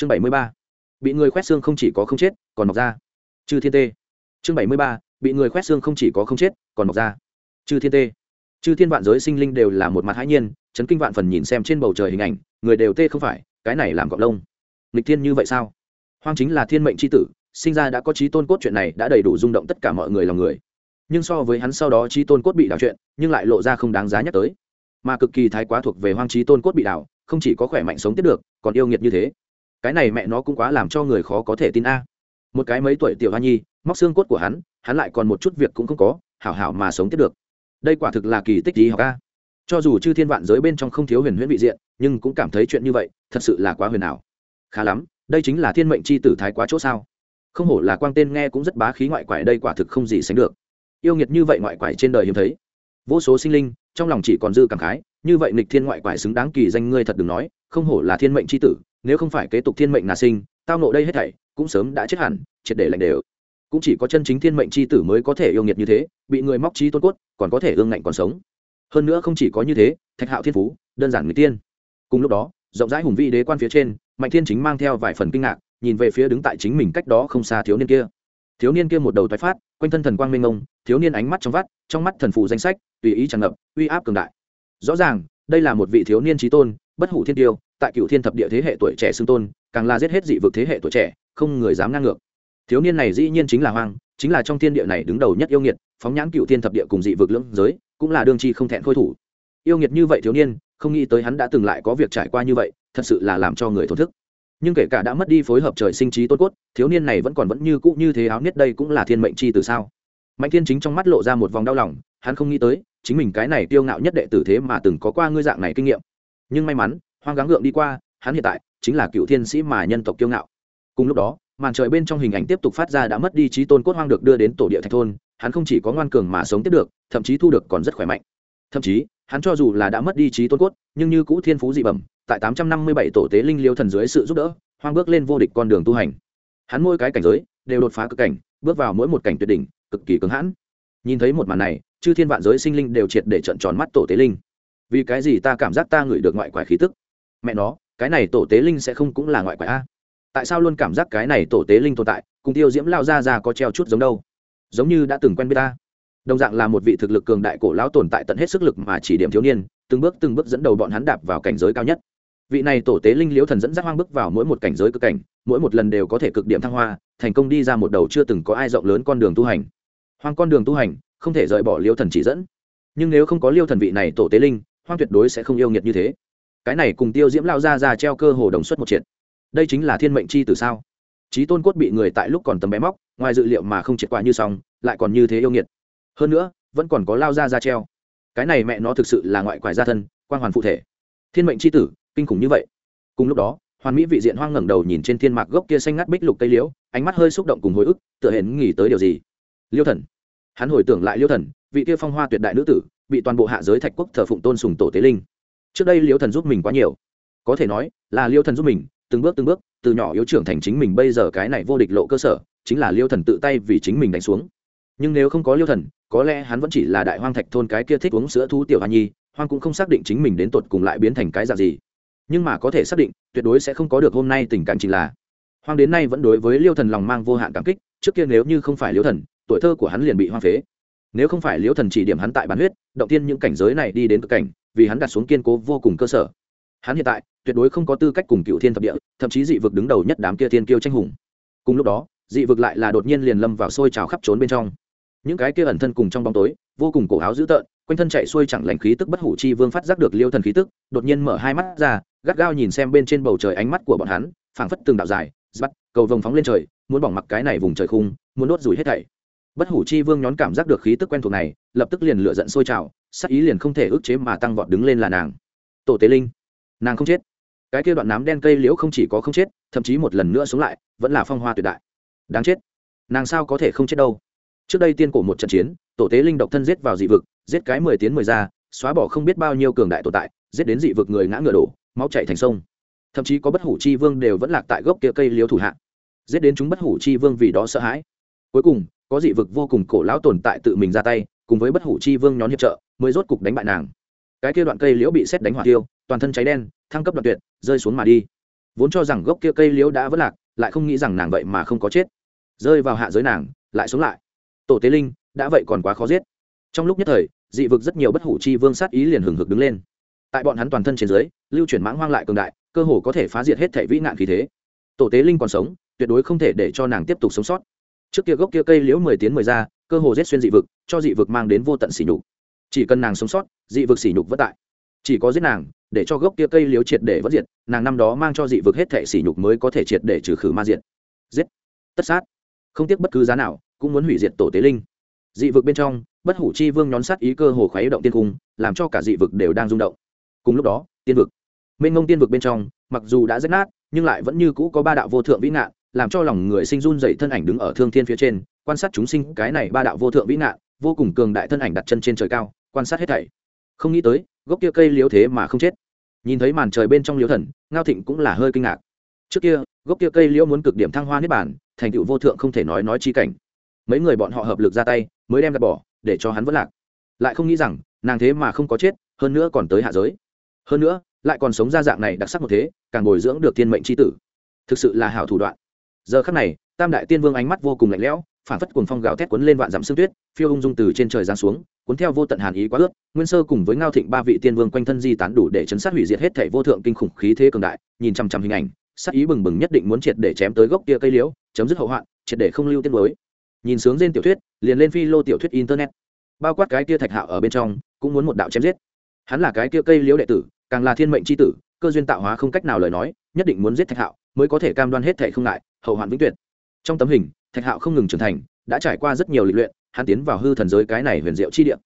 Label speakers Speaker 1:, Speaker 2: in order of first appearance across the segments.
Speaker 1: chương bảy mươi ba. Bị người khoét xương không chỉ có không chết, còn mọc ra. Chư thiên tê. Chương bảy mươi ba. Bị người khoét xương không chỉ có không chết, còn mọc ra. Chư thiên tê. Chư thiên vạn giới sinh linh đều là một mặt hãi nhiên, chấn kinh vạn phần nhìn xem trên bầu trời hình ảnh, người đều tê không phải, cái này làm cọc lông. Nghịch thiên như vậy sao? Hoang chính là thiên mệnh c h i tử, sinh ra đã có trí tôn cốt chuyện này đã đầy đủ rung động tất cả mọi người lòng người. Nhưng so với hắn sau đó trí tôn cốt bị đảo chuyện, nhưng lại lộ ra không đáng giá nhắc tới. Mà cực kỳ thái quá thuộc về hoang trí tôn cốt bị đảo, không chỉ có khỏe mạnh sống tiếp được, còn yêu nghiệt như thế cái này mẹ nó cũng quá làm cho người khó có thể tin a. Một cái mấy tuổi tiểu hoa nhi, móc xương cốt của hắn hắn lại còn một chút việc cũng không có, hảo hảo mà sống tiếp được. Đây quả thực là kỳ tích gì học a. Cho dù chư thiên vạn giới bên trong không thiếu huyền huyễn vị diện, nhưng cũng cảm thấy chuyện như vậy, thật sự là quá huyền ảo. Khá lắm, đây chính là thiên mệnh c h i tử thái quá chỗ sao. Không hổ là quang tên nghe cũng rất bá khí ngoại quải đây quả thực không gì sánh được. Yêu nghiệt như vậy ngoại quải trên đời hiếm thấy. Vô số sinh linh, trong lòng chỉ còn dư cảm khái, như vậy nịch thiên ngoại quải xứng đáng kỳ danh ngươi thật đừng nói, không hổ là thiên mệnh c h i tử nếu không phải kế tục thiên mệnh nà sinh, tao nộ đây hết thảy, cũng sớm đã chết hẳn, triệt để lạnh đều. Cũng chỉ có chân chính thiên mệnh c h i tử mới có thể yêu nghiệt như thế, bị người móc trí tôn cốt, còn có thể ương ngạnh còn sống. Hơn nữa không chỉ có như thế, thạch hạo thiên phú, đơn giản người tiên. Cùng lúc đó, rộng rãi hùng vị đế quan phía trên, mạnh thiên chính mang theo vài phần kinh ngạc, nhìn về phía đứng tại chính mình cách đó không xa thiếu niên kia. Thiếu niên kia một đầu thoái phát, quanh thân thần quang minh ông thiếu niên ánh mắt trong vắt, trong mắt thần phù danh sách, tùy ý tràn ngập, uy áp cường đại. Rõ ràng, đây là một vị thiếu niên trí tôn, bất hủ thiên tiêu tại cựu thiên thập địa thế hệ tuổi trẻ xưng tôn, càng là giết hết dị vực thế hệ tuổi trẻ, không người dám ngang ngược. Thiếu niên này dĩ nhiên chính là hoang, chính là trong thiên địa này đứng đầu nhất yêu nghiệt, phóng nhãn cựu thiên thập địa cùng dị vực lưỡng giới, cũng là đương chi không thẹn khôi thủ. Yêu nghiệt như vậy thiếu niên, không nghĩ tới hắn đã từng lại có việc trải qua như vậy, thật sự là làm cho người thổn thức. Nhưng kể cả đã mất đi phối hợp trời sinh trí tốt cốt, thiếu niên này vẫn còn vẫn như cũ như thế áo nhất đây cũng là thiên mệnh chi từ sao? Mạnh thiên chính trong mắt lộ ra một vòng đau lòng, hắn không nghĩ tới, chính mình cái này tiêu ngạo nhất đệ tử thế mà từng có qua ngươi dạng này kinh nghiệm. Nhưng may mắn hoang gắng gượng đi qua, hắn hiện tại chính là cựu thiên sĩ mà nhân tộc kiêu ngạo. Cùng lúc đó, màn trời bên trong hình ảnh tiếp tục phát ra đã mất đi trí tôn cốt hoang được đưa đến tổ địa thạch thôn, hắn không chỉ có ngoan cường mà sống tiếp được, thậm chí thu được còn rất khỏe mạnh. Thậm chí, hắn cho dù là đã mất đi trí tôn cốt, nhưng như cũ thiên phú dị bẩm, tại tám trăm năm mươi bảy tổ tế linh liêu thần dưới sự giúp đỡ, hoang bước lên vô địch con đường tu hành. Hắn mỗi cái cảnh giới đều đột phá cực cảnh, bước vào mỗi một cảnh tuyệt đỉnh, cực kỳ cứng hãn. Nhìn thấy một màn này, chư thiên vạn giới sinh linh đều triệt để trận tròn mắt tổ tế linh. Vì cái gì ta cảm giác ta ngửi được ngoại quái khí tức? Mẹ nó, cái này tổ tế linh sẽ không cũng là ngoại quái a. Tại sao luôn cảm giác cái này tổ tế linh tồn tại, cùng tiêu diễm lao ra ra có treo chút giống đâu? Giống như đã từng quen biết ta. Đồng dạng là một vị thực lực cường đại cổ lão tồn tại tận hết sức lực mà chỉ điểm thiếu niên, từng bước từng bước dẫn đầu bọn hắn đạp vào cảnh giới cao nhất. Vị này tổ tế linh liễu thần dẫn dắt hoang bước vào mỗi một cảnh giới cực cảnh, mỗi một lần đều có thể cực điểm thăng hoa, thành công đi ra một đầu chưa từng có ai rộng lớn con đường tu hành. Hoang con đường tu hành, không thể rời bỏ liễu thần chỉ dẫn. Nhưng nếu không có liêu thần vị này tổ tế linh, hoang tuyệt đối sẽ không yêu nghiệt như thế cái này cùng tiêu diễm lao ra ra treo cơ hồ đồng xuất một triệt. Đây chính là thiên mệnh chi từ sao? Trí tôn cốt bị người tại lúc còn tầm bé móc, ngoài dự liệu mà không triệt quả như xong lại còn như thế yêu nghiệt. Hơn nữa, vẫn còn có lao ra ra treo. Cái này mẹ nó thực sự là ngoại quải gia thân quan hoàn phụ thể. Thiên mệnh chi tử, kinh khủng như vậy. Cùng lúc đó, hoàn mỹ vị diện hoang ngẩng đầu nhìn trên thiên mạc gốc kia xanh ngắt bích lục cây liễu, ánh mắt hơi xúc động cùng hồi ức, tựa hển nghĩ tới điều gì? Liêu thần. Hắn hồi tưởng lại liêu thần, vị kia phong hoa tuyệt đại nữ tử, bị toàn bộ hạ giới thạch quốc thờ phụng tôn sùng tổ tế linh trước đây liêu thần giúp mình quá nhiều. Có thể nói, là liêu thần giúp mình, từng bước từng bước, từ nhỏ yếu trưởng thành chính mình bây giờ cái này vô địch lộ cơ sở, chính là liêu thần tự tay vì chính mình đánh xuống. Nhưng nếu không có liêu thần, có lẽ hắn vẫn chỉ là đại hoang thạch thôn cái kia thích uống sữa thú tiểu hoa nhi, hoang cũng không xác định chính mình đến tột cùng lại biến thành cái dạng gì. Nhưng mà có thể xác định, tuyệt đối sẽ không có được hôm nay tình cảm chỉ là. Hoang đến nay vẫn đối với liêu thần lòng mang vô hạn cảm kích, trước kia nếu như không phải liêu thần, tuổi thơ của hắn liền bị hoang phế. Nếu không phải liêu thần chỉ điểm hắn tại bán huyết, động tiên những cảnh giới này đi đến cực cảnh vì hắn đặt xuống kiên cố vô cùng cơ sở. Hắn hiện tại, tuyệt đối không có tư cách cùng cựu thiên thập địa, thậm chí dị vực đứng đầu nhất đám kia thiên kiêu tranh hùng. Cùng lúc đó, dị vực lại là đột nhiên liền lâm vào sôi trào khắp trốn bên trong. Những cái kia ẩn thân cùng trong bóng tối, vô cùng cổ áo dữ tợn, quanh thân chạy xuôi chẳng lành khí tức bất hủ chi vương phát giác được liêu thần khí tức, đột nhiên mở hai mắt ra, gắt gao nhìn xem bên trên bầu trời ánh mắt của bọn hắn, phảng phất từng đạo dài, bắt, cầu vồng phóng lên trời, muốn bỏng mặc cái này vùng trời khung, muốn đốt rủi hết thảy bất hủ chi vương nhón cảm giác được khí tức quen thuộc này, lập tức liền lựa giận sôi trào, sắc ý liền không thể ức chế mà tăng vọt đứng lên là nàng. Tổ tế linh, nàng không chết. Cái kia đoạn nám đen cây liễu không chỉ có không chết, thậm chí một lần nữa sống lại, vẫn là phong hoa tuyệt đại. Đáng chết. Nàng sao có thể không chết đâu? Trước đây tiên cổ một trận chiến, tổ tế linh độc thân giết vào dị vực, giết cái mười tiến mười ra, xóa bỏ không biết bao nhiêu cường đại tồn tại, giết đến dị vực người ngã ngựa đổ, máu chạy thành sông. Thậm chí có bất hủ chi vương đều vẫn lạc tại gốc kia cây liếu thủ hạ. Giết đến chúng bất hủ chi vương vì đó sợ hãi. Cuối cùng có dị vực vô cùng cổ lão tồn tại tự mình ra tay, cùng với bất hủ chi vương nhón hiệp trợ, mới rốt cục đánh bại nàng. Cái kia đoạn cây liễu bị xét đánh hỏa tiêu, toàn thân cháy đen, thăng cấp đoạn tuyệt, rơi xuống mà đi. Vốn cho rằng gốc kia cây liễu đã vất lạc, lại không nghĩ rằng nàng vậy mà không có chết. Rơi vào hạ giới nàng, lại sống lại. Tổ tế linh, đã vậy còn quá khó giết. Trong lúc nhất thời, dị vực rất nhiều bất hủ chi vương sát ý liền hừng hực đứng lên. Tại bọn hắn toàn thân trên dưới, lưu chuyển mãng hoang lại cường đại, cơ hồ có thể phá diệt hết thể vĩ nạn khí thế. Tổ tế linh còn sống, tuyệt đối không thể để cho nàng tiếp tục sống sót trước kia gốc kia cây liễu mười tiến mười ra, cơ hồ rét xuyên dị vực, cho dị vực mang đến vô tận sỉ nhục. Chỉ cần nàng sống sót, dị vực sỉ nhục vất tại. Chỉ có giết nàng, để cho gốc kia cây liễu triệt để vất diệt, nàng năm đó mang cho dị vực hết thể sỉ nhục mới có thể triệt để trừ khử ma diệt. Giết. Tất sát. Không tiếc bất cứ giá nào, cũng muốn hủy diệt tổ tế linh. Dị vực bên trong, bất hủ chi vương nhón sát ý cơ hồ khuấy động tiên cung, làm cho cả dị vực đều đang rung động. Cùng lúc đó, tiên vực. Mênh ngông tiên vực bên trong, mặc dù đã rách nát, nhưng lại vẫn như cũ có ba đạo vô thượng vĩ ngạn làm cho lòng người sinh run dậy thân ảnh đứng ở thương thiên phía trên, quan sát chúng sinh cái này ba đạo vô thượng vĩ nạn vô cùng cường đại thân ảnh đặt chân trên trời cao, quan sát hết thảy. Không nghĩ tới, gốc kia cây liếu thế mà không chết. Nhìn thấy màn trời bên trong liếu thần, ngao thịnh cũng là hơi kinh ngạc. Trước kia, gốc kia cây liễu muốn cực điểm thăng hoa niết bản thành tựu vô thượng không thể nói nói chi cảnh. Mấy người bọn họ hợp lực ra tay, mới đem gạt bỏ, để cho hắn vất lạc. Lại không nghĩ rằng, nàng thế mà không có chết, hơn nữa còn tới hạ giới. Hơn nữa, lại còn sống ra dạng này đặc sắc một thế, càng bồi dưỡng được thiên mệnh c h i tử. Thực sự là hảo thủ đoạn giờ khắc này, tam đại tiên vương ánh mắt vô cùng lạnh lẽo, phản phất cuồng phong gào thét cuốn lên vạn dặm sương tuyết, phiêu ung dung từ trên trời giáng xuống, cuốn theo vô tận hàn ý quá ướt, nguyên sơ cùng với ngao thịnh ba vị tiên vương quanh thân di tán đủ để chấn sát hủy diệt hết thể vô thượng kinh khủng khí thế cường đại, nhìn chằm chằm hình ảnh, sát ý bừng bừng nhất định muốn triệt để chém tới gốc kia cây liễu, chấm dứt hậu hoạn, triệt để không lưu tiết lối nhìn sướng trên tiểu thuyết, liền lên phi lô tiểu thuyết internet. Bao quát cái kia thạch hạo ở bên trong, cũng muốn một đạo chém giết. Hắn là cái kia cây liễu đệ tử, càng là thiên mệnh c h i tử, cơ duyên tạo hóa không cách nào lời nói, nhất định muốn giết thạch hạo, mới có thể cam đoan hết thệ không ngại hậu hoạn vĩnh tuyệt. Trong tấm hình, thạch hạo không ngừng trưởng thành, đã trải qua rất nhiều lịch luyện, hắn tiến vào hư thần giới cái này huyền diệu chi địa.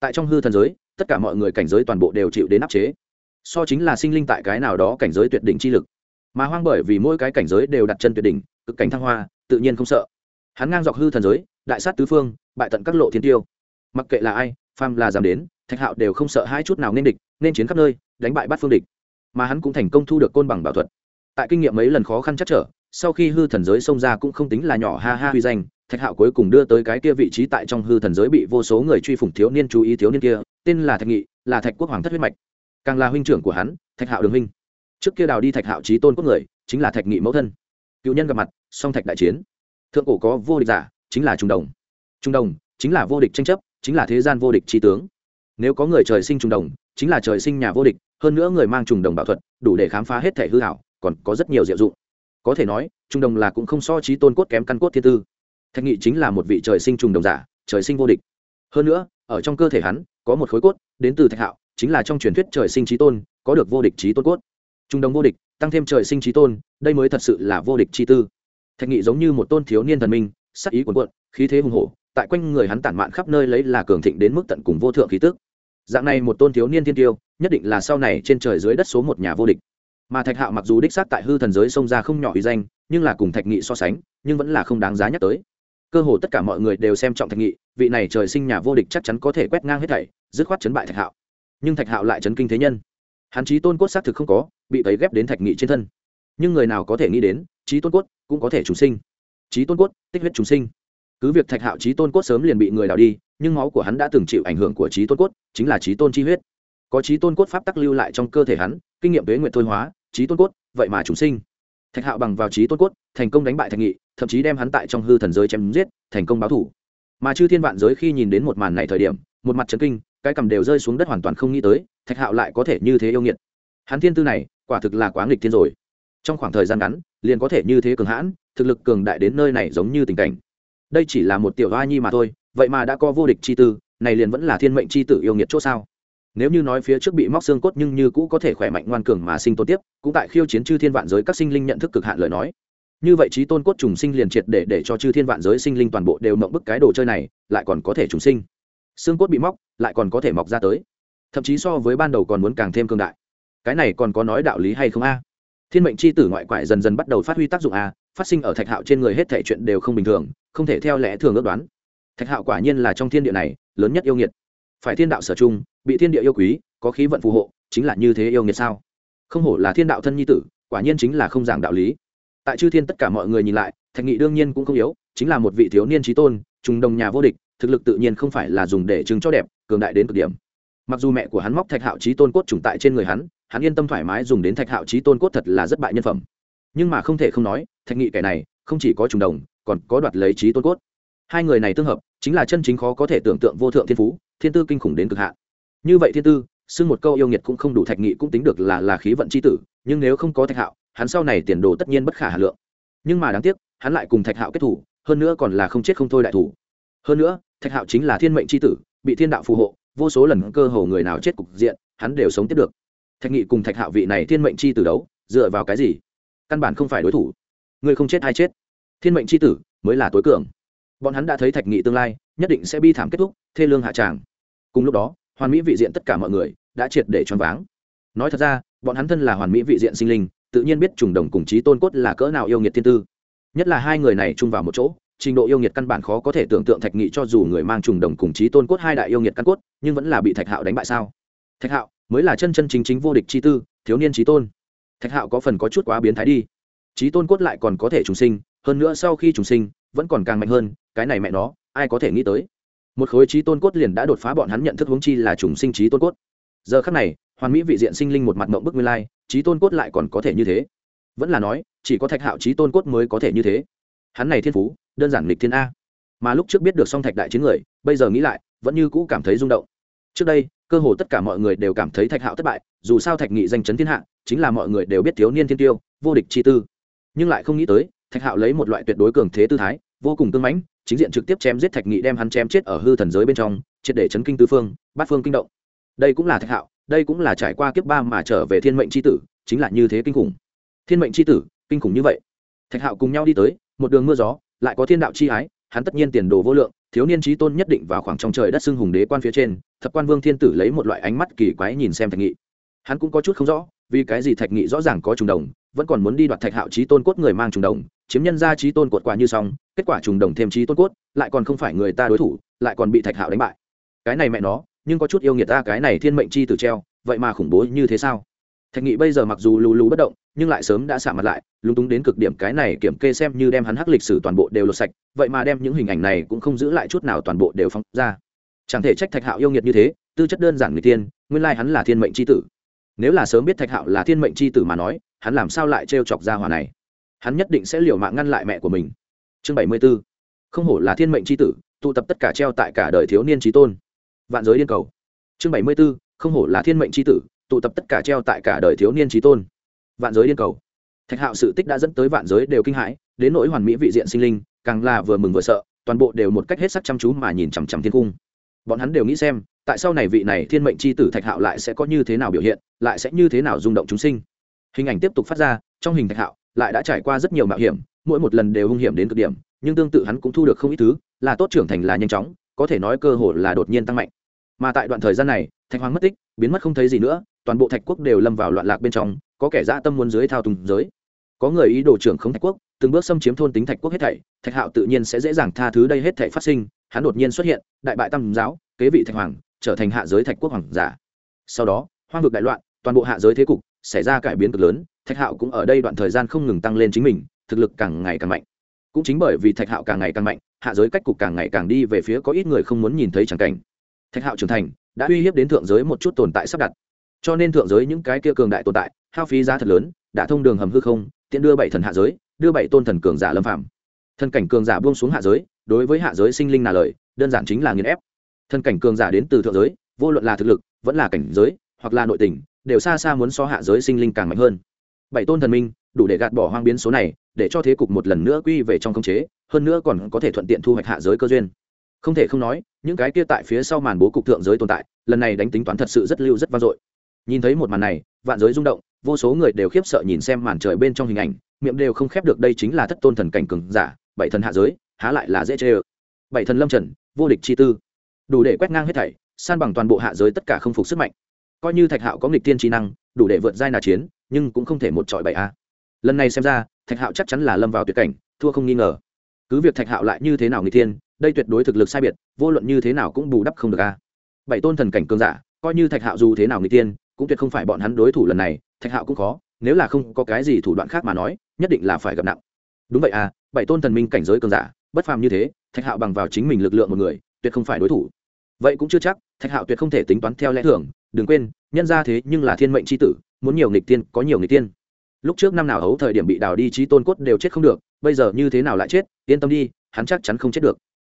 Speaker 1: Tại trong hư thần giới, tất cả mọi người cảnh giới toàn bộ đều chịu đến áp chế. So chính là sinh linh tại cái nào đó cảnh giới tuyệt đỉnh chi lực. Mà hoang bởi vì mỗi cái cảnh giới đều đặt chân tuyệt đỉnh, cực cảnh thăng hoa, tự nhiên không sợ. Hắn ngang dọc hư thần giới, đại sát tứ phương, bại tận các lộ thiên tiêu. Mặc kệ là ai pham là dám đến, thạch hạo đều không sợ hai chút nào nên địch, nên chiến khắp nơi, đánh bại bắt phương địch. Mà hắn cũng thành công thu được côn bằng bảo thuật. Tại kinh nghiệm mấy lần khó khăn chắc trở sau khi hư thần giới xông ra cũng không tính là nhỏ ha ha huy danh, thạch hạo cuối cùng đưa tới cái kia vị trí tại trong hư thần giới bị vô số người truy phủng thiếu niên chú ý thiếu niên kia, tên là thạch nghị, là thạch quốc hoàng thất huyết mạch. Càng là huynh trưởng của hắn, thạch hạo đường huynh. Trước kia đào đi thạch hạo trí tôn quốc người, chính là thạch nghị mẫu thân. Cựu nhân gặp mặt, song thạch đại chiến. Thượng cổ có vô địch giả, chính là trung đồng. Trung đồng, chính là vô địch tranh chấp, chính là thế gian vô địch tri tướng. Nếu có người trời sinh trung đồng, chính là trời sinh nhà vô địch, hơn nữa người mang trùng đồng bảo thuật, đủ để khám phá hết thể hư hảo, còn có rất nhiều diệu dụng có thể nói, trung đồng là cũng không so trí tôn cốt kém căn cốt thiên tư. Thạch nghị chính là một vị trời sinh trùng đồng giả, trời sinh vô địch. Hơn nữa, ở trong cơ thể hắn, có một khối cốt, đến từ thạch hạo, chính là trong truyền thuyết trời sinh trí tôn, có được vô địch trí tôn cốt. Trung đồng vô địch, tăng thêm trời sinh trí tôn, đây mới thật sự là vô địch chi tư. Thạch nghị giống như một tôn thiếu niên thần minh, sắc ý cuồn cuộn, khí thế hùng hổ, tại quanh người hắn tản mạn khắp nơi lấy là cường thịnh đến mức tận cùng vô thượng khí tức. Dạng này một tôn thiếu niên thiên tiêu, nhất định là sau này trên trời dưới đất số một nhà vô địch mà thạch hạo mặc dù đích xác tại hư thần giới xông ra không nhỏ uy danh, nhưng là cùng thạch nghị so sánh, nhưng vẫn là không đáng giá nhắc tới. Cơ hồ tất cả mọi người đều xem trọng thạch nghị, vị này trời sinh nhà vô địch chắc chắn có thể quét ngang hết thảy, dứt khoát chấn bại thạch hạo. Nhưng thạch hạo lại chấn kinh thế nhân. Hắn trí tôn cốt xác thực không có, bị tấy ghép đến thạch nghị trên thân. Nhưng người nào có thể nghĩ đến, trí tôn cốt cũng có thể trùng sinh. Trí tôn cốt, tích huyết trùng sinh. Cứ việc thạch hạo trí tôn cốt sớm liền bị người đào đi, nhưng máu của hắn đã từng chịu ảnh hưởng của trí tôn cốt, chính là trí tôn chi huyết. Có trí tôn cốt pháp tắc lưu lại trong cơ thể hắn, kinh nghiệm tuế nguyện thôi hóa trí tôn cốt, vậy mà chúng sinh. Thạch hạo bằng vào trí tôn cốt, thành công đánh bại thạch nghị, thậm chí đem hắn tại trong hư thần giới chém giết, thành công báo thủ. Mà chư thiên vạn giới khi nhìn đến một màn này thời điểm, một mặt trấn kinh, cái cầm đều rơi xuống đất hoàn toàn không nghĩ tới, thạch hạo lại có thể như thế yêu nghiệt. Hắn thiên tư này, quả thực là quá nghịch thiên rồi. Trong khoảng thời gian ngắn, liền có thể như thế cường hãn, thực lực cường đại đến nơi này giống như tình cảnh. Đây chỉ là một tiểu hoa nhi mà thôi, vậy mà đã có vô địch chi tư, này liền vẫn là thiên mệnh chi tử yêu nghiệt chỗ sao? Nếu như nói phía trước bị móc xương cốt nhưng như cũ có thể khỏe mạnh ngoan cường mà sinh tồn tiếp, cũng tại khiêu chiến chư thiên vạn giới các sinh linh nhận thức cực hạn lời nói. Như vậy trí tôn cốt trùng sinh liền triệt để để cho chư thiên vạn giới sinh linh toàn bộ đều mộng bức cái đồ chơi này, lại còn có thể trùng sinh. Xương cốt bị móc, lại còn có thể mọc ra tới. Thậm chí so với ban đầu còn muốn càng thêm cương đại. Cái này còn có nói đạo lý hay không a? Thiên mệnh c h i tử ngoại quại dần dần bắt đầu phát huy tác dụng a, phát sinh ở thạch hạo trên người hết thể chuyện đều không bình thường, không thể theo lẽ thường ước đoán. Thạch hạo quả nhiên là trong thiên địa này, lớn nhất yêu nghiệt phải thiên đạo sở trung, bị thiên địa yêu quý, có khí vận phù hộ, chính là như thế yêu nghiệt sao? Không hổ là thiên đạo thân nhi tử, quả nhiên chính là không giảng đạo lý. Tại chư thiên tất cả mọi người nhìn lại, thạch nghị đương nhiên cũng không yếu, chính là một vị thiếu niên trí tôn, trùng đồng nhà vô địch, thực lực tự nhiên không phải là dùng để chứng cho đẹp, cường đại đến cực điểm. Mặc dù mẹ của hắn móc thạch hạo trí tôn cốt trùng tại trên người hắn hắn yên tâm thoải mái dùng đến thạch hạo trí tôn cốt thật là rất bại nhân phẩm. Nhưng mà không thể không nói, thạch nghị kẻ này, không chỉ có trùng đồng, còn có đoạt lấy trí tôn cốt. Hai người này tương hợp, chính là chân chính khó có thể tưởng tượng vô thượng thiên phú thiên tư kinh khủng đến cực hạn. Như vậy thiên tư, xưng một câu yêu nghiệt cũng không đủ thạch nghị cũng tính được là là khí vận c h i tử, nhưng nếu không có thạch hạo, hắn sau này tiền đồ tất nhiên bất khả hà lượng. Nhưng mà đáng tiếc, hắn lại cùng thạch hạo kết thủ, hơn nữa còn là không chết không thôi đại thủ. Hơn nữa, thạch hạo chính là thiên mệnh c h i tử, bị thiên đạo phù hộ, vô số lần cơ hồ người nào chết cục diện, hắn đều sống tiếp được. Thạch nghị cùng thạch hạo vị này thiên mệnh c h i tử đấu, dựa vào cái gì? Căn bản không phải đối thủ. Người không chết hay chết? Thiên mệnh c h i tử mới là tối cường. Bọn hắn đã thấy thạch nghị tương lai nhất định sẽ bi thảm kết thúc, thê lương hạ tràng. Cùng lúc đó, hoàn mỹ vị diện tất cả mọi người đã triệt để choáng váng. Nói thật ra, bọn hắn thân là hoàn mỹ vị diện sinh linh, tự nhiên biết trùng đồng cùng chí tôn cốt là cỡ nào yêu nghiệt thiên tư. Nhất là hai người này chung vào một chỗ, trình độ yêu nghiệt căn bản khó có thể tưởng tượng thạch nghị cho dù người mang trùng đồng cùng chí tôn cốt hai đại yêu nghiệt căn cốt, nhưng vẫn là bị thạch hạo đánh bại sao? Thạch hạo mới là chân chân chính chính vô địch chi tư, thiếu niên chí tôn. Thạch hạo có phần có chút quá biến thái đi. Chí tôn cốt lại còn có thể trùng sinh, hơn nữa sau khi trùng sinh, vẫn còn càng mạnh hơn, cái này mẹ nó ai có thể nghĩ tới. Một khối trí tôn cốt liền đã đột phá bọn hắn nhận thức hướng chi là trùng sinh trí tôn cốt. Giờ khắc này, hoàn mỹ vị diện sinh linh một mặt mộng bức nguyên lai, trí tôn cốt lại còn có thể như thế. Vẫn là nói, chỉ có thạch hạo trí tôn cốt mới có thể như thế. Hắn này thiên phú, đơn giản lịch thiên a. Mà lúc trước biết được song thạch đại chiến người, bây giờ nghĩ lại, vẫn như cũ cảm thấy rung động. Trước đây, cơ hồ tất cả mọi người đều cảm thấy thạch hạo thất bại, dù sao thạch nghị danh chấn thiên hạ, chính là mọi người đều biết thiếu niên thiên tiêu, vô địch chi tư. Nhưng lại không nghĩ tới, thạch hạo lấy một loại tuyệt đối cường thế tư thái vô cùng cương mãnh, chính diện trực tiếp chém giết thạch nghị đem hắn chém chết ở hư thần giới bên trong, triệt để chấn kinh Tứ phương, bát phương kinh động. Đây cũng là thạch hạo, đây cũng là trải qua kiếp ba mà trở về thiên mệnh c h i tử, chính là như thế kinh khủng. Thiên mệnh c h i tử, kinh khủng như vậy. Thạch hạo cùng nhau đi tới, một đường mưa gió, lại có thiên đạo chi ái, hắn tất nhiên tiền đồ vô lượng, thiếu niên trí tôn nhất định vào khoảng trong trời đất xưng hùng đế quan phía trên, thập quan vương thiên tử lấy một loại ánh mắt kỳ quái nhìn xem thạch nghị. Hắn cũng có chút không rõ, vì cái gì thạch nghị rõ ràng có trùng đồng, vẫn còn muốn đi đoạt thạch hạo trí tôn cốt người mang trùng đồng, chiếm nhân ra trí tôn cột quả như xong kết quả trùng đồng thêm trí tôn cốt, lại còn không phải người ta đối thủ, lại còn bị thạch hạo đánh bại. Cái này mẹ nó, nhưng có chút yêu nghiệt ta, cái này thiên mệnh chi từ treo, vậy mà khủng bố như thế sao? Thạch nghị bây giờ mặc dù lù lù bất động, nhưng lại sớm đã xả mặt lại, lúng túng đến cực điểm, cái này kiểm kê xem như đem hắn hắc lịch sử toàn bộ đều lột sạch, vậy mà đem những hình ảnh này cũng không giữ lại chút nào toàn bộ đều phóng ra. Chẳng thể trách thạch hạo yêu nghiệt như thế, tư chất đơn giản người tiên, nguyên lai hắn là thiên mệnh c h i tử. Nếu là sớm biết thạch hạo là thiên mệnh c h i tử mà nói, hắn làm sao lại trêu chọc ra hòa này? Hắn nhất định sẽ liều mạng ngăn lại mẹ của mình chương bảy mươi b ố không hổ là thiên mệnh c h i tử, tụ tập tất cả treo tại cả đời thiếu niên trí tôn. Vạn giới điên cầu. Chương bảy mươi b ố không hổ là thiên mệnh tri tử, tụ tập tất cả treo tại cả đời thiếu niên trí tôn. Vạn giới điên cầu. Thạch hạo sự tích đã dẫn tới vạn giới đều kinh hãi, đến nỗi hoàn mỹ vị diện sinh linh, càng là vừa mừng vừa sợ, toàn bộ đều một cách hết sắc chăm chú mà nhìn chằm chằm thiên cung. Bọn hắn đều nghĩ xem, tại sao này vị này thiên mệnh c h i tử thạch hạo lại sẽ có như thế nào biểu hiện, lại sẽ như thế nào rung động chúng sinh. Hình ảnh tiếp tục phát ra, trong hình thạch hạo lại đã trải qua rất nhiều mạo hiểm mỗi một lần đều hung hiểm đến cực điểm, nhưng tương tự hắn cũng thu được không ít thứ, là tốt trưởng thành là nhanh chóng, có thể nói cơ hội là đột nhiên tăng mạnh. Mà tại đoạn thời gian này, thạch hoàng mất tích, biến mất không thấy gì nữa, toàn bộ thạch quốc đều lâm vào loạn lạc bên trong, có kẻ dã tâm muốn dưới thao tùng giới. Có người ý đồ trưởng không thạch quốc, từng bước xâm chiếm thôn tính thạch quốc hết thảy, thạch hạo tự nhiên sẽ dễ dàng tha thứ đây hết thảy phát sinh, hắn đột nhiên xuất hiện, đại bại tam giáo, kế vị thạch hoàng, trở thành hạ giới thạch quốc hoàng giả. Sau đó, hoang vực đại loạn, toàn bộ hạ giới thế cục, xảy ra cải biến cực lớn, thạch hạo cũng ở đây đoạn thời gian không ngừng tăng lên chính mình thực lực càng ngày càng mạnh. Cũng chính bởi vì thạch hạo càng ngày càng mạnh, hạ giới cách cục càng ngày càng đi về phía có ít người không muốn nhìn thấy tràng cảnh. Thạch hạo trưởng thành, đã uy hiếp đến thượng giới một chút tồn tại sắp đặt. Cho nên thượng giới những cái kia cường đại tồn tại, hao phí giá thật lớn, đã thông đường hầm hư không, tiện đưa bảy thần hạ giới, đưa bảy tôn thần cường giả lâm phạm thần cảnh cường giả buông xuống hạ giới, đối với hạ giới sinh linh là lời, đơn giản chính là nghiền ép. Thần cảnh cường giả đến từ thượng giới, vô luận là thực lực, vẫn là cảnh giới, hoặc là nội tình, đều xa xa muốn so hạ giới sinh linh càng mạnh hơn bảy tôn thần minh, đủ để gạt bỏ hoang biến số này, để cho thế cục một lần nữa quy về trong khống chế, hơn nữa còn có thể thuận tiện thu hoạch hạ giới cơ duyên. Không thể không nói, những cái kia tại phía sau màn bố cục thượng giới tồn tại, lần này đánh tính toán thật sự rất lưu rất vang dội. Nhìn thấy một màn này, vạn giới rung động, vô số người đều khiếp sợ nhìn xem màn trời bên trong hình ảnh, miệng đều không khép được đây chính là thất tôn thần cảnh cường giả, bảy thần hạ giới, há lại là dễ chê ơ. Bảy thần lâm trần, vô địch chi tư. Đủ để quét ngang hết thảy, san bằng toàn bộ hạ giới tất cả không phục sức mạnh. Coi như thạch hạo có nghịch tiên trí năng đủ để vượt giai nà chiến, nhưng cũng không thể một trọi bảy a. Lần này xem ra, thạch hạo chắc chắn là lâm vào tuyệt cảnh, thua không nghi ngờ. Cứ việc thạch hạo lại như thế nào người thiên, đây tuyệt đối thực lực sai biệt, vô luận như thế nào cũng bù đắp không được a. Bảy tôn thần cảnh cường giả, coi như thạch hạo dù thế nào người tiên cũng tuyệt không phải bọn hắn đối thủ lần này, thạch hạo cũng khó, nếu là không có cái gì thủ đoạn khác mà nói, nhất định là phải gặp nặng. Đúng vậy à bảy tôn thần minh cảnh giới cường giả, bất phàm như thế, thạch hạo bằng vào chính mình lực lượng một người, tuyệt không phải đối thủ. Vậy cũng chưa chắc, thạch hạo tuyệt không thể tính toán theo lẽ thường đừng quên, nhân ra thế nhưng là thiên mệnh c h i tử, muốn nhiều nghịch tiên có nhiều nghịch tiên lúc trước năm nào hấu thời điểm bị đào đi trí tôn cốt đều chết không được, bây giờ như thế nào lại chết, yên tâm đi, hắn chắc chắn không chết được.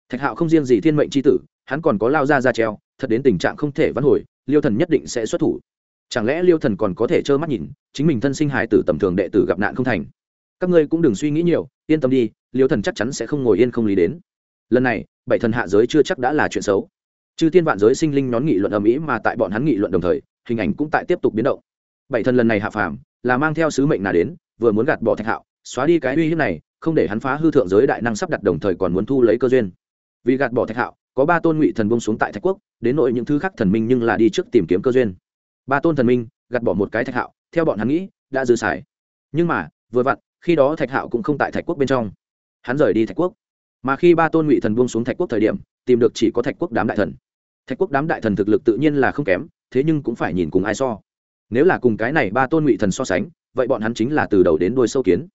Speaker 1: Thạch hạo không riêng gì thiên mệnh c h i tử, hắn còn có lao ra ra treo, thật đến tình trạng không thể vãn hồi, liêu thần nhất định sẽ xuất thủ. Chẳng lẽ liêu thần còn có thể trơ mắt nhìn, chính mình thân sinh hài tử tầm thường đệ tử gặp nạn không thành? Các ngươi cũng đừng suy nghĩ nhiều, yên tâm đi, liêu thần chắc chắn sẽ không ngồi yên không lý đến. Lần này, bảy thần hạ giới chưa chắc đã là chuyện xấu chư thiên vạn giới sinh linh nhón nghị luận ở mỹ mà tại bọn hắn nghị luận đồng thời, hình ảnh cũng tại tiếp tục biến động. Bảy thần lần này hạ phàm, là mang theo sứ mệnh nào đến, vừa muốn gạt bỏ thạch hạo, xóa đi cái uy hiếp này, không để hắn phá hư thượng giới đại năng sắp đặt đồng thời còn muốn thu lấy cơ duyên. Vì gạt bỏ thạch hạo, có ba tôn ngụy thần bông xuống tại thạch quốc, đến nội những thứ khác thần minh nhưng là đi trước tìm kiếm cơ duyên. Ba tôn thần minh, gạt bỏ một cái thạch hạo, theo bọn hắn nghĩ, đã dư xài. Nhưng mà, vừa vặn, khi đó thạch hạo cũng không tại thạch quốc bên trong. Hắn rời đi thạch quốc. Mà khi ba tôn ngụy thần buông xuống thạch quốc thời điểm, tìm được chỉ có thạch quốc đám đại thần thạch quốc đám đại thần thực lực tự nhiên là không kém, thế nhưng cũng phải nhìn cùng ai so. Nếu là cùng cái này ba tôn ngụy thần so sánh, vậy bọn hắn chính là từ đầu đến đuôi sâu kiến.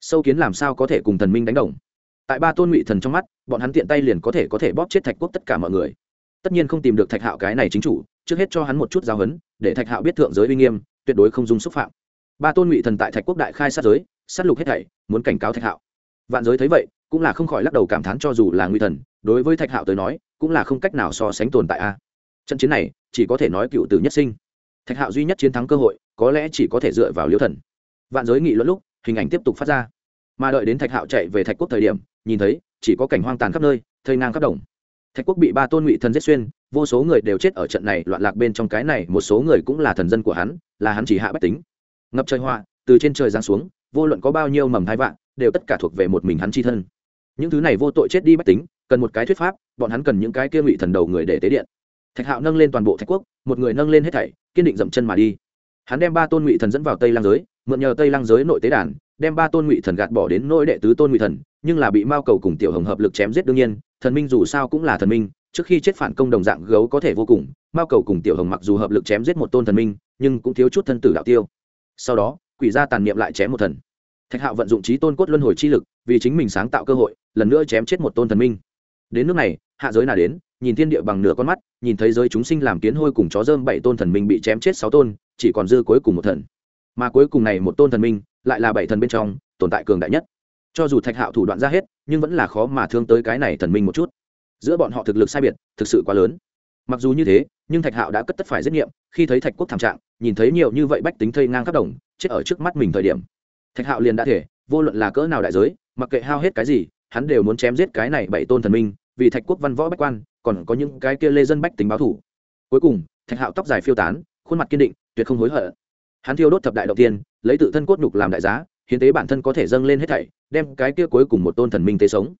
Speaker 1: Sâu kiến làm sao có thể cùng thần minh đánh đồng? Tại ba tôn ngụy thần trong mắt, bọn hắn tiện tay liền có thể có thể bóp chết thạch quốc tất cả mọi người. Tất nhiên không tìm được thạch hạo cái này chính chủ, trước hết cho hắn một chút giáo hấn để thạch hạo biết thượng giới uy nghiêm, tuyệt đối không dung xúc phạm. Ba tôn ngụy thần tại thạch quốc đại khai sát giới, sát lục hết thảy, muốn cảnh cáo thạch hạo. Vạn giới thấy vậy cũng là không khỏi lắc đầu cảm thán cho dù là nguy thần, đối với thạch hạo tới nói, cũng là không cách nào so sánh tồn tại a. Trận chiến này, chỉ có thể nói cựu tử nhất sinh. Thạch hạo duy nhất chiến thắng cơ hội, có lẽ chỉ có thể dựa vào liễu thần. Vạn giới nghị luận lúc, hình ảnh tiếp tục phát ra. Mà đợi đến thạch hạo chạy về thạch quốc thời điểm, nhìn thấy, chỉ có cảnh hoang tàn khắp nơi, thây ngang khắp đồng. Thạch quốc bị ba tôn ngụy thần giết xuyên, vô số người đều chết ở trận này loạn lạc bên trong cái này, một số người cũng là thần dân của hắn, là hắn chỉ hạ bách tính. Ngập trời hoa từ trên trời giáng xuống, vô luận có bao nhiêu mầm hai vạn, đều tất cả thuộc về một mình hắn chi thân những thứ này vô tội chết đi bách tính, cần một cái thuyết pháp, bọn hắn cần những cái kia ngụy thần đầu người để tế điện. Thạch hạo nâng lên toàn bộ thạch quốc, một người nâng lên hết thảy, kiên định dậm chân mà đi. Hắn đem ba tôn ngụy thần dẫn vào tây lang giới, mượn nhờ tây lang giới nội tế đàn, đem ba tôn ngụy thần gạt bỏ đến nỗi đệ tứ tôn ngụy thần, nhưng là bị mao cầu cùng tiểu hồng hợp lực chém giết đương nhiên, thần minh dù sao cũng là thần minh, trước khi chết phản công đồng dạng gấu có thể vô cùng, mao cầu cùng tiểu hồng mặc dù hợp lực chém giết một tôn thần minh, nhưng cũng thiếu chút thân tử đạo tiêu. Sau đó, quỷ gia tàn niệm lại chém một thần. Thạch hạo vận dụng trí tôn cốt luân hồi chi lực, vì chính mình sáng tạo cơ hội lần nữa chém chết một tôn thần minh. Đến nước này, hạ giới nào đến, nhìn thiên địa bằng nửa con mắt, nhìn thấy giới chúng sinh làm kiến hôi cùng chó dơm bảy tôn thần minh bị chém chết sáu tôn, chỉ còn dư cuối cùng một thần. Mà cuối cùng này một tôn thần minh, lại là bảy thần bên trong, tồn tại cường đại nhất. Cho dù thạch hạo thủ đoạn ra hết, nhưng vẫn là khó mà thương tới cái này thần minh một chút. Giữa bọn họ thực lực sai biệt, thực sự quá lớn. Mặc dù như thế, nhưng thạch hạo đã cất tất phải xét nghiệm, khi thấy thạch quốc thảm trạng, nhìn thấy nhiều như vậy bách tính thây ngang khắp đồng, chết ở trước mắt mình thời điểm. Thạch hạo liền đã thể, vô luận là cỡ nào đại giới, mặc kệ hao hết cái gì hắn đều muốn chém giết cái này bảy tôn thần minh, vì thạch quốc văn võ bách quan, còn có những cái kia lê dân bách tính báo thủ. Cuối cùng, thạch hạo tóc dài phiêu tán, khuôn mặt kiên định, tuyệt không hối hận. Hắn thiêu đốt thập đại đầu tiên, lấy tự thân cốt nhục làm đại giá, hiến tế bản thân có thể dâng lên hết thảy, đem cái kia cuối cùng một tôn thần minh tế sống.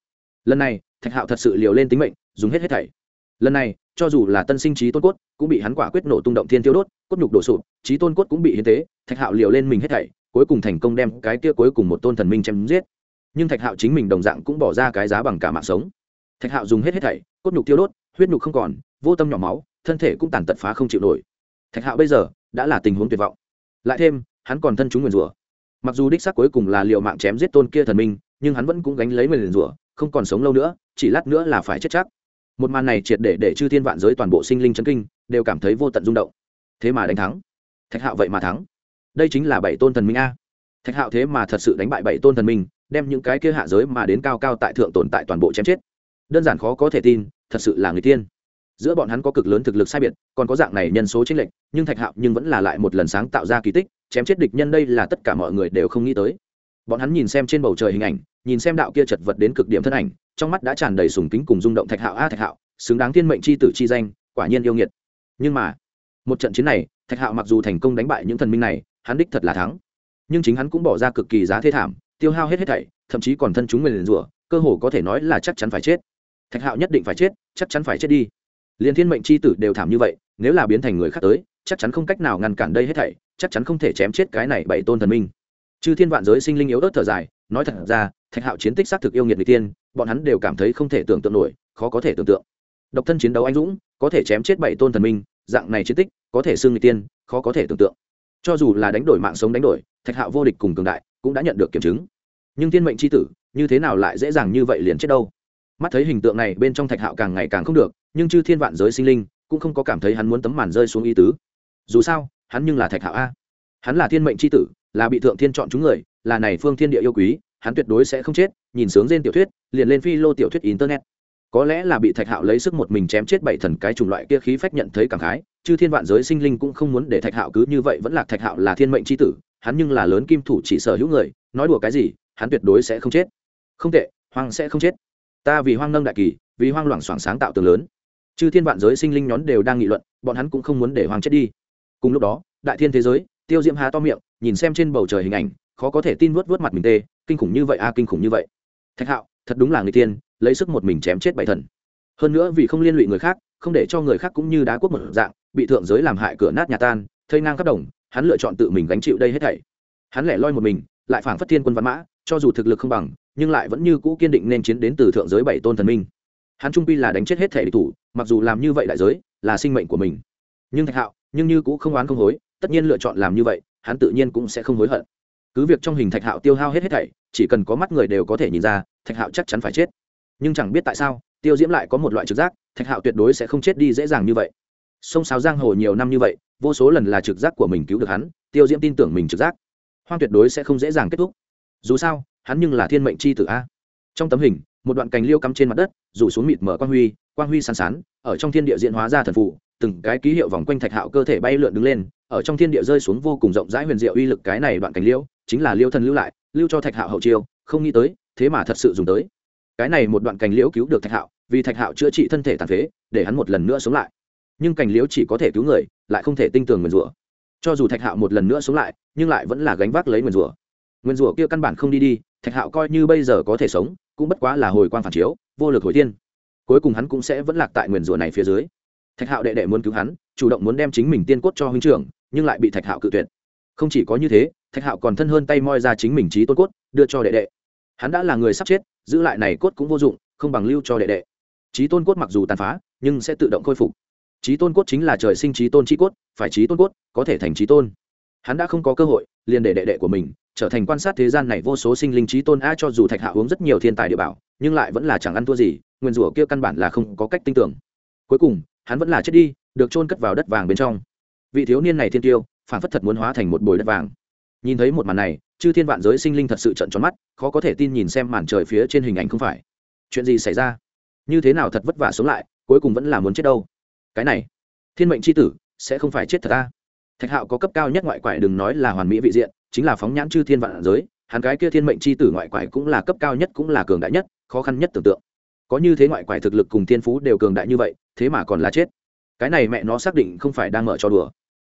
Speaker 1: Lần này, thạch hạo thật sự liều lên tính mệnh, dùng hết hết thảy. Lần này, cho dù là tân sinh trí tôn cốt, cũng bị hắn quả quyết nổ tung động thiên tiêu đốt, cốt nhục đổ sụp, trí tôn cốt cũng bị hiến tế, thạch hạo liều lên mình hết thảy, cuối cùng thành công đem cái kia cuối cùng một tôn thần minh chém giết nhưng thạch hạo chính mình đồng dạng cũng bỏ ra cái giá bằng cả mạng sống. Thạch hạo dùng hết hết thảy, cốt nhục tiêu đốt, huyết nhục không còn, vô tâm nhỏ máu, thân thể cũng tàn tật phá không chịu nổi. Thạch hạo bây giờ đã là tình huống tuyệt vọng. Lại thêm, hắn còn thân chúng nguyền rủa. Mặc dù đích xác cuối cùng là liệu mạng chém giết tôn kia thần minh, nhưng hắn vẫn cũng gánh lấy nguyền rủa, không còn sống lâu nữa, chỉ lát nữa là phải chết chắc. Một màn này triệt để để chư thiên vạn giới toàn bộ sinh linh chấn kinh, đều cảm thấy vô tận rung động. Thế mà đánh thắng. Thạch hạo vậy mà thắng. Đây chính là bảy tôn thần minh a. Thạch hạo thế mà thật sự đánh bại bảy tôn thần minh đem những cái kia hạ giới mà đến cao cao tại thượng tồn tại toàn bộ chém chết. Đơn giản khó có thể tin, thật sự là người tiên. Giữa bọn hắn có cực lớn thực lực sai biệt, còn có dạng này nhân số chênh lệch, nhưng thạch hạo nhưng vẫn là lại một lần sáng tạo ra kỳ tích, chém chết địch nhân đây là tất cả mọi người đều không nghĩ tới. Bọn hắn nhìn xem trên bầu trời hình ảnh, nhìn xem đạo kia chật vật đến cực điểm thân ảnh, trong mắt đã tràn đầy sùng kính cùng rung động thạch hạo, a thạch hạo, xứng đáng thiên mệnh c h i tử chi danh, quả nhiên yêu nghiệt. Nhưng mà, một trận chiến này, thạch hạo mặc dù thành công đánh bại những thần minh này, hắn đích thật là thắng. Nhưng chính hắn cũng bỏ ra cực kỳ giá thế thảm tiêu hao hết hết thảy, thậm chí còn thân chúng người liền rủa, cơ hồ có thể nói là chắc chắn phải chết. Thạch hạo nhất định phải chết, chắc chắn phải chết đi. Liền thiên mệnh c h i tử đều thảm như vậy, nếu là biến thành người khác tới, chắc chắn không cách nào ngăn cản đây hết thảy, chắc chắn không thể chém chết cái này bảy tôn thần minh. Chư thiên vạn giới sinh linh yếu ớt thở dài, nói thật ra, thạch hạo chiến tích xác thực yêu nghiệt người tiên, bọn hắn đều cảm thấy không thể tưởng tượng nổi, khó có thể tưởng tượng. Độc thân chiến đấu anh dũng, có thể chém chết bảy tôn thần minh, dạng này chiến tích, có thể xưng người tiên, khó có thể tưởng tượng. Cho dù là đánh đổi mạng sống đánh đổi, thạch hạo vô địch cùng cường đại, cũng đã nhận được kiểm chứng nhưng thiên mệnh c h i tử, như thế nào lại dễ dàng như vậy liền chết đâu? Mắt thấy hình tượng này bên trong thạch hạo càng ngày càng không được, nhưng chư thiên vạn giới sinh linh cũng không có cảm thấy hắn muốn tấm màn rơi xuống y tứ. Dù sao, hắn nhưng là thạch hạo a. Hắn là thiên mệnh c h i tử, là bị thượng thiên chọn chúng người, là này phương thiên địa yêu quý, hắn tuyệt đối sẽ không chết, nhìn sướng trên tiểu thuyết, liền lên phi lô tiểu thuyết internet. Có lẽ là bị thạch hạo lấy sức một mình chém chết bảy thần cái chủng loại kia khí phách nhận thấy cảm khái, chư thiên vạn giới sinh linh cũng không muốn để thạch hạo cứ như vậy vẫn là thạch hạo là thiên mệnh c h i tử, hắn nhưng là lớn kim thủ chỉ sở hữu người, nói đùa cái gì hắn tuyệt đối sẽ không chết. Không tệ, hoang sẽ không chết. Ta vì hoang nâng đại kỳ, vì hoang loảng xoảng sáng tạo tường lớn. Chư thiên vạn giới sinh linh nhón đều đang nghị luận, bọn hắn cũng không muốn để hoang chết đi. Cùng lúc đó, đại thiên thế giới, tiêu diễm há to miệng, nhìn xem trên bầu trời hình ảnh, khó có thể tin vớt vớt mặt mình tê, kinh khủng như vậy a, kinh khủng như vậy. Thạch hạo, thật đúng là người tiên, lấy sức một mình chém chết bảy thần. Hơn nữa vì không liên lụy người khác, không để cho người khác cũng như đá quốc một dạng, bị thượng giới làm hại cửa nát nhà tan, thây ngang khắp đồng, hắn lựa chọn tự mình gánh chịu đây hết thảy. Hắn lẻ loi một mình, lại phảng phất thiên quân văn mã cho dù thực lực không bằng, nhưng lại vẫn như cũ kiên định nên chiến đến từ thượng giới bảy tôn thần minh. Hắn trung pi là đánh chết hết thể địch thủ, mặc dù làm như vậy đại giới, là sinh mệnh của mình. Nhưng thạch hạo, nhưng như cũ không oán không hối, tất nhiên lựa chọn làm như vậy, hắn tự nhiên cũng sẽ không hối hận. Cứ việc trong hình thạch hạo tiêu hao hết hết thảy, chỉ cần có mắt người đều có thể nhìn ra, thạch hạo chắc chắn phải chết. Nhưng chẳng biết tại sao, tiêu diễm lại có một loại trực giác, thạch hạo tuyệt đối sẽ không chết đi dễ dàng như vậy. Sông sáo giang hồ nhiều năm như vậy, vô số lần là trực giác của mình cứu được hắn, tiêu diễm tin tưởng mình trực giác. Hoang tuyệt đối sẽ không dễ dàng kết thúc dù sao, hắn nhưng là thiên mệnh c h i tử a. Trong tấm hình, một đoạn cành liêu cắm trên mặt đất, rủ xuống mịt mở quang huy quang huy sàn sán, ở trong thiên địa diễn hóa ra thần phụ từng cái ký hiệu vòng quanh thạch hạo cơ thể bay lượn đứng lên, ở trong thiên địa rơi xuống vô cùng rộng rãi huyền diệu uy lực cái này đoạn cành liêu, chính là liêu thần lưu lại, lưu cho thạch hạo hậu chiêu, không nghĩ tới, thế mà thật sự dùng tới. Cái này một đoạn cành liễu cứu được thạch hạo, vì thạch hạo chữa trị thân thể tàn phế, để hắn một lần nữa sống lại. Nhưng cành liễu chỉ có thể cứu người, lại không thể tinh tường nguyền rủa. Cho dù thạch hạo một lần nữa sống lại, nhưng lại vẫn là gánh vác lấy nguyền rủa. Nguyên rủa kia căn bản không đi đi, thạch hạo coi như bây giờ có thể sống, cũng bất quá là hồi quang phản chiếu, vô lực hồi tiên cuối cùng hắn cũng sẽ vẫn lạc tại nguyền rủa này phía dưới. Thạch hạo đệ đệ muốn cứu hắn, chủ động muốn đem chính mình tiên cốt cho huynh trưởng, nhưng lại bị thạch hạo cự tuyệt. Không chỉ có như thế, thạch hạo còn thân hơn tay moi ra chính mình trí tôn cốt, đưa cho đệ đệ. Hắn đã là người sắp chết, giữ lại này cốt cũng vô dụng, không bằng lưu cho đệ đệ. Trí tôn cốt mặc dù tàn phá, nhưng sẽ tự động khôi phục. Trí tôn cốt chính là trời sinh trí tôn trí cốt, phải trí tôn cốt, có thể thành trí tôn hắn đã không có cơ hội, liền để đệ đệ của mình trở thành quan sát thế gian này vô số sinh linh trí tôn a cho dù thạch hạ uống rất nhiều thiên tài địa bảo, nhưng lại vẫn là chẳng ăn thua gì, nguyên rủa kia căn bản là không có cách tin tưởng. Cuối cùng, hắn vẫn là chết đi, được trôn cất vào đất vàng bên trong. Vị thiếu niên này thiên tiêu phản phất thật muốn hóa thành một bồi đất vàng. Nhìn thấy một màn này, chư thiên vạn giới sinh linh thật sự trận tròn mắt, khó có thể tin nhìn xem màn trời phía trên hình ảnh không phải. Chuyện gì xảy ra? Như thế nào thật vất vả sống lại, cuối cùng vẫn là muốn chết đâu? Cái này, thiên mệnh c h i tử, sẽ không phải chết thật ta thạch hạo có cấp cao nhất ngoại quải đừng nói là hoàn mỹ vị diện, chính là phóng nhãn chư thiên vạn giới, hắn cái kia thiên mệnh c h i tử ngoại quải cũng là cấp cao nhất cũng là cường đại nhất, khó khăn nhất tưởng tượng. Có như thế ngoại quải thực lực cùng thiên phú đều cường đại như vậy, thế mà còn là chết. Cái này mẹ nó xác định không phải đang mở cho đùa.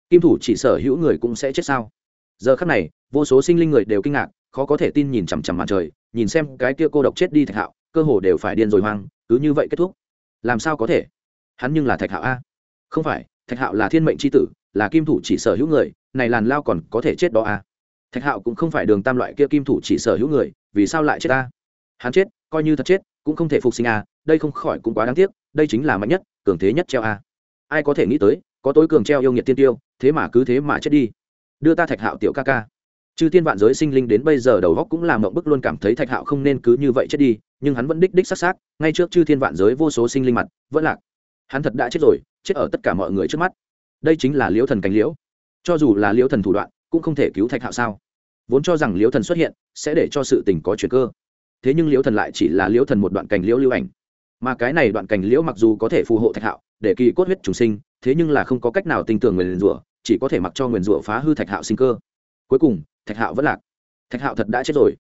Speaker 1: Kim thủ chỉ sở hữu người cũng sẽ chết sao? Giờ khắc này, vô số sinh linh người đều kinh ngạc, khó có thể tin nhìn chằm chằm mặt trời, nhìn xem cái kia cô độc chết đi thạch hạo, cơ hồ đều phải điên rồi hoang, cứ như vậy kết thúc. Làm sao có thể? Hắn nhưng là thạch hạo a. Không phải, thạch hạo là thiên mệnh c h i tử là kim thủ chỉ sở hữu người, này làn lao còn có thể chết đó à? thạch hạo cũng không phải đường tam loại kia kim thủ chỉ sở hữu người, vì sao lại chết ta hắn chết, coi như thật chết, cũng không thể phục sinh à? đây không khỏi cũng quá đáng tiếc, đây chính là mạnh nhất, cường thế nhất treo à? ai có thể nghĩ tới, có tối cường treo yêu nghiệt tiên tiêu, thế mà cứ thế mà chết đi đưa ta thạch hạo tiểu ca ca chư tiên vạn giới sinh linh đến bây giờ đầu góc cũng làm mộng bức luôn cảm thấy thạch hạo không nên cứ như vậy chết đi, nhưng hắn vẫn đích đích s á c s á c ngay trước chư thiên vạn giới vô số sinh linh mặt, vẫn lạc hắn thật đã chết rồi, chết ở tất cả mọi người trước mắt đây chính là liễu thần cánh liễu. Cho dù là liễu thần thủ đoạn, cũng không thể cứu thạch hạo sao? Vốn cho rằng liễu thần xuất hiện, sẽ để cho sự tình có chuyện cơ. Thế nhưng liễu thần lại chỉ là liễu thần một đoạn cành liễu lưu ảnh. Mà cái này đoạn cành liễu mặc dù có thể phù hộ thạch hạo, để kỳ cốt huyết trùng sinh, thế nhưng là không có cách nào tin tưởng nguyền rủa, chỉ có thể mặc cho nguyền rủa phá hư thạch hạo sinh cơ. Cuối cùng, thạch hạo vẫn lạc. Thạch hạo thật đã chết rồi.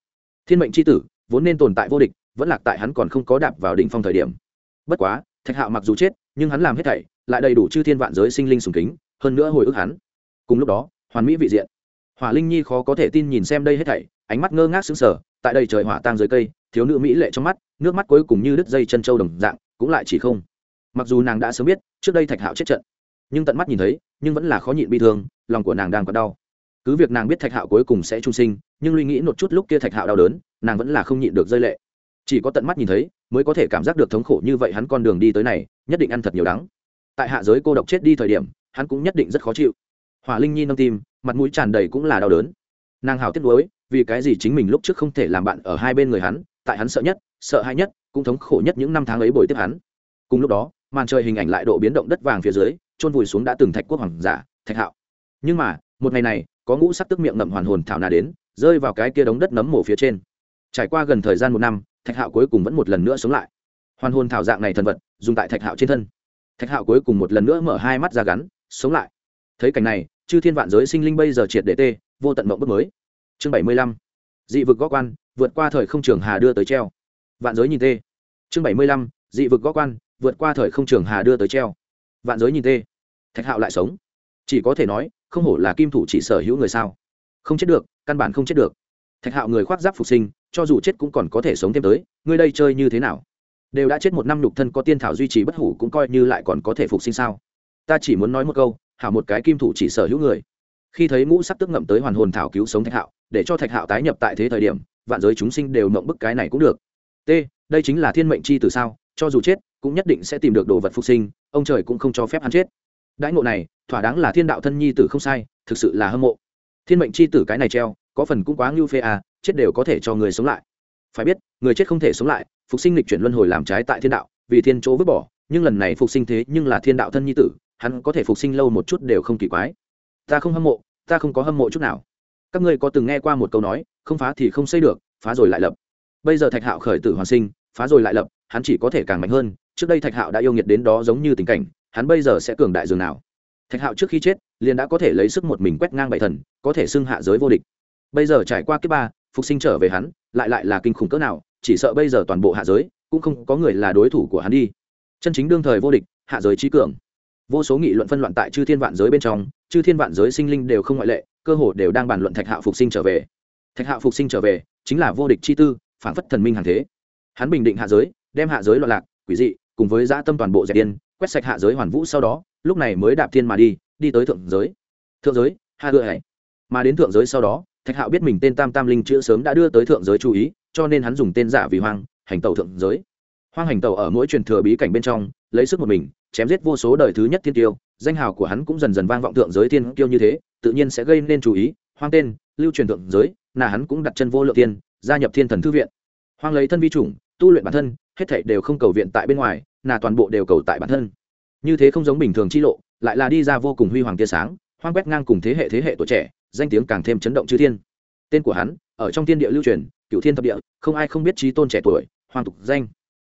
Speaker 1: Thiên mệnh c h i tử, vốn nên tồn tại vô địch, vẫn lạc tại hắn còn không có đạp vào đỉnh phong thời điểm. Bất quá, thạch hạo mặc dù chết, nhưng hắn làm hết thảy lại đầy đủ chư thiên vạn giới sinh linh sùng kính, hơn nữa hồi ức hắn. Cùng lúc đó, hoàn mỹ vị diện. Hỏa linh nhi khó có thể tin nhìn xem đây hết thảy, ánh mắt ngơ ngác sững sờ, tại đây trời hỏa tang dưới cây, thiếu nữ mỹ lệ trong mắt, nước mắt cuối cùng như đứt dây chân trâu đồng dạng, cũng lại chỉ không. Mặc dù nàng đã sớm biết, trước đây thạch hạo chết trận, nhưng tận mắt nhìn thấy, nhưng vẫn là khó nhịn bi thương, lòng của nàng đang còn đau. Cứ việc nàng biết thạch hạo cuối cùng sẽ trung sinh, nhưng suy nghĩ một chút lúc kia thạch hạo đau đớn, nàng vẫn là không nhịn được rơi lệ. Chỉ có tận mắt nhìn thấy, mới có thể cảm giác được thống khổ như vậy hắn con đường đi tới này, nhất định ăn thật nhiều đắng tại hạ giới cô độc chết đi thời điểm, hắn cũng nhất định rất khó chịu. Hỏa linh nhi nâng tim, mặt mũi tràn đầy cũng là đau đớn. Nàng hào tiếc nuối, vì cái gì chính mình lúc trước không thể làm bạn ở hai bên người hắn, tại hắn sợ nhất, sợ hãi nhất, cũng thống khổ nhất những năm tháng ấy bồi tiếp hắn. Cùng lúc đó, màn trời hình ảnh lại độ biến động đất vàng phía dưới, chôn vùi xuống đã từng thạch quốc hoàng giả, thạch hạo. Nhưng mà, một ngày này, có ngũ sắc tức miệng ngậm hoàn hồn thảo nà đến, rơi vào cái kia đống đất nấm mổ phía trên. Trải qua gần thời gian một năm, thạch hạo cuối cùng vẫn một lần nữa sống lại. Hoàn hồn thảo dạng này thần vật, dùng tại thạch hạo trên thân thạch hạo cuối cùng một lần nữa mở hai mắt ra gắn, sống lại. Thấy cảnh này, chư thiên vạn giới sinh linh bây giờ triệt để tê, vô tận mộng bước mới. Chương bảy mươi lăm. Dị vực gó quan, vượt qua thời không trường hà đưa tới treo. Vạn giới nhìn tê. Chương bảy mươi lăm. Dị vực gó quan, vượt qua thời không trường hà đưa tới treo. Vạn giới nhìn tê. Thạch hạo lại sống. Chỉ có thể nói, không hổ là kim thủ chỉ sở hữu người sao. Không chết được, căn bản không chết được. Thạch hạo người khoác giáp phục sinh, cho dù chết cũng còn có thể sống thêm tới. Ngươi đây chơi như thế nào? Đều đã chết một năm nhục thân có tiên thảo duy trì bất hủ cũng coi như lại còn có thể phục sinh sao? Ta chỉ muốn nói một câu, hảo một cái kim thủ chỉ sở hữu người. Khi thấy ngũ sắc tức ngậm tới hoàn hồn thảo cứu sống thạch hạo, để cho thạch hạo tái nhập tại thế thời điểm, vạn giới chúng sinh đều mộng bức cái này cũng được. T, đây chính là thiên mệnh chi từ sao? Cho dù chết, cũng nhất định sẽ tìm được đồ vật phục sinh, ông trời cũng không cho phép hắn chết. Đãi ngộ này, thỏa đáng là thiên đạo thân nhi tử không sai, thực sự là hâm mộ. Thiên mệnh chi tử cái này treo, có phần cũng quá ngưu phê à chết đều có thể cho người sống lại. Phải biết, người chết không thể sống lại phục sinh lịch chuyển luân hồi làm trái tại thiên đạo, vì thiên chỗ vứt bỏ, nhưng lần này phục sinh thế nhưng là thiên đạo thân nhi tử, hắn có thể phục sinh lâu một chút đều không kỳ quái. Ta không hâm mộ, ta không có hâm mộ chút nào. Các ngươi có từng nghe qua một câu nói, không phá thì không xây được, phá rồi lại lập. Bây giờ thạch hạo khởi tử hoàn sinh, phá rồi lại lập, hắn chỉ có thể càng mạnh hơn, trước đây thạch hạo đã yêu nghiệt đến đó giống như tình cảnh, hắn bây giờ sẽ cường đại dường nào? Thạch hạo trước khi chết, liền đã có thể lấy sức một mình quét ngang bảy thần, có thể xưng hạ giới vô địch. Bây giờ trải qua kiếp ba, phục sinh trở về hắn, lại lại là kinh khủng cỡ nào chỉ sợ bây giờ toàn bộ hạ giới cũng không có người là đối thủ của hắn đi. Chân chính đương thời vô địch, hạ giới trí cường. Vô số nghị luận phân loạn tại chư thiên vạn giới bên trong, chư thiên vạn giới sinh linh đều không ngoại lệ, cơ hồ đều đang bàn luận thạch hạo phục sinh trở về. Thạch hạo phục sinh trở về, chính là vô địch chi tư phản phất thần minh hàng thế. Hắn bình định hạ giới, đem hạ giới loạn lạc, quỷ dị, cùng với dã tâm toàn bộ dẹp điên quét sạch hạ giới hoàn vũ sau đó, lúc này mới đạp thiên mà đi đi tới thượng giới. Thượng giới hạ gợi hải mà đến thượng giới sau đó, thạch hạo biết mình tên tam tam linh chữ sớm đã đưa tới thượng giới chú ý cho nên hắn dùng tên giả vì hoang, hành tàu thượng giới. Hoang hành tàu ở mỗi truyền thừa bí cảnh bên trong, lấy sức một mình, chém giết vô số đời thứ nhất thiên tiêu danh hào của hắn cũng dần dần vang vọng thượng giới thiên tiêu như thế, tự nhiên sẽ gây nên chú ý. Hoang tên, lưu truyền thượng giới, là hắn cũng đặt chân vô lượng tiên gia nhập thiên thần thư viện. Hoang lấy thân vi chủng, tu luyện bản thân, hết thảy đều không cầu viện tại bên ngoài, là toàn bộ đều cầu tại bản thân. Như thế không giống bình thường chi lộ, lại là đi ra vô cùng huy hoàng tia sáng, hoang quét ngang cùng thế hệ thế hệ tuổi trẻ, danh tiếng càng thêm chấn động chư thiên tên của hắn, ở trong thiên địa lưu truyền cựu thiên thập địa, không ai không biết trí tôn trẻ tuổi hoàng tục danh.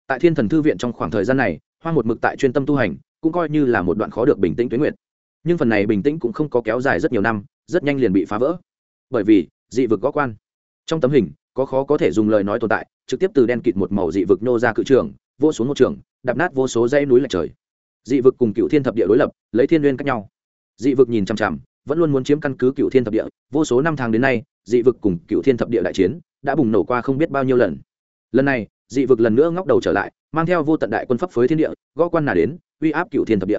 Speaker 1: Tại thiên thần thư viện trong khoảng thời gian này, hoang một mực tại chuyên tâm tu hành, cũng coi như là một đoạn khó được bình tĩnh tuyến nguyện nhưng phần này bình tĩnh cũng không có kéo dài rất nhiều năm, rất nhanh liền bị phá vỡ. Bởi vì, dị vực gó quan. Trong tấm hình, có khó có thể dùng lời nói tồn tại, trực tiếp từ đen kịt một màu dị vực nô ra cự trường, vô xuống một trường, đạp nát vô số dãy núi lệch trời. Dị vực cùng cựu thiên thập địa đối lập, lấy thiên n cách nhau. Dị vực nhìn chằm chằm, vẫn luôn muốn chiếm căn cứ cựu thiên thập địa, vô số năm tháng đến nay dị vực cùng cựu thiên thập địa đại chiến đã bùng nổ qua không biết bao nhiêu lần. Lần này, dị vực lần nữa ngóc đầu trở lại, mang theo vô tận đại quân pháp phối thiên địa, gõ quan nà đến, uy áp cựu thiên thập địa.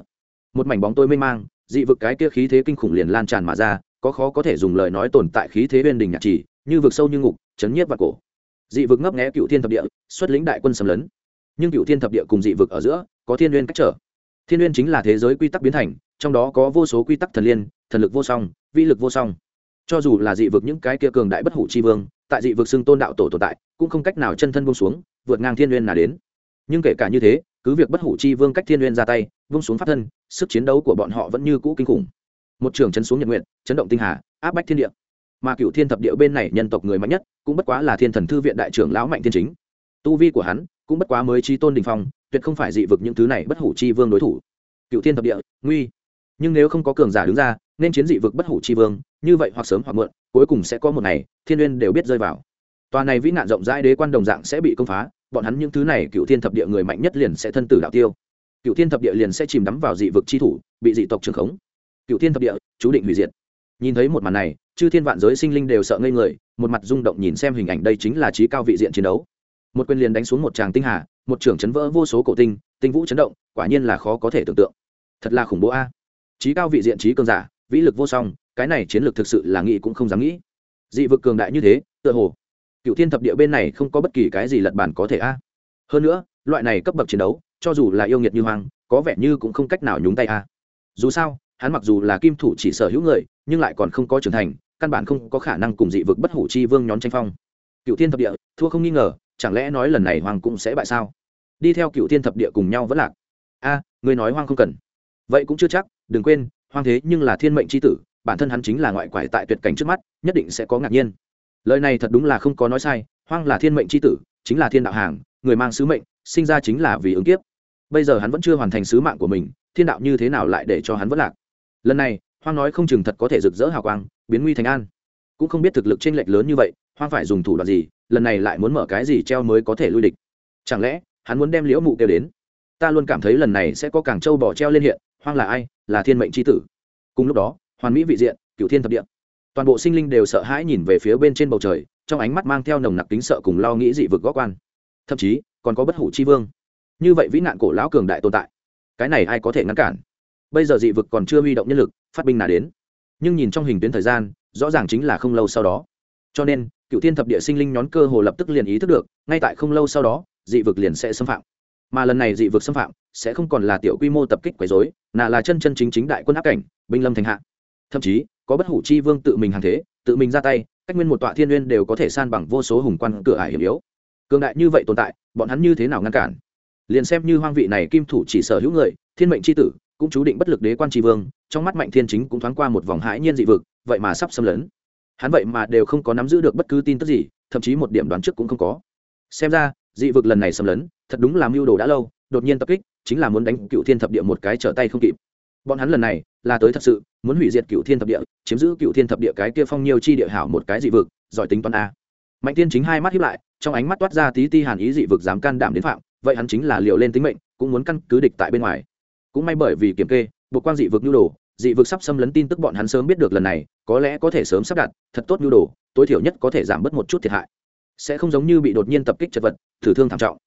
Speaker 1: Một mảnh bóng tôi mênh mang, dị vực cái kia khí thế kinh khủng liền lan tràn mà ra, có khó có thể dùng lời nói tồn tại khí thế bên đình nhạc trì, như vực sâu như ngục, chấn nhiếp và cổ. Dị vực ngấp nghé cựu thiên thập địa, xuất lĩnh đại quân xâm lấn. Nhưng cựu thiên thập địa cùng dị vực ở giữa, có thiên n cách trở. Thiên n chính là thế giới quy tắc biến thành, trong đó có vô số quy tắc thần liên, thần lực vô song, vi lực vô song cho dù là dị vực những cái kia cường đại bất hủ chi vương, tại dị vực xưng tôn đạo tổ tồn tại, cũng không cách nào chân thân bông xuống, vượt ngang thiên n là đến. Nhưng kể cả như thế, cứ việc bất hủ chi vương cách thiên n ra tay vung xuống pháp thân, sức chiến đấu của bọn họ vẫn như cũ kinh khủng. Một trường chấn xuống nhật nguyện, chấn động tinh hà, áp bách thiên địa. Mà cựu thiên thập địa bên này nhân tộc người mạnh nhất, cũng bất quá là thiên thần thư viện đại trưởng lão mạnh thiên chính. Tu vi của hắn, cũng bất quá mới chi tôn đình phong, tuyệt không phải dị vực những thứ này bất hủ chi vương đối thủ. Cựu thiên thập địa, nguy. Nhưng nếu không có cường giả đứng ra, nên chiến dị vực bất hủ chi vương như vậy hoặc sớm hoặc muộn, cuối cùng sẽ có một ngày, thiên nguyên đều biết rơi vào. Tòa này vĩ nạn rộng rãi đế quan đồng dạng sẽ bị công phá, bọn hắn những thứ này cựu thiên thập địa người mạnh nhất liền sẽ thân tử đạo tiêu. Cựu thiên thập địa liền sẽ chìm đắm vào dị vực chi thủ, bị dị tộc trường khống. Cựu thiên thập địa, chú định hủy diệt. Nhìn thấy một màn này, chư thiên vạn giới sinh linh đều sợ ngây người, một mặt rung động nhìn xem hình ảnh đây chính là trí cao vị diện chiến đấu. Một quyền liền đánh xuống một tràng tinh hà, một trưởng chấn vỡ vô số cổ tinh tinh vũ chấn động, quả nhiên là khó có thể tưởng tượng. Thật là khủng bố a. Trí cao vị diện trí cường giả, vĩ lực vô song cái này chiến lược thực sự là nghĩ cũng không dám nghĩ. Dị vực cường đại như thế, tựa hồ, cựu thiên thập địa bên này không có bất kỳ cái gì lật bản có thể a. Hơn nữa, loại này cấp bậc chiến đấu, cho dù là yêu nghiệt như hoàng có vẻ như cũng không cách nào nhúng tay a. Dù sao, hắn mặc dù là kim thủ chỉ sở hữu người, nhưng lại còn không có trưởng thành, căn bản không có khả năng cùng dị vực bất hủ chi vương nhón tranh phong. Cựu thiên thập địa, thua không nghi ngờ, chẳng lẽ nói lần này hoàng cũng sẽ bại sao? Đi theo cựu thiên thập địa cùng nhau vẫn lạc. A người nói hoang không cần. Vậy cũng chưa chắc, đừng quên, hoang thế nhưng là thiên mệnh c h i tử bản thân hắn chính là ngoại quải tại tuyệt cảnh trước mắt, nhất định sẽ có ngạc nhiên. Lời này thật đúng là không có nói sai, hoang là thiên mệnh c h i tử, chính là thiên đạo hàng, người mang sứ mệnh, sinh ra chính là vì ứng kiếp. Bây giờ hắn vẫn chưa hoàn thành sứ mạng của mình, thiên đạo như thế nào lại để cho hắn vất lạc? Lần này, hoang nói không chừng thật có thể rực rỡ hào quang, biến nguy thành an. Cũng không biết thực lực t r ê n lệch lớn như vậy, hoang phải dùng thủ đoạn gì, lần này lại muốn mở cái gì treo mới có thể lui địch? Chẳng lẽ, hắn muốn đem liễu mụ kêu đến? Ta luôn cảm thấy lần này sẽ có càng trâu bỏ treo lên hiện, hoang là ai? Là thiên mệnh c tử. Cùng lúc đó hoàn mỹ vị diện cựu thiên thập địa. Toàn bộ sinh linh đều sợ hãi nhìn về phía bên trên bầu trời, trong ánh mắt mang theo nồng nặc tính sợ cùng lo nghĩ dị vực góc quan. Thậm chí, còn có bất hủ chi vương. Như vậy vĩ nạn cổ lão cường đại tồn tại, cái này ai có thể ngăn cản? Bây giờ dị vực còn chưa huy động nhân lực, phát binh nào đến. Nhưng nhìn trong hình tuyến thời gian, rõ ràng chính là không lâu sau đó. Cho nên cựu thiên thập địa sinh linh nhón cơ hồ lập tức liền ý thức được, ngay tại không lâu sau đó, dị vực liền sẽ xâm phạm. Mà lần này dị vực xâm phạm, sẽ không còn là tiểu quy mô tập kích quấy dối nà là chân chân chính chính đại quân áp cảnh, binh lâm thành hạ thậm chí, có bất hủ chi vương tự mình hàng thế, tự mình ra tay, cách nguyên một tọa thiên nguyên đều có thể san bằng vô số hùng quan cửa ải hiểm yếu. Cường đại như vậy tồn tại, bọn hắn như thế nào ngăn cản? Liền xem như hoang vị này kim thủ chỉ sở hữu người, thiên mệnh c h i tử, cũng chú định bất lực đế quan tri vương, trong mắt mạnh thiên chính cũng thoáng qua một vòng hãi nhiên dị vực, vậy mà sắp xâm lấn. Hắn vậy mà đều không có nắm giữ được bất cứ tin tức gì, thậm chí một điểm đoán trước cũng không có. Xem ra, dị vực lần này xâm lấn, thật đúng là mưu đồ đã lâu, đột nhiên tập kích, chính là muốn đánh cựu thiên thập địa một cái trở tay không kịp bọn hắn lần này là tới thật sự, muốn hủy diệt cựu thiên thập địa, chiếm giữ cựu thiên thập địa cái kia phong nhiêu chi địa hảo một cái dị vực, giỏi tính toán a. Mạnh tiên chính hai mắt hiếp lại, trong ánh mắt toát ra tí ti hàn ý dị vực dám can đảm đến phạm, vậy hắn chính là liều lên tính mệnh, cũng muốn căn cứ địch tại bên ngoài. Cũng may bởi vì kiểm kê bộ quan dị vực nhu đồ, dị vực sắp xâm lấn tin tức bọn hắn sớm biết được lần này, có lẽ có thể sớm sắp đặt, thật tốt nhu đồ, tối thiểu nhất có thể giảm bớt một chút thiệt hại. Sẽ không giống như bị đột nhiên tập kích chật vật, thử thương thảm trọng.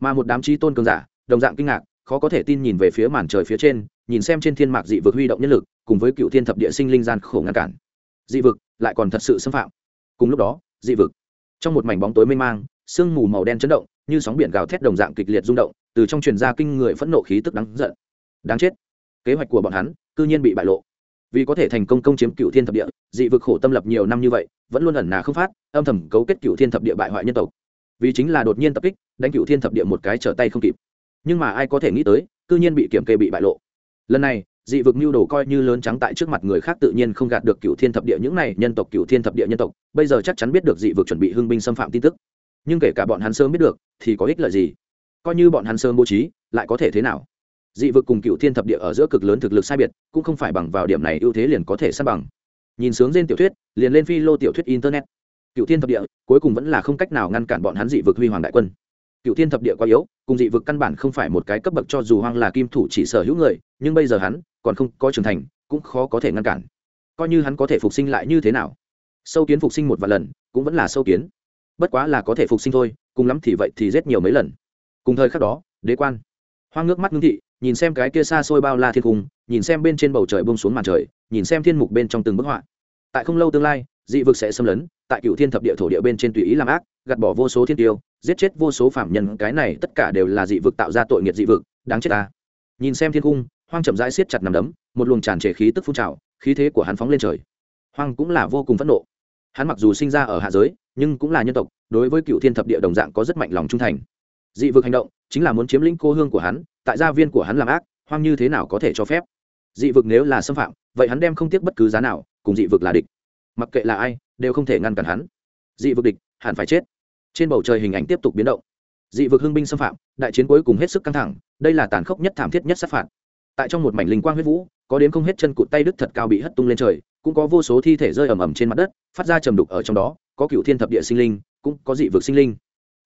Speaker 1: Mà một đám trí tôn cường giả, đồng dạng kinh ngạc khó có thể tin nhìn về phía màn trời phía trên, nhìn xem trên thiên mạc dị vực huy động nhân lực, cùng với cựu thiên thập địa sinh linh gian khổ ngăn cản. Dị vực lại còn thật sự xâm phạm. Cùng lúc đó, dị vực. Trong một mảnh bóng tối mênh mang, sương mù màu đen chấn động, như sóng biển gào thét đồng dạng kịch liệt rung động, từ trong truyền ra kinh người phẫn nộ khí tức đáng giận. Đáng chết. Kế hoạch của bọn hắn cư nhiên bị bại lộ. Vì có thể thành công công chiếm cựu thiên thập địa, dị vực khổ tâm lập nhiều năm như vậy, vẫn luôn ẩn nà không phát, âm thầm cấu kết cựu thiên thập địa bại hoại nhân tộc. Vì chính là đột nhiên tập kích, đánh cựu thiên thập địa một cái trở tay không kịp nhưng mà ai có thể nghĩ tới, cư nhiên bị kiểm kê bị bại lộ. Lần này, dị vực mưu đồ coi như lớn trắng tại trước mặt người khác tự nhiên không gạt được cựu thiên thập địa những này nhân tộc, cựu thiên thập địa nhân tộc, bây giờ chắc chắn biết được dị vực chuẩn bị hưng binh xâm phạm tin tức. Nhưng kể cả bọn hắn sớm biết được, thì có ích lợi gì? Coi như bọn hắn sớm bố trí, lại có thể thế nào? Dị vực cùng cựu thiên thập địa ở giữa cực lớn thực lực sai biệt, cũng không phải bằng vào điểm này ưu thế liền có thể săn bằng. Nhìn sướng trên tiểu thuyết, liền lên phi lô tiểu thuyết internet. Cựu thiên thập địa, cuối cùng vẫn là không cách nào ngăn cản bọn hắn dị vực huy hoàng đại quân cựu thiên thập địa quá yếu, cùng dị vực căn bản không phải một cái cấp bậc cho dù hoang là kim thủ chỉ sở hữu người, nhưng bây giờ hắn còn không có trưởng thành, cũng khó có thể ngăn cản. Coi như hắn có thể phục sinh lại như thế nào? Sâu kiến phục sinh một vài lần, cũng vẫn là sâu kiến. Bất quá là có thể phục sinh thôi, cùng lắm thì vậy thì rất nhiều mấy lần. Cùng thời khắc đó, đế quan. Hoang nước mắt ngưng thị, nhìn xem cái kia xa xôi bao la thiên cung, nhìn xem bên trên bầu trời bông xuống màn trời, nhìn xem thiên mục bên trong từng bức họa. Tại không lâu tương lai, dị vực sẽ xâm lấn, tại cựu thiên thập địa thổ địa bên trên tùy ý làm ác, gạt bỏ vô số thiên tiêu giết chết vô số phạm nhân, cái này tất cả đều là dị vực tạo ra tội nghiệt dị vực, đáng chết ta. Nhìn xem thiên cung hoang chậm rãi siết chặt nằm đấm, một luồng tràn trề khí tức phun trào, khí thế của hắn phóng lên trời. Hoang cũng là vô cùng phẫn nộ. Hắn mặc dù sinh ra ở hạ giới, nhưng cũng là nhân tộc, đối với cựu thiên thập địa đồng dạng có rất mạnh lòng trung thành. Dị vực hành động chính là muốn chiếm lĩnh cô hương của hắn, tại gia viên của hắn làm ác, hoang như thế nào có thể cho phép? Dị vực nếu là xâm phạm, vậy hắn đem không tiếc bất cứ giá nào, cùng dị vực là địch. Mặc kệ là ai, đều không thể ngăn cản hắn. Dị vực địch, hẳn phải chết trên bầu trời hình ảnh tiếp tục biến động. Dị vực hưng binh xâm phạm, đại chiến cuối cùng hết sức căng thẳng, đây là tàn khốc nhất thảm thiết nhất sát phạt. Tại trong một mảnh linh quang huyết vũ, có đến không hết chân cụt tay đứt thật cao bị hất tung lên trời, cũng có vô số thi thể rơi ầm ầm trên mặt đất, phát ra trầm đục ở trong đó, có cựu thiên thập địa sinh linh, cũng có dị vực sinh linh.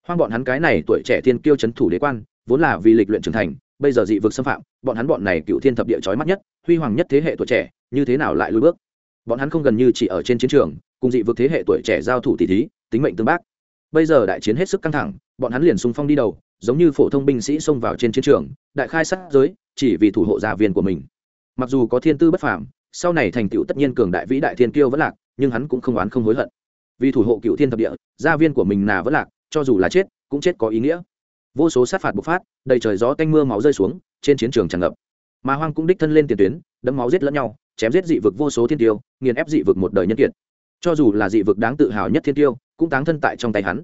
Speaker 1: Hoang bọn hắn cái này tuổi trẻ thiên kiêu chấn thủ đế quan, vốn là vì lịch luyện trưởng thành, bây giờ dị vực xâm phạm, bọn hắn bọn này cựu thiên thập địa trói mắt nhất, huy hoàng nhất thế hệ tuổi trẻ, như thế nào lại lùi bước? Bọn hắn không gần như chỉ ở trên chiến trường, cùng dị vực thế hệ tuổi trẻ giao thủ tỷ thí, tính mệnh tương bác bây giờ đại chiến hết sức căng thẳng, bọn hắn liền xung phong đi đầu, giống như phổ thông binh sĩ xông vào trên chiến trường, đại khai sát giới, chỉ vì thủ hộ gia viên của mình. Mặc dù có thiên tư bất phàm, sau này thành tựu tất nhiên cường đại vĩ đại thiên kiêu vẫn lạc, nhưng hắn cũng không oán không hối hận. Vì thủ hộ cựu thiên thập địa, gia viên của mình nà vẫn lạc, cho dù là chết, cũng chết có ý nghĩa. Vô số sát phạt bộc phát, đầy trời gió tanh mưa máu rơi xuống, trên chiến trường tràn ngập. Mà hoang cũng đích thân lên tiền tuyến đấm máu giết lẫn nhau, chém giết dị vực vô số thiên tiêu, nghiền ép dị vực một đời nhân kiệt. Cho dù là dị vực đáng tự hào nhất thiên tiêu cũng táng thân tại trong tay hắn.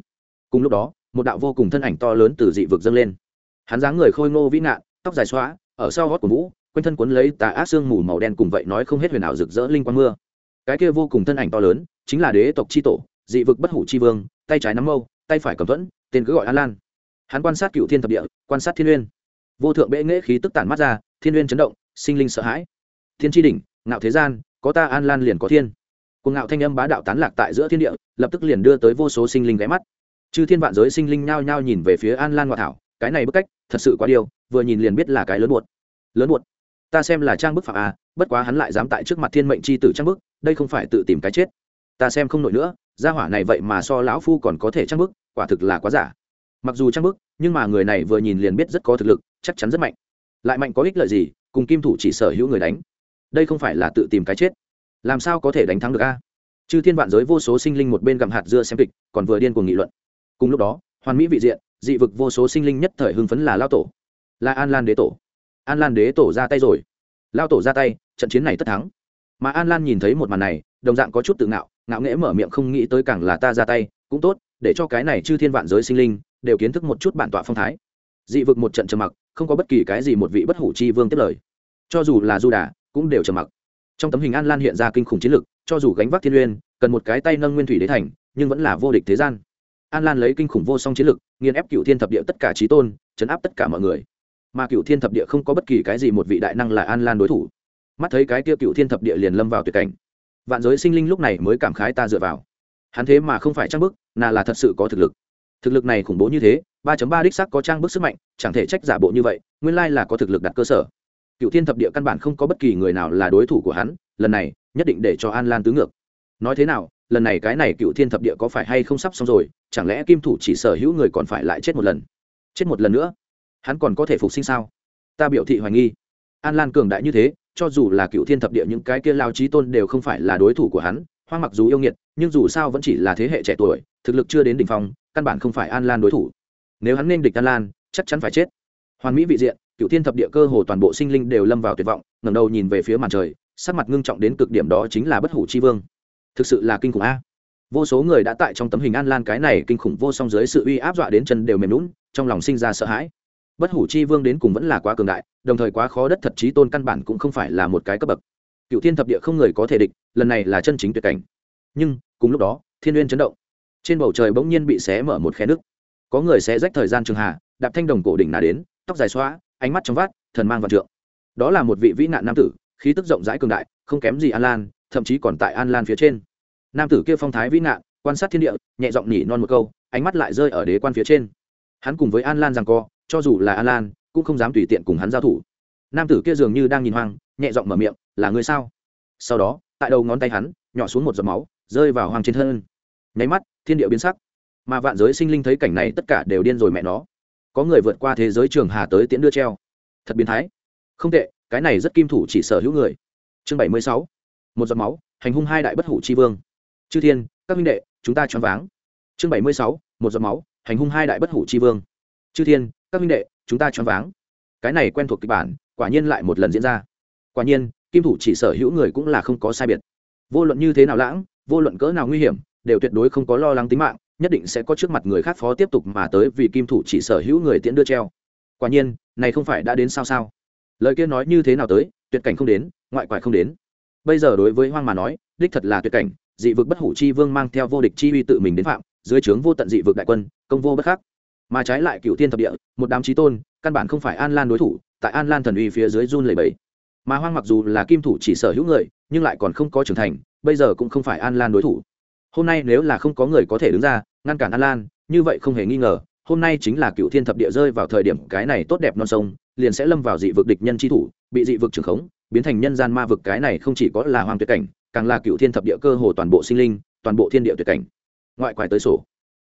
Speaker 1: Cùng lúc đó, một đạo vô cùng thân ảnh to lớn từ dị vực dâng lên. Hắn dáng người khôi ngô vĩ ngạn, tóc dài xóa ở sau gót của vũ quanh thân quấn lấy tà ác xương mù màu đen cùng vậy nói không hết huyền ảo rực rỡ linh quang mưa. Cái kia vô cùng thân ảnh to lớn, chính là đế tộc c h i tổ, dị vực bất hủ c h i vương, tay trái nắm mâu, tay phải cầm thuẫn, tên cứ gọi an lan. Hắn quan sát cựu thiên thập địa, quan sát thiên uyên vô thượng bệ nghễ khí tức tản mắt ra, thiên uyên chấn động, sinh linh sợ hãi. Thiên tri đỉnh, ngạo thế gian, có ta an lan liền có thiên cuồng ngạo thanh âm bá đạo tán lạc tại giữa thiên địa, lập tức liền đưa tới vô số sinh linh ghé mắt. Chư thiên vạn giới sinh linh nhao nhao nhìn về phía an lan ngoại thảo, cái này bức cách, thật sự quá điều vừa nhìn liền biết là cái lớn buột. Lớn buột? Ta xem là trang bức phạm à bất quá hắn lại dám tại trước mặt thiên mệnh c h i tử trang bức, đây không phải tự tìm cái chết. Ta xem không nổi nữa, gia hỏa này vậy mà so lão phu còn có thể trang bức, quả thực là quá giả. Mặc dù trang bức, nhưng mà người này vừa nhìn liền biết rất có thực lực, chắc chắn rất mạnh. Lại mạnh có ích lợi gì, cùng kim thủ chỉ sở hữu người đánh. Đây không phải là tự tìm cái chết làm sao có thể đánh thắng được a? Chư thiên vạn giới vô số sinh linh một bên gặm hạt dưa xem kịch, còn vừa điên cuồng nghị luận. Cùng lúc đó, hoàn mỹ vị diện, dị vực vô số sinh linh nhất thời hưng phấn là lao tổ. Là an lan đế tổ. An lan đế tổ ra tay rồi. Lao tổ ra tay, trận chiến này tất thắng. Mà an lan nhìn thấy một màn này, đồng dạng có chút tự ngạo ngạo nghễ mở miệng không nghĩ tới càng là ta ra tay, cũng tốt, để cho cái này chư thiên vạn giới sinh linh đều kiến thức một chút bản tọa phong thái. Dị vực một trận trầm mặc, không có bất kỳ cái gì một vị bất hủ chi vương tiếp lời. Cho dù là du đà, cũng đều trầm mặc trong tấm hình an lan hiện ra kinh khủng chiến lực, cho dù gánh vác thiên uyên cần một cái tay nâng nguyên thủy đế thành, nhưng vẫn là vô địch thế gian. An lan lấy kinh khủng vô song chiến lực, nghiền ép cựu thiên thập địa tất cả trí tôn, chấn áp tất cả mọi người. Mà cựu thiên thập địa không có bất kỳ cái gì một vị đại năng là an lan đối thủ. Mắt thấy cái kia cựu thiên thập địa liền lâm vào tuyệt cảnh. Vạn giới sinh linh lúc này mới cảm khái ta dựa vào. Hắn thế mà không phải trang bức nà là thật sự có thực lực. Thực lực này khủng bố như thế, ba ba đích sắc có trang bức sức mạnh, chẳng thể trách giả bộ như vậy, nguyên lai là có thực lực đặt cơ sở cựu thiên thập địa căn bản không có bất kỳ người nào là đối thủ của hắn, lần này, nhất định để cho an lan tứ ngược. Nói thế nào, lần này cái này cựu thiên thập địa có phải hay không sắp xong rồi, chẳng lẽ kim thủ chỉ sở hữu người còn phải lại chết một lần? Chết một lần nữa? Hắn còn có thể phục sinh sao? Ta biểu thị hoài nghi. An lan cường đại như thế, cho dù là cựu thiên thập địa những cái kia lao trí tôn đều không phải là đối thủ của hắn hoa mặc dù yêu nghiệt, nhưng dù sao vẫn chỉ là thế hệ trẻ tuổi, thực lực chưa đến đ ỉ n h phong, căn bản không phải an lan đối thủ. Nếu hắn nên địch an lan, chắc chắn phải chết. Hoàn mỹ vị diện cựu thiên thập địa cơ hồ toàn bộ sinh linh đều lâm vào tuyệt vọng, ngẩng đầu nhìn về phía màn trời, sắc mặt ngưng trọng đến cực điểm đó chính là bất hủ chi vương. Thực sự là kinh khủng a. Vô số người đã tại trong tấm hình an lan cái này kinh khủng vô song dưới sự uy áp dọa đến chân đều mềm lún trong lòng sinh ra sợ hãi. Bất hủ chi vương đến cùng vẫn là quá cường đại, đồng thời quá khó đất thật trí tôn căn bản cũng không phải là một cái cấp bậc. Cựu thiên thập địa không người có thể địch, lần này là chân chính tuyệt cảnh. Nhưng, cùng lúc đó, thiên n chấn động. Trên bầu trời bỗng nhiên bị xé mở một khe nước có người sẽ rách thời gian trường hạ, đạp thanh đồng cổ đỉnh nà đến, tóc dài xóa ánh mắt trong vắt, thần mang vạn trượng. Đó là một vị vĩ nạn nam tử khí tức rộng rãi cường đại không kém gì an lan thậm chí còn tại an lan phía trên. Nam tử kia phong thái vĩ nạn quan sát thiên địa nhẹ giọng nhỉ non một câu ánh mắt lại rơi ở đế quan phía trên. Hắn cùng với an lan rằng co cho dù là an lan cũng không dám tùy tiện cùng hắn giao thủ. Nam tử kia dường như đang nhìn hoang nhẹ giọng mở miệng là người sao? Sau đó tại đầu ngón tay hắn nhỏ xuống một giọt máu rơi vào hoang trên thân. Nháy mắt thiên địa biến sắc. Mà vạn giới sinh linh thấy cảnh này tất cả đều điên rồi mẹ nó có người vượt qua thế giới trường hà tới tiễn đưa treo. Thật biến thái. Không tệ, cái này rất kim thủ chỉ sở hữu người. Chương bảy mươi sáu. Một giọt máu, hành hung hai đại bất hủ chi vương. Chư thiên, các minh đệ, chúng ta choáng váng. Chương bảy mươi sáu. Một giọt máu, hành hung hai đại bất hủ chi vương. Chư thiên, các minh đệ, chúng ta choáng váng. Cái này quen thuộc kịch bản, quả nhiên lại một lần diễn ra. Quả nhiên, kim thủ chỉ sở hữu người cũng là không có sai biệt. Vô luận như thế nào lãng, vô luận cỡ nào nguy hiểm, đều tuyệt đối không có lo lắng tính mạng nhất định sẽ có trước mặt người khác phó tiếp tục mà tới vì kim thủ chỉ sở hữu người tiễn đưa treo. Quả nhiên, này không phải đã đến sao sao? Lời kia nói như thế nào tới, tuyệt cảnh không đến, ngoại quải không đến. Bây giờ đối với hoang mà nói, đích thật là tuyệt cảnh, dị vực bất hủ chi vương mang theo vô địch chi uy tự mình đến phạm, dưới trướng vô tận dị vực đại quân, công vô bất khắc. Mà trái lại cựu tiên thập địa, một đám trí tôn, căn bản không phải an lan đối thủ, tại an lan thần uy phía dưới run lầy bẫy mà hoang mặc dù là kim thủ chỉ sở hữu người, nhưng lại còn không có trưởng thành, bây giờ cũng không phải an lan đối thủ hôm nay nếu là không có người có thể đứng ra, ngăn cản an lan, như vậy không hề nghi ngờ, hôm nay chính là cựu thiên thập địa rơi vào thời điểm cái này tốt đẹp non sông, liền sẽ lâm vào dị vực địch nhân tri thủ, bị dị vực trường khống, biến thành nhân gian ma vực cái này không chỉ có là hoàng tuyệt cảnh, càng là cựu thiên thập địa cơ hồ toàn bộ sinh linh, toàn bộ thiên địa tuyệt cảnh. Ngoại quải tới sổ.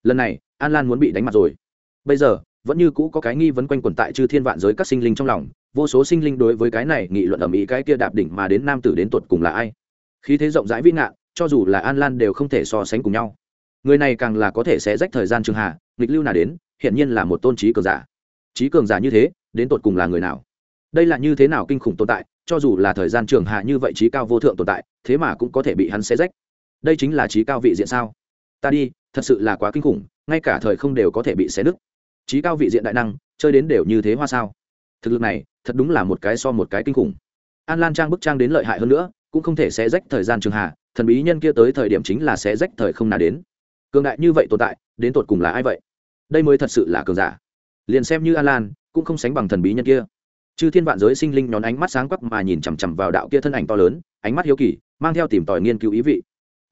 Speaker 1: Lần này, an lan muốn bị đánh mặt rồi. Bây giờ, vẫn như cũ có cái nghi vấn quanh quẩn tại chư thiên vạn giới các sinh linh trong lòng, vô số sinh linh đối với cái này nghị luận ẩm ý cái kia đạp đỉnh mà đến nam tử đến tuột cùng là ai? Khí thế rộng rãi vĩ ngạn cho dù là an lan đều không thể so sánh cùng nhau. Người này càng là có thể sẽ rách thời gian trường hạ nghịch lưu nào đến hiện nhiên là một tôn trí cường giả. Trí cường giả như thế, đến tột cùng là người nào? Đây là như thế nào kinh khủng tồn tại, cho dù là thời gian trường hạ như vậy trí cao vô thượng tồn tại, thế mà cũng có thể bị hắn xé rách. Đây chính là trí cao vị diện sao? Ta đi, thật sự là quá kinh khủng, ngay cả thời không đều có thể bị xé nứt. Trí cao vị diện đại năng, chơi đến đều như thế hoa sao? Thực lực này, thật đúng là một cái so một cái kinh khủng. An lan trang bức trang đến lợi hại hơn nữa cũng không thể xé rách thời gian trường hạ thần bí nhân kia tới thời điểm chính là xé rách thời không nào đến. Cường đại như vậy tồn tại, đến tột cùng là ai vậy? Đây mới thật sự là cường giả. Liền xem như alan, cũng không sánh bằng thần bí nhân kia. Chư thiên vạn giới sinh linh nhón ánh mắt sáng quắc mà nhìn chằm chằm vào đạo kia thân ảnh to lớn, ánh mắt hiếu kỳ, mang theo tìm tòi nghiên cứu ý vị.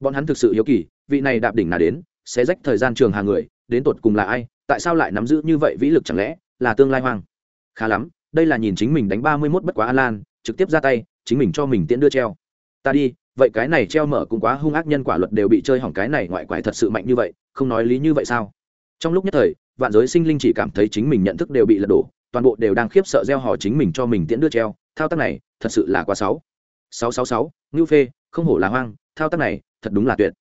Speaker 1: Bọn hắn thực sự hiếu kỳ, vị này đạp đỉnh nào đến sẽ rách thời gian trường hàng người, đến tột cùng là ai, tại sao lại nắm giữ như vậy vĩ lực chẳng lẽ là tương lai hoang? Khá lắm, đây là nhìn chính mình đánh ba mươi mốt bất quá alan, trực tiếp ra tay, chính mình cho mình tiễn đưa treo ta đi, vậy cái này treo mở cũng quá hung ác nhân quả luật đều bị chơi hỏng cái này ngoại quải thật sự mạnh như vậy, không nói lý như vậy sao? Trong lúc nhất thời, vạn giới sinh linh chỉ cảm thấy chính mình nhận thức đều bị lật đổ, toàn bộ đều đang khiếp sợ gieo hò chính mình cho mình tiễn đưa treo, thao tác này, thật sự là quá sáu sáu sáu sáu, ngưu phê, không hổ là hoang, thao tác này, thật đúng là tuyệt.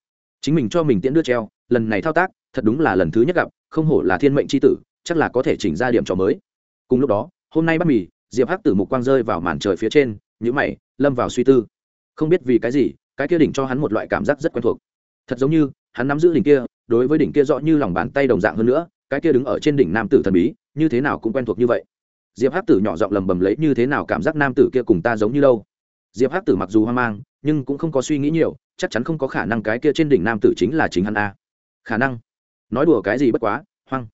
Speaker 1: Chính mình cho mình tiễn đưa treo, lần này thao tác, thật đúng là lần thứ nhất gặp, không hổ là thiên mệnh c h i tử, chắc là có thể chỉnh ra điểm trò mới. Cùng lúc đó, hôm nay bắt mì, diệp hắc tử mục quang rơi vào màn trời phía trên nhữ mày, lâm vào suy tư không biết vì cái gì, cái kia đỉnh cho hắn một loại cảm giác rất quen thuộc. Thật giống như, hắn nắm giữ đỉnh kia, đối với đỉnh kia rõ như lòng bàn tay đồng dạng hơn nữa, cái kia đứng ở trên đỉnh nam tử thần bí, như thế nào cũng quen thuộc như vậy. Diệp hắc tử nhỏ giọng lầm bầm lấy như thế nào cảm giác nam tử kia cùng ta giống như đâu. Diệp hắc tử mặc dù hoang mang, nhưng cũng không có suy nghĩ nhiều, chắc chắn không có khả năng cái kia trên đỉnh nam tử chính là chính hắn a. Khả năng? Nói đùa cái gì bất quá, hoang.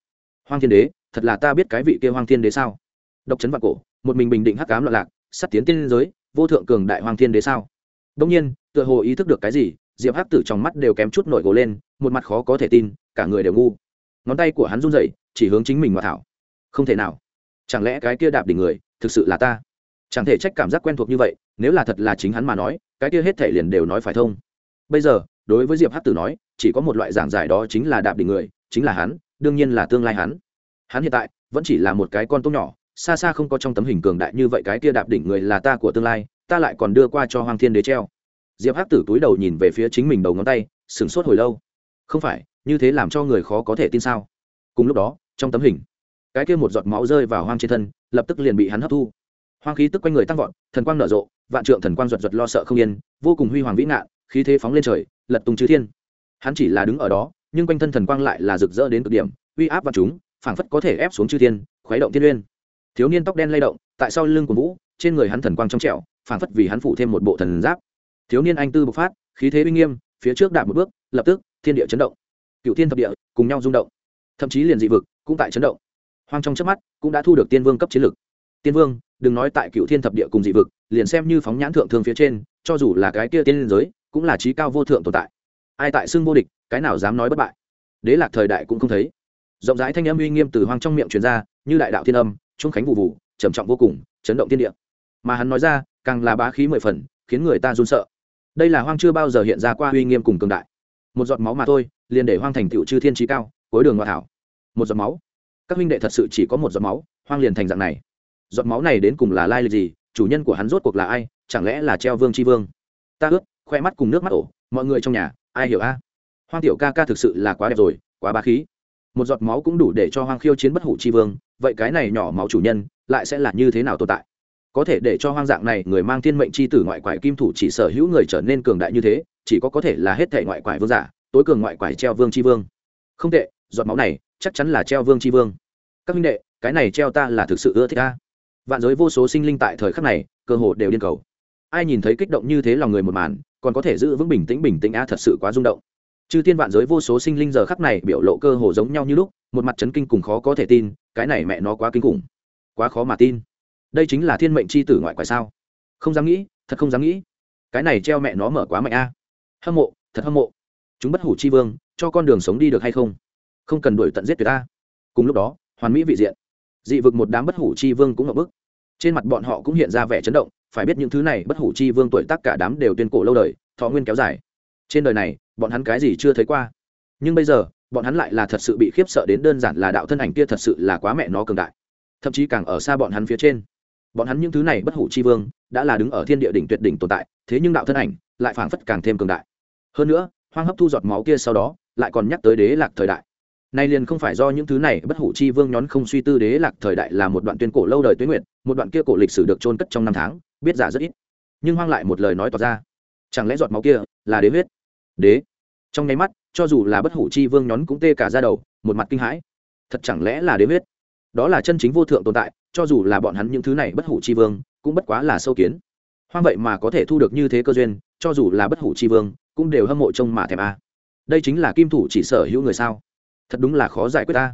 Speaker 1: Hoang thiên đế, thật là ta biết cái vị kia hoang thiên đế sao? Độc chấn vạn cổ, một mình bình định hắc cám loạn lạc sắp tiến tiên giới, vô thượng cường đại hoang thiên đế sao? Đông nhiên, tựa hồ ý thức được cái gì, diệp hắc tử trong mắt đều kém chút nổi gồ lên, một mặt khó có thể tin, cả người đều ngu. Ngón tay của hắn run rẩy, chỉ hướng chính mình mà thảo. Không thể nào. Chẳng lẽ cái kia đạp đỉnh người, thực sự là ta? Chẳng thể trách cảm giác quen thuộc như vậy, nếu là thật là chính hắn mà nói, cái kia hết thể liền đều nói phải thông. Bây giờ, đối với diệp hắc tử nói, chỉ có một loại giảng giải đó chính là đạp đỉnh người, chính là hắn, đương nhiên là tương lai hắn. Hắn hiện tại, vẫn chỉ là một cái con tôm nhỏ, xa xa không có trong tấm hình cường đại như vậy cái kia đạp đỉnh người là ta của tương lai ta lại còn đưa qua cho hoàng thiên đế treo. Diệp hắc tử túi đầu nhìn về phía chính mình đầu ngón tay, sửng sốt hồi lâu. Không phải, như thế làm cho người khó có thể tin sao? Cùng lúc đó, trong tấm hình, cái kia một giọt máu rơi vào hoang trên thân, lập tức liền bị hắn hấp thu. Hoang khí tức quanh người tăng vọt, thần quang nở rộ, vạn trượng thần quang ruột ruột lo sợ không yên, vô cùng huy hoàng vĩ ngạn, khí thế phóng lên trời, lật tung chư thiên. Hắn chỉ là đứng ở đó, nhưng quanh thân thần quang lại là rực rỡ đến cực điểm, uy áp vào chúng, phảng phất có thể ép xuống chư thiên, khuấy động thiên uyên. Thiếu niên tóc đen lay động, tại sau lưng của vũ, trên người hắn thần quang trong trẻo phảng phất vì hắn phủ thêm một bộ thần giáp. Thiếu niên anh tư bộc phát, khí thế uy nghiêm, phía trước đạp một bước, lập tức, thiên địa chấn động. Cựu thiên thập địa, cùng nhau rung động. Thậm chí liền dị vực cũng tại chấn động. Hoang trong trước mắt, cũng đã thu được tiên vương cấp chiến lực. Tiên vương, đừng nói tại cựu thiên thập địa cùng dị vực, liền xem như phóng nhãn thượng thương phía trên, cho dù là cái kia tiên liên giới, cũng là trí cao vô thượng tồn tại. Ai tại xưng vô địch, cái nào dám nói bất bại. Đế lạc thời đại cũng không thấy. Rộng rãi thanh âm uy nghiêm từ hoang trong miệng truyền ra, như đại đạo thiên âm, trung khánh vụ vụ, trầm trọng vô cùng, chấn động thiên địa. Mà hắn nói ra càng là bá khí mười phần, khiến người ta run sợ. Đây là hoang chưa bao giờ hiện ra qua uy nghiêm cùng cường đại. Một giọt máu mà thôi, liền để hoang thành tựu chư thiên trí cao, cuối đường ngoại thảo. Một giọt máu. Các huynh đệ thật sự chỉ có một giọt máu, hoang liền thành dạng này. Giọt máu này đến cùng là lai lịch gì, chủ nhân của hắn rốt cuộc là ai, chẳng lẽ là treo vương tri vương? Ta ướt khoe mắt cùng nước mắt ổ, mọi người trong nhà, ai hiểu a? Hoang tiểu ca ca thực sự là quá đẹp rồi, quá bá khí. Một giọt máu cũng đủ để cho hoang khiêu chiến bất hủ chi vương, vậy cái này nhỏ máu chủ nhân, lại sẽ là như thế nào tồn tại? Có thể để cho hoang dạng này người mang thiên mệnh chi tử ngoại quải kim thủ chỉ sở hữu người trở nên cường đại như thế, chỉ có có thể là hết thể ngoại quải vương giả, tối cường ngoại quải treo vương chi vương. Không tệ, giọt máu này chắc chắn là treo vương chi vương. Các minh đệ, cái này treo ta là thực sự ưa thích ta vạn giới vô số sinh linh tại thời khắc này, cơ hồ đều điên cầu. Ai nhìn thấy kích động như thế lòng người một màn, còn có thể giữ vững bình tĩnh bình tĩnh a thật sự quá rung động. Chư thiên vạn giới vô số sinh linh giờ khắc này biểu lộ cơ hồ giống nhau như lúc, một mặt chấn kinh cùng khó có thể tin, cái này mẹ nó quá kinh khủng, quá khó mà tin đây chính là thiên mệnh c h i tử ngoại quái sao? Không dám nghĩ, thật không dám nghĩ. Cái này treo mẹ nó mở quá mạnh a. Hâm mộ, thật hâm mộ. Chúng bất hủ chi vương, cho con đường sống đi được hay không? Không cần đuổi tận giết tuyệt ta cùng lúc đó, hoàn mỹ vị diện. Dị vực một đám bất hủ chi vương cũng ngập bức. Trên mặt bọn họ cũng hiện ra vẻ chấn động, phải biết những thứ này bất hủ chi vương tuổi tác cả đám đều tuyên cổ lâu đời, thọ nguyên kéo dài. Trên đời này, bọn hắn cái gì chưa thấy qua. Nhưng bây giờ, bọn hắn lại là thật sự bị khiếp sợ đến đơn giản là đạo thân ảnh kia thật sự là quá mẹ nó cường đại. Thậm chí càng ở xa bọn hắn phía trên bọn hắn những thứ này bất hủ chi vương đã là đứng ở thiên địa đỉnh tuyệt đỉnh tồn tại, thế nhưng đạo thân ảnh lại phảng phất càng thêm cường đại. Hơn nữa, hoang hấp thu giọt máu kia sau đó, lại còn nhắc tới đế lạc thời đại. Nay liền không phải do những thứ này bất hủ chi vương nhón không suy tư đế lạc thời đại là một đoạn tuyên cổ lâu đời tuyến nguyện, một đoạn kia cổ lịch sử được trôn cất trong năm tháng, biết giả rất ít. Nhưng hoang lại một lời nói tỏ ra, chẳng lẽ giọt máu kia là đế huyết? Đế. Trong nháy mắt, cho dù là bất hủ chi vương nhón cũng tê cả ra đầu, một mặt kinh hãi. Thật chẳng lẽ là đế huyết? Đó là chân chính vô thượng tồn tại, cho dù là bọn hắn những thứ này bất hủ chi vương, cũng bất quá là sâu kiến. Hoang vậy mà có thể thu được như thế cơ duyên, cho dù là bất hủ chi vương, cũng đều hâm mộ trông mà thèm a. Đây chính là kim thủ chỉ sở hữu người sao? Thật đúng là khó giải quyết ta.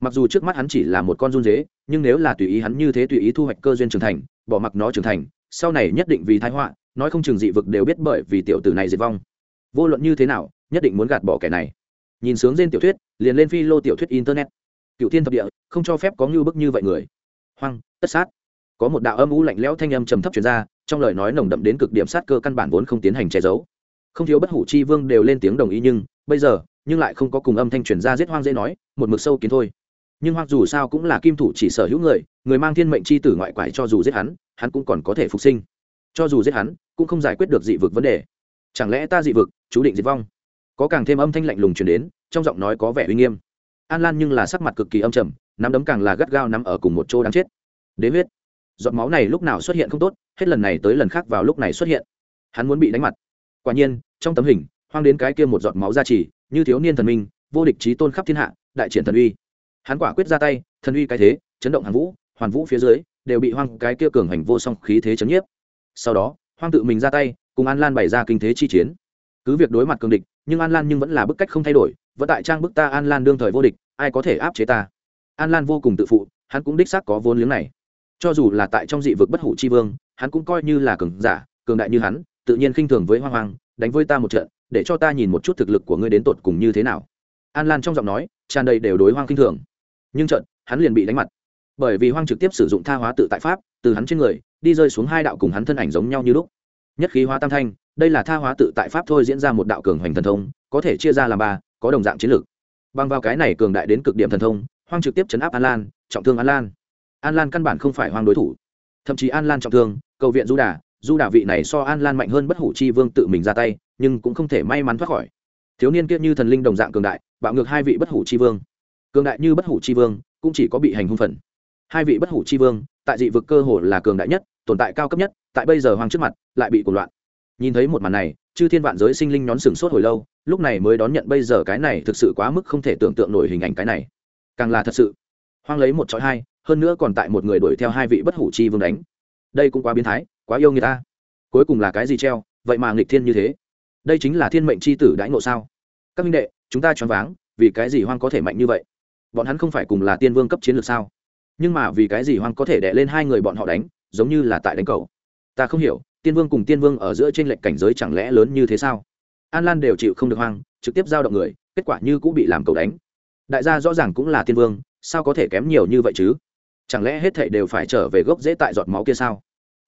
Speaker 1: Mặc dù trước mắt hắn chỉ là một con run dế, nhưng nếu là tùy ý hắn như thế tùy ý thu hoạch cơ duyên trưởng thành, bỏ mặc nó trưởng thành, sau này nhất định vì thái họa, nói không chừng dị vực đều biết bởi vì tiểu tử này diệt vong. Vô luận như thế nào, nhất định muốn gạt bỏ kẻ này. Nhìn sướng trên tiểu thuyết, liền lên phi lô tiểu thuyết internet cựu thiên thập địa, không cho phép có ngưu bức như vậy người. Hoang, tất sát. Có một đạo âm u lạnh lẽo thanh âm trầm thấp truyền ra, trong lời nói nồng đậm đến cực điểm sát cơ căn bản vốn không tiến hành che giấu. Không thiếu bất hủ chi vương đều lên tiếng đồng ý nhưng, bây giờ, nhưng lại không có cùng âm thanh truyền ra giết hoang dễ nói, một mực sâu kiến thôi. Nhưng hoang dù sao cũng là kim thủ chỉ sở hữu người người mang thiên mệnh chi tử ngoại quải cho dù giết hắn hắn cũng còn có thể phục sinh. Cho dù giết hắn, cũng không giải quyết được dị vực vấn đề. Chẳng lẽ ta dị vực, chú định diệt vong? Có càng thêm âm thanh lạnh lùng truyền đến, trong giọng nói có vẻ uy nghiêm an lan nhưng là sắc mặt cực kỳ âm trầm, nắm đấm càng là gắt gao nắm ở cùng một chỗ đáng chết. Đế huyết. Giọt máu này lúc nào xuất hiện không tốt, hết lần này tới lần khác vào lúc này xuất hiện. Hắn muốn bị đánh mặt. Quả nhiên, trong tấm hình, hoang đến cái kia một giọt máu ra chỉ như thiếu niên thần minh, vô địch trí tôn khắp thiên hạ, đại triển thần uy. Hắn quả quyết ra tay, thần uy cái thế, chấn động hàn vũ, hoàn vũ phía dưới, đều bị hoang cái kia cường hành vô song khí thế chấn nhiếp. Sau đó, hoang tự mình ra tay, cùng an lan bày ra kinh thế chi chiến cứ việc đối mặt cường địch, nhưng an lan nhưng vẫn là bức cách không thay đổi, vẫn tại trang bức ta an lan đương thời vô địch, ai có thể áp chế ta? An lan vô cùng tự phụ, hắn cũng đích xác có vốn liếng này. Cho dù là tại trong dị vực bất hủ c h i vương, hắn cũng coi như là cường giả, cường đại như hắn, tự nhiên khinh thường với hoang hoang, đánh với ta một trận, để cho ta nhìn một chút thực lực của ngươi đến tột cùng như thế nào. An lan trong giọng nói, tràn đầy đều đối hoang khinh thường. Nhưng trận hắn liền bị đánh mặt. Bởi vì hoang trực tiếp sử dụng tha hóa tự tại pháp, từ hắn trên người, đi rơi xuống hai đạo cùng hắn thân ảnh giống nhau như lúc. Nhất khí hóa tam thanh đây là tha hóa tự tại pháp thôi diễn ra một đạo cường hoành thần thông, có thể chia ra làm ba, có đồng dạng chiến lược. Bằng vào cái này cường đại đến cực điểm thần thông, hoang trực tiếp chấn áp an lan, trọng thương an lan. An lan căn bản không phải hoang đối thủ. Thậm chí an lan trọng thương, cầu viện du đà du đà vị này so an lan mạnh hơn bất hủ chi vương tự mình ra tay, nhưng cũng không thể may mắn thoát khỏi. Thiếu niên kiết như thần linh đồng dạng cường đại, bạo ngược hai vị bất hủ chi vương. Cường đại như bất hủ chi vương, cũng chỉ có bị hành hung phần. Hai vị bất hủ chi vương, tại dị vực cơ hồ là cường đại nhất, tồn tại cao cấp nhất, tại bây giờ hoang trước mặt, lại bị cuộc loạn nhìn thấy một màn này, chư thiên vạn giới sinh linh nhón sừng sốt hồi lâu, lúc này mới đón nhận bây giờ cái này thực sự quá mức không thể tưởng tượng nổi hình ảnh cái này. Càng là thật sự. Hoang lấy một chọi hai, hơn nữa còn tại một người đuổi theo hai vị bất hủ chi vương đánh. Đây cũng quá biến thái, quá yêu người ta. Cuối cùng là cái gì treo, vậy mà nghịch thiên như thế. Đây chính là thiên mệnh c h i tử đãi ngộ sao? Các minh đệ, chúng ta choáng váng, vì cái gì hoang có thể mạnh như vậy? Bọn hắn không phải cùng là tiên vương cấp chiến lược sao? Nhưng mà vì cái gì hoang có thể đẻ lên hai người bọn họ đánh, giống như là tại đánh cầu? Ta không hiểu tiên vương cùng tiên vương ở giữa t r ê n lệch cảnh giới chẳng lẽ lớn như thế sao? An lan đều chịu không được hoang, trực tiếp giao động người, kết quả như cũng bị làm cầu đánh. Đại gia rõ ràng cũng là tiên vương, sao có thể kém nhiều như vậy chứ? Chẳng lẽ hết thệ đều phải trở về gốc dễ tại giọt máu kia sao?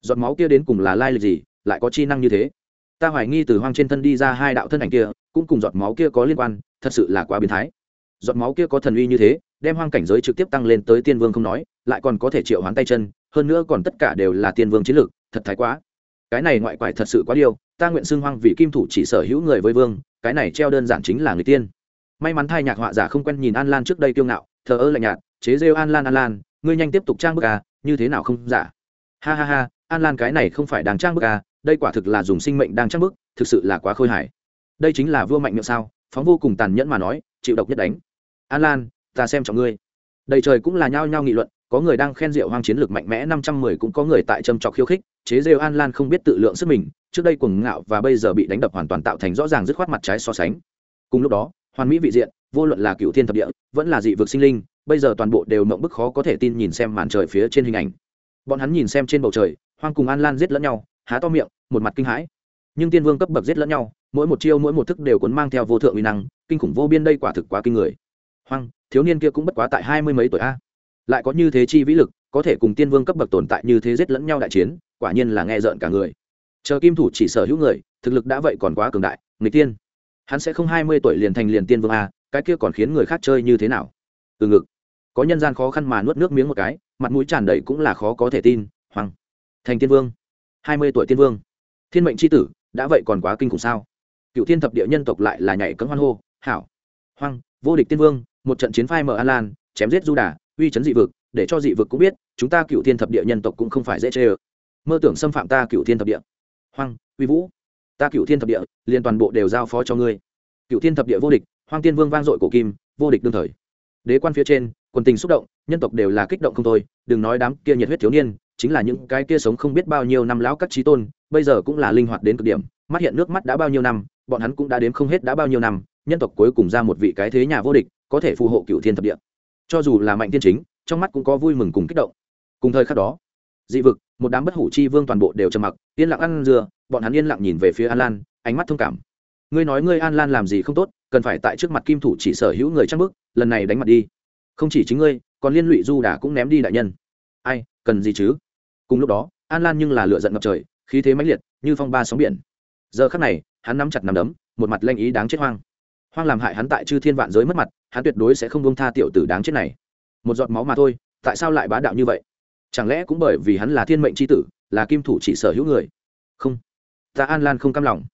Speaker 1: Giọt máu kia đến cùng là lai lịch gì, lại có chi năng như thế? Ta hoài nghi từ hoang trên thân đi ra hai đạo thân ảnh kia, cũng cùng giọt máu kia có liên quan, thật sự là quá biến thái. Giọt máu kia có thần uy như thế, đem hoang cảnh giới trực tiếp tăng lên tới tiên vương không nói, lại còn có thể triệu hoán tay chân, hơn nữa còn tất cả đều là tiên vương chiến lược, thật thái quá cái này ngoại quải thật sự quá điều ta nguyện xưng hoang vì kim thủ chỉ sở hữu người với vương, cái này treo đơn giản chính là người tiên. May mắn thai nhạc họa giả không quen nhìn an lan trước đây kiêu ngạo, thờ ơ lạnh nhạt, chế rêu an lan an lan, ngươi nhanh tiếp tục trang bức à như thế nào không giả? Ha ha ha, an lan cái này không phải đang trang bức à đây quả thực là dùng sinh mệnh đang trang bức, thực sự là quá khôi hài. Đây chính là vua mạnh miệng sao, phóng vô cùng tàn nhẫn mà nói, chịu độc nhất đánh. An lan, ta xem trọng ngươi. Đầy trời cũng là nhao nhao nghị luận có người đang khen rượu hoang chiến lược mạnh mẽ, năm trăm mười cũng có người tại châm trọc khiêu khích, chế rêu an lan không biết tự lượng sức mình, trước đây cuồng ngạo và bây giờ bị đánh đập hoàn toàn tạo thành rõ ràng dứt khoát mặt trái so sánh. Cùng lúc đó, hoàn mỹ vị diện, vô luận là cựu thiên thập địa, vẫn là dị vực sinh linh, bây giờ toàn bộ đều mộng bức khó có thể tin nhìn xem màn trời phía trên hình ảnh. Bọn hắn nhìn xem trên bầu trời, hoang cùng an lan giết lẫn nhau, há to miệng, một mặt kinh hãi. Nhưng tiên vương cấp bậc giết lẫn nhau, mỗi một chiêu mỗi một thức đều cuốn mang theo vô thượng uy năng, kinh khủng vô biên đây quả thực quá kinh người. Hoang, thiếu niên kia cũng bất quá tại hai mươi mấy tuổi a lại có như thế chi vĩ lực, có thể cùng tiên vương cấp bậc tồn tại như thế giết lẫn nhau đại chiến, quả nhiên là nghe rợn cả người. Chờ kim thủ chỉ sở hữu người, thực lực đã vậy còn quá cường đại người tiên. Hắn sẽ không hai mươi tuổi liền thành liền tiên vương a, cái kia còn khiến người khác chơi như thế nào? Từ ngực. Có nhân gian khó khăn mà nuốt nước miếng một cái, mặt mũi tràn đầy cũng là khó có thể tin hoàng thành tiên vương. Hai mươi tuổi tiên vương. Thiên mệnh c h i tử, đã vậy còn quá kinh khủng sao? Cựu thiên thập địa nhân tộc lại là nhảy cấm hoan hô, hảo. Hoang, vô địch tiên vương, một trận chiến phai mở an lan, chém giết du đà uy chấn dị vực, để cho dị vực cũng biết, chúng ta cựu thiên thập địa nhân tộc cũng không phải dễ chê ơ. Mơ tưởng xâm phạm ta cựu thiên thập địa. Hoang, uy vũ, ta cựu thiên thập địa, liền toàn bộ đều giao phó cho ngươi. Cựu thiên thập địa vô địch, hoang tiên vương vang dội cổ kim, vô địch đương thời. Đế quan phía trên, quần tình xúc động, nhân tộc đều là kích động không thôi, đừng nói đám kia nhiệt huyết thiếu niên, chính là những cái kia sống không biết bao nhiêu năm lão các trí tôn, bây giờ cũng là linh hoạt đến cực điểm, mắt hiện nước mắt đã bao nhiêu năm, bọn hắn cũng đã đếm không hết đã bao nhiêu năm, nhân tộc cuối cùng ra một vị cái thế nhà vô địch, có thể phù hộ cựu thiên thập địa cho dù là mạnh tiên chính, trong mắt cũng có vui mừng cùng kích động. Cùng thời khắc đó, dị vực, một đám bất hủ chi vương toàn bộ đều trầm mặc, yên lặng ăn dừa bọn hắn yên lặng nhìn về phía an lan, ánh mắt thông cảm. Ngươi nói ngươi an lan làm gì không tốt, cần phải tại trước mặt kim thủ chỉ sở hữu người trang bức lần này đánh mặt đi. Không chỉ chính ngươi, còn liên lụy du đà cũng ném đi đại nhân. Ai, cần gì chứ? Cùng lúc đó, an lan nhưng là lựa giận ngập trời, khí thế mãnh liệt, như phong ba sóng biển. Giờ khắc này, hắn nắm chặt nắm đấm, một mặt lanh ý đáng chết hoang hoang làm hại hắn tại chư thiên vạn giới mất mặt, hắn tuyệt đối sẽ không bông tha tiểu tử đáng chết này. Một giọt máu mà thôi, tại sao lại bá đạo như vậy? Chẳng lẽ cũng bởi vì hắn là thiên mệnh c h i tử, là kim thủ chỉ sở hữu người? Không. Ta an lan không cam lòng.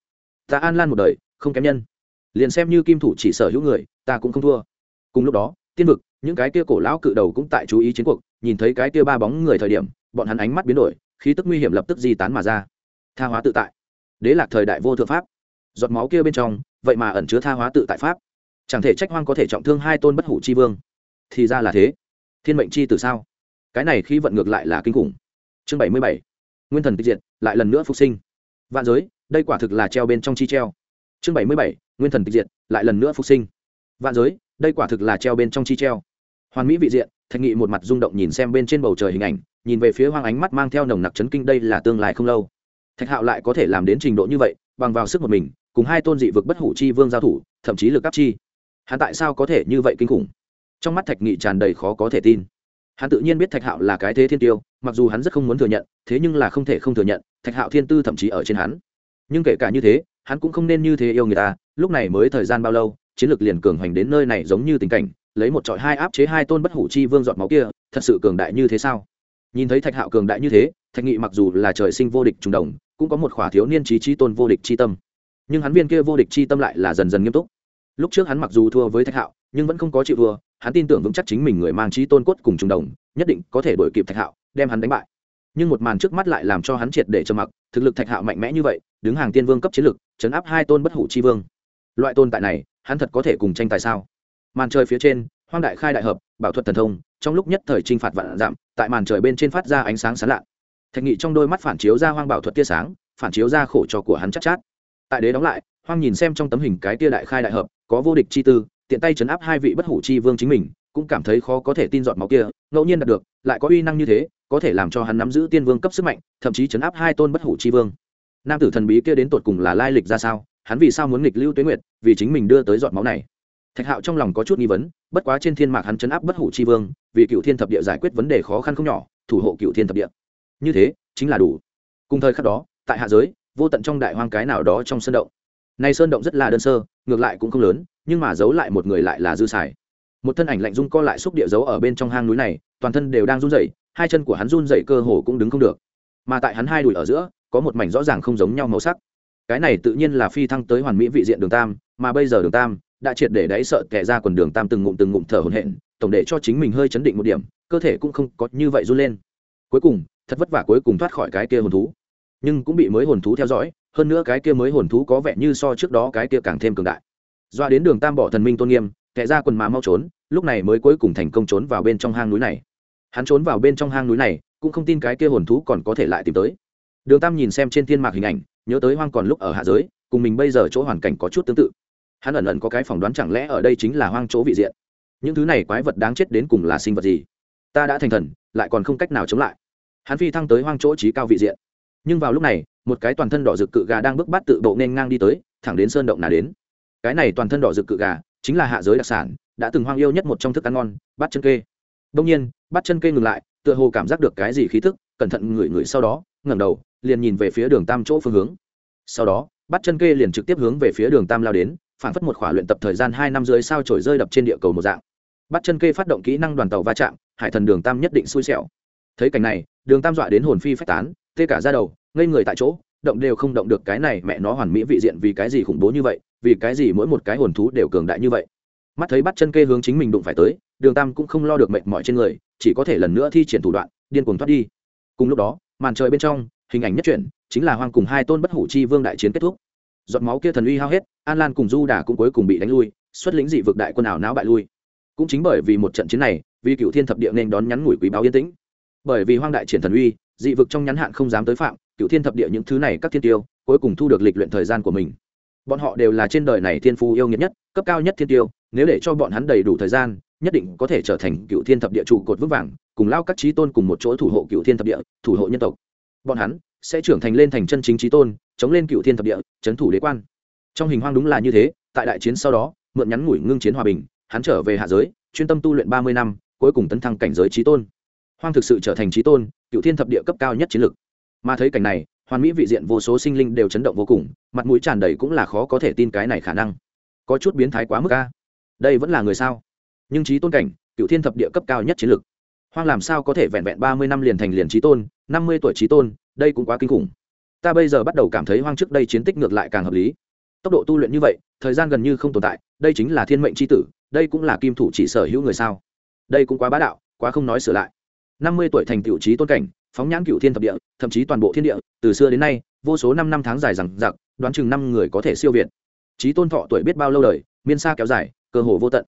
Speaker 1: Ta an lan một đời, không kém nhân. Liền xem như kim thủ chỉ sở hữu người, ta cũng không thua. Cùng lúc đó, tiên vực, những cái kia cổ lão cự đầu cũng tại chú ý chiến cuộc, nhìn thấy cái kia ba bóng người thời điểm, bọn hắn ánh mắt biến đổi, khí tức nguy hiểm lập tức di tán mà ra. Tha hóa tự tại. Đế lạc thời đại vô thượng pháp giọt máu kia bên trong, vậy mà ẩn chứa tha hóa tự tại pháp. Chẳng thể trách hoang có thể trọng thương hai tôn bất hủ chi vương. Thì ra là thế. Thiên mệnh chi từ sao? Cái này khi vận ngược lại là kinh khủng. Chương bảy mươi bảy. Nguyên thần tịch diệt, lại lần nữa phục sinh. Vạn giới, đây quả thực là treo bên trong chi treo. Chương bảy mươi bảy, nguyên thần tịch diệt, lại lần nữa phục sinh. Vạn giới, đây quả thực là treo bên trong chi treo. Hoàn mỹ vị diện, thạch nghị một mặt rung động nhìn xem bên trên bầu trời hình ảnh, nhìn về phía hoang ánh mắt mang theo nồng nặc chấn kinh đây là tương lai không lâu. Thạch hạo lại có thể làm đến trình độ như vậy, bằng vào sức một mình cùng hai tôn dị vực bất hủ chi vương giao thủ, thậm chí lực áp chi. Hắn tại sao có thể như vậy kinh khủng? Trong mắt thạch nghị tràn đầy khó có thể tin. Hắn tự nhiên biết thạch hạo là cái thế thiên tiêu, mặc dù hắn rất không muốn thừa nhận, thế nhưng là không thể không thừa nhận, thạch hạo thiên tư thậm chí ở trên hắn. Nhưng kể cả như thế, hắn cũng không nên như thế yêu người ta, lúc này mới thời gian bao lâu, chiến lược liền cường hoành đến nơi này giống như tình cảnh, lấy một trọi hai áp chế hai tôn bất hủ chi vương giọt máu kia, thật sự cường đại như thế sao? Nhìn thấy thạch hạo cường đại như thế, thạch nghị mặc dù là trời sinh vô địch trùng đồng, cũng có một khỏa thiếu niên trí trí tôn vô địch chi tâm nhưng hắn viên kia vô địch chi tâm lại là dần dần nghiêm túc. Lúc trước hắn mặc dù thua với thạch hạo nhưng vẫn không có chịu thua hắn tin tưởng vững chắc chính mình người mang trí tôn cốt cùng trùng đồng nhất định có thể đổi kịp thạch hạo đem hắn đánh bại. Nhưng một màn trước mắt lại làm cho hắn triệt để trầm mặc thực lực thạch hạo mạnh mẽ như vậy đứng hàng tiên vương cấp chiến lực chấn áp hai tôn bất hủ chi vương. Loại tôn tại này hắn thật có thể cùng tranh tài sao? Màn trời phía trên hoang đại khai đại hợp bảo thuật thần thông trong lúc nhất thời t r i n h phạt vạn giảm tại màn trời bên trên phát ra ánh sáng sán lạ. Thạch nghị trong đôi mắt phản chiếu ra hoang bảo thuật tia sáng phản chiếu ra khổ cho của hắn chắc chát, chát tại đế đóng lại, hoang nhìn xem trong tấm hình cái tia đại khai đại hợp, có vô địch chi tư, tiện tay chấn áp hai vị bất hủ chi vương chính mình, cũng cảm thấy khó có thể tin dọn máu kia, ngẫu nhiên đạt được, lại có uy năng như thế, có thể làm cho hắn nắm giữ tiên vương cấp sức mạnh, thậm chí chấn áp hai tôn bất hủ chi vương. Nam tử thần bí kia đến tột cùng là lai lịch ra sao, hắn vì sao muốn nghịch lưu tuế nguyệt, vì chính mình đưa tới dọn máu này? Thạch hạo trong lòng có chút nghi vấn, bất quá trên thiên mạc hắn chấn áp bất hủ chi vương, vì cựu thiên thập địa giải quyết vấn đề khó khăn không nhỏ, thủ hộ cựu thiên thập địa. Như thế, chính là đủ. Cùng thời khắc đó, tại hạ giới vô tận trong đại hoang cái nào đó trong sơn động. Nay sơn động rất là đơn sơ, ngược lại cũng không lớn, nhưng mà giấu lại một người lại là dư xài. Một thân ảnh lạnh run co lại xúc địa giấu ở bên trong hang núi này, toàn thân đều đang run rẩy, hai chân của hắn run rẩy cơ hồ cũng đứng không được. Mà tại hắn hai đùi ở giữa, có một mảnh rõ ràng không giống nhau màu sắc. Cái này tự nhiên là phi thăng tới hoàn mỹ vị diện đường tam, mà bây giờ đường tam đã triệt để đáy sợ kẻ ra quần đường tam từng ngụm từng ngụm thở hổn hển, tổng để cho chính mình hơi chấn định một điểm, cơ thể cũng không có như vậy run lên. Cuối cùng, thật vất vả cuối cùng thoát khỏi cái kia hồn thú nhưng cũng bị mới hồn thú theo dõi, hơn nữa cái kia mới hồn thú có vẻ như so trước đó cái kia càng thêm cường đại. Doa đến đường tam bỏ thần minh tôn nghiêm, kẻ ra quần mà mau trốn, lúc này mới cuối cùng thành công trốn vào bên trong hang núi này. Hắn trốn vào bên trong hang núi này, cũng không tin cái kia hồn thú còn có thể lại tìm tới. Đường tam nhìn xem trên thiên mạc hình ảnh, nhớ tới hoang còn lúc ở hạ giới, cùng mình bây giờ chỗ hoàn cảnh có chút tương tự. Hắn ẩn ẩn có cái phỏng đoán chẳng lẽ ở đây chính là hoang chỗ vị diện. Những thứ này quái vật đáng chết đến cùng là sinh vật gì? Ta đã thành thần, lại còn không cách nào chống lại. Hắn phi thăng tới hoang chỗ trí cao vị diện nhưng vào lúc này, một cái toàn thân đỏ rực cự gà đang bước bắt tự bộ nên ngang đi tới, thẳng đến sơn động nà đến. Cái này toàn thân đỏ rực cự gà chính là hạ giới đặc sản, đã từng hoang yêu nhất một trong thức ăn ngon bắt chân kê. Đông nhiên bắt chân kê ngừng lại, tựa hồ cảm giác được cái gì khí thức cẩn thận ngửi ngửi sau đó, ngẩng đầu, liền nhìn về phía đường tam chỗ phương hướng. Sau đó bắt chân kê liền trực tiếp hướng về phía đường tam lao đến phản phất một khỏa luyện tập thời gian hai năm dưới sao trổi rơi đập trên địa cầu một dạng. Bắt chân kê phát động kỹ năng đoàn tàu va chạm, hải thần đường tam nhất định xui xẻo. Thấy cảnh này, đường tam dọa đến hồn phi phách tán tê cả ra đầu, ngây người tại chỗ, động đều không động được cái này mẹ nó hoàn mỹ vị diện vì cái gì khủng bố như vậy, vì cái gì mỗi một cái hồn thú đều cường đại như vậy. Mắt thấy bắt chân kê hướng chính mình đụng phải tới, đường tam cũng không lo được mệt mỏi trên người, chỉ có thể lần nữa thi triển thủ đoạn, điên cuồng thoát đi. Cùng lúc đó, màn trời bên trong, hình ảnh nhất chuyển, chính là hoang cùng hai tôn bất hủ chi vương đại chiến kết thúc. Giọt máu kia thần uy hao hết, an lan cùng du đà cũng cuối cùng bị đánh lui, xuất lĩnh dị vực đại quân ảo não bại lui. Cũng chính bởi vì một trận chiến này, vì cựu thiên thập địa nên đón nhắn ngủi quý báo yên tĩnh. Bởi vì hoang đại triển thần uy dị vực trong nhắn hạn không dám tới phạm cựu thiên thập địa những thứ này các thiên tiêu, cuối cùng thu được lịch luyện thời gian của mình. Bọn họ đều là trên đời này thiên phú yêu nghiệt nhất, cấp cao nhất thiên tiêu, nếu để cho bọn hắn đầy đủ thời gian, nhất định có thể trở thành cựu thiên thập địa trụ cột vững vàng, cùng lao các trí tôn cùng một chỗ thủ hộ cựu thiên thập địa, thủ hộ nhân tộc. Bọn hắn sẽ trưởng thành lên thành chân chính trí tôn, chống lên cựu thiên thập địa trấn thủ đế quan. Trong hình hoang đúng là như thế, tại đại chiến sau đó, mượn nhắn ngủi ngưng chiến hòa bình, hắn trở về hạ giới, chuyên tâm tu luyện ba mươi năm, cuối cùng tấn thăng cảnh giới trí tôn hoang thực sự trở thành trí tôn, cựu thiên thập địa cấp cao nhất chiến lực mà thấy cảnh này, hoàn mỹ vị diện vô số sinh linh đều chấn động vô cùng, mặt mũi tràn đầy cũng là khó có thể tin cái này khả năng. Có chút biến thái quá mức ca. đây vẫn là người sao? Nhưng trí tôn cảnh, cựu thiên thập địa cấp cao nhất chiến lực hoang làm sao có thể vẹn vẹn ba mươi năm liền thành liền trí tôn, năm mươi tuổi trí tôn, đây cũng quá kinh khủng. Ta bây giờ bắt đầu cảm thấy hoang trước đây chiến tích ngược lại càng hợp lý. Tốc độ tu luyện như vậy, thời gian gần như không tồn tại, đây chính là thiên mệnh c h i tử, đây cũng là kim thủ chỉ sở hữu người sao? Đây cũng quá bá đạo, quá không nói sửa lại năm mươi tuổi thành tiểu trí tôn cảnh, phóng nhãn cựu thiên thập địa, thậm chí toàn bộ thiên địa, từ xưa đến nay, vô số năm năm tháng dài rằng giặc đoán chừng năm người có thể siêu việt. Trí tôn thọ tuổi biết bao lâu đời, miên xa kéo dài, cơ hồ vô tận.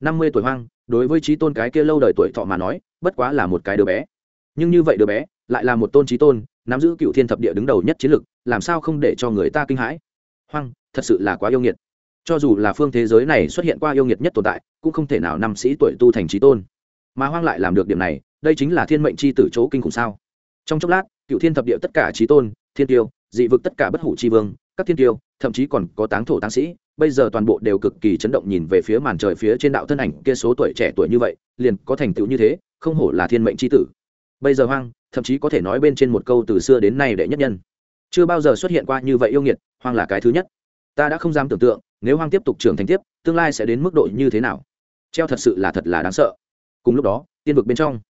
Speaker 1: Năm mươi tuổi hoang, đối với trí tôn cái kia lâu đời tuổi thọ mà nói, bất quá là một cái đứa bé. Nhưng như vậy đứa bé, lại là một tôn trí tôn, nắm giữ cựu thiên thập địa đứng đầu nhất chiến lực, làm sao không để cho người ta kinh hãi? Hoang, thật sự là quá yêu nghiệt. Cho dù là phương thế giới này xuất hiện qua yêu nghiệt nhất tồn tại, cũng không thể nào năm sĩ tuổi tu thành trí tôn. Mà hoang lại làm được điểm này đây chính là thiên mệnh c h i tử chỗ kinh khủng sao? Trong chốc lát cựu thiên thập địa tất cả trí tôn, thiên tiêu, dị vực tất cả bất hủ c h i vương, các thiên tiêu, thậm chí còn có táng thổ táng sĩ, bây giờ toàn bộ đều cực kỳ chấn động nhìn về phía màn trời phía trên đạo thân ảnh kia số tuổi trẻ tuổi như vậy, liền có thành tựu như thế, không hổ là thiên mệnh c h i tử. Bây giờ hoang, thậm chí có thể nói bên trên một câu từ xưa đến nay đệ nhất nhân. Chưa bao giờ xuất hiện qua như vậy yêu nghiệt, hoang là cái thứ nhất. Ta đã không dám tưởng tượng, nếu hoang tiếp tục trưởng thành tiếp, tương lai sẽ đến mức độ như thế nào. Treo thật sự là thật là đáng sợ. Cùng lúc đó, tiên vực bên trong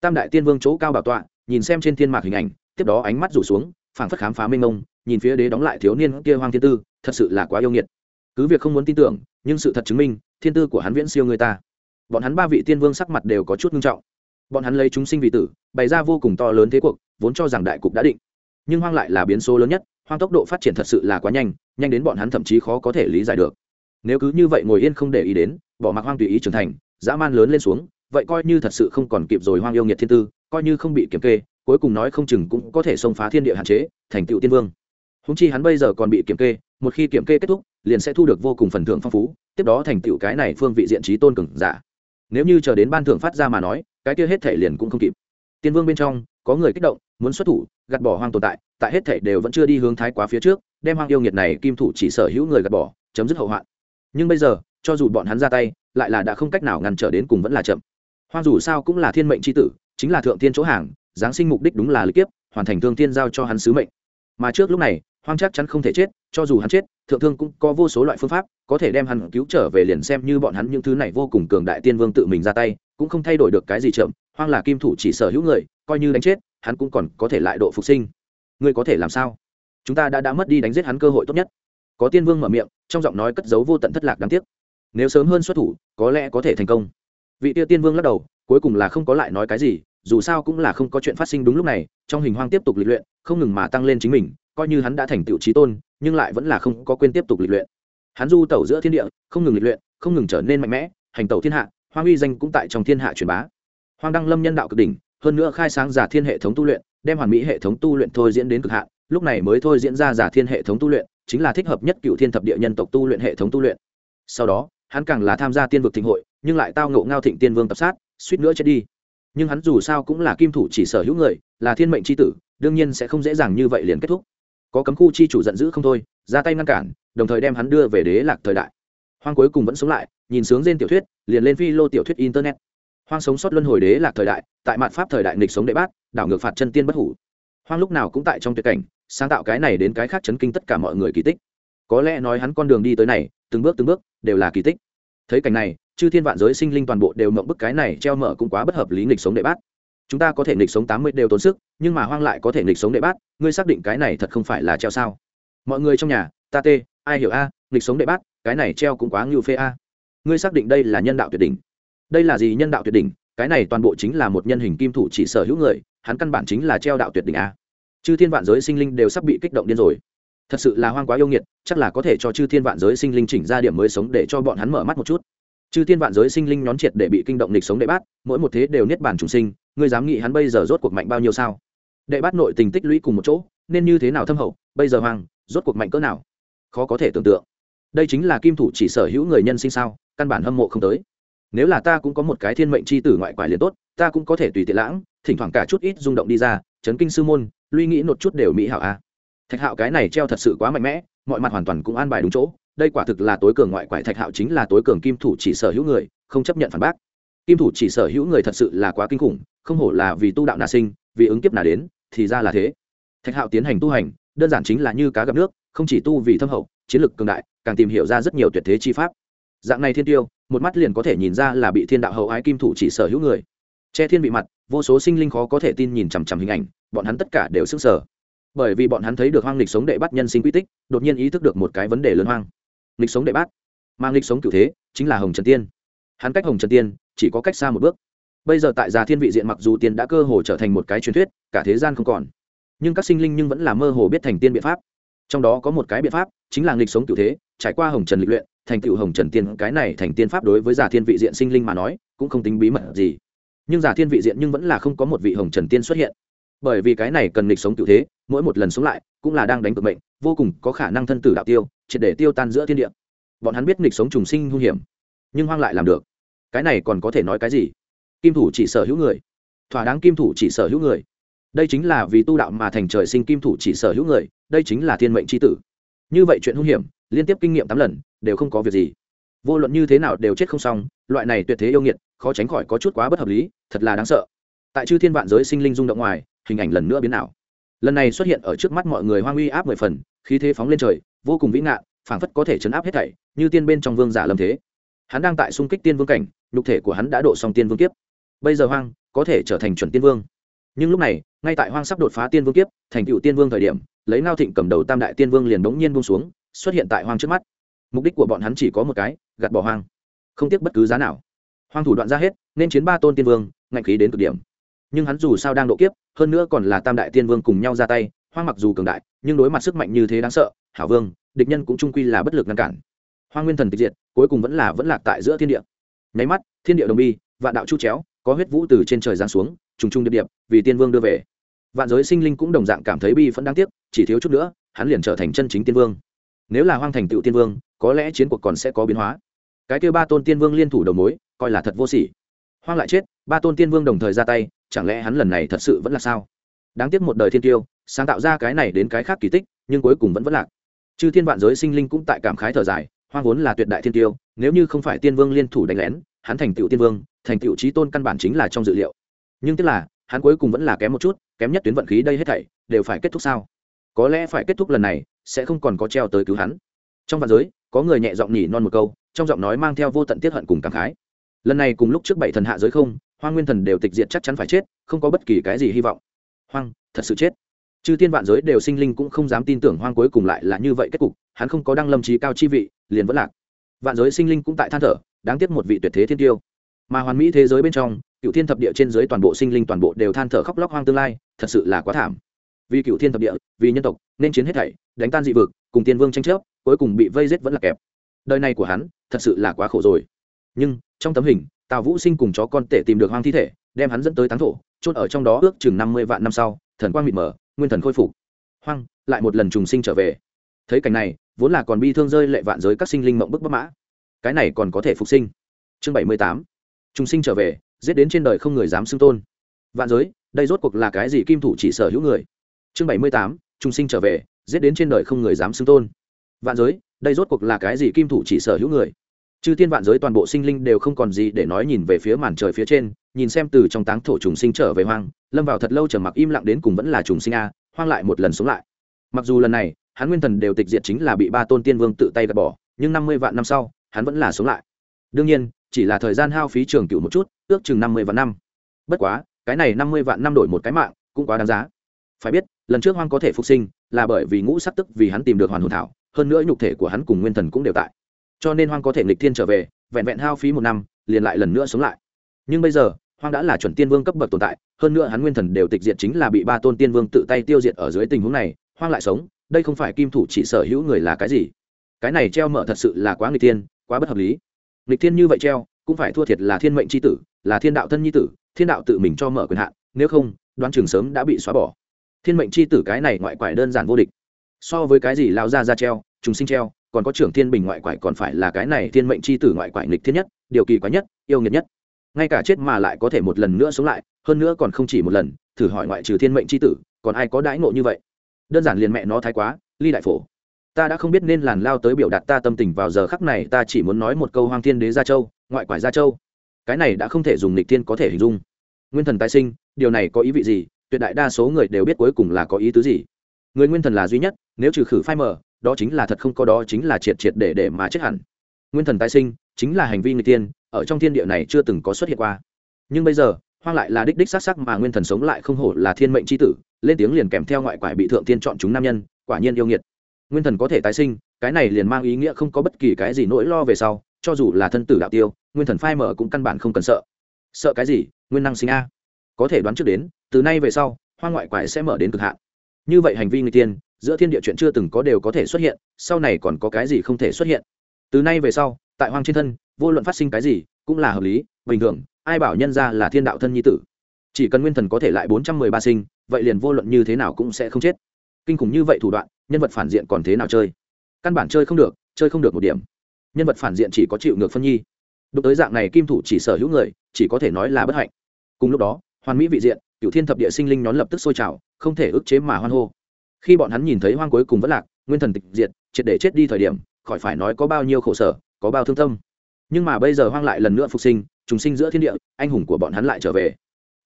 Speaker 1: tam đại tiên vương chỗ cao bảo tọa, nhìn xem trên thiên mạc hình ảnh, tiếp đó ánh mắt rủ xuống, phảng phất khám phá mênh mông, nhìn phía đế đóng lại thiếu niên kia hoang thiên tư, thật sự là quá yêu nghiệt. Cứ việc không muốn tin tưởng, nhưng sự thật chứng minh, thiên tư của hắn viễn siêu người ta. Bọn hắn ba vị tiên vương sắc mặt đều có chút nghiêm trọng. Bọn hắn lấy chúng sinh vị tử, bày ra vô cùng to lớn thế cuộc, vốn cho rằng đại cục đã định. Nhưng hoang lại là biến số lớn nhất, hoang tốc độ phát triển thật sự là quá nhanh nhanh đến bọn hắn thậm chí khó có thể lý giải được. Nếu cứ như vậy ngồi yên không để ý đến, bỏ mặc hoang tùy ý trưởng thành, dã man lớn lên xuống vậy coi như thật sự không còn kịp rồi hoang yêu nghiệt thiên tư, coi như không bị kiểm kê, cuối cùng nói không chừng cũng có thể xông phá thiên địa hạn chế, thành tựu tiên vương. Húng chi hắn bây giờ còn bị kiểm kê, một khi kiểm kê kết thúc, liền sẽ thu được vô cùng phần thưởng phong phú, tiếp đó thành tựu cái này phương vị diện trí tôn cường giả. Dạ. Nếu như chờ đến ban thưởng phát ra mà nói, cái kia hết thể liền cũng không kịp. Tiên vương bên trong, có người kích động, muốn xuất thủ, gạt bỏ hoang tồn tại tại hết thể đều vẫn chưa đi hướng thái quá phía trước, đem hoang yêu nghiệt này kim thủ chỉ sở hữu người gạt bỏ, chấm dứt hậu hoạn. Nhưng bây giờ, cho dù bọn hắn ra tay, lại là đã không cách nào ngăn trở đến cùng vẫn là chậm hoang dù sao cũng là thiên mệnh tri tử, chính là thượng tiên chỗ hàng, giáng sinh mục đích đúng là lý kiếp, hoàn thành thương tiên giao cho hắn sứ mệnh. Mà trước lúc này, hoang chắc chắn không thể chết, cho dù hắn chết, thượng thương cũng có vô số loại phương pháp, có thể đem hắn cứu trở về liền xem như bọn hắn những thứ này vô cùng cường đại tiên vương tự mình ra tay, cũng không thay đổi được cái gì chậm, hoang là kim thủ chỉ sở hữu người, coi như đánh chết, hắn cũng còn có thể lại độ phục sinh. Ngươi có thể làm sao? Chúng ta đã đã mất đi đánh giết hắn cơ hội tốt nhất. Có tiên vương mở miệng, trong giọng nói cất giấu vô tận thất lạc đáng tiếc. Nếu sớm hơn xuất thủ, có lẽ có thể thành công vị tiêu tiên vương lắc đầu, cuối cùng là không có lại nói cái gì, dù sao cũng là không có chuyện phát sinh đúng lúc này, trong hình hoang tiếp tục lịch luyện, không ngừng mà tăng lên chính mình, coi như hắn đã thành tựu trí tôn, nhưng lại vẫn là không có quên tiếp tục lịch luyện. Hắn du tẩu giữa thiên địa, không ngừng lịch luyện, không ngừng trở nên mạnh mẽ, hành tẩu thiên hạ, hoang uy danh cũng tại trong thiên hạ truyền bá. Hoang đăng lâm nhân đạo cực đỉnh, hơn nữa khai sáng giả thiên hệ thống tu luyện, đem hoàn mỹ hệ thống tu luyện thôi diễn đến cực hạn, lúc này mới thôi diễn ra giả thiên hệ thống tu luyện, chính là thích hợp nhất cựu thiên thập địa nhân tộc tu luyện hệ thống tu luyện. Sau đó, hắn càng là tham gia tiên vực thịnh hội nhưng lại tao ngộ ngao thịnh tiên vương tập sát, suýt nữa chết đi. Nhưng hắn dù sao cũng là kim thủ chỉ sở hữu người, là thiên mệnh c h i tử, đương nhiên sẽ không dễ dàng như vậy liền kết thúc. Có cấm khu chi chủ giận dữ không thôi, ra tay ngăn cản, đồng thời đem hắn đưa về đế lạc thời đại. Hoang cuối cùng vẫn sống lại, nhìn sướng trên tiểu thuyết, liền lên phi lô tiểu thuyết internet. Hoang sống sót luân hồi đế lạc thời đại, tại mạn pháp thời đại nghịch sống đệ bát, đảo ngược phạt chân tiên bất hủ. Hoang lúc nào cũng tại trong tuyệt cảnh, sáng tạo cái này đến cái khác chấn kinh tất cả mọi người kỳ tích. Có lẽ nói hắn con đường đi tới này, từng bước từng bước, đều là kỳ tích. Thấy cảnh này chư thiên vạn giới sinh linh toàn bộ đều mộng bức cái này treo mở cũng quá bất hợp lý nghịch sống đệ bát. Chúng ta có thể nghịch sống tám mươi đều tốn sức, nhưng mà hoang lại có thể nghịch sống đệ bát, ngươi xác định cái này thật không phải là treo sao? Mọi người trong nhà, ta tê, ai hiểu a, nghịch sống đệ bát, cái này treo cũng quá ngưu phê a. Ngươi xác định đây là nhân đạo tuyệt đỉnh. Đây là gì nhân đạo tuyệt đỉnh? Cái này toàn bộ chính là một nhân hình kim thủ chỉ sở hữu người, hắn căn bản chính là treo đạo tuyệt đỉnh a. Chư thiên vạn giới sinh linh đều sắp bị kích động điên rồi. Thật sự là hoang quá yêu nghiệt, chắc là có thể cho chư thiên vạn giới sinh linh chỉnh ra điểm mới sống để cho bọn hắn mở mắt một chút chư thiên vạn giới sinh linh nhón triệt để bị kinh động lịch sống đệ bát, mỗi một thế đều niết bản trùng sinh, ngươi dám nghĩ hắn bây giờ rốt cuộc mạnh bao nhiêu sao? Đệ bát nội tình tích lũy cùng một chỗ, nên như thế nào thâm hậu, bây giờ hoàng, rốt cuộc mạnh cỡ nào? Khó có thể tưởng tượng. Đây chính là kim thủ chỉ sở hữu người nhân sinh sao, căn bản hâm mộ không tới. Nếu là ta cũng có một cái thiên mệnh c h i tử ngoại quải liền tốt, ta cũng có thể tùy tiện lãng, thỉnh thoảng cả chút ít rung động đi ra, chấn kinh sư môn, luy nghĩ một chút đều mỹ hảo a thạch hạo cái này treo thật sự quá mạnh mẽ, mọi mặt hoàn toàn cũng an bài đúng chỗ đây quả thực là tối cường ngoại quải thạch hạo chính là tối cường kim thủ chỉ sở hữu người, không chấp nhận phản bác. Kim thủ chỉ sở hữu người thật sự là quá kinh khủng, không hổ là vì tu đạo nà sinh, vì ứng kiếp nà đến, thì ra là thế. Thạch hạo tiến hành tu hành, đơn giản chính là như cá gặp nước, không chỉ tu vì thâm hậu, chiến lược cường đại, càng tìm hiểu ra rất nhiều tuyệt thế chi pháp. Dạng này thiên tiêu, một mắt liền có thể nhìn ra là bị thiên đạo hậu ái kim thủ chỉ sở hữu người. Che thiên bị mặt, vô số sinh linh khó có thể tin nhìn chằm chằm hình ảnh, bọn hắn tất cả đều sức sở bởi vì bọn hắn thấy được hoang lịch sống đệ bắt nhân sinh quy tích, đột nhiên ý thức được một cái vấn đề lớn hoang lịch sống đệ bát. Mang lịch sống cựu thế chính là hồng trần tiên. Hắn cách hồng trần tiên chỉ có cách xa một bước. Bây giờ tại già thiên vị diện mặc dù tiên đã cơ hồ trở thành một cái truyền thuyết, cả thế gian không còn. Nhưng các sinh linh nhưng vẫn là mơ hồ biết thành tiên biện pháp. Trong đó có một cái biện pháp chính là nghịch sống cựu thế, trải qua hồng trần lịch luyện, thành cựu hồng trần tiên. Cái này thành tiên pháp đối với giả thiên vị diện sinh linh mà nói cũng không tính bí mật gì. Nhưng giả thiên vị diện nhưng vẫn là không có một vị hồng trần tiên xuất hiện. Bởi vì cái này cần nghịch sống cựu thế, mỗi một lần sống lại cũng là đang đánh cực mệnh, vô cùng có khả năng thân tử đạo tiêu triệt để tiêu tan giữa thiên địa. Bọn hắn biết nghịch sống trùng sinh hung hiểm, nhưng hoang lại làm được. Cái này còn có thể nói cái gì? Kim thủ chỉ sở hữu người. Thỏa đáng kim thủ chỉ sở hữu người. Đây chính là vì tu đạo mà thành trời sinh kim thủ chỉ sở hữu người, đây chính là thiên mệnh c h i tử. Như vậy chuyện hung hiểm, liên tiếp kinh nghiệm tám lần, đều không có việc gì. Vô luận như thế nào đều chết không xong, loại này tuyệt thế yêu nghiệt, khó tránh khỏi có chút quá bất hợp lý, thật là đáng sợ. Tại chư thiên vạn giới sinh linh rung động ngoài, hình ảnh lần nữa biến ảo. Lần này xuất hiện ở trước mắt mọi người hoang uy áp mười phần, khí thế phóng lên trời vô cùng vĩ ngạn, phảng phất có thể chấn áp hết thảy, như tiên bên trong vương giả lâm thế. Hắn đang tại xung kích tiên vương cảnh, nhục thể của hắn đã độ xong tiên vương kiếp. Bây giờ hoang, có thể trở thành chuẩn tiên vương. Nhưng lúc này, ngay tại hoang sắp đột phá tiên vương kiếp, thành cựu tiên vương thời điểm, lấy ngao thịnh cầm đầu tam đại tiên vương liền bỗng nhiên buông xuống, xuất hiện tại hoang trước mắt. Mục đích của bọn hắn chỉ có một cái, gạt bỏ hoang. Không tiếc bất cứ giá nào. Hoang thủ đoạn ra hết, nên chiến ba tôn tiên vương, ngạnh khí đến cực điểm. Nhưng hắn dù sao đang độ kiếp, hơn nữa còn là tam đại tiên vương cùng nhau ra tay, hoang mặc dù cường đại, nhưng đối mặt sức mạnh như thế đáng sợ hảo vương, địch nhân cũng trung quy là bất lực ngăn cản. Hoang nguyên thần tịch diệt, cuối cùng vẫn là vẫn lạc tại giữa thiên địa. Nháy mắt, thiên địa đồng bi, vạn đạo chu chéo, có huyết vũ từ trên trời giáng xuống, trùng trùng điệp điệp, vì tiên vương đưa về. Vạn giới sinh linh cũng đồng dạng cảm thấy bi vẫn đáng tiếc, chỉ thiếu chút nữa, hắn liền trở thành chân chính tiên vương. Nếu là hoang thành tựu tiên vương, có lẽ chiến cuộc còn sẽ có biến hóa. Cái kêu ba tôn tiên vương liên thủ đầu mối, coi là thật vô sỉ. Hoang lại chết, ba tôn tiên vương đồng thời ra tay, chẳng lẽ hắn lần này thật sự vẫn là sao? Đáng tiếc một đời thiên tiêu, sáng tạo ra cái này đến cái khác kỳ tích, nhưng cuối cùng vẫn vẫn lạc chư thiên vạn giới sinh linh cũng tại cảm khái thở dài, hoang vốn là tuyệt đại thiên tiêu, nếu như không phải tiên vương liên thủ đánh lén, hắn thành tựu tiên vương, thành tựu trí tôn căn bản chính là trong dự liệu. Nhưng tức là, hắn cuối cùng vẫn là kém một chút, kém nhất tuyến vận khí đây hết thảy, đều phải kết thúc sao? Có lẽ phải kết thúc lần này, sẽ không còn có treo tới cứu hắn. Trong vạn giới, có người nhẹ giọng nhỉ non một câu, trong giọng nói mang theo vô tận tiết hận cùng cảm khái. Lần này cùng lúc trước bảy thần hạ giới không, hoang nguyên thần đều tịch diệt chắc chắn phải chết, không có bất kỳ cái gì hy vọng. Hoang, thật sự chết chư tiên vạn giới đều sinh linh cũng không dám tin tưởng hoang cuối cùng lại là như vậy kết cục, hắn không có đăng lâm trí cao chi vị, liền vẫn lạc. Vạn giới sinh linh cũng tại than thở, đáng tiếc một vị tuyệt thế thiên tiêu. Mà hoàn mỹ thế giới bên trong, cựu thiên thập địa trên giới toàn bộ sinh linh toàn bộ đều than thở khóc lóc hoang tương lai, thật sự là quá thảm. Vì cựu thiên thập địa, vì nhân tộc, nên chiến hết thảy, đánh tan dị vực, cùng tiên vương tranh chấp, cuối cùng bị vây giết vẫn là kẹp. Đời này của hắn, thật sự là quá khổ rồi. Nhưng, trong tấm hình, tào vũ sinh cùng chó con tể tìm được hoang thi thể, đem hắn dẫn tới thắng thổ, chôn ở trong đó ước chừng năm mươi vạn năm sau, thần quang mịt mờ nguyên thần khôi phục. Hoang, lại một lần trùng sinh trở về. Thấy cảnh này, vốn là còn bi thương rơi lệ vạn giới các sinh linh mộng bức bất mã cái này còn có thể phục sinh. Chương bảy mươi tám. Trùng sinh trở về, giết đến trên đời không người dám xưng tôn. Vạn giới, đây rốt cuộc là cái gì kim thủ chỉ sở hữu người? Chương bảy mươi tám. Trùng sinh trở về, giết đến trên đời không người dám xưng tôn. Vạn giới, đây rốt cuộc là cái gì kim thủ chỉ sở hữu người? Chư tiên vạn giới toàn bộ sinh linh đều không còn gì để nói nhìn về phía màn trời phía trên, nhìn xem từ trong táng thổ trùng sinh trở về hoang, lâm vào thật lâu trầm mặc im lặng đến cùng vẫn là trùng sinh a, hoang lại một lần sống lại. Mặc dù lần này, hắn nguyên thần đều tịch diệt chính là bị ba tôn tiên vương tự tay gạt bỏ, nhưng năm mươi vạn năm sau, hắn vẫn là sống lại. Đương nhiên, chỉ là thời gian hao phí trường cựu một chút, ước chừng năm mươi vạn năm. Bất quá, cái này năm mươi vạn năm đổi một cái mạng, cũng quá đáng giá. Phải biết, lần trước hoang có thể phục sinh, là bởi vì ngũ sắc tức vì hắn tìm được hoàn hồn thảo, hơn nữa nhục thể của hắn cùng nguyên thần cũng đều tại cho nên hoang có thể nghịch thiên trở về vẹn vẹn hao phí một năm liền lại lần nữa sống lại. Nhưng bây giờ hoang đã là chuẩn tiên vương cấp bậc tồn tại hơn nữa hắn nguyên thần đều tịch diệt chính là bị ba tôn tiên vương tự tay tiêu diệt ở dưới tình huống này hoang lại sống đây không phải kim thủ chỉ sở hữu người là cái gì? Cái này treo mở thật sự là quá nghịch thiên, quá bất hợp lý. Nghịch thiên như vậy treo cũng phải thua thiệt là thiên mệnh c h i tử là thiên đạo thân nhi tử thiên đạo tự mình cho mở quyền hạn nếu không đoán trường sớm đã bị xóa bỏ. Thiên mệnh c h i tử cái này ngoại quải đơn giản vô địch. So với cái gì lao ra ra treo trùng sinh treo còn có trưởng thiên bình ngoại quải còn phải là cái này thiên mệnh c h i tử ngoại quải nghịch thiên nhất, điều kỳ quái nhất, yêu nghiệt nhất. Ngay cả chết mà lại có thể một lần nữa sống lại, hơn nữa còn không chỉ một lần, thử hỏi ngoại trừ thiên mệnh c h i tử, còn ai có đãi ngộ như vậy? Đơn giản liền mẹ nó thái quá, ly đại phổ. Ta đã không biết nên làn lao tới biểu đạt ta tâm tình vào giờ khắc này, ta chỉ muốn nói một câu hoang thiên đế gia châu, ngoại quải gia châu. Cái này đã không thể dùng lịch thiên có thể hình dung. Nguyên thần tái sinh, điều này có ý vị gì? Tuyệt đại đa số người đều biết cuối cùng là có ý tứ gì. Người nguyên thần là duy nhất, nếu trừ khử phai mờ đó chính là thật không có đó chính là triệt triệt để để mà chết hẳn. Nguyên thần tái sinh chính là hành vi người tiên ở trong thiên địa này chưa từng có xuất hiện qua. Nhưng bây giờ, hoang lại là đích đích sắc sắc mà nguyên thần sống lại không hổ là thiên mệnh c h i tử, lên tiếng liền kèm theo ngoại quải bị thượng tiên chọn chúng nam nhân, quả nhiên yêu nghiệt. Nguyên thần có thể tái sinh, cái này liền mang ý nghĩa không có bất kỳ cái gì nỗi lo về sau, cho dù là thân tử đạo tiêu, nguyên thần phai mở cũng căn bản không cần sợ. Sợ cái gì? Nguyên năng sinh a. Có thể đoán trước đến, từ nay về sau hoa ngoại quải sẽ mở đến cực hạn. Như vậy hành vi người tiên giữa thiên địa chuyện chưa từng có đều có thể xuất hiện, sau này còn có cái gì không thể xuất hiện. Từ nay về sau, tại hoang trên thân, vô luận phát sinh cái gì, cũng là hợp lý, bình thường, ai bảo nhân ra là thiên đạo thân nhi tử. Chỉ cần nguyên thần có thể lại bốn trăm mười ba sinh, vậy liền vô luận như thế nào cũng sẽ không chết. Kinh khủng như vậy thủ đoạn, nhân vật phản diện còn thế nào chơi? Căn bản chơi không được, chơi không được một điểm. Nhân vật phản diện chỉ có chịu ngược phân nhi. Đụng tới dạng này kim thủ chỉ sở hữu người, chỉ có thể nói là bất hạnh. Cùng lúc đó, hoàn mỹ vị diện cựu thiên thập địa sinh linh nhón lập tức sôi trào, không thể ức chế mà hoan hô khi bọn hắn nhìn thấy hoang cuối cùng vẫn lạc, nguyên thần tịch diệt, triệt để chết đi thời điểm, khỏi phải nói có bao nhiêu khổ sở, có bao thương tâm. Nhưng mà bây giờ hoang lại lần nữa phục sinh, trùng sinh giữa thiên địa, anh hùng của bọn hắn lại trở về.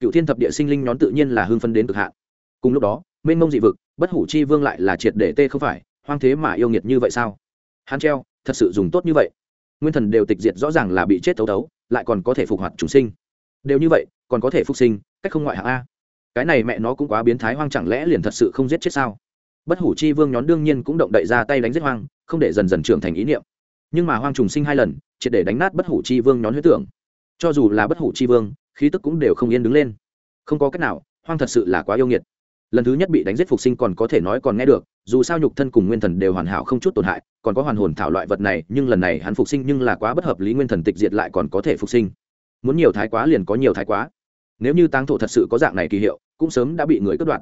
Speaker 1: Cựu thiên thập địa sinh linh nhón tự nhiên là hưng phân đến cực hạn. Cùng lúc đó, mênh mông dị vực, bất hủ chi vương lại là triệt để tê không phải, hoang thế mà yêu nghiệt như vậy sao? Hắn treo, thật sự dùng tốt như vậy. Nguyên thần đều tịch diệt rõ ràng là bị chết thấu thấu, lại còn có thể phục hoạt trùng sinh. Đều như vậy, còn có thể phục sinh, cách không ngoại hạng a. Cái này mẹ nó cũng quá biến thái hoang chẳng lẽ liền thật sự không giết chết sao? Bất hủ chi vương nhón đương nhiên cũng động đậy ra tay đánh giết hoang, không để dần dần trưởng thành ý niệm. Nhưng mà hoang trùng sinh hai lần, triệt để đánh nát bất hủ chi vương nhón huyết tưởng cho dù là bất hủ chi vương, khí tức cũng đều không yên đứng lên. Không có cách nào, hoang thật sự là quá yêu nghiệt. Lần thứ nhất bị đánh giết phục sinh còn có thể nói còn nghe được, dù sao nhục thân cùng nguyên thần đều hoàn hảo không chút tổn hại, còn có hoàn hồn thảo loại vật này, nhưng lần này hắn phục sinh nhưng là quá bất hợp lý nguyên thần tịch diệt lại còn có thể phục sinh. Muốn nhiều thái quá liền có nhiều thái quá. Nếu như táng thổ thật sự có dạng này kỳ hiệu, cũng sớm đã bị người cướp đoạt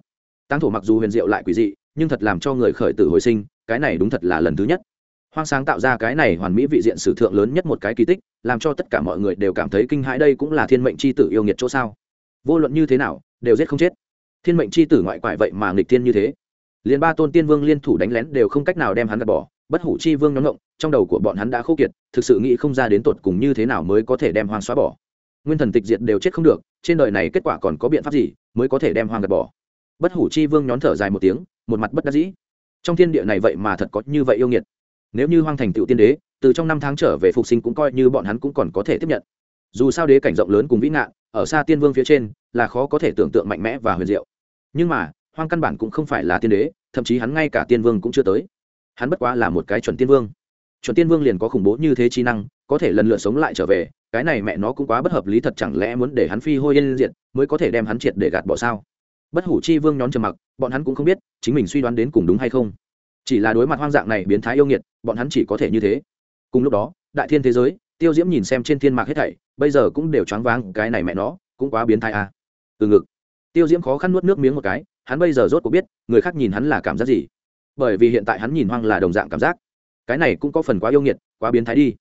Speaker 1: táng thổ mặc dù huyền diệu lại quỷ dị, nhưng thật làm cho người khởi tử hồi sinh, cái này đúng thật là lần thứ nhất. Hoang sáng tạo ra cái này hoàn mỹ vị diện sử thượng lớn nhất một cái kỳ tích, làm cho tất cả mọi người đều cảm thấy kinh hãi đây cũng là thiên mệnh c h i tử yêu nghiệt chỗ sao. Vô luận như thế nào, đều giết không chết. Thiên mệnh c h i tử ngoại quại vậy mà nghịch thiên như thế. Liền ba tôn tiên vương liên thủ đánh lén đều không cách nào đem hắn gạt bỏ, bất hủ chi vương nhóm ngộng, trong đầu của bọn hắn đã khô kiệt, thực sự nghĩ không ra đến tột cùng như thế nào mới có thể đem hoang xóa bỏ. Nguyên thần tịch diệt đều chết không được, trên đời này kết quả còn có biện pháp gì mới có thể đem hoang gạt bỏ? Bất hủ chi vương nhón thở dài một tiếng, một mặt bất đắc dĩ. Trong thiên địa này vậy mà thật có như vậy yêu nghiệt. Nếu như hoang thành tựu tiên đế, từ trong năm tháng trở về phục sinh cũng coi như bọn hắn cũng còn có thể tiếp nhận. Dù sao đế cảnh rộng lớn cùng vĩ ngạn, ở xa tiên vương phía trên, là khó có thể tưởng tượng mạnh mẽ và huyền diệu. Nhưng mà, hoang căn bản cũng không phải là tiên đế, thậm chí hắn ngay cả tiên vương cũng chưa tới. Hắn bất quá là một cái chuẩn tiên vương. Chuẩn tiên vương liền có khủng bố như thế chi năng, có thể lần lượt sống lại trở về, cái này mẹ nó cũng quá bất hợp lý thật chẳng lẽ muốn để hắn phi hôi yên diện mới có thể đem hắn triệt để gạt bỏ sao? Bất hủ chi vương nhón trầm mặc, bọn hắn cũng không biết chính mình suy đoán đến cùng đúng hay không. Chỉ là đối mặt hoang dạng này biến thái yêu nghiệt, bọn hắn chỉ có thể như thế. Cùng lúc đó, đại thiên thế giới, tiêu diễm nhìn xem trên thiên mạc hết thảy, bây giờ cũng đều choáng váng, cái này mẹ nó, cũng quá biến thái à. từ ngực, tiêu diễm khó khăn nuốt nước miếng một cái, hắn bây giờ rốt cuộc biết, người khác nhìn hắn là cảm giác gì. Bởi vì hiện tại hắn nhìn hoang là đồng dạng cảm giác. Cái này cũng có phần quá yêu nghiệt, quá biến thái đi.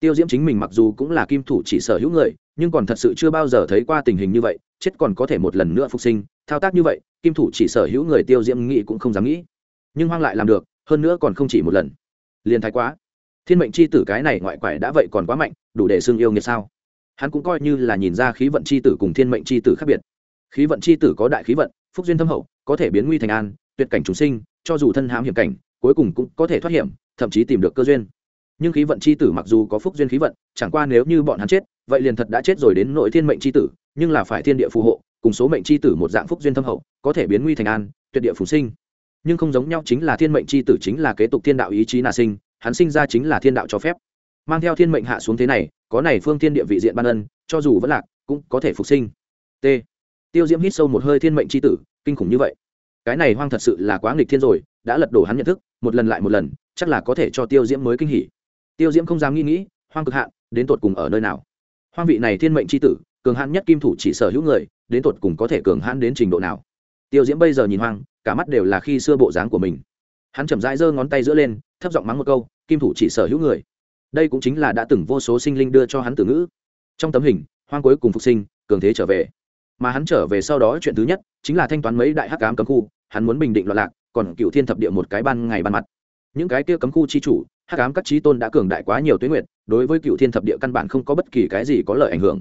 Speaker 1: Tiêu diễm chính mình mặc dù cũng là kim thủ chỉ sở hữu người, nhưng còn thật sự chưa bao giờ thấy qua tình hình như vậy chết còn có thể một lần nữa phục sinh, thao tác như vậy, kim thủ chỉ sở hữu người tiêu diễm nghĩ cũng không dám nghĩ. Nhưng hoang lại làm được, hơn nữa còn không chỉ một lần. Liền thái quá. Thiên mệnh c h i tử cái này ngoại quải đã vậy còn quá mạnh, đủ để xưng yêu nghiệt sao? Hắn cũng coi như là nhìn ra khí vận c h i tử cùng thiên mệnh c h i tử khác biệt. Khí vận c h i tử có đại khí vận, phúc duyên thâm hậu, có thể biến nguy thành an, tuyệt cảnh chúng sinh, cho dù thân hãm hiểm cảnh, cuối cùng cũng có thể thoát hiểm, thậm chí tìm được cơ duyên. Nhưng khí vận c h i tử mặc dù có phúc duyên khí vận, chẳng qua nếu như bọn hắn chết vậy liền thật đã chết rồi đến nội thiên mệnh c h i tử, nhưng là phải thiên địa phù hộ, cùng số mệnh c h i tử một dạng phúc duyên thâm hậu, có thể biến nguy thành an, tuyệt địa phù sinh. Nhưng không giống nhau chính là thiên mệnh c h i tử chính là kế tục thiên đạo ý chí nà sinh, hắn sinh ra chính là thiên đạo cho phép. Mang theo thiên mệnh hạ xuống thế này, có này phương thiên địa vị diện ban ân, cho dù vẫn lạc, cũng có thể phục sinh. T. Tiêu diễm hít sâu một hơi thiên mệnh c h i tử, kinh khủng như vậy. Cái này hoang thật sự là quá nghịch thiên rồi, đã lật đổ hắn nhận thức, một lần lại một lần, chắc là có thể cho tiêu diễm mới kinh hỉ. Tiêu diễm không dám nghĩ nghĩ, hoang cực hạn, đến tột cùng ở nơi nào? Hoang vị này thiên mệnh c tử, cường hãn nhất kim thủ chỉ sở hữu người, đến tột cùng có thể cường hãn đến trình độ nào? Tiêu diễm bây giờ nhìn hoang, cả mắt đều là khi xưa bộ dáng của mình. Hắn chậm rãi giơ ngón tay giữa lên, thấp giọng mắng một câu, kim thủ chỉ sở hữu người. Đây cũng chính là đã từng vô số sinh linh đưa cho hắn từ ngữ. Trong tấm hình, hoang cuối cùng phục sinh, cường thế trở về. Mà hắn trở về sau đó chuyện thứ nhất, chính là thanh toán mấy đại hắc cám cấm khu, hắn muốn bình định loạn lạc, còn cựu thiên thập địa một cái ban ngày ban mặt. Những cái kia cấm khu chi chủ, hắc ám các trí tôn đã cường đại quá nhiều tuyến nguyệt đối với cựu thiên thập địa căn bản không có bất kỳ cái gì có lợi ảnh hưởng.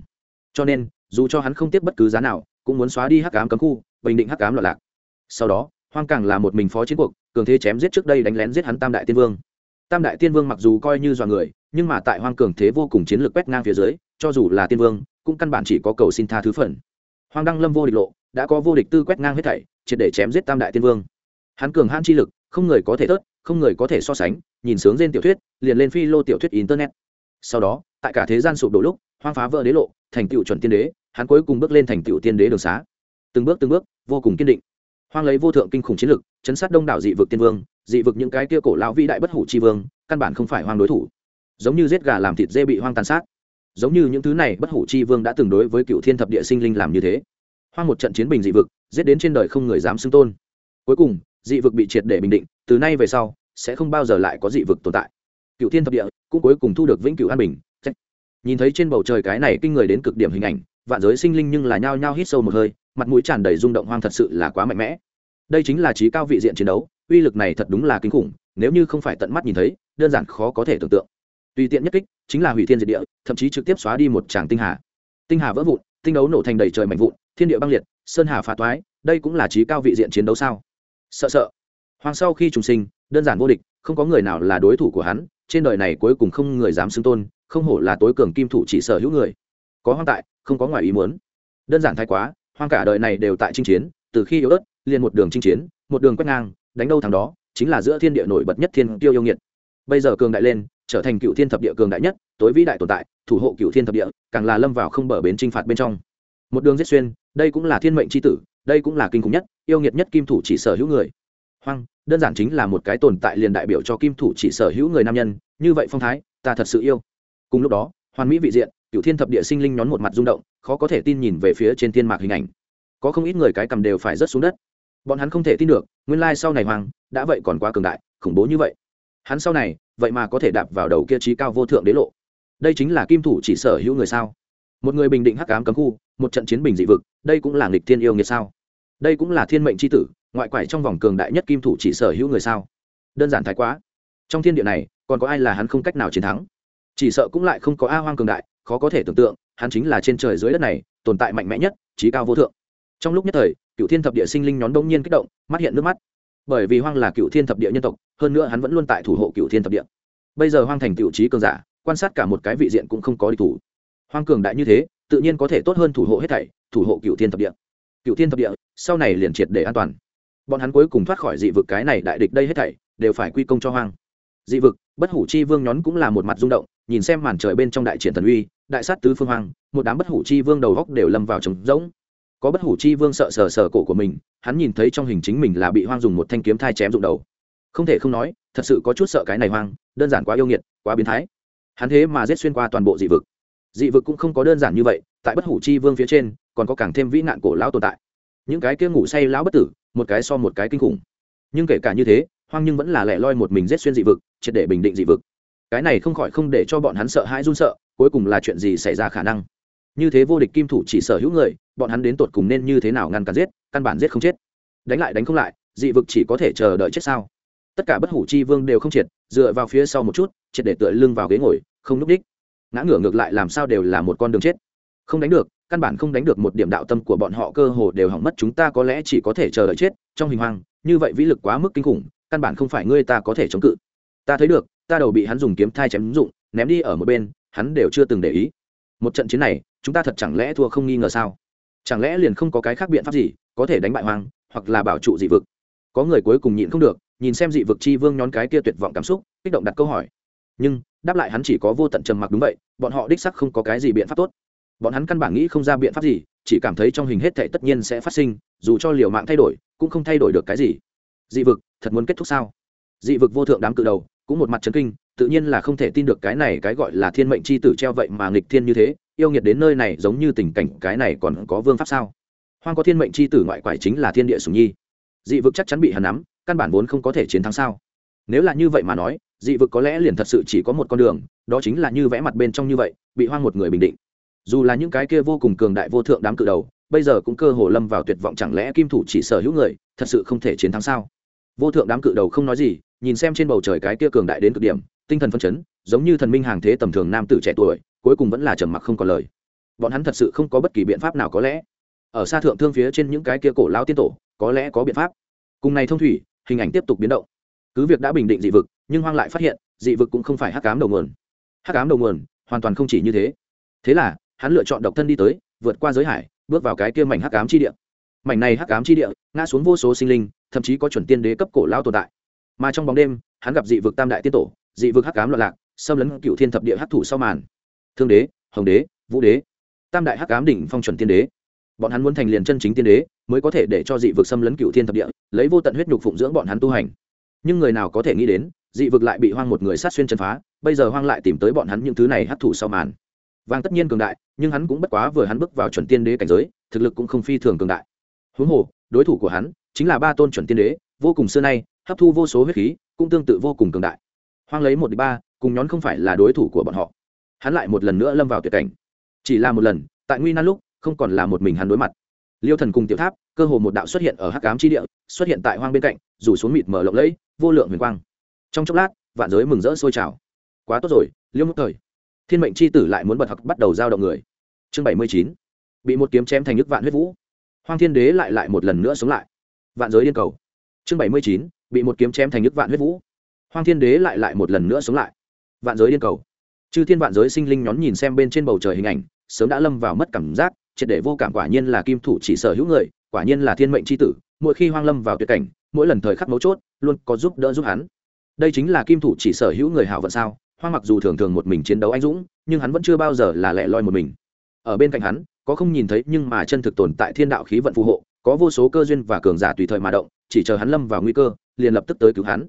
Speaker 1: Cho nên, dù cho hắn không tiếp bất cứ giá nào, cũng muốn xóa đi hắc ám cấm khu, bình định hắc ám loạn lạc. Sau đó, hoang càng là một mình phó chiến cuộc, cường thế chém giết trước đây đánh lén giết hắn tam đại tiên vương. Tam đại tiên vương mặc dù coi như dọa người, nhưng mà tại hoang cường thế vô cùng chiến lược quét ngang phía dưới, cho dù là tiên vương, cũng căn bản chỉ có cầu xin tha thứ phần. Hoang đăng lâm vô địch lộ, đã có vô địch tư quét ngang hết thảy, triệt để chém giết tam đại tiên vương. Hắn cường hãn chi lực, không người có thể tớt không người có thể so sánh, nhìn sướng trên tiểu thuyết, liền lên phi lô tiểu thuyết internet sau đó, tại cả thế gian sụp đổ lúc, hoang phá vỡ đế lộ, thành tựu chuẩn tiên đế, hắn cuối cùng bước lên thành tựu tiên đế đường xá. Từng bước từng bước, vô cùng kiên định. Hoang lấy vô thượng kinh khủng chiến lực, chấn sát đông đảo dị vực tiên vương, dị vực những cái kia cổ lão vĩ đại bất hủ tri vương, căn bản không phải hoang đối thủ. Giống như giết gà làm thịt dê bị hoang tàn sát. Giống như những thứ này bất hủ chi vương đã từng đối với cựu thiên thập địa sinh linh làm như thế. Hoang một trận chiến bình dị vực, giết đến trên đời không người dám xưng tôn. Cuối cùng, dị vực bị triệt để bình định, từ nay về sau, sẽ không bao giờ lại có dị vực tồn tại cựu thiên thập địa cũng cuối cùng thu được vĩnh cửu an bình. Nhìn thấy trên bầu trời cái này kinh người đến cực điểm hình ảnh, vạn giới sinh linh nhưng là nhao nhao hít sâu một hơi, mặt mũi tràn đầy rung động hoang thật sự là quá mạnh mẽ. Đây chính là trí cao vị diện chiến đấu, uy lực này thật đúng là kinh khủng, nếu như không phải tận mắt nhìn thấy, đơn giản khó có thể tưởng tượng. Tùy tiện nhất kích chính là hủy thiên diệt địa, thậm chí trực tiếp xóa đi một tràng tinh hà. Tinh hà vỡ vụn, tinh đấu nổ thành đầy trời mạnh vụn, thiên địa băng liệt, sơn hà phá toái, đây cũng là trí cao vị diện chiến đấu sao? Sợ sợ. Hoàng sau khi trùng sinh, đơn giản vô địch, không có người nào là đối thủ của hắn trên đời này cuối cùng không người dám xưng tôn, không hổ là tối cường kim thủ chỉ sở hữu người. Có hoang tại, không có ngoài ý muốn. Đơn giản thái quá, hoang cả đời này đều tại chinh chiến, từ khi yếu ớt, liền một đường chinh chiến, một đường quét ngang, đánh đâu thằng đó, chính là giữa thiên địa nổi bật nhất thiên tiêu yêu nghiệt. Bây giờ cường đại lên, trở thành cựu thiên thập địa cường đại nhất, tối vĩ đại tồn tại, thủ hộ cựu thiên thập địa, càng là lâm vào không bờ bến chinh phạt bên trong. Một đường giết xuyên, đây cũng là thiên mệnh c h i tử, đây cũng là kinh khủng nhất, yêu nghiệt nhất kim thủ chỉ sở hữu người. Hoang đơn giản chính là một cái tồn tại liền đại biểu cho kim thủ chỉ sở hữu người nam nhân, như vậy phong thái, ta thật sự yêu. Cùng lúc đó, hoàn mỹ vị diện cựu thiên thập địa sinh linh nhón một mặt rung động, khó có thể tin nhìn về phía trên thiên mạc hình ảnh. Có không ít người cái cầm đều phải rớt xuống đất. Bọn hắn không thể tin được, nguyên lai sau này hoàng, đã vậy còn quá cường đại, khủng bố như vậy. Hắn sau này, vậy mà có thể đạp vào đầu kia trí cao vô thượng đế lộ. Đây chính là kim thủ chỉ sở hữu người sao? Một người bình định hắc cám cấm khu, một trận chiến bình dị vực, đây cũng là nghịch thiên yêu nghiệt sao? Đây cũng là thiên mệnh c h i tử ngoại quải trong vòng cường đại nhất kim thủ chỉ sở hữu người sao? Đơn giản thái quá. Trong thiên địa này, còn có ai là hắn không cách nào chiến thắng? Chỉ sợ cũng lại không có a hoang cường đại, khó có thể tưởng tượng, hắn chính là trên trời dưới đất này, tồn tại mạnh mẽ nhất, trí cao vô thượng. Trong lúc nhất thời, cựu thiên thập địa sinh linh nhón đông nhiên kích động, mắt hiện nước mắt. Bởi vì hoang là cựu thiên thập địa nhân tộc, hơn nữa hắn vẫn luôn tại thủ hộ cựu thiên thập địa. Bây giờ hoang thành cựu trí cường giả, quan sát cả một cái vị diện cũng không có địch thủ. Hoang cường đại như thế, tự nhiên có thể tốt hơn thủ hộ hết thảy, thủ hộ cựu thiên thập địa. Cựu thiên thập địa, sau này liền triệt để an toàn bọn hắn cuối cùng thoát khỏi dị vực cái này đại địch đây hết thảy, đều phải quy công cho hoang. Dị vực, bất hủ chi vương nhón cũng là một mặt rung động, nhìn xem màn trời bên trong đại triển thần uy, đại sát tứ phương hoang, một đám bất hủ chi vương đầu góc đều lâm vào trống rỗng. Có bất hủ chi vương sợ sờ sờ cổ của mình, hắn nhìn thấy trong hình chính mình là bị hoang dùng một thanh kiếm thai chém rụng đầu. Không thể không nói, thật sự có chút sợ cái này hoang, đơn giản quá yêu nghiệt, quá biến thái. Hắn thế mà giết xuyên qua toàn bộ dị vực. Dị vực cũng không có đơn giản như vậy, tại bất hủ chi vương phía trên, còn có càng thêm vĩ nạn cổ lão tồn tại. Những cái kia ngủ say lão bất tử một cái so một cái kinh khủng. Nhưng kể cả như thế, hoang nhưng vẫn là lẻ loi một mình giết xuyên dị vực, triệt để bình định dị vực. Cái này không khỏi không để cho bọn hắn sợ hãi run sợ, cuối cùng là chuyện gì xảy ra khả năng? Như thế vô địch kim thủ chỉ sở hữu người, bọn hắn đến tột cùng nên như thế nào ngăn cản giết, căn bản giết không chết. Đánh lại đánh không lại, dị vực chỉ có thể chờ đợi chết sao? Tất cả bất hủ chi vương đều không triệt, dựa vào phía sau một chút, triệt để tựa lưng vào ghế ngồi, không núp đích. Ngã ngửa ngược lại làm sao đều là một con đường chết. Không đánh được căn bản không đánh được một điểm đạo tâm của bọn họ cơ hồ đều hỏng mất, chúng ta có lẽ chỉ có thể chờ đợi chết, trong hình hoang. như vậy vĩ lực quá mức kinh khủng, căn bản không phải ngươi ta có thể chống cự. Ta thấy được, ta đầu bị hắn dùng kiếm thai chém dụng, ném đi ở một bên, hắn đều chưa từng để ý. Một trận chiến này, chúng ta thật chẳng lẽ thua không nghi ngờ sao? Chẳng lẽ liền không có cái khác biện pháp gì, có thể đánh bại hoang, hoặc là bảo trụ dị vực? Có người cuối cùng nhịn không được, nhìn xem dị vực chi vương nhón cái kia tuyệt vọng cảm xúc, kích động đặt câu hỏi. Nhưng, đáp lại hắn chỉ có vô tận trầm mặc đúng vậy, bọn họ đích sắc không có cái gì biện pháp tốt bọn hắn căn bản nghĩ không ra biện pháp gì, chỉ cảm thấy trong hình hết thệ tất nhiên sẽ phát sinh, dù cho liều mạng thay đổi, cũng không thay đổi được cái gì. Dị vực, thật muốn kết thúc sao? Dị vực vô thượng đám cự đầu, cũng một mặt chấn kinh, tự nhiên là không thể tin được cái này cái gọi là thiên mệnh c h i tử treo vậy mà nghịch thiên như thế, yêu nghiệt đến nơi này giống như tình cảnh cái này còn có vương pháp sao? Hoang có thiên mệnh c h i tử ngoại quải chính là thiên địa sùng nhi. Dị vực chắc chắn bị hắn nắm, căn bản vốn không có thể chiến thắng sao? Nếu là như vậy mà nói, dị vực có lẽ liền thật sự chỉ có một con đường, đó chính là như vẽ mặt bên trong như vậy, bị hoang một người bình định dù là những cái kia vô cùng cường đại vô thượng đám cự đầu, bây giờ cũng cơ hồ lâm vào tuyệt vọng chẳng lẽ kim thủ chỉ sở hữu người, thật sự không thể chiến thắng sao? Vô thượng đám cự đầu không nói gì, nhìn xem trên bầu trời cái kia cường đại đến cực điểm, tinh thần phân chấn, giống như thần minh hàng thế tầm thường nam tử trẻ tuổi, cuối cùng vẫn là trầm mặc không có lời. Bọn hắn thật sự không có bất kỳ biện pháp nào có lẽ. Ở xa thượng thương phía trên những cái kia cổ lao tiên tổ, có lẽ có biện pháp. Cùng này thông thủy, hình ảnh tiếp tục biến động. Cứ việc đã bình định dị vực, nhưng hoang lại phát hiện, dị vực cũng không phải hắc cám đầu nguồn. Hắc cám đầu nguồn, hoàn toàn không chỉ như thế. Thế là hắn lựa chọn độc thân đi tới, vượt qua giới hải, bước vào cái kia mảnh hắc cám chi địa. Mảnh này hắc cám chi địa, ngã xuống vô số sinh linh, thậm chí có chuẩn tiên đế cấp cổ lao tồn tại. Mà trong bóng đêm, hắn gặp dị vực tam đại tiên tổ, dị vực hắc cám loạn lạc, xâm lấn cựu thiên thập địa hắc thủ sau màn. Thương đế, hồng đế, vũ đế, tam đại hắc cám đỉnh phong chuẩn tiên đế. Bọn hắn muốn thành liền chân chính tiên đế, mới có thể để cho dị vực xâm lấn cựu thiên thập địa, lấy vô tận huyết nhục phụng dưỡng bọn hắn tu hành. Nhưng người nào có thể nghĩ đến, dị vực lại bị hoang một người sát xuyên chân phá, bây giờ hoang lại tìm tới bọn hắn những thứ này hấp thụ sau màn vàng tất nhiên cường đại, nhưng hắn cũng bất quá vừa hắn bước vào chuẩn tiên đế cảnh giới, thực lực cũng không phi thường cường đại. Huống hồ, đối thủ của hắn chính là ba tôn chuẩn tiên đế, vô cùng xưa nay, hấp thu vô số huyết khí, cũng tương tự vô cùng cường đại. Hoang lấy một đi ba, cùng nhón không phải là đối thủ của bọn họ. Hắn lại một lần nữa lâm vào tuyệt cảnh. Chỉ là một lần, tại nguy nan lúc, không còn là một mình hắn đối mặt. Liêu thần cùng tiểu tháp, cơ hồ một đạo xuất hiện ở hắc cám tri địa, xuất hiện tại hoang bên cạnh, rủ xuống mịt mở lộng lẫy, vô lượng huyền quang. Trong chốc lát, vạn giới mừng rỡ sôi trào. Quá tốt rồi, liêu mức thời thiên mệnh c h i tử lại muốn bật hặc bắt đầu giao động người. Chương bảy mươi chín. Bị một kiếm chém thành nước vạn huyết vũ. Hoang thiên đế lại lại một lần nữa sống lại. Vạn giới điên cầu. Chương bảy mươi chín. Bị một kiếm chém thành nước vạn huyết vũ. Hoang thiên đế lại lại một lần nữa sống lại. Vạn giới điên cầu. Chư thiên vạn giới sinh linh nhón nhìn xem bên trên bầu trời hình ảnh, sớm đã lâm vào mất cảm giác, triệt để vô cảm quả nhiên là kim thủ chỉ sở hữu người, quả nhiên là thiên mệnh c h i tử, mỗi khi hoang lâm vào tuyệt cảnh, mỗi lần thời khắc mấu chốt, luôn có giúp đỡ giúp hắn. Đây chính là kim thủ chỉ sở hữu người hảo vận sao? Hoang mặc dù thường thường một mình chiến đấu anh dũng, nhưng hắn vẫn chưa bao giờ là lẻ loi một mình. Ở bên cạnh hắn, có không nhìn thấy nhưng mà chân thực tồn tại thiên đạo khí vận phù hộ, có vô số cơ duyên và cường giả tùy thời mà động, chỉ chờ hắn lâm vào nguy cơ, liền lập tức tới cứu hắn.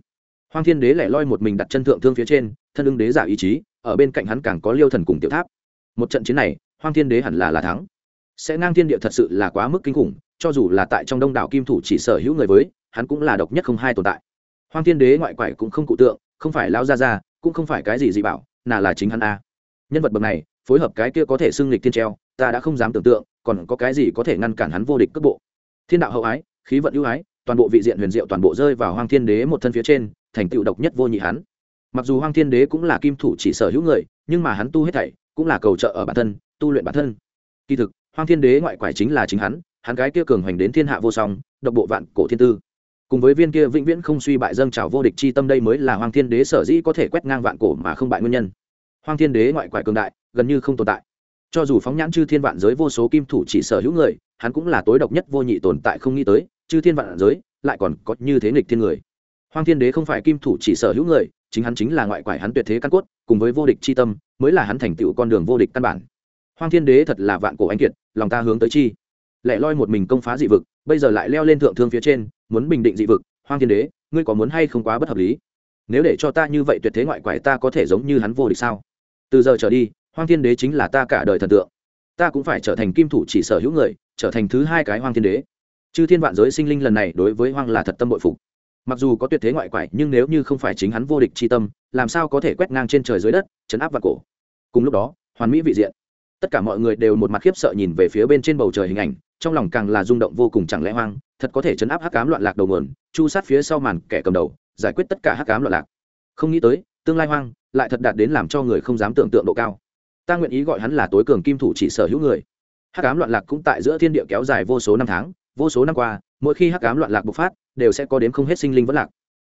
Speaker 1: Hoang thiên đế lẻ loi một mình đặt chân thượng thương phía trên, thân ưng đế giả ý chí, ở bên cạnh hắn càng có liêu thần cùng tiểu tháp. Một trận chiến này, hoang thiên đế hẳn là là thắng. Sẽ ngang thiên địa thật sự là quá mức kinh khủng, cho dù là tại trong đông đảo kim thủ chỉ sở hữu người với, hắn cũng là độc nhất không hai tồn tại. Hoang thiên đế ngoại quải cũng không cụ tượng, không phải lao ra ra cũng không phải cái gì dị bảo, nà là chính hắn a. Nhân vật bậc này, phối hợp cái kia có thể xưng lịch thiên treo, ta đã không dám tưởng tượng, còn có cái gì có thể ngăn cản hắn vô địch cước bộ. Thiên đạo hậu ái, khí vận ưu ái, toàn bộ vị diện huyền diệu toàn bộ rơi vào hoang thiên đế một thân phía trên, thành tựu độc nhất vô nhị hắn. Mặc dù hoang thiên đế cũng là kim thủ chỉ sở hữu người, nhưng mà hắn tu hết thảy, cũng là cầu trợ ở bản thân, tu luyện bản thân. Kỳ thực, hoang thiên đế ngoại quải chính là chính hắn hắn cái kia cường hoành đến thiên hạ vô song, độc bộ vạn cổ thiên tư cùng với viên kia vĩnh viễn không suy bại dâng trào vô địch chi tâm đây mới là hoàng thiên đế sở dĩ có thể quét ngang vạn cổ mà không bại nguyên nhân. Hoàng thiên đế ngoại quải cường đại, gần như không tồn tại. Cho dù phóng nhãn chư thiên vạn giới vô số kim thủ chỉ sở hữu người, hắn cũng là tối độc nhất vô nhị tồn tại không nghĩ tới, chư thiên vạn giới lại còn có như thế nghịch thiên người. Hoàng thiên đế không phải kim thủ chỉ sở hữu người, chính hắn chính là ngoại quải hắn tuyệt thế căn cốt, cùng với vô địch chi tâm, mới là hắn thành tựu con đường vô địch căn bản. Hoàng thiên đế thật là vạn cổ anh kiệt, lòng ta hướng tới chi. Lẻ loi một mình công phá dị vực bây giờ lại leo lên thượng thương phía trên, muốn bình định dị vực, hoang thiên đế, ngươi có muốn hay không quá bất hợp lý? Nếu để cho ta như vậy tuyệt thế ngoại quải ta có thể giống như hắn vô địch sao? Từ giờ trở đi, hoang thiên đế chính là ta cả đời thần tượng. Ta cũng phải trở thành kim thủ chỉ sở hữu người, trở thành thứ hai cái hoang thiên đế. Chư thiên vạn giới sinh linh lần này đối với hoang là thật tâm bội phục. Mặc dù có tuyệt thế ngoại quải, nhưng nếu như không phải chính hắn vô địch c h i tâm, làm sao có thể quét ngang trên trời dưới đất chấn áp và cổ? Cùng lúc đó, hoàn mỹ vị diện. Tất cả mọi người đều một mặt khiếp sợ nhìn về phía bên trên bầu trời hình ảnh trong lòng càng là rung động vô cùng chẳng lẽ hoang, thật có thể chấn áp hắc cám loạn lạc đầu nguồn, chu sát phía sau màn kẻ cầm đầu, giải quyết tất cả hắc cám loạn lạc. Không nghĩ tới, tương lai hoang lại thật đạt đến làm cho người không dám tưởng tượng độ cao. Ta nguyện ý gọi hắn là tối cường kim thủ chỉ sở hữu người. Hắc cám loạn lạc cũng tại giữa thiên địa kéo dài vô số năm tháng, vô số năm qua, mỗi khi hắc cám loạn lạc bộc phát, đều sẽ có đến không hết sinh linh vẫn lạc.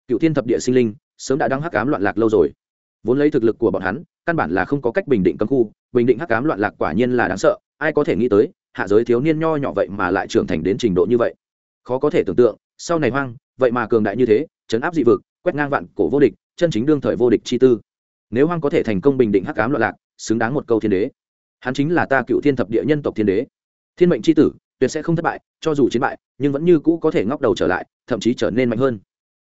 Speaker 1: Cựu thiên thập địa sinh linh sớm đã đăng hắc cám loạn lạc lâu rồi. Vốn lấy thực lực của bọn hắn, căn bản là không có cách bình định cấm khu, bình định hắc cám loạn lạc quả nhiên là đáng sợ, ai có thể nghĩ tới hạ giới thiếu niên nho nhỏ vậy mà lại trưởng thành đến trình độ như vậy. Khó có thể tưởng tượng, sau này hoang, vậy mà cường đại như thế chấn áp dị vực, quét ngang vạn cổ vô địch, chân chính đương thời vô địch chi tư. Nếu hoang có thể thành công bình định hắc cám loạn lạc, xứng đáng một câu thiên đế. Hắn chính là ta cựu thiên thập địa nhân tộc thiên đế. Thiên mệnh c h i tử, tuyệt sẽ không thất bại, cho dù chiến bại, nhưng vẫn như cũ có thể ngóc đầu trở lại, thậm chí trở nên mạnh hơn.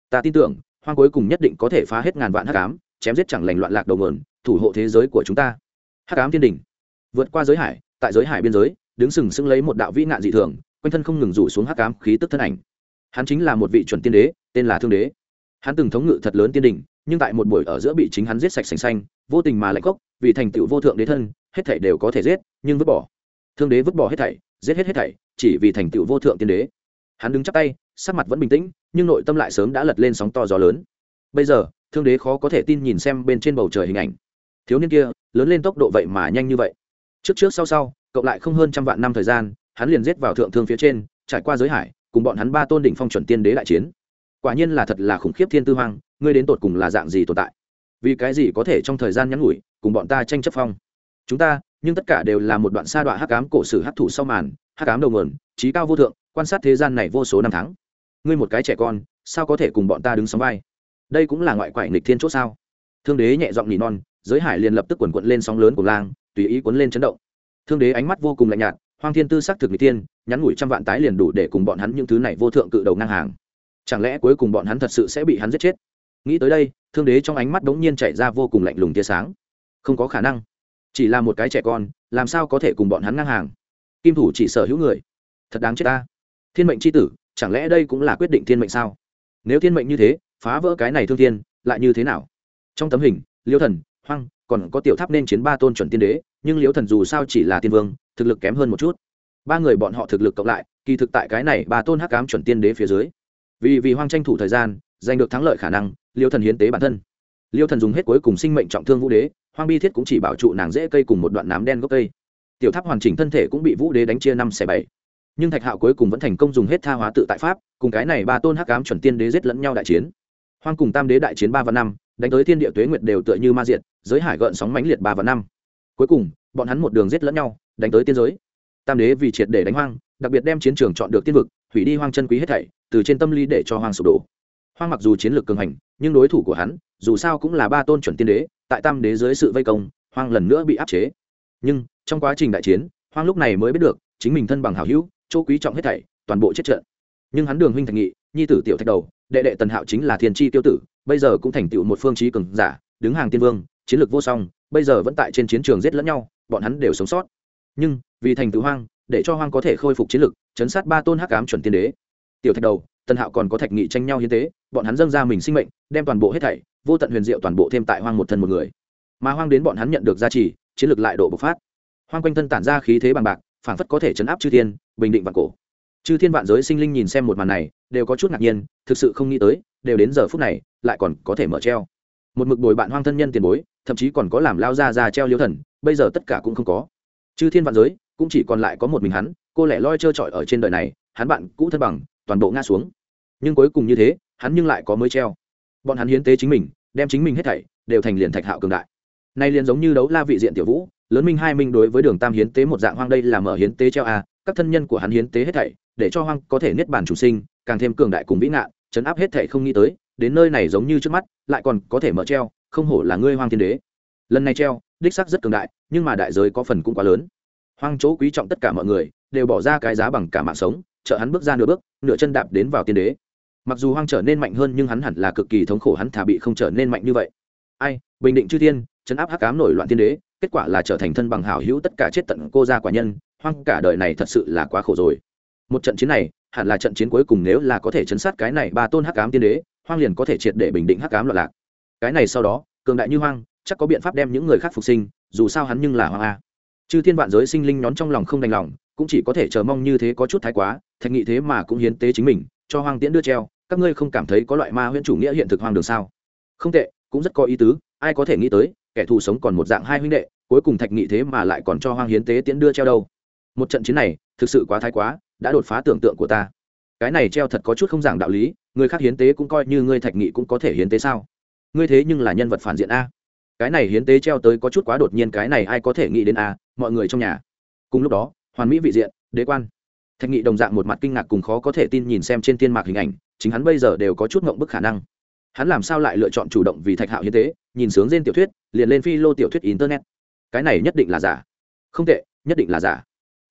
Speaker 1: Ta tin tưởng, hoang cuối cùng nhất định có thể phá hết ngàn vạn hắc ám, chém giết chẳng lành loạn lạc đầu mườn thủ hộ thế giới của chúng ta. Hắc ám thiên đình vượt qua giới hải, tại giới hải biên giới đứng sừng sững lấy một đạo vĩ nạn dị thường, quanh thân không ngừng rủ xuống hắc ám khí tức thân ảnh. Hắn chính là một vị chuẩn tiên đế, tên là thương đế. Hắn từng thống ngự thật lớn tiên đình nhưng tại một buổi ở giữa bị chính hắn giết sạch sành xanh, vô tình mà lạnh cốc vì thành tựu vô thượng đế thân, hết thảy đều có thể giết, nhưng vứt bỏ. Thương đế vứt bỏ hết thảy, giết hết hết thảy, chỉ vì thành tựu vô thượng tiên đế. Hắn đứng chắp tay, sắc mặt vẫn bình tĩnh, nhưng nội tâm lại sớm đã lật lên sóng to gió lớn. Bây giờ, thương đế khó có thể tin nhìn xem bên trên bầu trời hình ảnh. Thiếu niên kia, lớn lên tốc độ vậy mà nhanh như vậy. Trước trước sau sau cộng lại không hơn trăm vạn năm thời gian, hắn liền giết vào thượng thương phía trên, trải qua giới hải, cùng bọn hắn ba tôn đỉnh phong chuẩn tiên đế đại chiến. Quả nhiên là thật là khủng khiếp thiên tư hoang, ngươi đến tột cùng là dạng gì tồn tại? Vì cái gì có thể trong thời gian ngắn ngủi, cùng bọn ta tranh chấp phong? Chúng ta, nhưng tất cả đều là một đoạn sa đoạn hắc ám cổ sử hắc thủ sau màn, hắc ám đầu nguồn, trí cao vô thượng, quan sát thế gian này vô số năm tháng. Ngươi một cái trẻ con, sao có thể cùng bọn ta đứng sóng vai? Đây cũng là ngoại quại nghịch thiên chốt sao? Thương đế nhẹ giọng nỉ non, giới hải liền lập tức quần quận lên sóng lớn của lang, tùy ý cuốn lên chấn động thương đế ánh mắt vô cùng lạnh nhạt, hoang thiên tư xác thực n tiên nhắn ngủi trăm vạn tái liền đủ để cùng bọn hắn những thứ này vô thượng cự đầu ngang hàng. Chẳng lẽ cuối cùng bọn hắn thật sự sẽ bị hắn giết chết? Nghĩ tới đây, thương đế trong ánh mắt đ ố n g nhiên chạy ra vô cùng lạnh lùng tia sáng. Không có khả năng. Chỉ là một cái trẻ con, làm sao có thể cùng bọn hắn ngang hàng? Kim thủ chỉ sở hữu người. Thật đáng chết ta. Thiên mệnh c h i tử, chẳng lẽ đây cũng là quyết định thiên mệnh sao? Nếu thiên mệnh như thế, phá vỡ cái này thương thiên, lại như thế nào? Trong tấm hình, liêu thần, hoang còn có tiểu tháp nên chiến ba tôn chuẩn tiên đế, nhưng liễu thần dù sao chỉ là tiên vương, thực lực kém hơn một chút. Ba người bọn họ thực lực cộng lại, kỳ thực tại cái này ba tôn hắc cám chuẩn tiên đế phía dưới. Vì vì hoang tranh thủ thời gian, giành được thắng lợi khả năng liêu thần hiến tế bản thân. Liêu thần dùng hết cuối cùng sinh mệnh trọng thương vũ đế, hoang bi thiết cũng chỉ bảo trụ nàng dễ cây cùng một đoạn nám đen gốc cây. Tiểu tháp hoàn chỉnh thân thể cũng bị vũ đế đánh chia năm xẻ bảy. Nhưng thạch hạo cuối cùng vẫn thành công dùng hết tha hóa tự tại pháp, cùng cái này ba tôn hắc cám chuẩn tiên đế giết lẫn nhau đại chiến. Hoang cùng tam đế đại chiến ba và năm đánh tới thiên địa tuế nguyệt đều tựa như ma diệt, giới hải gợn sóng mãnh liệt ba và năm. Cuối cùng, bọn hắn một đường giết lẫn nhau, đánh tới tiên giới. Tam đế vì triệt để đánh hoang, đặc biệt đem chiến trường chọn được tiên vực, hủy đi hoang chân quý hết thảy, từ trên tâm lý để cho hoang sụp đổ. Hoang mặc dù chiến lược cường hành, nhưng đối thủ của hắn, dù sao cũng là ba tôn chuẩn tiên đế, tại tam đế dưới sự vây công, hoang lần nữa bị áp chế. Nhưng, trong quá trình đại chiến, hoang lúc này mới biết được, chính mình thân bằng hảo hữu, chỗ quý trọng hết thảy, toàn bộ chết trận. Nhưng hắn đường huynh thành nghị nhi tử tiểu thạch đầu, đệ đệ tần hạo chính là thiên tri tiêu tử, bây giờ cũng thành tựu một phương trí cường giả, đứng hàng tiên vương, chiến lược vô song, bây giờ vẫn tại trên chiến trường giết lẫn nhau, bọn hắn đều sống sót. Nhưng, vì thành tựu hoang, để cho hoang có thể khôi phục chiến lược chấn sát ba tôn hắc ám chuẩn tiên đế. Tiểu thạch đầu, tần hạo còn có thạch nghị tranh nhau hiến tế, bọn hắn dâng ra mình sinh mệnh, đem toàn bộ hết thảy, vô tận huyền diệu toàn bộ thêm tại hoang một thân một người. Mà hoang đến bọn hắn nhận được gia trì, chiến lược lại độ bộc phát. Hoang quanh thân tản ra khí thế bằng bạc, phảng phất có thể chấn áp chư thiên, bình định vạn cổ chư thiên vạn giới sinh linh nhìn xem một màn này, đều có chút ngạc nhiên, thực sự không nghĩ tới, đều đến giờ phút này, lại còn có thể mở treo. Một mực bồi bạn hoang thân nhân tiền bối, thậm chí còn có làm lao ra ra treo liêu thần, bây giờ tất cả cũng không có. Chư thiên vạn giới, cũng chỉ còn lại có một mình hắn, cô lẻ loi trơ trọi ở trên đời này, hắn bạn cũ thân bằng, toàn bộ ngã xuống. Nhưng cuối cùng như thế, hắn nhưng lại có mới treo. Bọn hắn hiến tế chính mình, đem chính mình hết thảy, đều thành liền thạch hạo cường đại. Nay liền giống như đấu la vị diện tiểu vũ, lớn minh hai minh đối với đường tam hiến tế một dạng hoang đây là mở hiến tế treo a các thân nhân của hắn hiến tế hết thảy, để cho hoang có thể niết bàn chủ sinh, càng thêm cường đại cùng vĩ ngạn, chấn áp hết thảy không nghĩ tới, đến nơi này giống như trước mắt, lại còn có thể mở treo, không hổ là ngươi hoang thiên đế. Lần này treo, đích sắc rất cường đại, nhưng mà đại giới có phần cũng quá lớn. Hoang chỗ quý trọng tất cả mọi người, đều bỏ ra cái giá bằng cả mạng sống trợ hắn bước ra nửa bước, nửa chân đạp đến vào tiên đế. Mặc dù hoang trở nên mạnh hơn nhưng hắn hẳn là cực kỳ thống khổ, hắn thả bị không trở nên mạnh như vậy. Ai, bình định chư thiên, chấn áp hắc cám nổi loạn tiên đế, kết quả là trở thành thân bằng hảo hữu tất cả chết tận cô gia quả nhân hoang cả đời này thật sự là quá khổ rồi. Một trận chiến này, hẳn là trận chiến cuối cùng nếu là có thể chấn sát cái này ba tôn hắc ám tiên đế, hoang liền có thể triệt để bình định hắc ám loạn lạc. Cái này sau đó, cường đại như hoang, chắc có biện pháp đem những người khác phục sinh, dù sao hắn nhưng là hoang a. Chư thiên vạn giới sinh linh nhón trong lòng không đành lòng, cũng chỉ có thể chờ mong như thế có chút thái quá, thạch nghị thế mà cũng hiến tế chính mình, cho hoang tiễn đưa treo, các ngươi không cảm thấy có loại ma huyễn chủ nghĩa hiện thực hoang đường sao? Không tệ, cũng rất có ý tứ, ai có thể nghĩ tới, kẻ thù sống còn một dạng hai huynh đệ, cuối cùng thạch nghị thế mà lại còn cho hoang hiến tế tiễn đưa treo đâu một trận chiến này, thực sự quá thái quá, đã đột phá tưởng tượng của ta. Cái này treo thật có chút không giảng đạo lý, người khác hiến tế cũng coi như ngươi thạch nghị cũng có thể hiến tế sao? Ngươi thế nhưng là nhân vật phản diện a. Cái này hiến tế treo tới có chút quá đột nhiên, cái này ai có thể nghĩ đến a, mọi người trong nhà. Cùng lúc đó, hoàn mỹ vị diện, đế quan. Thạch nghị đồng dạng một mặt kinh ngạc cùng khó có thể tin nhìn xem trên tiên mạc hình ảnh, chính hắn bây giờ đều có chút ngộng bức khả năng. Hắn làm sao lại lựa chọn chủ động vì thạch hạo hiến tế, nhìn sướng trên tiểu thuyết, liền lên phi lô tiểu thuyết internet. Cái này nhất định là giả. Không tệ, nhất định là giả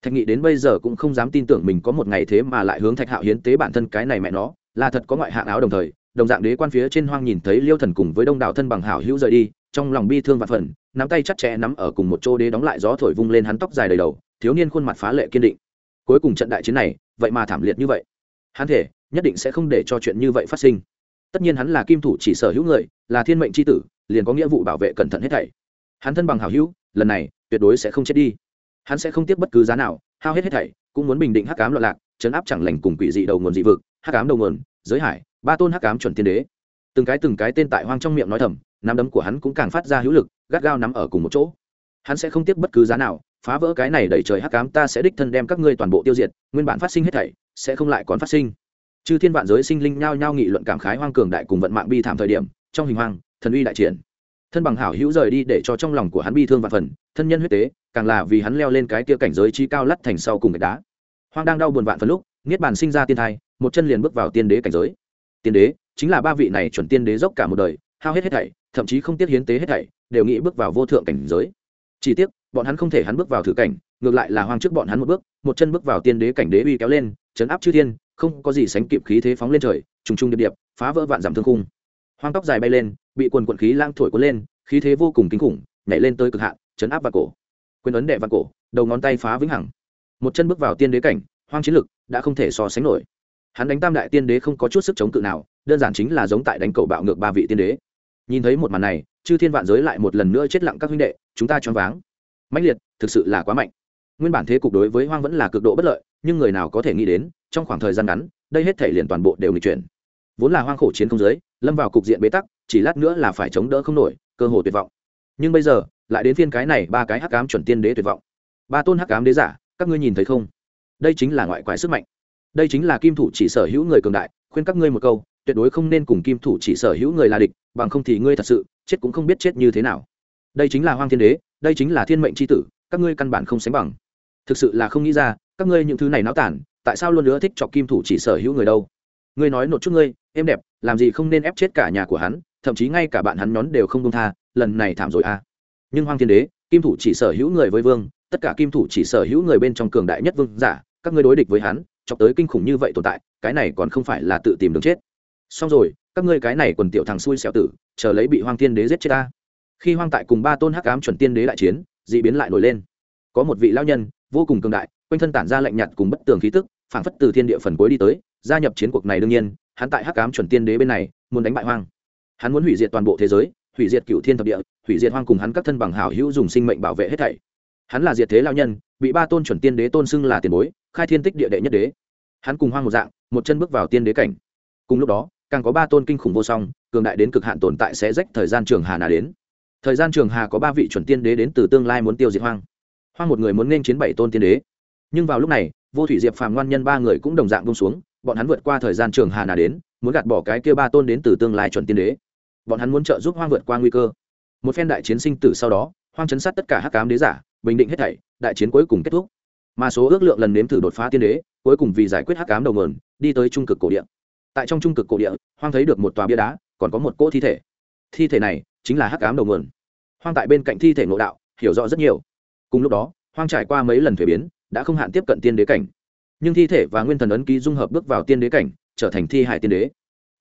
Speaker 1: thạch nghị đến bây giờ cũng không dám tin tưởng mình có một ngày thế mà lại hướng thạch hạo hiến tế bản thân cái này mẹ nó, là thật có ngoại hạng áo đồng thời, đồng dạng đế quan phía trên hoang nhìn thấy liêu thần cùng với đông đảo thân bằng hảo hữu rời đi, trong lòng bi thương và phần, nắm tay chặt chẽ nắm ở cùng một chỗ đế đóng lại gió thổi vung lên hắn tóc dài đầy đầu, thiếu niên khuôn mặt phá lệ kiên định. Cuối cùng trận đại chiến này, vậy mà thảm liệt như vậy. Hắn thể, nhất định sẽ không để cho chuyện như vậy phát sinh. Tất nhiên hắn là kim thủ chỉ sở hữu người, là thiên mệnh c h i tử, liền có nghĩa vụ bảo vệ cẩn thận hết thảy. Hắn thân bằng hảo hữu, lần này, tuyệt đối sẽ không chết đi hắn sẽ không tiếp bất cứ giá nào, hao hết hết thảy, cũng muốn bình định hắc cám loạn lạc chấn áp chẳng lành cùng quỷ dị đầu nguồn dị vực, hắc cám đầu nguồn, giới hải, ba tôn hắc cám chuẩn tiên đế. Từng cái từng cái tên tại hoang trong miệng nói thầm, nắm đấm của hắn cũng càng phát ra hữu lực, gắt gao nắm ở cùng một chỗ. Hắn sẽ không tiếp bất cứ giá nào, phá vỡ cái này đẩy trời hắc cám ta sẽ đích thân đem các ngươi toàn bộ tiêu diệt, nguyên bản phát sinh hết thảy, sẽ không lại còn phát sinh. Chư thiên vạn giới sinh linh nhao nhao nghị luận cảm khái hoang cường đại cùng vận mạng bi thảm thời điểm, trong hình hoang, thần uy đại triển thân bằng hảo hữu rời đi để cho trong lòng của hắn bi thương và phần, thân nhân huyết tế, càng là vì hắn leo lên cái kia cảnh giới chi cao lắt thành sau cùng gạch đá. Hoang đang đau buồn vạn phần lúc, niết bàn sinh ra tiên thai, một chân liền bước vào tiên đế cảnh giới. Tiên đế, chính là ba vị này chuẩn tiên đế dốc cả một đời, hao hết hết thảy, thậm chí không tiếc hiến tế hết thảy, đều nghĩ bước vào vô thượng cảnh giới. Chỉ tiếc, bọn hắn không thể hắn bước vào thử cảnh, ngược lại là hoang trước bọn hắn một bước, một chân bước vào tiên đế cảnh đế uy kéo lên chấn áp chư thiên, không có gì sánh kịp khí thế phóng lên trời, trùng trùng điệp điệp, phá vỡ vạn giảm thương khung. Hoang tóc dài bay lên bị quần quận khí lang thổi cuốn lên, khí thế vô cùng kinh khủng, nhảy lên tới cực hạn, chấn áp vào cổ. Quyền ấn đệ vào cổ, đầu ngón tay phá vĩnh hằng. Một chân bước vào tiên đế cảnh, hoang chiến lực đã không thể so sánh nổi. Hắn đánh tam đại tiên đế không có chút sức chống cự nào, đơn giản chính là giống tại đánh cầu bạo ngược ba vị tiên đế. Nhìn thấy một màn này, chư thiên vạn giới lại một lần nữa chết lặng các huynh đệ, chúng ta choáng váng. Mãnh liệt, thực sự là quá mạnh. Nguyên bản thế cục đối với hoang vẫn là cực độ bất lợi, nhưng người nào có thể nghĩ đến, trong khoảng thời gian ngắn, đây hết thể liền toàn bộ đều nghịch chuyển. Vốn là hoang khổ chiến không giới lâm vào cục diện bế tắc, chỉ lát nữa là phải chống đỡ không nổi, cơ hồ tuyệt vọng. Nhưng bây giờ, lại đến phiên cái này ba cái hắc cám chuẩn tiên đế tuyệt vọng. Ba tôn hắc cám đế giả, các ngươi nhìn thấy không? Đây chính là ngoại quái sức mạnh. Đây chính là kim thủ chỉ sở hữu người cường đại, khuyên các ngươi một câu, tuyệt đối không nên cùng kim thủ chỉ sở hữu người là địch, bằng không thì ngươi thật sự, chết cũng không biết chết như thế nào. Đây chính là hoang thiên đế, đây chính là thiên mệnh c h i tử, các ngươi căn bản không sánh bằng. Thực sự là không nghĩ ra, các ngươi những thứ này náo tản, tại sao luôn nữa thích chọc kim thủ chỉ sở hữu người đâu? Ngươi nói nột chút ngươi em đẹp làm gì không nên ép chết cả nhà của hắn, thậm chí ngay cả bạn hắn nhón đều không công tha, lần này thảm rồi à. Nhưng hoàng thiên đế, kim thủ chỉ sở hữu người với vương, tất cả kim thủ chỉ sở hữu người bên trong cường đại nhất vương giả, các ngươi đối địch với hắn, chọc tới kinh khủng như vậy tồn tại, cái này còn không phải là tự tìm đường chết. Xong rồi, các ngươi cái này quần tiểu thằng xui xẻo tử, chờ lấy bị hoàng thiên đế giết chết ta. Khi hoang tại cùng ba tôn hắc ám chuẩn tiên đế đại chiến, dị biến lại nổi lên. Có một vị lao nhân, vô cùng cường đại, quanh thân tản ra lạnh nhạt cùng bất tường khí tức, phảng phất từ thiên địa phần cuối đi tới, gia nhập chiến cuộc này đương nhiên hắn tại hắc cám chuẩn tiên đế bên này, muốn đánh bại hoang. Hắn muốn hủy diệt toàn bộ thế giới, hủy diệt cựu thiên thập địa, hủy diệt hoang cùng hắn các thân bằng hảo hữu dùng sinh mệnh bảo vệ hết thảy. Hắn là diệt thế lao nhân, bị ba tôn chuẩn tiên đế tôn xưng là tiền bối, khai thiên tích địa đệ nhất đế. Hắn cùng hoang một dạng, một chân bước vào tiên đế cảnh. Cùng lúc đó, càng có ba tôn kinh khủng vô song, cường đại đến cực hạn tồn tại sẽ rách thời gian trường hà nào đến. Thời gian trường hà có ba vị chuẩn tiên đế đến từ tương lai muốn tiêu diệt hoang. Hoang một người muốn nên chiến bảy tôn tiên đế. Nhưng vào lúc này, vô thủy diệp phàm ngoan nhân ba người cũng đồng dạng bông xuống bọn hắn vượt qua thời gian trường hà nà đến, muốn gạt bỏ cái kia ba tôn đến từ tương lai chuẩn tiên đế. Bọn hắn muốn trợ giúp hoang vượt qua nguy cơ. Một phen đại chiến sinh tử sau đó, hoang chấn sát tất cả hắc cám đế giả, bình định hết thảy, đại chiến cuối cùng kết thúc. Mà số ước lượng lần nếm thử đột phá tiên đế, cuối cùng vì giải quyết hắc cám đầu mườn đi tới trung cực cổ địa. Tại trong trung cực cổ địa, hoang thấy được một tòa bia đá, còn có một cỗ thi thể. Thi thể này chính là hắc cám đầu mườn hoang tại bên cạnh thi thể ngộ đạo, hiểu rõ rất nhiều. Cùng lúc đó, hoang trải qua mấy lần thuế biến, đã không hạn tiếp cận tiên đế cảnh nhưng thi thể và nguyên thần ấn ký dung hợp bước vào tiên đế cảnh, trở thành thi hải tiên đế.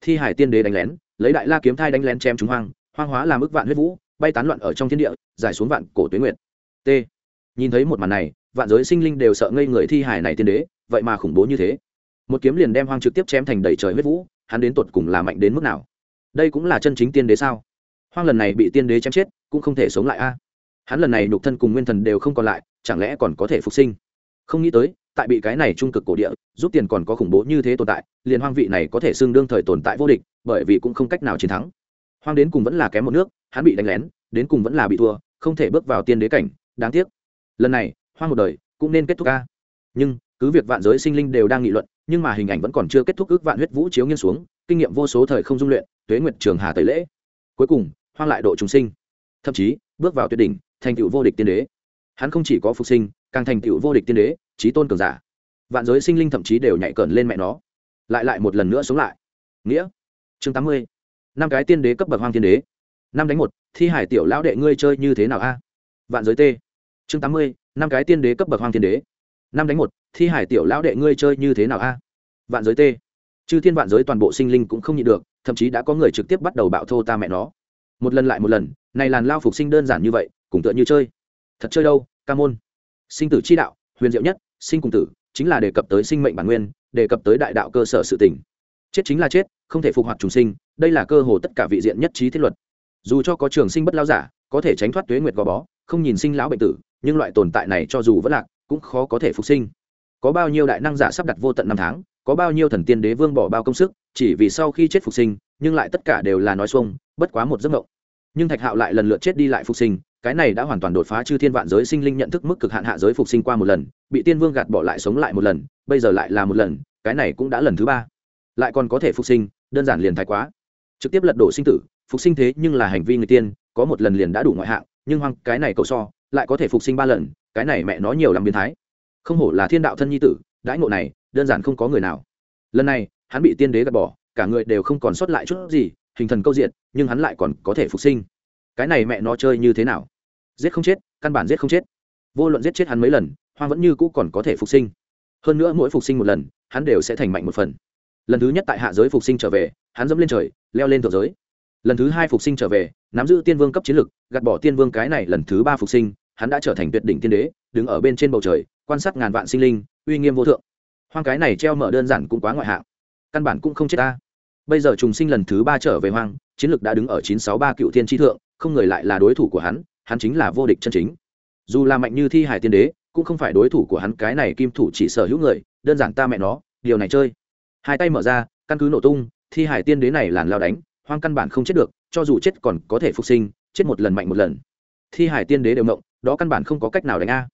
Speaker 1: Thi hải tiên đế đánh lén, lấy đại la kiếm thai đánh lén chém chúng hoang hoang hóa làm ức vạn huyết vũ, bay tán loạn ở trong thiên địa, giải xuống vạn cổ tuyến nguyệt. T. Nhìn thấy một màn này, vạn giới sinh linh đều sợ ngây người thi hải này tiên đế, vậy mà khủng bố như thế. Một kiếm liền đem hoang trực tiếp chém thành đầy trời huyết vũ, hắn đến tột cùng là mạnh đến mức nào? Đây cũng là chân chính tiên đế sao? Hoang lần này bị tiên đế chém chết, cũng không thể sống lại a. Hắn lần này nhục thân cùng nguyên thần đều không còn lại, chẳng lẽ còn có thể phục sinh? Không nghĩ tới tại bị cái này trung cực cổ địa, giúp tiền còn có khủng bố như thế tồn tại, liền hoang vị này có thể xưng đương thời tồn tại vô địch, bởi vì cũng không cách nào chiến thắng. Hoang đến cùng vẫn là kém một nước, hắn bị đánh lén, đến cùng vẫn là bị thua, không thể bước vào tiên đế cảnh, đáng tiếc. Lần này, hoang một đời, cũng nên kết thúc ca. Nhưng, cứ việc vạn giới sinh linh đều đang nghị luận, nhưng mà hình ảnh vẫn còn chưa kết thúc ước vạn huyết vũ chiếu nghiêng xuống, kinh nghiệm vô số thời không dung luyện, tuế nguyệt trường hà tẩy lễ. Cuối cùng, hoang lại độ trùng sinh. Thậm chí, bước vào tuyệt đỉnh, thành tựu vô địch tiên đế. Hắn không chỉ có phục sinh càng thành tựu vô địch tiên đế trí tôn cường giả. Vạn giới sinh linh thậm chí đều nhảy cẩn lên mẹ nó. Lại lại một lần nữa sống lại. Nghĩa. Chương tám mươi. Năm cái tiên đế cấp bậc hoang tiên đế. Năm đánh một, thi hải tiểu lão đệ ngươi chơi như thế nào a? Vạn giới t chương tám mươi, năm cái tiên đế cấp bậc hoang tiên đế. Năm đánh một, thi hải tiểu lão đệ ngươi chơi như thế nào a? Vạn giới t chư thiên vạn giới toàn bộ sinh linh cũng không nhịn được, thậm chí đã có người trực tiếp bắt đầu bạo thô ta mẹ nó. Một lần lại một lần, này làn lao phục sinh đơn giản như vậy cũng tựa như chơi. Thật chơi đâu, ca môn sinh tử chi đạo, huyền diệu nhất, sinh cùng tử, chính là đề cập tới sinh mệnh bản nguyên, đề cập tới đại đạo cơ sở sự tỉnh chết chính là chết, không thể phục hoạt trùng sinh, đây là cơ hồ tất cả vị diện nhất trí thiết luật. Dù cho có trường sinh bất lao giả, có thể tránh thoát tuế nguyệt gò bó, không nhìn sinh lão bệnh tử, nhưng loại tồn tại này cho dù vẫn lạc, cũng khó có thể phục sinh. Có bao nhiêu đại năng giả sắp đặt vô tận năm tháng, có bao nhiêu thần tiên đế vương bỏ bao công sức, chỉ vì sau khi chết phục sinh, nhưng lại tất cả đều là nói xuông, bất quá một giấc mộng. Nhưng thạch hạo lại lần lượt chết đi lại phục sinh cái này đã hoàn toàn đột phá chư thiên vạn giới sinh linh nhận thức mức cực hạn hạ giới phục sinh qua một lần, bị tiên vương gạt bỏ lại sống lại một lần, bây giờ lại là một lần, cái này cũng đã lần thứ ba. Lại còn có thể phục sinh, đơn giản liền thái quá. Trực tiếp lật đổ sinh tử, phục sinh thế nhưng là hành vi người tiên, có một lần liền đã đủ ngoại hạng, nhưng hoang, cái này cầu so, lại có thể phục sinh ba lần, cái này mẹ nó nhiều làm biến thái. Không hổ là thiên đạo thân nhi tử, đãi ngộ này, đơn giản không có người nào. Lần này, hắn bị tiên đế gạt bỏ, cả người đều không còn sót lại chút gì, hình thần câu diện, nhưng hắn lại còn có thể phục sinh. Cái này mẹ nó chơi như thế nào? Giết không chết, căn bản giết không chết. Vô luận giết chết hắn mấy lần, hoang vẫn như cũ còn có thể phục sinh. Hơn nữa mỗi phục sinh một lần, hắn đều sẽ thành mạnh một phần. Lần thứ nhất tại hạ giới phục sinh trở về, hắn dẫm lên trời, leo lên thượng giới. Lần thứ hai phục sinh trở về, nắm giữ tiên vương cấp chiến lực, gạt bỏ tiên vương cái này lần thứ ba phục sinh, hắn đã trở thành tuyệt đỉnh tiên đế, đứng ở bên trên bầu trời, quan sát ngàn vạn sinh linh, uy nghiêm vô thượng. Hoang cái này treo mở đơn giản cũng quá ngoại hạng. Căn bản cũng không chết ta. Bây giờ trùng sinh lần thứ ba trở về hoang, chiến lực đã đứng ở chín sáu ba cựu thiên tri thượng, không người lại là đối thủ của hắn hắn chính là vô địch chân chính. Dù là mạnh như thi hải tiên đế, cũng không phải đối thủ của hắn, cái này kim thủ chỉ sở hữu người, đơn giản ta mẹ nó, điều này chơi. Hai tay mở ra, căn cứ nổ tung, thi hải tiên đế này làn lao đánh, hoang căn bản không chết được, cho dù chết còn có thể phục sinh, chết một lần mạnh một lần. Thi hải tiên đế đều mộng đó căn bản không có cách nào đánh a.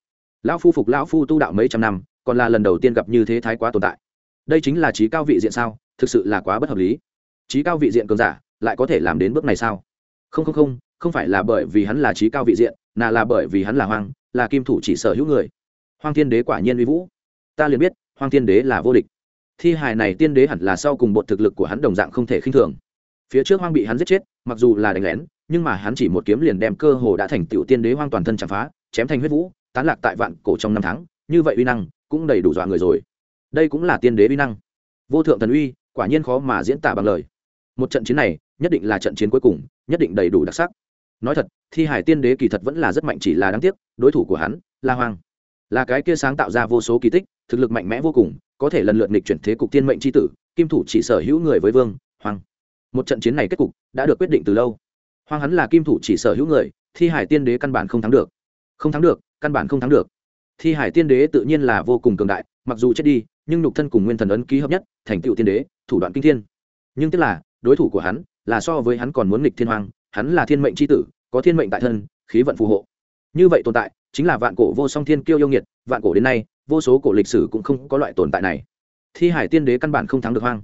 Speaker 1: Lão phu phục lão phu tu đạo mấy trăm năm, còn là lần đầu tiên gặp như thế thái quá tồn tại. Đây chính là trí cao vị diện sao? Thực sự là quá bất hợp lý. Trí cao vị diện cường giả, lại có thể làm đến bước này sao? Không không không không phải là bởi vì hắn là trí cao vị diện là là bởi vì hắn là hoang, là kim thủ chỉ sở hữu người. Hoang thiên đế quả nhiên uy vũ. Ta liền biết, hoang thiên đế là vô địch. Thi hài này tiên đế hẳn là sau cùng bột thực lực của hắn đồng dạng không thể khinh thường. Phía trước hoang bị hắn giết chết, mặc dù là đánh lén, nhưng mà hắn chỉ một kiếm liền đem cơ hồ đã thành tựu tiên đế hoang toàn thân chạm phá, chém thành huyết vũ, tán lạc tại vạn cổ trong năm tháng, như vậy uy năng cũng đầy đủ dọa người rồi. Đây cũng là tiên đế uy năng. Vô thượng thần uy, quả nhiên khó mà diễn tả bằng lời. Một trận chiến này, nhất định là trận chiến cuối cùng, nhất định đầy đủ đặc sắc nói thật, thi hải tiên đế kỳ thật vẫn là rất mạnh chỉ là đáng tiếc, đối thủ của hắn la hoang. Là cái kia sáng tạo ra vô số kỳ tích, thực lực mạnh mẽ vô cùng, có thể lần lượt nghịch chuyển thế cục tiên mệnh c h i tử, kim thủ chỉ sở hữu người với vương hoàng một trận chiến này kết cục đã được quyết định từ lâu. Hoàng hắn là kim thủ chỉ sở hữu người, thi hải tiên đế căn bản không thắng được. Không thắng được, căn bản không thắng được. Thi hải tiên đế tự nhiên là vô cùng cường đại, mặc dù chết đi, nhưng nhục thân cùng nguyên thần ấn ký hợp nhất, thành tựu tiên đế, thủ đoạn kinh thiên. Nhưng tức là, đối thủ của hắn là so với hắn còn muốn nghịch thiên hoàng hắn là thiên mệnh c h i tử, có thiên mệnh tại thân, khí vận phù hộ. Như vậy tồn tại, chính là vạn cổ vô song thiên kiêu yêu nghiệt, vạn cổ đến nay, vô số cổ lịch sử cũng không có loại tồn tại này. Thi hải tiên đế căn bản không thắng được hoang.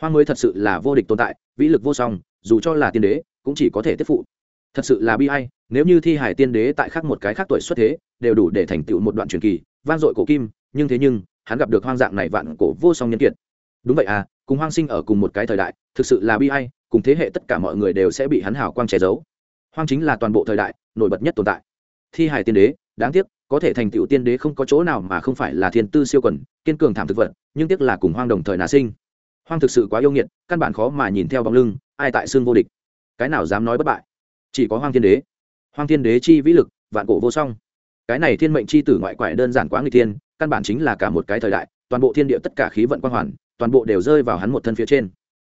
Speaker 1: Hoang mới thật sự là vô địch tồn tại, vĩ lực vô song, dù cho là tiên đế, cũng chỉ có thể tiếp phụ. Thật sự là bi hay nếu như thi hải tiên đế tại khác một cái khác tuổi xuất thế, đều đủ để thành tựu một đoạn truyền kỳ, vang dội cổ kim, nhưng thế nhưng, hắn gặp được hoang dạng này vạn cổ vô song nhân kiệt. Đúng vậy à cùng hoang sinh ở cùng một cái thời đại, thực sự là bi hay cùng thế hệ tất cả mọi người đều sẽ bị hắn hảo quang che giấu. Hoang chính là toàn bộ thời đại, nổi bật nhất tồn tại. Thi hải tiên đế, đáng tiếc, có thể thành tựu tiên đế không có chỗ nào mà không phải là thiên tư siêu quần, kiên cường thảm thực vật, nhưng tiếc là cùng hoang đồng thời nà sinh. Hoang thực sự quá yêu nghiệt, căn bản khó mà nhìn theo bóng lưng, ai tại xương vô địch? Cái nào dám nói bất bại? Chỉ có hoang thiên đế. Hoang thiên đế chi vĩ lực, vạn cổ vô song. Cái này thiên mệnh chi tử ngoại quải đơn giản quá người tiên căn bản chính là cả một cái thời đại, toàn bộ thiên địa tất cả khí vận quang hoàn, toàn bộ đều rơi vào hắn một thân phía trên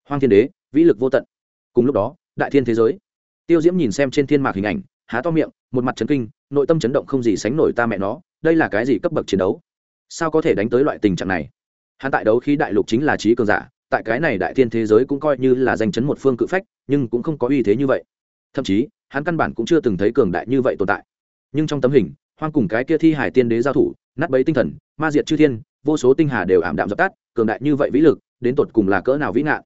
Speaker 1: hoang thiên đế, vĩ lực vô tận. Cùng lúc đó, đại thiên thế giới. Tiêu diễm nhìn xem trên thiên mạc hình ảnh, há to miệng, một mặt chấn kinh, nội tâm chấn động không gì sánh nổi ta mẹ nó, đây là cái gì cấp bậc chiến đấu? Sao có thể đánh tới loại tình trạng này? Hắn tại đấu khí đại lục chính là trí cường giả, tại cái này đại thiên thế giới cũng coi như là danh chấn một phương cự phách, nhưng cũng không có uy thế như vậy. Thậm chí, hắn căn bản cũng chưa từng thấy cường đại như vậy tồn tại. Nhưng trong tấm hình, hoang cùng cái kia thi hải tiên đế giao thủ, nát bấy tinh thần, ma diệt chư thiên, vô số tinh hà đều ảm đạm dập tắt, cường đại như vậy vĩ lực, đến tột cùng là cỡ nào vĩ ngạn?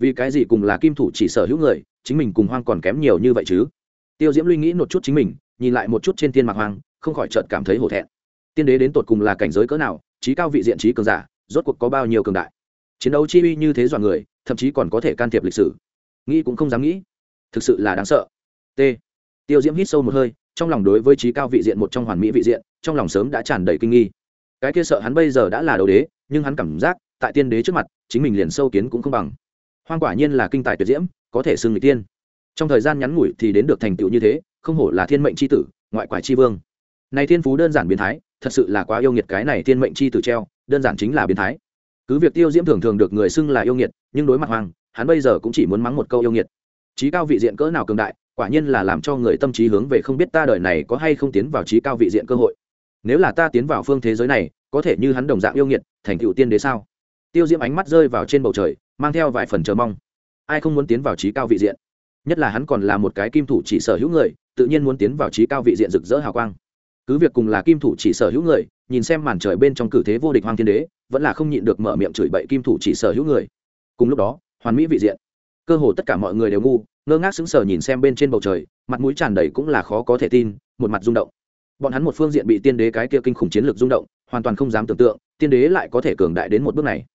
Speaker 1: Vì cái gì cùng là kim thủ chỉ sở hữu người, chính mình cùng hoang còn kém nhiều như vậy chứ? Tiêu diễm luy nghĩ một chút chính mình, nhìn lại một chút trên thiên mạc hoang, không khỏi chợt cảm thấy hổ thẹn. Tiên đế đến tột cùng là cảnh giới cỡ nào, trí cao vị diện trí cường giả, rốt cuộc có bao nhiêu cường đại? Chiến đấu chi uy như thế dọa người, thậm chí còn có thể can thiệp lịch sử. Nghĩ cũng không dám nghĩ. Thực sự là đáng sợ. T. Tiêu diễm hít sâu một hơi, trong lòng đối với trí cao vị diện một trong hoàn mỹ vị diện, trong lòng sớm đã tràn đầy kinh nghi. Cái kia sợ hắn bây giờ đã là đầu đế, nhưng hắn cảm giác, tại tiên đế trước mặt, chính mình liền sâu kiến cũng không bằng hoang quả nhiên là kinh tài tuyệt diễm, có thể xưng người tiên trong thời gian ngắn ngủi thì đến được thành tựu như thế, không hổ là thiên mệnh c h i tử, ngoại quải c h i vương. Này thiên phú đơn giản biến thái, thật sự là quá yêu nghiệt cái này thiên mệnh c h i tử treo, đơn giản chính là biến thái. Cứ việc tiêu diễm thường thường được người xưng là yêu nghiệt, nhưng đối mặt hoàng hắn bây giờ cũng chỉ muốn mắng một câu yêu nghiệt. Trí cao vị diện cỡ nào cường đại, quả nhiên là làm cho người tâm trí hướng về không biết ta đời này có hay không tiến vào trí cao vị diện cơ hội. Nếu là ta tiến vào phương thế giới này, có thể như hắn đồng dạng yêu nghiệt, thành tựu tiên đế sao? Tiêu diễm ánh mắt rơi vào trên bầu trời mang theo vài phần chờ mong. Ai không muốn tiến vào trí cao vị diện? Nhất là hắn còn là một cái kim thủ chỉ sở hữu người, tự nhiên muốn tiến vào trí cao vị diện rực rỡ hào quang. Cứ việc cùng là kim thủ chỉ sở hữu người, nhìn xem màn trời bên trong cử thế vô địch hoàng thiên đế, vẫn là không nhịn được mở miệng chửi bậy kim thủ chỉ sở hữu người. Cùng lúc đó, hoàn mỹ vị diện. Cơ hồ tất cả mọi người đều ngu, ngơ ngác sững sờ nhìn xem bên trên bầu trời, mặt mũi tràn đầy cũng là khó có thể tin, một mặt rung động. Bọn hắn một phương diện bị tiên đế cái kia kinh khủng chiến lược rung động, hoàn toàn không dám tưởng tượng, tiên đế lại có thể cường đại đến một bước này.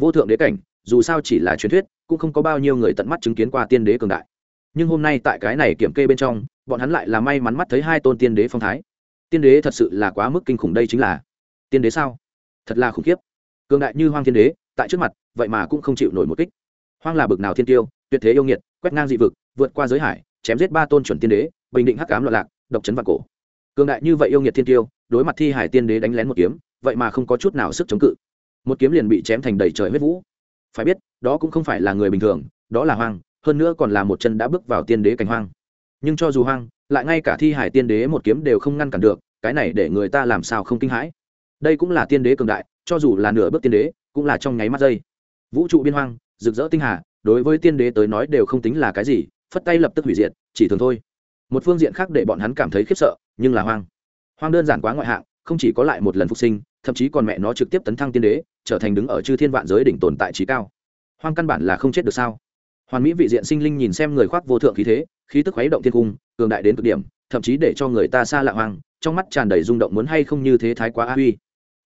Speaker 1: Vô thượng đế cảnh dù sao chỉ là truyền thuyết, cũng không có bao nhiêu người tận mắt chứng kiến qua tiên đế cường đại. Nhưng hôm nay tại cái này kiểm kê bên trong, bọn hắn lại là may mắn mắt thấy hai tôn tiên đế phong thái. Tiên đế thật sự là quá mức kinh khủng đây chính là. Tiên đế sao? Thật là khủng khiếp. Cường đại như hoang thiên đế, tại trước mặt, vậy mà cũng không chịu nổi một kích. Hoang là bực nào thiên tiêu, tuyệt thế yêu nghiệt, quét ngang dị vực, vượt qua giới hải, chém giết ba tôn chuẩn tiên đế, bình định hắc cám loạn lạc, độc chấn vạn cổ. Cường đại như vậy yêu nghiệt thiên tiêu, đối mặt thi hải tiên đế đánh lén một kiếm, vậy mà không có chút nào sức chống cự. Một kiếm liền bị chém thành đầy trời huyết vũ phải biết, đó cũng không phải là người bình thường, đó là hoang, hơn nữa còn là một chân đã bước vào tiên đế cảnh hoang. Nhưng cho dù hoang, lại ngay cả thi hải tiên đế một kiếm đều không ngăn cản được, cái này để người ta làm sao không kinh hãi. Đây cũng là tiên đế cường đại, cho dù là nửa bước tiên đế, cũng là trong nháy mắt giây. Vũ trụ biên hoang, rực rỡ tinh hà, đối với tiên đế tới nói đều không tính là cái gì, phất tay lập tức hủy diệt, chỉ thường thôi. Một phương diện khác để bọn hắn cảm thấy khiếp sợ, nhưng là hoang. Hoang đơn giản quá ngoại hạng, không chỉ có lại một lần phục sinh thậm chí còn mẹ nó trực tiếp tấn thăng tiên đế, trở thành đứng ở chư thiên vạn giới đỉnh tồn tại trí cao. Hoang căn bản là không chết được sao? Hoàn mỹ vị diện sinh linh nhìn xem người khoác vô thượng khí thế, khí tức khuấy động thiên cung, cường đại đến cực điểm, thậm chí để cho người ta xa lạ hoang, trong mắt tràn đầy rung động muốn hay không như thế thái quá a huy.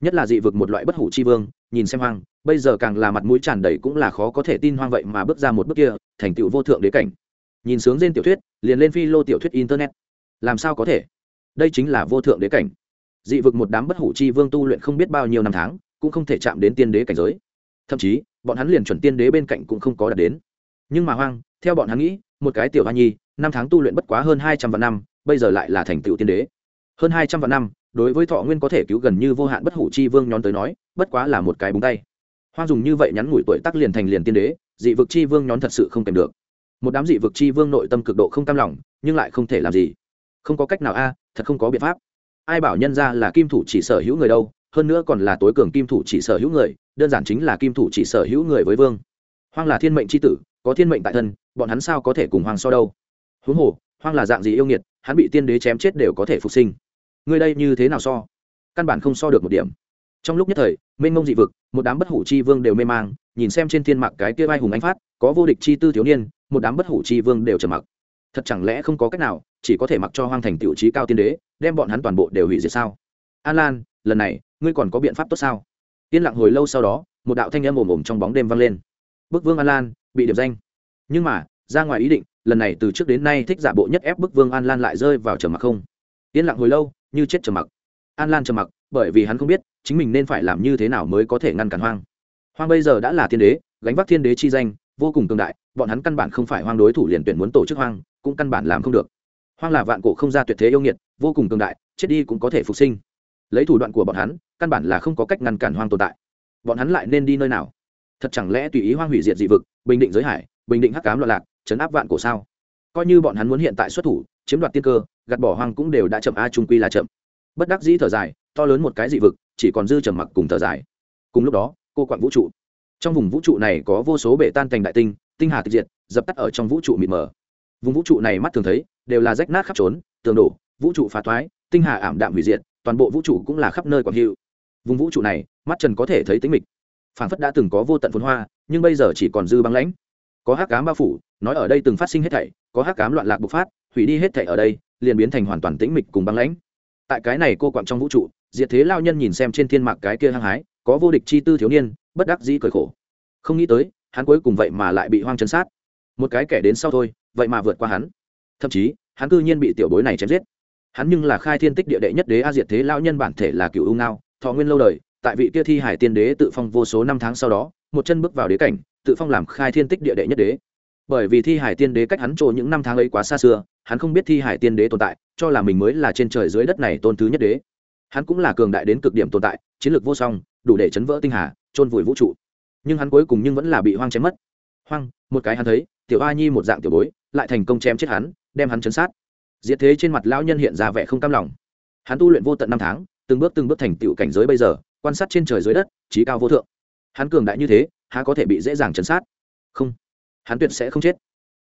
Speaker 1: Nhất là dị vực một loại bất hủ chi vương, nhìn xem hoang, bây giờ càng là mặt mũi tràn đầy cũng là khó có thể tin hoang vậy mà bước ra một bước kia, thành tựu vô thượng đế cảnh. Nhìn sướng trên tiểu thuyết, liền lên phi lô tiểu thuyết internet. Làm sao có thể? Đây chính là vô thượng đế cảnh dị vực một đám bất hủ chi vương tu luyện không biết bao nhiêu năm tháng, cũng không thể chạm đến tiên đế cảnh giới. Thậm chí, bọn hắn liền chuẩn tiên đế bên cạnh cũng không có đạt đến. Nhưng mà hoang, theo bọn hắn nghĩ, một cái tiểu hoa nhi, năm tháng tu luyện bất quá hơn hai trăm vạn năm, bây giờ lại là thành tựu tiên đế. Hơn hai trăm vạn năm, đối với thọ nguyên có thể cứu gần như vô hạn bất hủ chi vương nhón tới nói, bất quá là một cái búng tay. Hoang dùng như vậy nhắn ngủi tuổi tắc liền thành liền tiên đế, dị vực chi vương nhón thật sự không kèm được. Một đám dị vực chi vương nội tâm cực độ không cam lòng, nhưng lại không thể làm gì. Không có cách nào a, thật không có biện pháp ai bảo nhân ra là kim thủ chỉ sở hữu người đâu, hơn nữa còn là tối cường kim thủ chỉ sở hữu người, đơn giản chính là kim thủ chỉ sở hữu người với vương. Hoang là thiên mệnh c h i tử, có thiên mệnh tại thân, bọn hắn sao có thể cùng hoàng so đâu? Huống hồ, hoang là dạng gì yêu nghiệt, hắn bị tiên đế chém chết đều có thể phục sinh. Người đây như thế nào so? Căn bản không so được một điểm. Trong lúc nhất thời, mênh mông dị vực, một đám bất hủ chi vương đều mê mang, nhìn xem trên thiên mạc cái kia vai hùng anh phát, có vô địch chi tư thiếu niên, một đám bất hủ chi vương đều trầm mặc. Thật chẳng lẽ không có cách nào, chỉ có thể mặc cho hoang thành tiểu trí cao tiên đế đem bọn hắn toàn bộ đều hủy diệt sao? An lan, lần này, ngươi còn có biện pháp tốt sao? Yên lặng hồi lâu sau đó, một đạo thanh âm ồm ồm trong bóng đêm vang lên. Bức vương an lan, bị điệp danh. Nhưng mà, ra ngoài ý định, lần này từ trước đến nay thích giả bộ nhất ép bức vương an lan lại rơi vào trầm mặc không? Yên lặng hồi lâu, như chết trầm mặc. An lan trầm mặc, bởi vì hắn không biết, chính mình nên phải làm như thế nào mới có thể ngăn cản hoang. Hoang bây giờ đã là thiên đế, gánh vác thiên đế chi danh, vô cùng cường đại, bọn hắn căn bản không phải hoang đối thủ liền tuyển muốn tổ chức hoang, cũng căn bản làm không được hoang là vạn cổ không ra tuyệt thế yêu nghiệt, vô cùng cường đại, chết đi cũng có thể phục sinh. Lấy thủ đoạn của bọn hắn, căn bản là không có cách ngăn cản hoang tồn tại. Bọn hắn lại nên đi nơi nào? Thật chẳng lẽ tùy ý hoang hủy diệt dị vực, bình định giới hải, bình định hắc cám loạn lạc, chấn áp vạn cổ sao? Coi như bọn hắn muốn hiện tại xuất thủ, chiếm đoạt tiên cơ, gạt bỏ hoang cũng đều đã chậm, a trung quy là chậm. Bất đắc dĩ thở dài, to lớn một cái dị vực, chỉ còn dư trầm mặc cùng thở dài. Cùng lúc đó, cô quặng vũ trụ. Trong vùng vũ trụ này có vô số bể tan thành đại tinh tinh hà tịch diệt, dập tắt ở trong vũ trụ mịt mờ. Vùng vũ trụ này mắt thường thấy đều là rách nát khắp trốn, tường đổ, vũ trụ phá thoái, tinh hà ảm đạm hủy diệt, toàn bộ vũ trụ cũng là khắp nơi quảng hữu. Vùng vũ trụ này, mắt trần có thể thấy tính mịch. Phản phất đã từng có vô tận phồn hoa, nhưng bây giờ chỉ còn dư băng lãnh. Có hắc cám bao phủ, nói ở đây từng phát sinh hết thảy, có hắc cám loạn lạc bộc phát, hủy đi hết thảy ở đây, liền biến thành hoàn toàn tĩnh mịch cùng băng lãnh. Tại cái này cô quặng trong vũ trụ, diệt thế lao nhân nhìn xem trên thiên mạc cái kia hăng hái, có vô địch chi tư thiếu niên, bất đắc dĩ cởi khổ. Không nghĩ tới, hắn cuối cùng vậy mà lại bị hoang chân sát. Một cái kẻ đến sau thôi, vậy mà vượt qua hắn thậm chí, hắn cư nhiên bị tiểu bối này chém giết. Hắn nhưng là khai thiên tích địa đệ nhất đế a diệt thế lao nhân bản thể là cựu u ngao, thọ nguyên lâu đời, tại vị kia thi hải tiên đế tự phong vô số năm tháng sau đó, một chân bước vào đế cảnh, tự phong làm khai thiên tích địa đệ nhất đế. Bởi vì thi hải tiên đế cách hắn trộ những năm tháng ấy quá xa xưa, hắn không biết thi hải tiên đế tồn tại, cho là mình mới là trên trời dưới đất này tôn thứ nhất đế. Hắn cũng là cường đại đến cực điểm tồn tại, chiến lược vô song, đủ để chấn vỡ tinh hà trôn vùi vũ trụ. Nhưng hắn cuối cùng nhưng vẫn là bị hoang chém mất. Hoang, một cái hắn thấy tiểu a nhi một dạng tiểu bối, lại thành công chém chết hắn, đem hắn chấn sát. Diệt thế trên mặt lão nhân hiện ra vẻ không cam lòng. Hắn tu luyện vô tận năm tháng, từng bước từng bước thành tựu cảnh giới bây giờ, quan sát trên trời dưới đất trí cao vô thượng. Hắn cường đại như thế, há có thể bị dễ dàng chấn sát? Không. Hắn tuyệt sẽ không chết.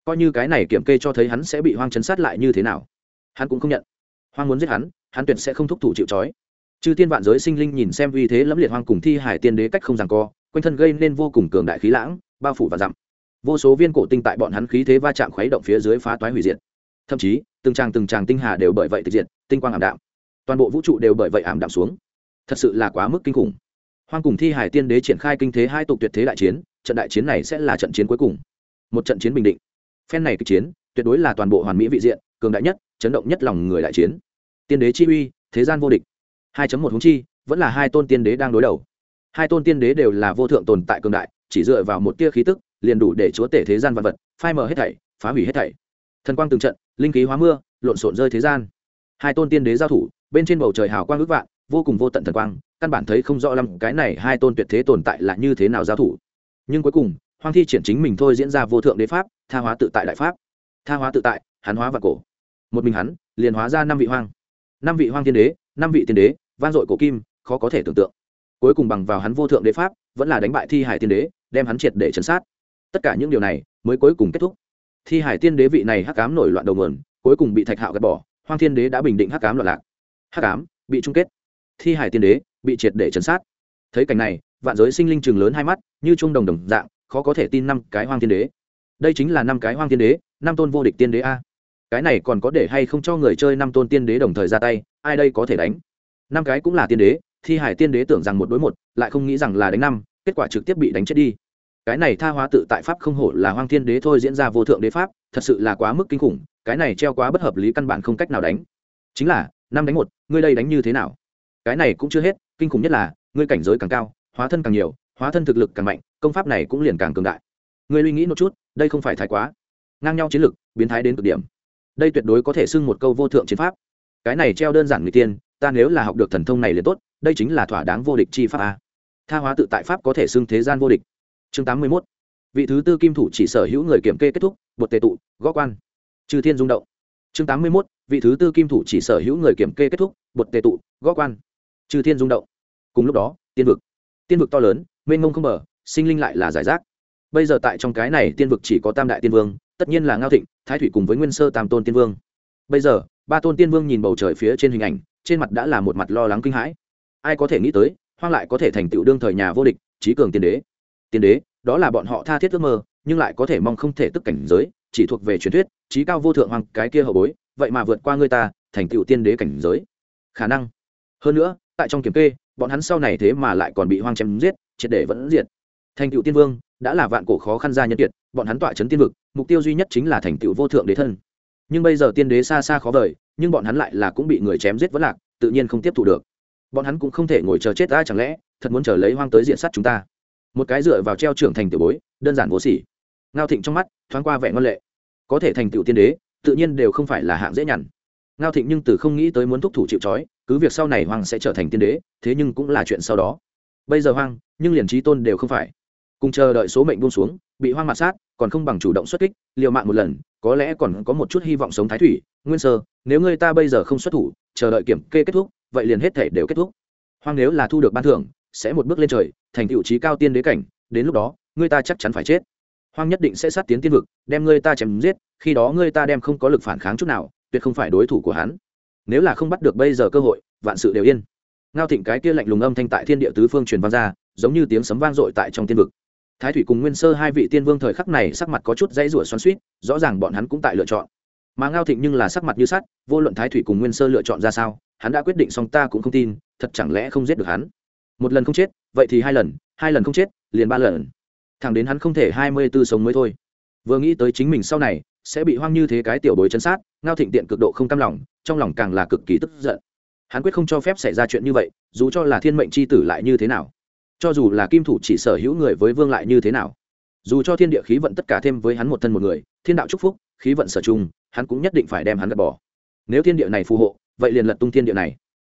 Speaker 1: Coi như cái này kiểm kê cho thấy hắn sẽ bị hoang chấn sát lại như thế nào, hắn cũng không nhận. Hoang muốn giết hắn hắn tuyệt sẽ không thúc thủ chịu trói. Chư tiên vạn giới sinh linh nhìn xem uy thế lẫm liệt hoang cùng thi hải tiên đế cách không ràng co, quanh thân gây nên vô cùng cường đại khí lãng, bao phủ và dặm vô số viên cổ tinh tại bọn hắn khí thế va chạm khuấy động phía dưới phá toái hủy diệt. Thậm chí, từng tràng từng tràng tinh hà đều bởi vậy tịch diệt, tinh quang ảm đạm. Toàn bộ vũ trụ đều bởi vậy ảm đạm xuống. Thật sự là quá mức kinh khủng. Hoang cùng thi hải tiên đế triển khai kinh thế hai tục tuyệt thế đại chiến, trận đại chiến này sẽ là trận chiến cuối cùng. Một trận chiến bình định. Phen này kịch chiến, tuyệt đối là toàn bộ hoàn mỹ vị diện, cường đại nhất, chấn động nhất lòng người đại chiến. Tiên đế chi uy, thế gian vô địch. 2 một húng chi, vẫn là hai tôn tiên đế đang đối đầu. Hai tôn tiên đế đều là vô thượng tồn tại cường đại, chỉ dựa vào một tia khí tức liền đủ để chúa tể thế gian vật vật, phai mờ hết thảy, phá hủy hết thảy. Thần quang từng trận, linh khí hóa mưa, lộn xộn rơi thế gian. Hai tôn tiên đế giao thủ, bên trên bầu trời hào quang ước vạn, vô cùng vô tận thần quang, căn bản thấy không rõ lắm cái này hai tôn tuyệt thế tồn tại là như thế nào giao thủ. Nhưng cuối cùng, hoang thi triển chính mình thôi diễn ra vô thượng đế pháp, tha hóa tự tại đại pháp. Tha hóa tự tại, hắn hóa và cổ. Một mình hắn, liền hóa ra năm vị hoang. Năm vị hoang tiên đế, năm vị tiên đế van dội cổ kim, khó có thể tưởng tượng. Cuối cùng bằng vào hắn vô thượng đế pháp, vẫn là đánh bại thi hải tiên đế, đem hắn triệt để chấn sát tất cả những điều này mới cuối cùng kết thúc. Thi hải tiên đế vị này hắc cám nổi loạn đầu mườn cuối cùng bị thạch hạo gạt bỏ, hoang thiên đế đã bình định hắc cám loạn lạc. Hắc cám bị chung kết. Thi hải tiên đế bị triệt để chấn sát. Thấy cảnh này, vạn giới sinh linh trường lớn hai mắt, như trung đồng đồng dạng, khó có thể tin năm cái hoang thiên đế. Đây chính là năm cái hoang thiên đế, năm tôn vô địch tiên đế a. Cái này còn có để hay không cho người chơi năm tôn tiên đế đồng thời ra tay, ai đây có thể đánh? Năm cái cũng là tiên đế, thi hải tiên đế tưởng rằng một đối một, lại không nghĩ rằng là đánh năm, kết quả trực tiếp bị đánh chết đi cái này tha hóa tự tại pháp không hổ là hoang thiên đế thôi diễn ra vô thượng đế pháp, thật sự là quá mức kinh khủng, cái này treo quá bất hợp lý căn bản không cách nào đánh. Chính là, năm đánh một, ngươi đây đánh như thế nào? Cái này cũng chưa hết, kinh khủng nhất là, ngươi cảnh giới càng cao, hóa thân càng nhiều, hóa thân thực lực càng mạnh, công pháp này cũng liền càng cường đại. Ngươi suy nghĩ một chút, đây không phải thái quá. Ngang nhau chiến lực, biến thái đến cực điểm. Đây tuyệt đối có thể xưng một câu vô thượng chiến pháp. Cái này treo đơn giản người tiên, ta nếu là học được thần thông này liền tốt, đây chính là thỏa đáng vô địch chi pháp a. Tha hóa tự tại pháp có thể xưng thế gian vô địch chương tám mươi mốt. Vị thứ tư kim thủ chỉ sở hữu người kiểm kê kết thúc, bột tề tụ, gõ quan. Trừ thiên rung động. Chương tám mươi mốt, vị thứ tư kim thủ chỉ sở hữu người kiểm kê kết thúc, bột tề tụ, gõ quan. Trừ thiên rung động. Cùng lúc đó, tiên vực. Tiên vực to lớn, mênh mông không mở sinh linh lại là giải rác. Bây giờ tại trong cái này tiên vực chỉ có tam đại tiên vương, tất nhiên là ngao thịnh, thái thủy cùng với nguyên sơ tam tôn tiên vương. Bây giờ, ba tôn tiên vương nhìn bầu trời phía trên hình ảnh, trên mặt đã là một mặt lo lắng kinh hãi. Ai có thể nghĩ tới, hoang lại có thể thành tựu đương thời nhà vô địch, trí cường tiên đế tiên đế, đó là bọn họ tha thiết ước mơ, nhưng lại có thể mong không thể tức cảnh giới, chỉ thuộc về truyền thuyết, trí cao vô thượng hoàng, cái kia hậu bối, vậy mà vượt qua người ta, thành tựu tiên đế cảnh giới. Khả năng. Hơn nữa, tại trong kiểm kê, bọn hắn sau này thế mà lại còn bị hoang chém giết, triệt để vẫn diệt. Thành tựu tiên vương, đã là vạn cổ khó khăn ra nhân kiệt, bọn hắn tọa chấn tiên vực, mục tiêu duy nhất chính là thành tựu vô thượng đế thân. Nhưng bây giờ tiên đế xa xa khó vời, nhưng bọn hắn lại là cũng bị người chém giết vẫn lạc, tự nhiên không tiếp thu được. Bọn hắn cũng không thể ngồi chờ chết ta, chẳng lẽ thật muốn chờ lấy hoang tới diện sát chúng ta? Một cái dựa vào treo trưởng thành tiểu bối, đơn giản vô sỉ. Ngao thịnh trong mắt, thoáng qua vẻ ngân lệ. Có thể thành tựu tiên đế, tự nhiên đều không phải là hạng dễ nhằn. Ngao thịnh nhưng từ không nghĩ tới muốn thúc thủ chịu trói, cứ việc sau này hoàng sẽ trở thành tiên đế, thế nhưng cũng là chuyện sau đó. Bây giờ hoang, nhưng liền trí tôn đều không phải. Cùng chờ đợi số mệnh buông xuống, bị hoang mặt sát, còn không bằng chủ động xuất kích, liều mạng một lần, có lẽ còn có một chút hy vọng sống thái thủy. Nguyên sơ, nếu người ta bây giờ không xuất thủ, chờ đợi kiểm kê kết thúc, vậy liền hết thể đều kết thúc. Hoang nếu là thu được ban thưởng sẽ một bước lên trời, thành tựu trí cao tiên đế cảnh, đến lúc đó, ngươi ta chắc chắn phải chết. Hoang nhất định sẽ sát tiến tiên vực, đem ngươi ta chém giết, khi đó ngươi ta đem không có lực phản kháng chút nào, tuyệt không phải đối thủ của hắn. Nếu là không bắt được bây giờ cơ hội, vạn sự đều yên. Ngao thịnh cái kia lạnh lùng âm thanh tại thiên địa tứ phương truyền vang ra, giống như tiếng sấm vang dội tại trong tiên vực. Thái thủy cùng nguyên sơ hai vị tiên vương thời khắc này sắc mặt có chút dãy rủa xoắn suýt rõ ràng bọn hắn cũng tại lựa chọn. Mà ngao thịnh nhưng là sắc mặt như sắt, vô luận thái thủy cùng nguyên sơ lựa chọn ra sao, hắn đã quyết định xong ta cũng không tin, thật chẳng lẽ không giết được hắn? Một lần không chết, vậy thì hai lần hai lần không chết, liền ba lần. Thẳng đến hắn không thể hai mươi tư sống mới thôi. Vừa nghĩ tới chính mình sau này, sẽ bị hoang như thế cái tiểu bối chân sát, ngao thịnh tiện cực độ không cam lòng, trong lòng càng là cực kỳ tức giận. Hắn quyết không cho phép xảy ra chuyện như vậy, dù cho là thiên mệnh c h i tử lại như thế nào. Cho dù là kim thủ chỉ sở hữu người với vương lại như thế nào. Dù cho thiên địa khí vận tất cả thêm với hắn một thân một người, thiên đạo chúc phúc, khí vận sở chung hắn cũng nhất định phải đem hắn gạt bỏ. Nếu thiên địa này phù hộ, vậy liền lật tung thiên địa này.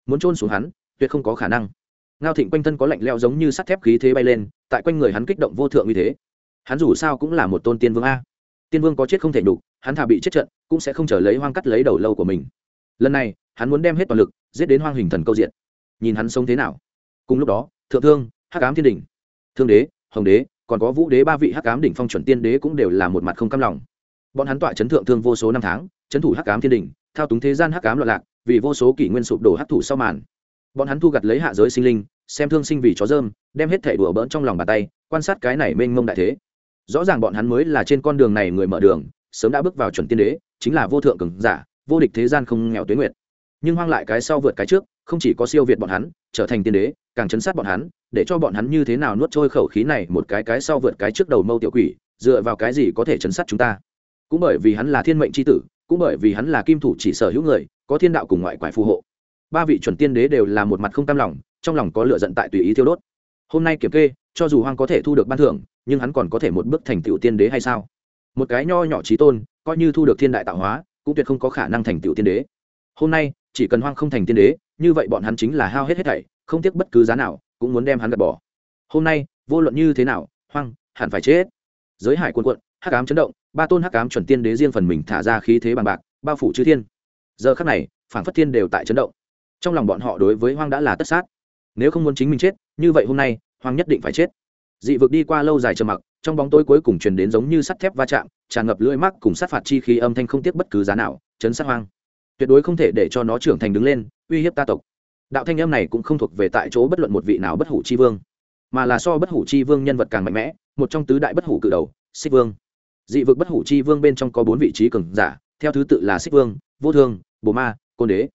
Speaker 1: Muốn trôn xuống hắn, tuyệt không có khả năng ngao thịnh quanh thân có lạnh leo giống như sắt thép khí thế bay lên, tại quanh người hắn kích động vô thượng như thế. Hắn dù sao cũng là một tôn tiên vương a. Tiên vương có chết không thể nhục, hắn thà bị chết trận, cũng sẽ không trở lấy hoang cắt lấy đầu lâu của mình. Lần này, hắn muốn đem hết toàn lực, giết đến hoang hình thần câu diện nhìn hắn sống thế nào. Cùng lúc đó, thượng thương, hắc ám thiên đình thương đế, hồng đế, còn có vũ đế ba vị hắc ám đỉnh phong chuẩn tiên đế cũng đều là một mặt không cam lòng. Bọn hắn tọa chấn thượng thương vô số năm tháng, chấn thủ hắc ám thiên đình thao túng thế gian hắc ám loạn lạc, vì vô số kỷ nguyên sụp đổ hắc thủ sau màn bọn hắn thu gặt lấy hạ giới sinh linh, xem thương sinh vì chó dơm, đem hết thể đùa bỡn trong lòng bàn tay, quan sát cái này mênh mông đại thế. Rõ ràng bọn hắn mới là trên con đường này người mở đường, sớm đã bước vào chuẩn tiên đế, chính là vô thượng cường giả, vô địch thế gian không nghèo tuế nguyệt. Nhưng hoang lại cái sau vượt cái trước, không chỉ có siêu việt bọn hắn, trở thành tiên đế, càng chấn sát bọn hắn, để cho bọn hắn như thế nào nuốt trôi khẩu khí này một cái cái sau vượt cái trước đầu mâu tiểu quỷ, dựa vào cái gì có thể chấn sát chúng ta? Cũng bởi vì hắn là thiên mệnh c h i tử, cũng bởi vì hắn là kim thủ chỉ sở hữu người, có thiên đạo cùng ngoại quải phù hộ ba vị chuẩn tiên đế đều là một mặt không tam lòng, trong lòng có lựa giận tại tùy ý thiêu đốt. Hôm nay kiểm kê, cho dù hoang có thể thu được ban thưởng, nhưng hắn còn có thể một bước thành tựu tiên đế hay sao? Một cái nho nhỏ trí tôn, coi như thu được thiên đại tạo hóa, cũng tuyệt không có khả năng thành tựu tiên đế. Hôm nay, chỉ cần hoang không thành tiên đế, như vậy bọn hắn chính là hao hết hết thảy, không tiếc bất cứ giá nào, cũng muốn đem hắn gạt bỏ. Hôm nay, vô luận như thế nào, hoang, hẳn phải chết. Giới hải quân quận hắc ám chấn động, ba tôn hắc ám chuẩn tiên đế riêng phần mình thả ra khí thế bằng bạc, bao phủ chư thiên. Giờ khắc này phản phất thiên đều tại chấn động trong lòng bọn họ đối với hoang đã là tất sát. Nếu không muốn chính mình chết, như vậy hôm nay, hoang nhất định phải chết. Dị vực đi qua lâu dài trầm mặc, trong bóng tối cuối cùng truyền đến giống như sắt thép va chạm, tràn ngập lưỡi mắc cùng sát phạt chi khí âm thanh không tiếc bất cứ giá nào, chấn sát hoang. Tuyệt đối không thể để cho nó trưởng thành đứng lên, uy hiếp ta tộc. Đạo thanh âm này cũng không thuộc về tại chỗ bất luận một vị nào bất hủ chi vương, mà là so bất hủ chi vương nhân vật càng mạnh mẽ, một trong tứ đại bất hủ cự đầu, xích vương. Dị vực bất hủ chi vương bên trong có bốn vị trí cường giả, theo thứ tự là xích vương, vô thương, bồ ma, côn đế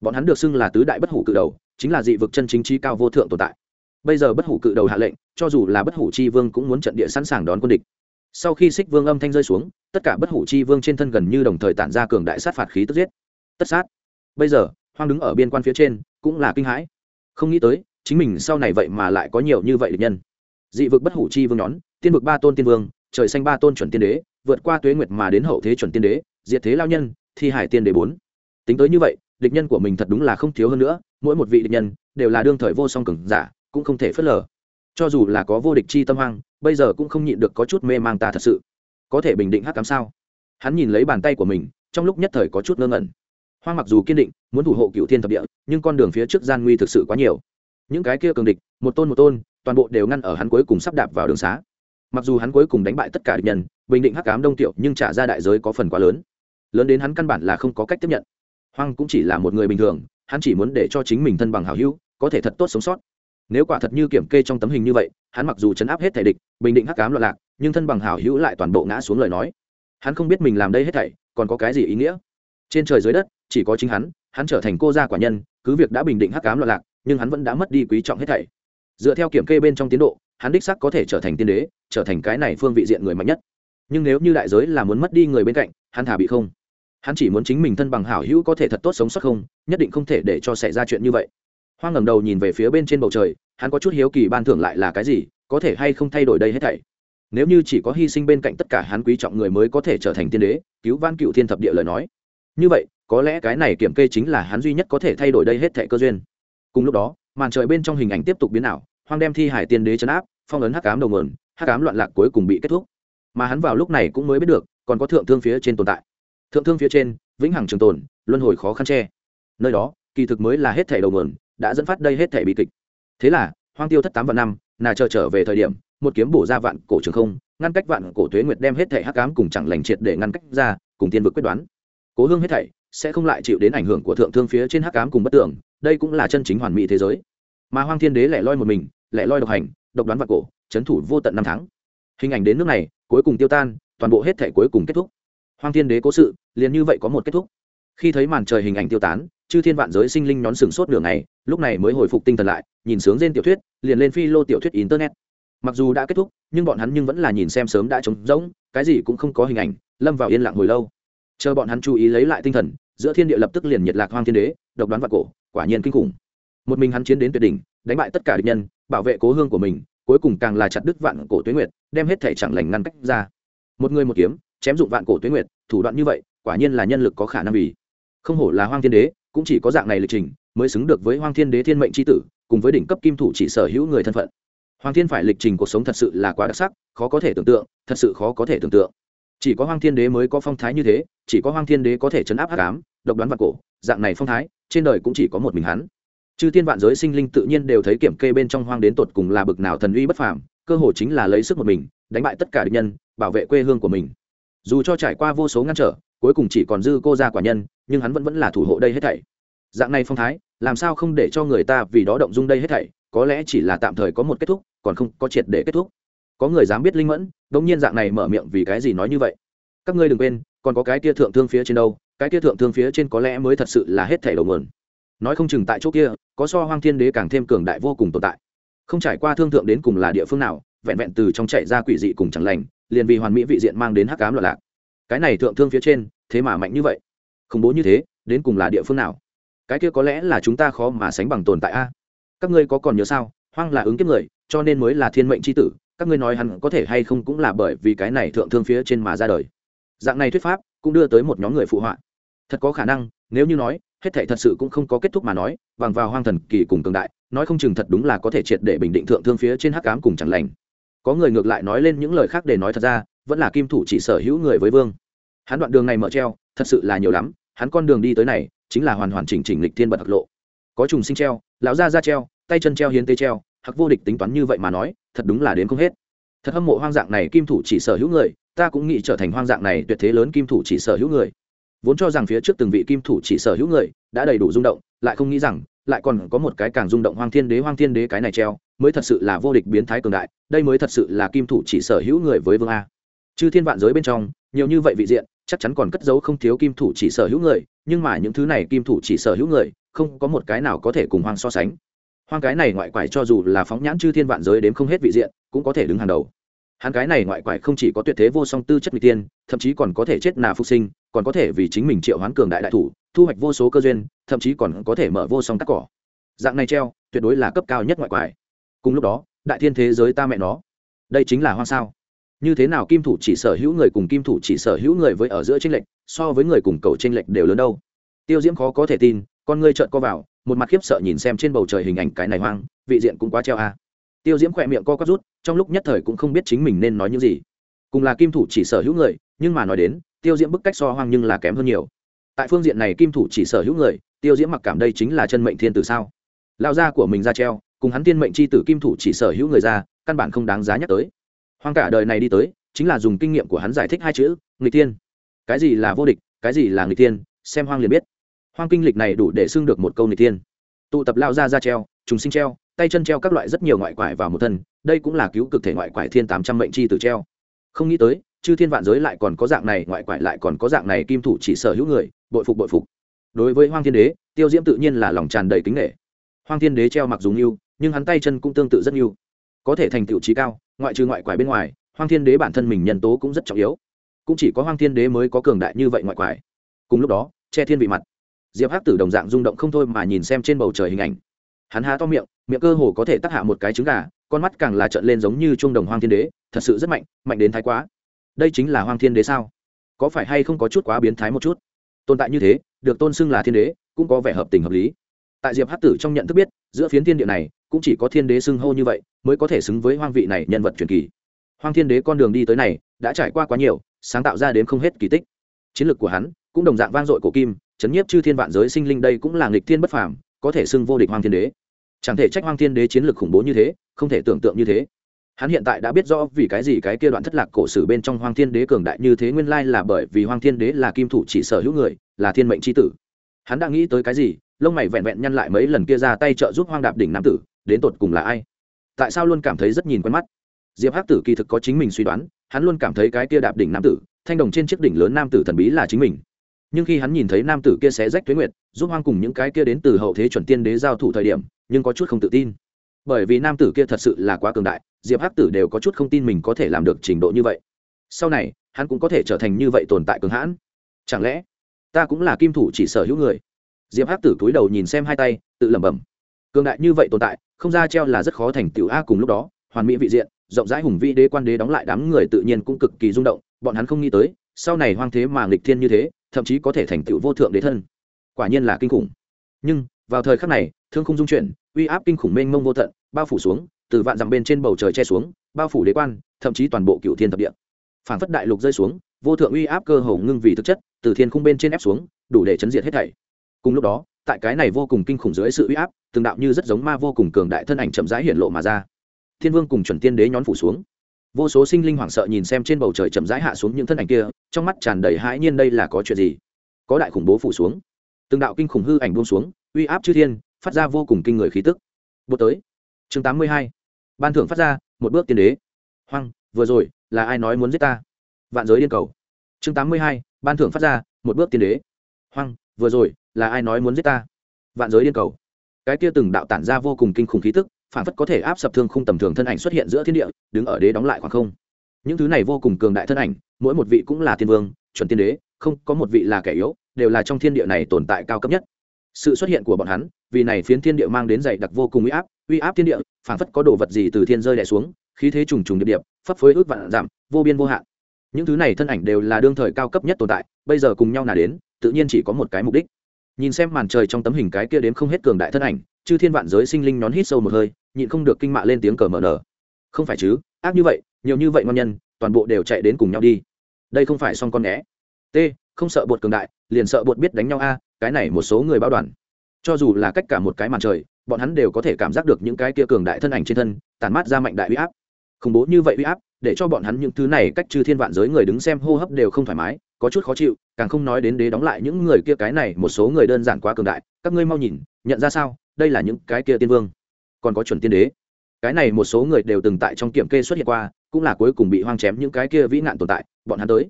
Speaker 1: bọn hắn được xưng là tứ đại bất hủ cự đầu, chính là dị vực chân chính chi cao vô thượng tồn tại. Bây giờ bất hủ cự đầu hạ lệnh, cho dù là bất hủ chi vương cũng muốn trận địa sẵn sàng đón quân địch. Sau khi xích vương âm thanh rơi xuống, tất cả bất hủ chi vương trên thân gần như đồng thời tản ra cường đại sát phạt khí tức giết. Tất sát. Bây giờ, hoang đứng ở biên quan phía trên, cũng là kinh hãi. Không nghĩ tới, chính mình sau này vậy mà lại có nhiều như vậy địch nhân. Dị vực bất hủ chi vương nhón, tiên vực ba tôn tiên vương, trời xanh ba tôn chuẩn tiên đế, vượt qua tuế nguyệt mà đến hậu thế chuẩn tiên đế, diệt thế lao nhân, thi hải tiên đế bốn. Tính tới như vậy địch nhân của mình thật đúng là không thiếu hơn nữa mỗi một vị địch nhân đều là đương thời vô song cường giả cũng không thể phớt lờ. Cho dù là có vô địch chi tâm hoang bây giờ cũng không nhịn được có chút mê mang ta thật sự. Có thể bình định hắc cám sao? Hắn nhìn lấy bàn tay của mình trong lúc nhất thời có chút ngơ ngẩn. Hoang mặc dù kiên định muốn thủ hộ cựu thiên thập địa nhưng con đường phía trước gian nguy thực sự quá nhiều. Những cái kia cường địch một tôn một tôn toàn bộ đều ngăn ở hắn cuối cùng sắp đạp vào đường xá. Mặc dù hắn cuối cùng đánh bại tất cả địch nhân bình định hắc cám đông tiểu, nhưng trả ra đại giới có phần quá lớn. Lớn đến hắn căn bản là không có cách tiếp nhận hoang cũng chỉ là một người bình thường, hắn chỉ muốn để cho chính mình thân bằng hào hữu, có thể thật tốt sống sót. Nếu quả thật như kiểm kê trong tấm hình như vậy, hắn mặc dù chấn áp hết thể địch, bình định hắc cám loạn lạc, nhưng thân bằng hảo hữu lại toàn bộ ngã xuống lời nói. Hắn không biết mình làm đây hết thảy, còn có cái gì ý nghĩa? Trên trời dưới đất, chỉ có chính hắn hắn trở thành cô gia quả nhân, cứ việc đã bình định hắc cám loạn lạc, nhưng hắn vẫn đã mất đi quý trọng hết thảy. Dựa theo kiểm kê bên trong tiến độ, hắn đích sắc có thể trở thành tiên đế, trở thành cái này phương vị diện người mạnh nhất. Nhưng nếu như đại giới là muốn mất đi người bên cạnh, hắn thả bị không hắn chỉ muốn chính mình thân bằng hảo hữu có thể thật tốt sống sót không, nhất định không thể để cho xảy ra chuyện như vậy. Hoang ngẩng đầu nhìn về phía bên trên bầu trời, hắn có chút hiếu kỳ ban thưởng lại là cái gì, có thể hay không thay đổi đây hết thảy. Nếu như chỉ có hy sinh bên cạnh tất cả hắn quý trọng người mới có thể trở thành tiên đế, cứu van cựu thiên thập địa lời nói. Như vậy, có lẽ cái này kiểm kê chính là hắn duy nhất có thể thay đổi đây hết thảy cơ duyên. Cùng lúc đó, màn trời bên trong hình ảnh tiếp tục biến ảo, hoang đem thi hải tiên đế chấn áp, phong ấn hắc cám đầu mườn hắc cám loạn lạc cuối cùng bị kết thúc. Mà hắn vào lúc này cũng mới biết được, còn có thượng thương phía trên tồn tại thượng thương phía trên, vĩnh hằng trường tồn, luân hồi khó khăn che. Nơi đó, kỳ thực mới là hết thảy đầu mườn đã dẫn phát đây hết thảy bị kịch. Thế là, hoang tiêu thất tám vạn năm, nà chờ trở về thời điểm, một kiếm bổ ra vạn cổ trường không, ngăn cách vạn cổ thuế nguyệt đem hết thảy hắc ám cùng chẳng lành triệt để ngăn cách ra, cùng tiên vực quyết đoán. Cố hương hết thảy sẽ không lại chịu đến ảnh hưởng của thượng thương phía trên hắc ám cùng bất tưởng đây cũng là chân chính hoàn mỹ thế giới. Mà hoang thiên đế lẻ loi một mình, lẻ loi độc hành, độc đoán vạn cổ, chấn thủ vô tận năm tháng. Hình ảnh đến nước này, cuối cùng tiêu tan, toàn bộ hết thảy cuối cùng kết thúc hoang thiên đế cố sự, liền như vậy có một kết thúc. Khi thấy màn trời hình ảnh tiêu tán, chư thiên vạn giới sinh linh nhón sừng sốt nửa ngày, lúc này mới hồi phục tinh thần lại, nhìn sướng trên tiểu thuyết, liền lên phi lô tiểu thuyết internet. Mặc dù đã kết thúc, nhưng bọn hắn nhưng vẫn là nhìn xem sớm đã trống rỗng, cái gì cũng không có hình ảnh, lâm vào yên lặng hồi lâu. Chờ bọn hắn chú ý lấy lại tinh thần, giữa thiên địa lập tức liền nhiệt lạc hoang thiên đế, độc đoán vạn cổ, quả nhiên kinh khủng. Một mình hắn chiến đến tuyệt đỉnh, đánh bại tất cả địch nhân, bảo vệ cố hương của mình, cuối cùng càng là chặt đứt vạn cổ tuế nguyệt, đem hết thể chẳng lành ngăn cách ra. Một người một kiếm chém dụng vạn cổ tuyết nguyệt, thủ đoạn như vậy, quả nhiên là nhân lực có khả năng vì. Không hổ là hoang thiên đế, cũng chỉ có dạng này lịch trình, mới xứng được với hoang thiên đế thiên mệnh chi tử, cùng với đỉnh cấp kim thủ chỉ sở hữu người thân phận. Hoàng thiên phải lịch trình cuộc sống thật sự là quá đặc sắc, khó có thể tưởng tượng, thật sự khó có thể tưởng tượng. Chỉ có hoang thiên đế mới có phong thái như thế, chỉ có hoang thiên đế có thể chấn áp hắc ám, độc đoán vạn cổ, dạng này phong thái, trên đời cũng chỉ có một mình hắn. Chư thiên vạn giới sinh linh tự nhiên đều thấy kiểm kê bên trong hoang đến tột cùng là bực nào thần uy bất phàm, cơ hội chính là lấy sức một mình, đánh bại tất cả địch nhân, bảo vệ quê hương của mình dù cho trải qua vô số ngăn trở, cuối cùng chỉ còn dư cô gia quả nhân, nhưng hắn vẫn vẫn là thủ hộ đây hết thảy. Dạng này phong thái, làm sao không để cho người ta vì đó động dung đây hết thảy, có lẽ chỉ là tạm thời có một kết thúc, còn không có triệt để kết thúc. Có người dám biết linh mẫn, đống nhiên dạng này mở miệng vì cái gì nói như vậy? Các ngươi đừng quên, còn có cái kia thượng thương phía trên đâu, cái kia thượng thương phía trên có lẽ mới thật sự là hết thảy đầu nguồn. Nói không chừng tại chỗ kia, có so hoang thiên đế càng thêm cường đại vô cùng tồn tại. Không trải qua thương thượng đến cùng là địa phương nào, vẹn vẹn từ trong chạy ra quỷ dị cùng chẳng lành liền vì hoàn mỹ vị diện mang đến hắc cám loạn lạc. Cái này thượng thương phía trên, thế mà mạnh như vậy. Khủng bố như thế, đến cùng là địa phương nào? Cái kia có lẽ là chúng ta khó mà sánh bằng tồn tại a. Các ngươi có còn nhớ sao, hoang là ứng kiếp người, cho nên mới là thiên mệnh c h i tử, các ngươi nói hắn có thể hay không cũng là bởi vì cái này thượng thương phía trên mà ra đời. Dạng này thuyết pháp, cũng đưa tới một nhóm người phụ họa. Thật có khả năng, nếu như nói, hết thệ thật sự cũng không có kết thúc mà nói, bằng vào hoang thần kỳ cùng cường đại, nói không chừng thật đúng là có thể triệt để bình định thượng thương phía trên hắc cám cùng chẳng lành có người ngược lại nói lên những lời khác để nói thật ra, vẫn là kim thủ chỉ sở hữu người với vương. Hắn đoạn đường này mở treo, thật sự là nhiều lắm, hắn con đường đi tới này, chính là hoàn hoàn chỉnh chỉnh lịch thiên bật hạc lộ. Có trùng sinh treo, lão gia ra treo, tay chân treo hiến tế treo, hạc vô địch tính toán như vậy mà nói, thật đúng là đến không hết. Thật hâm mộ hoang dạng này kim thủ chỉ sở hữu người, ta cũng nghĩ trở thành hoang dạng này tuyệt thế lớn kim thủ chỉ sở hữu người. Vốn cho rằng phía trước từng vị kim thủ chỉ sở hữu người, đã đầy đủ rung động, lại không nghĩ rằng lại còn có một cái càng rung động hoang thiên đế, hoang thiên đế cái này treo, mới thật sự là vô địch biến thái cường đại, đây mới thật sự là kim thủ chỉ sở hữu người với vương a. Chư thiên vạn giới bên trong, nhiều như vậy vị diện, chắc chắn còn cất giấu không thiếu kim thủ chỉ sở hữu người, nhưng mà những thứ này kim thủ chỉ sở hữu người, không có một cái nào có thể cùng hoang so sánh. Hoang cái này ngoại quải cho dù là phóng nhãn chư thiên vạn giới đếm không hết vị diện, cũng có thể đứng hàng đầu hắn cái này ngoại quải không chỉ có tuyệt thế vô song tư chất n tiên, thậm chí còn có thể chết nà phục sinh, còn có thể vì chính mình triệu hoán cường đại đại thủ, thu hoạch vô số cơ duyên, thậm chí còn có thể mở vô song cắt cỏ. Dạng này treo, tuyệt đối là cấp cao nhất ngoại quải. Cùng lúc đó, đại thiên thế giới ta mẹ nó. Đây chính là hoang sao. Như thế nào kim thủ chỉ sở hữu người cùng kim thủ chỉ sở hữu người với ở giữa tranh lệch, so với người cùng cầu tranh lệch đều lớn đâu. Tiêu diễm khó có thể tin, con ngươi trợn co vào, một mặt khiếp sợ nhìn xem trên bầu trời hình ảnh cái này hoang, vị diện cũng quá treo a à tiêu diễm khỏe miệng co quắp rút, trong lúc nhất thời cũng không biết chính mình nên nói những gì. Cùng là kim thủ chỉ sở hữu người, nhưng mà nói đến, tiêu diễm bức cách so hoang nhưng là kém hơn nhiều. Tại phương diện này kim thủ chỉ sở hữu người, tiêu diễm mặc cảm đây chính là chân mệnh thiên tử sao? Lao gia của mình ra treo, cùng hắn tiên mệnh c h i tử kim thủ chỉ sở hữu người ra, căn bản không đáng giá nhắc tới. Hoang cả đời này đi tới, chính là dùng kinh nghiệm của hắn giải thích hai chữ người tiên cái gì là vô địch, cái gì là người tiên xem hoang liền biết. Hoang kinh lịch này đủ để xưng được một câu người tiên tụ tập lao gia ra treo, trùng sinh treo tay chân treo các loại rất nhiều ngoại quải vào một thân, đây cũng là cứu cực thể ngoại quải thiên tám trăm mệnh chi từ treo. Không nghĩ tới, chư thiên vạn giới lại còn có dạng này, ngoại quải lại còn có dạng này kim thủ chỉ sở hữu người, bội phục bội phục. Đối với hoang thiên đế, tiêu diễm tự nhiên là lòng tràn đầy kính nghệ hoang thiên đế treo mặc dù yêu nhưng hắn tay chân cũng tương tự rất yêu có thể thành tựu trí cao, ngoại trừ ngoại quải bên ngoài, hoang thiên đế bản thân mình nhân tố cũng rất trọng yếu. Cũng chỉ có hoang thiên đế mới có cường đại như vậy ngoại quải. Cùng lúc đó, che thiên vị mặt. Diệp hắc tử đồng dạng rung động không thôi mà nhìn xem trên bầu trời hình ảnh hắn há to miệng miệng cơ hồ có thể tắc hạ một cái trứng gà, con mắt càng là trợn lên giống như chuông đồng hoang thiên đế, thật sự rất mạnh mạnh đến thái quá. Đây chính là hoang thiên đế sao? Có phải hay không có chút quá biến thái một chút? Tồn tại như thế, được tôn xưng là thiên đế, cũng có vẻ hợp tình hợp lý. Tại diệp hát tử trong nhận thức biết, giữa phiến thiên địa này, cũng chỉ có thiên đế xưng hô như vậy, mới có thể xứng với hoang vị này nhân vật truyền kỳ. Hoang thiên đế con đường đi tới này, đã trải qua quá nhiều, sáng tạo ra đến không hết kỳ tích. Chiến lược của hắn, cũng đồng dạng vang dội cổ kim, chấn nhiếp chư thiên vạn giới sinh linh đây cũng là nghịch thiên bất phàm, có thể xưng vô địch hoang thiên đế chẳng thể trách hoang thiên đế chiến lược khủng bố như thế, không thể tưởng tượng như thế. Hắn hiện tại đã biết rõ vì cái gì cái kia đoạn thất lạc cổ sử bên trong hoang thiên đế cường đại như thế nguyên lai là bởi vì hoang thiên đế là kim thủ chỉ sở hữu người, là thiên mệnh c tử. Hắn đã nghĩ tới cái gì, lông mày vẹn vẹn nhăn lại mấy lần kia ra tay trợ giúp hoang đạp đỉnh nam tử, đến tột cùng là ai? Tại sao luôn cảm thấy rất nhìn quen mắt? Diệp hắc tử kỳ thực có chính mình suy đoán, hắn luôn cảm thấy cái kia đạp đỉnh nam tử, thanh đồng trên chiếc đỉnh lớn nam tử thần bí là chính mình. Nhưng khi hắn nhìn thấy nam tử kia xé rách thuế nguyệt, giúp hoang cùng những cái kia đến từ hậu thế chuẩn tiên đế giao thủ thời điểm nhưng có chút không tự tin. Bởi vì nam tử kia thật sự là quá cường đại, diệp hắc tử đều có chút không tin mình có thể làm được trình độ như vậy. Sau này, hắn cũng có thể trở thành như vậy tồn tại cường hãn. Chẳng lẽ, ta cũng là kim thủ chỉ sở hữu người? Diệp hắc tử cúi đầu nhìn xem hai tay, tự lẩm bẩm. Cường đại như vậy tồn tại, không ra treo là rất khó thành tựu a cùng lúc đó, hoàn mỹ vị diện, rộng rãi hùng vĩ đế quan đế đóng lại đám người tự nhiên cũng cực kỳ rung động, bọn hắn không nghĩ tới, sau này hoang thế mà nghịch thiên như thế, thậm chí có thể thành tựu vô thượng đế thân. Quả nhiên là kinh khủng. Nhưng vào thời khắc này, thương không dung chuyển, uy áp kinh khủng mênh mông vô tận, bao phủ xuống, từ vạn dặm bên trên bầu trời che xuống, bao phủ đế quan, thậm chí toàn bộ cựu thiên thập địa. Phản phất đại lục rơi xuống, vô thượng uy áp cơ hồ ngưng vì thực chất, từ thiên khung bên trên ép xuống, đủ để chấn diệt hết thảy. Cùng lúc đó, tại cái này vô cùng kinh khủng dưới sự uy áp, từng đạo như rất giống ma vô cùng cường đại thân ảnh chậm rãi hiện lộ mà ra. Thiên vương cùng chuẩn tiên đế nhón phủ xuống. Vô số sinh linh hoảng sợ nhìn xem trên bầu trời chậm rãi hạ xuống những thân ảnh kia, trong mắt tràn đầy hãi nhiên đây là có chuyện gì? Có đại khủng bố phủ xuống. Từng đạo kinh khủng hư ảnh buông xuống uy áp chư thiên, phát ra vô cùng kinh người khí tức. Bút tới. Chương tám mươi hai. Ban thưởng phát ra, một bước tiên đế. Hoang, vừa rồi, là ai nói muốn giết ta? Vạn giới điên cầu. Chương tám mươi hai, ban thưởng phát ra, một bước tiên đế. Hoang, vừa rồi, là ai nói muốn giết ta? Vạn giới điên cầu. Cái kia từng đạo tản ra vô cùng kinh khủng khí tức, phản phất có thể áp sập thương khung tầm thường thân ảnh xuất hiện giữa thiên địa, đứng ở đế đóng lại khoảng không. Những thứ này vô cùng cường đại thân ảnh, mỗi một vị cũng là thiên vương, chuẩn tiên đế, không có một vị là kẻ yếu, đều là trong thiên địa này tồn tại cao cấp nhất sự xuất hiện của bọn hắn, vì này phiến thiên địa mang đến dày đặc vô cùng uy áp uy áp thiên địa phản phất có đồ vật gì từ thiên rơi đẻ xuống, khí thế trùng trùng điệp điệp, phấp phới ước vạn giảm, vô biên vô hạn. Những thứ này thân ảnh đều là đương thời cao cấp nhất tồn tại, bây giờ cùng nhau nà đến, tự nhiên chỉ có một cái mục đích. Nhìn xem màn trời trong tấm hình cái kia đến không hết cường đại thân ảnh, chư thiên vạn giới sinh linh nhón hít sâu một hơi, nhịn không được kinh mạ lên tiếng cờ mở nở. Không phải chứ, ác như vậy, nhiều như vậy ngon nhân, toàn bộ đều chạy đến cùng nhau đi. Đây không phải xong con né. T, không sợ bột cường đại, liền sợ bột biết đánh nhau a cái này một số người bao đoàn. Cho dù là cách cả một cái màn trời, bọn hắn đều có thể cảm giác được những cái kia cường đại thân ảnh trên thân tàn mát ra mạnh đại uy áp. Khủng bố như vậy uy áp, để cho bọn hắn những thứ này cách trừ thiên vạn giới người đứng xem hô hấp đều không thoải mái, có chút khó chịu, càng không nói đến đế đóng lại những người kia cái này, một số người đơn giản quá cường đại, các ngươi mau nhìn, nhận ra sao, đây là những cái kia tiên vương. Còn có chuẩn tiên đế. Cái này một số người đều từng tại trong kiểm kê xuất hiện qua, cũng là cuối cùng bị hoang chém những cái kia vĩ nạn tồn tại, bọn hắn tới.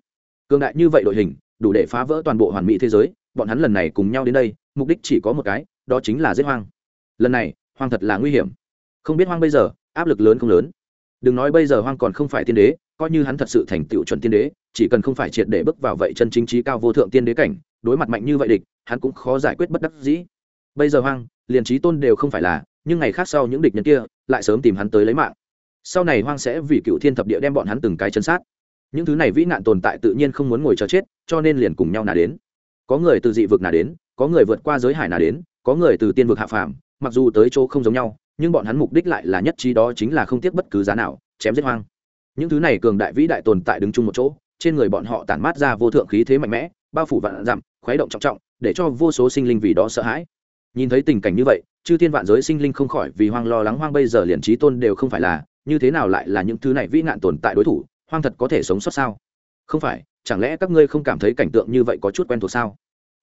Speaker 1: Cường đại như vậy đội hình, đủ để phá vỡ toàn bộ hoàn mỹ thế giới bọn hắn lần này cùng nhau đến đây, mục đích chỉ có một cái, đó chính là giết hoang. Lần này, hoang thật là nguy hiểm. Không biết hoang bây giờ, áp lực lớn không lớn. Đừng nói bây giờ hoang còn không phải tiên đế, coi như hắn thật sự thành tựu chuẩn tiên đế, chỉ cần không phải triệt để bước vào vậy chân chính trí cao vô thượng tiên đế cảnh, đối mặt mạnh như vậy địch, hắn cũng khó giải quyết bất đắc dĩ. Bây giờ hoang, liền trí tôn đều không phải là, nhưng ngày khác sau những địch nhân kia, lại sớm tìm hắn tới lấy mạng. Sau này hoang sẽ vì cựu thiên thập địa đem bọn hắn từng cái chân sát. Những thứ này vĩ nạn tồn tại tự nhiên không muốn ngồi chờ chết, cho nên liền cùng nhau nà đến có người từ dị vực nào đến, có người vượt qua giới hải nào đến, có người từ tiên vực hạ phàm, mặc dù tới chỗ không giống nhau, nhưng bọn hắn mục đích lại là nhất trí đó chính là không tiếc bất cứ giá nào, chém giết hoang. Những thứ này cường đại vĩ đại tồn tại đứng chung một chỗ, trên người bọn họ tản mát ra vô thượng khí thế mạnh mẽ, bao phủ vạn dặm, khuấy động trọng trọng, để cho vô số sinh linh vì đó sợ hãi. Nhìn thấy tình cảnh như vậy, chư thiên vạn giới sinh linh không khỏi vì hoang lo lắng, hoang bây giờ liền trí tôn đều không phải là, như thế nào lại là những thứ này vĩ nạn tồn tại đối thủ, hoang thật có thể sống sót sao? Không phải chẳng lẽ các ngươi không cảm thấy cảnh tượng như vậy có chút quen thuộc sao?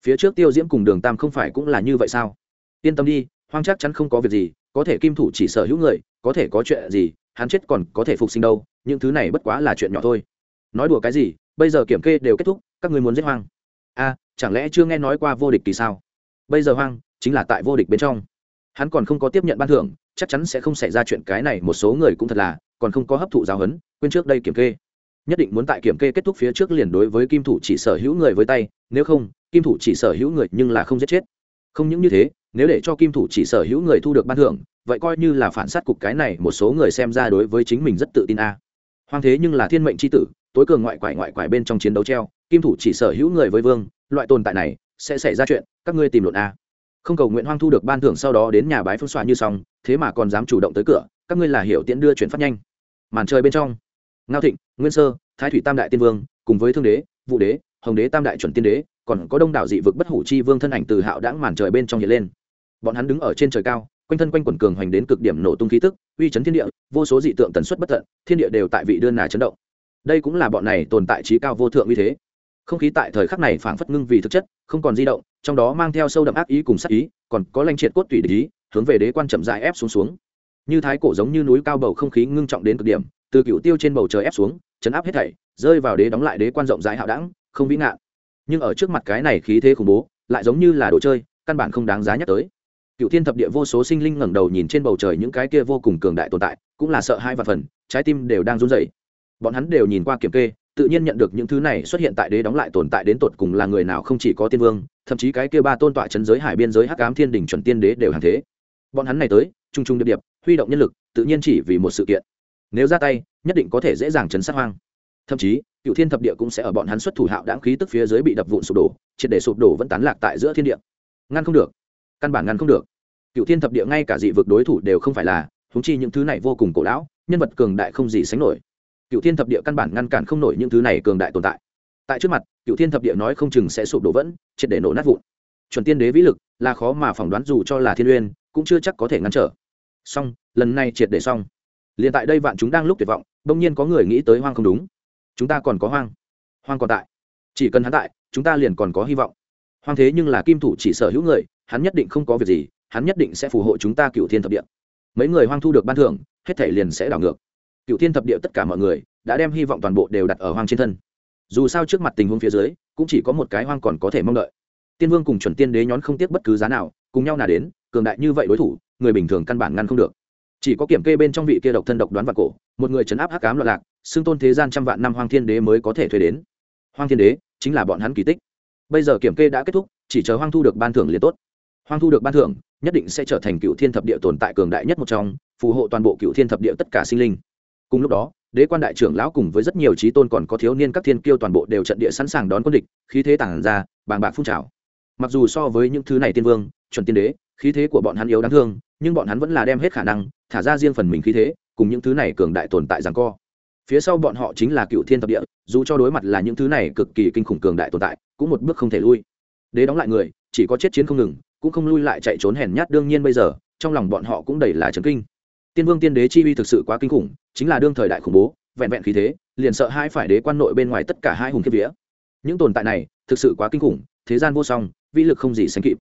Speaker 1: Phía trước tiêu diễm cùng đường tam không phải cũng là như vậy sao? Yên tâm đi, hoang chắc chắn không có việc gì, có thể kim thủ chỉ sở hữu người, có thể có chuyện gì, hắn chết còn có thể phục sinh đâu, những thứ này bất quá là chuyện nhỏ thôi. Nói đùa cái gì, bây giờ kiểm kê đều kết thúc, các ngươi muốn giết hoang? A, chẳng lẽ chưa nghe nói qua vô địch kỳ sao? Bây giờ hoang chính là tại vô địch bên trong. Hắn còn không có tiếp nhận ban thưởng, chắc chắn sẽ không xảy ra chuyện cái này, một số người cũng thật là, còn không có hấp thụ giáo huấn, quên trước đây kiểm kê nhất định muốn tại kiểm kê kết thúc phía trước liền đối với kim thủ chỉ sở hữu người với tay, nếu không, kim thủ chỉ sở hữu người nhưng là không giết chết. Không những như thế, nếu để cho kim thủ chỉ sở hữu người thu được ban thưởng, vậy coi như là phản sát cục cái này một số người xem ra đối với chính mình rất tự tin a. Hoang thế nhưng là thiên mệnh c h i tử, tối cường ngoại quải ngoại quải bên trong chiến đấu treo, kim thủ chỉ sở hữu người với vương, loại tồn tại này, sẽ xảy ra chuyện, các ngươi tìm luận a. Không cầu nguyện hoang thu được ban thưởng sau đó đến nhà bái phương xoa như xong, thế mà còn dám chủ động tới cửa, các ngươi là hiểu tiễn đưa chuyển phát nhanh. Màn trời bên trong ngao thịnh, nguyên sơ, thái thủy tam đại tiên vương, cùng với thương đế, vũ đế, hồng đế tam đại chuẩn tiên đế, còn có đông đảo dị vực bất hủ chi vương thân ảnh từ hạo đãng màn trời bên trong hiện lên. Bọn hắn đứng ở trên trời cao, quanh thân quanh quần cường hoành đến cực điểm nổ tung khí tức, uy chấn thiên địa, vô số dị tượng tần suất bất tận, thiên địa đều tại vị đơn nà chấn động. Đây cũng là bọn này tồn tại trí cao vô thượng uy thế. Không khí tại thời khắc này phảng phất ngưng vì thực chất, không còn di động, trong đó mang theo sâu đậm ác ý cùng sắc ý, còn có lanh triệt cốt tủy địch ý, hướng về đế quan chậm dại ép xuống xuống. Như thái cổ giống như núi cao bầu không khí ngưng trọng đến cực điểm từ cựu tiêu trên bầu trời ép xuống, chấn áp hết thảy, rơi vào đế đóng lại đế quan rộng rãi hạo đẳng, không vĩ ngạn. Nhưng ở trước mặt cái này khí thế khủng bố, lại giống như là đồ chơi, căn bản không đáng giá nhắc tới. Cựu thiên thập địa vô số sinh linh ngẩng đầu nhìn trên bầu trời những cái kia vô cùng cường đại tồn tại, cũng là sợ hai và phần, trái tim đều đang run rẩy. Bọn hắn đều nhìn qua kiểm kê, tự nhiên nhận được những thứ này xuất hiện tại đế đóng lại tồn tại đến tột cùng là người nào không chỉ có tiên vương, thậm chí cái kia ba tôn tọa chấn giới hải biên giới hắc ám thiên đỉnh chuẩn tiên đế đều hàng thế. Bọn hắn này tới, trung trung điệp điệp, huy động nhân lực, tự nhiên chỉ vì một sự kiện nếu ra tay, nhất định có thể dễ dàng chấn sát hoang. Thậm chí cựu thiên thập địa cũng sẽ ở bọn hắn xuất thủ hạo đáng khí tức phía dưới bị đập vụn sụp đổ, triệt để sụp đổ vẫn tán lạc tại giữa thiên địa. Ngăn không được. Căn bản ngăn không được. Cựu thiên thập địa ngay cả dị vực đối thủ đều không phải là húng chi những thứ này vô cùng cổ lão, nhân vật cường đại không gì sánh nổi. Cựu thiên thập địa căn bản ngăn cản không nổi những thứ này cường đại tồn tại. Tại trước mặt cựu thiên thập địa nói không chừng sẽ sụp đổ vẫn, triệt để nổ nát vụn. Chuẩn tiên đế vĩ lực là khó mà phỏng đoán dù cho là thiên uyên cũng chưa chắc có thể ngăn trở. Xong, lần này triệt để xong liền tại đây vạn chúng đang lúc tuyệt vọng, bỗng nhiên có người nghĩ tới hoang không đúng. Chúng ta còn có hoang. Hoang còn tại. Chỉ cần hắn tại, chúng ta liền còn có hy vọng. Hoang thế nhưng là kim thủ chỉ sở hữu người, hắn nhất định không có việc gì, hắn nhất định sẽ phù hộ chúng ta cựu thiên thập địa. Mấy người hoang thu được ban thưởng, hết thể liền sẽ đảo ngược. Cựu thiên thập địa tất cả mọi người đã đem hy vọng toàn bộ đều đặt ở hoang trên thân. Dù sao trước mặt tình huống phía dưới, cũng chỉ có một cái hoang còn có thể mong đợi. Tiên vương cùng chuẩn tiên đế nhón không tiếc bất cứ giá nào, cùng nhau nà đến, cường đại như vậy đối thủ, người bình thường căn bản ngăn không được chỉ có kiểm kê bên trong vị kia độc thân độc đoán và cổ, một người chấn áp hắc cám loạn lạc, xưng tôn thế gian trăm vạn năm hoang thiên đế mới có thể thuê đến. Hoang thiên đế chính là bọn hắn kỳ tích. Bây giờ kiểm kê đã kết thúc, chỉ chờ hoang thu được ban thưởng liền tốt. Hoang thu được ban thưởng, nhất định sẽ trở thành cựu thiên thập địa tồn tại cường đại nhất một trong, phù hộ toàn bộ cựu thiên thập địa tất cả sinh linh. Cùng lúc đó, đế quan đại trưởng lão cùng với rất nhiều trí tôn còn có thiếu niên các thiên kiêu toàn bộ đều trận địa sẵn sàng đón quân địch, khí thế tản ra, bàng bạc phun trào. Mặc dù so với những thứ này tiên vương, chuẩn tiên đế, khí thế của bọn hắn yếu đáng thương, nhưng bọn hắn vẫn là đem hết khả năng thả ra riêng phần mình khí thế, cùng những thứ này cường đại tồn tại rằng co. Phía sau bọn họ chính là cựu thiên thập địa, dù cho đối mặt là những thứ này cực kỳ kinh khủng cường đại tồn tại, cũng một bước không thể lui. Đế đóng lại người, chỉ có chết chiến không ngừng, cũng không lui lại chạy trốn hèn nhát đương nhiên bây giờ, trong lòng bọn họ cũng đầy là trấn kinh. Tiên vương tiên đế chi uy thực sự quá kinh khủng, chính là đương thời đại khủng bố, vẹn vẹn khí thế, liền sợ hai phải đế quan nội bên ngoài tất cả hai hùng kiếp vía. Những tồn tại này, thực sự quá kinh khủng, thế gian vô song vĩ lực không gì sánh kịp.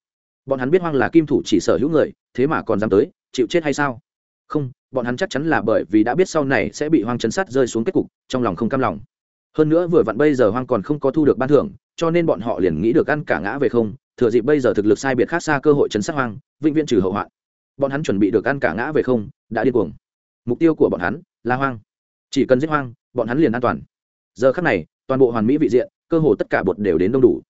Speaker 1: Bọn hắn biết hoang là kim thủ chỉ sở hữu người, thế mà còn dám tới, chịu chết hay sao? Không, bọn hắn chắc chắn là bởi vì đã biết sau này sẽ bị hoang chấn sát rơi xuống kết cục, trong lòng không cam lòng. Hơn nữa vừa vặn bây giờ hoang còn không có thu được ban thưởng, cho nên bọn họ liền nghĩ được ăn cả ngã về không, thừa dịp bây giờ thực lực sai biệt khác xa cơ hội chấn sát hoang, vĩnh viễn trừ hậu hoạn. Bọn hắn chuẩn bị được ăn cả ngã về không, đã điên cuồng. Mục tiêu của bọn hắn là hoang. Chỉ cần giết hoang, bọn hắn liền an toàn. Giờ khắc này, toàn bộ hoàn mỹ vị diện, cơ hồ tất cả bột đều đến đông đủ.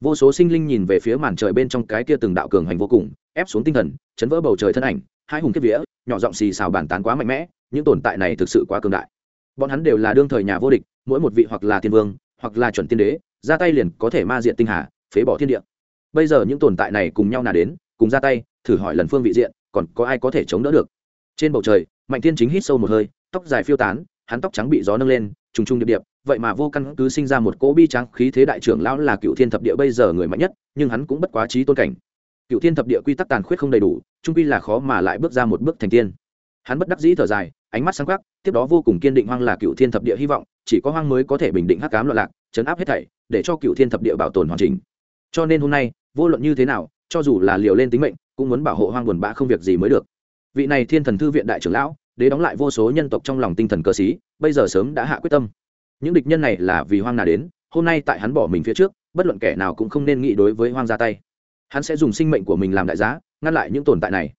Speaker 1: Vô số sinh linh nhìn về phía màn trời bên trong cái kia từng đạo cường hành vô cùng, ép xuống tinh thần, chấn vỡ bầu trời thân ảnh hai hùng kiếp vía, nhỏ giọng xì xào bàn tán quá mạnh mẽ, những tồn tại này thực sự quá cường đại. Bọn hắn đều là đương thời nhà vô địch, mỗi một vị hoặc là thiên vương, hoặc là chuẩn tiên đế, ra tay liền có thể ma diện tinh hà, phế bỏ thiên địa. Bây giờ những tồn tại này cùng nhau nà đến, cùng ra tay, thử hỏi lần phương vị diện, còn có ai có thể chống đỡ được? Trên bầu trời, mạnh thiên chính hít sâu một hơi, tóc dài phiêu tán, hắn tóc trắng bị gió nâng lên, trùng trùng điệp điệp, vậy mà vô căn cứ sinh ra một cỗ bi trắng khí thế đại trưởng lão là cựu thiên thập địa bây giờ người mạnh nhất, nhưng hắn cũng bất quá trí tôn cảnh cựu thiên thập địa quy tắc tàn khuyết không đầy đủ, trung quy là khó mà lại bước ra một bước thành tiên. Hắn bất đắc dĩ thở dài, ánh mắt sáng khắc tiếp đó vô cùng kiên định hoang là cựu thiên thập địa hy vọng, chỉ có hoang mới có thể bình định hắc cám loạn lạc, chấn áp hết thảy, để cho cựu thiên thập địa bảo tồn hoàn chỉnh. Cho nên hôm nay, vô luận như thế nào, cho dù là liều lên tính mệnh, cũng muốn bảo hộ hoang buồn bã không việc gì mới được. Vị này thiên thần thư viện đại trưởng lão, đế đóng lại vô số nhân tộc trong lòng tinh thần cơ sĩ, bây giờ sớm đã hạ quyết tâm. Những địch nhân này là vì hoang nào đến, hôm nay tại hắn bỏ mình phía trước, bất luận kẻ nào cũng không nên nghĩ đối với hoang ra tay hắn sẽ dùng sinh mệnh của mình làm đại giá, ngăn lại những tồn tại này.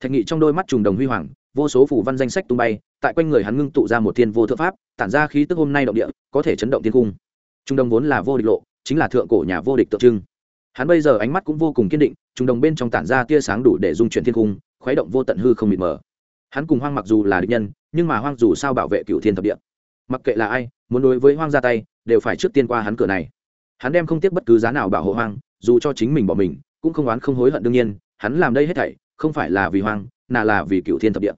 Speaker 1: Thạch nghị trong đôi mắt trùng đồng huy hoàng, vô số phủ văn danh sách tung bay, tại quanh người hắn ngưng tụ ra một thiên vô thượng pháp, tản ra khí tức hôm nay động địa, có thể chấn động thiên cung. Trung đồng vốn là vô địch lộ, chính là thượng cổ nhà vô địch tượng trưng. Hắn bây giờ ánh mắt cũng vô cùng kiên định, trung đồng bên trong tản ra tia sáng đủ để dung chuyển thiên cung, khuấy động vô tận hư không mịt mờ. Hắn cùng hoang mặc dù là địch nhân, nhưng mà hoang dù sao bảo vệ cựu thiên thập địa. Mặc kệ là ai, muốn đối với hoang ra tay, đều phải trước tiên qua hắn cửa này. Hắn đem không tiếc bất cứ giá nào bảo hộ hoang, dù cho chính mình bỏ mình cũng không oán không hối hận đương nhiên, hắn làm đây hết thảy, không phải là vì hoang, nà là vì cựu thiên thập địa.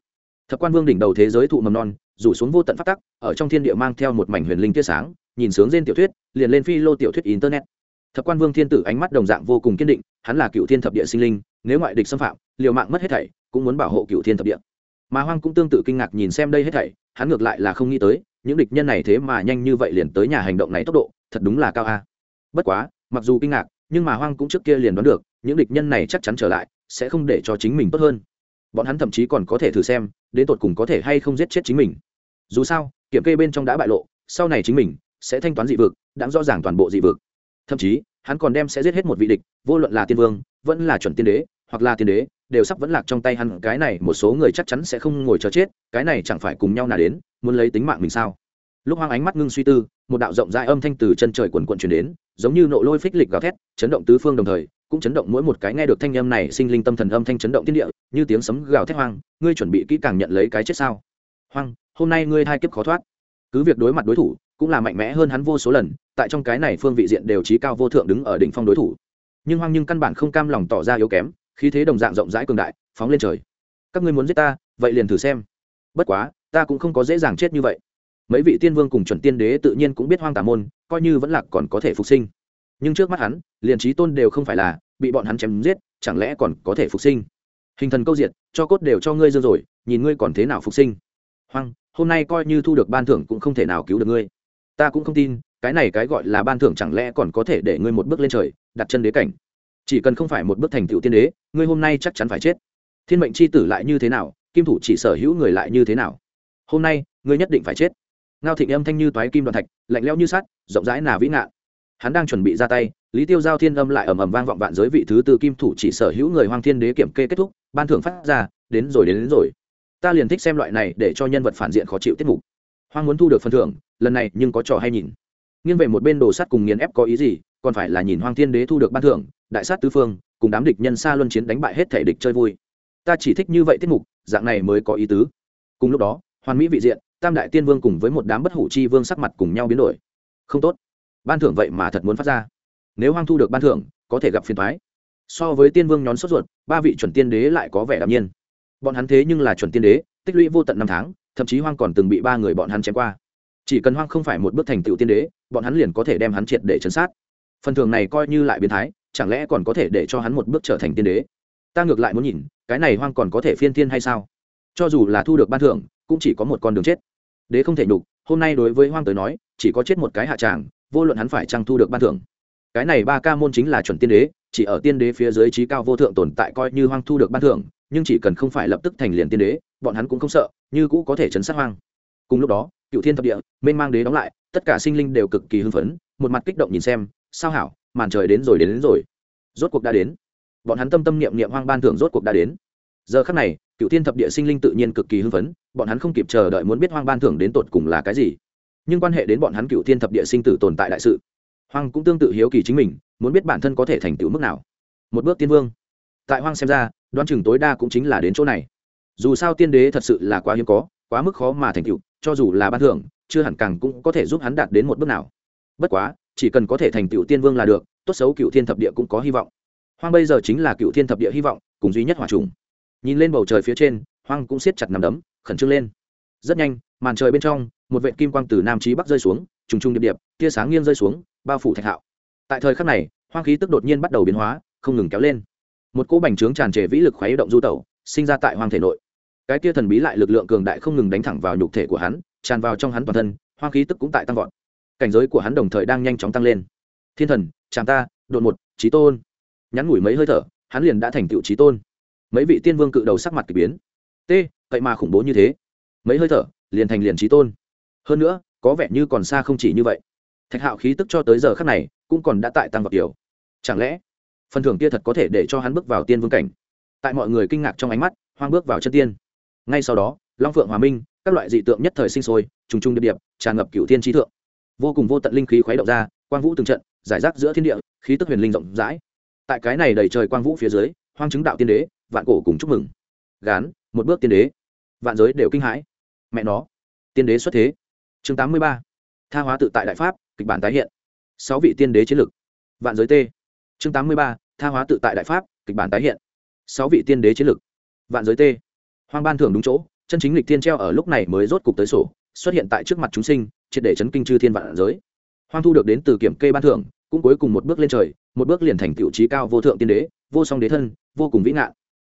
Speaker 1: Thập quan vương đỉnh đầu thế giới thụ mầm non, rủ xuống vô tận phát tắc, ở trong thiên địa mang theo một mảnh huyền linh tia sáng, nhìn sướng trên tiểu thuyết, liền lên phi lô tiểu thuyết internet. Thập quan vương thiên tử ánh mắt đồng dạng vô cùng kiên định, hắn là cựu thiên thập địa sinh linh, nếu ngoại địch xâm phạm, liều mạng mất hết thảy, cũng muốn bảo hộ cựu thiên thập địa. Mà hoang cũng tương tự kinh ngạc nhìn xem đây hết thảy, hắn ngược lại là không nghĩ tới, những địch nhân này thế mà nhanh như vậy liền tới nhà hành động này tốc độ, thật đúng là cao a. Bất quá, mặc dù kinh ngạc nhưng mà hoang cũng trước kia liền đoán được, những địch nhân này chắc chắn trở lại, sẽ không để cho chính mình tốt hơn. Bọn hắn thậm chí còn có thể thử xem, đến tột cùng có thể hay không giết chết chính mình. Dù sao, kiểm kê bên trong đã bại lộ, sau này chính mình sẽ thanh toán dị vực đã rõ ràng toàn bộ dị vực. Thậm chí, hắn còn đem sẽ giết hết một vị địch, vô luận là tiên vương, vẫn là chuẩn tiên đế, hoặc là tiên đế, đều sắp vẫn lạc trong tay hắn. Cái này một số người chắc chắn sẽ không ngồi chờ chết, cái này chẳng phải cùng nhau nào đến, muốn lấy tính mạng mình sao? Lúc hoang ánh mắt ngưng suy tư một đạo rộng rãi âm thanh từ chân trời quần quần truyền đến, giống như nộ lôi phích lịch gào thét, chấn động tứ phương đồng thời, cũng chấn động mỗi một cái nghe được thanh âm này, sinh linh tâm thần âm thanh chấn động thiên địa, như tiếng sấm gào thét hoang, ngươi chuẩn bị kỹ càng nhận lấy cái chết sao? Hoang, hôm nay ngươi hai kiếp khó thoát. Cứ việc đối mặt đối thủ, cũng là mạnh mẽ hơn hắn vô số lần, tại trong cái này phương vị diện đều trí cao vô thượng đứng ở đỉnh phong đối thủ. Nhưng hoang nhưng căn bản không cam lòng tỏ ra yếu kém, khí thế đồng dạng rộng rãi cường đại, phóng lên trời. Các ngươi muốn giết ta, vậy liền thử xem. Bất quá, ta cũng không có dễ dàng chết như vậy mấy vị tiên vương cùng chuẩn tiên đế tự nhiên cũng biết hoang tà môn, coi như vẫn lạc còn có thể phục sinh. Nhưng trước mắt hắn, liền trí tôn đều không phải là, bị bọn hắn chém giết, chẳng lẽ còn có thể phục sinh? Hình thần câu diệt, cho cốt đều cho ngươi dương rồi, nhìn ngươi còn thế nào phục sinh. Hoang, hôm nay coi như thu được ban thưởng cũng không thể nào cứu được ngươi. Ta cũng không tin, cái này cái gọi là ban thưởng chẳng lẽ còn có thể để ngươi một bước lên trời, đặt chân đế cảnh. Chỉ cần không phải một bước thành tựu tiên đế, ngươi hôm nay chắc chắn phải chết. Thiên mệnh c h i tử lại như thế nào, kim thủ chỉ sở hữu người lại như thế nào? Hôm nay, ngươi nhất định phải chết ngao thịnh âm thanh như toái kim đoàn thạch lạnh lẽo như sắt rộng rãi nà vĩ ngạn. Hắn đang chuẩn bị ra tay lý tiêu giao thiên âm lại ầm ầm vang vọng vạn giới vị thứ tư kim thủ chỉ sở hữu người hoang thiên đế kiểm kê kết thúc ban thưởng phát ra đến rồi đến, đến rồi. Ta liền thích xem loại này để cho nhân vật phản diện khó chịu tiết mục. Hoang muốn thu được phần thưởng lần này nhưng có trò hay nhìn. Nghiêng về một bên đồ sắt cùng nghiền ép có ý gì còn phải là nhìn hoang thiên đế thu được ban thưởng đại sát tứ phương cùng đám địch nhân xa luân chiến đánh bại hết thể địch chơi vui. Ta chỉ thích như vậy tiết mục dạng này mới có ý tứ. Cùng lúc đó hoàn mỹ vị diện tam đại tiên vương cùng với một đám bất hủ chi vương sắc mặt cùng nhau biến đổi. Không tốt. Ban thưởng vậy mà thật muốn phát ra. Nếu hoang thu được ban thưởng, có thể gặp phiền thoái so với tiên vương nhón sốt ruột, ba vị chuẩn tiên đế lại có vẻ đạm nhiên. Bọn hắn thế nhưng là chuẩn tiên đế, tích lũy vô tận năm tháng, thậm chí hoang còn từng bị ba người bọn hắn chém qua. Chỉ cần hoang không phải một bước thành tựu tiên đế, bọn hắn liền có thể đem hắn triệt để chấn sát. Phần thưởng này coi như lại biến thái, chẳng lẽ còn có thể để cho hắn một bước trở thành tiên đế? Ta ngược lại muốn nhìn, cái này hoang còn có thể phiên tiên hay sao? Cho dù là thu được ban thưởng, cũng chỉ có một con đường chết đế không thể nhục hôm nay đối với hoang tới nói chỉ có chết một cái hạ tràng vô luận hắn phải chăng thu được ban thưởng. Cái này ba ca môn chính là chuẩn tiên đế chỉ ở tiên đế phía dưới trí cao vô thượng tồn tại coi như hoang thu được ban thưởng nhưng chỉ cần không phải lập tức thành liền tiên đế bọn hắn cũng không sợ như cũ có thể chấn sát hoang. Cùng lúc đó cựu thiên thập địa mênh mang đế đóng lại tất cả sinh linh đều cực kỳ hưng phấn một mặt kích động nhìn xem sao hảo màn trời đến rồi đến, đến rồi. Rốt cuộc đã đến. Bọn hắn tâm tâm niệm niệm hoang ban thưởng rốt cuộc đã đến giờ khắc này cựu thiên thập địa sinh linh tự nhiên cực kỳ hưng phấn, bọn hắn không kịp chờ đợi muốn biết hoang ban thưởng đến tột cùng là cái gì. Nhưng quan hệ đến bọn hắn cựu thiên thập địa sinh tử tồn tại đại sự, hoang cũng tương tự hiếu kỳ chính mình, muốn biết bản thân có thể thành tựu mức nào. Một bước tiên vương. Tại hoang xem ra đoan chừng tối đa cũng chính là đến chỗ này. Dù sao tiên đế thật sự là quá hiếm có, quá mức khó mà thành tựu, cho dù là ban thưởng, chưa hẳn càng cũng có thể giúp hắn đạt đến một bước nào. Bất quá, chỉ cần có thể thành tựu tiên vương là được, tốt xấu cựu thiên thập địa cũng có hy vọng. Hoang bây giờ chính là cựu thiên thập địa hy vọng, cùng duy nhất hòa trùng nhìn lên bầu trời phía trên, hoang cũng siết chặt nằm đấm, khẩn trương lên. Rất nhanh, màn trời bên trong, một vệ kim quang từ nam trí bắc rơi xuống, trùng trùng điệp điệp, tia sáng nghiêng rơi xuống, bao phủ thạch hạo. Tại thời khắc này, hoang khí tức đột nhiên bắt đầu biến hóa, không ngừng kéo lên. Một cỗ bành trướng tràn trề vĩ lực khuấy động du tẩu, sinh ra tại hoang thể nội. Cái tia thần bí lại lực lượng cường đại không ngừng đánh thẳng vào nhục thể của hắn, tràn vào trong hắn toàn thân, hoang khí tức cũng tại tăng vọt. Cảnh giới của hắn đồng thời đang nhanh chóng tăng lên. Thiên thần chàng ta, đột một trí tôn. Nhắn ngủi mấy hơi thở, hắn liền đã thành tựu trí tôn mấy vị tiên vương cự đầu sắc mặt k ỳ biến. T vậy mà khủng bố như thế. Mấy hơi thở, liền thành liền trí tôn. Hơn nữa, có vẻ như còn xa không chỉ như vậy. Thạch hạo khí tức cho tới giờ khắc này, cũng còn đã tại tăng vật kiểu chẳng lẽ, phần thưởng kia thật có thể để cho hắn bước vào tiên vương cảnh? Tại mọi người kinh ngạc trong ánh mắt, hoang bước vào chân tiên. Ngay sau đó, long phượng hòa minh, các loại dị tượng nhất thời sinh sôi, trùng trùng điệp điệp, tràn ngập cựu thiên trí thượng. Vô cùng vô tận linh khí khuấy động ra, quang vũ từng trận, giải rác giữa thiên địa, khí tức huyền linh rộng rãi. Tại cái này đầy trời quang vũ phía dưới, hoang chứng đạo tiên đế vạn cổ cùng chúc mừng. Gán, một bước tiên đế. Vạn giới đều kinh hãi. Mẹ nó, tiên đế xuất thế. Chương tám mươi ba. Tha hóa tự tại đại pháp, kịch bản tái hiện. Sáu vị tiên đế chiến lực vạn giới t. Chương tám mươi ba. Tha hóa tự tại đại pháp, kịch bản tái hiện. Sáu vị tiên đế chiến lực vạn giới t. Hoang ban thưởng đúng chỗ, chân chính lịch tiên treo ở lúc này mới rốt cục tới sổ, xuất hiện tại trước mặt chúng sinh, triệt để chấn kinh chư thiên vạn giới. Hoang thu được đến từ kiểm kê ban thưởng, cũng cuối cùng một bước lên trời, một bước liền thành tiểu trí cao vô thượng tiên đế, vô song đế thân, vô cùng vĩ ngạn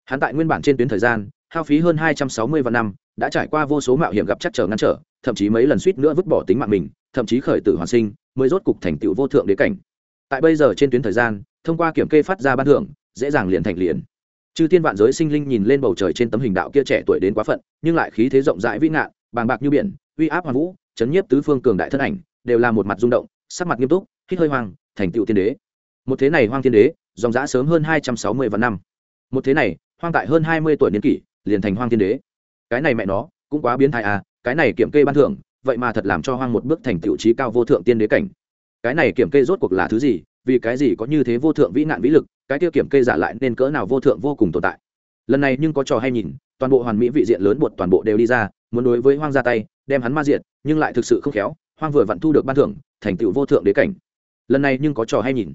Speaker 1: hắn tại nguyên bản trên tuyến thời gian, hao phí hơn hai trăm sáu mươi vạn năm, đã trải qua vô số mạo hiểm gặp chắc trở ngăn trở, thậm chí mấy lần suýt nữa vứt bỏ tính mạng mình, thậm chí khởi tử hoàn sinh, mới rốt cục thành tựu vô thượng đế cảnh. Tại bây giờ trên tuyến thời gian, thông qua kiểm kê phát ra ban thưởng, dễ dàng liền thành liền. Chư thiên vạn giới sinh linh nhìn lên bầu trời trên tấm hình đạo kia trẻ tuổi đến quá phận, nhưng lại khí thế rộng rãi vĩ ngạn, bàng bạc như biển, uy áp hoàn vũ, chấn nhiếp tứ phương cường đại thân ảnh, đều là một mặt rung động, sắc mặt nghiêm túc, hít hơi hoang, thành tựu tiên đế. Một thế này hoang tiên đế, dòng giã sớm hơn hai trăm sáu mươi vạn năm. Một thế này hoang tại hơn hai mươi tuổi niên kỷ, liền thành hoang tiên đế. Cái này mẹ nó, cũng quá biến thái à cái này kiểm kê ban thưởng, vậy mà thật làm cho hoang một bước thành tựu trí cao vô thượng tiên đế cảnh. Cái này kiểm kê rốt cuộc là thứ gì, vì cái gì có như thế vô thượng vĩ nạn vĩ lực, cái tiêu kiểm kê giả lại nên cỡ nào vô thượng vô cùng tồn tại. Lần này nhưng có trò hay nhìn, toàn bộ hoàn mỹ vị diện lớn bột toàn bộ đều đi ra, muốn đối với hoang ra tay, đem hắn ma diện nhưng lại thực sự không khéo, hoang vừa vặn thu được ban thưởng, thành tựu vô thượng đế cảnh. Lần này nhưng có trò hay nhìn.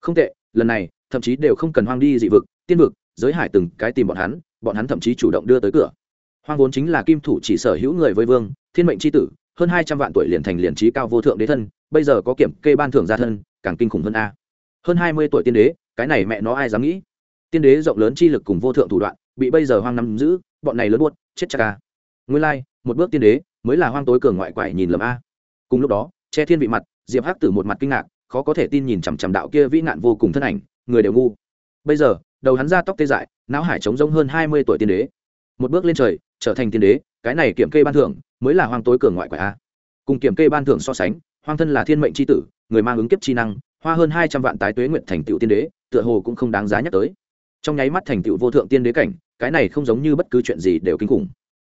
Speaker 1: Không tệ, lần này, thậm chí đều không cần hoang đi dị vực, tiên vực giới hải từng cái tìm bọn hắn bọn hắn thậm chí chủ động đưa tới cửa. Hoang vốn chính là kim thủ chỉ sở hữu người với vương thiên mệnh c h i tử hơn hai trăm vạn tuổi liền thành liền trí cao vô thượng đế thân bây giờ có kiểm kê ban thưởng gia thân càng kinh khủng hơn a. Hơn hai mươi tuổi tiên đế cái này mẹ nó ai dám nghĩ? Tiên đế rộng lớn chi lực cùng vô thượng thủ đoạn bị bây giờ hoang nắm giữ bọn này lớn buốt chết chắc a. Nguyên lai、like, một bước tiên đế mới là hoang tối cường ngoại quải nhìn lầm a. Cùng lúc đó che thiên vị mặt diệp hắc tử một mặt kinh ngạc khó có thể tin nhìn chằm chằm đạo kia vĩ nạn vô cùng thân ảnh người đều ngu. Bây giờ đầu hắn ra tóc tê dại, não hải trống rông hơn hai mươi tuổi tiên đế. Một bước lên trời, trở thành tiên đế, cái này kiểm kê ban thưởng mới là hoang tối cường ngoại quả a. Cùng kiểm kê ban thưởng so sánh, hoang thân là thiên mệnh c h i tử, người mang ứng kiếp chi năng, hoa hơn hai trăm vạn tái tuế nguyện thành tựu tiên đế, tựa hồ cũng không đáng giá nhắc tới. Trong nháy mắt thành tựu vô thượng tiên đế cảnh, cái này không giống như bất cứ chuyện gì đều kinh khủng.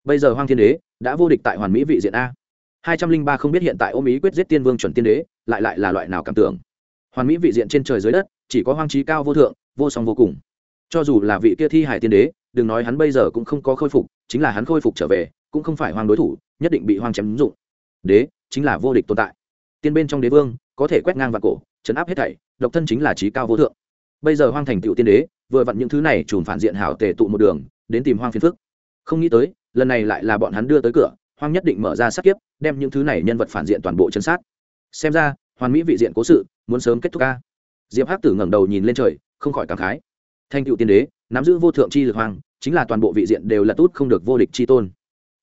Speaker 1: Bây giờ hoang thiên đế đã vô địch tại hoàn mỹ vị diện a. Hai trăm linh ba không biết hiện tại ôm ý quyết giết tiên vương chuẩn tiên đế, lại lại là loại nào cảm tưởng? Hoàn mỹ vị diện trên trời dưới đất, chỉ có hoang trí cao vô thượng, vô song vô cùng cho dù là vị kia thi hải tiên đế, đừng nói hắn bây giờ cũng không có khôi phục, chính là hắn khôi phục trở về, cũng không phải hoang đối thủ, nhất định bị hoang chém ứng dụng. Đế, chính là vô địch tồn tại. Tiên bên trong đế vương, có thể quét ngang và cổ chấn áp hết thảy, độc thân chính là trí cao vô thượng. Bây giờ hoang thành tựu tiên đế, vừa vặn những thứ này trùn phản diện hảo tề tụ một đường, đến tìm hoang phiền phức. Không nghĩ tới, lần này lại là bọn hắn đưa tới cửa, hoang nhất định mở ra sát kiếp, đem những thứ này nhân vật phản diện toàn bộ chân sát. Xem ra, hoàn mỹ vị diện cố sự, muốn sớm kết thúc ca diệp hắc tử ngẩng đầu nhìn lên trời, không khỏi cảm khái thanh cựu tiên đế, nắm giữ vô thượng chi lực hoàng chính là toàn bộ vị diện đều là tốt không được vô địch chi tôn.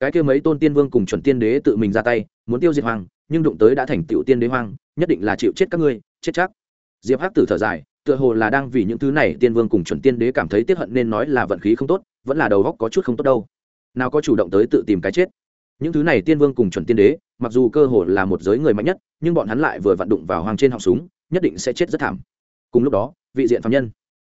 Speaker 1: Cái kia mấy tôn tiên vương cùng chuẩn tiên đế tự mình ra tay, muốn tiêu diệt hoàng nhưng đụng tới đã thành tựu tiên đế hoàng nhất định là chịu chết các ngươi, chết chắc. Diệp hắc tử thở dài, tựa hồ là đang vì những thứ này tiên vương cùng chuẩn tiên đế cảm thấy tiếp hận nên nói là vận khí không tốt, vẫn là đầu góc có chút không tốt đâu. Nào có chủ động tới tự tìm cái chết. Những thứ này tiên vương cùng chuẩn tiên đế, mặc dù cơ hồ là một giới người mạnh nhất, nhưng bọn hắn lại vừa vặn đụng vào hoàng trên họng súng, nhất định sẽ chết rất thảm. Cùng lúc đó, vị diện phạm nhân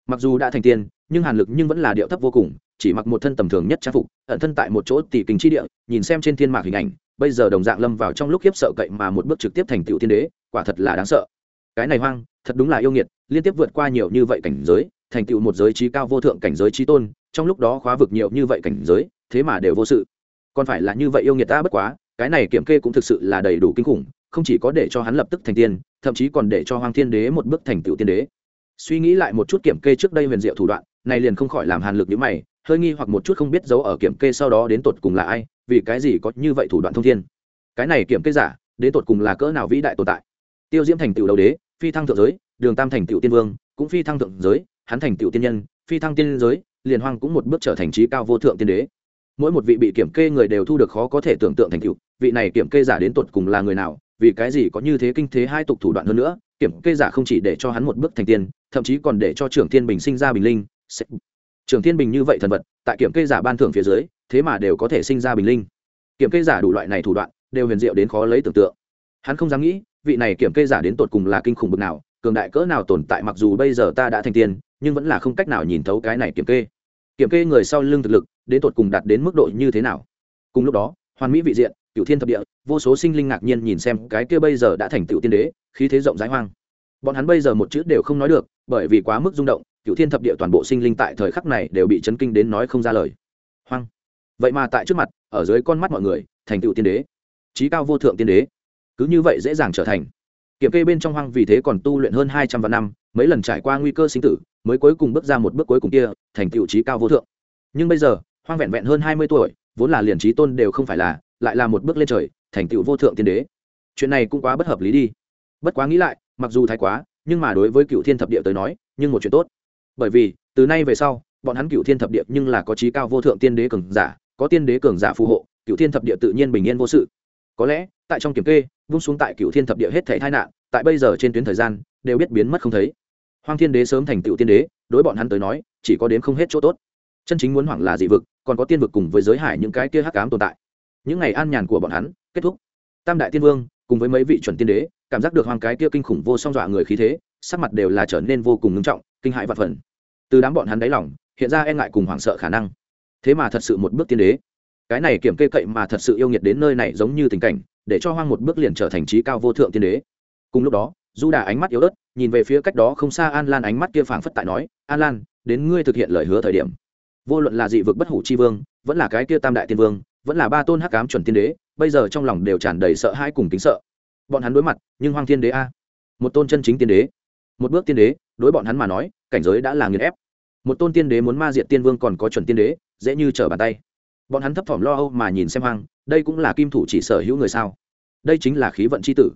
Speaker 1: mặc dù đã thành tiên, nhưng hàn lực nhưng vẫn là điệu thấp vô cùng, chỉ mặc một thân tầm thường nhất trang phục, ẩn thân tại một chỗ tỷ kính chi địa, nhìn xem trên thiên mạc hình ảnh, bây giờ đồng dạng lâm vào trong lúc khiếp sợ cậy mà một bước trực tiếp thành tựu thiên đế, quả thật là đáng sợ. Cái này hoang, thật đúng là yêu nghiệt, liên tiếp vượt qua nhiều như vậy cảnh giới, thành tựu một giới trí cao vô thượng cảnh giới trí tôn, trong lúc đó khóa vực nhiều như vậy cảnh giới, thế mà đều vô sự. Còn phải là như vậy yêu nghiệt ta bất quá, cái này kiểm kê cũng thực sự là đầy đủ kinh khủng, không chỉ có để cho hắn lập tức thành tiên, thậm chí còn để cho hoàng thiên đế một bước thành tựu tiên đế suy nghĩ lại một chút kiểm kê trước đây huyền diệu thủ đoạn, này liền không khỏi làm hàn lực nhữ mày, hơi nghi hoặc một chút không biết giấu ở kiểm kê sau đó đến tột cùng là ai, vì cái gì có như vậy thủ đoạn thông thiên. Cái này kiểm kê giả, đến tột cùng là cỡ nào vĩ đại tồn tại? Tiêu diễm thành tựu đầu đế, phi thăng thượng giới, đường tam thành tựu tiên vương, cũng phi thăng thượng giới, hắn thành tựu tiên nhân, phi thăng tiên giới, liền hoang cũng một bước trở thành trí cao vô thượng tiên đế. Mỗi một vị bị kiểm kê người đều thu được khó có thể tưởng tượng thành tựu, vị này kiểm kê giả đến tột cùng là người nào vì cái gì có như thế kinh thế hai tục thủ đoạn hơn nữa, kiểm kê giả không chỉ để cho hắn một bước thành tiên, thậm chí còn để cho trưởng thiên bình sinh ra bình linh trưởng thiên bình như vậy thần vật, tại kiểm kê giả ban thưởng phía dưới, thế mà đều có thể sinh ra bình linh. Kiểm kê giả đủ loại này thủ đoạn, đều huyền diệu đến khó lấy tưởng tượng. Hắn không dám nghĩ, vị này kiểm kê giả đến tột cùng là kinh khủng bực nào, cường đại cỡ nào tồn tại mặc dù bây giờ ta đã thành tiên, nhưng vẫn là không cách nào nhìn thấu cái này kiểm kê. Kiểm kê người sau lưng thực lực, đến tột cùng đạt đến mức độ như thế nào? Cùng lúc đó, hoàn mỹ vị diện cựu thiên thập địa vô số sinh linh ngạc nhiên nhìn xem cái kia bây giờ đã thành tựu tiên đế, khí thế rộng rãi hoang. Bọn hắn bây giờ một chữ đều không nói được, bởi vì quá mức rung động, cựu thiên thập địa toàn bộ sinh linh tại thời khắc này đều bị chấn kinh đến nói không ra lời. Hoang. Vậy mà tại trước mặt, ở dưới con mắt mọi người, thành tựu tiên đế. Trí cao vô thượng tiên đế. Cứ như vậy dễ dàng trở thành. Kiểm kê bên trong hoang vì thế còn tu luyện hơn hai trăm vạn năm, mấy lần trải qua nguy cơ sinh tử, mới cuối cùng bước ra một bước cuối cùng kia, thành tựu trí cao vô thượng. Nhưng bây giờ, hoang vẹn vẹn hơn hai mươi tuổi, vốn là liền trí tôn đều không phải là, lại là một bước lên trời thành tựu vô thượng tiên đế. Chuyện này cũng quá bất hợp lý đi. Bất quá nghĩ lại, mặc dù thái quá, nhưng mà đối với cựu thiên thập địa tới nói, nhưng một chuyện tốt. Bởi vì, từ nay về sau, bọn hắn cựu thiên thập địa nhưng là có trí cao vô thượng tiên đế cường giả, có tiên đế cường giả phù hộ, cựu thiên thập địa tự nhiên bình yên vô sự. Có lẽ, tại trong kiểm kê, vung xuống tại cựu thiên thập địa hết thể tai nạn, tại bây giờ trên tuyến thời gian, đều biết biến mất không thấy. Hoang thiên đế sớm thành tựu tiên đế, đối bọn hắn tới nói, chỉ có đến không hết chỗ tốt. Chân chính muốn hoảng là dị vực, còn có tiên vực cùng với giới hải những cái kia hắc ám tồn tại những ngày an nhàn của bọn hắn, kết thúc. Tam đại tiên vương, cùng với mấy vị chuẩn tiên đế, cảm giác được hoàng cái kia kinh khủng vô song dọa người khí thế, sắc mặt đều là trở nên vô cùng ngưng trọng, kinh hại vật phần. Từ đám bọn hắn đáy lỏng hiện ra e ngại cùng hoảng sợ khả năng. Thế mà thật sự một bước tiên đế. Cái này kiểm kê cậy mà thật sự yêu nghiệt đến nơi này giống như tình cảnh, để cho hoang một bước liền trở thành trí cao vô thượng tiên đế. Cùng lúc đó, du đà ánh mắt yếu ớt, nhìn về phía cách đó không xa an lan ánh mắt kia phảng phất tại nói, an lan, đến ngươi thực hiện lời hứa thời điểm. Vô luận là dị vực bất hủ c h i vương, vẫn là cái kia tam đại tiên vương vẫn là ba tôn hắc cám chuẩn tiên đế, bây giờ trong lòng đều tràn đầy sợ hãi cùng kính sợ. Bọn hắn đối mặt, nhưng hoang thiên đế a. Một tôn chân chính tiên đế. Một bước tiên đế, đối bọn hắn mà nói, cảnh giới đã là nghiền ép. Một tôn tiên đế muốn ma diệt tiên vương còn có chuẩn tiên đế, dễ như trở bàn tay. Bọn hắn thấp thỏm lo âu mà nhìn xem hoang, đây cũng là kim thủ chỉ sở hữu người sao? Đây chính là khí vận c h i tử.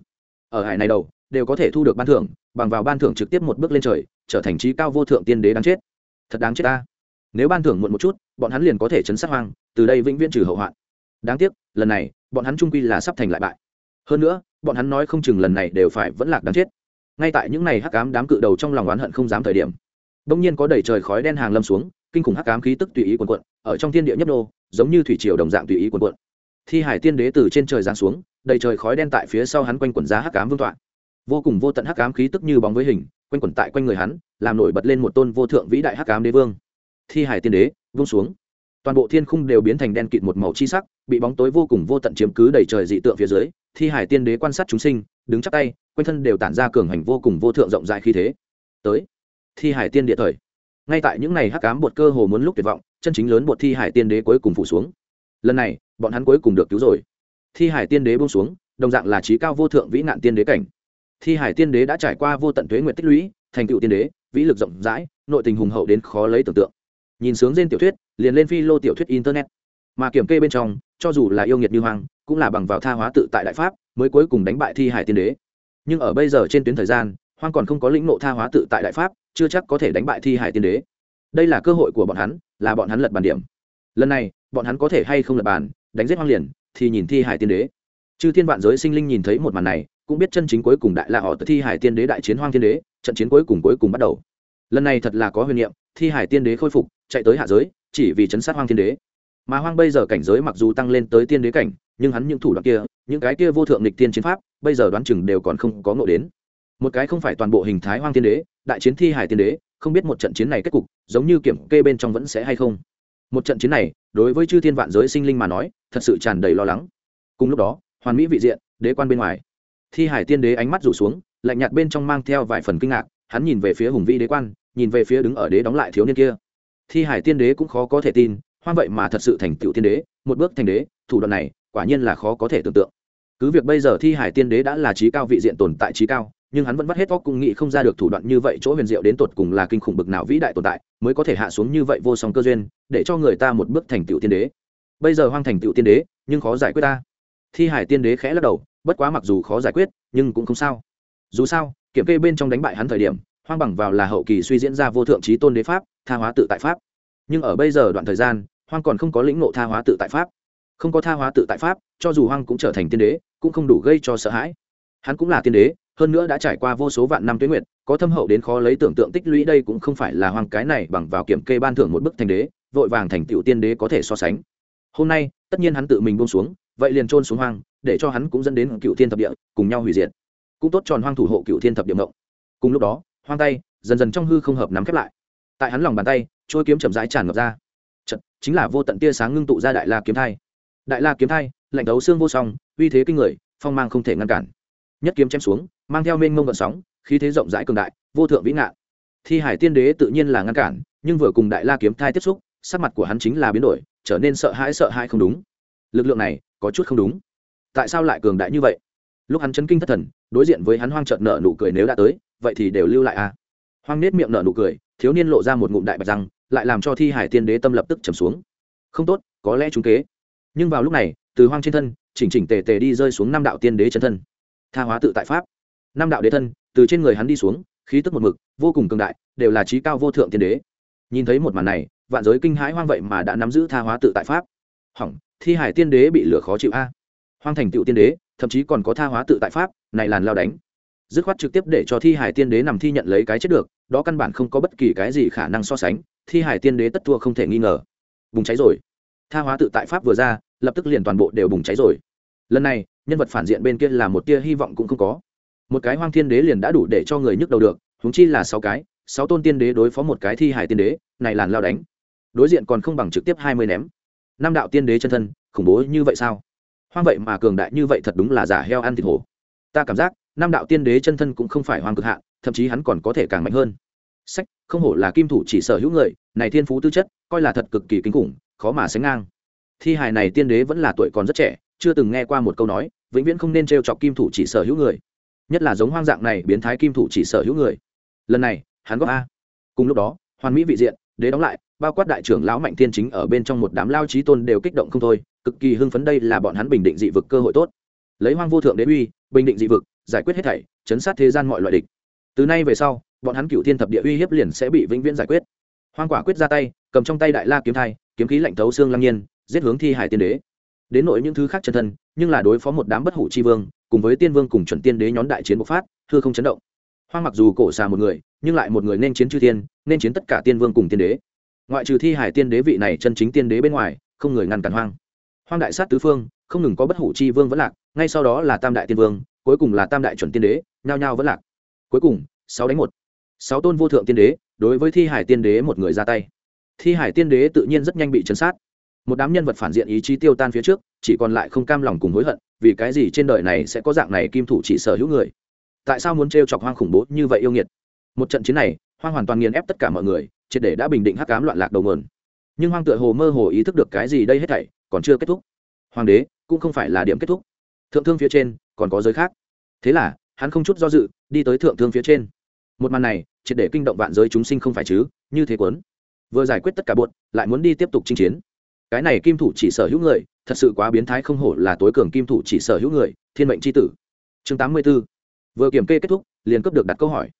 Speaker 1: Ở hải này đầu, đều có thể thu được ban thưởng, bằng vào ban thưởng trực tiếp một bước lên trời, trở thành trí cao vô thượng tiên đế đáng chết. Thật đáng chết ta. Nếu ban thưởng muộn một chút, bọn hắn liền có thể chấn sát hoang, từ đây vĩnh viễn trừ hậu hoạn đáng tiếc, lần này, bọn hắn trung quy là sắp thành lại bại. Hơn nữa, bọn hắn nói không chừng lần này đều phải vẫn lạc đáng chết. Ngay tại những ngày hắc cám đám cự đầu trong lòng oán hận không dám thời điểm đông nhiên có đầy trời khói đen hàng lâm xuống, kinh khủng hắc cám khí tức tùy ý quần quận ở trong thiên địa nhấp nô, giống như thủy triều đồng dạng tùy ý quần quận thi hải tiên đế từ trên trời giáng xuống, đầy trời khói đen tại phía sau hắn quanh quần giá hắc cám vương tọa. Vô cùng vô tận hắc cám khí tức như bóng với hình, quanh quần tại quanh người hắn, làm nổi bật lên một tôn vô thượng vĩ đại hắc cám đế vương. Thi hải tiên đế, vung xuống toàn bộ thiên khung đều biến thành đen kịt một màu chi sắc, bị bóng tối vô cùng vô tận chiếm cứ đầy trời dị tượng phía dưới, thi hải tiên đế quan sát chúng sinh, đứng chắc tay, quanh thân đều tản ra cường hành vô cùng vô thượng rộng rãi khí thế. Tới, thi hải tiên địa thời. Ngay tại những ngày hắc cám bột cơ hồ muốn lúc tuyệt vọng, chân chính lớn bột thi hải tiên đế cuối cùng phủ xuống. Lần này, bọn hắn cuối cùng được cứu rồi. Thi hải tiên đế buông xuống, đồng dạng là trí cao vô thượng vĩ nạn tiên đế cảnh. Thi hải tiên đế đã trải qua vô tận thuế nguyện tích lũy, thành tựu tiên đế, vĩ lực rộng rãi, nội tình hùng hậu đến khó lấy tưởng tượng nhìn sướng trên tiểu thuyết, liền lên phi lô tiểu thuyết internet. Mà kiểm kê bên trong, cho dù là yêu nghiệt như hoàng, cũng là bằng vào tha hóa tự tại đại pháp, mới cuối cùng đánh bại thi hải tiên đế. Nhưng ở bây giờ trên tuyến thời gian hoang còn không có lĩnh nộ tha hóa tự tại đại pháp, chưa chắc có thể đánh bại thi hải tiên đế. Đây là cơ hội của bọn hắn, là bọn hắn lật bàn điểm. Lần này, bọn hắn có thể hay không lật bàn, đánh giết hoang liền, thì nhìn thi hải tiên đế. Chư thiên vạn giới sinh linh nhìn thấy một màn này, cũng biết chân chính cuối cùng đại là họ thi hải tiên đế đại chiến hoang thiên đế, trận chiến cuối cùng cuối cùng bắt đầu lần này thật là có huyền niệm, thi hải tiên đế khôi phục, chạy tới hạ giới, chỉ vì chấn sát hoang thiên đế. Mà hoang bây giờ cảnh giới mặc dù tăng lên tới tiên đế cảnh, nhưng hắn những thủ đoạn kia, những cái kia vô thượng lịch tiên chiến pháp, bây giờ đoán chừng đều còn không có ngộ đến. Một cái không phải toàn bộ hình thái hoang tiên đế, đại chiến thi hải tiên đế, không biết một trận chiến này kết cục, giống như kiểm kê bên trong vẫn sẽ hay không. Một trận chiến này, đối với chư thiên vạn giới sinh linh mà nói, thật sự tràn đầy lo lắng. Cùng lúc đó, hoàn mỹ vị diện, đế quan bên ngoài. Thi hải tiên đế ánh mắt rủ xuống, lạnh nhạt bên trong mang theo vài phần kinh ngạc, hắn nhìn về phía hùng vĩ đế quan nhìn về phía đứng ở đế đóng lại thiếu niên kia. Thi hải tiên đế cũng khó có thể tin, hoang vậy mà thật sự thành tựu tiên đế, một bước thành đế, thủ đoạn này quả nhiên là khó có thể tưởng tượng. Cứ việc bây giờ thi hải tiên đế đã là trí cao vị diện tồn tại trí cao, nhưng hắn vẫn vắt hết óc cùng nghĩ không ra được thủ đoạn như vậy chỗ huyền diệu đến tột cùng là kinh khủng bực nào vĩ đại tồn tại, mới có thể hạ xuống như vậy vô song cơ duyên, để cho người ta một bước thành tựu tiên đế. Bây giờ hoang thành tựu tiên đế, nhưng khó giải quyết ta. Thi hải tiên đế khẽ lắc đầu, bất quá mặc dù khó giải quyết, nhưng cũng không sao. Dù sao, kiểm kê bên trong đánh bại hắn thời điểm hoang bằng vào là hậu kỳ suy diễn ra vô thượng trí tôn đế pháp, tha hóa tự tại pháp. Nhưng ở bây giờ đoạn thời gian, hoang còn không có lĩnh ngộ tha hóa tự tại pháp. Không có tha hóa tự tại pháp, cho dù hoang cũng trở thành tiên đế, cũng không đủ gây cho sợ hãi. Hắn cũng là tiên đế, hơn nữa đã trải qua vô số vạn năm tuyến nguyệt, có thâm hậu đến khó lấy tưởng tượng tích lũy đây cũng không phải là hoang cái này bằng vào kiểm kê ban thưởng một bức thành đế, vội vàng thành tựu tiên đế có thể so sánh. Hôm nay, tất nhiên hắn tự mình buông xuống, vậy liền trôn xuống hoang, để cho hắn cũng dẫn đến cựu thiên thập địa, cùng nhau hủy diệt. Cũng tốt tròn hoang thủ hộ cựu thiên thập địa mộng. Cùng lúc đó hoang tay dần dần trong hư không hợp nắm khép lại. Tại hắn lòng bàn tay trôi kiếm chậm rãi tràn ngập ra. Chật, chính là vô tận tia sáng ngưng tụ ra đại la kiếm thai. Đại la kiếm thai lạnh đấu xương vô song uy thế kinh người phong mang không thể ngăn cản. Nhất kiếm chém xuống mang theo mênh mông vận sóng khí thế rộng rãi cường đại vô thượng vĩ ngạn. Thi hải tiên đế tự nhiên là ngăn cản nhưng vừa cùng đại la kiếm thai tiếp xúc sắc mặt của hắn chính là biến đổi trở nên sợ hãi sợ hãi không đúng. Lực lượng này có chút không đúng. Tại sao lại cường đại như vậy? Lúc hắn chấn kinh thất thần đối diện với hắn hoang trợn nợ nụ cười nếu đã tới vậy thì đều lưu lại a à. hoang nết miệng nở nụ cười, thiếu niên lộ ra một ngụm đại bạch răng, lại làm cho thi hải tiên đế tâm lập tức trầm xuống. Không tốt, có lẽ chúng kế. Nhưng vào lúc này, từ hoang trên thân, chỉnh chỉnh tề tề đi rơi xuống năm đạo tiên đế chân thân. Tha hóa tự tại pháp. Năm đạo đế thân, từ trên người hắn đi xuống, khí tức một mực, vô cùng cường đại, đều là trí cao vô thượng tiên đế. Nhìn thấy một màn này, vạn giới kinh hãi hoang vậy mà đã nắm giữ tha hóa tự tại pháp. Hỏng, thi hải tiên đế bị lửa khó chịu a. Hoang thành tựu tiên đế, thậm chí còn có tha hóa tự tại pháp, này làn lao đánh dứt khoát trực tiếp để cho thi hải tiên đế nằm thi nhận lấy cái chết được, đó căn bản không có bất kỳ cái gì khả năng so sánh, thi hải tiên đế tất thua không thể nghi ngờ. Bùng cháy rồi. Tha hóa tự tại pháp vừa ra, lập tức liền toàn bộ đều bùng cháy rồi. Lần này, nhân vật phản diện bên kia là một tia hy vọng cũng không có. Một cái hoang thiên đế liền đã đủ để cho người nhức đầu được húng chi là sáu cái, sáu tôn tiên đế đối phó một cái thi hải tiên đế, này làn lao đánh. Đối diện còn không bằng trực tiếp hai mươi ném. Năm đạo tiên đế chân thân, khủng bố như vậy sao? Hoang vậy mà cường đại như vậy thật đúng là giả heo ăn thịt hổ. Ta cảm giác năm đạo tiên đế chân thân cũng không phải hoang cực hạn, thậm chí hắn còn có thể càng mạnh hơn. Sách, không hổ là kim thủ chỉ sở hữu người, này thiên phú tư chất, coi là thật cực kỳ kinh khủng, khó mà sánh ngang. Thi hài này tiên đế vẫn là tuổi còn rất trẻ, chưa từng nghe qua một câu nói, vĩnh viễn không nên t chọc kim thủ chỉ sở hữu người. Nhất là giống hoang dạng này biến thái kim thủ chỉ sở hữu người. Lần này, hắn góp a. Cùng lúc đó, hoàn mỹ vị diện, đế đóng lại, bao quát đại trưởng lão mạnh thiên chính ở bên trong một đám lao trí tôn đều kích động không thôi, cực kỳ hưng phấn đây là bọn hắn bình định dị vực cơ hội tốt. Lấy hoang vô thượng đế uy, bình định dị vực giải quyết hết thảy, chấn sát thế gian mọi loại địch. Từ nay về sau, bọn hắn cựu thiên thập địa uy hiếp liền sẽ bị vĩnh viễn giải quyết. Hoang quả quyết ra tay, cầm trong tay đại la kiếm thai, kiếm khí lạnh thấu xương lăng nhiên, giết hướng thi hải tiên đế. Đến nội những thứ khác chân thân, nhưng là đối phó một đám bất hủ chi vương, cùng với tiên vương cùng chuẩn tiên đế nhón đại chiến bộc phát, thưa không chấn động. Hoang mặc dù cổ xà một người, nhưng lại một người nên chiến chư thiên, nên chiến tất cả tiên vương cùng tiên đế. Ngoại trừ thi hải tiên đế vị này chân chính tiên đế bên ngoài, không người ngăn cản hoang. Hoang đại sát tứ phương, không ngừng có bất hủ chi vương vẫn lạc, ngay sau đó là tam đại tiên vương cuối cùng là tam đại chuẩn tiên đế, nhao nhao vẫn lạc. Cuối cùng, sáu đánh một. Sáu tôn vô thượng tiên đế, đối với thi hải tiên đế một người ra tay. Thi hải tiên đế tự nhiên rất nhanh bị chấn sát. Một đám nhân vật phản diện ý chí tiêu tan phía trước, chỉ còn lại không cam lòng cùng hối hận, vì cái gì trên đời này sẽ có dạng này kim thủ chỉ sở hữu người? Tại sao muốn t chọc hoang khủng bố như vậy yêu nghiệt? Một trận chiến này, hoang hoàn toàn nghiền ép tất cả mọi người, triệt để đã bình định hắc cám loạn lạc đầu mườn nhưng hoang tựa hồ mơ hồ ý thức được cái gì đây hết thảy, còn chưa kết thúc. Hoàng đế, cũng không phải là điểm kết thúc. Thượng thương phía trên còn có giới khác. Thế là, hắn không chút do dự, đi tới thượng thương phía trên. Một màn này, triệt để kinh động vạn giới chúng sinh không phải chứ, như thế quấn vừa giải quyết tất cả bột lại muốn đi tiếp tục chinh chiến. Cái này kim thủ chỉ sở hữu người, thật sự quá biến thái không hổ là tối cường kim thủ chỉ sở hữu người, thiên mệnh c h i tử. Chương tám mươi b ố vừa kiểm kê kết thúc, liền cấp được đặt câu hỏi.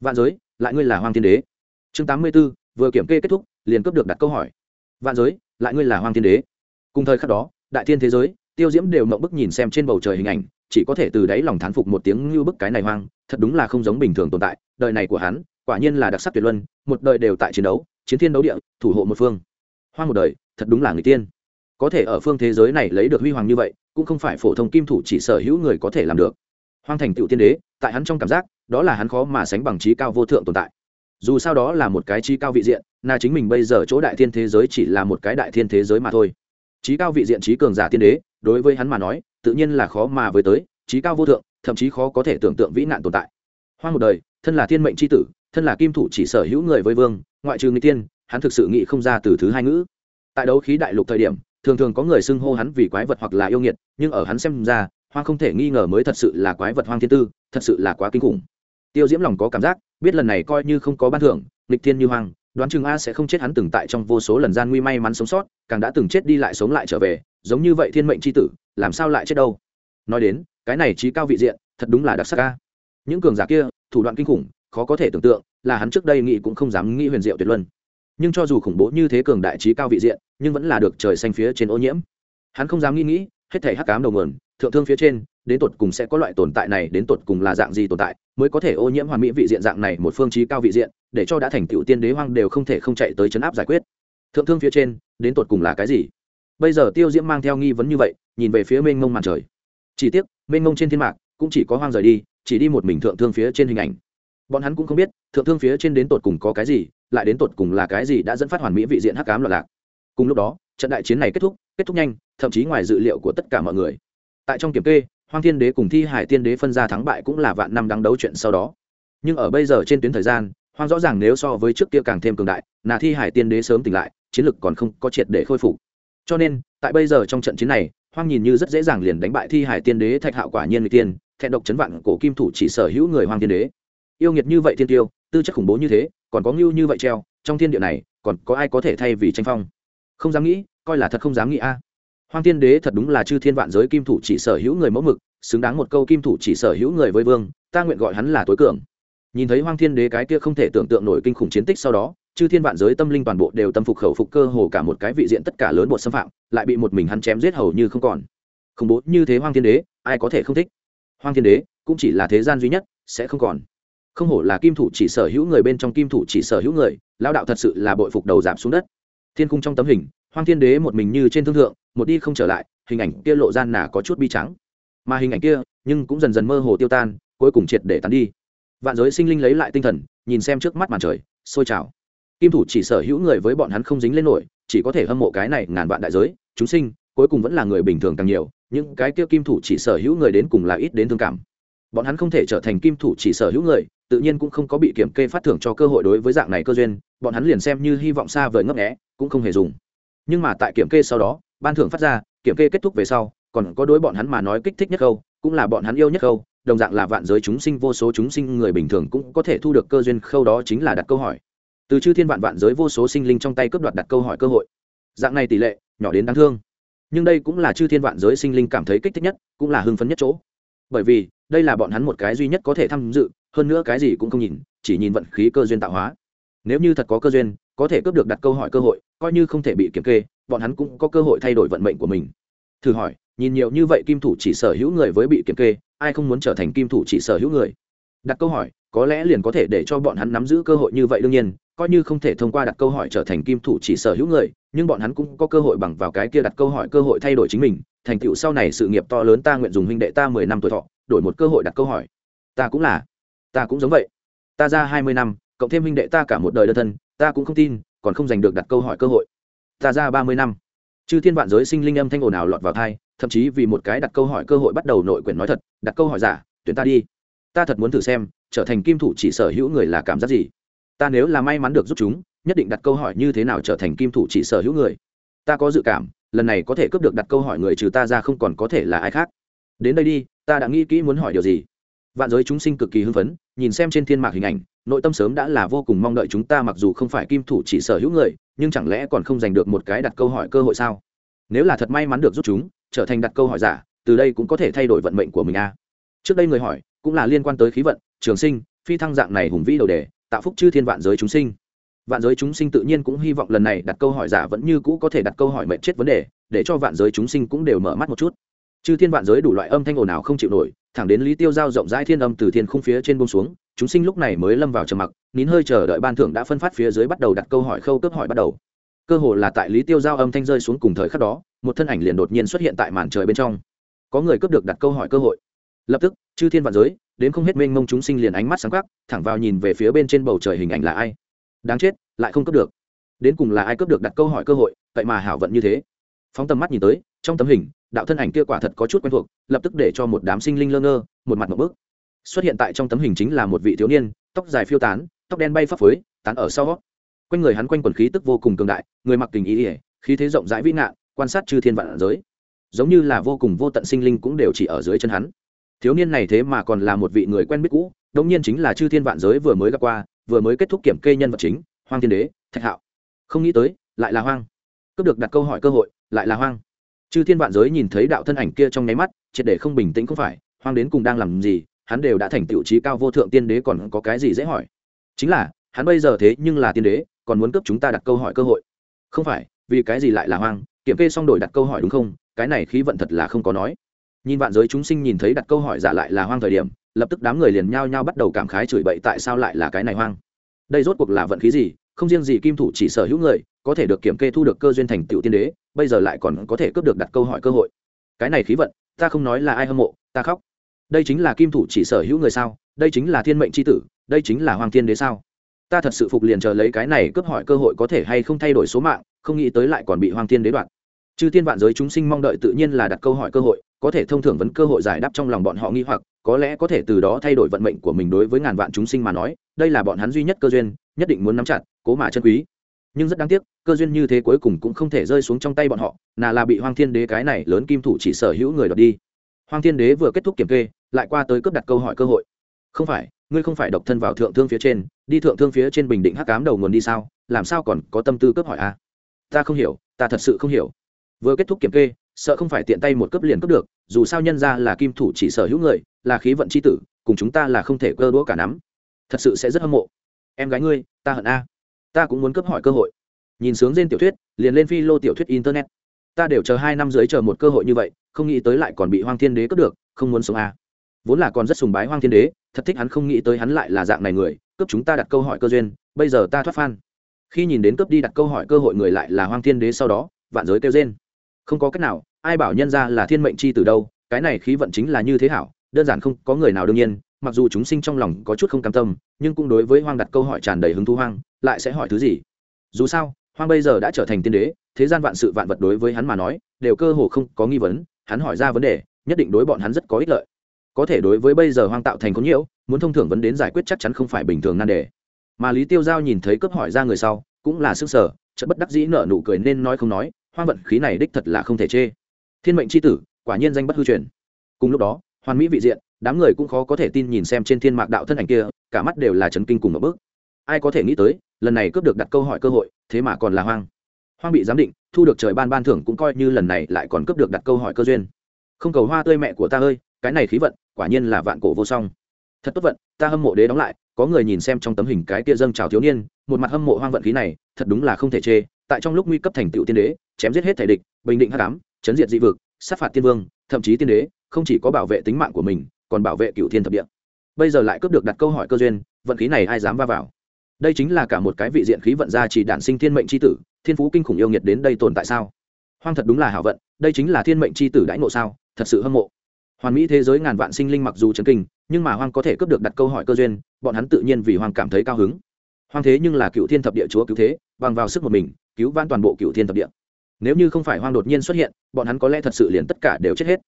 Speaker 1: Vạn giới, lại ngươi là hoàng thiên đế. Chương tám mươi b ố vừa kiểm kê kết thúc, liền cấp được đặt câu hỏi. Vạn giới, lại ngươi là hoàng thiên đế. Cùng thời khắc đó, đại thiên thế giới, tiêu diễm đều mộng bức nhìn xem trên bầu trời hình ảnh chỉ có thể từ đáy lòng thán phục một tiếng như bức cái này hoang, thật đúng là không giống bình thường tồn tại, đời này của hắn, quả nhiên là đặc sắc tuyệt luân, một đời đều tại chiến đấu, chiến thiên đấu địa, thủ hộ một phương. Hoang một đời, thật đúng là người tiên. Có thể ở phương thế giới này lấy được huy hoàng như vậy, cũng không phải phổ thông kim thủ chỉ sở hữu người có thể làm được. Hoang thành tựu tiên đế, tại hắn trong cảm giác, đó là hắn khó mà sánh bằng trí cao vô thượng tồn tại. Dù sao đó là một cái trí cao vị diện, na chính mình bây giờ chỗ đại thiên thế giới chỉ là một cái đại thiên thế giới mà thôi. Trí cao vị diện trí cường giả tiên đế, đối với hắn mà nói tự nhiên là khó mà với tới, trí cao vô thượng, thậm chí khó có thể tưởng tượng vĩ nạn tồn tại. Hoang một đời, thân là thiên mệnh c tử, thân là kim thủ chỉ sở hữu người với vương, ngoại trừ người tiên hắn thực sự nghĩ không ra từ thứ hai ngữ. Tại đấu khí đại lục thời điểm, thường thường có người xưng hô hắn vì quái vật hoặc là yêu nghiệt, nhưng ở hắn xem ra, hoang không thể nghi ngờ mới thật sự là quái vật hoang thiên tư, thật sự là quá kinh khủng. Tiêu diễm lòng có cảm giác, biết lần này coi như không có ban thưởng, nghịch thiên như hoang, đoán chừng a sẽ không chết hắn từng tại trong vô số lần gian nguy may mắn sống sót, càng đã từng chết đi lại sống lại trở về giống như vậy thiên mệnh c h i tử, làm sao lại chết đâu? Nói đến, cái này trí cao vị diện, thật đúng là đặc sắc ca những cường giả kia, thủ đoạn kinh khủng, khó có thể tưởng tượng, là hắn trước đây nghĩ cũng không dám nghĩ huyền diệu tuyệt luân. Nhưng cho dù khủng bố như thế cường đại trí cao vị diện, nhưng vẫn là được trời xanh phía trên ô nhiễm. Hắn không dám nghĩ nghĩ, hết thể hắc cám đầu nguồn, thượng thương phía trên, đến tột cùng sẽ có loại tồn tại này đến tột cùng là dạng gì tồn tại, mới có thể ô nhiễm hoàn mỹ vị diện dạng này một phương trí cao vị diện, để cho đã thành tựu tiên đế hoang đều không thể không chạy tới chấn áp giải quyết. Thượng thương phía trên, đến tột cùng là cái gì? Bây giờ tiêu diễm mang theo nghi vấn như vậy, nhìn về phía mênh mông màn trời. Chỉ tiếc, mênh mông trên thiên mạc cũng chỉ có hoang rời đi, chỉ đi một mình thượng thương phía trên hình ảnh. Bọn hắn cũng không biết, thượng thương phía trên đến tột cùng có cái gì, lại đến tột cùng là cái gì đã dẫn phát hoàn mỹ vị diện hắc cám loạn lạc. Cùng lúc đó, trận đại chiến này kết thúc kết thúc nhanh, thậm chí ngoài dự liệu của tất cả mọi người. Tại trong kiểm kê, hoang thiên đế cùng thi hải tiên đế phân ra thắng bại cũng là vạn năm đáng đấu chuyện sau đó. Nhưng ở bây giờ trên tuyến thời gian, hoang rõ ràng nếu so với trước kia càng thêm cường đại, là thi hải tiên đế sớm tỉnh lại, chiến lực còn không có triệt để khôi phục cho nên, tại bây giờ trong trận chiến này, hoang nhìn như rất dễ dàng liền đánh bại thi hải tiên đế thạch hạo quả nhiên người tiên, thẹn độc chấn vạn cổ kim thủ chỉ sở hữu người hoang tiên đế. Yêu nghiệt như vậy thiên tiêu, tư chất khủng bố như thế, còn có ngưu như vậy treo, trong thiên địa này, còn có ai có thể thay vì tranh phong? Không dám nghĩ, coi là thật không dám nghĩ a. À. hoang tiên đế thật đúng là chư thiên vạn giới kim thủ chỉ sở hữu người mẫu mực, xứng đáng một câu kim thủ chỉ sở hữu người với vương, ta nguyện gọi hắn là tối cường. Nhìn thấy hoang thiên đế cái kia không thể tưởng tượng nổi kinh khủng chiến tích sau đó chư thiên vạn giới tâm linh toàn bộ đều tâm phục khẩu phục cơ hồ cả một cái vị diện tất cả lớn bột xâm phạm, lại bị một mình hắn chém giết hầu như không còn. Khủng bố như thế hoang thiên đế, ai có thể không thích? Hoang thiên đế cũng chỉ là thế gian duy nhất, sẽ không còn. Không hổ là kim thủ chỉ sở hữu người bên trong kim thủ chỉ sở hữu người lao đạo thật sự là bội phục đầu giảm xuống đất. Thiên cung trong tấm hình, hoang thiên đế một mình như trên thương thượng, một đi không trở lại, hình ảnh kia lộ gian nà có chút bi trắng. Mà hình ảnh kia, nhưng cũng dần dần mơ hồ tiêu tan, cuối cùng triệt để tán đi. Vạn giới sinh linh lấy lại tinh thần, nhìn xem trước mắt màn trời sôi trào kim thủ chỉ sở hữu người với bọn hắn không dính lên nổi, chỉ có thể hâm mộ cái này ngàn vạn đại giới, chúng sinh, cuối cùng vẫn là người bình thường càng nhiều, những cái kia kim thủ chỉ sở hữu người đến cùng là ít đến thương cảm. Bọn hắn không thể trở thành kim thủ chỉ sở hữu người, tự nhiên cũng không có bị kiểm kê phát thưởng cho cơ hội đối với dạng này cơ duyên, bọn hắn liền xem như hy vọng xa vời ngấp nghẽ cũng không hề dùng. Nhưng mà tại kiểm kê sau đó, ban thưởng phát ra, kiểm kê kết thúc về sau, còn có đối bọn hắn mà nói kích thích nhất khâu cũng là bọn hắn yêu nhất khâu đồng dạng là vạn giới chúng sinh, vô số chúng sinh người bình thường cũng có thể thu được cơ duyên, khâu đó chính là đặt câu hỏi từ chư thiên vạn vạn giới vô số sinh linh trong tay cướp đoạt đặt câu hỏi cơ hội. Dạng này tỷ lệ, nhỏ đến đáng thương. Nhưng đây cũng là chư thiên vạn giới sinh linh cảm thấy kích thích nhất, cũng là hưng phấn nhất chỗ. Bởi vì, đây là bọn hắn một cái duy nhất có thể tham dự, hơn nữa cái gì cũng không nhìn, chỉ nhìn vận khí cơ duyên tạo hóa. Nếu như thật có cơ duyên, có thể cướp được đặt câu hỏi cơ hội, coi như không thể bị kiểm kê, bọn hắn cũng có cơ hội thay đổi vận mệnh của mình. Thử hỏi, nhìn nhiều như vậy kim thủ chỉ sở hữu người với bị kiểm kê, ai không muốn trở thành kim thủ chỉ sở hữu người? Đặt câu hỏi, có lẽ liền có thể để cho bọn hắn nắm giữ cơ hội như vậy đương nhiên coi như không thể thông qua đặt câu hỏi trở thành kim thủ chỉ sở hữu người, nhưng bọn hắn cũng có cơ hội bằng vào cái kia đặt câu hỏi cơ hội thay đổi chính mình, thành tựu sau này sự nghiệp to lớn ta nguyện dùng huynh đệ ta mười năm tuổi thọ, đổi một cơ hội đặt câu hỏi. Ta cũng là, ta cũng giống vậy. Ta ra hai mươi năm, cộng thêm huynh đệ ta cả một đời đơn thân, ta cũng không tin, còn không giành được đặt câu hỏi cơ hội. Ta ra ba mươi năm. Chư thiên vạn giới sinh linh âm thanh ồn ào lọt vào thai thậm chí vì một cái đặt câu hỏi cơ hội bắt đầu nội quyền nói thật, đặt câu hỏi giả, tuyển ta đi. Ta thật muốn thử xem, trở thành kim thủ chỉ sở hữu người là cảm giác gì? Ta nếu là may mắn được giúp chúng, nhất định đặt câu hỏi như thế nào trở thành kim thủ chỉ sở hữu người. Ta có dự cảm, lần này có thể cướp được đặt câu hỏi người trừ ta ra không còn có thể là ai khác. Đến đây đi, ta đã nghĩ kỹ muốn hỏi điều gì. Vạn giới chúng sinh cực kỳ hưng phấn, nhìn xem trên thiên mạc hình ảnh, nội tâm sớm đã là vô cùng mong đợi chúng ta mặc dù không phải kim thủ chỉ sở hữu người, nhưng chẳng lẽ còn không giành được một cái đặt câu hỏi cơ hội sao? Nếu là thật may mắn được giúp chúng, trở thành đặt câu hỏi giả, từ đây cũng có thể thay đổi vận mệnh của mình a. Trước đây người hỏi, cũng là liên quan tới khí vận, trường sinh, phi thăng dạng này hùng vĩ đầu đề tạo phúc chư thiên vạn giới chúng sinh. Vạn giới chúng sinh tự nhiên cũng hy vọng lần này đặt câu hỏi giả vẫn như cũ có thể đặt câu hỏi mệnh chết vấn đề, để cho vạn giới chúng sinh cũng đều mở mắt một chút. Chư thiên vạn giới đủ loại âm thanh ồn ào không chịu nổi, thẳng đến lý tiêu giao rộng rãi thiên âm từ thiên khung phía trên bông xuống, chúng sinh lúc này mới lâm vào trầm mặc, nín hơi chờ đợi ban thưởng đã phân phát phía dưới bắt đầu đặt câu hỏi khâu cấp hỏi bắt đầu. Cơ hồ là tại lý tiêu giao âm thanh rơi xuống cùng thời khắc đó, một thân ảnh liền đột nhiên xuất hiện tại màn trời bên trong. Có người cướp được đặt câu hỏi cơ hội lập tức, chư thiên vạn giới, đến không hết mênh mông chúng sinh liền ánh mắt sáng khắc thẳng vào nhìn về phía bên trên bầu trời hình ảnh là ai. Đáng chết, lại không cướp được. Đến cùng là ai cướp được đặt câu hỏi cơ hội, vậy mà hảo vận như thế. Phóng tầm mắt nhìn tới, trong tấm hình, đạo thân ảnh kia quả thật có chút quen thuộc, lập tức để cho một đám sinh linh lơ ngơ, một mặt một bước xuất hiện tại trong tấm hình chính là một vị thiếu niên, tóc dài phiêu tán, tóc đen bay phấp phới, tán ở sau. Quanh người hắn quanh quần khí tức vô cùng cường đại, người mặc tình ý ỉa khí thế rộng rãi vĩ nạn quan sát chư thiên vạn giới. Giống như là vô cùng vô tận sinh linh cũng đều chỉ ở dưới chân hắn thiếu niên này thế mà còn là một vị người quen biết cũ đông nhiên chính là chư thiên vạn giới vừa mới gặp qua, vừa mới kết thúc kiểm kê nhân vật chính, hoang thiên đế, thạch hạo. Không nghĩ tới, lại là hoang. Cướp được đặt câu hỏi cơ hội, lại là hoang. Chư thiên vạn giới nhìn thấy đạo thân ảnh kia trong nháy mắt, triệt để không bình tĩnh không phải, hoang đến cùng đang làm gì, hắn đều đã thành tựu trí cao vô thượng tiên đế còn có cái gì dễ hỏi. Chính là, hắn bây giờ thế nhưng là tiên đế, còn muốn cướp chúng ta đặt câu hỏi cơ hội. Không phải, vì cái gì lại là hoang, kiểm kê xong đổi đặt câu hỏi đúng không? Cái này khí vận thật là không có nói nhìn vạn giới chúng sinh nhìn thấy đặt câu hỏi giả lại là hoang thời điểm, lập tức đám người liền nhao nhao bắt đầu cảm khái chửi bậy tại sao lại là cái này hoang. Đây rốt cuộc là vận khí gì? Không riêng gì kim thủ chỉ sở hữu người, có thể được kiểm kê thu được cơ duyên thành tựu tiên đế, bây giờ lại còn có thể cướp được đặt câu hỏi cơ hội. Cái này khí vận, ta không nói là ai hâm mộ, ta khóc. Đây chính là kim thủ chỉ sở hữu người sao? Đây chính là thiên mệnh c h i tử, đây chính là hoàng thiên đế sao? Ta thật sự phục liền chờ lấy cái này cướp hỏi cơ hội có thể hay không thay đổi số mạng, không nghĩ tới lại còn bị hoàng thiên đế đoạt. Chư thiên vạn giới chúng sinh mong đợi tự nhiên là đặt câu hỏi cơ hội có thể thông thường vấn cơ hội giải đáp trong lòng bọn họ nghi hoặc, có lẽ có thể từ đó thay đổi vận mệnh của mình đối với ngàn vạn chúng sinh mà nói, đây là bọn hắn duy nhất cơ duyên, nhất định muốn nắm chặt, cố mà chân quý. Nhưng rất đáng tiếc, cơ duyên như thế cuối cùng cũng không thể rơi xuống trong tay bọn họ, nà là bị hoang thiên đế cái này lớn kim thủ chỉ sở hữu người đoạt đi. Hoang thiên đế vừa kết thúc kiểm kê, lại qua tới cướp đặt câu hỏi cơ hội. Không phải, ngươi không phải độc thân vào thượng thương phía trên, đi thượng thương phía trên bình định hắc cám đầu nguồn đi sao? Làm sao còn có tâm tư cướp hỏi a à? ta không hiểu, ta thật sự không hiểu. Vừa kết thúc kiểm kê sợ không phải tiện tay một cấp liền cướp được, dù sao nhân ra là kim thủ chỉ sở hữu người, là khí vận c h i tử, cùng chúng ta là không thể cơ đũa cả nắm. Thật sự sẽ rất hâm mộ. Em gái ngươi, ta hận a. Ta cũng muốn cấp hỏi cơ hội. Nhìn sướng trên tiểu thuyết, liền lên phi lô tiểu thuyết internet. Ta đều chờ hai năm dưới chờ một cơ hội như vậy, không nghĩ tới lại còn bị hoang thiên đế cướp được, không muốn sống a. Vốn là còn rất sùng bái hoang thiên đế, thật thích hắn không nghĩ tới hắn lại là dạng này người, cướp chúng ta đặt câu hỏi cơ duyên, bây giờ ta thoát phan. Khi nhìn đến cướp đi đặt câu hỏi cơ hội người lại là hoang thiên đế sau đó, vạn giới kêu trên không có cách nào ai bảo nhân ra là thiên mệnh chi từ đâu, cái này khí vận chính là như thế hảo, đơn giản không có người nào đương nhiên, mặc dù chúng sinh trong lòng có chút không cam tâm, nhưng cũng đối với hoang đặt câu hỏi tràn đầy hứng thú hoang, lại sẽ hỏi thứ gì? Dù sao, hoang bây giờ đã trở thành tiên đế, thế gian vạn sự vạn vật đối với hắn mà nói, đều cơ hồ không có nghi vấn, hắn hỏi ra vấn đề, nhất định đối bọn hắn rất có ích lợi. Có thể đối với bây giờ hoang tạo thành có nhiễu, muốn thông thường vấn đến giải quyết chắc chắn không phải bình thường nan đề. Mà lý tiêu giao nhìn thấy cướp hỏi ra người sau, cũng là sức sở chất bất đắc dĩ nở nụ cười nên nói không nói, hoang vận khí này đích thật là không thể chê thiên mệnh c h i tử, quả nhiên danh bất hư truyền. Cùng lúc đó, hoàn mỹ vị diện, đám người cũng khó có thể tin nhìn xem trên thiên mạc đạo thân ảnh kia, cả mắt đều là chấn kinh cùng một bước ai có thể nghĩ tới, lần này cướp được đặt câu hỏi cơ hội, thế mà còn là hoang. Hoang bị giám định, thu được trời ban ban thưởng cũng coi như lần này lại còn cướp được đặt câu hỏi cơ duyên. Không cầu hoa tươi mẹ của ta ơi, cái này khí vận, quả nhiên là vạn cổ vô song. Thật tốt vận, ta hâm mộ đế đóng lại, có người nhìn xem trong tấm hình cái kia dâng trào thiếu niên, một mặt hâm mộ hoang vận khí này, thật đúng là không thể chê, tại trong lúc nguy cấp thành tựu tiên đế, chém giết hết thể địch, bình định hắc ám chấn diệt dị vực, sát phạt tiên vương, thậm chí tiên đế, không chỉ có bảo vệ tính mạng của mình, còn bảo vệ cựu thiên thập địa. Bây giờ lại cướp được đặt câu hỏi cơ duyên, vận khí này ai dám va vào? Đây chính là cả một cái vị diện khí vận gia chỉ đản sinh thiên mệnh c h i tử, thiên phú kinh khủng yêu nghiệt đến đây tồn tại sao? Hoang thật đúng là hảo vận, đây chính là thiên mệnh c h i tử đãi ngộ sao? Thật sự hâm mộ. Hoàn mỹ thế giới ngàn vạn sinh linh mặc dù chấn kinh, nhưng mà hoang có thể cướp được đặt câu hỏi cơ duyên, bọn hắn tự nhiên vì hoang cảm thấy cao hứng. Hoang thế nhưng là cựu thiên thập địa chúa cứu thế, bằng vào sức một mình, cứu van toàn bộ cựu thiên thập địa nếu như không phải hoang đột nhiên xuất hiện, bọn hắn có lẽ thật sự liền tất cả đều chết hết.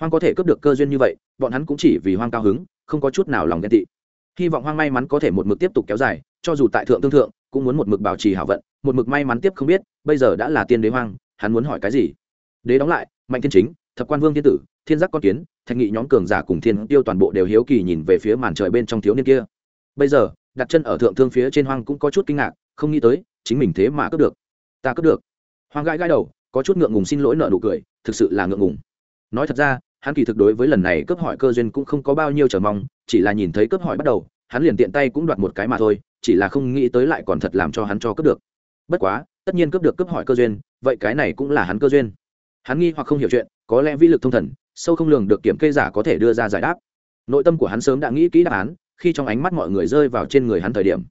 Speaker 1: Hoang có thể cướp được cơ duyên như vậy, bọn hắn cũng chỉ vì hoang cao hứng, không có chút nào lòng ghen tị. Hy vọng hoang may mắn có thể một mực tiếp tục kéo dài, cho dù tại thượng tương thượng, cũng muốn một mực bảo trì hảo vận, một mực may mắn tiếp không biết, bây giờ đã là tiên đế hoang, hắn muốn hỏi cái gì? Đế đóng lại, mạnh thiên chính, thập quan vương thiên tử, thiên giác con kiến, thạch nghị nhóm cường giả cùng thiên tiêu toàn bộ đều hiếu kỳ nhìn về phía màn trời bên trong thiếu niên kia. Bây giờ, đặt chân ở thượng thương phía trên hoang cũng có chút kinh ngạc, không nghĩ tới, chính mình thế mà cướp được. Ta cướp được hoang gãi gãi đầu, có chút ngượng ngùng xin lỗi nợ nụ cười, thực sự là ngượng ngùng. Nói thật ra, hắn kỳ thực đối với lần này cướp hỏi cơ duyên cũng không có bao nhiêu chờ mong, chỉ là nhìn thấy cướp hỏi bắt đầu, hắn liền tiện tay cũng đoạt một cái mà thôi, chỉ là không nghĩ tới lại còn thật làm cho hắn cho cướp được. Bất quá, tất nhiên cướp được cướp hỏi cơ duyên, vậy cái này cũng là hắn cơ duyên. Hắn nghi hoặc không hiểu chuyện, có lẽ vi lực thông thần, sâu không lường được kiểm kê giả có thể đưa ra giải đáp. Nội tâm của hắn sớm đã nghĩ kỹ đáp án, khi trong ánh mắt mọi người rơi vào trên người hắn thời điểm.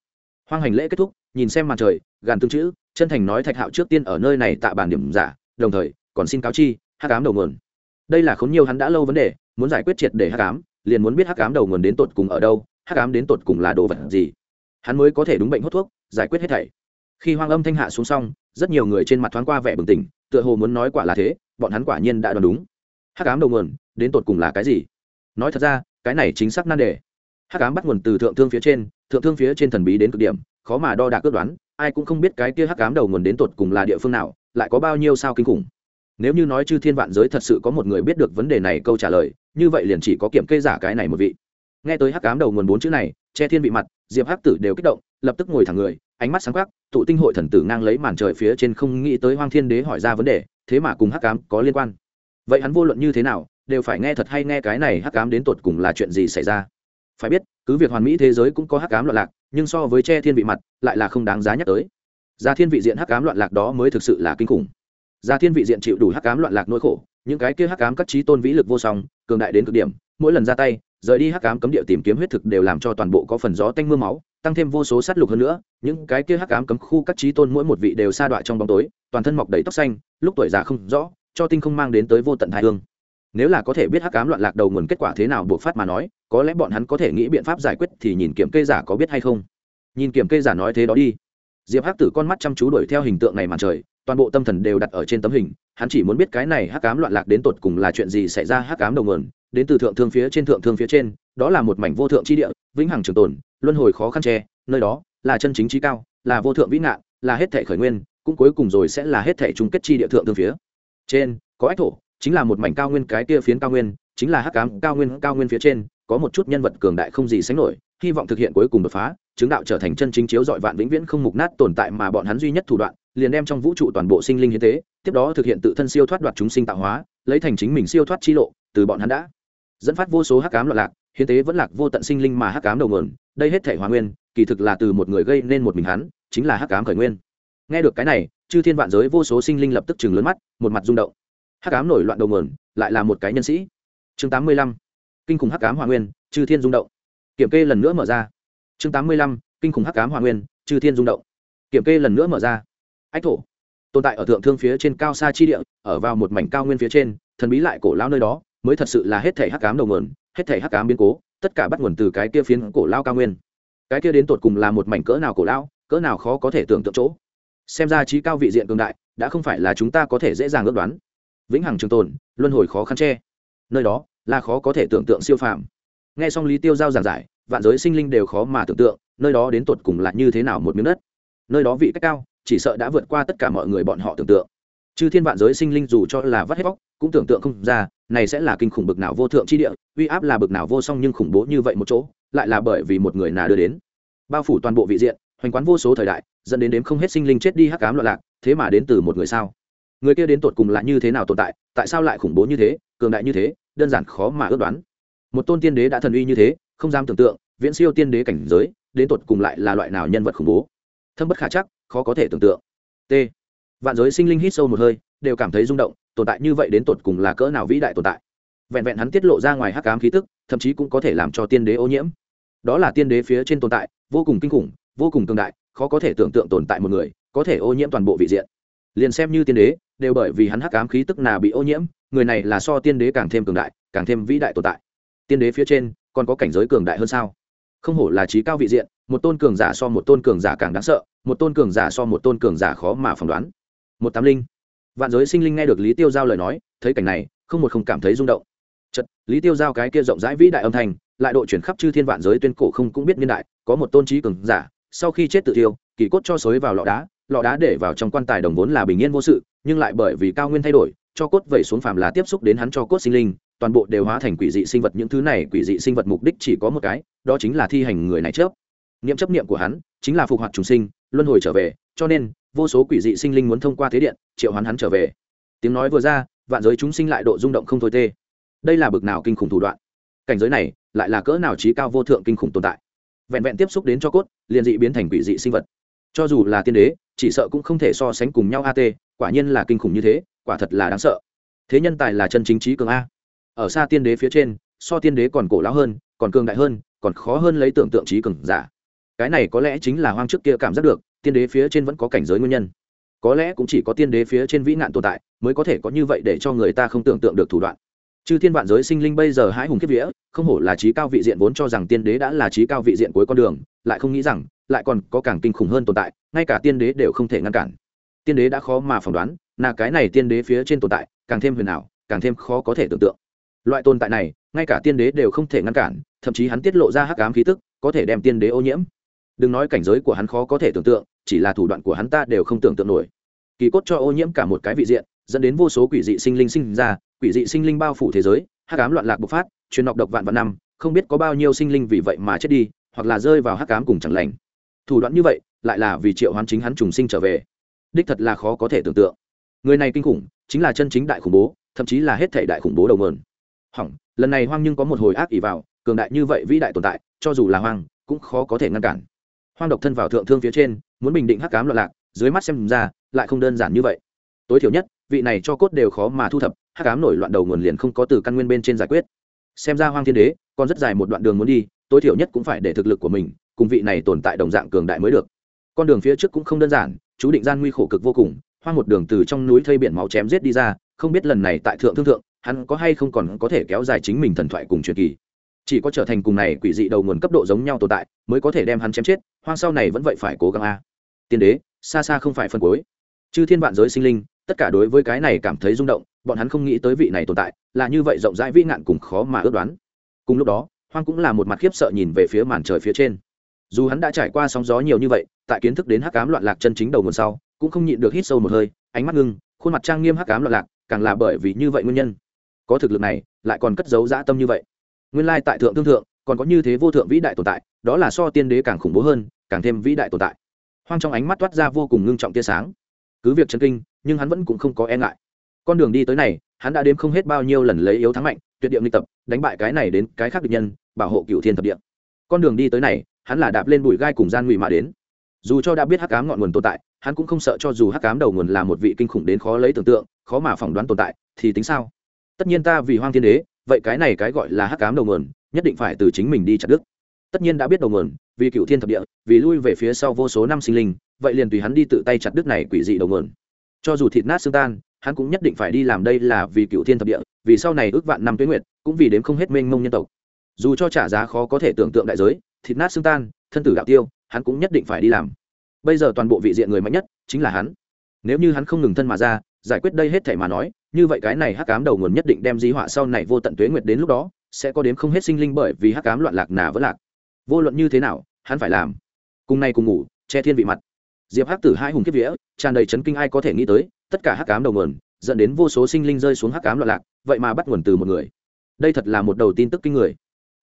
Speaker 1: Hoang hành lễ kết thúc, nhìn xem mặt trời, gàn tương chữ chân thành nói thạch hạo trước tiên ở nơi này tạ bản điểm giả, đồng thời, còn xin cáo chi, hắc ám đầu nguồn. Đây là khốn nhiều hắn đã lâu vấn đề, muốn giải quyết triệt để hắc ám, liền muốn biết hắc ám đầu nguồn đến tột cùng ở đâu, hắc ám đến tột cùng là đồ vật gì. Hắn mới có thể đúng bệnh hút thuốc, giải quyết hết thảy. Khi hoang âm thanh hạ xuống xong, rất nhiều người trên mặt thoáng qua vẻ bừng tỉnh, tựa hồ muốn nói quả là thế, bọn hắn quả nhiên đã đoán đúng. Hắc ám đầu nguồn, đến tột cùng là cái gì? Nói thật ra, cái này chính xác nan đề. Hắc ám bắt nguồn từ thượng thương phía trên, thượng thương phía trên thần bí đến cực điểm, khó mà đo đạc cước đoán ai cũng không biết cái kia hắc cám đầu nguồn đến tột cùng là địa phương nào, lại có bao nhiêu sao kinh khủng. Nếu như nói chư thiên vạn giới thật sự có một người biết được vấn đề này câu trả lời, như vậy liền chỉ có kiểm kê giả cái này một vị. Nghe tới hắc cám đầu nguồn bốn chữ này, che thiên vị mặt, diệp hắc tử đều kích động, lập tức ngồi thẳng người, ánh mắt sáng khắc tụ tinh hội thần tử ngang lấy màn trời phía trên không nghĩ tới hoang thiên đế hỏi ra vấn đề, thế mà cùng hắc cám có liên quan. Vậy hắn vô luận như thế nào, đều phải nghe thật hay nghe cái này hắc cám đến tột cùng là chuyện gì xảy ra phải biết, cứ việc hoàn mỹ thế giới cũng có hắc ám loạn lạc, nhưng so với che thiên vị mặt, lại là không đáng giá nhắc tới. Gia thiên vị diện hắc ám loạn lạc đó mới thực sự là kinh khủng. Gia thiên vị diện chịu đủ hắc ám loạn lạc nỗi khổ, những cái kia hắc ám các trí tôn vĩ lực vô song, cường đại đến cực điểm, mỗi lần ra tay, rời đi hắc ám cấm địa tìm kiếm huyết thực đều làm cho toàn bộ có phần gió tanh mưa máu, tăng thêm vô số sát lục hơn nữa, những cái kia hắc ám cấm khu các trí tôn mỗi một vị đều sa đọa trong bóng tối, toàn thân mọc đầy tóc xanh, lúc tuổi già không rõ, cho tinh không mang đến tới vô tận thái hương. Nếu là có thể biết hắc ám loạn lạc đầu nguồn kết quả thế nào buộc phát mà nói có lẽ bọn hắn có thể nghĩ biện pháp giải quyết thì nhìn kiểm kê giả có biết hay không. Nhìn kiểm kê giả nói thế đó đi. Diệp hắc tử con mắt chăm chú đuổi theo hình tượng này màn trời, toàn bộ tâm thần đều đặt ở trên tấm hình, hắn chỉ muốn biết cái này hắc ám loạn lạc đến tột cùng là chuyện gì xảy ra hắc ám đầu nguồn, đến từ thượng thương phía trên, thượng thương phía trên, đó là một mảnh vô thượng chi địa, vĩnh hằng trường tồn, luân hồi khó khăn tre nơi đó là chân chính trí cao, là vô thượng vĩ nạn là hết thể khởi nguyên, cũng cuối cùng rồi sẽ là hết thể chung kết chi địa thượng thương phía trên. Có ách thổ, chính là một mảnh cao nguyên, cái kia phiến cao nguyên, chính là hắc ám cao nguyên cao nguyên phía trên có một chút nhân vật cường đại không gì sánh nổi, hy vọng thực hiện cuối cùng đột phá, chứng đạo trở thành chân chính chiếu dọi vạn vĩnh viễn không mục nát tồn tại mà bọn hắn duy nhất thủ đoạn, liền đem trong vũ trụ toàn bộ sinh linh hiến tế, tiếp đó thực hiện tự thân siêu thoát đoạt chúng sinh tạo hóa, lấy thành chính mình siêu thoát chi lộ, từ bọn hắn đã dẫn phát vô số hắc ám loạn lạc, hiến tế vẫn lạc vô tận sinh linh mà hắc ám đầu nguồn, đây hết thể hòa nguyên, kỳ thực là từ một người gây nên một mình hắn, chính là hắc ám khởi nguyên. Nghe được cái này, chư thiên vạn giới vô số sinh linh lập tức chừng lớn mắt, một mặt rung động. Hắc ám nổi loạn đầu nguồn, lại là một cái nhân sĩ. Chương tám mươi lăm kinh khủng hắc ám hòa nguyên, chư thiên rung động. Kiểm kê lần nữa mở ra. Chương tám mươi lăm, kinh khủng hắc ám hòa nguyên, chư thiên rung động. Kiểm kê lần nữa mở ra. Ách thổ. Tồn tại ở thượng thương phía trên cao xa chi địa, ở vào một mảnh cao nguyên phía trên, thần bí lại cổ lao nơi đó, mới thật sự là hết thể hắc ám đầu nguồn, hết thể hắc ám biến cố, tất cả bắt nguồn từ cái kia phiến cổ lao cao nguyên. Cái kia đến tột cùng là một mảnh cỡ nào cổ lao cỡ nào khó có thể tưởng tượng chỗ. Xem ra trí cao vị diện cường đại, đã không phải là chúng ta có thể dễ dàng ước đoán. Vĩnh hằng trường tồn, luân hồi khó khăn che. Nơi đó là khó có thể tưởng tượng siêu phàm. Nghe xong lý tiêu giao giảng giải, vạn giới sinh linh đều khó mà tưởng tượng, nơi đó đến tột cùng là như thế nào một miếng đất. Nơi đó vị cách cao, chỉ sợ đã vượt qua tất cả mọi người bọn họ tưởng tượng. Chư thiên vạn giới sinh linh dù cho là vắt hết bóc cũng tưởng tượng không ra, này sẽ là kinh khủng bực nào vô thượng chi địa, uy áp là bực nào vô song nhưng khủng bố như vậy một chỗ, lại là bởi vì một người nào đưa đến. Bao phủ toàn bộ vị diện, hoành quán vô số thời đại, dẫn đến đếm không hết sinh linh chết đi hắc cám loạn lạc, thế mà đến từ một người sao? Người kia đến tột cùng là như thế nào tồn tại tại sao lại khủng bố như thế, cường đại như thế? Đơn giản khó mà ước đoán. Một tôn tiên đế đã thần uy như thế, không dám tưởng tượng, viễn siêu tiên đế cảnh giới, đến tột cùng lại là loại nào nhân vật khủng bố. Thâm bất khả chắc, khó có thể tưởng tượng. T. Vạn giới sinh linh hít sâu một hơi, đều cảm thấy rung động, tồn tại như vậy đến tột cùng là cỡ nào vĩ đại tồn tại? Vẹn vẹn hắn tiết lộ ra ngoài hắc ám khí tức, thậm chí cũng có thể làm cho tiên đế ô nhiễm. Đó là tiên đế phía trên tồn tại, vô cùng kinh khủng, vô cùng cường đại, khó có thể tưởng tượng tồn tại một người, có thể ô nhiễm toàn bộ vị diện. Liền xem như tiên đế đều bởi vì hắn hắc ám khí tức nào bị ô nhiễm, người này là so tiên đế càng thêm cường đại, càng thêm vĩ đại tồn tại. Tiên đế phía trên, còn có cảnh giới cường đại hơn sao? Không hổ là trí cao vị diện, một tôn cường giả so một tôn cường giả càng đáng sợ, một tôn cường giả so một tôn cường giả khó mà phỏng đoán. Một tám linh. Vạn giới sinh linh nghe được lý tiêu giao lời nói, thấy cảnh này, không một không cảm thấy rung động. Chật lý tiêu giao cái kia rộng rãi vĩ đại âm thanh, lại độ chuyển khắp chư thiên vạn giới tuyên cổ không cũng biết niên đại, có một tôn trí cường giả, sau khi chết tự tiêu, kỳ cốt cho xối vào lọ đá lọ đá để vào trong quan tài đồng vốn là bình yên vô sự, nhưng lại bởi vì cao nguyên thay đổi, cho cốt vẩy xuống phàm là tiếp xúc đến hắn cho cốt sinh linh, toàn bộ đều hóa thành quỷ dị sinh vật, những thứ này quỷ dị sinh vật mục đích chỉ có một cái, đó chính là thi hành người này chớp niệm chấp niệm của hắn chính là phục hoạt trùng sinh, luân hồi trở về, cho nên, vô số quỷ dị sinh linh muốn thông qua thế điện, triệu hoán hắn trở về. Tiếng nói vừa ra, vạn giới chúng sinh lại độ rung động không thôi tê. Đây là bực nào kinh khủng thủ đoạn. Cảnh giới này lại là cỡ nào trí cao vô thượng kinh khủng tồn tại. Vẹn vẹn tiếp xúc đến cho cốt, liền dị biến thành quỷ dị sinh vật. Cho dù là tiên đế chỉ sợ cũng không thể so sánh cùng nhau at quả nhiên là kinh khủng như thế, quả thật là đáng sợ. Thế nhân tài là chân chính trí cường a. Ở xa tiên đế phía trên, so tiên đế còn cổ lão hơn, còn cường đại hơn, còn khó hơn lấy tưởng tượng trí cường giả. Cái này có lẽ chính là hoang trước kia cảm giác được, tiên đế phía trên vẫn có cảnh giới nguyên nhân. Có lẽ cũng chỉ có tiên đế phía trên vĩ nạn tồn tại, mới có thể có như vậy để cho người ta không tưởng tượng được thủ đoạn. Chư thiên vạn giới sinh linh bây giờ hãi hùng kiếp vía không hổ là trí cao vị diện vốn cho rằng tiên đế đã là trí cao vị diện cuối con đường, lại không nghĩ rằng, lại còn có càng kinh khủng hơn tồn tại, ngay cả tiên đế đều không thể ngăn cản. Tiên đế đã khó mà phỏng đoán, là cái này tiên đế phía trên tồn tại, càng thêm huyền ảo, càng thêm khó có thể tưởng tượng. Loại tồn tại này, ngay cả tiên đế đều không thể ngăn cản, thậm chí hắn tiết lộ ra hắc ám khí tức, có thể đem tiên đế ô nhiễm. Đừng nói cảnh giới của hắn khó có thể tưởng tượng, chỉ là thủ đoạn của hắn ta đều không tưởng tượng nổi. Kỳ cốt cho ô nhiễm cả một cái vị diện, dẫn đến vô số quỷ dị sinh linh sinh ra, quỷ dị sinh linh bao phủ thế giới hắc ám loạn lạc bộc phát, truyền nọc độc vạn vạn năm, không biết có bao nhiêu sinh linh vì vậy mà chết đi, hoặc là rơi vào hắc ám cùng chẳng lành. Thủ đoạn như vậy, lại là vì triệu hoán chính hắn trùng sinh trở về. Đích thật là khó có thể tưởng tượng. Người này kinh khủng, chính là chân chính đại khủng bố, thậm chí là hết thể đại khủng bố đầu mườn. Hỏng, lần này hoang nhưng có một hồi ác ỉ vào, cường đại như vậy vĩ đại tồn tại, cho dù là hoang, cũng khó có thể ngăn cản. Hoang độc thân vào thượng thương phía trên, muốn bình định hắc cám loạn lạc, dưới mắt xem ra, lại không đơn giản như vậy. Tối thiểu nhất vị này cho cốt đều khó mà thu thập, hắc cám nổi loạn đầu nguồn liền không có từ căn nguyên bên trên giải quyết. Xem ra hoang thiên đế, còn rất dài một đoạn đường muốn đi, tối thiểu nhất cũng phải để thực lực của mình cùng vị này tồn tại đồng dạng cường đại mới được. Con đường phía trước cũng không đơn giản, chú định gian nguy khổ cực vô cùng, hoang một đường từ trong núi thây biển máu chém giết đi ra, không biết lần này tại thượng thương thượng, hắn có hay không còn có thể kéo dài chính mình thần thoại cùng truyền kỳ. Chỉ có trở thành cùng này quỷ dị đầu nguồn cấp độ giống nhau tồn tại, mới có thể đem hắn chém chết, hoang sau này vẫn vậy phải cố gắng a. Tiên đế, xa xa không phải phân cuối. Chư thiên vạn giới sinh linh tất cả đối với cái này cảm thấy rung động, bọn hắn không nghĩ tới vị này tồn tại, là như vậy rộng rãi vĩ ngạn cùng khó mà ước đoán. Cùng lúc đó, hoang cũng là một mặt khiếp sợ nhìn về phía màn trời phía trên. Dù hắn đã trải qua sóng gió nhiều như vậy, tại kiến thức đến hắc cám loạn lạc chân chính đầu nguồn sau, cũng không nhịn được hít sâu một hơi, ánh mắt ngưng, khuôn mặt trang nghiêm hắc cám loạn lạc, càng là bởi vì như vậy nguyên nhân. Có thực lực này, lại còn cất giấu dã tâm như vậy. Nguyên lai tại thượng tương thượng, còn có như thế vô thượng vĩ đại tồn tại, đó là so tiên đế càng khủng bố hơn, càng thêm vĩ đại tồn tại. Hoang trong ánh mắt toát ra vô cùng ngưng trọng tia sáng. Cứ việc chân kinh nhưng hắn vẫn cũng không có e ngại. Con đường đi tới này, hắn đã đếm không hết bao nhiêu lần lấy yếu thắng mạnh, tuyệt điệm luyện tập, đánh bại cái này đến cái khác địch nhân, bảo hộ cựu thiên thập địa. Con đường đi tới này, hắn là đạp lên bụi gai cùng gian ngụy mà đến. Dù cho đã biết hắc cám ngọn nguồn tồn tại, hắn cũng không sợ cho dù hắc cám đầu nguồn là một vị kinh khủng đến khó lấy tưởng tượng, khó mà phỏng đoán tồn tại, thì tính sao? Tất nhiên ta vì hoang thiên đế, vậy cái này cái gọi là hắc cám đầu nguồn, nhất định phải từ chính mình đi chặt đức tất nhiên đã biết đầu nguồn, vì cựu thiên thập địa, vì lui về phía sau vô số năm sinh linh, vậy liền tùy hắn đi tự tay chặt đức này quỷ dị đầu nguồn cho dù thịt nát xương tan, hắn cũng nhất định phải đi làm đây là vì cựu thiên thập địa, vì sau này ước vạn năm tuyến nguyệt, cũng vì đếm không hết mênh mông nhân tộc. Dù cho trả giá khó có thể tưởng tượng đại giới, thịt nát xương tan, thân tử đạo tiêu, hắn cũng nhất định phải đi làm. Bây giờ toàn bộ vị diện người mạnh nhất chính là hắn. Nếu như hắn không ngừng thân mà ra, giải quyết đây hết thể mà nói, như vậy cái này hắc cám đầu nguồn nhất định đem di họa sau này vô tận tuế nguyệt đến lúc đó, sẽ có đến không hết sinh linh bởi vì hắc cám loạn lạc nà vẫn lạc. Vô luận như thế nào, hắn phải làm. Cùng nay cùng ngủ, che thiên vị mặt diệp hắc tử hai hùng kiếp vía, tràn đầy chấn kinh ai có thể nghĩ tới, tất cả hắc cám đầu nguồn, dẫn đến vô số sinh linh rơi xuống hắc cám loạn lạc, vậy mà bắt nguồn từ một người. Đây thật là một đầu tin tức kinh người.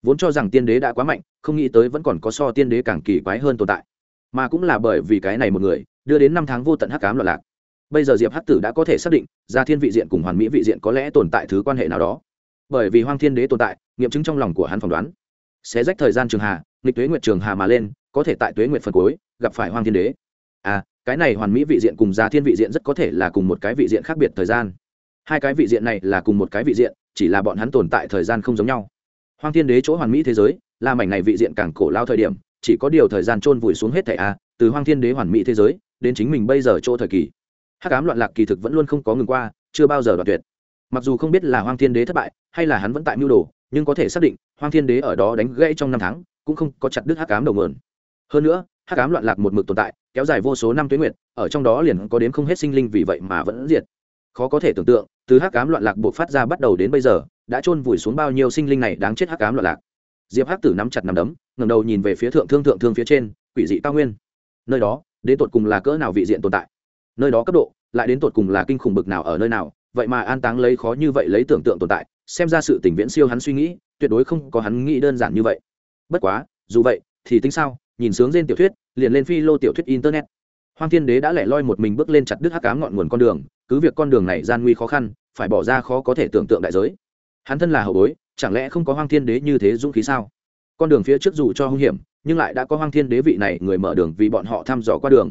Speaker 1: Vốn cho rằng tiên đế đã quá mạnh, không nghĩ tới vẫn còn có so tiên đế càng kỳ quái hơn tồn tại. Mà cũng là bởi vì cái này một người, đưa đến năm tháng vô tận hắc cám loạn lạc. Bây giờ diệp hắc tử đã có thể xác định, ra thiên vị diện cùng hoàn mỹ vị diện có lẽ tồn tại thứ quan hệ nào đó. Bởi vì hoang thiên đế tồn tại, nghiệm chứng trong lòng của hắn phỏng đoán. Sẽ rách thời gian trường hà, nghịch tuế nguyệt trường hà mà lên, có thể tại tuế nguyệt phần cuối, gặp phải hoang thiên đế à cái này hoàn mỹ vị diện cùng gia thiên vị diện rất có thể là cùng một cái vị diện khác biệt thời gian. Hai cái vị diện này là cùng một cái vị diện, chỉ là bọn hắn tồn tại thời gian không giống nhau. Hoang thiên đế chỗ hoàn mỹ thế giới, là mảnh này vị diện càng cổ lao thời điểm, chỉ có điều thời gian chôn vùi xuống hết thảy a, từ hoang thiên đế hoàn mỹ thế giới, đến chính mình bây giờ chỗ thời kỳ. Hắc ám loạn lạc kỳ thực vẫn luôn không có ngừng qua, chưa bao giờ đoạn tuyệt. Mặc dù không biết là hoang thiên đế thất bại, hay là hắn vẫn tại mưu đồ, nhưng có thể xác định, hoang thiên đế ở đó đánh gãy trong năm tháng, cũng không có chặt đứt hắc ám đầu mượn hơn nữa, hắc ám loạn lạc một mực tồn tại kéo dài vô số năm tuyến nguyệt, ở trong đó liền có đến không hết sinh linh vì vậy mà vẫn diệt. Khó có thể tưởng tượng, từ hắc ám loạn lạc buộc phát ra bắt đầu đến bây giờ, đã chôn vùi xuống bao nhiêu sinh linh này đáng chết hắc ám loạn lạc. Diệp hắc tử nắm chặt nắm đấm, ngẩng đầu nhìn về phía thượng thương thượng thương phía trên, quỷ dị cao nguyên. Nơi đó, đến tột cùng là cỡ nào vị diện tồn tại? Nơi đó cấp độ, lại đến tột cùng là kinh khủng bực nào ở nơi nào? Vậy mà an táng lấy khó như vậy lấy tưởng tượng tồn tại, xem ra sự tình viễn siêu hắn suy nghĩ, tuyệt đối không có hắn nghĩ đơn giản như vậy. Bất quá, dù vậy, thì tính sao? Nhìn sướng trên tiểu thuyết, liền lên phi lô tiểu thuyết internet. Hoàng thiên đế đã lẻ loi một mình bước lên chặt đứt hắc cám ngọn nguồn con đường, cứ việc con đường này gian nguy khó khăn, phải bỏ ra khó có thể tưởng tượng đại giới. Hắn thân là hậu bối, chẳng lẽ không có hoàng thiên đế như thế dũng khí sao? Con đường phía trước dù cho hung hiểm, nhưng lại đã có hoàng thiên đế vị này người mở đường vì bọn họ thăm dò qua đường.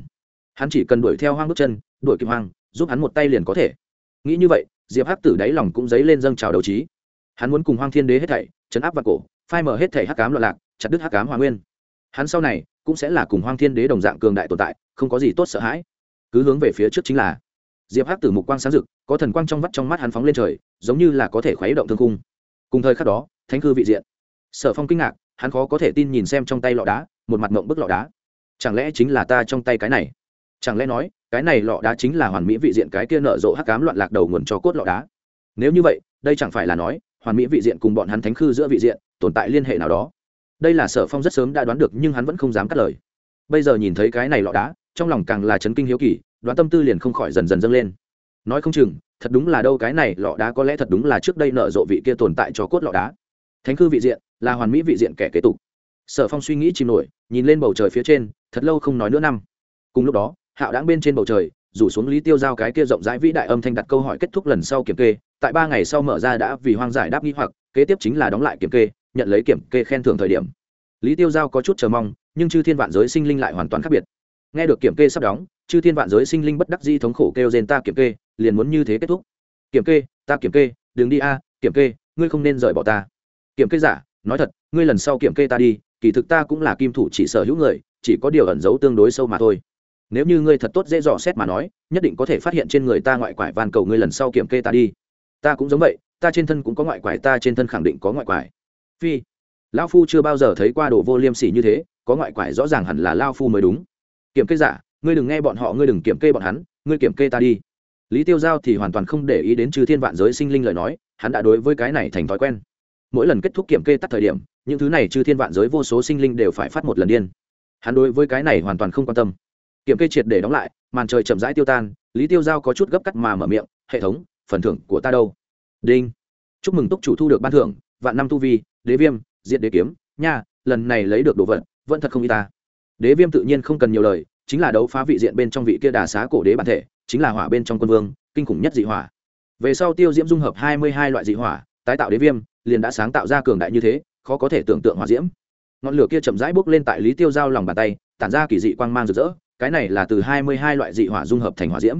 Speaker 1: Hắn chỉ cần đuổi theo hoang bước chân, đuổi kịp hoang, giúp hắn một tay liền có thể. Nghĩ như vậy, diệp hắc tử đáy lòng cũng dấy lên dâng trào đầu trí. Hắn muốn cùng hoang thiên đế hết thảy, chấn áp vào cổ, phai mở hết thảy hắc cám loạn lạc, chặt đứt hắc cám hòa nguyên hắn sau này cũng sẽ là cùng hoang thiên đế đồng dạng cường đại tồn tại, không có gì tốt sợ hãi. Cứ hướng về phía trước chính là, diệp hắc tử mục quang sáng rực, có thần quang trong vắt trong mắt hắn phóng lên trời, giống như là có thể khuấy động thương cung cùng thời khắc đó, thánh cư vị diện. Sở phong kinh ngạc, hắn khó có thể tin nhìn xem trong tay lọ đá, một mặt mộng bức lọ đá. Chẳng lẽ chính là ta trong tay cái này? Chẳng lẽ nói, cái này lọ đá chính là hoàn mỹ vị diện cái kia nợ rộ hắc cám loạn lạc đầu nguồn cho cốt lọ đá? Nếu như vậy, đây chẳng phải là nói, hoàn mỹ vị diện cùng bọn hắn thánh khư giữa vị diện tồn tại liên hệ nào đó? Đây là sở phong rất sớm đã đoán được nhưng hắn vẫn không dám cắt lời. Bây giờ nhìn thấy cái này lọ đá, trong lòng càng là chấn kinh hiếu kỳ, đoán tâm tư liền không khỏi dần dần dâng lên. Nói không chừng, thật đúng là đâu cái này lọ đá có lẽ thật đúng là trước đây nợ rộ vị kia tồn tại cho cốt lọ đá. Thánh cư vị diện, là hoàn mỹ vị diện kẻ kế tục. Sở phong suy nghĩ chìm nổi, nhìn lên bầu trời phía trên, thật lâu không nói nữa năm. Cùng lúc đó, hạo đáng bên trên bầu trời, rủ xuống lý tiêu giao cái kia rộng rãi vĩ đại âm thanh đặt câu hỏi kết thúc lần sau kiểm kê, tại ba ngày sau mở ra đã vì hoang giải đáp nghi hoặc, kế tiếp chính là đóng lại kiểm kê nhận lấy kiểm kê khen thưởng thời điểm. Lý tiêu giao có chút chờ mong, nhưng chư thiên vạn giới sinh linh lại hoàn toàn khác biệt. Nghe được kiểm kê sắp đóng, chư thiên vạn giới sinh linh bất đắc di thống khổ kêu rên, ta kiểm kê, liền muốn như thế kết thúc. Kiểm kê, ta kiểm kê, đừng đi a, kiểm kê, ngươi không nên rời bỏ ta. Kiểm kê giả, nói thật, ngươi lần sau kiểm kê ta đi, kỳ thực ta cũng là kim thủ chỉ sở hữu người, chỉ có điều ẩn giấu tương đối sâu mà thôi. Nếu như ngươi thật tốt dễ dò xét mà nói, nhất định có thể phát hiện trên người ta ngoại quải van cầu ngươi lần sau kiểm kê ta đi. Ta cũng giống vậy, ta trên thân cũng có ngoại quải, ta trên thân khẳng định có ngoại quải phi. Lao phu chưa bao giờ thấy qua đồ vô liêm sỉ như thế, có ngoại quải rõ ràng hẳn là lao phu mới đúng. Kiểm kê giả, ngươi đừng nghe bọn họ, ngươi đừng kiểm kê bọn hắn, ngươi kiểm kê ta đi. Lý tiêu giao thì hoàn toàn không để ý đến chư thiên vạn giới sinh linh lời nói, hắn đã đối với cái này thành thói quen. Mỗi lần kết thúc kiểm kê tắt thời điểm, những thứ này chư thiên vạn giới vô số sinh linh đều phải phát một lần điên. Hắn đối với cái này hoàn toàn không quan tâm. Kiểm kê triệt để đóng lại, màn trời chậm rãi tiêu tan, lý tiêu giao có chút gấp cắt mà mở miệng, hệ thống, phần thưởng của ta đâu? Đinh. Chúc mừng túc chủ thu được ban thưởng, vạn năm tu vi đế viêm diện đế kiếm, nha, lần này lấy được đồ vật, vẫn thật không y ta. Đế viêm tự nhiên không cần nhiều lời, chính là đấu phá vị diện bên trong vị kia đà xá cổ đế bản thể, chính là hỏa bên trong quân vương, kinh khủng nhất dị hỏa. Về sau tiêu diễm dung hợp hai mươi hai loại dị hỏa, tái tạo đế viêm, liền đã sáng tạo ra cường đại như thế, khó có thể tưởng tượng hỏa diễm. Ngọn lửa kia chậm rãi bốc lên tại lý tiêu giao lòng bàn tay, tản ra kỳ dị quang mang rực rỡ, cái này là từ hai mươi hai loại dị hỏa dung hợp thành hỏa diễm.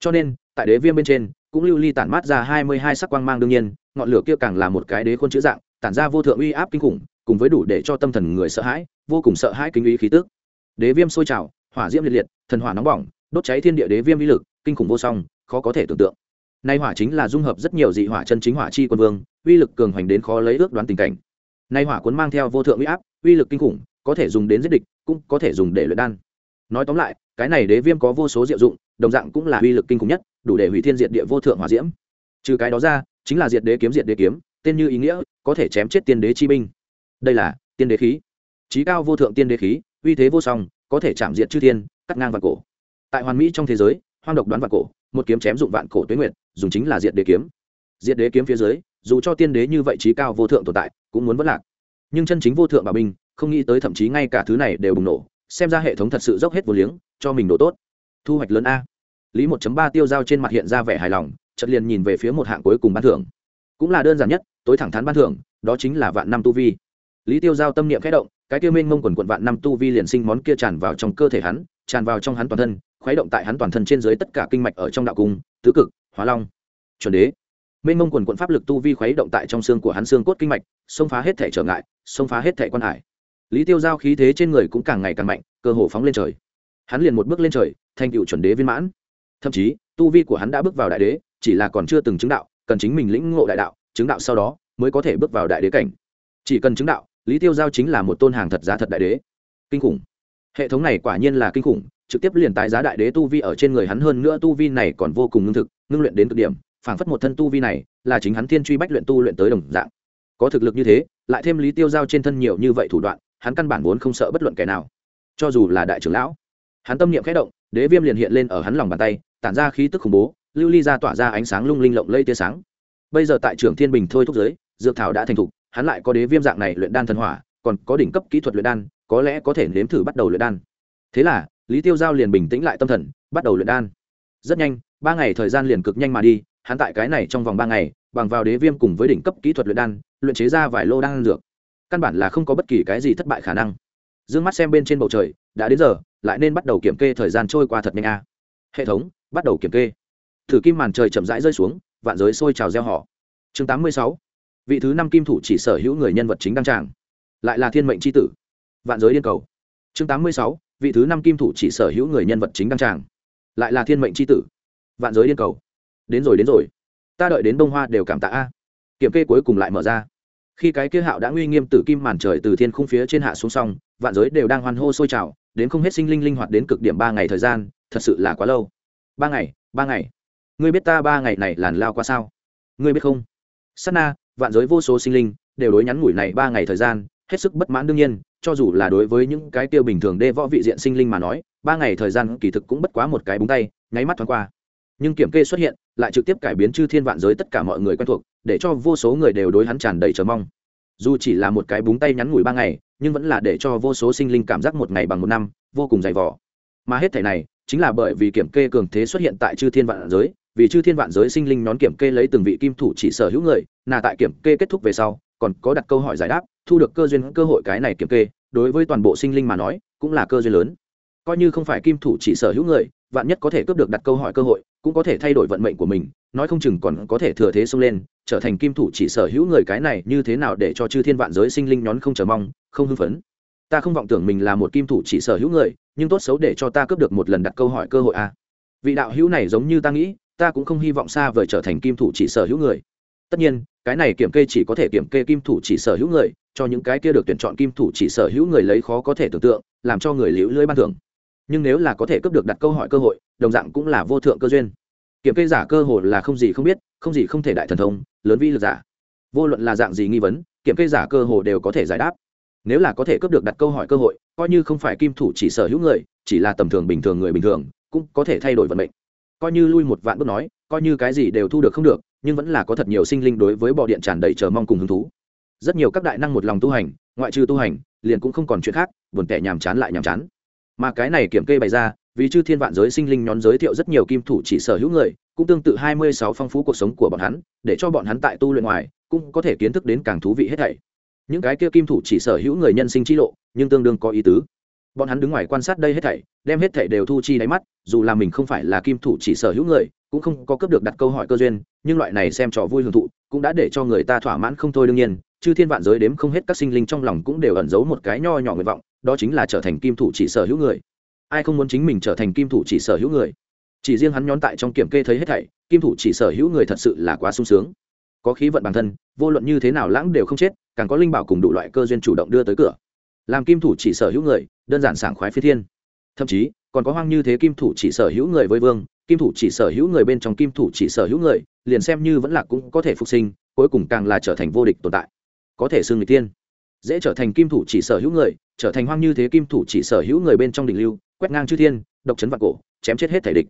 Speaker 1: Cho nên, tại đế viêm bên trên, cũng lưu ly tản mát ra hai mươi hai sắc quang mang đương nhiên, ngọn lửa kia càng là một cái đế khuôn chữ dạng tản ra vô thượng uy áp kinh khủng, cùng với đủ để cho tâm thần người sợ hãi, vô cùng sợ hãi kinh uy khí tức. Đế viêm sôi trào, hỏa diễm liệt liệt, thần hỏa nóng bỏng, đốt cháy thiên địa đế viêm uy lực, kinh khủng vô song, khó có thể tưởng tượng. Nay hỏa chính là dung hợp rất nhiều dị hỏa chân chính hỏa chi quân vương, uy lực cường hoành đến khó lấy ước đoán tình cảnh. Nay hỏa cuốn mang theo vô thượng uy áp, uy lực kinh khủng, có thể dùng đến giết địch, cũng có thể dùng để luyện đan. Nói tóm lại, cái này đế viêm có vô số diệu dụng, đồng dạng cũng là uy lực kinh khủng nhất, đủ để hủy thiên diệt địa vô thượng hỏa diễm. Trừ cái đó ra, chính là diệt đế kiếm diệt đế kiếm tên như ý nghĩa, có thể chém chết tiên đế chi binh. Đây là tiên đế khí. Trí cao vô thượng tiên đế khí, uy thế vô song, có thể chạm diệt chư thiên, cắt ngang vạn cổ. Tại hoàn mỹ trong thế giới, hoang độc đoán vạn cổ, một kiếm chém dụng vạn cổ tuế nguyệt, dùng chính là diệt đế kiếm. Diệt đế kiếm phía dưới, dù cho tiên đế như vậy trí cao vô thượng tồn tại, cũng muốn vất lạc. Nhưng chân chính vô thượng bảo binh, không nghĩ tới thậm chí ngay cả thứ này đều bùng nổ, xem ra hệ thống thật sự dốc hết vô liếng, cho mình đồ tốt. Thu hoạch lớn a. Lý một ba tiêu dao trên mặt hiện ra vẻ hài lòng, chợt liền nhìn về phía một hạng cuối cùng ban thưởng. Cũng là đơn giản nhất tối thẳng thắn ban thưởng, đó chính là vạn năm tu vi. Lý tiêu giao tâm niệm khẽ động, cái tiêu minh mông quần quận vạn năm tu vi liền sinh món kia tràn vào trong cơ thể hắn, tràn vào trong hắn toàn thân, khuấy động tại hắn toàn thân trên dưới tất cả kinh mạch ở trong đạo cung, tứ cực, hóa long, chuẩn đế. Minh mông quần quận pháp lực tu vi khuấy động tại trong xương của hắn xương cốt kinh mạch, xông phá hết thể trở ngại, xông phá hết thể quan hải. Lý tiêu giao khí thế trên người cũng càng ngày càng mạnh, cơ hồ phóng lên trời. Hắn liền một bước lên trời, thành cựu chuẩn đế viên mãn. Thậm chí, tu vi của hắn đã bước vào đại đế, chỉ là còn chưa từng chứng đạo, cần chính mình lĩnh ngộ đại đạo chứng đạo sau đó mới có thể bước vào đại đế cảnh. Chỉ cần chứng đạo, lý tiêu giao chính là một tôn hàng thật giá thật đại đế. Kinh khủng. Hệ thống này quả nhiên là kinh khủng, trực tiếp liền tái giá đại đế tu vi ở trên người hắn hơn nữa tu vi này còn vô cùng ngưng thực, ngưng luyện đến cực điểm, phảng phất một thân tu vi này là chính hắn thiên truy bách luyện tu luyện tới đồng dạng. Có thực lực như thế, lại thêm lý tiêu giao trên thân nhiều như vậy thủ đoạn, hắn căn bản vốn không sợ bất luận kẻ nào. Cho dù là đại trưởng lão, hắn tâm niệm khẽ động, đế viêm liền hiện lên ở hắn lòng bàn tay, tản ra khí tức khủng bố, lưu ly ra tỏa ra ánh sáng lung linh lộng lây tia sáng bây giờ tại trường thiên bình thôi thúc giới, dược thảo đã thành thục, hắn lại có đế viêm dạng này luyện đan thần hỏa, còn có đỉnh cấp kỹ thuật luyện đan, có lẽ có thể nếm thử bắt đầu luyện đan. Thế là, lý tiêu giao liền bình tĩnh lại tâm thần, bắt đầu luyện đan. Rất nhanh, ba ngày thời gian liền cực nhanh mà đi, hắn tại cái này trong vòng ba ngày, bằng vào đế viêm cùng với đỉnh cấp kỹ thuật luyện đan, luyện chế ra vài lô đan dược. Căn bản là không có bất kỳ cái gì thất bại khả năng. D ư ơ n g mắt xem bên trên bầu trời, đã đến giờ, lại nên bắt đầu kiểm kê thời gian trôi qua thật nhanh a. Hệ thống, bắt đầu kiểm kê. Thử kim màn trời chậm rãi rơi xuống vạn giới sôi trào gieo họ. Chương tám mươi sáu, vị thứ năm kim thủ chỉ sở hữu người nhân vật chính đăng tràng, lại là thiên mệnh c tử, vạn giới điên cầu. Chương tám mươi sáu, vị thứ năm kim thủ chỉ sở hữu người nhân vật chính đăng tràng, lại là thiên mệnh c tử, vạn giới điên cầu. Đến rồi đến rồi. Ta đợi đến bông hoa đều cảm tạ a. Kiểm kê cuối cùng lại mở ra. Khi cái kia hạo đã nguy nghiêm tử kim màn trời từ thiên khung phía trên hạ xuống xong, vạn giới đều đang hoan hô sôi trào, đến không hết sinh linh linh hoạt đến cực điểm ba ngày thời gian, thật sự là quá lâu. Ba ngày ba ngày ngươi biết ta ba ngày này làn lao qua sao? Ngươi biết không? S á t na, vạn giới vô số sinh linh đều đối nhắn ngủi này ba ngày thời gian, hết sức bất mãn đương nhiên, cho dù là đối với những cái tiêu bình thường đê võ vị diện sinh linh mà nói, ba ngày thời gian kỳ thực cũng bất quá một cái búng tay, nháy mắt thoáng qua. Nhưng kiểm kê xuất hiện, lại trực tiếp cải biến chư thiên vạn giới tất cả mọi người quen thuộc, để cho vô số người đều đối hắn tràn đầy chờ mong. Dù chỉ là một cái búng tay nhắn ngủi ba ngày, nhưng vẫn là để cho vô số sinh linh cảm giác một ngày bằng một năm, vô cùng dày vỏ mà hết thể này, chính là bởi vì kiểm kê cường thế xuất hiện tại chư thiên vạn giới vì chư thiên vạn giới sinh linh nón kiểm kê lấy từng vị kim thủ chỉ sở hữu người là tại kiểm kê kết thúc về sau, còn có đặt câu hỏi giải đáp, thu được cơ duyên, cơ hội cái này kiểm kê, đối với toàn bộ sinh linh mà nói, cũng là cơ duyên lớn coi như không phải kim thủ chỉ sở hữu người, vạn nhất có thể cướp được đặt câu hỏi cơ hội, cũng có thể thay đổi vận mệnh của mình, nói không chừng còn có thể thừa thế xông lên, trở thành kim thủ chỉ sở hữu người cái này như thế nào để cho chư thiên vạn giới sinh linh nhón không chờ mong, không hưng phấn ta không vọng tưởng mình là một kim thủ chỉ sở hữu người, nhưng tốt xấu để cho ta cướp được một lần đặt câu hỏi cơ hội a à. vị đạo hữu này giống như ta nghĩ ta cũng không hy vọng xa vời trở thành kim thủ chỉ sở hữu người. Tất nhiên, cái này kiểm kê chỉ có thể kiểm kê kim thủ chỉ sở hữu người, cho những cái kia được tuyển chọn kim thủ chỉ sở hữu người lấy khó có thể tưởng tượng, làm cho người liễu lưỡi ban thưởng. Nhưng nếu là có thể cấp được đặt câu hỏi cơ hội, đồng dạng cũng là vô thượng cơ duyên. Kiểm kê giả cơ hội là không gì không biết, không gì không thể đại thần thông, lớn vi lực giả. Vô luận là dạng gì nghi vấn, kiểm kê giả cơ hội đều có thể giải đáp. Nếu là có thể cấp được đặt câu hỏi cơ hội, coi như không phải kim thủ chỉ sở hữu người, chỉ là tầm thường bình thường người bình thường, cũng có thể thay đổi vận mệnh coi như lui một vạn bước nói, coi như cái gì đều thu được không được, nhưng vẫn là có thật nhiều sinh linh đối với bọ điện tràn đầy chờ mong cùng hứng thú. Rất nhiều các đại năng một lòng tu hành, ngoại trừ tu hành, liền cũng không còn chuyện khác, buồn tẻ nhàm chán lại nhàm chán. Mà cái này kiểm kê bày ra, vì chư thiên vạn giới sinh linh nhón giới thiệu rất nhiều kim thủ chỉ sở hữu người, cũng tương tự hai mươi sáu phong phú cuộc sống của bọn hắn, để cho bọn hắn tại tu luyện ngoài, cũng có thể kiến thức đến càng thú vị hết thảy. Những cái kia kim thủ chỉ sở hữu người nhân sinh chi lộ, nhưng tương đương có ý tứ bọn hắn đứng ngoài quan sát đây hết thảy, đem hết thảy đều thu chi đáy mắt, dù là mình không phải là kim thủ chỉ sở hữu người, cũng không có cấp được đặt câu hỏi cơ duyên, nhưng loại này xem trò vui hưởng thụ, cũng đã để cho người ta thỏa mãn không thôi đương nhiên, chư thiên vạn giới đếm không hết các sinh linh trong lòng cũng đều ẩn giấu một cái nho nhỏ nguyện vọng, đó chính là trở thành kim thủ chỉ sở hữu người. Ai không muốn chính mình trở thành kim thủ chỉ sở hữu người? Chỉ riêng hắn nhón tại trong kiểm kê thấy hết thảy, kim thủ chỉ sở hữu người thật sự là quá sung sướng. Có khí vận bản thân, vô luận như thế nào lãng đều không chết, càng có linh bảo cùng đủ loại cơ duyên chủ động đưa tới cửa làm kim thủ chỉ sở hữu người, đơn giản sảng khoái phi thiên. Thậm chí, còn có hoang như thế kim thủ chỉ sở hữu người với vương, kim thủ chỉ sở hữu người bên trong kim thủ chỉ sở hữu người, liền xem như vẫn là cũng có thể phục sinh, cuối cùng càng là trở thành vô địch tồn tại. Có thể xưng người tiên dễ trở thành kim thủ chỉ sở hữu người, trở thành hoang như thế kim thủ chỉ sở hữu người bên trong đỉnh lưu, quét ngang chư thiên, độc chấn vạn cổ, chém chết hết thể địch.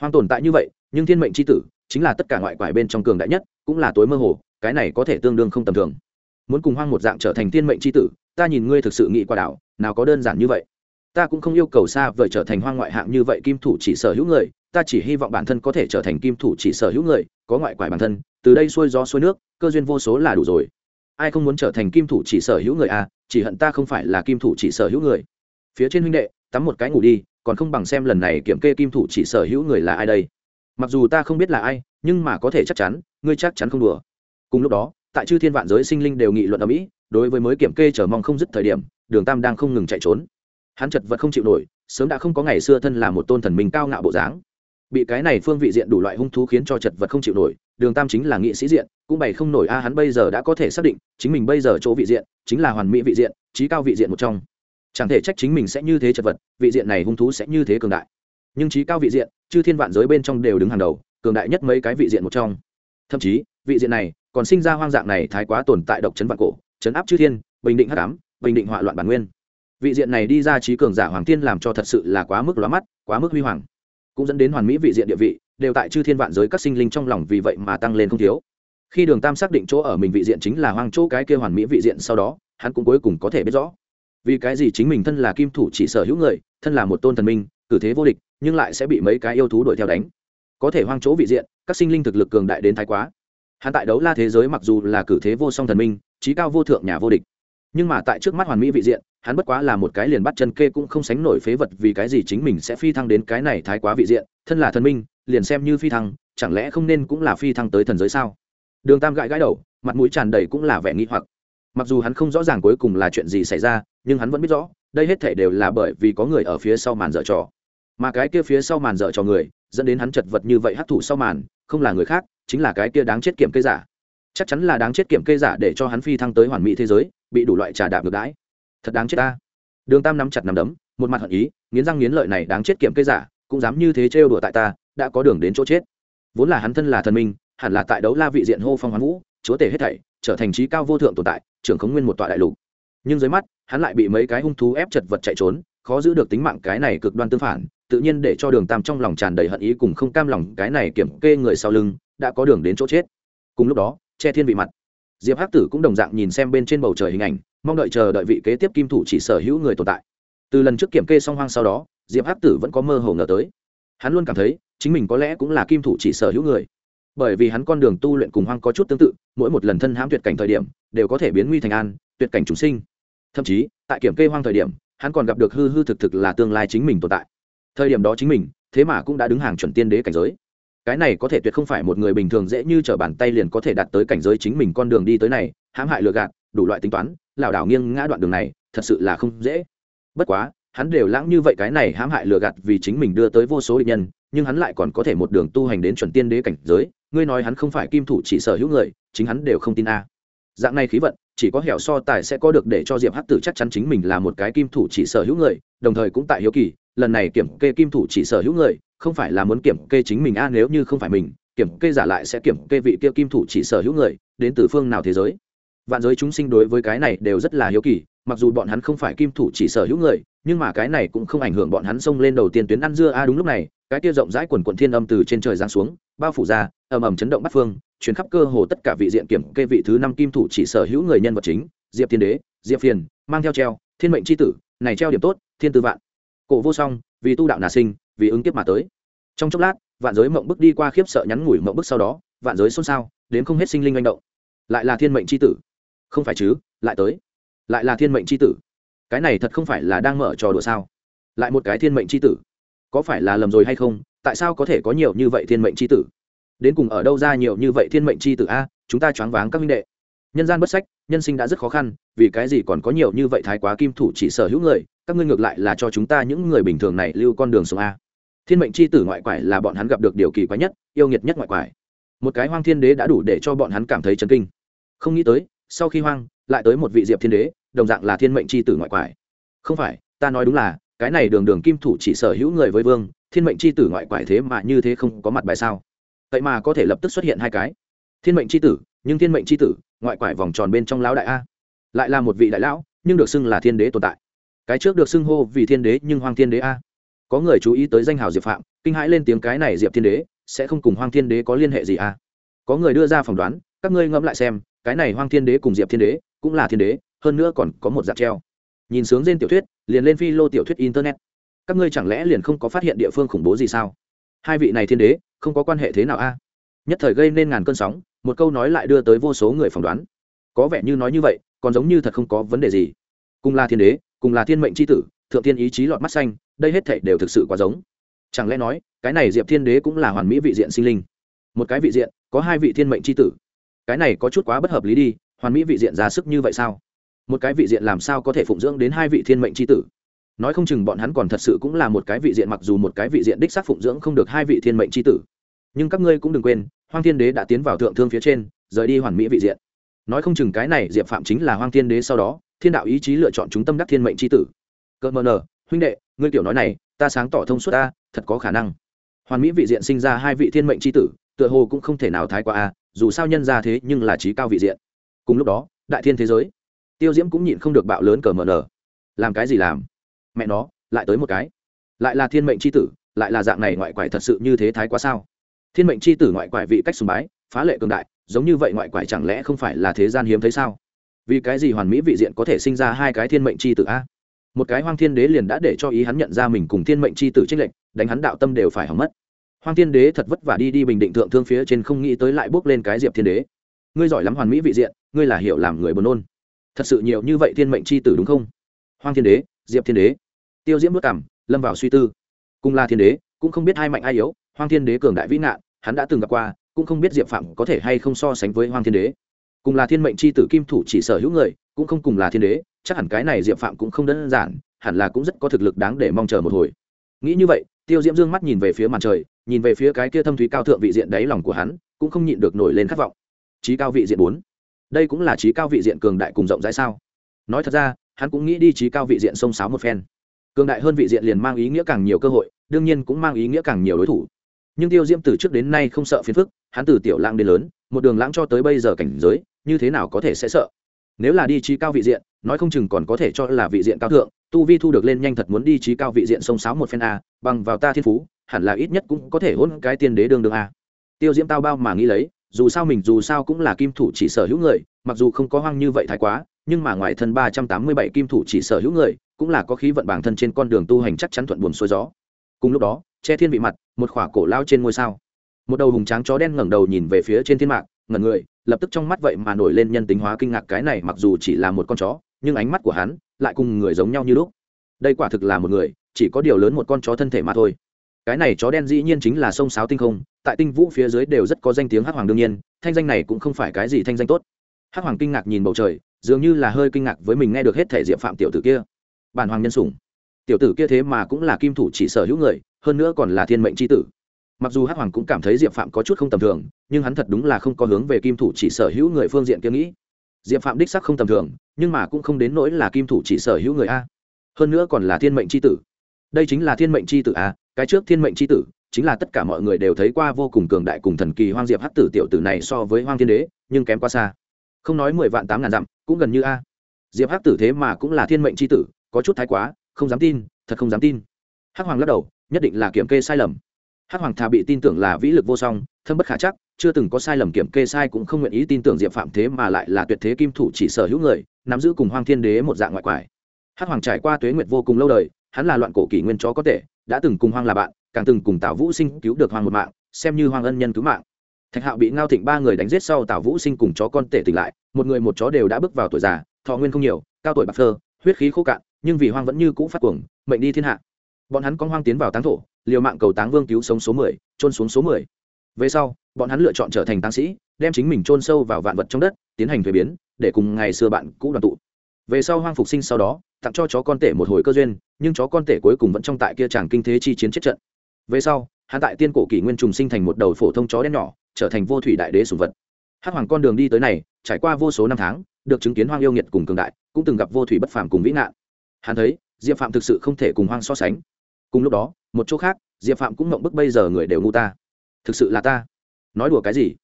Speaker 1: Hoang tồn tại như vậy, nhưng thiên mệnh c h i tử, chính là tất cả ngoại quải bên trong cường đại nhất, cũng là tối mơ hồ, cái này có thể tương đương không tầm thường. Muốn cùng hoang một dạng trở thành thiên mệnh c h i tử ta nhìn ngươi thực sự nghĩ qua đảo, nào có đơn giản như vậy. Ta cũng không yêu cầu xa vời trở thành hoang ngoại hạng như vậy kim thủ chỉ sở hữu người, ta chỉ hy vọng bản thân có thể trở thành kim thủ chỉ sở hữu người, có ngoại quải bản thân, từ đây xuôi gió xuôi nước, cơ duyên vô số là đủ rồi. Ai không muốn trở thành kim thủ chỉ sở hữu người à chỉ hận ta không phải là kim thủ chỉ sở hữu người. Phía trên huynh đệ, tắm một cái ngủ đi, còn không bằng xem lần này kiểm kê kim thủ chỉ sở hữu người là ai đây. Mặc dù ta không biết là ai, nhưng mà có thể chắc chắn, ngươi chắc chắn không đùa. Cùng lúc đó tại chư thiên vạn giới sinh linh đều nghị luận ở mỹ, đối với mới kiểm kê chờ mong không dứt thời điểm, đường tam đang không ngừng chạy trốn. Hắn chật vật không chịu nổi, sớm đã không có ngày xưa thân là một tôn thần minh cao ngạo bộ dáng. Bị cái này phương vị diện đủ loại hung thú khiến cho chật vật không chịu nổi, đường tam chính là nghị sĩ diện, cũng bày không nổi a, hắn bây giờ đã có thể xác định, chính mình bây giờ chỗ vị diện, chính là hoàn mỹ vị diện, trí cao vị diện một trong. Chẳng thể trách chính mình sẽ như thế chật vật, vị diện này hung thú sẽ như thế cường đại. Nhưng trí cao vị diện, chư thiên vạn giới bên trong đều đứng hàng đầu, cường đại nhất mấy cái vị diện một trong. Thậm chí, vị diện này còn sinh ra hoang dạng này thái quá tồn tại độc chấn vạn cổ, chấn áp chư thiên, bình định hắc ám, bình định họa loạn bản nguyên. Vị diện này đi ra trí cường giả hoàng thiên làm cho thật sự là quá mức lóa mắt, quá mức huy hoàng. Cũng dẫn đến hoàn mỹ vị diện địa vị, đều tại chư thiên vạn giới các sinh linh trong lòng vì vậy mà tăng lên không thiếu. Khi đường tam xác định chỗ ở mình vị diện chính là hoang chỗ cái kia hoàn mỹ vị diện sau đó, hắn cũng cuối cùng có thể biết rõ. Vì cái gì chính mình thân là kim thủ chỉ sở hữu người, thân là một tôn thần minh, cử thế vô địch, nhưng lại sẽ bị mấy cái yêu thú đuổi theo đánh. Có thể hoang chỗ vị diện, các sinh linh thực lực cường đại đến thái quá hắn tại đấu la thế giới mặc dù là cử thế vô song thần minh, trí cao vô thượng nhà vô địch. Nhưng mà tại trước mắt hoàn mỹ vị diện, hắn bất quá là một cái liền bắt chân kê cũng không sánh nổi phế vật vì cái gì chính mình sẽ phi thăng đến cái này thái quá vị diện, thân là thần minh, liền xem như phi thăng, chẳng lẽ không nên cũng là phi thăng tới thần giới sao? Đường tam gãi gãi đầu, mặt mũi tràn đầy cũng là vẻ nghi hoặc. Mặc dù hắn không rõ ràng cuối cùng là chuyện gì xảy ra, nhưng hắn vẫn biết rõ, đây hết thể đều là bởi vì có người ở phía sau màn dở trò. Mà cái kia phía sau màn dở trò người, dẫn đến hắn chật vật như vậy hấp thụ sau màn không là người khác, chính là cái kia đáng chết kiểm kê giả. Chắc chắn là đáng chết kiểm kê giả để cho hắn phi thăng tới hoàn mỹ thế giới, bị đủ loại trà đạp ngược đãi. Thật đáng chết ta. Đường tam nắm chặt nắm đấm, một mặt hận ý, nghiến răng nghiến lợi này đáng chết kiểm kê giả, cũng dám như thế trêu đùa tại ta, đã có đường đến chỗ chết. Vốn là hắn thân là thần minh, hẳn là tại đấu la vị diện hô phong hoán vũ, chúa tể hết thảy, trở thành trí cao vô thượng tồn tại, trưởng khống nguyên một tọa đại lục. Nhưng dưới mắt, hắn lại bị mấy cái hung thú ép chật vật chạy trốn, khó giữ được tính mạng cái này cực đoan tương phản tự nhiên để cho đường tam trong lòng tràn đầy hận ý cùng không cam lòng cái này kiểm kê người sau lưng, đã có đường đến chỗ chết. Cùng lúc đó, che thiên vị mặt. Diệp hắc tử cũng đồng dạng nhìn xem bên trên bầu trời hình ảnh, mong đợi chờ đợi vị kế tiếp kim thủ chỉ sở hữu người tồn tại. Từ lần trước kiểm kê song hoang sau đó, diệp hắc tử vẫn có mơ hồ ngờ tới. Hắn luôn cảm thấy, chính mình có lẽ cũng là kim thủ chỉ sở hữu người. Bởi vì hắn con đường tu luyện cùng hoang có chút tương tự, mỗi một lần thân hãm tuyệt cảnh thời điểm, đều có thể biến nguy thành an, tuyệt cảnh chúng sinh. Thậm chí, tại kiểm kê hoang thời điểm, hắn còn gặp được hư hư thực thực là tương lai chính mình tồn tại thời điểm đó chính mình, thế mà cũng đã đứng hàng chuẩn tiên đế cảnh giới. Cái này có thể tuyệt không phải một người bình thường dễ như t r ở bàn tay liền có thể đạt tới cảnh giới chính mình con đường đi tới này, hãm hại lừa gạt, đủ loại tính toán, lảo đảo nghiêng ngã đoạn đường này, thật sự là không dễ. Bất quá, hắn đều lãng như vậy cái này hãm hại lừa gạt vì chính mình đưa tới vô số định nhân, nhưng hắn lại còn có thể một đường tu hành đến chuẩn tiên đế cảnh giới, ngươi nói hắn không phải kim thủ chỉ sở hữu người, chính hắn đều không tin a. Dạng này khí vận chỉ có hẻo so tài sẽ có được để cho diệp hắc tử chắc chắn chính mình là một cái kim thủ chỉ sở hữu người, đồng thời cũng tại hiếu kỳ, lần này kiểm kê kim thủ chỉ sở hữu người, không phải là muốn kiểm kê chính mình a, nếu như không phải mình, kiểm kê giả lại sẽ kiểm kê vị kia kim thủ chỉ sở hữu người, đến từ phương nào thế giới. Vạn giới chúng sinh đối với cái này đều rất là hiếu kỳ, mặc dù bọn hắn không phải kim thủ chỉ sở hữu người, nhưng mà cái này cũng không ảnh hưởng bọn hắn xông lên đầu tiên tuyến ăn dưa a. Đúng lúc này, cái kia rộng rãi quần quần thiên âm từ trên trời giáng xuống, bao phủ ra ầm ầm chấn động bắt phương chuyến khắp cơ hồ tất cả vị diện kiểm kê vị thứ năm kim thủ chỉ sở hữu người nhân vật chính, diệp thiên đế, diệp phiền, mang theo treo, thiên mệnh c tử, này treo điểm tốt, thiên tư vạn. Cổ vô song, vì tu đạo nà sinh, vì ứng kiếp mà tới. Trong chốc lát, vạn giới mộng bức đi qua khiếp sợ nhắn ngủi mộng bức sau đó, vạn giới xôn xao, đến không hết sinh linh manh động. Lại là thiên mệnh c h i tử. Không phải chứ, lại tới. Lại là thiên mệnh c h i tử. Cái này thật không phải là đang mở trò đùa sao? Lại một cái thiên mệnh c h i tử. Có phải là lầm rồi hay không? Tại sao có thể có nhiều như vậy thiên mệnh c h i tử? Đến cùng ở đâu ra nhiều như vậy thiên mệnh c h i tử a, chúng ta choáng váng các minh đệ. Nhân gian bất sách, nhân sinh đã rất khó khăn, vì cái gì còn có nhiều như vậy thái quá kim thủ chỉ sở hữu người, các ngươi ngược lại là cho chúng ta những người bình thường này lưu con đường sống a. Thiên mệnh c h i tử ngoại quải là bọn hắn gặp được điều kỳ quái nhất, yêu nghiệt nhất ngoại quải. Một cái hoang thiên đế đã đủ để cho bọn hắn cảm thấy chấn kinh. Không nghĩ tới, sau khi hoang, lại tới một vị diệp thiên đế, đồng dạng là thiên mệnh c h i tử ngoại quải. Không phải, ta nói đúng là, cái này đường đường kim thủ chỉ sở hữu người với vương, thiên mệnh c h i tử ngoại quải thế mà như thế không có mặt bài sao? Vậy mà có thể lập tức xuất hiện hai cái. Thiên mệnh c h i tử, nhưng thiên mệnh c h i tử, ngoại quải vòng tròn bên trong lão đại a. Lại là một vị đại lão, nhưng được xưng là thiên đế tồn tại. Cái trước được xưng hô vì thiên đế nhưng hoang thiên đế a. Có người chú ý tới danh hào diệp phạm, kinh hãi lên tiếng cái này diệp thiên đế, sẽ không cùng hoang thiên đế có liên hệ gì a. Có người đưa ra phỏng đoán, các ngươi ngẫm lại xem, cái này hoang thiên đế cùng diệp thiên đế cũng là thiên đế, hơn nữa còn có một dạng treo. Nhìn sướng trên tiểu thuyết, liền lên phi lô tiểu thuyết internet. Các ngươi chẳng lẽ liền không có phát hiện địa phương khủng bố gì sao? Hai vị này thiên đế không có quan hệ thế nào a? Nhất thời gây nên ngàn cơn sóng, một câu nói lại đưa tới vô số người phỏng đoán. Có vẻ như nói như vậy, còn giống như thật không có vấn đề gì. Cùng là thiên đế, cùng là thiên mệnh c h i tử, thượng thiên ý chí lọt mắt xanh, đây hết thệ đều thực sự quá giống. Chẳng lẽ nói, cái này diệp thiên đế cũng là hoàn mỹ vị diện sinh linh? Một cái vị diện, có hai vị thiên mệnh c h i tử. Cái này có chút quá bất hợp lý đi, hoàn mỹ vị diện ra sức như vậy sao? Một cái vị diện làm sao có thể phụng dưỡng đến hai vị thiên mệnh c tử? Nói không chừng bọn hắn còn thật sự cũng là một cái vị diện, mặc dù một cái vị diện đích xác phụng dưỡng không được hai vị thiên mệnh c tử nhưng các ngươi cũng đừng quên, hoang thiên đế đã tiến vào thượng thương phía trên, rời đi hoàn mỹ vị diện. Nói không chừng cái này diệp phạm chính là hoang thiên đế sau đó, thiên đạo ý chí lựa chọn chúng tâm đắc thiên mệnh c h i tử. Cợt mờ nờ, huynh đệ, ngươi tiểu nói này, ta sáng tỏ thông suốt ta, thật có khả năng. Hoàn mỹ vị diện sinh ra hai vị thiên mệnh c h i tử, tựa hồ cũng không thể nào thái qua a, dù sao nhân ra thế nhưng là trí cao vị diện. Cùng lúc đó, đại thiên thế giới, tiêu diễm cũng nhịn không được bạo lớn cờ mờ nờ. Làm cái gì làm? Mẹ nó, lại tới một cái. Lại là thiên mệnh c h i tử, lại là dạng này ngoại quải thật sự như thế thái quá sao? Thiên mệnh c h i tử ngoại quải vị cách sùng bái, phá lệ cường đại, giống như vậy ngoại quải chẳng lẽ không phải là thế gian hiếm thấy sao? Vì cái gì hoàn mỹ vị diện có thể sinh ra hai cái thiên mệnh c h i tử a? Một cái hoang thiên đế liền đã để cho ý hắn nhận ra mình cùng thiên mệnh c h i tử trích lệnh đánh hắn đạo tâm đều phải hỏng mất. Hoang thiên đế thật vất vả đi đi bình định thượng thương phía trên không nghĩ tới lại bước lên cái diệp thiên đế. Ngươi giỏi lắm hoàn mỹ vị diện, ngươi là hiểu làm người buồn nôn. Thật sự nhiều như vậy thiên mệnh c h i tử đúng không? Hoang thiên đế, diệp thiên đế. Tiêu diễm bước cảm lâm vào suy tư. Cùng là thiên đế, cũng không biết hai mạnh ai yếu, hoang thiên đế cường đại vĩ nạn hắn đã từng gặp qua, cũng không biết diệp phạm có thể hay không so sánh với hoang thiên đế. Cùng là thiên mệnh c h i tử kim thủ chỉ sở hữu người, cũng không cùng là thiên đế, chắc hẳn cái này diệp phạm cũng không đơn giản, hẳn là cũng rất có thực lực đáng để mong chờ một hồi. Nghĩ như vậy, tiêu diễm dương mắt nhìn về phía màn trời, nhìn về phía cái kia thâm thúy cao thượng vị diện đáy lòng của hắn, cũng không nhịn được nổi lên khát vọng. Trí cao vị diện bốn. Đây cũng là trí cao vị diện cường đại cùng rộng rãi sao? Nói thật ra, hắn cũng nghĩ đi trí cao vị diện sông sáo một phen. Cường đại hơn vị diện liền mang ý nghĩa càng nhiều cơ hội, đương nhiên cũng mang ý nghĩa càng nhiều đối thủ nhưng tiêu diễm từ trước đến nay không sợ phiền phức, hắn từ tiểu lãng đến lớn, một đường lãng cho tới bây giờ cảnh giới, như thế nào có thể sẽ sợ? Nếu là đi trí cao vị diện, nói không chừng còn có thể cho là vị diện cao thượng, tu vi thu được lên nhanh thật muốn đi trí cao vị diện sông sáo một phen a, bằng vào ta thiên phú, hẳn là ít nhất cũng có thể hôn cái tiên đế đương đương a. Tiêu diễm tao bao mà nghĩ lấy, dù sao mình dù sao cũng là kim thủ chỉ sở hữu người, mặc dù không có hoang như vậy thái quá, nhưng mà ngoài thân ba trăm tám mươi bảy kim thủ chỉ sở hữu người, cũng là có khí vận bản thân trên con đường tu hành chắc chắn thuận buồn xuôi gió. Cùng lúc đó che thiên vị mặt, một khỏa cổ lao trên ngôi sao. Một đầu hùng tráng chó đen ngẩng đầu nhìn về phía trên thiên mạc, ngẩn người, lập tức trong mắt vậy mà nổi lên nhân tính hóa kinh ngạc cái này mặc dù chỉ là một con chó, nhưng ánh mắt của hắn lại cùng người giống nhau như lúc. Đây quả thực là một người, chỉ có điều lớn một con chó thân thể mà thôi. Cái này chó đen dĩ nhiên chính là sông sáo tinh không, tại tinh vũ phía dưới đều rất có danh tiếng hắc hoàng đương nhiên, thanh danh này cũng không phải cái gì thanh danh tốt. Hắc hoàng kinh ngạc nhìn bầu trời, dường như là hơi kinh ngạc với mình nghe được hết thể diệm phạm tiểu tử kia. Bản hoàng nhân sủng. Tiểu tử kia thế mà cũng là kim thủ chỉ sở hữu người hơn nữa còn là thiên mệnh c h i tử. Mặc dù hắc hoàng cũng cảm thấy diệp phạm có chút không tầm thường, nhưng hắn thật đúng là không có hướng về kim thủ chỉ sở hữu người phương diện kia nghĩ. Diệp phạm đích sắc không tầm thường, nhưng mà cũng không đến nỗi là kim thủ chỉ sở hữu người a. Hơn nữa còn là thiên mệnh c h i tử. Đây chính là thiên mệnh c h i tử a, cái trước thiên mệnh c h i tử, chính là tất cả mọi người đều thấy qua vô cùng cường đại cùng thần kỳ hoang diệp hắc tử tiểu tử này so với hoang thiên đế, nhưng kém quá xa. Không nói mười vạn tám ngàn dặm, cũng gần như a. Diệp hắc tử thế mà cũng là thiên mệnh c tử, có chút thái quá, không dám tin, thật không dám tin. Hắc hoàng lắc đầu nhất định là kiểm kê sai lầm. Hắc hoàng thà bị tin tưởng là vĩ lực vô song, thâm bất khả chắc, chưa từng có sai lầm kiểm kê sai cũng không nguyện ý tin tưởng diệp phạm thế mà lại là tuyệt thế kim thủ chỉ sở hữu người, nắm giữ cùng hoang thiên đế một dạng ngoại quải. Hắc hoàng trải qua tuế nguyệt vô cùng lâu đời, hắn là loạn cổ kỷ nguyên chó có thể đã từng cùng hoang là bạn, càng từng cùng tào vũ sinh cứu được hoang một mạng, xem như hoang ân nhân cứu mạng. Thạch hạo bị ngao thịnh ba người đánh giết sau tào vũ sinh cùng chó con tể tỉnh lại, một người một chó đều đã bước vào tuổi già, thọ nguyên không nhiều, cao tuổi bạc phơ, huyết khí khô cạn, nhưng vì hoang vẫn như cũ phát cuồng, mệnh đi thiên hạ bọn hắn con hoang tiến vào táng thổ, liều mạng cầu táng vương cứu sống số mười trôn xuống số mười. Về sau, bọn hắn lựa chọn trở thành táng sĩ, đem chính mình trôn sâu vào vạn vật trong đất, tiến hành thuế biến, để cùng ngày xưa bạn cũ đoàn tụ. Về sau hoang phục sinh sau đó, tặng cho chó con tể một hồi cơ duyên, nhưng chó con tể cuối cùng vẫn trong tại kia chàng kinh thế chi chiến chết trận. Về sau, hắn tại tiên cổ kỷ nguyên trùng sinh thành một đầu phổ thông chó đen nhỏ, trở thành vô thủy đại đế sùng vật. Hát hoàng con đường đi tới này, trải qua vô số năm tháng, được chứng kiến hoang yêu nghiệt cùng cường đại, cũng từng gặp vô thủy bất phàm cùng vĩ nạn. Hắn thấy, diệp phạm thực sự không thể cùng hoang so sánh cùng lúc đó, một chỗ khác, diệp phạm cũng mộng bức bây giờ người đều ngu ta. Thực sự là ta. Nói đùa cái gì?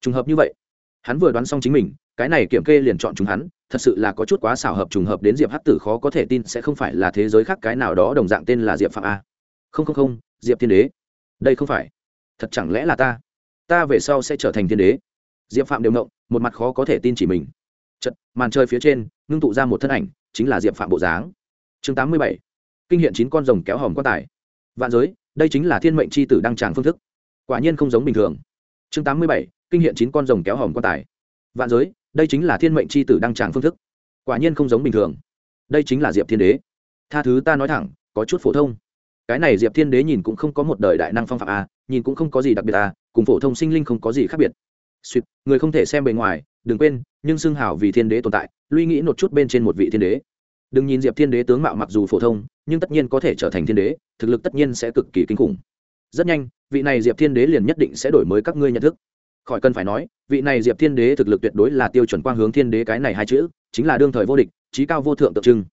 Speaker 1: Trùng hợp như vậy. Hắn vừa đoán xong chính mình, cái này kiểm kê liền chọn chúng hắn, thật sự là có chút quá xảo hợp trùng hợp đến diệp hắc tử khó có thể tin sẽ không phải là thế giới khác cái nào đó đồng dạng tên là diệp phạm a. Không không không, diệp thiên đế. Đây không phải. Thật chẳng lẽ là ta? Ta về sau sẽ trở thành thiên đế. Diệp phạm đều mộng, một mặt khó có thể tin chỉ mình. Chật màn chơi phía trên, ngưng tụ ra một thân ảnh, chính là diệp phạm bộ dáng. Chương tám mươi bảy kinh hiện chín con rồng kéo hòm quan tài. Vạn giới, đây chính là thiên mệnh c h i tử đăng tràng phương thức. Quả nhiên không giống bình thường. Chương tám mươi bảy, kinh hiện chín con rồng kéo hòm quan tài. Vạn giới, đây chính là thiên mệnh c h i tử đăng tràng phương thức. Quả nhiên không giống bình thường. Đây chính là diệp thiên đế. Tha thứ ta nói thẳng, có chút phổ thông. Cái này diệp thiên đế nhìn cũng không có một đời đại năng phong phạm a, nhìn cũng không có gì đặc biệt a, cùng phổ thông sinh linh không có gì khác biệt. Suýt người không thể xem bề ngoài, đừng quên, nhưng xưng hảo vì thiên đế tồn tại luy nghĩ một chút bên trên một vị thiên đế đừng nhìn diệp thiên đế tướng mạo mặc dù phổ thông nhưng tất nhiên có thể trở thành thiên đế thực lực tất nhiên sẽ cực kỳ kinh khủng. Rất nhanh vị này diệp thiên đế liền nhất định sẽ đổi mới các ngươi nhận thức. Khỏi cần phải nói vị này diệp thiên đế thực lực tuyệt đối là tiêu chuẩn quang hướng thiên đế cái này hai chữ chính là đương thời vô địch trí cao vô thượng tượng trưng.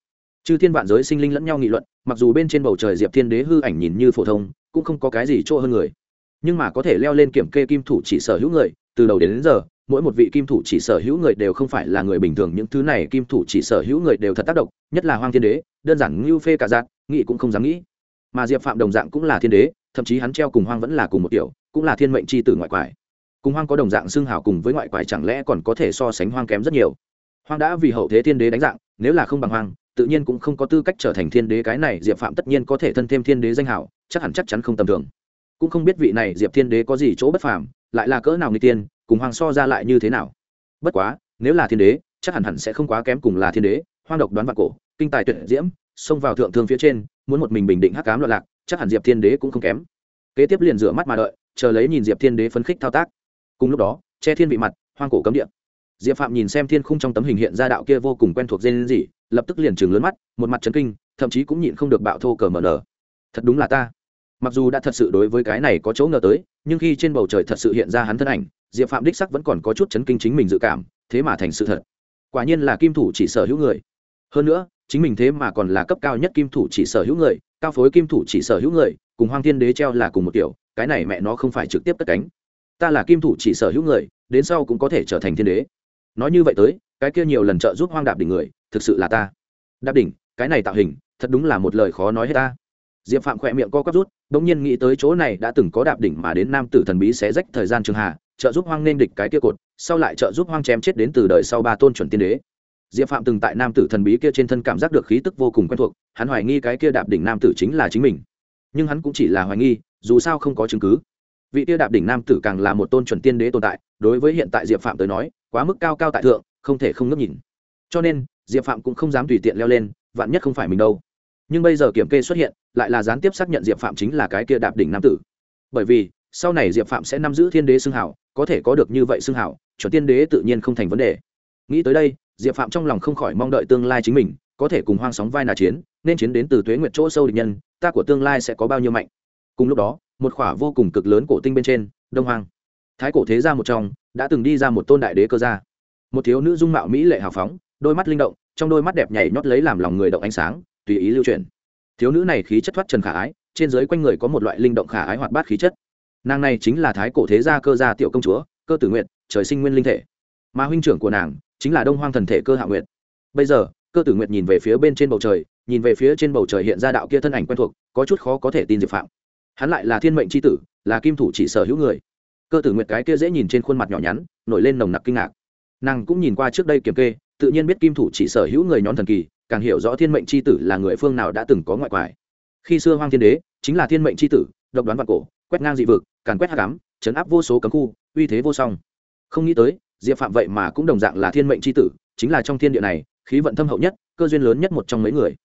Speaker 1: Chư thiên vạn giới sinh linh lẫn nhau nghị luận mặc dù bên trên bầu trời diệp thiên đế hư ảnh nhìn như phổ thông cũng không có cái gì chỗ hơn người. Nhưng mà có thể leo lên kiểm kê kim thủ chỉ sở hữu người từ đầu đến, đến giờ mỗi một vị kim thủ chỉ sở hữu người đều không phải là người bình thường, những thứ này kim thủ chỉ sở hữu người đều thật tác động, nhất là hoang thiên đế, đơn giản ngưu phê cả dạng, nghĩ cũng không dám nghĩ. Mà diệp phạm đồng dạng cũng là thiên đế, thậm chí hắn treo cùng hoang vẫn là cùng một kiểu, cũng là thiên mệnh c h i tử ngoại quải. Cùng hoang có đồng dạng xưng hào cùng với ngoại quải chẳng lẽ còn có thể so sánh hoang kém rất nhiều? Hoang đã vì hậu thế thiên đế đánh dạng, nếu là không bằng hoang, tự nhiên cũng không có tư cách trở thành thiên đế, cái này diệp phạm tất nhiên có thể thân thêm thiên đế danh hảo chắc hẳn chắc chắn không tầm thường. Cũng không biết vị này diệp thiên đế có gì chỗ bất phàm, lại là cỡ nào người tiên cùng hoàng so ra lại như thế nào? Bất quá, nếu là thiên đế, chắc hẳn hẳn sẽ không quá kém cùng là thiên đế, hoang độc đoán vạn cổ, kinh tài tuyệt diễm, xông vào thượng thương phía trên, muốn một mình bình định hắc cám loạn lạc, chắc hẳn diệp thiên đế cũng không kém. Kế tiếp liền rửa mắt mà đợi, chờ lấy nhìn diệp thiên đế phấn khích thao tác. Cùng lúc đó, che thiên vị mặt, hoang cổ cấm địa. Diệp phạm nhìn xem thiên khung trong tấm hình hiện ra đạo kia vô cùng quen thuộc dên gì lập tức liền chừng lớn mắt, một mặt trấn kinh, thậm chí cũng nhịn không được bạo thô cờ mờ nở. Thật đúng là ta. Mặc dù đã thật sự đối với cái này có chỗ ngờ tới, nhưng khi trên bầu trời thật sự hiện ra hắn thân ảnh diệp phạm đích sắc vẫn còn có chút chấn kinh chính mình dự cảm, thế mà thành sự thật. Quả nhiên là kim thủ chỉ sở hữu người. Hơn nữa, chính mình thế mà còn là cấp cao nhất kim thủ chỉ sở hữu người, cao phối kim thủ chỉ sở hữu người, cùng hoang thiên đế treo là cùng một kiểu, cái này mẹ nó không phải trực tiếp cất cánh. Ta là kim thủ chỉ sở hữu người, đến sau cũng có thể trở thành thiên đế. Nói như vậy tới, cái kia nhiều lần trợ giúp hoang đạp đỉnh người, thực sự là ta. Đạp đỉnh, cái này tạo hình, thật đúng là một lời khó nói hết ta. Diệp phạm khỏe miệng co quắp rút đ ỗ n g nhiên nghĩ tới chỗ này đã từng có đạp đỉnh mà đến nam tử thần bí sẽ rách thời gian trường hạ trợ giúp hoang nên địch cái kia cột, sau lại trợ giúp hoang chém chết đến từ đời sau ba tôn chuẩn tiên đế. Diệp phạm từng tại nam tử thần bí kia trên thân cảm giác được khí tức vô cùng quen thuộc, hắn hoài nghi cái kia đạp đỉnh nam tử chính là chính mình. Nhưng hắn cũng chỉ là hoài nghi, dù sao không có chứng cứ. Vị kia đạp đỉnh nam tử càng là một tôn chuẩn tiên đế tồn tại, đối với hiện tại diệp phạm tới nói, quá mức cao cao tại thượng, không thể không ngấp nhìn. Cho nên, diệp phạm cũng không dám tùy tiện leo lên, vạn nhất không phải mình đâu. Nhưng bây giờ kiểm kê xuất hiện, lại là gián tiếp xác nhận diệp phạm chính là cái kia đạp đỉnh nam tử. Bởi vì, sau này diệp phạm sẽ nắm giữ thiên đế xưng hảo có thể có được như vậy xưng hảo, chuẩn tiên đế tự nhiên không thành vấn đề. Nghĩ tới đây, diệp phạm trong lòng không khỏi mong đợi tương lai chính mình, có thể cùng hoang sóng vai nà chiến, nên chiến đến từ tuế nguyệt chỗ sâu địch nhân, ta của tương lai sẽ có bao nhiêu mạnh. Cùng lúc đó, một khỏa vô cùng cực lớn cổ tinh bên trên, đông hoang. Thái cổ thế gia một trong, đã từng đi ra một tôn đại đế cơ gia. Một thiếu nữ dung mạo mỹ lệ hào phóng, đôi mắt linh động, trong đôi mắt đẹp nhảy nhót lấy làm lòng người động ánh sáng, tùy ý lưu truyền. Thiếu nữ này khí chất thoát trần khả ái, trên giới quanh người có một loại linh động khả ái hoạt bát khí chất nàng này chính là thái cổ thế gia cơ gia tiểu công chúa, cơ tử nguyện trời sinh nguyên linh thể. Mà huynh trưởng của nàng chính là đông hoang thần thể cơ hạ nguyện bây giờ, cơ tử nguyện nhìn về phía bên trên bầu trời, nhìn về phía trên bầu trời hiện ra đạo kia thân ảnh quen thuộc, có chút khó có thể tin diệp phạm. Hắn lại là thiên mệnh c h i tử, là kim thủ chỉ sở hữu người. Cơ tử nguyện cái kia dễ nhìn trên khuôn mặt nhỏ nhắn, nổi lên nồng nặc kinh ngạc. Nàng cũng nhìn qua trước đây kiểm kê, tự nhiên biết kim thủ chỉ sở hữu người nhón thần kỳ, càng hiểu rõ thiên mệnh c h i tử là người phương nào đã từng có ngoại quải. Khi xưa hoang thiên đế chính là thiên mệnh c h i tử, độc đoán vạn cổ quét ngang dị vực, càn quét hạ cám, chấn áp vô số cấm khu, uy thế vô song. Không nghĩ tới, diệp phạm vậy mà cũng đồng dạng là thiên mệnh c h i tử, chính là trong thiên địa này, khí vận thâm hậu nhất, cơ duyên lớn nhất một trong mấy người.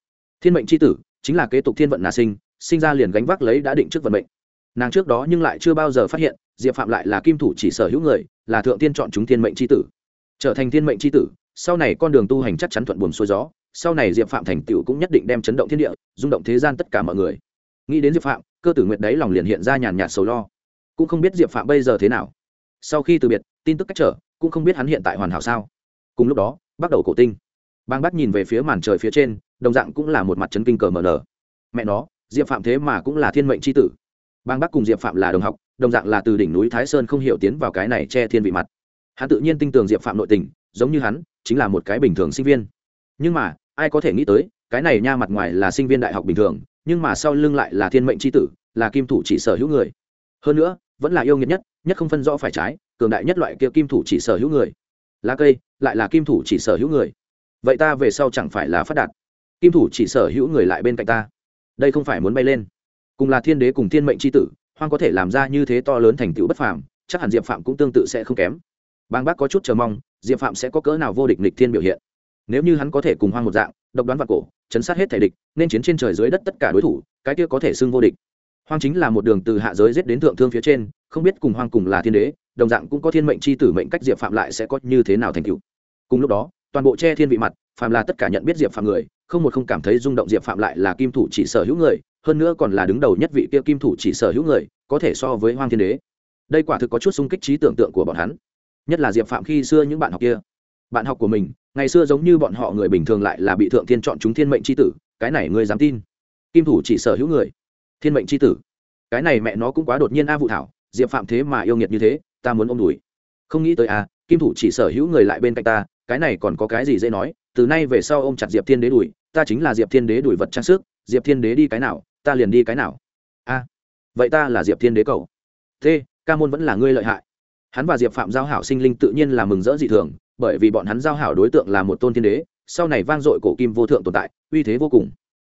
Speaker 1: Thiên mệnh c h i tử chính là kế tục thiên vận nà sinh sinh ra liền gánh vác lấy đã định trước vận mệnh. Nàng trước đó nhưng lại chưa bao giờ phát hiện, diệp phạm lại là kim thủ chỉ sở hữu người, là thượng tiên chọn chúng thiên mệnh c tử. Trở thành thiên mệnh c tử, sau này con đường tu hành chắc chắn thuận buồm xuôi gió, sau này diệp phạm thành tựu cũng nhất định đem chấn động thiên địa, rung động thế gian tất cả mọi người. Nghĩ đến diệp phạm cơ tử nguyệt đấy lòng liền hiện ra nhàn nhạt sầu lo. Cũng không biết diệp phạm bây giờ thế nào. Sau khi từ biệt, tin tức cách trở, cũng không biết hắn hiện tại hoàn hảo sao. Cùng lúc đó, bắt đầu cổ tinh. Bang bắt nhìn về phía màn trời phía trên, đồng dạng cũng là một mặt trấn kinh cờ mờ nở mẹ nó, diệp phạm thế mà cũng là thiên mệnh c h i tử. Bang bắc cùng diệp phạm là đồng học, đồng dạng là từ đỉnh núi thái sơn không hiểu tiến vào cái này che thiên vị mặt. Hắn tự nhiên tin tưởng diệp phạm nội tình, giống như hắn, chính là một cái bình thường sinh viên. Nhưng mà, ai có thể nghĩ tới, cái này nha mặt ngoài là sinh viên đại học bình thường nhưng mà sau lưng lại là thiên mệnh c h i tử, là kim thủ chỉ sở hữu người. Hơn nữa, vẫn là yêu nghiệt nhất nhất không phân rõ phải trái, cường đại nhất loại kia kim thủ chỉ sở hữu người. Lá cây, lại là kim thủ chỉ sở hữu người. Vậy ta về sau chẳng phải là phát đạt? Kim thủ chỉ sở hữu người lại bên cạnh ta. Đây không phải muốn bay lên. Cùng là thiên đế cùng thiên mệnh c h i tử, hoang có thể làm ra như thế to lớn thành tựu bất phàm, chắc hẳn diệp phạm cũng tương tự sẽ không kém. Bang bác có chút chờ mong, diệp phạm sẽ có cỡ nào vô địch lịch thiên biểu hiện. Nếu như hắn có thể cùng hoang một dạng, độc đoán vạn cổ chấn sát hết thể địch, nên chiến trên trời dưới đất tất cả đối thủ, cái kia có thể xưng vô địch. Hoang chính là một đường từ hạ giới giết đến thượng thương phía trên, không biết cùng hoang cùng là thiên đế, đồng dạng cũng có thiên mệnh c h i tử mệnh cách diệp phạm lại sẽ có như thế nào thành cựu cùng lúc đó, toàn bộ che thiên vị mặt, phạm là tất cả nhận biết diệp phạm người, không một không cảm thấy rung động diệp phạm lại là kim thủ chỉ sở hữu người, hơn nữa còn là đứng đầu nhất vị kia kim thủ chỉ sở hữu người, có thể so với hoang thiên đế. Đây quả thực có chút xung kích trí tưởng tượng của bọn hắn. Nhất là diệp phạm khi xưa những bạn học kia. Bạn học của mình ngày xưa giống như bọn họ người bình thường lại là bị thượng thiên chọn chúng thiên mệnh c h i tử, cái này ngươi dám tin? Kim thủ chỉ sở hữu người. Thiên mệnh c h i tử. Cái này mẹ nó cũng quá đột nhiên a vụ thảo, diệp phạm thế mà yêu nghiệt như thế, ta muốn ôm đùi. Không nghĩ tới a kim thủ chỉ sở hữu người lại bên cạnh ta, cái này còn có cái gì dễ nói, từ nay về sau ôm chặt diệp thiên đế đùi, ta chính là diệp thiên đế đùi vật trang sức, diệp thiên đế đi cái nào, ta liền đi cái nào. A, vậy ta là diệp thiên đế cầu t ca môn vẫn là ngươi lợi hại. Hắn và diệp phạm giao hảo sinh linh tự nhiên là mừng rỡ dị thường bởi vì bọn hắn giao hảo đối tượng là một tôn thiên đế, sau này vang dội cổ kim vô thượng tồn tại, uy thế vô cùng.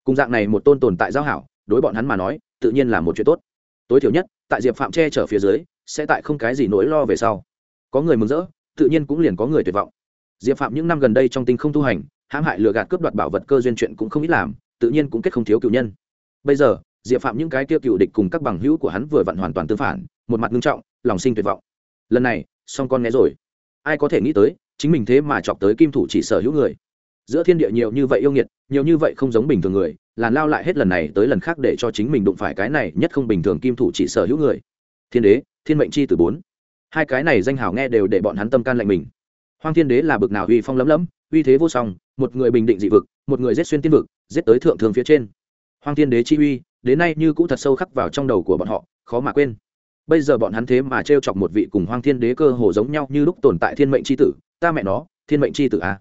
Speaker 1: Cùng dạng này một tôn tồn tại giao hảo, đối bọn hắn mà nói, tự nhiên là một chuyện tốt. Tối thiểu nhất, tại diệp phạm che chở phía dưới, sẽ tại không cái gì nỗi lo về sau. Có người mừng rỡ, tự nhiên cũng liền có người tuyệt vọng. Diệp phạm những năm gần đây trong tinh không tu hành, hãm hại lừa gạt cướp đoạt bảo vật cơ duyên chuyện cũng không ít làm, tự nhiên cũng kết không thiếu cựu nhân. Bây giờ, diệp phạm những cái tiêu cựu địch cùng các bằng hữu của hắn vừa vặn hoàn toàn tương phản, một mặt ngưng trọng, lòng sinh tuyệt vọng. Lần này, song con nghe rồi. Ai có thể nghĩ tới chính mình thế mà chọc tới kim thủ chỉ sở hữu người. Giữa thiên địa nhiều như vậy yêu nghiệt, nhiều như vậy không giống bình thường người làn lao lại hết lần này tới lần khác để cho chính mình đụng phải cái này nhất không bình thường kim thủ chỉ sở hữu người. Thiên đế, thiên mệnh chi từ bốn. Hai cái này danh hào nghe đều để bọn hắn tâm can lạnh mình. Hoang thiên đế là bực nào uy phong lấm lấm uy thế vô song, một người bình định dị vực, một người giết xuyên tiên vực, giết tới thượng thường phía trên. Hoang thiên đế chi uy, đến nay như cũ thật sâu khắc vào trong đầu của bọn họ, khó mà quên bây giờ bọn hắn thế mà t r e o chọc một vị cùng hoang thiên đế cơ hồ giống nhau như lúc tồn tại thiên mệnh c h i tử, ta mẹ nó, thiên mệnh c h i tử à?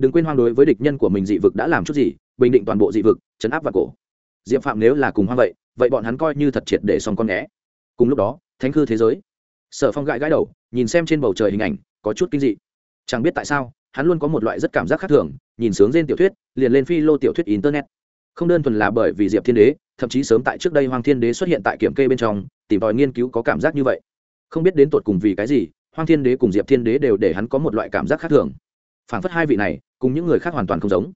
Speaker 1: đừng quên hoang đối với địch nhân của mình dị vực đã làm chút gì, bình định toàn bộ dị vực, chấn áp và cổ. Diệp phạm nếu là cùng hoang vậy vậy bọn hắn coi như thật triệt để xong con nghẽ cùng lúc đó, thánh cư thế giới. Sở phong gãi gãi đầu, nhìn xem trên bầu trời hình ảnh, có chút kinh dị. Chẳng biết tại sao, hắn luôn có một loại rất cảm giác khác thường, nhìn sướng trên tiểu thuyết, liền lên phi lô tiểu thuyết internet. Không đơn thuần là bởi vì diệp thiên đế, thậm chí sớm tại trước đây hoàng thiên đế xuất hiện tại kiểm kê bên trong tìm tòi nghiên cứu có cảm giác như vậy. Không biết đến tột cùng vì cái gì hoàng thiên đế cùng diệp thiên đế đều để hắn có một loại cảm giác khác thường. Phản phất hai vị này, cùng những người khác hoàn toàn không giống.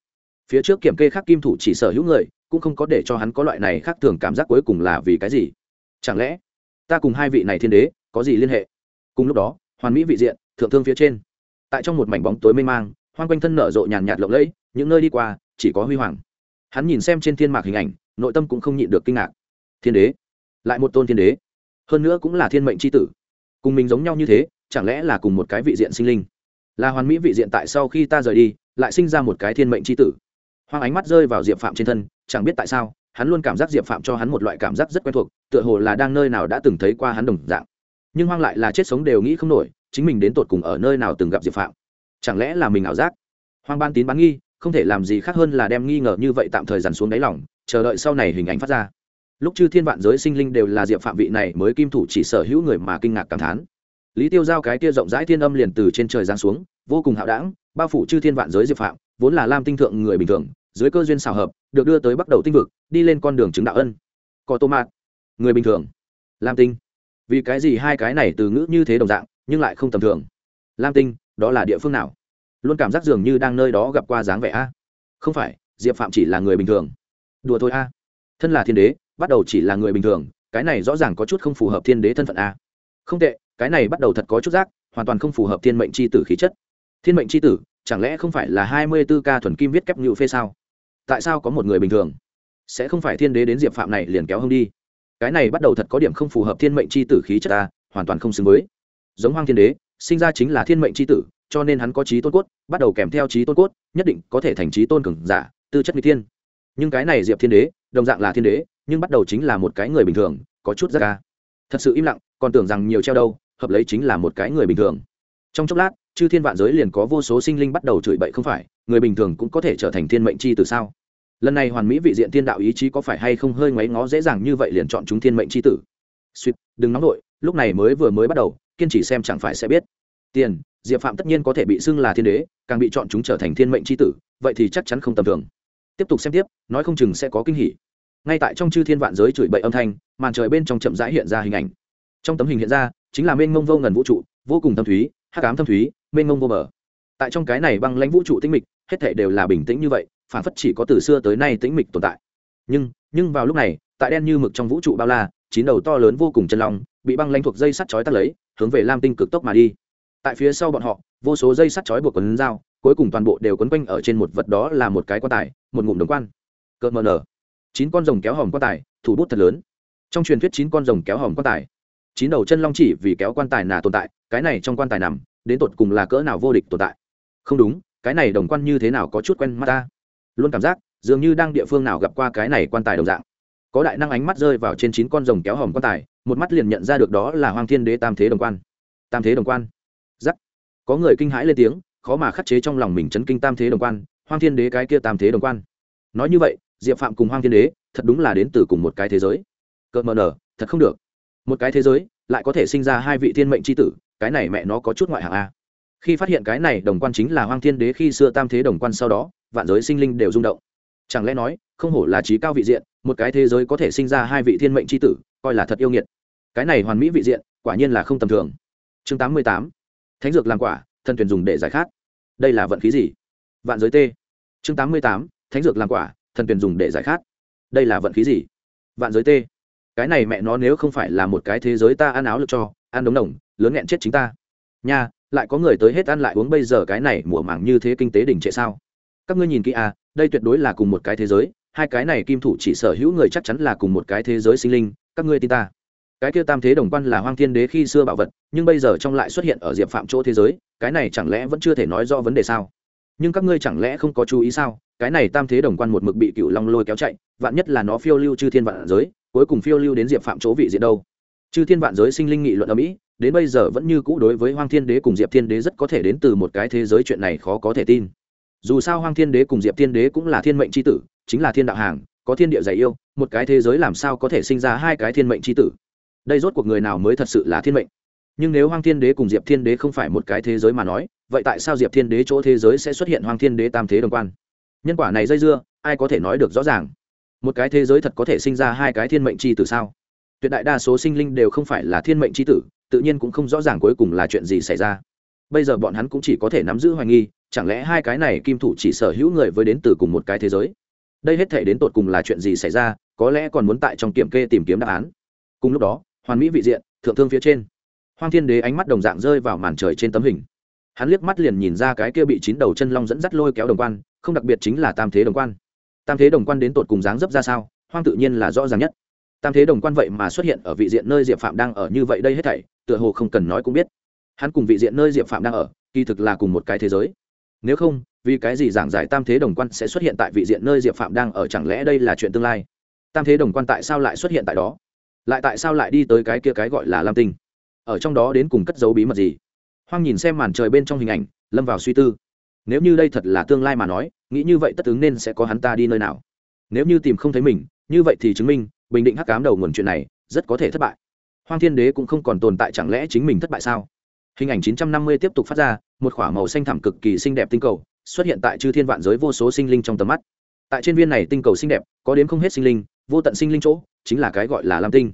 Speaker 1: Phía trước kiểm kê khác kim thủ chỉ sở hữu người, cũng không có để cho hắn có loại này khác thường cảm giác cuối cùng là vì cái gì. Chẳng lẽ, ta cùng hai vị này thiên đế, có gì liên hệ? Cùng lúc đó, hoàn mỹ vị diện, thượng thương phía trên. Tại trong một mảnh bóng tối mê mang, hoang quanh thân nở rộ nhàn nhạt lộng lẫy, những nơi đi qua, chỉ có huy hoàng. Hắn nhìn xem trên thiên mạc hình ảnh, nội tâm cũng không nhịn được kinh ngạc. Thiên đế, lại một tôn thiên đế hơn nữa cũng là thiên mệnh c h i tử. Cùng mình giống nhau như thế, chẳng lẽ là cùng một cái vị diện sinh linh? Là hoàn mỹ vị diện tại sau khi ta rời đi, lại sinh ra một cái thiên mệnh c h i tử. Hoang ánh mắt rơi vào diệp phạm trên thân, chẳng biết tại sao, hắn luôn cảm giác diệp phạm cho hắn một loại cảm giác rất quen thuộc, tựa hồ là đang nơi nào đã từng thấy qua hắn đồng dạng. Nhưng hoang lại là chết sống đều nghĩ không nổi, chính mình đến tột cùng ở nơi nào từng gặp diệp phạm? Chẳng lẽ là mình ảo giác? Hoang ban tín bán nghi, không thể làm gì khác hơn là đem nghi ngờ như vậy tạm thời dằn xuống đáy lòng, chờ đợi sau này hình ảnh phát ra lúc chư thiên vạn giới sinh linh đều là diệp phạm vị này mới kim thủ chỉ sở hữu người mà kinh ngạc cảm thán. Lý tiêu giao cái kia rộng rãi thiên âm liền từ trên trời giáng xuống, vô cùng hạo đảng bao phủ chư thiên vạn giới diệp phạm, vốn là lam tinh thượng người bình thường, dưới cơ duyên xào hợp, được đưa tới bắt đầu tinh vực, đi lên con đường chứng đạo ân. Có tô mạt người bình thường. Lam tinh. Vì cái gì hai cái này từ ngữ như thế đồng dạng, nhưng lại không tầm thường? Lam tinh, đó là địa phương nào? Luôn cảm giác dường như đang nơi đó gặp qua dáng vẻ a. Không phải, diệp phạm chỉ là người bình thường. Đùa thôi a. Thân là thiên đế bắt đầu chỉ là người bình thường cái này rõ ràng có chút không phù hợp thiên đế thân phận a. Không tệ cái này bắt đầu thật có chút rác, hoàn toàn không phù hợp thiên mệnh c h i tử khí chất. Thiên mệnh c h i tử chẳng lẽ không phải là hai mươi b ố ca thuần kim viết kép nhự phê sao? Tại sao có một người bình thường? Sẽ không phải thiên đế đến diệp phạm này liền kéo hông đi. Cái này bắt đầu thật có điểm không phù hợp thiên mệnh c h i tử khí chất ta hoàn toàn không xứng với. Giống hoang thiên đế sinh ra chính là thiên mệnh c h i tử cho nên hắn có trí tôn cốt bắt đầu kèm theo trí tôn cốt nhất định có thể thành trí tôn cường giả tư chất n g thiên. Nhưng cái này diệp thiên đế đồng dạng là thiên đế, nhưng bắt đầu chính là một cái người bình thường, có chút rất ca thật sự im lặng, còn tưởng rằng nhiều treo đâu, hợp lấy chính là một cái người bình thường. Trong chốc lát, chư thiên vạn giới liền có vô số sinh linh bắt đầu chửi bậy không phải, người bình thường cũng có thể trở thành thiên mệnh chi từ sao? Lần này hoàn mỹ vị diện thiên đạo ý chí có phải hay không hơi ngoáy ngó dễ dàng như vậy liền chọn chúng thiên mệnh chi tử? Suýt, đừng nóng nổi lúc này mới vừa mới bắt đầu, kiên trì xem chẳng phải sẽ biết. Tiền, diệp phạm tất nhiên có thể bị xưng là thiên đế, càng bị chọn chúng trở thành thiên mệnh c h i tử, vậy thì chắc chắn không tầm thường tiếp tục xem tiếp, nói không chừng sẽ có kinh hỉ. Ngay tại trong chư thiên vạn giới chửi bậy âm thanh, màn trời bên trong chậm rãi hiện ra hình ảnh. Trong tấm hình hiện ra, chính là mênh mông vô ngần vũ trụ, vô cùng thâm thúy, hắc ám thâm thúy, mênh mông vô bờ. Tại trong cái này băng lãnh vũ trụ tĩnh mịch, hết thể đều là bình tĩnh như vậy, phản phất chỉ có từ xưa tới nay tĩnh mịch tồn tại. Nhưng nhưng vào lúc này, tại đen như mực trong vũ trụ bao la, chín đầu to lớn vô cùng chân long, bị băng lãnh thuộc dây sắt chói tắt lấy, hướng về lam tinh cực tốc mà đi. Tại phía sau bọn họ, vô số dây sắt chói buộc quần dao cuối cùng toàn bộ đều quấn quanh ở trên một vật đó là một cái quan tài, một ngụm đồng quan. Cợt mờ nở. Chín con rồng kéo hòm quan tài, thủ bút thật lớn. Trong truyền thuyết chín con rồng kéo hòm quan tài. Chín đầu chân long chỉ vì kéo quan tài nà tồn tại, cái này trong quan tài nằm, đến tột cùng là cỡ nào vô địch tồn tại? Không đúng, cái này đồng quan như thế nào có chút quen mắt ta? Luôn cảm giác, dường như đang địa phương nào gặp qua cái này quan tài đồng dạng. Có đại năng ánh mắt rơi vào trên chín con rồng kéo hòm quan tài, một mắt liền nhận ra được đó là hoàng thiên đế tam thế đồng quan. Tam thế đồng quan. Giắc có người kinh hãi lên tiếng khó mà khắc chế trong lòng mình chấn kinh tam thế đồng quan hoàng thiên đế cái kia tam thế đồng quan. Nói như vậy, diệp phạm cùng hoàng thiên đế, thật đúng là đến từ cùng một cái thế giới. Cợt mờ nở, thật không được. Một cái thế giới, lại có thể sinh ra hai vị thiên mệnh c h i tử, cái này mẹ nó có chút ngoại hạng a. Khi phát hiện cái này đồng quan chính là hoàng thiên đế khi xưa tam thế đồng quan sau đó, vạn giới sinh linh đều rung động. Chẳng lẽ nói, không hổ là trí cao vị diện, một cái thế giới có thể sinh ra hai vị thiên mệnh c h i tử, coi là thật yêu nghiệt. Cái này hoàn mỹ vị diện, quả nhiên là không tầm thường. Chương tám mươi tám, thánh dược làm quả thân thuyền dùng để giải khát đây là vận khí gì? Vạn giới t. Chương tám mươi tám, thánh dược làm quả, thần tuyển dùng để giải khát. Đây là vận khí gì? Vạn giới t. Cái này mẹ nó nếu không phải là một cái thế giới ta ăn áo lực cho, ăn đống đồng, lớn nghẹn chết chính ta. Nha, lại có người tới hết ăn lại uống bây giờ cái này mùa màng như thế kinh tế đỉnh trệ sao? Các ngươi nhìn kỹ à đây tuyệt đối là cùng một cái thế giới, hai cái này kim thủ chỉ sở hữu người chắc chắn là cùng một cái thế giới sinh linh, các ngươi tin ta cái kia tam thế đồng quan là hoang thiên đế khi xưa bảo vật, nhưng bây giờ trong lại xuất hiện ở diệp phạm chỗ thế giới, cái này chẳng lẽ vẫn chưa thể nói rõ vấn đề sao? Nhưng các ngươi chẳng lẽ không có chú ý sao? Cái này tam thế đồng quan một mực bị cựu long lôi kéo chạy, vạn nhất là nó phiêu lưu chư thiên vạn giới, cuối cùng phiêu lưu đến diệp phạm chỗ vị diện đâu? Chư thiên vạn giới sinh linh nghị luận ở mỹ, đến bây giờ vẫn như cũ đối với hoang thiên đế cùng diệp thiên đế rất có thể đến từ một cái thế giới chuyện này khó có thể tin. Dù sao hoang thiên đế cùng diệp thiên đế cũng là thiên mệnh c h i tử, chính là thiên đạo hàng, có thiên địa dạy yêu, một cái thế giới làm sao có thể sinh ra hai cái thiên mệnh c h i tử? Đây rốt cuộc người nào mới thật sự là thiên mệnh? Nhưng nếu hoang thiên đế cùng diệp thiên đế không phải một cái thế giới mà nói, vậy tại sao diệp thiên đế chỗ thế giới sẽ xuất hiện hoang thiên đế tam thế đồng quan? Nhân quả này dây dưa, ai có thể nói được rõ ràng? Một cái thế giới thật có thể sinh ra hai cái thiên mệnh c h i tử sao? Tuyệt đại đa số sinh linh đều không phải là thiên mệnh c h i tử, tự nhiên cũng không rõ ràng cuối cùng là chuyện gì xảy ra. Bây giờ bọn hắn cũng chỉ có thể nắm giữ hoài nghi, chẳng lẽ hai cái này kim thủ chỉ sở hữu người với đến từ cùng một cái thế giới? Đây hết thể đến tột cùng là chuyện gì xảy ra, có lẽ còn muốn tại trong kiểm kê tìm kiếm đáp án. Cùng lúc đó hoàn mỹ vị diện, thượng thương phía trên. Hoang thiên đế ánh mắt đồng dạng rơi vào màn trời trên tấm hình. Hắn liếc mắt liền nhìn ra cái kia bị chín đầu chân long dẫn dắt lôi kéo đồng quan, không đặc biệt chính là tam thế đồng quan. Tam thế đồng quan đến tột cùng dáng dấp ra sao, hoang tự nhiên là rõ ràng nhất. Tam thế đồng quan vậy mà xuất hiện ở vị diện nơi diệp phạm đang ở như vậy đây hết thảy, tựa hồ không cần nói cũng biết. Hắn cùng vị diện nơi diệp phạm đang ở, kỳ thực là cùng một cái thế giới. Nếu không, vì cái gì giảng giải tam thế đồng quan sẽ xuất hiện tại vị diện nơi diệp phạm đang ở, chẳng lẽ đây là chuyện tương lai? Tam thế đồng quan tại sao lại xuất hiện tại đó? Lại tại sao lại đi tới cái kia cái gọi là lam tinh? Ở trong đó đến cùng cất dấu bí mật gì? Hoang nhìn xem màn trời bên trong hình ảnh, lâm vào suy tư. Nếu như đây thật là tương lai mà nói, nghĩ như vậy tất ứng nên sẽ có hắn ta đi nơi nào? Nếu như tìm không thấy mình, như vậy thì chứng minh, bình định hắc cám đầu nguồn chuyện này rất có thể thất bại. Hoang thiên đế cũng không còn tồn tại chẳng lẽ chính mình thất bại sao? Hình ảnh 950 tiếp tục phát ra, một k h ỏ a màu xanh thẳm cực kỳ xinh đẹp tinh cầu xuất hiện tại chư thiên vạn giới vô số sinh linh trong tầm mắt. Tại trên viên này tinh cầu xinh đẹp, có đến không hết sinh linh, vô tận sinh linh chỗ chính là cái gọi là lam tinh.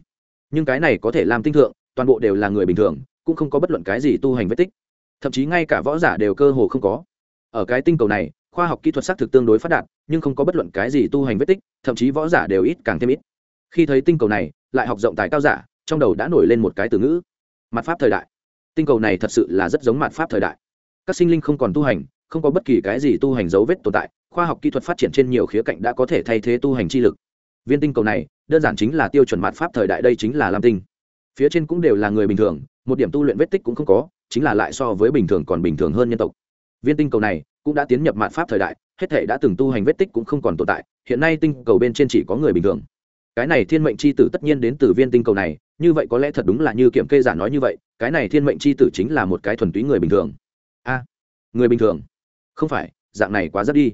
Speaker 1: Nhưng cái này có thể làm tinh thượng, toàn bộ đều là người bình thường, cũng không có bất luận cái gì tu hành vết tích. Thậm chí ngay cả võ giả đều cơ hồ không có. Ở cái tinh cầu này, khoa học kỹ thuật xác thực tương đối phát đạt, nhưng không có bất luận cái gì tu hành vết tích, thậm chí võ giả đều ít càng thêm ít. Khi thấy tinh cầu này, lại học rộng tài cao giả, trong đầu đã nổi lên một cái từ ngữ, mặt pháp thời đại. Tinh cầu này thật sự là rất giống mặt pháp thời đại. Các sinh linh không còn tu hành, không có bất kỳ cái gì tu hành dấu vết tồn tại, khoa học kỹ thuật phát triển trên nhiều khía cạnh đã có thể thay thế tu hành chi lực. Viên tinh cầu này đơn giản chính là tiêu chuẩn mặt pháp thời đại đây chính là lam tinh. Phía trên cũng đều là người bình thường, một điểm tu luyện vết tích cũng không có, chính là lại so với bình thường còn bình thường hơn nhân tộc. Viên tinh cầu này cũng đã tiến nhập mạn pháp thời đại, hết thể đã từng tu hành vết tích cũng không còn tồn tại, hiện nay tinh cầu bên trên chỉ có người bình thường. Cái này thiên mệnh c h i tử tất nhiên đến từ viên tinh cầu này, như vậy có lẽ thật đúng là như kiểm kê giả nói như vậy, cái này thiên mệnh c h i tử chính là một cái thuần túy người bình thường. A, người bình thường. Không phải, dạng này quá rất đi.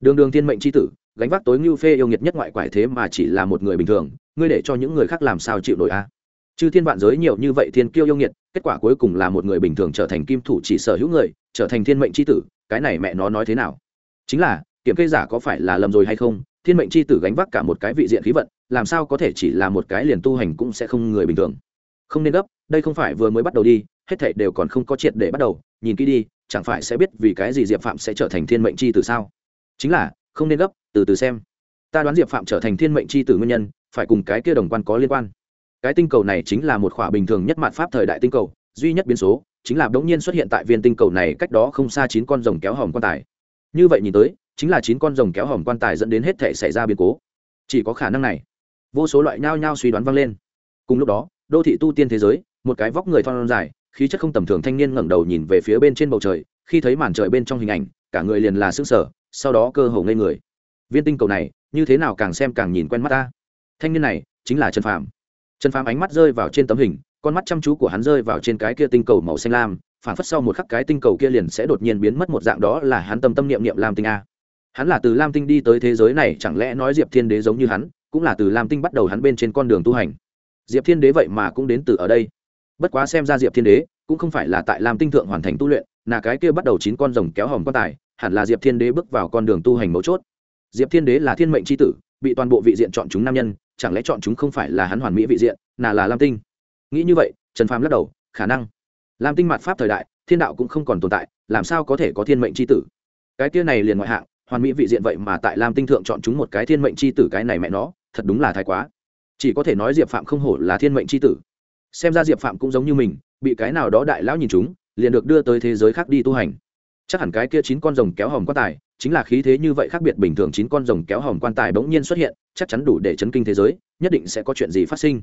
Speaker 1: Đường đường thiên mệnh c h i tử gánh vác tối ngưu phê yêu nghiệt nhất ngoại quải thế mà chỉ là một người bình thường, ngươi để cho những người khác làm sao chịu nổi a chư thiên vạn giới nhiều như vậy thiên kiêu yêu nghiệt, kết quả cuối cùng là một người bình thường trở thành kim thủ chỉ sở hữu người, trở thành thiên mệnh c h i tử, cái này mẹ nó nói thế nào? Chính là, kiểm kê giả có phải là lầm rồi hay không? Thiên mệnh c h i tử gánh vác cả một cái vị diện khí vận, làm sao có thể chỉ là một cái liền tu hành cũng sẽ không người bình thường? Không nên gấp, đây không phải vừa mới bắt đầu đi, hết thảy đều còn không có triệt để bắt đầu, nhìn kỹ đi, chẳng phải sẽ biết vì cái gì diệp phạm sẽ trở thành thiên mệnh c h i tử sao? Chính là, không nên gấp từ từ xem. Ta đoán diệp phạm trở thành thiên mệnh c h i tử nguyên nhân, phải cùng cái kia đồng quan có liên quan. Cái tinh cầu này chính là một khỏa bình thường nhất mặt pháp thời đại tinh cầu, duy nhất biến số chính là đ ố n g nhiên xuất hiện tại viên tinh cầu này cách đó không xa chín con rồng kéo hòm quan tài. Như vậy nhìn tới, chính là chín con rồng kéo hòm quan tài dẫn đến hết thể xảy ra biến cố. Chỉ có khả năng này. Vô số loại nhao nhao suy đoán vang lên. Cùng lúc đó, đô thị tu tiên thế giới, một cái vóc người thon dài, khí chất không tầm thường thanh niên ngẩng đầu nhìn về phía bên trên bầu trời, khi thấy màn trời bên trong hình ảnh, cả người liền là xương sở sau đó cơ hồ ngây người viên tinh cầu này, như thế nào càng xem càng nhìn quen mắt ta? Thanh niên này chính là trần phàm. Trần phàm ánh mắt rơi vào trên tấm hình, con mắt chăm chú của hắn rơi vào trên cái kia tinh cầu màu xanh lam phản phất sau một khắc cái tinh cầu kia liền sẽ đột nhiên biến mất một dạng đó là hắn tâm tâm niệm niệm lam tinh a. Hắn là từ lam tinh đi tới thế giới này, chẳng lẽ nói diệp thiên đế giống như hắn, cũng là từ lam tinh bắt đầu hắn bên trên con đường tu hành? Diệp thiên đế vậy mà cũng đến từ ở đây. Bất quá xem ra diệp thiên đế cũng không phải là tại lam tinh thượng hoàn thành tu luyện, là cái kia bắt đầu chín con rồng kéo hòm quan tài, hẳn là diệp thiên đế bước vào con đường tu hành mấu chốt diệp thiên đế là thiên mệnh c tử, bị toàn bộ vị diện chọn chúng nam nhân, chẳng lẽ chọn chúng không phải là hắn hoàn mỹ vị diện, nà là lam tinh? Nghĩ như vậy, trần phàm lắc đầu, khả năng. Lam tinh mặt pháp thời đại, thiên đạo cũng không còn tồn tại, làm sao có thể có thiên mệnh c h i tử? Cái kia này liền ngoại hạng, hoàn mỹ vị diện vậy mà tại lam tinh thượng chọn chúng một cái thiên mệnh c h i tử cái này mẹ nó, thật đúng là thái quá. Chỉ có thể nói diệp phạm không hổ là thiên mệnh c h i tử. Xem ra diệp phạm cũng giống như mình, bị cái nào đó đại lão nhìn chúng, liền được đưa tới thế giới khác đi tu hành. Chắc hẳn cái kia chín con rồng kéo hòm quá tài chính là khí thế như vậy khác biệt bình thường chín con rồng kéo hòm quan tài bỗng nhiên xuất hiện, chắc chắn đủ để chấn kinh thế giới, nhất định sẽ có chuyện gì phát sinh.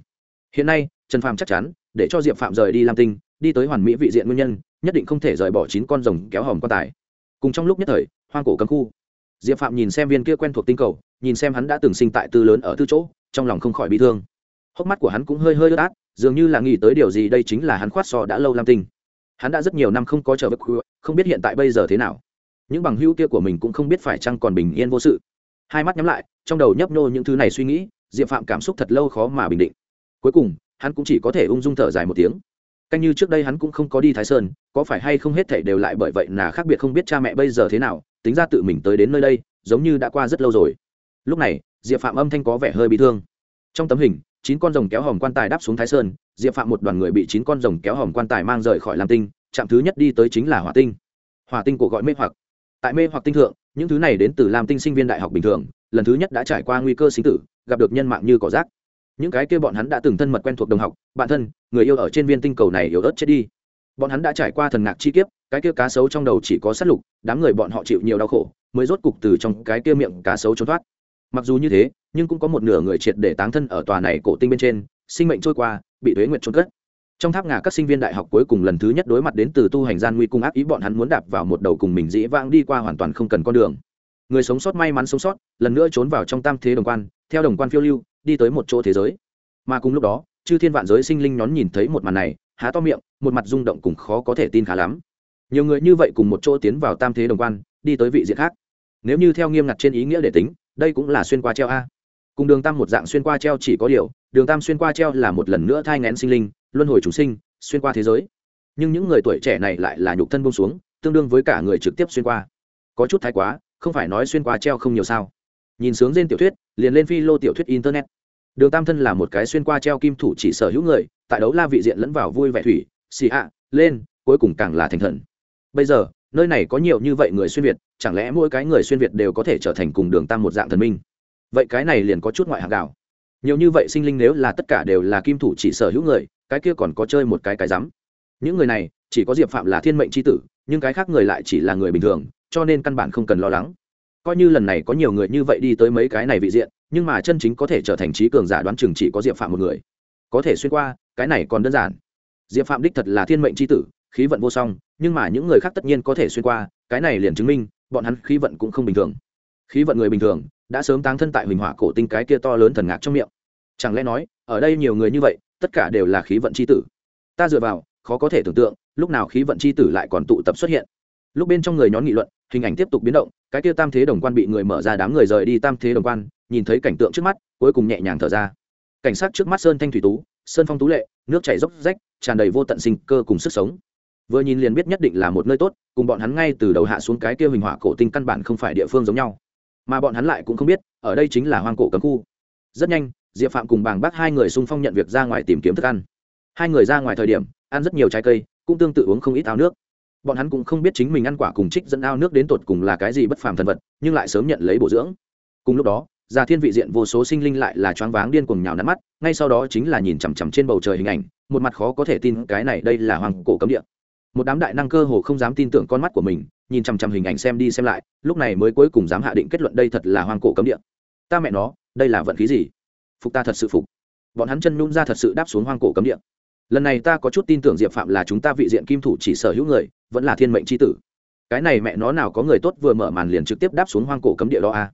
Speaker 1: Hiện nay, trần phàm chắc chắn để cho diệp phạm rời đi lam tinh, đi tới hoàn mỹ vị diện nguyên nhân, nhất định không thể rời bỏ chín con rồng kéo hòm quan tài. Cùng trong lúc nhất thời, hoang cổ cấm khu. Diệp phạm nhìn xem viên kia quen thuộc tinh cầu, nhìn xem hắn đã từng sinh tại tư lớn ở tư chỗ, trong lòng không khỏi bị thương. Hốc mắt của hắn cũng hơi hơi ướt át, dường như là nghĩ tới điều gì đây chính là hắn khoát so đã lâu lam tinh. Hắn đã rất nhiều năm không có trở về khu, không biết hiện tại bây giờ thế nào những bằng hữu kia của mình cũng không biết phải chăng còn bình yên vô sự. Hai mắt nhắm lại, trong đầu nhấp nhô những thứ này suy nghĩ, diệp phạm cảm xúc thật lâu khó mà bình định. Cuối cùng, hắn cũng chỉ có thể ung dung thở dài một tiếng. Canh như trước đây hắn cũng không có đi thái sơn, có phải hay không hết thể đều lại bởi vậy là khác biệt không biết cha mẹ bây giờ thế nào, tính ra tự mình tới đến nơi đây, giống như đã qua rất lâu rồi. Lúc này, diệp phạm âm thanh có vẻ hơi bị thương. Trong tấm hình, chín con rồng kéo hòm quan tài đáp xuống thái sơn, diệp phạm một đoàn người bị chín con rồng kéo hòm quan tài mang rời khỏi lam tinh, trạm thứ nhất đi tới chính là hỏa tinh. Hỏa tinh của gọi mê hoặc tại mê hoặc tinh thượng, những thứ này đến từ làm tinh sinh viên đại học bình thường, lần thứ nhất đã trải qua nguy cơ sinh tử, gặp được nhân mạng như cỏ rác. Những cái kia bọn hắn đã từng thân mật quen thuộc đồng học, bạn thân, người yêu ở trên viên tinh cầu này yếu ớt chết đi. Bọn hắn đã trải qua thần ngạc chi kiếp, cái kia cá sấu trong đầu chỉ có sát lục, đám người bọn họ chịu nhiều đau khổ, mới rốt cục từ trong cái kia miệng cá sấu trốn thoát. Mặc dù như thế, nhưng cũng có một nửa người triệt để táng thân ở tòa này cổ tinh bên trên, sinh mệnh trôi qua, bị thuế nguyệt trốn cất trong tháp ngà các sinh viên đại học cuối cùng lần thứ nhất đối mặt đến từ tu hành gian nguy cung ác ý, bọn hắn muốn đạp vào một đầu cùng mình dĩ vãng đi qua hoàn toàn không cần con đường. Người sống sót may mắn sống sót, lần nữa trốn vào trong tam thế đồng quan, theo đồng quan phiêu lưu, đi tới một chỗ thế giới. Mà cùng lúc đó, chư thiên vạn giới sinh linh nhón nhìn thấy một màn này, há to miệng, một mặt rung động cùng khó có thể tin khá lắm. Nhiều người như vậy cùng một chỗ tiến vào tam thế đồng quan, đi tới vị diện khác. Nếu như theo nghiêm ngặt trên ý nghĩa để tính, đây cũng là xuyên qua treo a. Cùng đường tam một dạng xuyên qua treo chỉ có điều, đường tam xuyên qua treo là một lần nữa thai ngén sinh linh luân hồi chúng sinh xuyên qua thế giới. Nhưng những người tuổi trẻ này lại là nhục thân bông xuống tương đương với cả người trực tiếp xuyên qua. Có chút thái quá không phải nói xuyên qua treo không nhiều sao. Nhìn sướng trên tiểu thuyết liền lên phi lô tiểu thuyết internet. Đường tam thân là một cái xuyên qua treo kim thủ chỉ sở hữu người tại đấu la vị diện lẫn vào vui vẻ thủy xì ạ, lên cuối cùng càng là thành thần. Bây giờ nơi này có nhiều như vậy người xuyên việt chẳng lẽ mỗi cái người xuyên việt đều có thể trở thành cùng đường tam một dạng thần minh? Vậy cái này liền có chút ngoại hạng gạo nhiều như vậy sinh linh nếu là tất cả đều là kim thủ chỉ sở hữu người cái kia còn có chơi một cái cái rắm. Những người này, chỉ có diệp phạm là thiên mệnh c h i tử, nhưng cái khác người lại chỉ là người bình thường, cho nên căn bản không cần lo lắng. Coi như lần này có nhiều người như vậy đi tới mấy cái này vị diện, nhưng mà chân chính có thể trở thành trí cường giả đoán chừng chỉ có diệp phạm một người. Có thể xuyên qua, cái này còn đơn giản. Diệp phạm đích thật là thiên mệnh c h i tử, khí vận vô song, nhưng mà những người khác tất nhiên có thể xuyên qua, cái này liền chứng minh, bọn hắn khí vận cũng không bình thường. Khí vận người bình thường, đã sớm táng thân tại huỳnh hỏa cổ tinh cái kia to lớn thần ngạc trong miệng. Chẳng lẽ nói, ở đây nhiều người như vậy tất cả đều là khí vận c h i tử. Ta dựa vào, khó có thể tưởng tượng, lúc nào khí vận c h i tử lại còn tụ tập xuất hiện. Lúc bên trong người nhón nghị luận, hình ảnh tiếp tục biến động, cái kia tam thế đồng quan bị người mở ra đám người rời đi tam thế đồng quan, nhìn thấy cảnh tượng trước mắt, cuối cùng nhẹ nhàng thở ra. Cảnh sát trước mắt sơn thanh thủy tú, sơn phong tú lệ, nước chảy dốc rách, tràn đầy vô tận sinh cơ cùng sức sống. Vừa nhìn liền biết nhất định là một nơi tốt, cùng bọn hắn ngay từ đầu hạ xuống cái kia hình họa cổ tinh căn bản không phải địa phương giống nhau. Mà bọn hắn lại cũng không biết, ở đây chính là hoang cổ cấm khu. Rất nhanh diệp phạm cùng bàng bác hai người xung phong nhận việc ra ngoài tìm kiếm thức ăn. Hai người ra ngoài thời điểm, ăn rất nhiều trái cây, cũng tương tự uống không ít ao nước. Bọn hắn cũng không biết chính mình ăn quả cùng trích dẫn ao nước đến tột cùng là cái gì bất phàm thần vật, nhưng lại sớm nhận lấy bổ dưỡng. Cùng lúc đó già thiên vị diện vô số sinh linh lại là choáng váng điên cuồng nhào nắm mắt, ngay sau đó chính là nhìn chằm chằm trên bầu trời hình ảnh, một mặt khó có thể tin cái này đây là hoàng cổ cấm địa. Một đám đại năng cơ hồ không dám tin tưởng con mắt của mình, nhìn chằm chằm hình ảnh xem đi xem lại, lúc này mới cuối cùng dám hạ định kết luận đây thật là hoàng cổ cấm địa. Ta mẹ nó, đây là vận khí gì? Phục ta thật sự phục. Bọn hắn chân nhún ra thật sự đáp xuống hoang cổ cấm địa. Lần này ta có chút tin tưởng diệp phạm là chúng ta vị diện kim thủ chỉ sở hữu người, vẫn là thiên mệnh c h i tử. Cái này mẹ nó nào có người tốt vừa mở màn liền trực tiếp đáp xuống hoang cổ cấm địa đó à?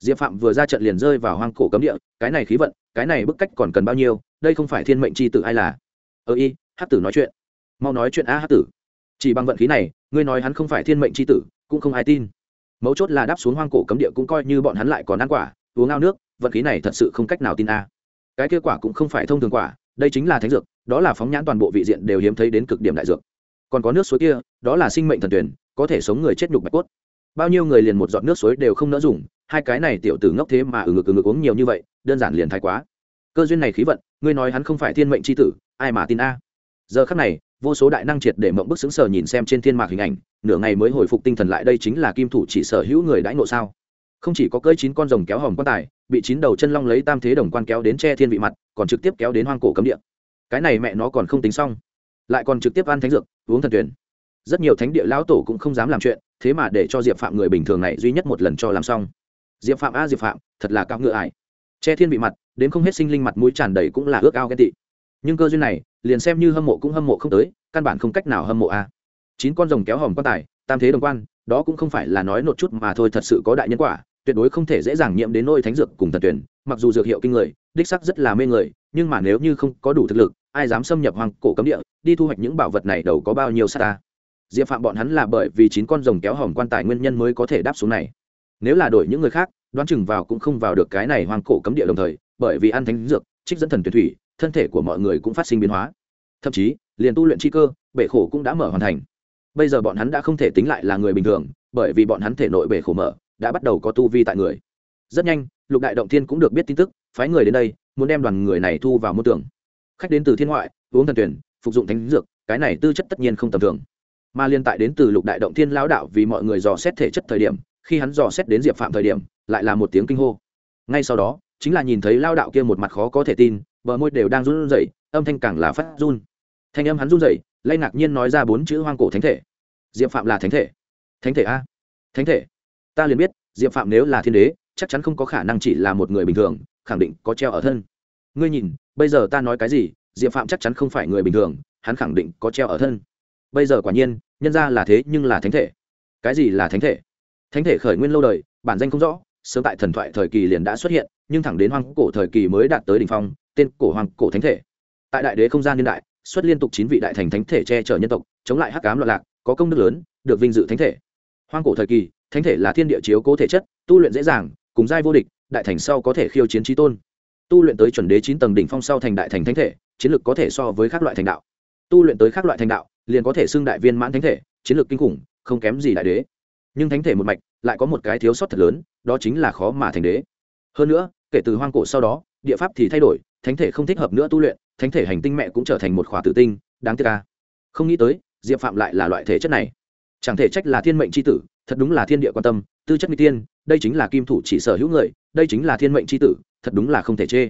Speaker 1: Diệp phạm vừa ra trận liền rơi vào hoang cổ cấm địa, cái này khí vận, cái này bức cách còn cần bao nhiêu, đây không phải thiên mệnh c h i tử ai là? Ờ y hát tử nói chuyện. Mau nói chuyện a hát tử. Chỉ bằng vận khí này, ngươi nói hắn không phải thiên mệnh c h i tử, cũng không ai tin. Mấu chốt là đáp xuống hoang cổ cấm địa cũng coi như bọn hắn lại còn ăn quả uống ao nước, vận khí này thật sự không cách nào tin a. Cái kết quả cũng không phải thông thường quả, đây chính là thánh dược, đó là phóng nhãn toàn bộ vị diện đều hiếm thấy đến cực điểm đại dược. Còn có nước suối kia, đó là sinh mệnh thần tuyển, có thể sống người chết nhục bạch cốt. Bao nhiêu người liền một giọt nước suối đều không nỡ dùng, hai cái này tiểu tử ngốc thế mà ừ ngực ừ ngực uống nhiều như vậy, đơn giản liền thái quá. Cơ duyên này khí vận, ngươi nói hắn không phải thiên mệnh c h i tử, ai mà tin a? Giờ khắc này, vô số đại năng triệt để mộng bức xứng sờ nhìn xem trên thiên mạc hình ảnh, nửa ngày mới hồi phục tinh thần lại đây chính là kim thủ chỉ sở hữu người đãi ngộ sao? Không chỉ có cơi chín con rồng kéo hòm quan tài, bị chín đầu chân long lấy tam thế đồng quan kéo đến che thiên vị mặt, còn trực tiếp kéo đến hoang cổ cấm địa. Cái này mẹ nó còn không tính xong, lại còn trực tiếp ăn thánh dược, uống thần tuyển. Rất nhiều thánh địa lão tổ cũng không dám làm chuyện, thế mà để cho diệp phạm người bình thường này duy nhất một lần cho làm xong. Diệp phạm a, diệp phạm, thật là cao ngựa ải. Che thiên vị mặt, đến không hết sinh linh mặt mũi tràn đầy cũng là ước ao ghen tị. Nhưng cơ duyên này, liền xem như hâm mộ cũng hâm mộ không tới, căn bản không cách nào hâm mộ a. Chín con rồng kéo hòm quan tài, tam thế đồng quan, đó cũng không phải là nói nột chút mà thôi, thật sự có đại nhân quả tuyệt đối không thể dễ dàng nhiễm đến nôi thánh dược cùng thần tuyển, mặc dù dược hiệu kinh người, đích sắc rất là mê người, nhưng mà nếu như không có đủ thực lực, ai dám xâm nhập hoàng cổ cấm địa, đi thu hoạch những bảo vật này đầu có bao nhiêu sát ta. Diệp phạm bọn hắn là bởi vì chín con rồng kéo hòm quan tài nguyên nhân mới có thể đáp xuống này. Nếu là đổi những người khác, đoán chừng vào cũng không vào được cái này hoàng cổ cấm địa đồng thời, bởi vì ăn thánh dược, trích dẫn thần tuyển thủy, thân thể của mọi người cũng phát sinh biến hóa. Thậm chí, liền tu luyện chi cơ, bể khổ cũng đã mở hoàn thành. Bây giờ bọn hắn đã không thể tính lại là người bình thường, bởi vì bọn hắn thể nội bể khổ mở đã bắt đầu có tu vi tại người. Rất nhanh, lục đại động thiên cũng được biết tin tức, phái người đến đây, muốn đem đoàn người này thu vào môn tưởng khách đến từ thiên ngoại, uống thần tuyển, phục dụng thánh dược, cái này tư chất tất nhiên không tầm thường. Mà liên tại đến từ lục đại động thiên lão đạo vì mọi người dò xét thể chất thời điểm, khi hắn dò xét đến diệp phạm thời điểm, lại là một tiếng kinh hô. Ngay sau đó, chính là nhìn thấy lao đạo kia một mặt khó có thể tin, bờ môi đều đang run rẩy, âm thanh càng là phát run. Thanh âm hắn run rẩy, lay ngạc nhiên nói ra bốn chữ hoang cổ thánh thể. Diệp phạm là thánh thể. Thánh thể a? Thánh thể ta liền biết, diệp phạm nếu là thiên đế, chắc chắn không có khả năng chỉ là một người bình thường, khẳng định có treo ở thân. Ngươi nhìn, bây giờ ta nói cái gì, diệp phạm chắc chắn không phải người bình thường, hắn khẳng định có treo ở thân. Bây giờ quả nhiên, nhân ra là thế nhưng là thánh thể. Cái gì là thánh thể? Thánh thể khởi nguyên lâu đời, bản danh không rõ, sớm tại thần thoại thời kỳ liền đã xuất hiện, nhưng thẳng đến hoang cổ thời kỳ mới đạt tới đ ỉ n h phong, tên cổ hoàng cổ thánh thể. Tại đại đế không gian niên đại, xuất liên tục chín vị đại thành thánh thể che chở nhân tộc, chống lại hắc cám loạn lạc, có công đức lớn, được vinh dự thánh thể. Hoang cổ thời kỳ thánh thể là thiên địa chiếu cố thể chất, tu luyện dễ dàng, cùng giai vô địch, đại thành sau có thể khiêu chiến trí tôn. Tu luyện tới chuẩn đế chín tầng đỉnh phong sau thành đại thành thánh thể, chiến lược có thể so với các loại thành đạo. Tu luyện tới các loại thành đạo, liền có thể xưng đại viên mãn thánh thể, chiến lược kinh khủng, không kém gì đại đế. Nhưng thánh thể một mạch, lại có một cái thiếu sót thật lớn, đó chính là khó mà thành đế. Hơn nữa, kể từ hoang cổ sau đó, địa pháp thì thay đổi, thánh thể không thích hợp nữa tu luyện, thánh thể hành tinh mẹ cũng trở thành một khỏa tử tinh, đáng tiếc ca không nghĩ tới, diệp phạm lại là loại thể chất này. Chẳng thể trách là thiên mệnh c h i tử thật đúng là thiên địa quan tâm, tư chất n g tiên đây chính là kim thủ chỉ sở hữu người, đây chính là thiên mệnh c h i tử, thật đúng là không thể chê.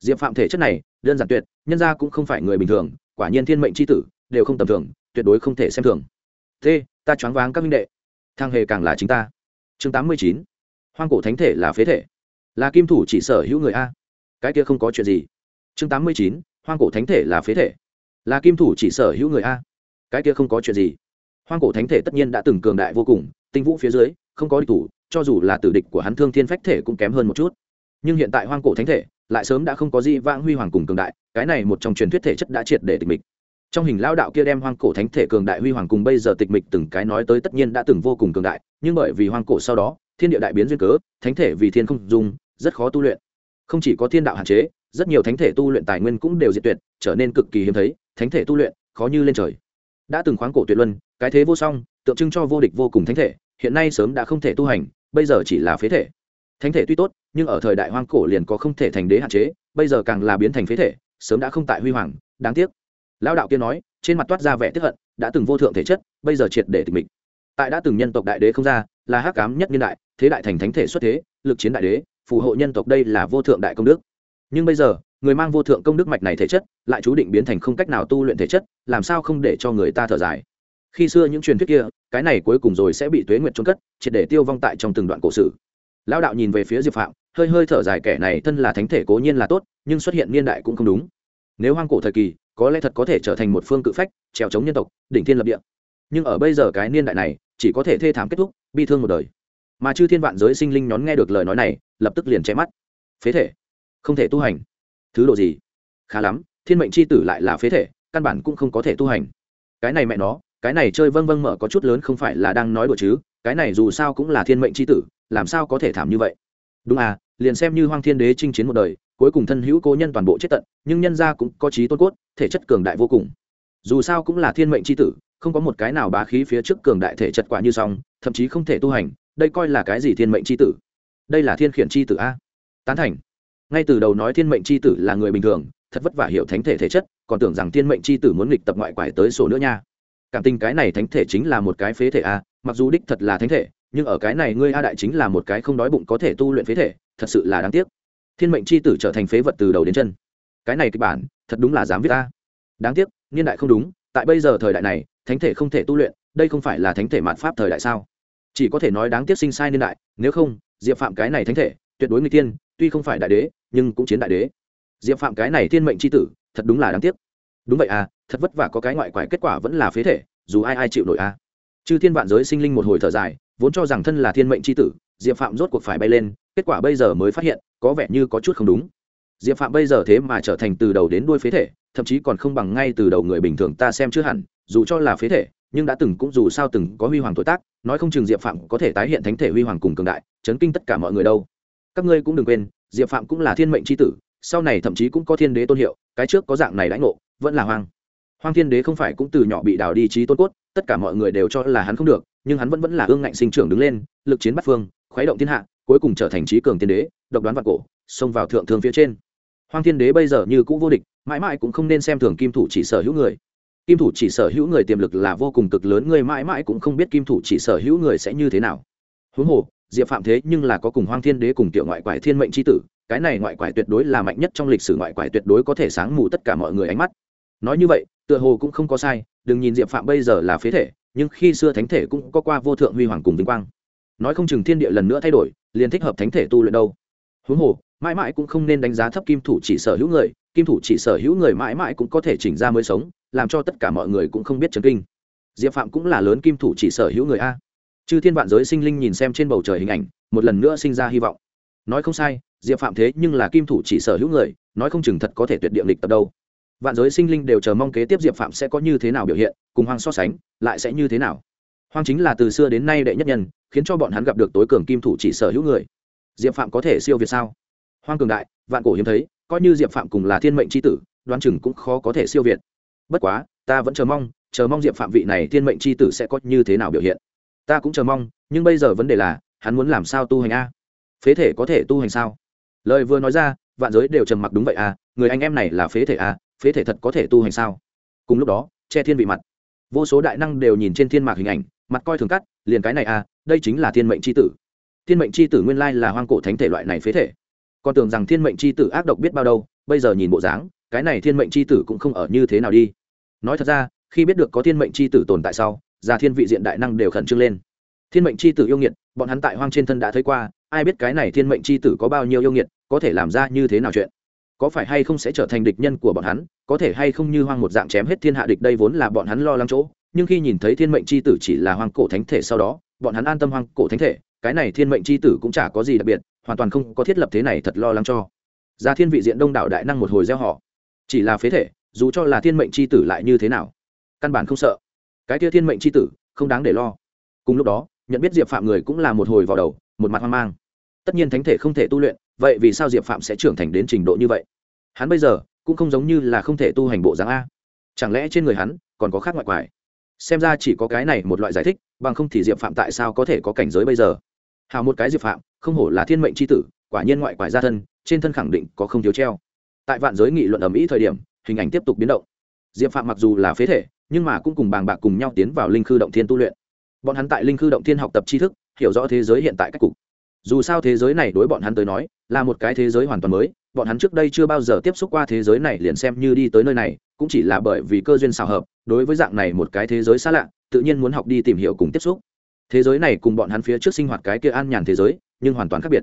Speaker 1: Diệp phạm thể chất này, đơn giản tuyệt, nhân ra cũng không phải người bình thường, quả nhiên thiên mệnh c h i tử, đều không tầm thường, tuyệt đối không thể xem thường. T, ta choáng váng các minh đệ. Thang hề càng là chính ta. Chương tám mươi chín. Hoang cổ thánh thể là phế thể. Là kim thủ chỉ sở hữu người a. Cái kia không có chuyện gì. Chương tám mươi chín. Hoang cổ thánh thể là phế thể. Là kim thủ chỉ sở hữu người a. Cái kia không có chuyện gì. Hoang cổ thánh thể tất nhiên đã từng cường đại vô cùng tinh vũ phía dưới, không có địch thủ, cho dù là tử địch của hắn thương thiên phách thể cũng kém hơn một chút. Nhưng hiện tại hoang cổ thánh thể, lại sớm đã không có gì vãng huy hoàng cùng cường đại, cái này một trong truyền thuyết thể chất đã triệt để tịch mịch. Trong hình lao đạo kia đem hoang cổ thánh thể cường đại huy hoàng cùng bây giờ tịch mịch từng cái nói tới tất nhiên đã từng vô cùng cường đại, nhưng bởi vì hoang cổ sau đó, thiên địa đại biến duyên cớ, thánh thể vì thiên không dùng rất khó tu luyện. Không chỉ có thiên đạo hạn chế, rất nhiều thánh thể tu luyện tài nguyên cũng đều diệt tuyệt, trở nên cực kỳ hiếm thấy, thánh thể tu luyện khó như lên trời. Đã từng khoáng cổ tuyệt luân, cái thế vô song tượng trưng cho vô địch vô cùng thánh thể, hiện nay sớm đã không thể tu hành, bây giờ chỉ là phế thể. Thánh thể tuy tốt, nhưng ở thời đại hoang cổ liền có không thể thành đế hạn chế, bây giờ càng là biến thành phế thể, sớm đã không tại huy hoàng, đáng tiếc. Lão đạo kia nói, trên mặt toát ra vẻ tiếp hận, đã từng vô thượng thể chất, bây giờ triệt để tịch mịch. Tại đã từng nhân tộc đại đế không ra, là hắc cám nhất niên đại, thế đại thành thánh thể xuất thế, lực chiến đại đế, phù hộ nhân tộc đây là vô thượng đại công đức. Nhưng bây giờ, người mang vô thượng công đức mạch này thể chất, lại chú định biến thành không cách nào tu luyện thể chất, làm sao không để cho người ta thở dài? Khi xưa những truyền thuyết kia, cái này cuối cùng rồi sẽ bị tuế nguyệt trôn cất, triệt để tiêu vong tại trong từng đoạn cổ sử. Lão đạo nhìn về phía diệp phạm, hơi hơi thở dài, kẻ này thân là thánh thể cố nhiên là tốt, nhưng xuất hiện niên đại cũng không đúng. Nếu hoang cổ thời kỳ, có lẽ thật có thể trở thành một phương cự phách, trèo chống nhân tộc, đỉnh thiên lập địa. Nhưng ở bây giờ cái niên đại này, chỉ có thể thê thảm kết thúc, bi thương một đời. Mà chư thiên vạn giới sinh linh nhón nghe được lời nói này, lập tức liền che mắt. Phế thể. Không thể tu hành. Thứ độ gì? Khá lắm, thiên mệnh c h i tử lại là phế thể, căn bản cũng không có thể tu hành. Cái này mẹ nó cái này chơi vâng vâng mở có chút lớn không phải là đang nói đùa chứ, cái này dù sao cũng là thiên mệnh c h i tử, làm sao có thể thảm như vậy? Đúng à liền xem như hoang thiên đế chinh chiến một đời, cuối cùng thân hữu cố nhân toàn bộ chết tận, nhưng nhân gia cũng có trí tôn cốt, thể chất cường đại vô cùng. Dù sao cũng là thiên mệnh c h i tử, không có một cái nào bá khí phía trước cường đại thể chất quả như xong, thậm chí không thể tu hành, đây coi là cái gì thiên mệnh c h i tử? Đây là thiên khiển c h i tử a. Tán thành. Ngay từ đầu nói thiên mệnh c h i tử là người bình thường, thật vất vả hiểu thánh thể thể chất, còn tưởng rằng thiên mệnh c h i tử muốn nghịch tập ngoại quải tới sổ nữa nha cảm tình cái này thánh thể chính là một cái phế thể a mặc dù đích thật là thánh thể, nhưng ở cái này ngươi a đại chính là một cái không đói bụng có thể tu luyện phế thể, thật sự là đáng tiếc. Thiên mệnh c h i tử trở thành phế vật từ đầu đến chân. Cái này kịch bản, thật đúng là dám viết a. Đáng tiếc, niên đại không đúng, tại bây giờ thời đại này, thánh thể không thể tu luyện, đây không phải là thánh thể mạt pháp thời đại sao? Chỉ có thể nói đáng tiếc sinh sai niên đại, nếu không, diệp phạm cái này thánh thể, tuyệt đối người tiên, tuy không phải đại đế, nhưng cũng chiến đại đế. Diệp phạm cái này thiên mệnh c h i tử, thật đúng là đáng tiếc đúng vậy à thật vất vả có cái ngoại quải kết quả vẫn là phế thể, dù ai ai chịu nổi à. Chư thiên vạn giới sinh linh một hồi thở dài, vốn cho rằng thân là thiên mệnh c h i tử, diệp phạm rốt cuộc phải bay lên, kết quả bây giờ mới phát hiện, có vẻ như có chút không đúng. Diệp phạm bây giờ thế mà trở thành từ đầu đến đuôi phế thể, thậm chí còn không bằng ngay từ đầu người bình thường ta xem chưa hẳn, dù cho là phế thể, nhưng đã từng cũng dù sao từng có huy hoàng tuổi tác, nói không chừng diệp phạm có thể tái hiện thánh thể huy hoàng cùng cường đại, chấn kinh tất cả mọi người đâu. Các ngươi cũng đừng quên, diệp phạm cũng là thiên mệnh c h i tử, sau này thậm chí cũng có thiên đế tôn hiệu, cái trước có dạng này đãi ngộ vẫn là hoang. Hoang thiên đế không phải cũng từ nhỏ bị đào đi trí tôn cốt, tất cả mọi người đều cho là hắn không được, nhưng hắn vẫn vẫn là ương ngạnh sinh trưởng đứng lên, lực chiến bắt phương, khuấy động thiên hạ, cuối cùng trở thành trí cường thiên đế, độc đoán vạn cổ, xông vào thượng thương phía trên. Hoang thiên đế bây giờ như cũ vô địch, mãi mãi cũng không nên xem thường kim thủ chỉ sở hữu người. Kim thủ chỉ sở hữu người tiềm lực là vô cùng cực lớn, người mãi mãi cũng không biết kim thủ chỉ sở hữu người sẽ như thế nào. Huống hồ, diệp phạm thế nhưng là có cùng hoang thiên đế cùng tiểu ngoại quải thiên mệnh tri tử, cái này ngoại quải tuyệt đối là mạnh nhất trong lịch sử ngoại quải tuyệt đối có thể sáng mù tất cả mọi người ánh mắt nói như vậy, tựa hồ cũng không có sai, đừng nhìn diệp phạm bây giờ là phế thể, nhưng khi xưa thánh thể cũng có qua vô thượng huy hoàng cùng vinh quang. Nói không chừng thiên địa lần nữa thay đổi, liền thích hợp thánh thể tu luyện đâu. Huống hồ, mãi mãi cũng không nên đánh giá thấp kim thủ chỉ sở hữu người, kim thủ chỉ sở hữu người mãi mãi cũng có thể chỉnh ra mới sống, làm cho tất cả mọi người cũng không biết chấn kinh. Diệp phạm cũng là lớn kim thủ chỉ sở hữu người a. Chư thiên vạn giới sinh linh nhìn xem trên bầu trời hình ảnh, một lần nữa sinh ra hy vọng. Nói không sai, diệp phạm thế nhưng là kim thủ chỉ sở hữu người, nói không chừng thật có thể tuyệt địa lịch tập đâu vạn giới sinh linh đều chờ mong kế tiếp diệp phạm sẽ có như thế nào biểu hiện, cùng hoang so sánh, lại sẽ như thế nào? Hoang chính là từ xưa đến nay đệ nhất nhân, khiến cho bọn hắn gặp được tối cường kim thủ chỉ sở hữu người. Diệp phạm có thể siêu việt sao? Hoang cường đại, vạn cổ hiếm thấy, coi như diệp phạm cùng là thiên mệnh c h i tử, đoán chừng cũng khó có thể siêu việt. Bất quá, ta vẫn chờ mong chờ mong diệp phạm vị này thiên mệnh c h i tử sẽ có như thế nào biểu hiện. Ta cũng chờ mong, nhưng bây giờ vấn đề là, hắn muốn làm sao tu hành a? Phế thể có thể tu hành sao? Lời vừa nói ra, vạn giới đều trầm mặc đúng vậy à người anh em này là phế thể à phế thể thật có thể tu hành sao? Cùng lúc đó, che thiên vị mặt. Vô số đại năng đều nhìn trên thiên mạc hình ảnh, mặt coi thường cắt, liền cái này à đây chính là thiên mệnh c h i tử. Thiên mệnh c h i tử nguyên lai là hoang cổ thánh thể loại này phế thể. Còn tưởng rằng thiên mệnh c h i tử ác độc biết bao đâu, bây giờ nhìn bộ dáng, cái này thiên mệnh c h i tử cũng không ở như thế nào đi. Nói thật ra, khi biết được có thiên mệnh c h i tử tồn tại sau già thiên vị diện đại năng đều khẩn trương lên. Thiên mệnh c h i tử yêu nghiệt, bọn hắn tại hoang trên thân đã thấy qua, ai biết cái này thiên mệnh c h i tử có bao nhiêu yêu nghiệt, có thể làm ra như thế nào chuyện? Có phải hay không sẽ trở thành địch nhân của bọn hắn, có thể hay không như hoang một dạng chém hết thiên hạ địch đây vốn là bọn hắn lo lắng chỗ, nhưng khi nhìn thấy thiên mệnh c h i tử chỉ là hoang cổ thánh thể sau đó, bọn hắn an tâm hoang cổ thánh thể, cái này thiên mệnh c h i tử cũng chả có gì đặc biệt, hoàn toàn không có thiết lập thế này thật lo lắng cho. Ra thiên vị diện đông đảo đại năng một hồi gieo họ. Chỉ là phế thể, dù cho là thiên mệnh c h i tử lại như thế nào, căn bản không sợ. Cái kia thiên mệnh c h i tử, không đáng để lo. Cùng lúc đó, nhận biết diệp phạm người cũng là một hồi vào đầu, một mặt hoang mang. Tất nhiên thánh thể không thể tu luyện vậy vì sao diệp phạm sẽ trưởng thành đến trình độ như vậy? Hắn bây giờ cũng không giống như là không thể tu hành bộ dáng a. Chẳng lẽ trên người hắn còn có khác ngoại quải? Xem ra chỉ có cái này một loại giải thích, bằng không thì diệp phạm tại sao có thể có cảnh giới bây giờ? Hào một cái diệp phạm, không hổ là thiên mệnh c h i tử, quả nhiên ngoại quải gia thân, trên thân khẳng định có không thiếu treo. Tại vạn giới nghị luận ẩm ý thời điểm, hình ảnh tiếp tục biến động. Diệp phạm mặc dù là phế thể, nhưng mà cũng cùng bàng bạc cùng nhau tiến vào linh khư động thiên tu luyện. Bọn hắn tại linh khư động thiên học tập tri thức, hiểu rõ thế giới hiện tại cách cục dù sao thế giới này đối bọn hắn tới nói, là một cái thế giới hoàn toàn mới, bọn hắn trước đây chưa bao giờ tiếp xúc qua thế giới này liền xem như đi tới nơi này, cũng chỉ là bởi vì cơ duyên xào hợp, đối với dạng này một cái thế giới xa lạ, tự nhiên muốn học đi tìm hiểu cùng tiếp xúc. Thế giới này cùng bọn hắn phía trước sinh hoạt cái kia an nhàn thế giới, nhưng hoàn toàn khác biệt.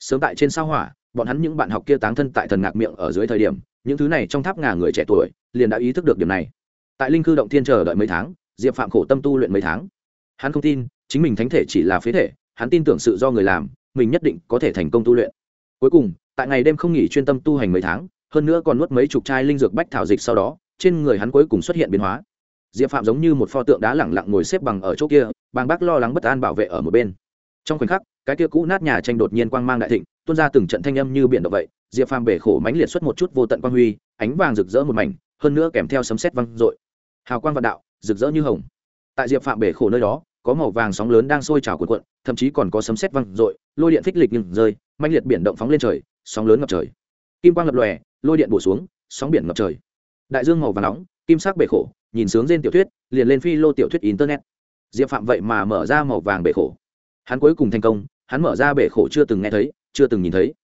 Speaker 1: Sớm tại trên sao hỏa, bọn hắn những bạn học kia táng thân tại thần ngạc miệng ở dưới thời điểm, những thứ này trong tháp ngà người trẻ tuổi, liền đã ý thức được điểm này. Tại linh cư động thiên chờ đợi mấy tháng, diệp phạm khổ tâm tu luyện mấy tháng. Hắn không tin, chính mình thánh thể chỉ là phế thể, hắn tin tưởng sự do người làm mình nhất định có thể thành công tu luyện. Cuối cùng, tại ngày đêm không nghỉ chuyên tâm tu hành mấy tháng, hơn nữa còn nuốt mấy chục chai linh dược bách thảo dịch sau đó, trên người hắn cuối cùng xuất hiện biến hóa. Diệp phạm giống như một pho tượng đá lẳng lặng ngồi xếp bằng ở chỗ kia, bàng bác lo lắng bất an bảo vệ ở một bên. Trong khoảnh khắc, cái kia cũ nát nhà tranh đột nhiên quang mang đại thịnh, tuôn ra từng trận thanh âm như biển động vậy, diệp phàm bể khổ mánh liệt xuất một chút vô tận quang huy, ánh vàng rực rỡ một mảnh, hơn nữa kèm theo sấm sét văng dội. Hào quang vạn đạo, rực rỡ như hồng. Tại diệp phạm bể khổ nơi đó có màu vàng sóng lớn đang sôi trào cuộn cuộn, thậm chí còn có sấm sét văng rội lôi điện phích lịch nhưng rơi manh liệt biển động phóng lên trời, sóng lớn ngập trời. Kim quang lập lòe, lôi điện bổ xuống, sóng biển ngập trời. Đại dương màu vàng nóng, kim sắc bể khổ, nhìn sướng trên tiểu thuyết, liền lên phi lô tiểu thuyết internet. Diệp phạm vậy mà mở ra màu vàng bể khổ. Hắn cuối cùng thành công, hắn mở ra bể khổ chưa từng nghe thấy, chưa từng nhìn thấy.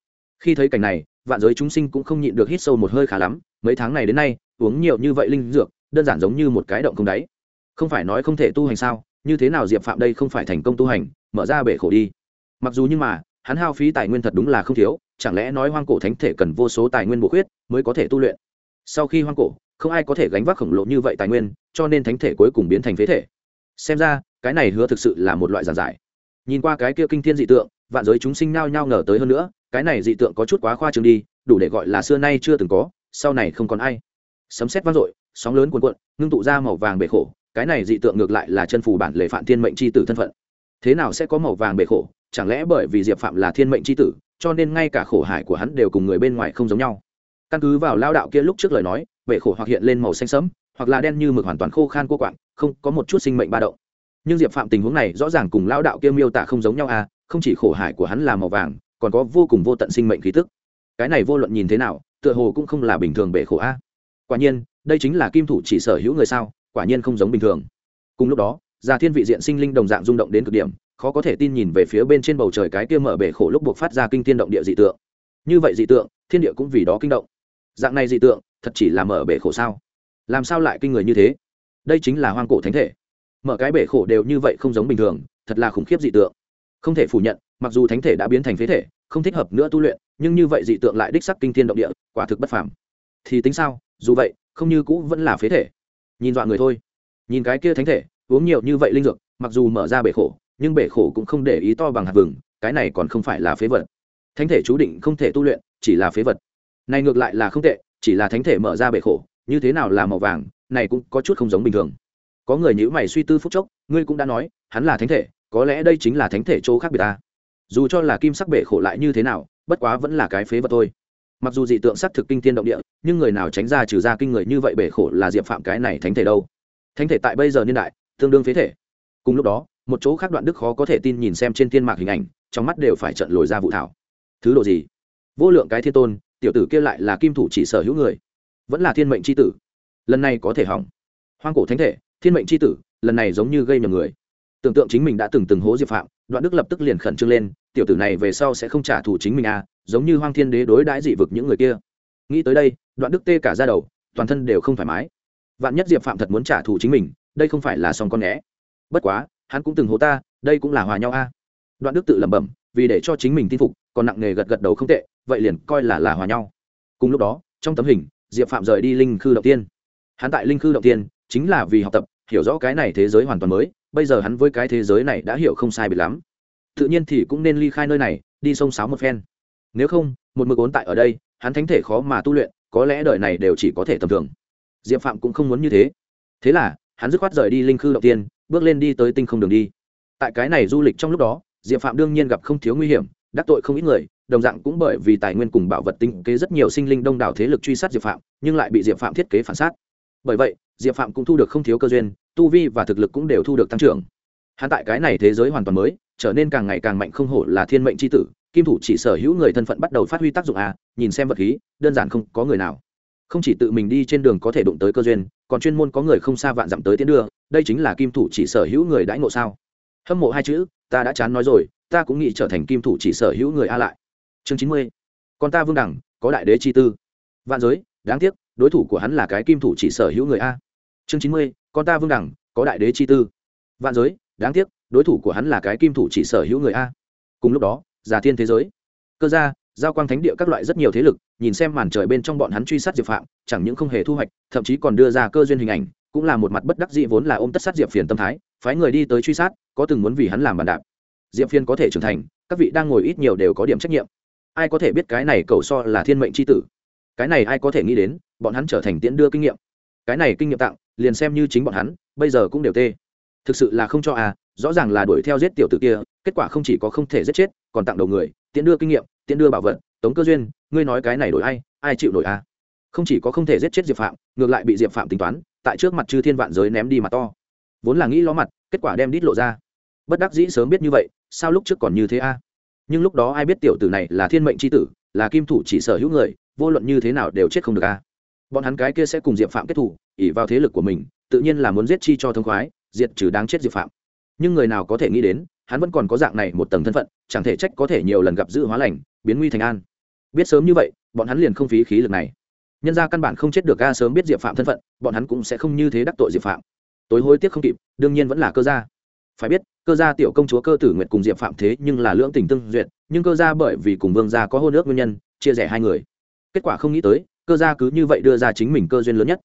Speaker 1: Khi thấy cảnh này, vạn giới chúng sinh cũng không nhịn được hít sâu một hơi khá lắm, mấy tháng này đến nay, uống nhiều như vậy linh dược, đơn giản giống như một cái động không đáy. Không phải nói không thể tu hành sao như thế nào diệp phạm đây không phải thành công tu hành, mở ra bể khổ đi. Mặc dù nhưng mà, hắn hao phí tài nguyên thật đúng là không thiếu, chẳng lẽ nói hoang cổ thánh thể cần vô số tài nguyên bổ khuyết mới có thể tu luyện? Sau khi hoang cổ, không ai có thể gánh vác khổng lồ như vậy tài nguyên, cho nên thánh thể cuối cùng biến thành phế thể. Xem ra, cái này hứa thực sự là một loại giàn giải. Nhìn qua cái kia kinh thiên dị tượng, vạn giới chúng sinh nao nhao ngờ tới hơn nữa, cái này dị tượng có chút quá khoa trương đi, đủ để gọi là xưa nay chưa từng có, sau này không còn ai. Sấm xét vang dội, sóng lớn cuồn cuộn, ngưng tụ ra màu vàng bể khổ cái này dị tượng ngược lại là chân phù bản lệ phạm thiên mệnh c h i tử thân phận. Thế nào sẽ có màu vàng bể khổ? Chẳng lẽ bởi vì diệp phạm là thiên mệnh c h i tử, cho nên ngay cả khổ hải của hắn đều cùng người bên ngoài không giống nhau? Căn cứ vào lao đạo kia lúc trước lời nói, bể khổ hoặc hiện lên màu xanh sẫm, hoặc là đen như mực hoàn toàn khô khan cô quạng, không có một chút sinh mệnh ba động. Nhưng diệp phạm tình huống này rõ ràng cùng lao đạo kia miêu tả không giống nhau à không chỉ khổ hải của hắn là màu vàng, còn có vô cùng vô tận sinh mệnh khí tức. Cái này vô luận nhìn thế nào, tựa hồ cũng không là bình thường bể khổ a. Quả nhiên, đây chính là kim thủ chỉ sở hữu người sao? Quả nhiên không giống bình thường. Cùng lúc đó, già thiên vị diện sinh linh đồng dạng rung động đến cực điểm, khó có thể tin nhìn về phía bên trên bầu trời cái kia mở bể khổ lúc buộc phát ra kinh thiên động địa dị tượng. Như vậy dị tượng, thiên địa cũng vì đó kinh động. Dạng này dị tượng, thật chỉ là mở bể khổ sao? Làm sao lại kinh người như thế? Đây chính là hoang cổ thánh thể. Mở cái bể khổ đều như vậy không giống bình thường, thật là khủng khiếp dị tượng. Không thể phủ nhận, mặc dù thánh thể đã biến thành phế thể, không thích hợp nữa tu luyện, nhưng như vậy dị tượng lại đích sắc kinh thiên động địa, quả thực bất phàm. Thì tính sao? Dù vậy, không như cũ vẫn là phế thể nhìn dọa người thôi. Nhìn cái kia thánh thể, uống nhiều như vậy linh dược, mặc dù mở ra bể khổ, nhưng bể khổ cũng không để ý to bằng hạt vừng, cái này còn không phải là phế vật. Thánh thể chú định không thể tu luyện, chỉ là phế vật. Này ngược lại là không tệ, chỉ là thánh thể mở ra bể khổ, như thế nào là màu vàng, này cũng có chút không giống bình thường. Có người nhữ mày suy tư phúc chốc, ngươi cũng đã nói, hắn là thánh thể, có lẽ đây chính là thánh thể chỗ khác biệt ta. Dù cho là kim sắc bể khổ lại như thế nào, bất quá vẫn là cái phế vật thôi mặc dù dị tượng sắc thực kinh thiên động địa, nhưng người nào tránh ra trừ ra kinh người như vậy bể khổ là diệp phạm cái này thánh thể đâu? Thánh thể tại bây giờ niên đại, tương đương phế thể. Cùng lúc đó, một chỗ khác đoạn đức khó có thể tin nhìn xem trên thiên mạc hình ảnh, trong mắt đều phải trận lồi ra vụ thảo. Thứ độ gì? Vô lượng cái thiên tôn, tiểu tử kia lại là kim thủ chỉ sở hữu người. Vẫn là thiên mệnh c h i tử. Lần này có thể hỏng. Hoang cổ thánh thể, thiên mệnh c h i tử, lần này giống như gây nhầm người. Tưởng tượng chính mình đã từng từng hố diệp phạm, đoạn đức lập tức liền khẩn trương lên, tiểu tử này về sau sẽ không trả thù chính mình à giống như hoang thiên đế đối đãi dị vực những người kia. Nghĩ tới đây, đoạn đức tê cả ra đầu, toàn thân đều không thoải mái. Vạn nhất diệp phạm thật muốn trả thù chính mình, đây không phải là xong con né bất quá, hắn cũng từng hố ta, đây cũng là hòa nhau a. À. đoạn đức tự lẩm bẩm, vì để cho chính mình tin phục, còn nặng nề gật gật đầu không tệ, vậy liền coi là là hòa nhau. Cùng lúc đó, trong tấm hình, diệp phạm rời đi linh khư đầu tiên. Hắn tại linh khư đầu tiên, chính là vì học tập, hiểu rõ cái này thế giới hoàn toàn mới, bây giờ hắn với cái thế giới này đã hiểu không sai biệt lắm. Tự nhiên thì cũng nên ly khai nơi này, đi sông sáo một phen nếu không, một mực ốn tại ở đây, hắn thánh thể khó mà tu luyện, có lẽ đời này đều chỉ có thể tầm thường. Diệp phạm cũng không muốn như thế. Thế là, hắn dứt khoát rời đi linh khư đầu tiên, bước lên đi tới tinh không đường đi. Tại cái này du lịch trong lúc đó, diệp phạm đương nhiên gặp không thiếu nguy hiểm, đắc tội không ít người, đồng dạng cũng bởi vì tài nguyên cùng bảo vật tinh kế rất nhiều sinh linh đông đảo thế lực truy sát diệp phạm, nhưng lại bị diệp phạm thiết kế phản sát. Bởi vậy, diệp phạm cũng thu được không thiếu cơ duyên, tu vi và thực lực cũng đều thu được tăng trưởng. Hắn tại cái này thế giới hoàn toàn mới trở nên càng ngày càng mạnh không hổ là thiên mệnh c h i tử, kim thủ chỉ sở hữu người thân phận bắt đầu phát huy tác dụng à nhìn xem vật khí, đơn giản không có người nào. Không chỉ tự mình đi trên đường có thể đụng tới cơ duyên, còn chuyên môn có người không xa vạn dặm tới tiến đưa, đây chính là kim thủ chỉ sở hữu người đãi ngộ sao? Hâm mộ hai chữ, ta đã chán nói rồi, ta cũng nghĩ trở thành kim thủ chỉ sở hữu người a lại. Chương chín mươi, con ta vương đẳng, có đại đế chi tư. Vạn giới, đáng tiếc, đối thủ của hắn là cái kim thủ chỉ sở hữu người a. Chương chín mươi, con ta vương đẳng, có đại đế chi tư. Vạn giới, đáng tiếc đối thủ của hắn là cái kim thủ chỉ sở hữu người a. Cùng lúc đó, giả thiên thế giới. Cơ gia, giao quang thánh địa các loại rất nhiều thế lực, nhìn xem màn trời bên trong bọn hắn truy sát diệp phạm, chẳng những không hề thu hoạch, thậm chí còn đưa ra cơ duyên hình ảnh, cũng là một mặt bất đắc dĩ vốn là ôm tất sát diệp phiền tâm thái, phái người đi tới truy sát, có từng muốn vì hắn làm bàn đạp. Diệp phiền có thể trưởng thành, các vị đang ngồi ít nhiều đều có điểm trách nhiệm. Ai có thể biết cái này cầu so là thiên mệnh c h i tử? Cái này ai có thể nghĩ đến, bọn hắn trở thành tiễn đưa kinh nghiệm. Cái này kinh nghiệm tặng, liền xem như chính bọn hắn, bây giờ cũng đều tê thực sự là không cho à rõ ràng là đuổi theo giết tiểu tử kia, kết quả không chỉ có không thể giết chết, còn tặng đầu người, tiễn đưa kinh nghiệm, tiễn đưa bảo vật, tống cơ duyên, ngươi nói cái này đổi ai ai chịu nổi à? Không chỉ có không thể giết chết diệp phạm, ngược lại bị diệp phạm tính toán, tại trước mặt chư thiên vạn giới ném đi mặt to. Vốn là nghĩ ló mặt, kết quả đem đít lộ ra. Bất đắc dĩ sớm biết như vậy, sao lúc trước còn như thế a nhưng lúc đó ai biết tiểu tử này là thiên mệnh c h i tử, là kim thủ chỉ sở hữu người, vô luận như thế nào đều chết không được a bọn hắn cái kia sẽ cùng diệp phạm kết thủ ỉ vào thế lực của mình, tự nhiên là muốn giết chi cho thông khoái diệt trừ đáng chết diệp phạm. Nhưng người nào có thể nghĩ đến, hắn vẫn còn có dạng này một tầng thân phận, chẳng thể trách có thể nhiều lần gặp giữ hóa lành, biến nguy thành an. Biết sớm như vậy, bọn hắn liền không phí khí lực này. Nhân ra căn bản không chết được ga sớm biết diệp phạm thân phận, bọn hắn cũng sẽ không như thế đắc tội diệp phạm. Tối hối tiếc không kịp, đương nhiên vẫn là cơ gia. Phải biết, cơ gia tiểu công chúa cơ tử nguyện cùng diệp phạm thế nhưng là lưỡng tình tương duyệt, nhưng cơ gia bởi vì cùng vương gia có hôn ước nguyên nhân, chia rẽ hai người. Kết quả không nghĩ tới, cơ gia cứ như vậy đưa ra chính mình cơ duyên lớn nhất.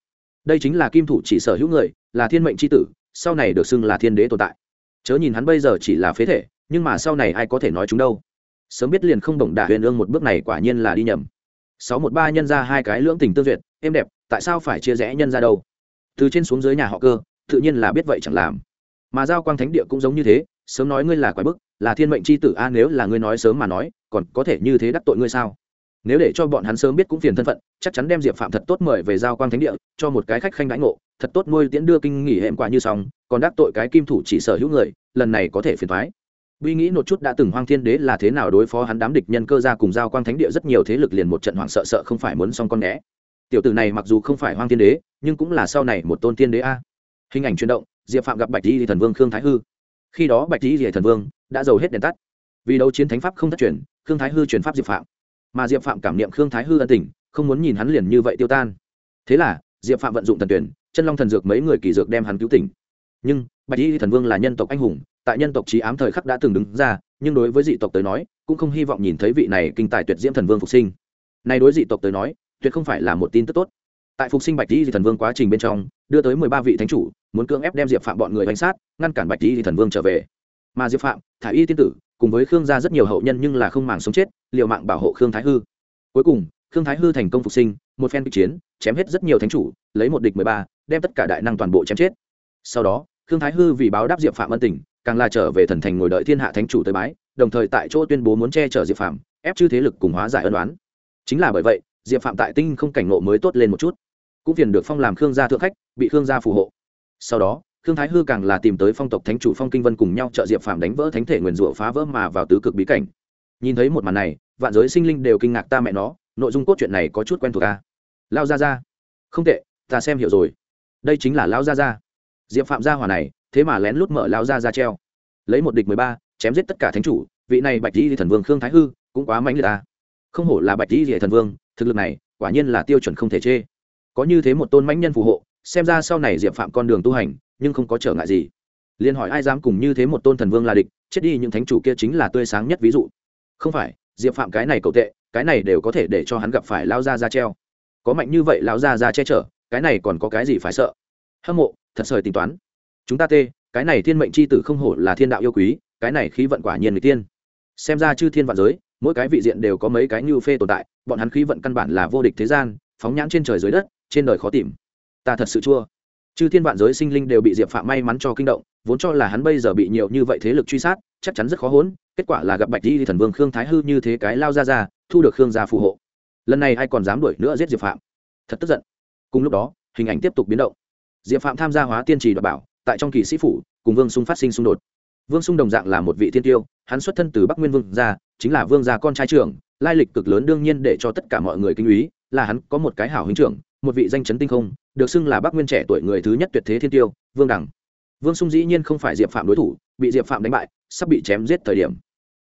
Speaker 1: Đây chính là kim thủ chỉ sở hữu người, là thiên mệnh c h i tử sau này được xưng là thiên đế tồn tại. Chớ nhìn hắn bây giờ chỉ là phế thể, nhưng mà sau này ai có thể nói chúng đâu? Sớm biết liền không đồng đả huyền ương một bước này quả nhiên là đi nhầm. Sáu một ba nhân ra hai cái lưỡng tình tương duyệt, êm đẹp, tại sao phải chia rẽ nhân ra đâu? Từ trên xuống dưới nhà họ cơ, tự nhiên là biết vậy chẳng làm. Mà giao quang thánh địa cũng giống như thế, sớm nói ngươi là quái bức, là thiên mệnh c h i tử, a, nếu là ngươi nói sớm mà nói, còn có thể như thế đắc tội ngươi sao? Nếu để cho bọn hắn sớm biết cũng phiền thân phận, chắc chắn đem diệp phạm thật tốt mời về giao quang thánh địa, cho một cái khách khanh đãi ngộ thật tốt nuôi tiễn đưa kinh nghỉ hệm quả như xong còn đắc tội cái kim thủ chỉ sở hữu người lần này có thể phiền thoái Uy nghĩ một chút đã từng Hoang Thiên Đế là thế nào đối phó hắn đám địch nhân cơ gia cùng giao quang thánh địa rất nhiều thế lực liền một trận hoảng sợ sợ không phải muốn xong con né. Tiểu tử này mặc dù không phải Hoang Thiên Đế, nhưng cũng là sau này một tôn tiên đế a. Hình ảnh chuyển động, Diệp Phạm gặp Bạch Y Thần Vương Khương Thái Hư. Khi đó Bạch Y Thần Vương đã giàu hết đèn tắt. Vì đấu chiến thánh pháp không thất truyền, Khương Thái Hư truyền pháp Diệp Phạm. Mà Diệp Phạm cảm niệm Khương Thái Hư ân tình, không muốn nhìn hắn liền như vậy tiêu tan. Thế là, Diệp Phạm vận dụng thần tuyển, chân long thần dược mấy người kỳ dược đem hắn cứu tỉnh. Nhưng, Bạch Y Thần Vương là nhân tộc anh hùng, tại nhân tộc trí ám thời khắc đã từng đứng ra nhưng đối với dị tộc tới nói cũng không hy vọng nhìn thấy vị này kinh tài tuyệt diễm thần vương phục sinh. Nay đối dị tộc tới nói tuyệt không phải là một tin tức tốt. Tại phục sinh bạch Y thần vương quá trình bên trong đưa tới mười ba vị thánh chủ muốn cưỡng ép đem diệp phạm bọn người bánh sát ngăn cản bạch Y thần vương trở về. Mà diệp phạm thả y tiên tử cùng với khương gia rất nhiều hậu nhân nhưng là không màng sống chết liều mạng bảo hộ khương thái hư. Cuối cùng khương thái hư thành công phục sinh, một phen kịch chiến, chém hết rất nhiều thánh chủ, lấy một địch mười ba, đem tất cả đại năng toàn bộ chém chết. Sau đó, khương thái hư vì báo đáp diệp phạm ân tình, càng là trở về thần thành ngồi đợi thiên hạ thánh chủ tới bái, đồng thời tại chỗ tuyên bố muốn che chở diệp phạm, ép chư thế lực cùng hóa giải ân đoán chính là bởi vậy, diệp phạm tại tinh không cảnh ngộ mới tốt lên một chút. Cũng phiền được phong làm khương gia thượng khách, bị khương gia phù hộ. Sau đó, khương thái hư càng là tìm tới phong tộc thánh chủ phong kinh vân cùng nhau trợ diệp phạm đánh vỡ thánh thể nguyền rủa phá vỡ mà vào tứ cực bí cảnh. Nhìn thấy một màn này, vạn giới sinh linh đều kinh ngạc ta mẹ nó nội dung cốt truyện này có chút quen thuộc a lao ra ra không tệ, ta xem hiểu rồi. Đây chính là lao ra ra diệp phạm gia hòa này, thế mà lén lút mở lao ra ra treo. Lấy một địch mười ba, chém giết tất cả thánh chủ, vị này bạch di thần vương khương thái hư, cũng quá mãnh liệt ta không hổ là bạch di thần vương, thực lực này, quả nhiên là tiêu chuẩn không thể chê. Có như thế một tôn mãnh nhân phù hộ, xem ra sau này diệp phạm con đường tu hành, nhưng không có trở ngại gì. Liền hỏi ai dám cùng như thế một tôn thần vương là địch, chết đi những thánh chủ kia chính là tươi sáng nhất ví dụ. Không phải, diệp phạm cái này cậu tệ cái này đều có thể để cho hắn gặp phải lao ra ra treo. Có mạnh như vậy lao ra ra che chở, cái này còn có cái gì phải sợ? Hâm mộ, thật sời tính toán. Chúng ta tê, cái này thiên mệnh c h i tử không hổ là thiên đạo yêu quý, cái này khí vận quả nhiên người tiên. Xem ra chư thiên vạn giới, mỗi cái vị diện đều có mấy cái như phê tồn tại, bọn hắn khí vận căn bản là vô địch thế gian, phóng nhãn trên trời dưới đất, trên đời khó tìm. Ta thật sự chua. Chư thiên vạn giới sinh linh đều bị diệp phạm may mắn cho kinh động, vốn cho là hắn bây giờ bị nhiều như vậy thế lực truy sát, chắc chắn rất khó hốn kết quả là gặp bạch di thần vương khương thái hư như thế cái lao ra ra, thu được khương gia phù hộ. Lần này ai còn dám đuổi nữa giết diệp phạm? Thật tức giận. Cùng lúc đó, hình ảnh tiếp tục biến động. Diệp phạm tham gia hóa tiên trì đoạt bảo, tại trong kỳ sĩ phủ, cùng vương sung phát sinh xung đột. Vương sung đồng dạng là một vị thiên tiêu, hắn xuất thân từ bắc nguyên vương gia, chính là vương gia con trai trưởng, lai lịch cực lớn đương nhiên để cho tất cả mọi người kinh úy là hắn có một cái hảo huynh trưởng, một vị danh chấn tinh không, được xưng là bắc nguyên trẻ tuổi người thứ nhất tuyệt thế thiên tiêu, vương đẳng vương sung dĩ nhiên không phải diệp phạm đối thủ, bị diệp phạm đánh bại, sắp bị chém giết thời điểm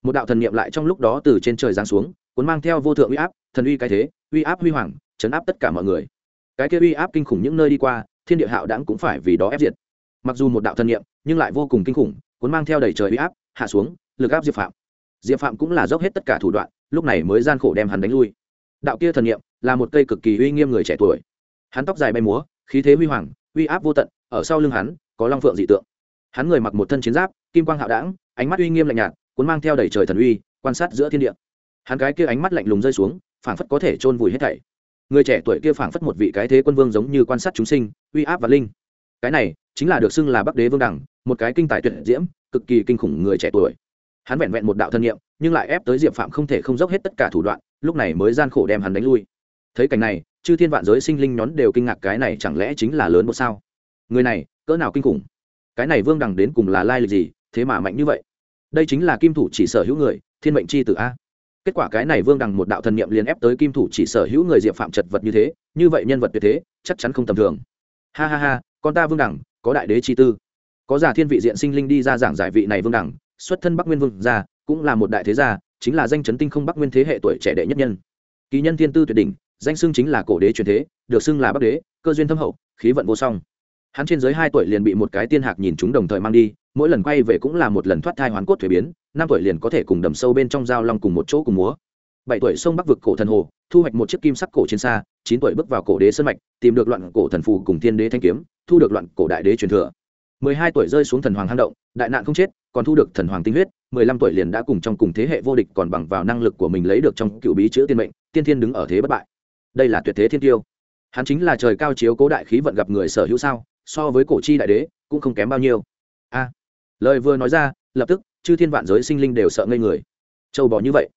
Speaker 1: một đạo thần niệm lại trong lúc đó từ trên trời giáng xuống, cuốn mang theo vô thượng uy áp, thần uy cái thế, uy áp huy hoàng, chấn áp tất cả mọi người. Cái kia uy áp kinh khủng những nơi đi qua, thiên địa hạo đãng cũng phải vì đó ép diệt. Mặc dù một đạo thần niệm, nhưng lại vô cùng kinh khủng, cuốn mang theo đầy trời uy áp, hạ xuống, lực áp diệp phạm. Diệp phạm cũng là dốc hết tất cả thủ đoạn, lúc này mới gian khổ đem hắn đánh lui. Đạo kia thần niệm là một cây cực kỳ uy nghiêm người trẻ tuổi. Hắn tóc dài bay múa, khí thế huy hoàng, uy áp vô tận, ở sau lưng hắn có long phượng dị tượng. Hắn người mặc một thân chiến giáp, kim quang hạo đảng ánh mắt uy nghiêm lạnh nhạt cuốn mang theo đầy trời thần uy, quan sát giữa thiên địa. Hắn cái kia ánh mắt lạnh lùng rơi xuống, phảng phất có thể chôn vùi hết thảy. Người trẻ tuổi kia phảng phất một vị cái thế quân vương giống như quan sát chúng sinh, uy áp và linh. Cái này chính là được xưng là bắc đế vương đẳng, một cái kinh tài tuyệt diễm, cực kỳ kinh khủng người trẻ tuổi. Hắn vẹn vẹn một đạo thân nhiệm nhưng lại ép tới diệp phạm không thể không dốc hết tất cả thủ đoạn, lúc này mới gian khổ đem hắn đánh lui. Thấy cảnh này, chư thiên vạn giới sinh linh nhón đều kinh ngạc cái này chẳng lẽ chính là lớn một sao? Người này, cỡ nào kinh khủng? Cái này vương đằng đến cùng là lai lịch gì, thế mà mạnh như vậy? Đây chính là kim thủ chỉ sở hữu người, thiên mệnh c h i tử a. Kết quả cái này vương đằng một đạo thần niệm liền ép tới kim thủ chỉ sở hữu người diệp phạm chật vật như thế, như vậy nhân vật tuyệt thế, chắc chắn không tầm thường. Ha ha ha, con ta vương đẳng có đại đế chi tư. Có giả thiên vị diện sinh linh đi ra giảng giải vị này vương đẳng xuất thân bắc nguyên vương gia, cũng là một đại thế gia, chính là danh chấn tinh không bắc nguyên thế hệ tuổi trẻ đệ nhất nhân. Kỳ nhân thiên tư tuyệt đỉnh, danh xưng chính là cổ đế truyền thế, được xưng là bắc đế, cơ duyên thâm hậu, khí vận vô song hắn trên dưới hai tuổi liền bị một cái tiên hạc nhìn chúng đồng thời mang đi, mỗi lần quay về cũng là một lần thoát thai hoán cốt thuế biến, năm tuổi liền có thể cùng đầm sâu bên trong giao long cùng một chỗ cùng múa. Bảy tuổi sông bắc vực cổ thần hồ, thu hoạch một chiếc kim sắc cổ trên xa, chín tuổi bước vào cổ đế sân mạch, tìm được loạn cổ thần phù cùng thiên đế thanh kiếm, thu được loạn cổ đại đế truyền thừa. Mười hai tuổi rơi xuống thần hoàng hang động, đại nạn không chết, còn thu được thần hoàng tinh huyết, mười lăm tuổi liền đã cùng trong cùng thế hệ vô địch còn bằng vào năng lực của mình lấy được trong cựu bí chữ tiên mệnh, tiên thiên đứng ở thế bất bại. Đây là tuyệt thế thiên tiêu. Hắn chính là trời cao chiếu cố đại khí vận gặp người sở hữu sao? So với cổ chi đại đế, cũng không kém bao nhiêu. A, lời vừa nói ra, lập tức, chư thiên vạn giới sinh linh đều sợ ngây người. Châu bò như vậy,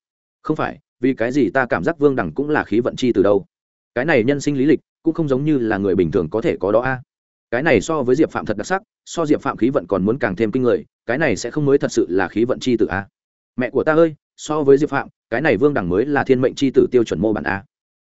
Speaker 1: không phải, vì cái gì ta cảm giác vương đẳng cũng là khí vận chi từ đâu? Cái này nhân sinh lý lịch, cũng không giống như là người bình thường có thể có đó a. Cái này so với diệp phạm thật đặc sắc, so diệp phạm khí vận còn muốn càng thêm kinh người, cái này sẽ không mới thật sự là khí vận chi từ a. Mẹ của ta ơi, so với diệp phạm, cái này vương đẳng mới là thiên mệnh chi tử tiêu chuẩn mô bản a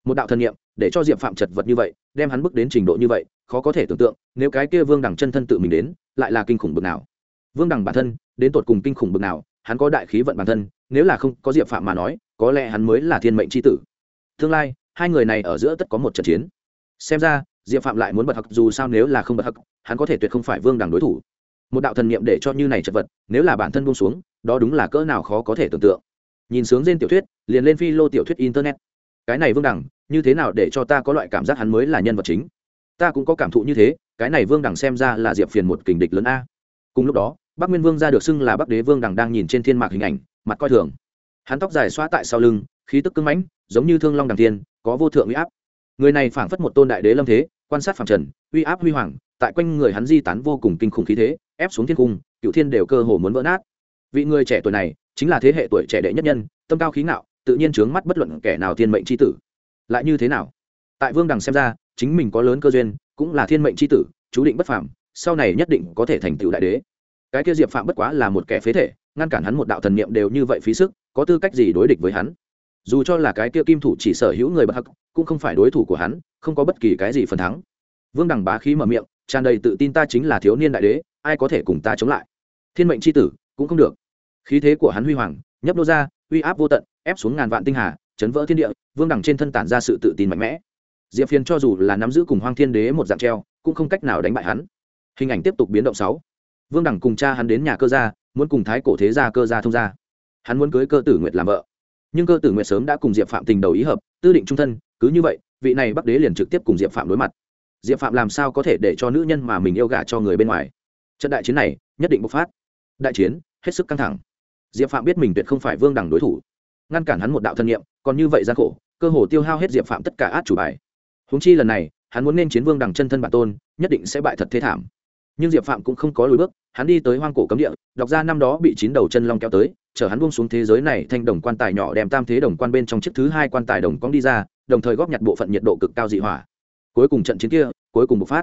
Speaker 1: một đạo thần niệm, để cho diệp phạm chật vật như vậy, đem hắn bước đến trình độ như vậy, khó có thể tưởng tượng, nếu cái kia vương Đằng chân thân tự mình đến, lại là kinh khủng bực nào. Vương Đằng bản thân, đến tột cùng kinh khủng bực nào, hắn có đại khí vận bản thân, nếu là không có diệp phạm mà nói, có lẽ hắn mới là thiên mệnh c h i tử. Tương lai, hai người này ở giữa tất có một trận chiến. Xem ra, diệp phạm lại muốn bật hặc dù sao nếu là không bật hặc hắn có thể tuyệt không phải vương đằng đối thủ. Một đạo thần niệm để cho như này chật vật, nếu là bản thân buông xuống, đó đúng là cỡ nào khó có thể tưởng tượng. Nhìn sướng trên tiểu thuyết, liền lên phi lô tiểu thuyết internet. Cái này vương đằng như thế nào để cho ta có loại cảm giác hắn mới là nhân vật chính? Ta cũng có cảm thụ như thế cái này vương đằng xem ra là diệp phiền một kình địch lớn a. Cùng lúc đó bắc nguyên vương ra được xưng là bắc đế vương đằng đang nhìn trên thiên mạc hình ảnh mặt coi thường. Hắn tóc dài xoa tại sau lưng khí tức cưng mãnh giống như thương long đằng Thiên, có vô thượng uy áp. Người này phảng phất một tôn đại đế lâm thế quan sát phảng trần uy áp huy hoàng tại quanh người hắn di tán vô cùng kinh khủng khí thế ép xuống thiên cung cựu thiên đều cơ hồ muốn vỡ nát. Vị người trẻ tuổi này chính là thế hệ tuổi trẻ đệ nhất nhân tâm cao khí ngạo tự nhiên trướng mắt bất luận kẻ nào thiên mệnh c h i tử lại như thế nào? Tại vương đằng xem ra chính mình có lớn cơ duyên cũng là thiên mệnh c h i tử chú định bất phạm, sau này nhất định có thể thành tựu đại đế. Cái kia diệp phạm bất quá là một kẻ phế thể ngăn cản hắn một đạo thần niệm đều như vậy phí sức có tư cách gì đối địch với hắn? Dù cho là cái kia kim thủ chỉ sở hữu người bậc hắc cũng không phải đối thủ của hắn không có bất kỳ cái gì phần thắng. Vương đằng bá khí mở miệng tràn đầy tự tin ta chính là thiếu niên đại đế ai có thể cùng ta chống lại? Thiên mệnh c h i tử cũng không được. Khí thế của hắn huy hoàng nhấp nô ra uy áp vô tận ép xuống ngàn vạn tinh hà chấn vỡ thiên địa, vương đẳng trên thân tản ra sự tự tin mạnh mẽ. Diệp phiền cho dù là nắm giữ cùng hoang thiên đế một dạng treo, cũng không cách nào đánh bại hắn. Hình ảnh tiếp tục biến động sáu. Vương đẳng cùng cha hắn đến nhà cơ gia, muốn cùng thái cổ thế gia cơ gia thông gia. Hắn muốn cưới cơ tử nguyệt làm vợ. Nhưng cơ tử nguyệt sớm đã cùng diệp phạm tình đầu ý hợp, tư định trung thân, cứ như vậy, vị này bắc đế liền trực tiếp cùng diệp phạm đối mặt. Diệp phạm làm sao có thể để cho nữ nhân mà mình yêu gả cho người bên ngoài? Trận đại chiến này, nhất định bộc phát. Đại chiến, hết sức căng thẳng. Diệp phạm biết mình tuyệt không phải vương đẳng đối thủ ngăn cản hắn một đạo thân nhiệm, còn như vậy gian khổ, cơ hồ tiêu hao hết diệp phạm tất cả át chủ bài. Húng chi lần này, hắn muốn nên chiến vương đẳng chân thân bản tôn, nhất định sẽ bại thật thế thảm. Nhưng diệp phạm cũng không có lối bước, hắn đi tới hoang cổ cấm địa, đọc ra năm đó bị chín đầu chân long kéo tới, chở hắn buông xuống thế giới này thanh đồng quan tài nhỏ đem tam thế đồng quan bên trong chiếc thứ hai quan tài đồng cong đi ra, đồng thời góp nhặt bộ phận nhiệt độ cực cao dị hỏa. Cuối cùng trận chiến kia, cuối cùng bộc phát.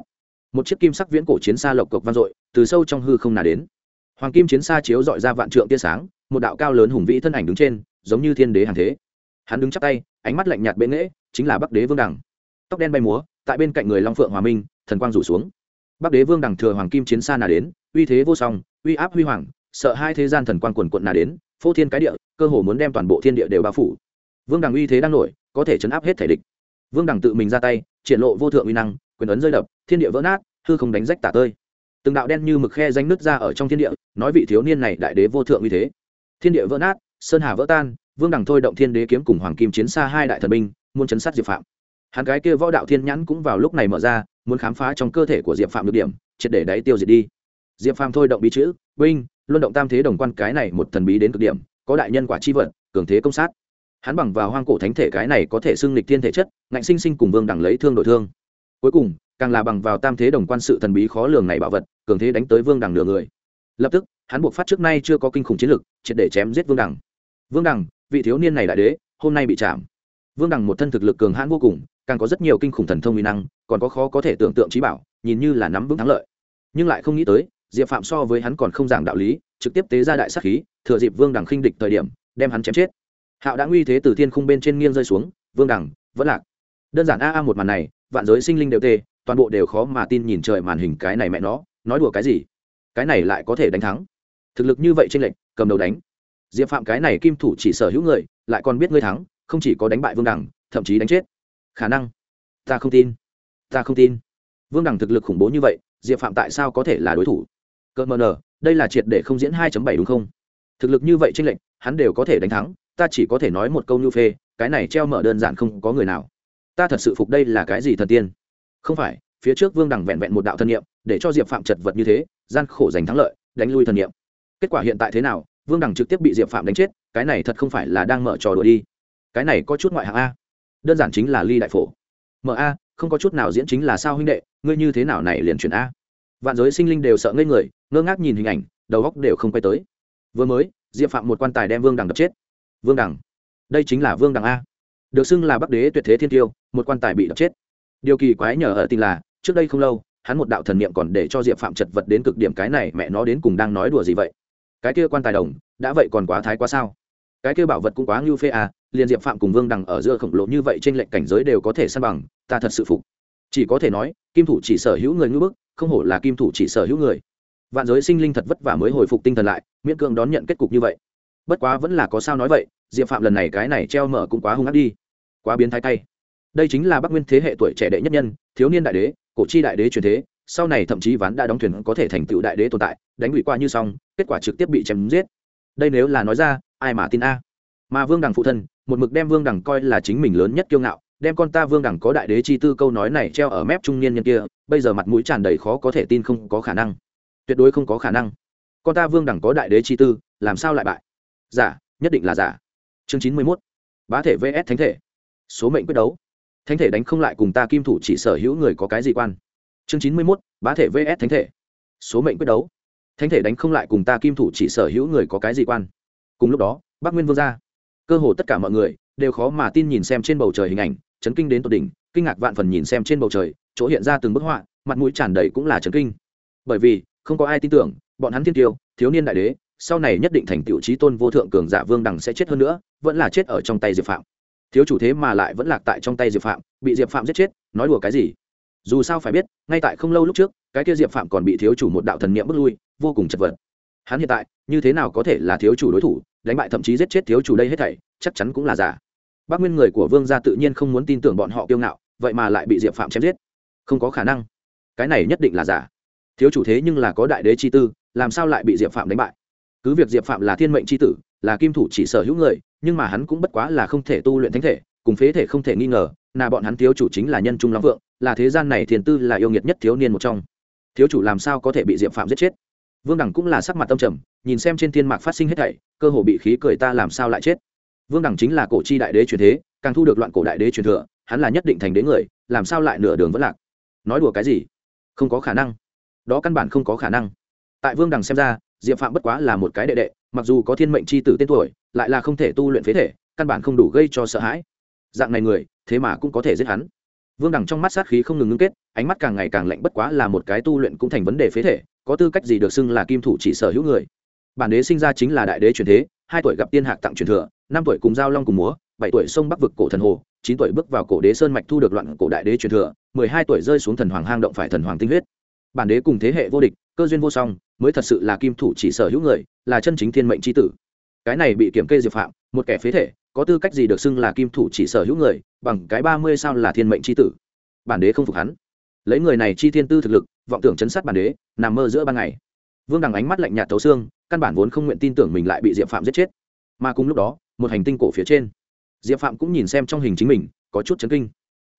Speaker 1: Một chiếc kim sắc viễn cổ chiến xa lộc cộc vang dội, từ sâu trong hư không nà đến. Hoàng kim chiến xa chiếu dọi ra vạn trượng tia sáng, một đạo cao lớn hùng vĩ thân ảnh đứng trên giống như thiên đế hàng thế. Hắn đứng chắp tay ánh mắt lạnh nhạt bệ nghễ chính là bắc đế vương đằng, tóc đen bay múa tại bên cạnh người long phượng hòa minh thần quang rủ xuống. Bắc đế vương đằng thừa hoàng kim chiến xa nà đến uy thế vô song uy áp huy hoàng sợ hai thế gian thần quang quần quận nà đến phô thiên cái địa cơ hồ muốn đem toàn bộ thiên địa đều bao phủ. Vương đằng uy thế đang nổi có thể chấn áp hết thể địch. Vương đằng tự mình ra tay triển lộ vô thượng uy năng quyền ấn rơi đập thiên địa vỡ nát hư không đánh rách tả tơi. Từng đạo đen như mực khe danh nứt ra ở trong thiên địa nói vị thiếu niên này đại đế vô thượng uy thế. Thiên địa vỡ nát sơn hà vỡ tan, vương Đằng thôi động thiên đế kiếm cùng hoàng kim chiến xa hai đại thần binh, muốn chấn sát diệp phạm. Hắn cái kia võ đạo thiên nhãn cũng vào lúc này mở ra, muốn khám phá trong cơ thể của diệp phạm được điểm, triệt để đáy tiêu diệt đi. Diệp phạm thôi động bí chữ, binh, luân động tam thế đồng quan cái này một thần bí đến cực điểm, có đại nhân quả chi vật, cường thế công sát. Hắn bằng vào hoang cổ thánh thể cái này có thể xưng lịch thiên thể chất, ngạnh sinh sinh cùng vương Đằng lấy thương đổi thương. Cuối cùng, càng là bằng vào tam thế đồng quan sự thần bí khó lường này bảo vật, cường thế đánh tới vương Đằng nửa người. Lập tức, hắn buộc phát trước nay chưa có kinh khủng chiến lực, triệt để chém giết vương Đằng vương Đằng, vị thiếu niên này đại đế hôm nay bị chạm. Vương Đằng một thân thực lực cường hãn vô cùng càng có rất nhiều kinh khủng thần thông uy năng còn có khó có thể tưởng tượng trí bảo nhìn như là nắm vững thắng lợi. Nhưng lại không nghĩ tới diệp phạm so với hắn còn không giảng đạo lý trực tiếp tế ra đại sắc khí thừa dịp vương Đằng khinh địch thời điểm đem hắn chém chết. Hạo đã nguy thế từ thiên khung bên trên nghiêng rơi xuống vương Đằng, vẫn lạc. Đơn giản a a một màn này vạn giới sinh linh đều tê toàn bộ đều khó mà tin nhìn trời màn hình cái này mẹ nó nói đùa cái gì? Cái này lại có thể đánh thắng. Thực lực như vậy trên lệnh cầm đầu đánh diệp phạm cái này kim thủ chỉ sở hữu người, lại còn biết ngươi thắng, không chỉ có đánh bại vương đẳng thậm chí đánh chết. Khả năng, ta không tin, ta không tin. Vương đẳng thực lực khủng bố như vậy, diệp phạm tại sao có thể là đối thủ? Cỡ mờ nờ, đây là triệt để không diễn hai bảy đúng không? Thực lực như vậy tranh lệnh hắn đều có thể đánh thắng, ta chỉ có thể nói một câu như phê, cái này treo mở đơn giản không có người nào. Ta thật sự phục đây là cái gì thần tiên? Không phải, phía trước vương đằng vẹn vẹn một đạo thân nhiệm, để cho diệp phạm chật vật như thế, gian khổ giành thắng lợi, đánh lui thần nhiệm. Kết quả hiện tại thế nào vương đằng trực tiếp bị diệp phạm đánh chết, cái này thật không phải là đang mở trò đùa đi. Cái này có chút ngoại hạng a. Đơn giản chính là ly đại phổ. Mở a, không có chút nào diễn chính là sao huynh đệ, ngươi như thế nào này liền chuyển a. Vạn giới sinh linh đều sợ ngây người, ngơ ngác nhìn hình ảnh, đầu góc đều không quay tới. Vừa mới, diệp phạm một quan tài đem vương đằng đập chết. Vương đằng. Đây chính là vương đằng a. Được xưng là bắc đế tuyệt thế thiên tiêu, một quan tài bị đập chết. Điều kỳ quái nhờ ở tình là, trước đây không lâu, hắn một đạo thần niệm còn để cho diệp phạm chật vật đến cực điểm cái này mẹ nó đến cùng đang nói đùa gì vậy? Cái kia quan tài đồng, đã vậy còn quá thái quá sao? Cái kia bảo vật cũng quá ngưu phê à liền diệp phạm cùng vương đằng ở giữa khổng lồ như vậy trên lệnh cảnh giới đều có thể săn bằng, ta thật sự phục. Chỉ có thể nói, kim thủ chỉ sở hữu người ngưỡng bức, không hổ là kim thủ chỉ sở hữu người. Vạn giới sinh linh thật vất vả mới hồi phục tinh thần lại, miễn cưỡng đón nhận kết cục như vậy. Bất quá vẫn là có sao nói vậy, diệp phạm lần này cái này treo mở cũng quá hung ác đi. Quá biến thái tay đây chính là bắc nguyên thế hệ tuổi trẻ đệ nhất nhân, thiếu niên đại đế, cổ chi đại đế truyền thế sau này thậm chí ván đã đóng thuyền có thể thành tựu đại đế tồn tại, đánh bị qua như xong, kết quả trực tiếp bị chém giết. Đây nếu là nói ra, ai mà tin a? Mà vương đằng phụ thân, một mực đem vương đằng coi là chính mình lớn nhất kiêu ngạo, đem con ta vương đằng có đại đế chi tư câu nói này treo ở mép trung niên nhân kia, bây giờ mặt mũi tràn đầy khó có thể tin không có khả năng. Tuyệt đối không có khả năng. Con ta vương đằng có đại đế chi tư, làm sao lại bại? Giả, nhất định là giả. Chương chín mươi mốt. Bá thể vs thánh thể. Số mệnh quyết đấu. Thánh thể đánh không lại cùng ta kim thủ chỉ sở hữu người có cái gì quan? Chương chín mươi mốt, bá thể vs thánh thể. Số mệnh quyết đấu. Thánh thể đánh không lại cùng ta kim thủ chỉ sở hữu người có cái gì quan. Cùng lúc đó, bắc nguyên vương ra cơ hồ tất cả mọi người đều khó mà tin nhìn xem trên bầu trời hình ảnh, chấn kinh đến tột đỉnh, kinh ngạc vạn phần nhìn xem trên bầu trời, chỗ hiện ra từng bức họa, mặt mũi tràn đầy cũng là chấn kinh. Bởi vì, không có ai tin tưởng, bọn hắn thiên tiêu, thiếu niên đại đế, sau này nhất định thành tiểu trí tôn vô thượng cường giả vương đằng sẽ chết hơn nữa, vẫn là chết ở trong tay diệp phạm. Thiếu chủ thế mà lại vẫn lạc tại trong tay diệp phạm, bị diệp phạm giết chết, nói đùa cái gì? Dù sao phải biết, ngay tại không lâu lúc trước, cái kia diệp phạm còn bị thiếu chủ một đạo thần niệm bước lui, vô cùng chật vật. Hắn hiện tại, như thế nào có thể là thiếu chủ đối thủ, đánh bại thậm chí giết chết thiếu chủ đây hết thảy, chắc chắn cũng là giả. Bác nguyên người của vương gia tự nhiên không muốn tin tưởng bọn họ kiêu ngạo, vậy mà lại bị diệp phạm chém giết. Không có khả năng. Cái này nhất định là giả. Thiếu chủ thế nhưng là có đại đế chi tư, làm sao lại bị diệp phạm đánh bại? Cứ việc diệp phạm là thiên mệnh chi tử, là kim thủ chỉ sở hữu người, nhưng mà hắn cũng bất quá là không thể tu luyện thánh thể cùng phế thể không thể nghi ngờ, là bọn hắn thiếu chủ chính là nhân trung long vượng, là thế gian này thiền tư là yêu nghiệt nhất thiếu niên một trong. Thiếu chủ làm sao có thể bị diệm phạm giết chết? Vương đẳng cũng là sắc mặt tâm trầm, nhìn xem trên thiên mạc phát sinh hết thảy, cơ hồ bị khí cười ta làm sao lại chết? Vương đẳng chính là cổ chi đại đế truyền thế, càng thu được loạn cổ đại đế truyền thừa, hắn là nhất định thành đế người, làm sao lại nửa đường vẫn lạc? Nói đùa cái gì? Không có khả năng. Đó căn bản không có khả năng. Tại vương đằng xem ra, diệp phạm bất quá là một cái đệ đệ, mặc dù có thiên mệnh c h i tử tên tuổi, lại là không thể tu luyện phế thể, căn bản không đủ gây cho sợ hãi dạng này người, thế mà cũng có thể giết hắn. Vương đẳng trong mắt sát khí không ngừng ngưng kết, ánh mắt càng ngày càng lạnh, bất quá là một cái tu luyện cũng thành vấn đề phế thể, có tư cách gì được xưng là kim thủ chỉ sở hữu người. Bản đế sinh ra chính là đại đế truyền thế, hai tuổi gặp tiên hạc tặng truyền thừa, năm tuổi cùng giao long cùng múa, bảy tuổi sông bắc vực cổ thần hồ, chín tuổi bước vào cổ đế sơn mạch thu được loạn cổ đại đế truyền thừa, mười hai tuổi rơi xuống thần hoàng hang động phải thần hoàng tinh huyết. Bản đế cùng thế hệ vô địch, cơ duyên vô song, mới thật sự là kim thủ chỉ sở hữu người, là chân chính thiên mệnh tri tử. Cái này bị kiểm kê diệp phạm, một kẻ phế thể có tư cách gì được xưng là kim thủ chỉ sở hữu người, bằng cái ba mươi sao là thiên mệnh c tử. Bản đế không phục hắn. Lấy người này chi thiên tư thực lực, vọng tưởng chấn sát bản đế, nằm mơ giữa ban ngày. Vương đằng ánh mắt lạnh nhạt thấu xương, căn bản vốn không nguyện tin tưởng mình lại bị diệp phạm giết chết. Mà cùng lúc đó, một hành tinh cổ phía trên, diệp phạm cũng nhìn xem trong hình chính mình, có chút chấn kinh.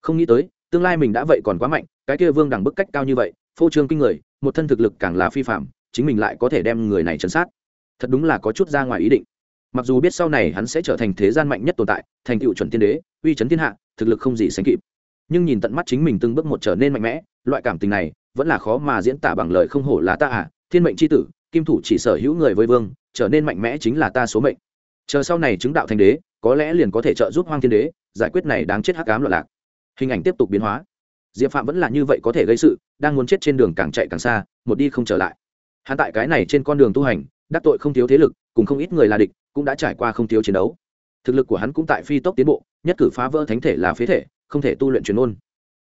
Speaker 1: Không nghĩ tới, tương lai mình đã vậy còn quá mạnh, cái kia vương đằng bức cách cao như vậy, phô trương kinh người, một thân thực lực càng là phi phạm, chính mình lại có thể đem người này chấn sát. Thật đúng là có chút ra ngoài ý định mặc dù biết sau này hắn sẽ trở thành thế gian mạnh nhất tồn tại, thành tựu chuẩn tiên đế, uy chấn thiên hạ, thực lực không gì sánh kịp. Nhưng nhìn tận mắt chính mình từng bước một trở nên mạnh mẽ, loại cảm tình này vẫn là khó mà diễn tả bằng lời không hổ là ta à thiên mệnh c h i tử, kim thủ chỉ sở hữu người với vương, trở nên mạnh mẽ chính là ta số mệnh. Chờ sau này chứng đạo thành đế, có lẽ liền có thể trợ giúp hoang thiên đế, giải quyết này đáng chết hắc cám loạn lạc. Hình ảnh tiếp tục biến hóa. Diệp phạm vẫn là như vậy có thể gây sự, đang muốn chết trên đường càng chạy càng xa, một đi không trở lại. Hắn tại cái này trên con đường tu hành, đắc tội không thiếu thế lực, cùng không ít người là địch cũng đã trải qua không thiếu chiến đấu. Thực lực của hắn cũng tại phi tốc tiến bộ, nhất cử phá vỡ thánh thể là phế thể, không thể tu luyện truyền ôn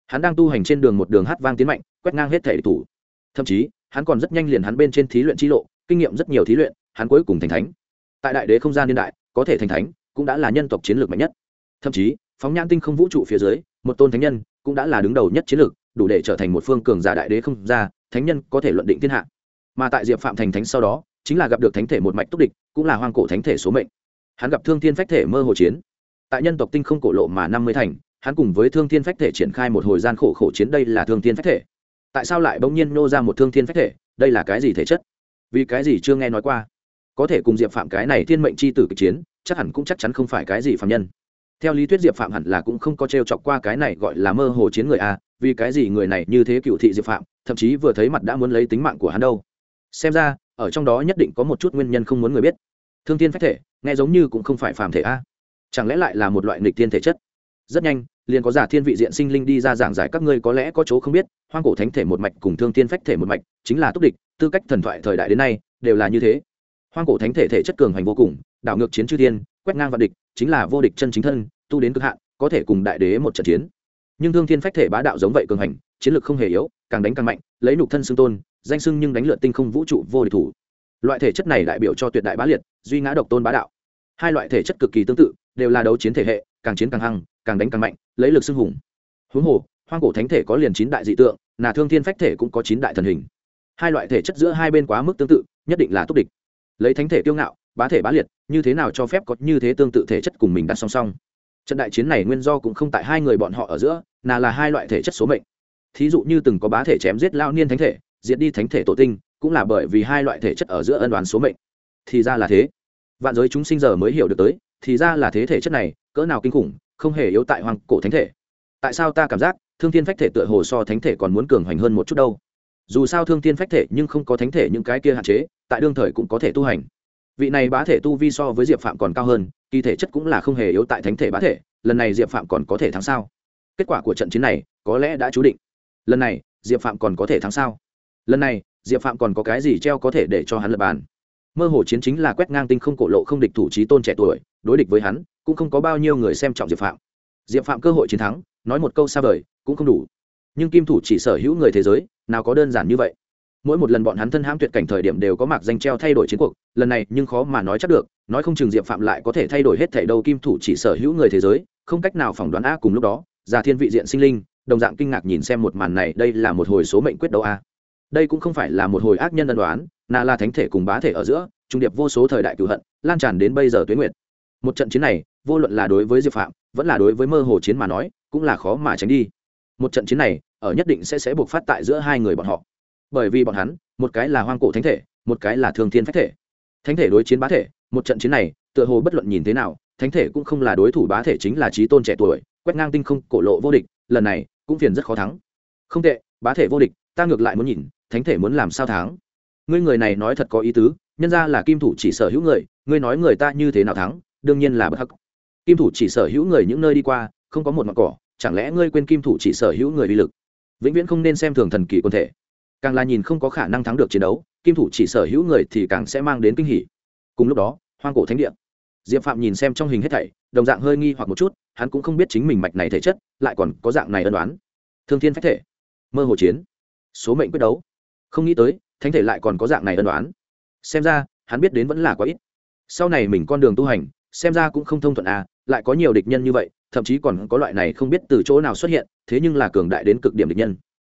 Speaker 1: hắn đang tu hành trên đường một đường hát vang tiến mạnh, quét ngang hết thể thủ. Thậm chí, hắn còn rất nhanh liền hắn bên trên thí luyện chi lộ, kinh nghiệm rất nhiều thí luyện, hắn cuối cùng thành thánh. Tại đại đế không gian niên đại, có thể thành thánh cũng đã là nhân tộc chiến lược mạnh nhất. Thậm chí, phóng nhãn tinh không vũ trụ phía dưới, một tôn thánh nhân cũng đã là đứng đầu nhất chiến lược, đủ để trở thành một phương cường giả đại đế không ra, thánh nhân có thể luận định thiên hạ. Mà tại diệp phạm thành thánh sau đó chính là gặp được thánh thể một mạch túc địch, cũng là hoang cổ thánh thể số mệnh. Hắn gặp thương thiên phách thể mơ hồ chiến. Tại nhân tộc tinh không cổ lộ mà năm mươi thành, hắn cùng với thương thiên phách thể triển khai một hồi gian khổ khổ chiến đây là thương thiên phách thể. Tại sao lại bỗng nhiên nô ra một thương thiên phách thể? Đây là cái gì thể chất? Vì cái gì chưa nghe nói qua? Có thể cùng diệp phạm cái này thiên mệnh c h i tử kịch chiến, chắc hẳn cũng chắc chắn không phải cái gì phạm nhân. Theo lý thuyết diệp phạm hẳn là cũng không có t r e o chọc qua cái này gọi là mơ hồ chiến người a, vì cái gì người này như thế cựu thị diệp phạm, thậm chí vừa thấy mặt đã muốn lấy tính mạng của hắn đâu. Xem ra ở trong đó nhất định có một chút nguyên nhân không muốn người biết. Thương thiên phách thể, nghe giống như cũng không phải phàm thể a. Chẳng lẽ lại là một loại nghịch thiên thể chất? Rất nhanh, liền có giả thiên vị diện sinh linh đi ra giảng giải các ngươi có lẽ có chỗ không biết, hoang cổ thánh thể một mạch cùng thương thiên phách thể một mạch chính là túc địch, tư cách thần thoại thời đại đến nay đều là như thế. Hoang cổ thánh thể thể chất cường hành vô cùng, đảo ngược chiến chư thiên, quét ngang vạn địch, chính là vô địch chân chính thân, tu đến cực hạn, có thể cùng đại đế một trận chiến. Nhưng thương thiên phách thể bá đạo giống vậy cường hành, chiến lược không hề yếu, càng đánh càng mạnh, lấy nục thân xưng tôn danh xưng nhưng đánh lượt tinh không vũ trụ vô địch thủ. Loại thể chất này đại biểu cho tuyệt đại bá liệt, duy ngã độc tôn bá đạo. Hai loại thể chất cực kỳ tương tự, đều là đấu chiến thể hệ, càng chiến càng hăng, càng đánh càng mạnh, lấy lực xưng hùng. Huống hồ, hoang cổ thánh thể có liền chín đại dị tượng, nà thương thiên phách thể cũng có chín đại thần hình. Hai loại thể chất giữa hai bên quá mức tương tự, nhất định là túc địch. Lấy thánh thể tiêu ngạo, bá thể bá liệt, như thế nào cho phép có như thế tương tự thể chất cùng mình đặt song song? Trận đại chiến này nguyên do cũng không tại hai người bọn họ ở giữa là là hai loại thể chất số mệnh. Thí dụ như từng có bá thể chém giết lao niên thánh thể diệt đi thánh thể tổ tinh, cũng là bởi vì hai loại thể chất ở giữa ân đoán số mệnh. Thì ra là thế. Vạn giới chúng sinh giờ mới hiểu được tới, thì ra là thế thể chất này, cỡ nào kinh khủng, không hề yếu tại hoàng cổ thánh thể. Tại sao ta cảm giác, thương thiên phách thể tựa hồ so thánh thể còn muốn cường hoành hơn một chút đâu? Dù sao thương thiên phách thể nhưng không có thánh thể những cái kia hạn chế, tại đương thời cũng có thể tu hành. Vị này bá thể tu vi so với diệp phạm còn cao hơn, kỳ thể chất cũng là không hề yếu tại thánh thể bá thể, lần này diệp phạm còn có thể thắng sao? Kết quả của trận chiến này, có lẽ đã chú định. Lần này, diệp phạm còn có thể thắng sao? Lần này, diệp phạm còn có cái gì treo có thể để cho hắn lập bàn? Mơ hồ chiến chính là quét ngang tinh không cổ lộ không địch thủ trí tôn trẻ tuổi, đối địch với hắn, cũng không có bao nhiêu người xem trọng diệp phạm. Diệp phạm cơ hội chiến thắng, nói một câu xa vời, cũng không đủ. Nhưng kim thủ chỉ sở hữu người thế giới, nào có đơn giản như vậy? Mỗi một lần bọn hắn thân hãm tuyệt cảnh thời điểm đều có mạc danh treo thay đổi chiến cuộc, lần này nhưng khó mà nói chắc được, nói không chừng diệp phạm lại có thể thay đổi hết thảy đâu kim thủ chỉ sở hữu người thế giới, không cách nào phỏng đoán a cùng lúc đó, già thiên vị diện sinh linh, đồng dạng kinh ngạc nhìn xem một màn này, đây là một hồi số mệnh quyết đấu a đây cũng không phải là một hồi ác nhân ân đoán, nà là thánh thể cùng bá thể ở giữa, trung điệp vô số thời đại cựu hận, lan tràn đến bây giờ tuyến nguyệt. Một trận chiến này, vô luận là đối với diệp phạm, vẫn là đối với mơ hồ chiến mà nói, cũng là khó mà tránh đi. Một trận chiến này, ở nhất định sẽ sẽ buộc phát tại giữa hai người bọn họ. Bởi vì bọn hắn, một cái là hoang cổ thánh thể, một cái là thường thiên phách thể. Thánh thể đối chiến bá thể, một trận chiến này, tựa hồ bất luận nhìn thế nào, thánh thể cũng không là đối thủ bá thể chính là trí tôn trẻ tuổi, quét ngang tinh không, cổ lộ vô địch, lần này, cũng phiền rất khó thắng. Không tệ, bá thể vô địch, ta ngược lại muốn nhìn thánh thể muốn làm sao thắng? Ngươi người này nói thật có ý tứ, nhân ra là kim thủ chỉ sở hữu người, ngươi nói người ta như thế nào thắng, đương nhiên là bất hắc. Kim thủ chỉ sở hữu người những nơi đi qua, không có một mặt cỏ, chẳng lẽ ngươi quên kim thủ chỉ sở hữu người uy lực? Vĩnh viễn không nên xem thường thần kỳ quân thể. Càng là nhìn không có khả năng thắng được chiến đấu, kim thủ chỉ sở hữu người thì càng sẽ mang đến kinh hỉ. Cùng lúc đó, hoang cổ thánh địa. Diệp phạm nhìn xem trong hình hết thảy, đồng dạng hơi nghi hoặc một chút, hắn cũng không biết chính mình mạch này thể chất, lại còn có dạng này ân đoán thương thiên phách thể. Mơ hồ chiến. Số mệnh quyết đấu không nghĩ tới, thánh thể lại còn có dạng này ân đoán xem ra, hắn biết đến vẫn là quá ít. Sau này mình con đường tu hành, xem ra cũng không thông thuận à lại có nhiều địch nhân như vậy, thậm chí còn có loại này không biết từ chỗ nào xuất hiện, thế nhưng là cường đại đến cực điểm địch nhân.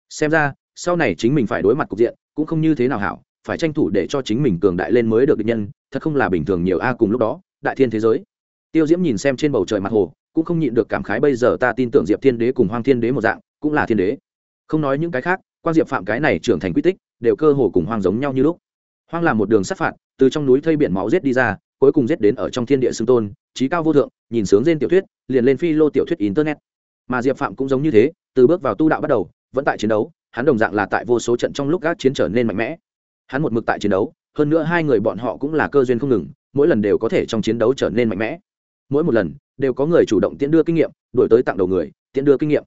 Speaker 1: Xem ra, sau này chính mình phải đối mặt cục diện, cũng không như thế nào hảo, phải tranh thủ để cho chính mình cường đại lên mới được địch nhân, thật không là bình thường nhiều a cùng lúc đó, đại thiên thế giới. Tiêu diễm nhìn xem trên bầu trời mặt hồ, cũng không nhịn được cảm khái bây giờ ta tin tưởng diệp thiên đế cùng hoang thiên đế một dạng, cũng là thiên đế. Không nói những cái khác quan diệp phạm cái này trưởng thành quy tích, đều cơ hồ cùng hoang giống nhau như lúc. Hoang là một đường sát phạt, từ trong núi thây biển máu giết đi ra, cuối cùng giết đến ở trong thiên địa xưng tôn, trí cao vô thượng, nhìn sướng trên tiểu thuyết, liền lên phi lô tiểu thuyết internet. Mà diệp phạm cũng giống như thế, từ bước vào tu đạo bắt đầu, vẫn tại chiến đấu, hắn đồng dạng là tại vô số trận trong lúc gác chiến trở nên mạnh mẽ. Hắn một mực tại chiến đấu, hơn nữa hai người bọn họ cũng là cơ duyên không ngừng, mỗi lần đều có thể trong chiến đấu trở nên mạnh mẽ. Mỗi một lần, đều có người chủ động tiễn đưa kinh nghiệm đổi tới tặng đầu người, tiễn đưa kinh nghiệm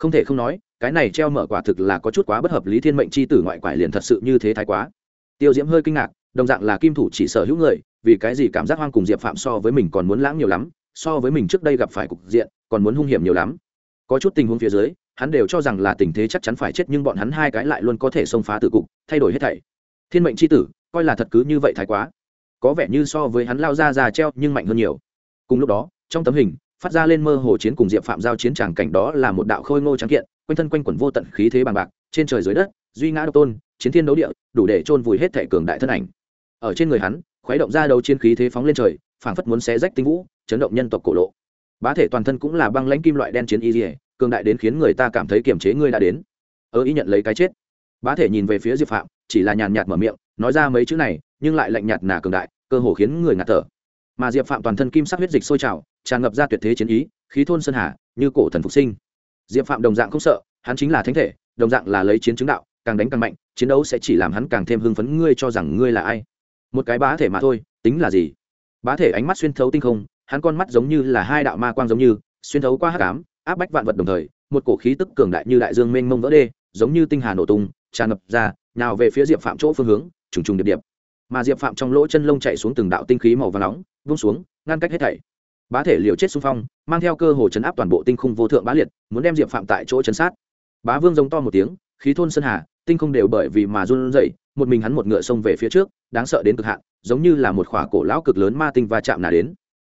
Speaker 1: không thể không nói, cái này treo mở quả thực là có chút quá bất hợp lý thiên mệnh c h i tử ngoại quải liền thật sự như thế thái quá. Tiêu diễm hơi kinh ngạc, đồng dạng là kim thủ chỉ sở hữu người, vì cái gì cảm giác hoang cùng diệp phạm so với mình còn muốn lãng nhiều lắm, so với mình trước đây gặp phải cục diện, còn muốn hung hiểm nhiều lắm. Có chút tình huống phía dưới, hắn đều cho rằng là tình thế chắc chắn phải chết nhưng bọn hắn hai cái lại luôn có thể xông phá từ cục, thay đổi hết thảy. Thiên mệnh c h i tử, coi là thật cứ như vậy thái quá. Có vẻ như so với hắn lao ra già treo nhưng mạnh hơn nhiều. Cùng lúc đó, trong tấm hình phát ra lên mơ hồ chiến cùng diệp phạm giao chiến tràng cảnh đó là một đạo khôi ngô trắng kiện, quanh thân quanh quẩn vô tận khí thế bằng bạc, trên trời dưới đất, duy ngã độc tôn, chiến thiên đấu địa, đủ để chôn vùi hết thể cường đại thân ảnh. Ở trên người hắn, khuấy động ra đầu chiến khí thế phóng lên trời, phảng phất muốn xé rách tinh vũ, chấn động nhân tộc cổ lộ. Bá thể toàn thân cũng là băng lãnh kim loại đen chiến y dỉa cường đại đến khiến người ta cảm thấy kiềm chế ngươi đã đến. Ơ ý nhận lấy cái chết. Bá thể nhìn về phía diệp phạm, chỉ là nhàn nhạt mở miệng, nói ra mấy chữ này, nhưng lại lạnh nhạt nà cường đại, cơ hồ khiến người ngạt thở. Mà diệp phạm toàn thân kim sắc huyết dịch sôi trào tràn ngập ra tuyệt thế chiến ý, khí thôn sơn hà, như cổ thần phục sinh. Diệp phạm đồng dạng không sợ, hắn chính là thánh thể, đồng dạng là lấy chiến chứng đạo, càng đánh càng mạnh, chiến đấu sẽ chỉ làm hắn càng thêm hưng phấn, ngươi cho rằng ngươi là ai? Một cái bá thể mà thôi, tính là gì? Bá thể ánh mắt xuyên thấu tinh không, hắn con mắt giống như là hai đạo ma quang giống như, xuyên thấu qua hát cám áp bách vạn vật đồng thời, một cổ khí tức cường đại như đại dương mênh mông vỡ đê, giống như tinh hà nổ tung, tràn ngập ra, nào về phía diệp phạm chỗ phương hướng, trùng trùng điệp điệp. Mà diệp phạm trong lỗ chân lông chạy xuống từng đạo tinh khí màu và nóng vung xuống, ngăn cách hết thảy bá thể liều chết xung phong, mang theo cơ hồ chấn áp toàn bộ tinh khung vô thượng bá liệt, muốn đem diệp phạm tại chỗ chấn sát. Bá vương giống to một tiếng, khí thôn sơn hà, tinh không đều bởi vì mà run rẩy, một mình hắn một ngựa xông về phía trước, đáng sợ đến cực hạn, giống như là một khỏa cổ lão cực lớn ma tinh va chạm nà đến.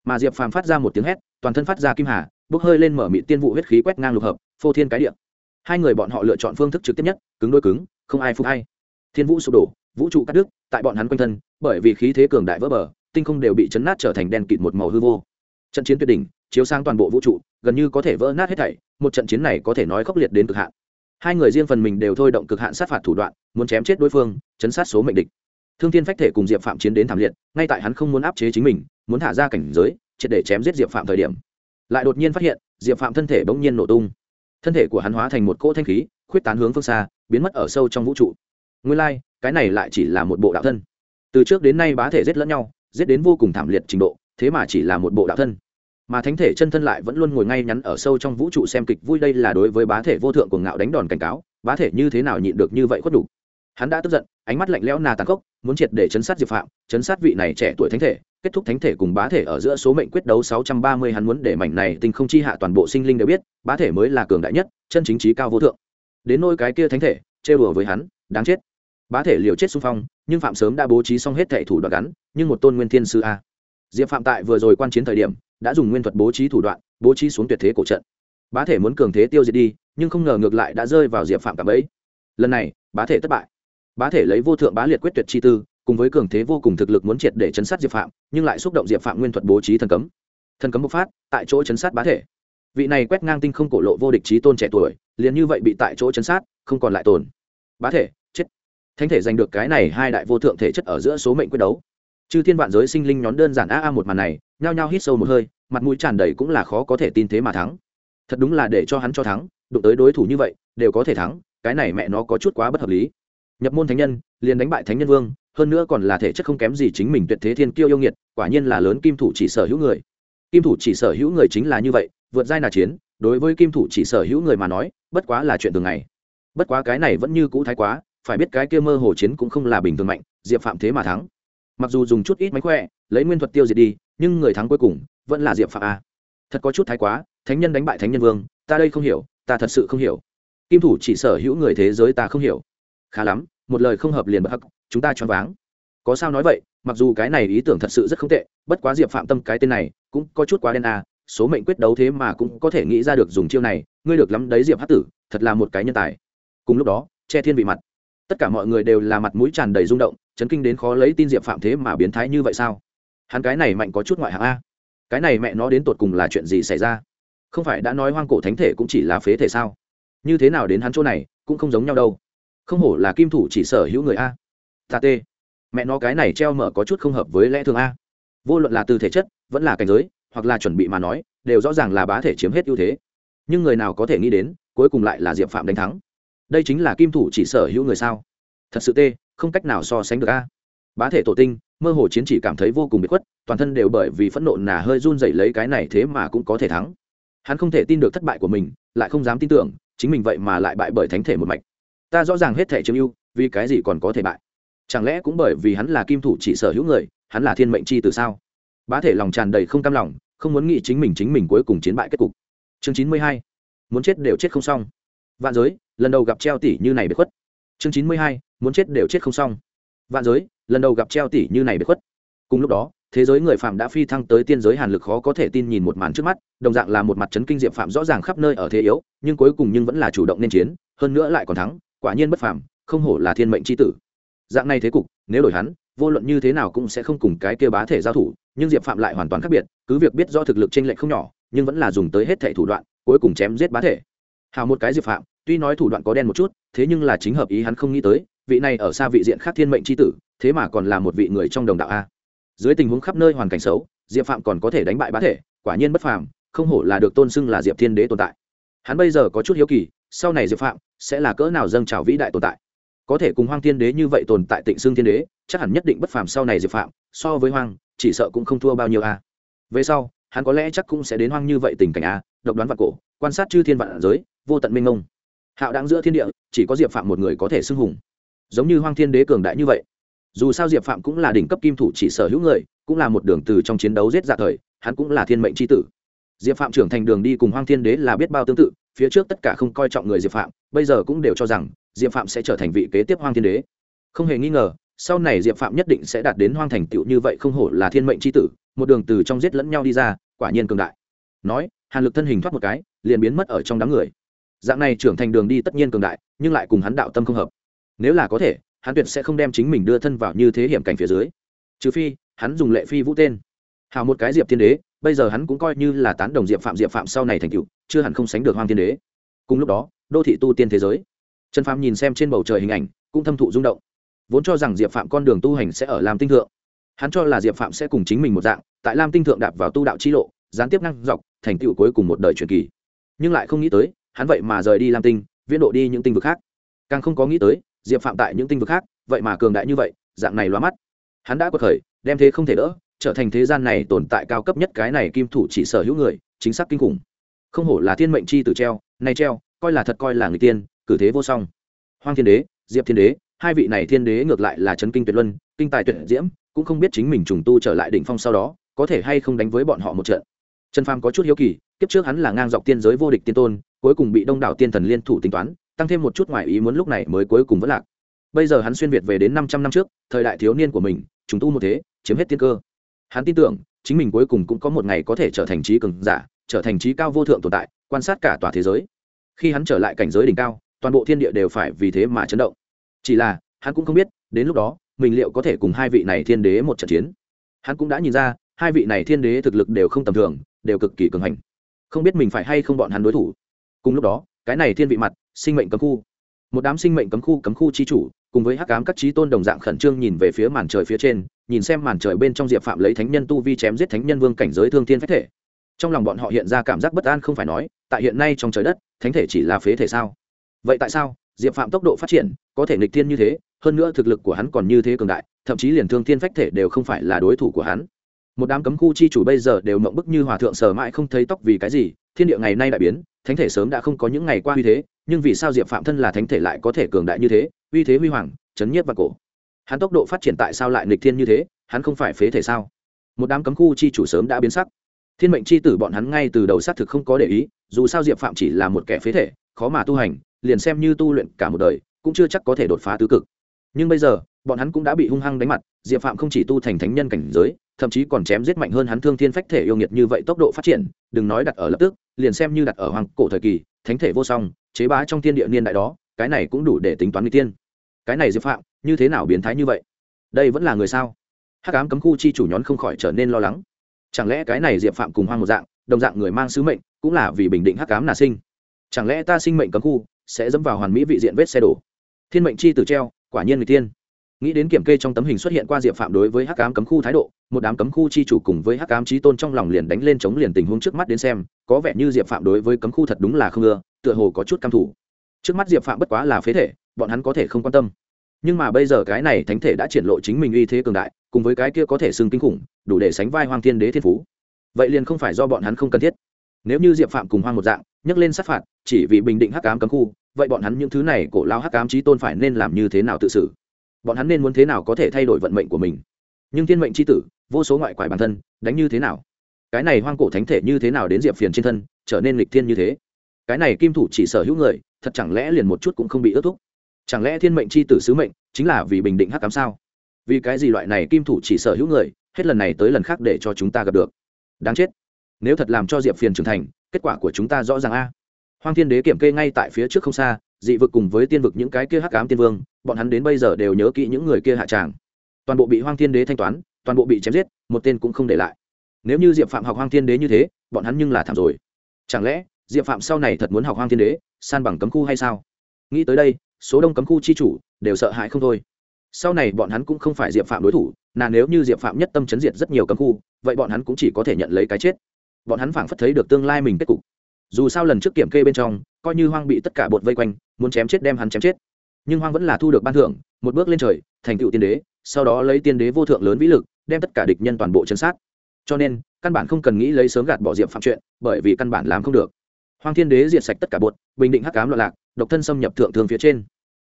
Speaker 1: Mà diệp phàm phát ra một tiếng hét, toàn thân phát ra kim hà, bốc hơi lên mở mị tiên vụ huyết khí quét ngang lục hợp, phô thiên cái địa. Hai người bọn họ lựa chọn phương thức trực tiếp nhất, cứng đôi cứng, không ai phục hay. Thiên vũ sụp đổ, vũ trụ cắt đứt, tại bọn hắn quanh thân, bởi vì khí thế cường đại vỡ bờ, tinh không đều bị chấn nát trở thành đen kịt một màu hư vô trận chiến tuyệt đỉnh chiếu sang toàn bộ vũ trụ gần như có thể vỡ nát hết thảy một trận chiến này có thể nói khốc liệt đến cực hạn. Hai người riêng phần mình đều thôi động cực hạn sát phạt thủ đoạn muốn chém chết đối phương chấn sát số mệnh địch. Thương thiên phách thể cùng diệp phạm chiến đến thảm liệt ngay tại hắn không muốn áp chế chính mình muốn thả ra cảnh giới triệt để chém giết diệp phạm thời điểm. Lại đột nhiên phát hiện diệp phạm thân thể bỗng nhiên nổ tung. Thân thể của hắn hóa thành một cỗ thanh khí khuyết tán hướng phương xa biến mất ở sâu trong vũ trụ. Nguyên lai、like, cái này lại chỉ là một bộ đạo thân. Từ trước đến nay bá thể giết lẫn nhau giết đến vô cùng thảm liệt trình độ thế mà chỉ là một bộ đạo thân. Mà thánh thể chân thân lại vẫn luôn ngồi ngay ngắn ở sâu trong vũ trụ xem kịch vui đây là đối với bá thể vô thượng của ngạo đánh đòn cảnh cáo, bá thể như thế nào nhịn được như vậy khuất đủ. Hắn đã tức giận, ánh mắt lạnh lẽo nà tàn khốc, muốn triệt để chấn sát diệp phạm, chấn sát vị này trẻ tuổi thánh thể, kết thúc thánh thể cùng bá thể ở giữa số mệnh quyết đấu 630 hắn muốn để mảnh này tình không chi hạ toàn bộ sinh linh đều biết, bá thể mới là cường đại nhất, chân chính trí cao vô thượng. Đến nôi cái kia thánh thể, trêu đùa với hắn, đáng chết. Bá thể liều chết xung phong, nhưng phạm sớm đã bố trí xong hết thệ thủ đoạn gắn nhưng một tôn nguyên thiên sư a diệp phạm tại vừa rồi quan chiến thời điểm, đã dùng nguyên thuật bố trí thủ đoạn, bố trí xuống tuyệt thế cổ trận. Bá thể muốn cường thế tiêu diệt đi, nhưng không ngờ ngược lại đã rơi vào diệp phạm cả bấy lần này, bá thể thất bại. Bá thể lấy vô thượng bá liệt quyết tuyệt chi tư, cùng với cường thế vô cùng thực lực muốn triệt để chấn sát diệp phạm, nhưng lại xúc động diệp phạm nguyên thuật bố trí thần cấm. Thần cấm bộc phát, tại chỗ chấn sát bá thể. Vị này quét ngang tinh không cổ lộ vô địch trí tôn trẻ tuổi, liền như vậy bị tại chỗ chấn sát, không còn lại tồn. Bá thể, chết. Thánh thể giành được cái này hai đại vô thượng thể chất ở giữa số mệnh quyết đấu chư thiên vạn giới sinh linh nhón đơn giản a a một màn này, nhao nhao hít sâu một hơi, mặt mũi tràn đầy cũng là khó có thể tin thế mà thắng. Thật đúng là để cho hắn cho thắng, đụng tới đối thủ như vậy, đều có thể thắng, cái này mẹ nó có chút quá bất hợp lý. Nhập môn thánh nhân, liền đánh bại thánh nhân vương, hơn nữa còn là thể chất không kém gì chính mình tuyệt thế thiên kiêu yêu nghiệt, quả nhiên là lớn kim thủ chỉ sở hữu người. Kim thủ chỉ sở hữu người chính là như vậy, vượt giai nà chiến, đối với kim thủ chỉ sở hữu người mà nói, bất quá là chuyện thường ngày. Bất quá cái này vẫn như cũ thái quá, phải biết cái kia mơ hồ chiến cũng không là bình thường mạnh, diệp phạm thế mà thắng mặc dù dùng chút ít mánh khỏe, lấy nguyên thuật tiêu diệt đi, nhưng người thắng cuối cùng vẫn là diệp phạm a. Thật có chút thái quá, thánh nhân đánh bại thánh nhân vương, ta đây không hiểu, ta thật sự không hiểu. Kim thủ chỉ sở hữu người thế giới ta không hiểu. Khá lắm, một lời không hợp liền bậc hắc, chúng ta choáng váng. Có sao nói vậy, mặc dù cái này ý tưởng thật sự rất không tệ, bất quá diệp phạm tâm cái tên này cũng có chút quá đen à số mệnh quyết đấu thế mà cũng có thể nghĩ ra được dùng chiêu này, ngươi được lắm đấy diệp hát tử, thật là một cái nhân tài. Cùng lúc đó, che thiên vị mặt tất cả mọi người đều là mặt mũi tràn đầy rung động, chấn kinh đến khó lấy tin diệp phạm thế mà biến thái như vậy sao? Hắn cái này mạnh có chút ngoại hạng a. Cái này mẹ nó đến tột cùng là chuyện gì xảy ra? Không phải đã nói hoang cổ thánh thể cũng chỉ là phế thể sao? Như thế nào đến hắn chỗ này, cũng không giống nhau đâu. Không hổ là kim thủ chỉ sở hữu người a. Ta tê. Mẹ nó cái này treo mở có chút không hợp với lẽ thường a. Vô luận là từ thể chất, vẫn là cảnh giới, hoặc là chuẩn bị mà nói, đều rõ ràng là bá thể chiếm hết ưu thế. Nhưng người nào có thể nghĩ đến, cuối cùng lại là diệp phạm đánh thắng đây chính là kim thủ chỉ sở hữu người sao? Thật sự tê, không cách nào so sánh được a. Bá thể tổ tinh, mơ hồ chiến chỉ cảm thấy vô cùng bị khuất, toàn thân đều bởi vì phẫn nộ nà hơi run dậy lấy cái này thế mà cũng có thể thắng. Hắn không thể tin được thất bại của mình, lại không dám tin tưởng, chính mình vậy mà lại bại bởi thánh thể một mạch. Ta rõ ràng hết thể chiếm ưu, vì cái gì còn có thể bại? Chẳng lẽ cũng bởi vì hắn là kim thủ chỉ sở hữu người, hắn là thiên mệnh chi từ sao? Bá thể lòng tràn đầy không cam lòng, không muốn nghĩ chính mình chính mình cuối cùng chiến bại kết cục. Chương chín mươi hai, muốn chết đều chết không xong vạn giới, lần đầu gặp treo tỷ như này bị khuất. Chương chín mươi hai, muốn chết đều chết không xong. Vạn giới, lần đầu gặp treo tỷ như này bị khuất. Cùng lúc đó, thế giới người phạm đã phi thăng tới tiên giới hàn lực khó có thể tin nhìn một màn trước mắt, đồng dạng là một mặt trấn kinh diệp phạm rõ ràng khắp nơi ở thế yếu, nhưng cuối cùng nhưng vẫn là chủ động nên chiến, hơn nữa lại còn thắng, quả nhiên bất phàm, không hổ là thiên mệnh c h i tử. Dạng này thế cục, nếu đổi hắn, vô luận như thế nào cũng sẽ không cùng cái kia bá thể giao thủ, nhưng diệp phạm lại hoàn toàn khác biệt, cứ việc biết do thực lực t r ê n lệch không nhỏ, nhưng vẫn là dùng tới hết thẻ thủ đoạn, cuối cùng chém giết bá thể. Hào một cái diệp phạm tuy nói thủ đoạn có đen một chút, thế nhưng là chính hợp ý hắn không nghĩ tới, vị này ở xa vị diện khác thiên mệnh c tử, thế mà còn là một vị người trong đồng đạo a. Dưới tình huống khắp nơi hoàn cảnh xấu, diệp phạm còn có thể đánh bại bá thể, quả nhiên bất phàm, không hổ là được tôn xưng là diệp thiên đế tồn tại. Hắn bây giờ có chút hiếu kỳ, sau này diệp phạm sẽ là cỡ nào dâng trào vĩ đại tồn tại? Có thể cùng hoang thiên đế như vậy tồn tại tịnh xương thiên đế, chắc hẳn nhất định bất phàm sau này diệp phạm, so với hoang, chỉ sợ cũng không thua bao nhiêu a. Về sau, hắn có lẽ chắc cũng sẽ đến hoang như vậy tình cảnh a, độc đoán vạn cổ, quan sát chư thiên vạn giới, vô tận minh ngông hạo đáng giữa thiên địa, chỉ có diệp phạm một người có thể xưng hùng. Giống như hoang thiên đế cường đại như vậy, dù sao diệp phạm cũng là đỉnh cấp kim thủ chỉ sở hữu người, cũng là một đường từ trong chiến đấu giết dạ thời, hắn cũng là thiên mệnh tri tử. Diệp phạm trưởng thành đường đi cùng hoang thiên đế là biết bao tương tự, phía trước tất cả không coi trọng người diệp phạm, bây giờ cũng đều cho rằng diệp phạm sẽ trở thành vị kế tiếp hoang thiên đế. Không hề nghi ngờ, sau này diệp phạm nhất định sẽ đạt đến hoang thành tựu như vậy không hổ là thiên mệnh c h i tử, một đường từ trong giết lẫn nhau đi ra, quả nhiên cường đại. Nói, hàn lực thân hình thoát một cái, liền biến mất ở trong đám người dạng này trưởng thành đường đi tất nhiên cường đại, nhưng lại cùng hắn đạo tâm không hợp. Nếu là có thể, hắn tuyệt sẽ không đem chính mình đưa thân vào như thế hiểm cảnh phía dưới. Trừ phi, hắn dùng lệ phi vũ tên. Hào một cái diệp thiên đế, bây giờ hắn cũng coi như là tán đồng diệp phạm diệp phạm sau này thành cựu chưa hẳn không sánh được hoàng thiên đế. Cùng lúc đó, đô thị tu tiên thế giới. Trần phạm nhìn xem trên bầu trời hình ảnh, cũng thâm thụ rung động. Vốn cho rằng diệp phạm con đường tu hành sẽ ở lam tinh thượng. Hắn cho là diệp phạm sẽ cùng chính mình một dạng, tại lam tinh thượng đạp vào tu đạo chi lộ, gián tiếp năng dọc, thành tựu cuối cùng một đời truyền kỳ. Nhưng lại không nghĩ tới hắn vậy mà rời đi lam tinh, viễn độ đi những tinh vực khác. Càng không có nghĩ tới, diệp phạm tại những tinh vực khác, vậy mà cường đại như vậy, dạng này loa mắt. Hắn đã có khởi, đem thế không thể đỡ, trở thành thế gian này tồn tại cao cấp nhất cái này kim thủ chỉ sở hữu người, chính xác kinh khủng. Không hổ là thiên mệnh chi từ treo nay treo, coi là thật coi là người tiên, cử thế vô song. Hoang thiên đế, diệp thiên đế, hai vị này thiên đế ngược lại là trấn kinh tuyệt luân, kinh tài tuyệt diễm, cũng không biết chính mình trùng tu trở lại đỉnh phong sau đó, có thể hay không đánh với bọn họ một trận trần phàm có chút hiếu kỳ, kiếp trước hắn là ngang dọc tiên giới vô địch tiên tôn, cuối cùng bị đông đảo tiên thần liên thủ tính toán, tăng thêm một chút ngoại ý muốn lúc này mới cuối cùng vẫn lạc. Bây giờ hắn xuyên việt về đến năm trăm năm trước, thời đại thiếu niên của mình, trùng tu một thế, chiếm hết tiên cơ. Hắn tin tưởng, chính mình cuối cùng cũng có một ngày có thể trở thành trí cường giả, trở thành trí cao vô thượng tồn tại, quan sát cả tòa thế giới. Khi hắn trở lại cảnh giới đỉnh cao, toàn bộ thiên địa đều phải vì thế mà chấn động. Chỉ là, hắn cũng không biết, đến lúc đó, mình liệu có thể cùng hai vị này thiên đế một trận chiến. Hắn cũng đã nhìn ra, hai vị này thiên đế thực lực đều không tầm thường đều cực kỳ cường hành. Không biết mình phải hay không bọn hắn đối thủ. Cùng lúc đó, cái này thiên vị mặt, sinh mệnh cấm khu. Một đám sinh mệnh cấm khu cấm khu chi chủ, cùng với hắc ám các trí tôn đồng dạng khẩn trương nhìn về phía màn trời phía trên, nhìn xem màn trời bên trong diệp phạm lấy thánh nhân tu vi chém giết thánh nhân vương cảnh giới thương thiên phách thể. Trong lòng bọn họ hiện ra cảm giác bất an không phải nói, tại hiện nay trong trời đất, thánh thể chỉ là phế thể sao? Vậy tại sao diệp phạm tốc độ phát triển có thể nghịch thiên như thế, hơn nữa thực lực của hắn còn như thế cường đại, thậm chí liền thương thiên phách thể đều không phải là đối thủ của hắn? Một đám cấm khu chi chủ bây giờ đều mộng bức như hòa thượng sở mãi không thấy tóc vì cái gì, thiên địa ngày nay đại biến, thánh thể sớm đã không có những ngày qua uy thế, nhưng vì sao diệp phạm thân là thánh thể lại có thể cường đại như thế, uy thế huy hoàng, chấn nhiếp và cổ? Hắn tốc độ phát triển tại sao lại nghịch thiên như thế, hắn không phải phế thể sao? Một đám cấm khu chi chủ sớm đã biến sắc. Thiên mệnh chi tử bọn hắn ngay từ đầu xác thực không có để ý, dù sao diệp phạm chỉ là một kẻ phế thể, khó mà tu hành, liền xem như tu luyện cả một đời, cũng chưa chắc có thể đột phá tứ cực. Nhưng bây giờ, bọn hắn cũng đã bị hung hăng đánh mặt, diệp phạm không chỉ tu thành thánh nhân cảnh giới thậm chí còn chém giết mạnh hơn hắn thương thiên phách thể yêu nghiệt như vậy tốc độ phát triển, đừng nói đặt ở lập tức, liền xem như đặt ở hoàng cổ thời kỳ, thánh thể vô song, chế bá trong thiên địa niên đại đó, cái này cũng đủ để tính toán người tiên cái này diệp phạm, như thế nào biến thái như vậy? Đây vẫn là người sao? Hắc ám cấm khu chi chủ nhón không khỏi trở nên lo lắng. Chẳng lẽ cái này diệp phạm cùng hoang một dạng, đồng dạng người mang sứ mệnh, cũng là vì bình định hắc ám nà sinh? Chẳng lẽ ta sinh mệnh cấm khu sẽ dẫm vào hoàn mỹ vị diện vết xe đổ? Thiên mệnh chi tử treo, quả nhiên người tiên nghĩ đến kiểm kê trong tấm hình xuất hiện qua diệp phạm đối với hắc cám cấm khu thái độ, một đám cấm khu chi chủ cùng với hắc cám trí tôn trong lòng liền đánh lên chống liền tình huống trước mắt đến xem, có vẻ như diệp phạm đối với cấm khu thật đúng là không ưa, tựa hồ có chút căm thủ. Trước mắt diệp phạm bất quá là phế thể, bọn hắn có thể không quan tâm. Nhưng mà bây giờ cái này thánh thể đã triển lộ chính mình uy thế cường đại, cùng với cái kia có thể xưng kinh khủng, đủ để sánh vai hoang thiên đế thiên phú. Vậy liền không phải do bọn hắn không cần thiết. Nếu như diệp phạm cùng hoang một dạng, nhấc lên sát phạt, chỉ vì bình định hắc cám cấm khu, vậy bọn hắn những thứ này cổ lao hắc cám trí tôn phải nên làm như thế nào tự xử? Bọn hắn nên muốn thế nào có thể thay đổi vận mệnh của mình? Nhưng thiên mệnh c h i tử, vô số ngoại quải bản thân, đánh như thế nào? Cái này hoang cổ thánh thể như thế nào đến diệp phiền trên thân, trở nên lịch thiên như thế? Cái này kim thủ chỉ sở hữu người, thật chẳng lẽ liền một chút cũng không bị ước thúc? Chẳng lẽ thiên mệnh c h i tử sứ mệnh chính là vì bình định hắc cám sao? Vì cái gì loại này kim thủ chỉ sở hữu người, hết lần này tới lần khác để cho chúng ta gặp được? Đáng chết. Nếu thật làm cho diệp phiền trưởng thành, kết quả của chúng ta rõ ràng a hoang thiên đế kiểm kê ngay tại phía trước không xa, dị vực cùng với tiên vực những cái kia hắc ám tiên vương, bọn hắn đến bây giờ đều nhớ kỹ những người kia hạ tràng. Toàn bộ bị hoang thiên đế thanh toán, toàn bộ bị chém giết, một tên cũng không để lại. Nếu như diệp phạm học hoang thiên đế như thế, bọn hắn nhưng là thảm rồi. Chẳng lẽ, diệp phạm sau này thật muốn học hoang thiên đế, san bằng cấm khu hay sao? Nghĩ tới đây, số đông cấm khu chi chủ đều sợ hãi không thôi. Sau này bọn hắn cũng không phải diệp phạm đối thủ là nếu như diệp phạm nhất tâm chấn diệt rất nhiều cấm khu, vậy bọn hắn cũng chỉ có thể nhận lấy cái chết. Bọn hắn phảng phất thấy được tương lai mình kết cục dù sao lần trước kiểm kê bên trong, coi như hoang bị tất cả bột vây quanh, muốn chém chết đem hắn chém chết. Nhưng hoang vẫn là thu được ban thưởng, một bước lên trời, thành tựu tiên đế, sau đó lấy tiên đế vô thượng lớn vĩ lực, đem tất cả địch nhân toàn bộ chân sát. Cho nên, căn bản không cần nghĩ lấy sớm gạt bỏ diệp phạm chuyện, bởi vì căn bản làm không được. Hoang thiên đế diệt sạch tất cả bột, bình định hắc cám loạn lạc, độc thân xâm nhập thượng thường phía trên.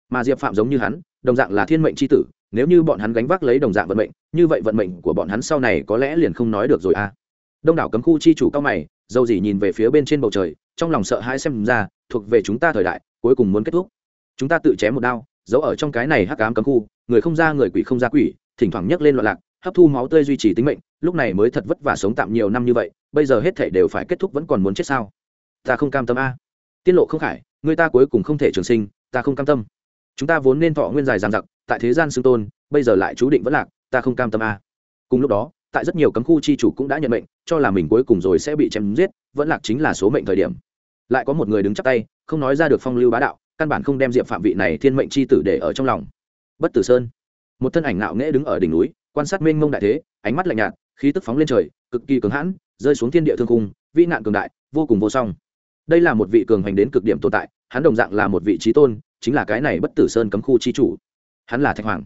Speaker 1: Mà diệp phạm giống như hắn, đồng dạng là thiên mệnh c tử, nếu như bọn hắn gánh vác lấy đồng dạng vận mệnh, như vậy vận mệnh của bọn hắn sau này có lẽ liền không nói được rồi à. Đông đảo cấm khu chi chủ cao mày Dâu dỉ nhìn về phía bên trên bầu trời, trong lòng sợ hãi xem ra, thuộc về chúng ta thời đại, cuối cùng muốn kết thúc. Chúng ta tự chém một đao, giấu ở trong cái này hắc cám cấm khu, người không ra người quỷ không ra quỷ, thỉnh thoảng nhấc lên loạn lạc, hấp thu máu tươi duy trì tính mệnh, lúc này mới thật vất vả sống tạm nhiều năm như vậy, bây giờ hết thể đều phải kết thúc vẫn còn muốn chết sao? Ta không cam tâm a. Tiết lộ không khải, người ta cuối cùng không thể trường sinh, ta không cam tâm. Chúng ta vốn nên thọ nguyên dài dàn giặc tại thế gian xưng tôn, bây giờ lại chú định vẫn lạc, ta không cam tâm a. Cùng lúc đó tại rất nhiều cấm khu chi chủ cũng đã nhận mệnh, cho là mình cuối cùng rồi sẽ bị chém giết, vẫn lạc chính là số mệnh thời điểm. Lại có một người đứng chắc tay, không nói ra được phong lưu bá đạo, căn bản không đem diệp phạm vị này thiên mệnh c h i tử để ở trong lòng. Bất tử sơn. Một thân ảnh ngạo nghễ đứng ở đỉnh núi, quan sát mênh mông đại thế, ánh mắt lạnh nhạt, khí tức phóng lên trời, cực kỳ cứng hãn, rơi xuống thiên địa thương cung vĩ nạn cường đại, vô cùng vô song. Đây là một vị cường hành đến cực điểm tồn tại, hắn đồng dạng là một vị trí tôn, chính là cái này bất tử sơn cấm khu chi chủ. Hắn là thạch hoàng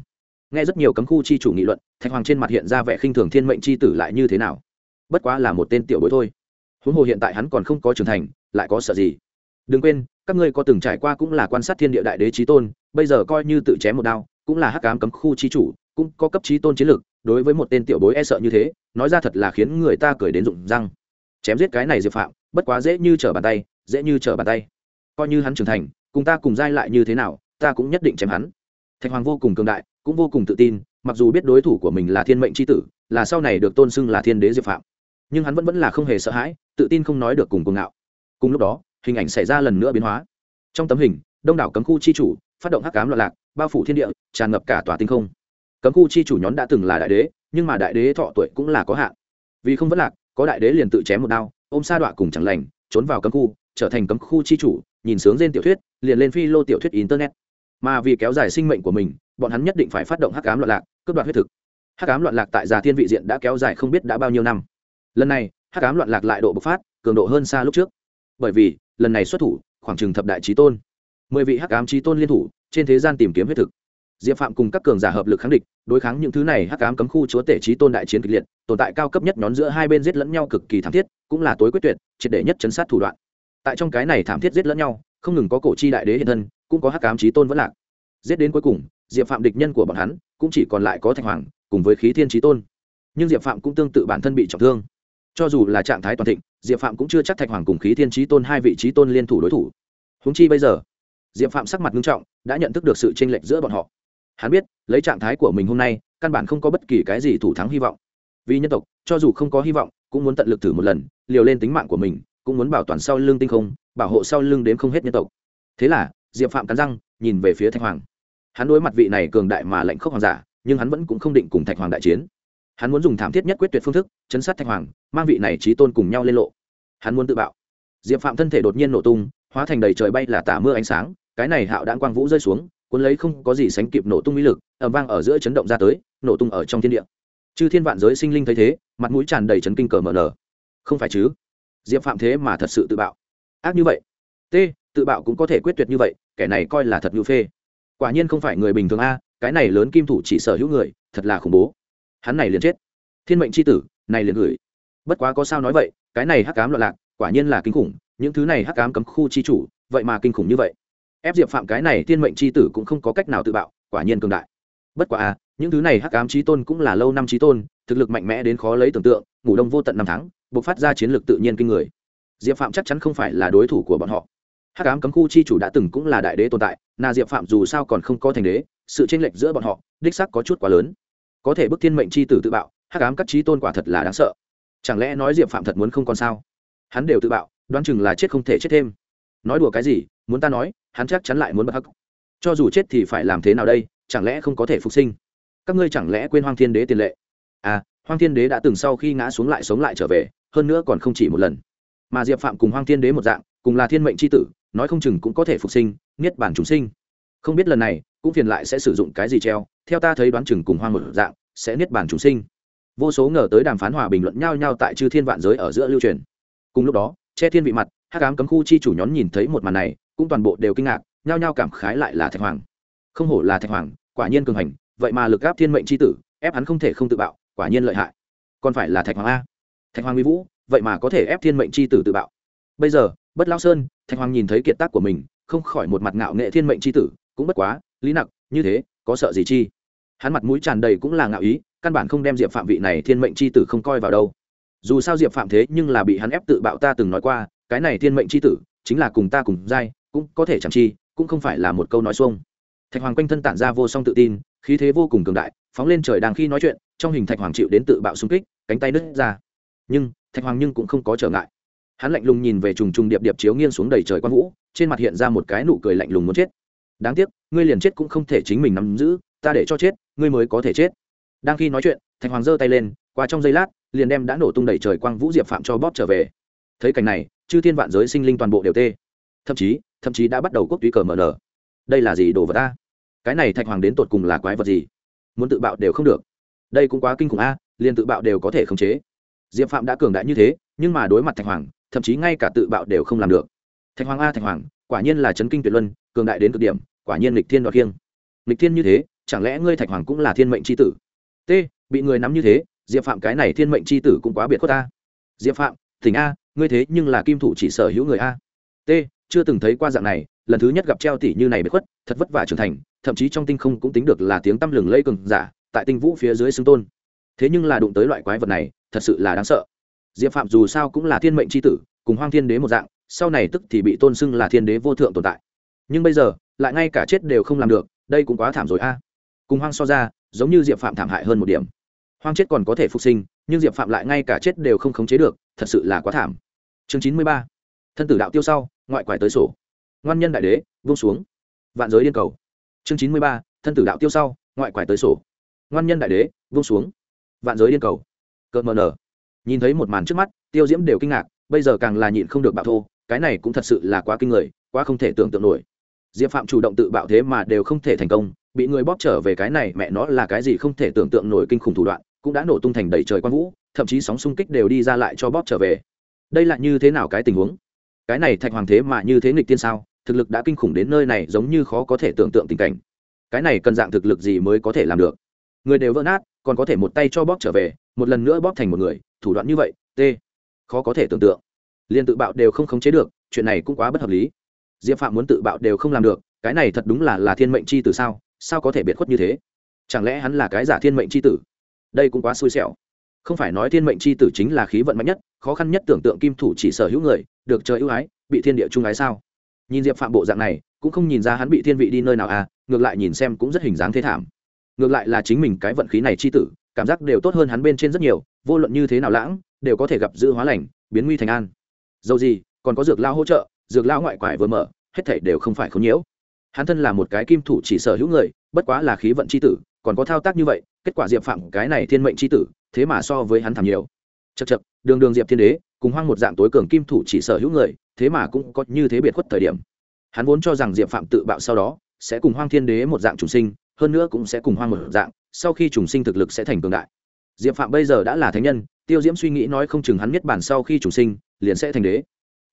Speaker 1: nghe rất nhiều cấm khu chi chủ nghị luận, thạch hoàng trên mặt hiện ra vẻ khinh thường thiên mệnh chi tử lại như thế nào? Bất quá là một tên tiểu bối thôi. Huống hồ hiện tại hắn còn không có trưởng thành, lại có sợ gì? Đừng quên, các ngươi có từng trải qua cũng là quan sát thiên địa đại đế trí tôn, bây giờ coi như tự chém một đao, cũng là hắc cám cấm khu chi chủ, cũng có cấp trí tôn chiến lược đối với một tên tiểu bối e sợ như thế, nói ra thật là khiến người ta cười đến rụng răng. Chém giết cái này diệp phạm, bất quá dễ như trở bàn tay, dễ như trở bàn tay. Coi như hắn trưởng thành, cùng ta cùng giai lại như thế nào, ta cũng nhất định chém hắn thạch hoàng vô cùng cường đại, cũng vô cùng tự tin, mặc dù biết đối thủ của mình là thiên mệnh c h i tử, là sau này được tôn xưng là thiên đế diệp phạm. Nhưng hắn vẫn vẫn là không hề sợ hãi, tự tin không nói được cùng cuồng ngạo. Cùng lúc đó, hình ảnh xảy ra lần nữa biến hóa. Trong tấm hình, đông đảo cấm khu chi chủ, phát động hắc cám loạn lạc, bao phủ thiên địa, tràn ngập cả tòa tinh không. Cấm khu chi chủ nhón đã từng là đại đế, nhưng mà đại đế thọ tuổi cũng là có hạn. Vì không vẫn lạc, có đại đế liền tự chém một đao, ôm sa đọa cùng chẳng lành, trốn vào cấm khu, trở thành cấm khu chi chủ, nhìn sướng trên tiểu thuyết, liền lên phi lô tiểu thuyết internet mà vì kéo dài sinh mệnh của mình, bọn hắn nhất định phải phát động hắc cám loạn lạc, cướp đoạt huyết thực. Hắc cám loạn lạc tại già thiên vị diện đã kéo dài không biết đã bao nhiêu năm. Lần này, hắc cám loạn lạc lại độ bộc phát, cường độ hơn xa lúc trước. Bởi vì, lần này xuất thủ, khoảng chừng thập đại trí tôn. Mười vị hắc ám trí tôn liên thủ, trên thế gian tìm kiếm huyết thực. Diệp phạm cùng các cường giả hợp lực kháng địch, đối kháng những thứ này, hắc ám cấm khu chúa tể trí tôn đại chiến kịch liệt, tồn tại cao cấp nhất nhón giữa hai bên giết lẫn nhau cực kỳ thảm thiết, cũng là tối quyết tuyệt, triệt để nhất chấn sát thủ đoạn. Tại trong cái này thảm thiết giết lẫn nhau, không ngừng có cổ chi đại đế hiện thân cũng có hắc ám trí tôn vẫn lạc. Giết đến cuối cùng, diệp phạm địch nhân của bọn hắn cũng chỉ còn lại có thạch hoàng, cùng với khí thiên trí tôn. Nhưng diệp phạm cũng tương tự bản thân bị trọng thương. Cho dù là trạng thái toàn thịnh, diệp phạm cũng chưa chắc thạch hoàng cùng khí thiên trí tôn hai vị trí tôn liên thủ đối thủ. Húng chi bây giờ, diệp phạm sắc mặt nghiêm trọng, đã nhận thức được sự chênh lệch giữa bọn họ. Hắn biết, lấy trạng thái của mình hôm nay, căn bản không có bất kỳ cái gì thủ thắng hy vọng. Vì nhân tộc, cho dù không có hy vọng, cũng muốn tận lực thử một lần, liều lên tính mạng của mình, cũng muốn bảo toàn sau lưng tinh không, bảo hộ sau lưng đến không hết nhân tộc. Thế là diệp phạm cắn răng, nhìn về phía thạch hoàng. Hắn đối mặt vị này cường đại mà lạnh khốc hoàng giả, nhưng hắn vẫn cũng không định cùng thạch hoàng đại chiến. Hắn muốn dùng thảm thiết nhất quyết tuyệt phương thức, chấn sát thạch hoàng, mang vị này trí tôn cùng nhau lên lộ. Hắn muốn tự bạo. Diệp phạm thân thể đột nhiên nổ tung, hóa thành đầy trời bay là tả mưa ánh sáng, cái này hạo đạn quang vũ rơi xuống, cuốn lấy không có gì sánh kịp nổ tung uy lực ẩm vang ở giữa chấn động ra tới, nổ tung ở trong thiên địa. Chư thiên vạn giới sinh linh thấy thế, mặt mũi tràn đầy chấn kinh cờ mở nở không phải chứ? Diệp phạm thế mà thật sự tự bạo. Ác như vậy. T tự bạo cũng có thể quyết tuyệt như vậy kẻ này coi là thật ngữ phê. Quả nhiên không phải người bình thường a cái này lớn kim thủ chỉ sở hữu người thật là khủng bố. Hắn này liền chết. Thiên mệnh c h i tử này liền gửi. Bất quá có sao nói vậy cái này hắc cám loạn lạc quả nhiên là kinh khủng những thứ này hắc cám cấm khu chi chủ vậy mà kinh khủng như vậy. Ép diệp phạm cái này thiên mệnh c h i tử cũng không có cách nào tự bạo quả nhiên cường đại. Bất quá a, những thứ này hắc cám trí tôn cũng là lâu năm trí tôn thực lực mạnh mẽ đến khó lấy tưởng tượng ngủ đông vô tận năm tháng buộc phát ra chiến lược tự nhiên kinh người. Diệp phạm chắc chắn không phải là đối thủ của bọn họ hắc ám cấm khu chi chủ đã từng cũng là đại đế tồn tại, na diệp phạm dù sao còn không có thành đế, sự tranh lệch giữa bọn họ, đích sắc có chút quá lớn. Có thể bức thiên mệnh c h i tử tự bạo, hắc ám các trí tôn quả thật là đáng sợ. Chẳng lẽ nói diệp phạm thật muốn không còn sao? Hắn đều tự bạo, đoán chừng là chết không thể chết thêm. Nói đùa cái gì, muốn ta nói, hắn chắc chắn lại muốn bật hắc. Cho dù chết thì phải làm thế nào đây, chẳng lẽ không có thể phục sinh? Các ngươi chẳng lẽ quên hoang thiên đế tiền lệ? À hoang thiên đế đã từng sau khi ngã xuống lại sống lại trở về, hơn nữa còn không chỉ một lần. Mà diệp phạm cùng hoang thiên đế một dạng, cùng là thiên mệnh c h i tử nói không chừng cũng có thể phục sinh, niết bản chúng sinh. Không biết lần này, cũng phiền lại sẽ sử dụng cái gì treo, theo ta thấy đoán chừng cùng hoang một dạng, sẽ niết bản chúng sinh. Vô số ngờ tới đàm phán hòa bình luận nhau nhau tại chư thiên vạn giới ở giữa lưu truyền. Cùng lúc đó, che thiên vị mặt, hắc ám cấm khu chi chủ nhón nhìn thấy một màn này, cũng toàn bộ đều kinh ngạc nhao nhao cảm khái lại là thạch hoàng. Không hổ là thạch hoàng, quả nhiên cường hành, vậy mà lực gáp thiên mệnh c h i tử, ép hắn không thể không tự bạo, quả nhiên lợi hại. Còn phải là thạch hoàng a. Thạch hoàng mỹ vũ, vậy mà có thể ép thiên mệnh c h i tử tự bạo. Bây giờ bất lao sơn, thạch hoàng nhìn thấy kiệt tác của mình, không khỏi một mặt ngạo nghệ thiên mệnh c h i tử, cũng bất quá, lý nặc, như thế, có sợ gì chi? Hắn mặt mũi tràn đầy cũng là ngạo ý, căn bản không đem diệp phạm vị này thiên mệnh c h i tử không coi vào đâu. Dù sao diệp phạm thế nhưng là bị hắn ép tự bạo ta từng nói qua, cái này thiên mệnh c h i tử, chính là cùng ta cùng dai cũng có thể chẳng chi, cũng không phải là một câu nói xuông. Thạch hoàng quanh thân tản ra vô song tự tin, khí thế vô cùng cường đại, phóng lên trời đang khi nói chuyện, trong hình thạch hoàng chịu đến tự bạo xung kích, cánh tay đứt ra. Nhưng, thạch hoàng nhưng cũng không có trở ngại hắn lạnh lùng nhìn về trùng trùng điệp điệp chiếu nghiêng xuống đầy trời quang vũ, trên mặt hiện ra một cái nụ cười lạnh lùng muốn chết. Đáng tiếc, ngươi liền chết cũng không thể chính mình nắm giữ, ta để cho chết, ngươi mới có thể chết. Đang khi nói chuyện, thạch hoàng giơ tay lên, qua trong giây lát, liền đem đã nổ tung đầy trời quang vũ diệp phạm cho bóp trở về. Thấy cảnh này, chư thiên vạn giới sinh linh toàn bộ đều tê. Thậm chí thậm chí đã bắt đầu quốc túy cờ mở nở. Đây là gì đồ vật ta cái này thạch hoàng đến tột cùng là quái vật gì? Muốn tự bạo đều không được. Đây cũng quá kinh khủng a, liền tự bạo đều có thể khống chế. Diệp phạm đã cường đại như thế, nhưng mà đối mặt thạch hoàng thậm chí ngay cả tự bạo đều không làm được. Thạch hoàng a, thạch hoàng, quả nhiên là chấn kinh tuyệt luân, cường đại đến cực điểm, quả nhiên lịch thiên đoạt khiêng. Lịch thiên như thế, chẳng lẽ ngươi thạch hoàng cũng là thiên mệnh c h i tử? T, bị người nắm như thế, diệp phạm cái này thiên mệnh c h i tử cũng quá biệt khuất ta. Diệp phạm, thỉnh a, ngươi thế nhưng là kim thủ chỉ sở hữu người a. T, chưa từng thấy qua dạng này, lần thứ nhất gặp treo tỷ như này biệt khuất, thật vất vả trưởng thành, thậm chí trong tinh không cũng tính được là tiếng tăm lừng lây cường giả, tại tinh vũ phía dưới xưng tôn. Thế nhưng là đụng tới loại quái vật này, thật sự là đáng sợ diệp phạm dù sao cũng là thiên mệnh c h i tử, cùng hoang thiên đế một dạng, sau này tức thì bị tôn xưng là thiên đế vô thượng tồn tại. Nhưng bây giờ, lại ngay cả chết đều không làm được, đây cũng quá thảm rồi a. À. Cùng hoang so ra, giống như diệp phạm thảm hại hơn một điểm. Hoang chết còn có thể phục sinh, nhưng diệp phạm lại ngay cả chết đều không khống chế được, thật sự là quá thảm. Chương chín mươi ba. Thân tử đạo tiêu sau, ngoại quải tới sổ. Ngoan nhân đại đế vung xuống. Vạn giới điên cầu. Chương chín mươi ba, thân tử đạo tiêu sau, ngoại quải tới sổ. Ngoan nhân đại đế vung xuống. Vạn giới điên cầu. Cợt mờ nở nhìn thấy một màn trước mắt, tiêu diễm đều kinh ngạc, bây giờ càng là nhịn không được bạo thô, cái này cũng thật sự là quá kinh người, quá không thể tưởng tượng nổi. Diệp phạm chủ động tự bạo thế mà đều không thể thành công, bị người bóp trở về cái này mẹ nó là cái gì không thể tưởng tượng nổi kinh khủng thủ đoạn, cũng đã nổ tung thành đầy trời quang vũ, thậm chí sóng xung kích đều đi ra lại cho bóp trở về. Đây là như thế nào cái tình huống? Cái này thạch hoàng thế mà như thế nghịch tiên sao? Thực lực đã kinh khủng đến nơi này giống như khó có thể tưởng tượng tình cảnh. Cái này cần dạng thực lực gì mới có thể làm được? Người đều vỡ nát, còn có thể một tay cho bóp trở về, một lần nữa bóp thành một người thủ đoạn như vậy, t. Khó có thể tưởng tượng. Liền tự bạo đều không khống chế được, chuyện này cũng quá bất hợp lý. Diệp phạm muốn tự bạo đều không làm được, cái này thật đúng là là thiên mệnh c h i tử sao? Sao có thể biệt khuất như thế? Chẳng lẽ hắn là cái giả thiên mệnh c h i tử? Đây cũng quá xui xẻo. Không phải nói thiên mệnh c h i tử chính là khí vận mạnh nhất, khó khăn nhất tưởng tượng kim thủ chỉ sở hữu người, được trời ưu ái, bị thiên địa trung ái sao? Nhìn diệp phạm bộ dạng này, cũng không nhìn ra hắn bị thiên vị đi nơi nào à ngược lại nhìn xem cũng rất hình dáng thế thảm. Ngược lại là chính mình cái vận khí này c h i tử cảm giác đều tốt hơn hắn bên trên rất nhiều, vô luận như thế nào lãng, đều có thể gặp giữ hóa lành, biến nguy thành an. Dầu gì, còn có dược lao hỗ trợ, dược lao ngoại quải vừa mở, hết thảy đều không phải khốn nhiễu. Hắn thân là một cái kim thủ chỉ sở hữu người, bất quá là khí vận c h i tử, còn có thao tác như vậy, kết quả diệp phạm cái này thiên mệnh c h i tử, thế mà so với hắn thảm nhiều. Chật chật đường đường diệp thiên đế, cùng hoang một dạng tối cường kim thủ chỉ sở hữu người, thế mà cũng có như thế biệt khuất thời điểm. Hắn vốn cho rằng diệp phạm tự bạo sau đó, sẽ cùng hoang thiên đế một dạng trùng sinh, hơn nữa cũng sẽ cùng hoang một dạng sau khi trùng sinh thực lực sẽ thành cường đại. Diệp phạm bây giờ đã là thánh nhân, tiêu diễm suy nghĩ nói không chừng hắn biết bản sau khi trùng sinh, liền sẽ thành đế.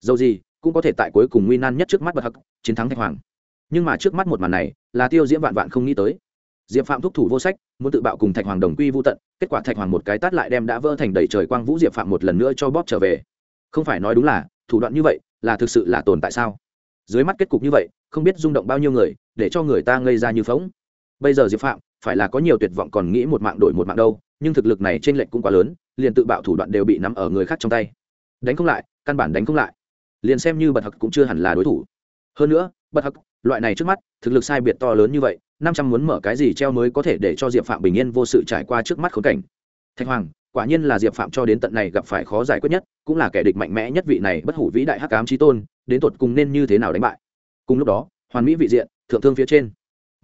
Speaker 1: Dầu gì, cũng có thể tại cuối cùng nguy nan nhất trước mắt bậc hắc, chiến thắng thạch hoàng. Nhưng mà trước mắt một màn này, là tiêu diễm vạn vạn không nghĩ tới. Diệp phạm thúc thủ vô sách, muốn tự bạo cùng thạch hoàng đồng quy vô tận, kết quả thạch hoàng một cái tát lại đem đã vỡ thành đầy trời quang vũ diệp phạm một lần nữa cho bóp trở về. Không phải nói đúng là, thủ đoạn như vậy, là thực sự là tồn tại sao? Dưới mắt kết cục như vậy, không biết rung động bao nhiêu người, để cho người ta ngây ra như phóng bây giờ diệp phạm, phải là có nhiều tuyệt vọng còn nghĩ một mạng đổi một mạng đâu, nhưng thực lực này trên lệnh cũng quá lớn, liền tự bạo thủ đoạn đều bị nắm ở người khác trong tay. Đánh không lại, căn bản đánh không lại. Liền xem như bật hặc cũng chưa hẳn là đối thủ. Hơn nữa bật hặc loại này trước mắt, thực lực sai biệt to lớn như vậy, năm trăm muốn mở cái gì treo mới có thể để cho diệp phạm bình yên vô sự trải qua trước mắt khốn cảnh. Thạch hoàng, quả nhiên là diệp phạm cho đến tận này gặp phải khó giải quyết nhất, cũng là kẻ địch mạnh mẽ nhất vị này bất hủ vĩ đại hắc cám trí tôn, đến tột cùng nên như thế nào đánh bại? Cùng lúc đó, hoàn mỹ vị diện, thượng thương phía trên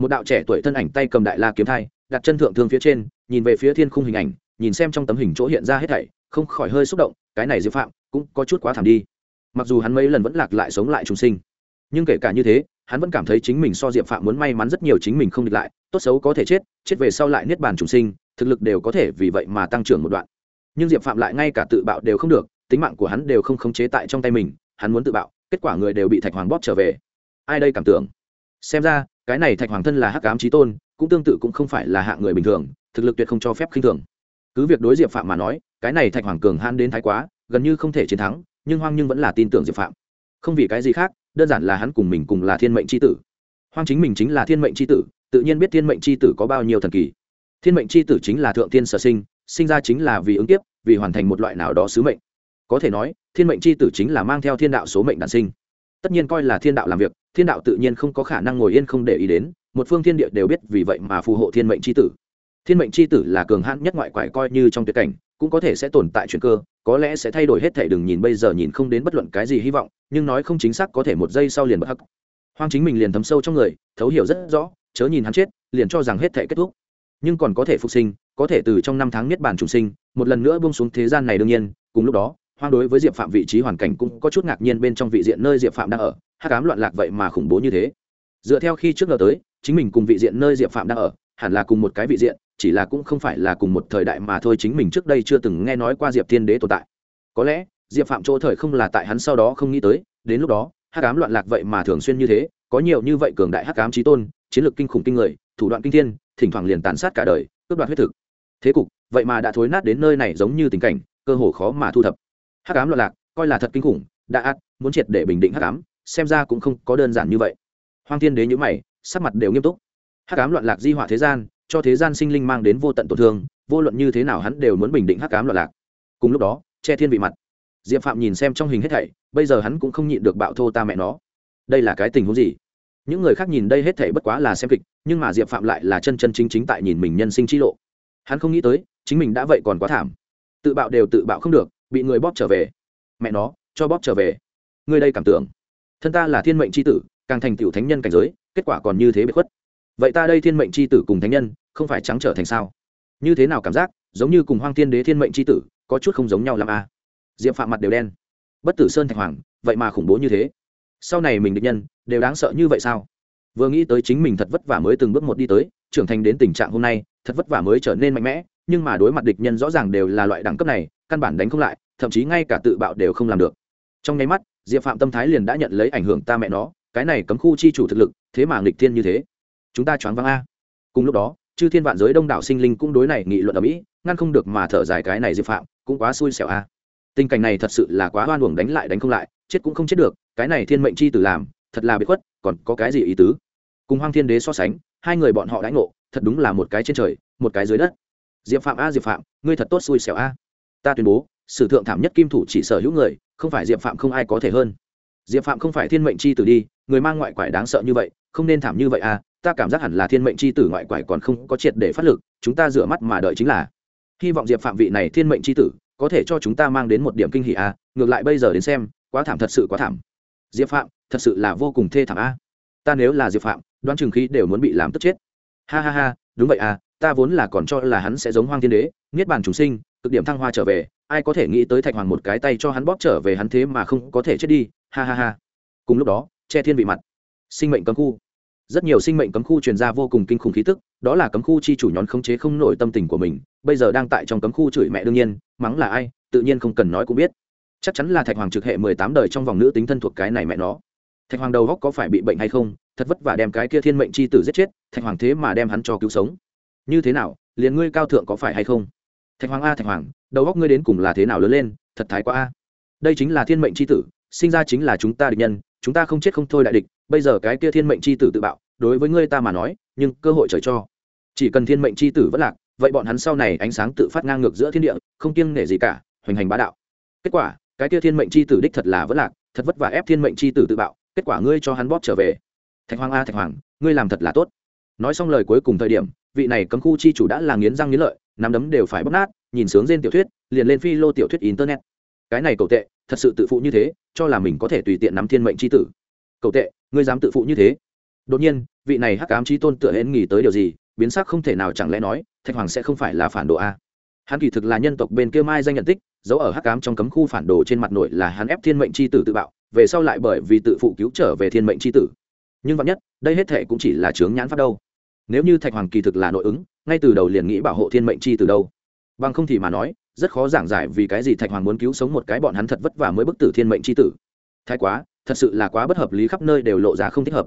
Speaker 1: một đạo trẻ tuổi thân ảnh tay cầm đại la kiếm thai, đặt chân thượng thương phía trên, nhìn về phía thiên khung hình ảnh, nhìn xem trong tấm hình chỗ hiện ra hết thảy, không khỏi hơi xúc động, cái này diệp phạm cũng có chút quá thảm đi. Mặc dù hắn mấy lần vẫn lạc lại sống lại trùng sinh, nhưng kể cả như thế, hắn vẫn cảm thấy chính mình so diệp phạm muốn may mắn rất nhiều chính mình không địch lại, tốt xấu có thể chết chết về sau lại niết bàn trùng sinh, thực lực đều có thể vì vậy mà tăng trưởng một đoạn. Nhưng diệp phạm lại ngay cả tự bạo đều không được, tính mạng của hắn đều không khống chế tại trong tay mình, hắn muốn tự bạo, kết quả người đều bị thạch hoàng bóp trở về. Ai đây cảm tưởng? Xem ra cái này thạch hoàng thân là hắc ám trí tôn cũng tương tự cũng không phải là hạng người bình thường thực lực tuyệt không cho phép khinh thường. Cứ việc đối diệp phạm mà nói cái này thạch hoàng cường han đến thái quá gần như không thể chiến thắng nhưng hoang nhưng vẫn là tin tưởng diệp phạm. Không vì cái gì khác đơn giản là hắn cùng mình cùng là thiên mệnh c h i tử. Hoang chính mình chính là thiên mệnh c h i tử tự nhiên biết thiên mệnh c h i tử có bao nhiêu thần kỳ. Thiên mệnh c h i tử chính là thượng tiên sở sinh sinh ra chính là vì ứng tiếp, vì hoàn thành một loại nào đó sứ mệnh. Có thể nói thiên mệnh c h i tử chính là mang theo thiên đạo số mệnh đản sinh tất nhiên coi là thiên đạo làm việc, thiên đạo tự nhiên không có khả năng ngồi yên không để ý đến, một phương thiên địa đều biết vì vậy mà phù hộ thiên mệnh c tử. Thiên mệnh c tử là cường hãn nhất ngoại quải coi như trong tuyệt cảnh, cũng có thể sẽ tồn tại chuyện cơ, có lẽ sẽ thay đổi hết thể đừng nhìn bây giờ nhìn không đến bất luận cái gì hy vọng, nhưng nói không chính xác có thể một giây sau liền bất hắc. Hoang chính mình liền thấm sâu trong người, thấu hiểu rất rõ, chớ nhìn hắn chết, liền cho rằng hết thể kết thúc. Nhưng còn có thể phục sinh, có thể từ trong năm tháng niết bàn trùng sinh, một lần nữa buông xuống thế gian này đương nhiên, cùng lúc đó hoang đối với diệp phạm vị trí hoàn cảnh cũng có chút ngạc nhiên bên trong vị diện nơi diệp phạm đang ở hát cám loạn lạc vậy mà khủng bố như thế. Dựa theo khi trước ngờ tới, chính mình cùng vị diện nơi diệp phạm đang ở, hẳn là cùng một cái vị diện, chỉ là cũng không phải là cùng một thời đại mà thôi, chính mình trước đây chưa từng nghe nói qua diệp thiên đế tồn tại. Có lẽ, diệp phạm chỗ thời không là tại hắn sau đó không nghĩ tới, đến lúc đó, hắc ám loạn lạc vậy mà thường xuyên như thế, có nhiều như vậy cường đại hắc ám trí tôn, chiến lược kinh khủng kinh người, thủ đoạn kinh thiên, thỉnh thoảng liền tàn sát cả đời, cướp đoạt huyết thực. Thế cục, vậy mà đã thối nát đến nơi này giống như tình cảnh, cơ hồ khó mà thu thập hắc ám loạn lạc, coi là thật kinh khủng, đã ác, muốn triệt để bình định hắc ám, xem ra cũng không có đơn giản như vậy. Hoang thiên đế nhữ mày, sắc mặt đều nghiêm túc. Hắc ám loạn lạc di họa thế gian, cho thế gian sinh linh mang đến vô tận tổn thương, vô luận như thế nào hắn đều muốn bình định hắc ám loạn lạc. Cùng lúc đó, che thiên vị mặt. Diệp phạm nhìn xem trong hình hết thảy, bây giờ hắn cũng không nhịn được bạo thô ta mẹ nó. Đây là cái tình huống gì? Những người khác nhìn đây hết thảy bất quá là xem kịch, nhưng mà diệp phạm lại là chân chân chính chính tại nhìn mình nhân sinh trí lộ. Hắn không nghĩ tới, chính mình đã vậy còn quá thảm. Tự bạo đều tự bạo không được bị người bóp trở về. Mẹ nó, cho bóp trở về. Người đây cảm tưởng. Thân ta là thiên mệnh c h i tử, càng thành tựu thánh nhân cảnh giới, kết quả còn như thế bị khuất. Vậy ta đây thiên mệnh c h i tử cùng thánh nhân, không phải trắng trở thành sao? Như thế nào cảm giác, giống như cùng hoang thiên đế thiên mệnh c h i tử, có chút không giống nhau làm a à. diệp phạm mặt đều đen. Bất tử sơn thạch hoàng, vậy mà khủng bố như thế. Sau này mình địch nhân, đều đáng sợ như vậy sao? Vừa nghĩ tới chính mình thật vất vả mới từng bước một đi tới, trưởng thành đến tình trạng hôm nay, thật vất vả mới trở nên mạnh mẽ, nhưng mà đối mặt địch nhân rõ ràng đều là loại đẳng cấp này căn bản đánh không lại, thậm chí ngay cả tự bạo đều không làm được. Trong nháy mắt, diệp phạm tâm thái liền đã nhận lấy ảnh hưởng ta mẹ nó, cái này cấm khu chi chủ thực lực, thế mà nghịch thiên như thế. Chúng ta choáng váng a. Cùng lúc đó, chư thiên vạn giới đông đảo sinh linh cũng đối này nghị luận ở mỹ ngăn không được mà thở dài cái này diệp phạm, cũng quá xui xẻo a. Tình cảnh này thật sự là quá hoan uổng đánh lại đánh không lại, chết cũng không chết được, cái này thiên mệnh chi tử làm, thật là bị khuất, còn có cái gì ý tứ? Cùng hoang thiên đế so sánh, hai người bọn họ đãi ngộ, thật đúng là một cái trên trời, một cái dưới đất. Diệp phạm a, diệp phạm, ngươi thật tốt xui xẻo a ta tuyên bố, sử thượng thảm nhất kim thủ chỉ sở hữu người, không phải diệp phạm không ai có thể hơn. Diệp phạm không phải thiên mệnh c h i tử đi, người mang ngoại quải đáng sợ như vậy, không nên thảm như vậy à ta cảm giác hẳn là thiên mệnh c h i tử ngoại quải còn không có triệt để phát lực, chúng ta rửa mắt mà đợi chính là. Hy vọng diệp phạm vị này thiên mệnh c h i tử, có thể cho chúng ta mang đến một điểm kinh hỷ à ngược lại bây giờ đến xem, quá thảm thật sự quá thảm. Diệp phạm, thật sự là vô cùng thê thảm à? ta nếu là diệp phạm, đoán chừng khí đều muốn bị làm tức chết. Ha ha ha, đúng vậy à ta vốn là còn cho là hắn sẽ giống hoang thiên đế, niết bàn chúng sinh cực điểm thăng hoa trở về, ai có thể nghĩ tới thạch hoàng một cái tay cho hắn bóp trở về hắn thế mà không có thể chết đi, ha ha ha. Cùng lúc đó, che thiên vị mặt. Sinh mệnh cấm khu. Rất nhiều sinh mệnh cấm khu truyền ra vô cùng kinh khủng khí tức, đó là cấm khu chi chủ nhón khống chế không nổi tâm tình của mình, bây giờ đang tại trong cấm khu chửi mẹ đương nhiên, mắng là ai, tự nhiên không cần nói cũng biết. Chắc chắn là thạch hoàng trực hệ mười tám đời trong vòng nữ tính thân thuộc cái này mẹ nó. Thạch hoàng đầu góc có phải bị bệnh hay không, thật vất vả đem cái kia thiên mệnh c h i tử giết chết, thạch hoàng thế mà đem hắn cho cứu sống. Như thế nào, liền ngươi cao thượng có phải hay không? Thạch hoàng a, thạch hoàng, đầu góc ngươi đến cùng là thế nào lớn lên, thật thái quá a. Đây chính là thiên mệnh c h i tử, sinh ra chính là chúng ta địch nhân, chúng ta không chết không thôi đại địch, bây giờ cái kia thiên mệnh c h i tử tự bạo, đối với ngươi ta mà nói, nhưng cơ hội trời cho. Chỉ cần thiên mệnh c h i tử vất lạc, vậy bọn hắn sau này ánh sáng tự phát ngang ngược giữa thiên địa, không kiêng nể gì cả, hoành hành bá đạo. Kết quả, cái kia thiên mệnh c h i tử đích thật là vất lạc, thật vất vả ép thiên mệnh c h i tử tự bạo, kết quả ngươi cho hắn bóp trở về. Thạch hoàng a, thạch hoàng, ngươi làm thật là tốt. Nói xong lời cuối cùng thời điểm, vị này cấm khu chi chủ đã là nghiến răng nghiến lợi nắm đấm đều phải bóp nát, nhìn sướng trên tiểu thuyết, liền lên phi lô tiểu thuyết internet. Cái này cậu tệ, thật sự tự phụ như thế, cho là mình có thể tùy tiện nắm thiên mệnh c h i tử. Cậu tệ, ngươi dám tự phụ như thế? Đột nhiên, vị này hắc ám trí tôn tựa hến nghỉ tới điều gì, biến sắc không thể nào chẳng lẽ nói, thạch hoàng sẽ không phải là phản đồ a? Hắn kỳ thực là nhân tộc bên kia mai danh nhận tích, giấu ở hắc ám trong cấm khu phản đồ trên mặt nội là hắn ép thiên mệnh c h i tử tự bạo, về sau lại bởi vì tự phụ cứu trở về thiên mệnh c h i tử. Nhưng vạn nhất, đây hết thệ cũng chỉ là chướng nhãn pháp đâu. Nếu như thạch hoàng kỳ thực là nội ứng ngay từ đầu liền nghĩ bảo hộ thiên mệnh chi từ đâu. Bằng không thì mà nói, rất khó giảng giải vì cái gì thạch hoàng muốn cứu sống một cái bọn hắn thật vất vả mới bức tử thiên mệnh c h i tử. Thái quá, thật sự là quá bất hợp lý khắp nơi đều lộ ra không thích hợp.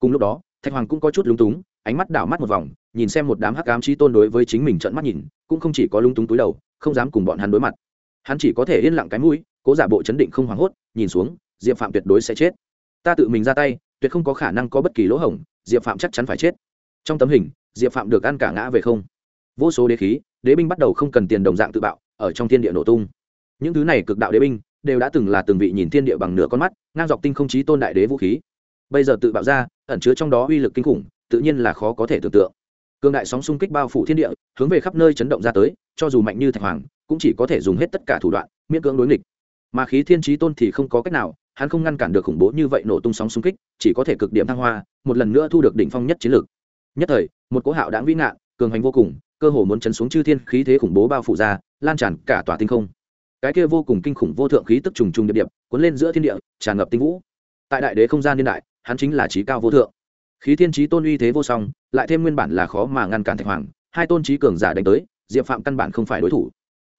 Speaker 1: Cùng lúc đó, thạch hoàng cũng có chút lúng túng, ánh mắt đảo mắt một vòng, nhìn xem một đám hắc ám trí tôn đối với chính mình trận mắt nhìn, cũng không chỉ có lung túng túi đầu, không dám cùng bọn hắn đối mặt. Hắn chỉ có thể yên lặng cái mũi, cố giả bộ chấn định không hoảng hốt, nhìn xuống, diệp phạm tuyệt đối sẽ chết. Ta tự mình ra tay, tuyệt không có khả năng có bất kỳ lỗ hổng, diệp phạm chắc chắn phải chết. Trong tấm hình diệp phạm được ăn cả ngã về không. Vô số đế khí, đế binh bắt đầu không cần tiền đồng dạng tự bạo, ở trong thiên địa nổ tung. Những thứ này cực đạo đế binh, đều đã từng là từng vị nhìn thiên địa bằng nửa con mắt, ngang dọc tinh không chí tôn đại đế vũ khí. Bây giờ tự bạo ra, ẩn chứa trong đó uy lực kinh khủng, tự nhiên là khó có thể tưởng tượng. Cương đại sóng xung kích bao phủ thiên địa, hướng về khắp nơi chấn động ra tới, cho dù mạnh như thạch hoàng, cũng chỉ có thể dùng hết tất cả thủ đoạn, miễn cưỡng đối nghịch. Mà khí thiên trí tôn thì không có cách nào, hắn không ngăn cản được khủng bố như vậy nổ tung sóng xung kích, chỉ có thể cực điểm thăng hoa, một lần nữa thu được đỉnh phong nhất chiến lược nhất thời, một cỗ hạo đáng vĩ ngạn, cường hành vô cùng, cơ hồ muốn chấn xuống chư thiên khí thế khủng bố bao phủ ra, lan tràn cả tòa tinh không. Cái kia vô cùng kinh khủng vô thượng khí tức trùng trùng điệp điệp, cuốn lên giữa thiên địa, tràn ngập tinh vũ. Tại đại đế không gian niên đại, hắn chính là trí cao vô thượng. Khí thiên trí tôn uy thế vô song, lại thêm nguyên bản là khó mà ngăn cản thạch hoàng, hai tôn trí cường giả đánh tới, diệp phạm căn bản không phải đối thủ.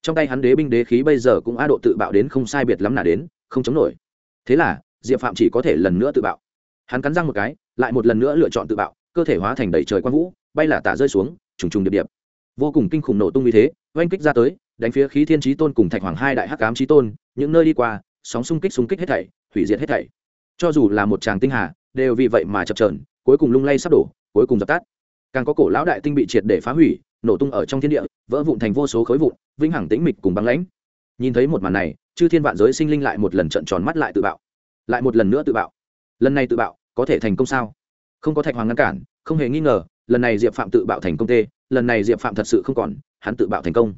Speaker 1: Trong tay hắn đế binh đế khí bây giờ cũng a độ tự bạo đến không sai biệt lắm nà đến, không chống nổi. Thế là, diệp phạm chỉ có thể lần nữa tự bạo. Hắn cắn răng một cái, lại một lần nữa lựa chọn tự bạo cơ thể hóa thành đầy trời quang vũ, bay là tả rơi xuống, trùng trùng điệp điệp. Vô cùng kinh khủng nổ tung như thế, oanh kích ra tới, đánh phía khí thiên trí tôn cùng thạch hoàng hai đại hắc cám trí tôn, những nơi đi qua, sóng xung kích xung kích hết thảy, hủy diệt hết thảy. Cho dù là một tràng tinh hà, đều vì vậy mà chập trờn cuối cùng lung lay sắp đổ, cuối cùng dập tắt. Càng có cổ lão đại tinh bị triệt để phá hủy, nổ tung ở trong thiên địa, vỡ vụn thành vô số khối vụn, vĩnh hằng tĩnh mịch cùng băng lãnh. Nhìn thấy một màn này, chư thiên vạn giới sinh linh lại một lần trận tròn mắt lại tự bạo. Lại một lần nữa tự bạo. Lần này tự bạo, có thể thành công sao? Không có thạch hoàng ngăn cản, không hề nghi ngờ, lần này diệp phạm tự bạo thành công tê, lần này diệp phạm thật sự không còn, hắn tự bạo thành công.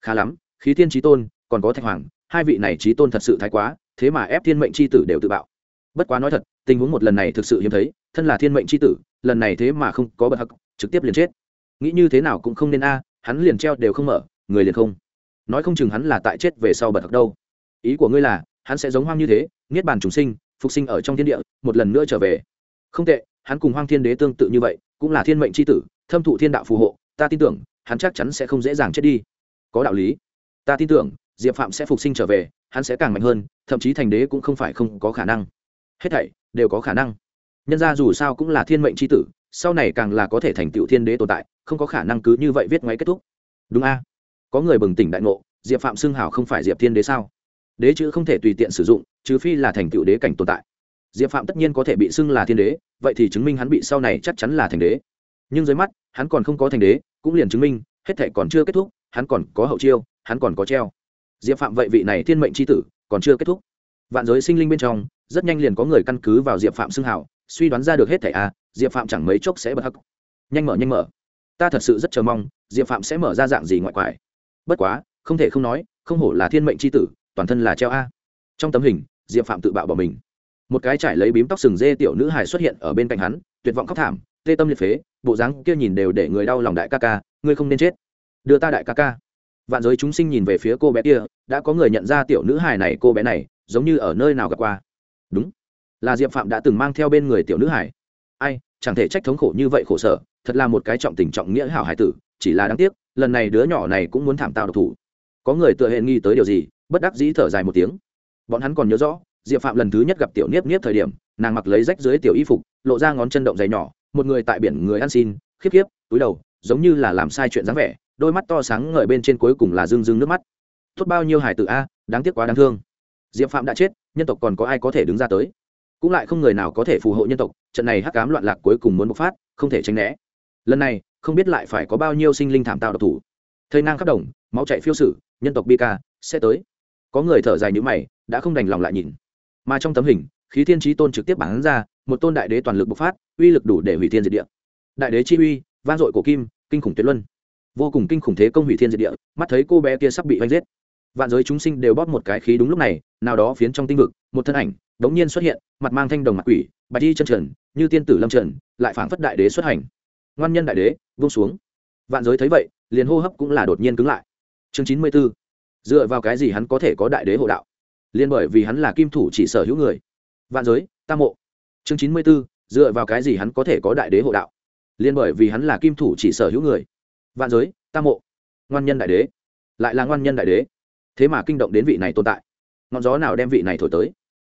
Speaker 1: Khá lắm, khí thiên trí tôn, còn có thạch hoàng, hai vị này trí tôn thật sự thái quá, thế mà ép thiên mệnh c h i tử đều tự bạo. Bất quá nói thật, tình huống một lần này thực sự hiếm thấy, thân là thiên mệnh c h i tử, lần này thế mà không có bật hắc, trực tiếp liền chết. Nghĩ như thế nào cũng không nên a, hắn liền treo đều không mở, người liền không. Nói không chừng hắn là tại chết về sau bật hắc đâu. Ý của ngươi là, hắn sẽ giống hoang như thế, niết bàn chúng sinh, phục sinh ở trong thiên địa, một lần nữa trở về. Không tệ hắn cùng hoang thiên đế tương tự như vậy, cũng là thiên mệnh c h i tử, thâm thụ thiên đạo phù hộ, ta tin tưởng, hắn chắc chắn sẽ không dễ dàng chết đi. Có đạo lý. Ta tin tưởng, diệp phạm sẽ phục sinh trở về, hắn sẽ càng mạnh hơn, thậm chí thành đế cũng không phải không có khả năng. Hết thảy đều có khả năng. Nhân ra dù sao cũng là thiên mệnh c h i tử, sau này càng là có thể thành tựu thiên đế tồn tại, không có khả năng cứ như vậy viết ngoáy kết thúc. Đúng a? Có người bừng tỉnh đại ngộ, diệp phạm xưng hào không phải diệp thiên đế sao? Đế chữ không thể tùy tiện sử dụng, trừ phi là thành tựu đế cảnh tồn tại diệp phạm tất nhiên có thể bị xưng là thiên đế, vậy thì chứng minh hắn bị sau này chắc chắn là thành đế. Nhưng dưới mắt, hắn còn không có thành đế, cũng liền chứng minh, hết thể còn chưa kết thúc, hắn còn có hậu chiêu, hắn còn có treo. Diệp phạm vậy vị này thiên mệnh c h i tử, còn chưa kết thúc. Vạn giới sinh linh bên trong, rất nhanh liền có người căn cứ vào diệp phạm xưng hảo, suy đoán ra được hết thẻ a à, diệp phạm chẳng mấy chốc sẽ bật hắc. Nhanh mở nhanh mở. Ta thật sự rất chờ mong, diệp phạm sẽ mở ra dạng gì ngoại quải. Bất quá, không thể không nói, không hổ là thiên mệnh c h i tử, toàn thân là treo a. Trong tấm hình, diệp phạm tự bạo bỏ mình một cái trải lấy bím tóc sừng dê tiểu nữ hài xuất hiện ở bên cạnh hắn, tuyệt vọng khóc thảm, tê tâm liệt phế, bộ dáng kia nhìn đều để người đau lòng đại ca ca, ngươi không nên chết. Đưa ta đại ca ca. Vạn giới chúng sinh nhìn về phía cô bé kia, đã có người nhận ra tiểu nữ hài này cô bé này, giống như ở nơi nào gặp qua. Đúng. Là diệp phạm đã từng mang theo bên người tiểu nữ hải ai, chẳng thể trách thống khổ như vậy khổ sở, thật là một cái trọng tình trọng nghĩa hảo hải tử, chỉ là đáng tiếc, lần này đứa nhỏ này cũng muốn thảm tạo độc thủ. Có người tự hệ nghi tới điều gì, bất đắc dĩ thở dài một tiếng. Bọn hắn còn nhớ rõ diệp phạm lần thứ nhất gặp tiểu niếp niếp thời điểm, nàng mặc lấy rách dưới tiểu y phục, lộ ra ngón chân động dày nhỏ, một người tại biển người ăn xin, khiếp khiếp, túi đầu, giống như là làm sai chuyện dáng vẻ, đôi mắt to sáng ngời bên trên cuối cùng là rưng rưng nước mắt. Tốt bao nhiêu hải tử a, đáng tiếc quá đáng thương. Diệp phạm đã chết, nhân tộc còn có ai có thể đứng ra tới? Cũng lại không người nào có thể phù hộ nhân tộc, trận này hắc cám loạn lạc cuối cùng muốn bộc phát, không thể tránh né. Lần này, không biết lại phải có bao nhiêu sinh linh thảm tạo độc thủ. Thây nang khắp đồng, máu chạy phiêu sử, nhân tộc bi ca sẽ tới. Có người thở dài như mày, đã không đành lòng lại nhìn mà trong tấm hình, khí thiên trí tôn trực tiếp bản ra, một tôn đại đế toàn lực bộc phát, uy lực đủ để hủy thiên diệt địa. Đại đế chi uy van dội của kim, kinh khủng tuyệt luân. Vô cùng kinh khủng thế công hủy thiên diệt địa, mắt thấy cô bé kia sắp bị vanh giết. Vạn giới chúng sinh đều bóp một cái khí đúng lúc này, nào đó phiến trong tinh vực, một thân ảnh đống nhiên xuất hiện, mặt mang thanh đồng mặt quỷ, bạch đi chân trần, như tiên tử lâm trần, lại phảng phất đại đế xuất hành. Ngoan nhân đại đế vung xuống. Vạn giới thấy vậy, liền hô hấp cũng là đột nhiên cứng lại. Chương chín mươi b ố dựa vào cái gì hắn có thể có đại đế hộ đạo? Liên bởi vì hắn là kim thủ chỉ sở hữu người. Vạn giới, tam mộ. Chương chín mươi b ố dựa vào cái gì hắn có thể có đại đế hộ đạo? Liên bởi vì hắn là kim thủ chỉ sở hữu người. Vạn giới, tam mộ. Ngoan nhân đại đế. Lại là ngoan nhân đại đế. Thế mà kinh động đến vị này tồn tại. Ngọn gió nào đem vị này thổi tới?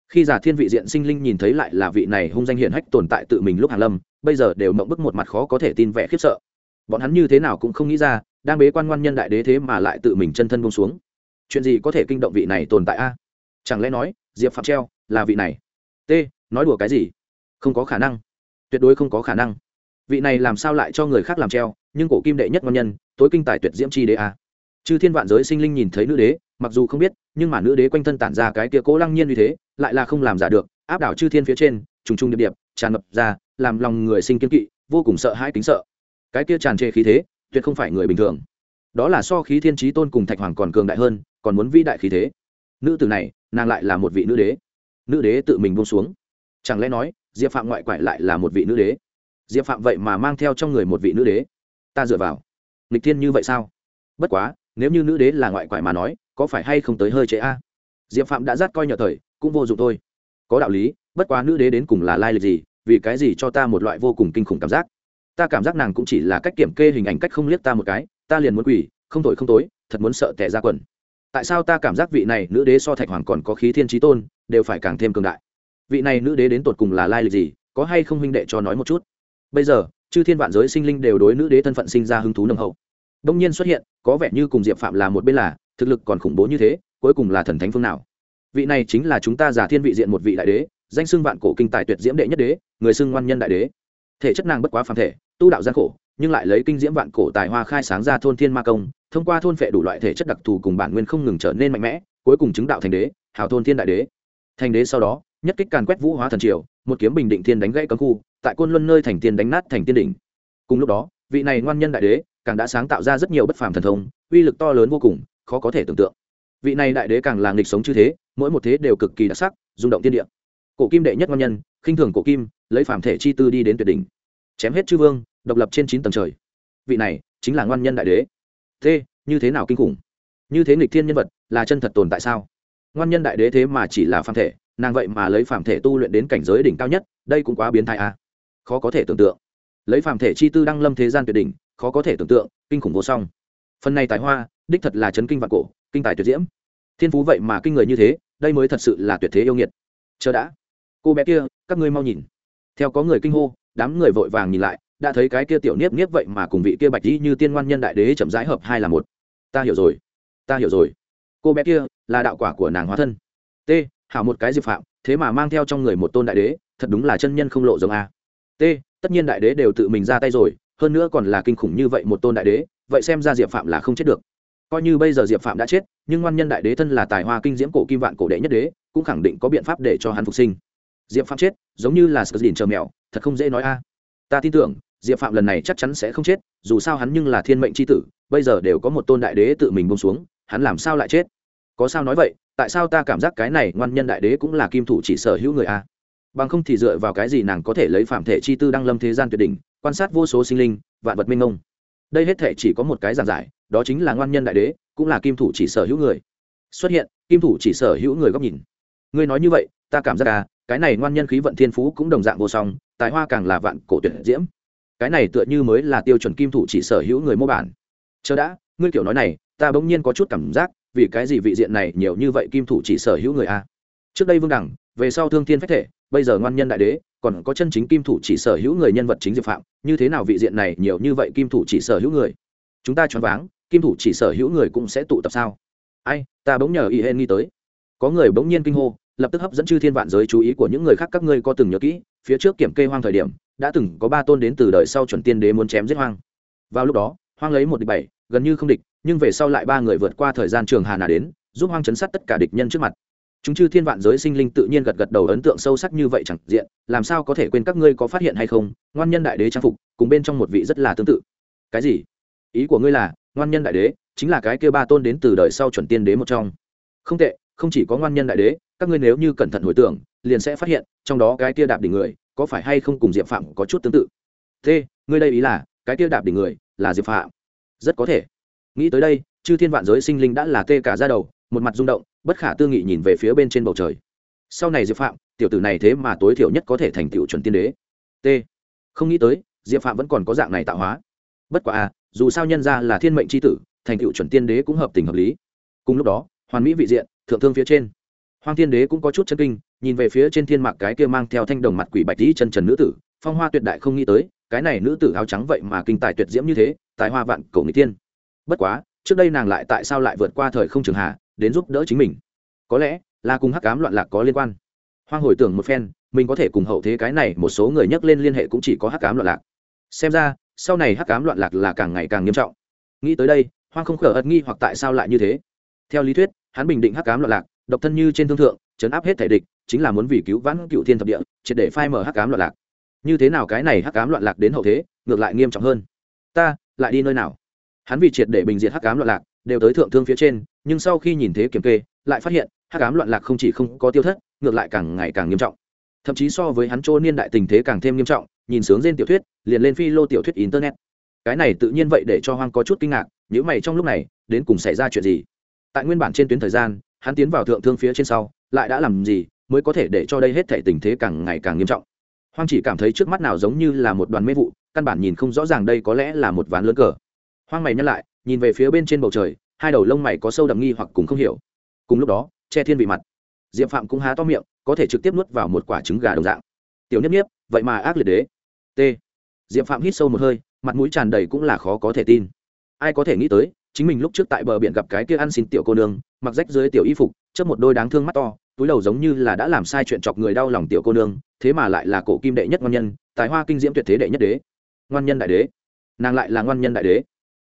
Speaker 1: Khi giả thiên vị diện sinh linh nhìn thấy lại là vị này hung danh hiển hách tồn tại tự mình lúc hàn lâm, bây giờ đều mộng bức một mặt khó có thể tin vẻ khiếp sợ. Bọn hắn như thế nào cũng không nghĩ ra, đang bế quan ngoan nhân đại đế thế mà lại tự mình chân thân bông xuống. Chuyện gì có thể kinh động vị này tồn tại a? Chẳng lẽ nói, diệp phạm treo là vị này? T, nói đùa cái gì? Không có khả năng. Tuyệt đối không có khả năng. Vị này làm sao lại cho người khác làm treo, nhưng cổ kim đệ nhất ngon nhân, tối kinh tài tuyệt diễm chi đế a. Chư thiên vạn giới sinh linh nhìn thấy nữ đế, mặc dù không biết, nhưng mà nữ đế quanh thân tản ra cái kia cố lăng nhiên như thế, lại là không làm giả được, áp đảo chư thiên phía trên, trùng trùng điệp điệp, tràn ngập ra, làm lòng người sinh kiên kỵ, vô cùng sợ hãi kính sợ. Cái kia tràn trề khí thế, tuyệt không phải người bình thường. Đó là so khí thiên trí tôn cùng thạch hoàng còn cường đại hơn, còn muốn vĩ đại khí thế nữ tử này, nàng lại là một vị nữ đế. Nữ đế tự mình buông xuống. Chẳng lẽ nói, diệp phạm ngoại quại lại là một vị nữ đế? Diệp phạm vậy mà mang theo trong người một vị nữ đế. Ta dựa vào. Lịch thiên như vậy sao? Bất quá, nếu như nữ đế là ngoại quại mà nói, có phải hay không tới hơi chế a? Diệp phạm đã dắt coi nhờ thời, cũng vô dụng thôi. Có đạo lý, bất quá nữ đế đến cùng là lai lịch gì, vì cái gì cho ta một loại vô cùng kinh khủng cảm giác? Ta cảm giác nàng cũng chỉ là cách kiểm kê hình ảnh cách không liếc ta một cái, ta liền muốn quỳ, không tội không tối, thật muốn sợ tệ ra quần tại sao ta cảm giác vị này nữ đế so thạch hoàng còn có khí thiên trí tôn, đều phải càng thêm cường đại? Vị này nữ đế đến tột cùng là lai lịch gì, có hay không huynh đệ cho nói một chút? Bây giờ, chư thiên vạn giới sinh linh đều đối nữ đế thân phận sinh ra hứng thú nồng hậu. Đông nhiên xuất hiện, có vẻ như cùng diệp phạm là một bên là, thực lực còn khủng bố như thế, cuối cùng là thần thánh phương nào? Vị này chính là chúng ta giả thiên vị diện một vị đại đế, danh xưng vạn cổ kinh tài tuyệt diễm đệ nhất đế, người xưng ngoan nhân đại đế. Thể chất nàng bất quá phàm thể, tu đạo gian khổ, nhưng lại lấy kinh diễm vạn cổ tài hoa khai sáng ra thôn thiên ma công thông qua thôn phệ đủ loại thể chất đặc thù cùng bản nguyên không ngừng trở nên mạnh mẽ, cuối cùng chứng đạo thành đế, hào thôn thiên đại đế. Thành đế sau đó, nhất kích càn quét vũ hóa thần triều, một kiếm bình định thiên đánh gãy cấm khu, tại côn luân nơi thành tiên đánh nát thành tiên đỉnh. Cùng lúc đó, vị này ngoan nhân đại đế, càng đã sáng tạo ra rất nhiều bất phàm thần thông, uy lực to lớn vô cùng, khó có thể tưởng tượng. Vị này đại đế càng là nghịch sống như thế, mỗi một thế đều cực kỳ đặc sắc, rung động tiên địa. Cổ kim đệ nhất ngoan nhân, khinh thường cổ kim, lấy phàm thể chi tư đi đến tuyệt đỉnh. Chém hết chư vương, độc lập trên chín tầng trời. Vị này chính là ngoan nhân đại đế thế như thế nào kinh khủng? Như thế nghịch thiên nhân vật, là chân thật tồn tại sao? Ngoan nhân đại đế thế mà chỉ là phàm thể, nàng vậy mà lấy phàm thể tu luyện đến cảnh giới đỉnh cao nhất, đây cũng quá biến thái à. khó có thể tưởng tượng. Lấy phàm thể chi tư đăng lâm thế gian tuyệt đỉnh, khó có thể tưởng tượng, kinh khủng vô song. Phần này tài hoa, đích thật là chấn kinh vạn cổ, kinh tài tuyệt diễm. Thiên phú vậy mà kinh người như thế, đây mới thật sự là tuyệt thế yêu nghiệt. Chờ đã. Cô bé kia, các ngươi mau nhìn. Theo có người kinh hô, đám người vội vàng nhìn lại đã thấy cái kia tiểu niếp niếp vậy mà cùng vị kia bạch dĩ như tiên ngoan nhân đại đế chậm rãi hợp hai là một. Ta hiểu rồi, ta hiểu rồi. Cô bé kia là đạo quả của nàng hóa thân. T, hảo một cái diệp phạm, thế mà mang theo trong người một tôn đại đế, thật đúng là chân nhân không lộ giống a. T, tất nhiên đại đế đều tự mình ra tay rồi, hơn nữa còn là kinh khủng như vậy một tôn đại đế, vậy xem ra diệp phạm là không chết được. Coi như bây giờ diệp phạm đã chết, nhưng ngoan nhân đại đế thân là tài hoa kinh diễm cổ kim vạn cổ đệ nhất đế, cũng khẳng định có biện pháp để cho hắn phục sinh. Diệp phạm chết, giống như là sờ dìn chờ mèo, thật không dễ nói a. Ta tin tưởng diệp phạm lần này chắc chắn sẽ không chết, dù sao hắn nhưng là thiên mệnh c h i tử, bây giờ đều có một tôn đại đế tự mình bông xuống, hắn làm sao lại chết? Có sao nói vậy, tại sao ta cảm giác cái này ngoan nhân đại đế cũng là kim thủ chỉ sở hữu người a? Bằng không thì dựa vào cái gì nàng có thể lấy phạm thể chi tư đăng lâm thế gian tuyệt đỉnh, quan sát vô số sinh linh, vạn vật minh ông đây hết thể chỉ có một cái giản giải, đó chính là ngoan nhân đại đế, cũng là kim thủ chỉ sở hữu người. Xuất hiện, kim thủ chỉ sở hữu người góc nhìn. Ngươi nói như vậy, ta cảm giác à cái này ngoan nhân khí vận thiên phú cũng đồng dạng vô song, tài hoa càng là vạn cổ tuyệt diễm cái này tựa như mới là tiêu chuẩn kim thủ chỉ sở hữu người mô bản. Chờ đã, ngươi kiểu nói này, ta bỗng nhiên có chút cảm giác, vì cái gì vị diện này nhiều như vậy kim thủ chỉ sở hữu người a? Trước đây vương đẳng, về sau thương thiên phách thể, bây giờ ngoan nhân đại đế, còn có chân chính kim thủ chỉ sở hữu người nhân vật chính diệp phạm, như thế nào vị diện này nhiều như vậy kim thủ chỉ sở hữu người? Chúng ta choáng váng, kim thủ chỉ sở hữu người cũng sẽ tụ tập sao? Ai, ta bỗng nhờ y hên nghi tới. Có người bỗng nhiên kinh hô, lập tức hấp dẫn chư thiên vạn giới chú ý của những người khác, các ngươi có từng nhớ kỹ, phía trước kiểm kê hoang thời điểm đã từng có ba tôn đến từ đời sau chuẩn tiên đế muốn chém giết hoang. Vào lúc đó, hoang lấy một địch bảy, gần như không địch, nhưng về sau lại ba người vượt qua thời gian trường hà nà đến, giúp hoang chấn sát tất cả địch nhân trước mặt. Chúng chư thiên vạn giới sinh linh tự nhiên gật gật đầu ấn tượng sâu sắc như vậy chẳng diện, làm sao có thể quên các ngươi có phát hiện hay không? Ngoan nhân đại đế trang phục, cùng bên trong một vị rất là tương tự. Cái gì? Ý của ngươi là, ngoan nhân đại đế chính là cái kia ba tôn đến từ đời sau chuẩn tiên đế một trong. Không tệ, không chỉ có ngoan nhân đại đế, các ngươi nếu như cẩn thận hồi tưởng, liền sẽ phát hiện, trong đó cái kia đạp đỉnh người có phải hay không cùng diệp phạm có chút tương tự? Thế, ngươi đây ý là, cái kia đạp đỉnh người, là diệp phạm? Rất có thể. Nghĩ tới đây, chư thiên vạn giới sinh linh đã là tê cả ra đầu, một mặt rung động, bất khả tư nghị nhìn về phía bên trên bầu trời. Sau này diệp phạm, tiểu tử này thế mà tối thiểu nhất có thể thành tựu chuẩn tiên đế. T. Không nghĩ tới, diệp phạm vẫn còn có dạng này tạo hóa. Bất quả à dù sao nhân ra là thiên mệnh c h i tử, thành tựu chuẩn tiên đế cũng hợp tình hợp lý. Cùng lúc đó, hoàn mỹ vị diện, thượng thương phía trên hoàng Thiên đế cũng có chút chấn kinh, nhìn về phía trên thiên mạc cái kia mang theo thanh đồng mặt quỷ bạch tí chân trần nữ tử, phong hoa tuyệt đại không nghĩ tới, cái này nữ tử áo trắng vậy mà kinh tài tuyệt diễm như thế, tài hoa vạn cổ nghịch tiên bất quá, trước đây nàng lại tại sao lại vượt qua thời không trường hạ đến giúp đỡ chính mình? Có lẽ là cùng hắc ám loạn lạc có liên quan. Hoang hồi tưởng một phen, mình có thể cùng hậu thế cái này một số người nhắc lên liên hệ cũng chỉ có hắc ám loạn lạc. Xem ra, sau này hắc ám loạn lạc là càng ngày càng nghiêm trọng. Nghĩ tới đây, hoang không khở ật nghi hoặc tại sao lại như thế. Theo lý thuyết, hắn bình định hắc ám loạn lạc độc thân như trên thương thượng, chấn áp hết thể địch, chính là muốn vì cứu vãn cựu thiên thập địa, triệt để phai mở hắc cám loạn lạc. Như thế nào cái này hắc cám loạn lạc đến hậu thế, ngược lại nghiêm trọng hơn? Ta, lại đi nơi nào? Hắn vì triệt để bình diệt hắc cám loạn lạc, đều tới thượng thương phía trên, nhưng sau khi nhìn thế kiểm kê, lại phát hiện, hắc cám loạn lạc không chỉ không có tiêu thất, ngược lại càng ngày càng nghiêm trọng. Thậm chí so với hắn chỗ niên đại tình thế càng thêm nghiêm trọng, nhìn sướng trên tiểu thuyết, liền lên phi lô tiểu thuyết internet. Cái này tự nhiên vậy để cho hoang có chút kinh ngạc nếu mày trong lúc này, đến cùng xảy ra chuyện gì? Tại nguyên bản trên tuyến thời gian hắn tiến vào thượng thương phía trên sau, lại đã làm gì mới có thể để cho đây hết thể tình thế càng ngày càng nghiêm trọng. Hoang chỉ cảm thấy trước mắt nào giống như là một đoàn mê vụ, căn bản nhìn không rõ ràng đây có lẽ là một ván lớn cờ. Hoang mày nhắc lại, nhìn về phía bên trên bầu trời, hai đầu lông mày có sâu đậm nghi hoặc cùng không hiểu. Cùng lúc đó, che thiên vị mặt. Diệp phạm cũng há to miệng, có thể trực tiếp nuốt vào một quả trứng gà đồng dạng. Tiểu niếp niếp, vậy mà ác liệt đế. T. Diệp phạm hít sâu một hơi, mặt mũi tràn đầy cũng là khó có thể tin. Ai có thể nghĩ tới chính mình lúc trước tại bờ biển gặp cái kia ăn xin tiểu cô nương, mặc rách dưới tiểu y phục trước một đôi đáng thương mắt to, túi đầu giống như là đã làm sai chuyện chọc người đau lòng tiểu cô nương, thế mà lại là cổ kim đệ nhất ngoan nhân, tài hoa kinh diễm tuyệt thế đệ nhất đế. Ngoan nhân đại đế. Nàng lại là ngoan nhân đại đế.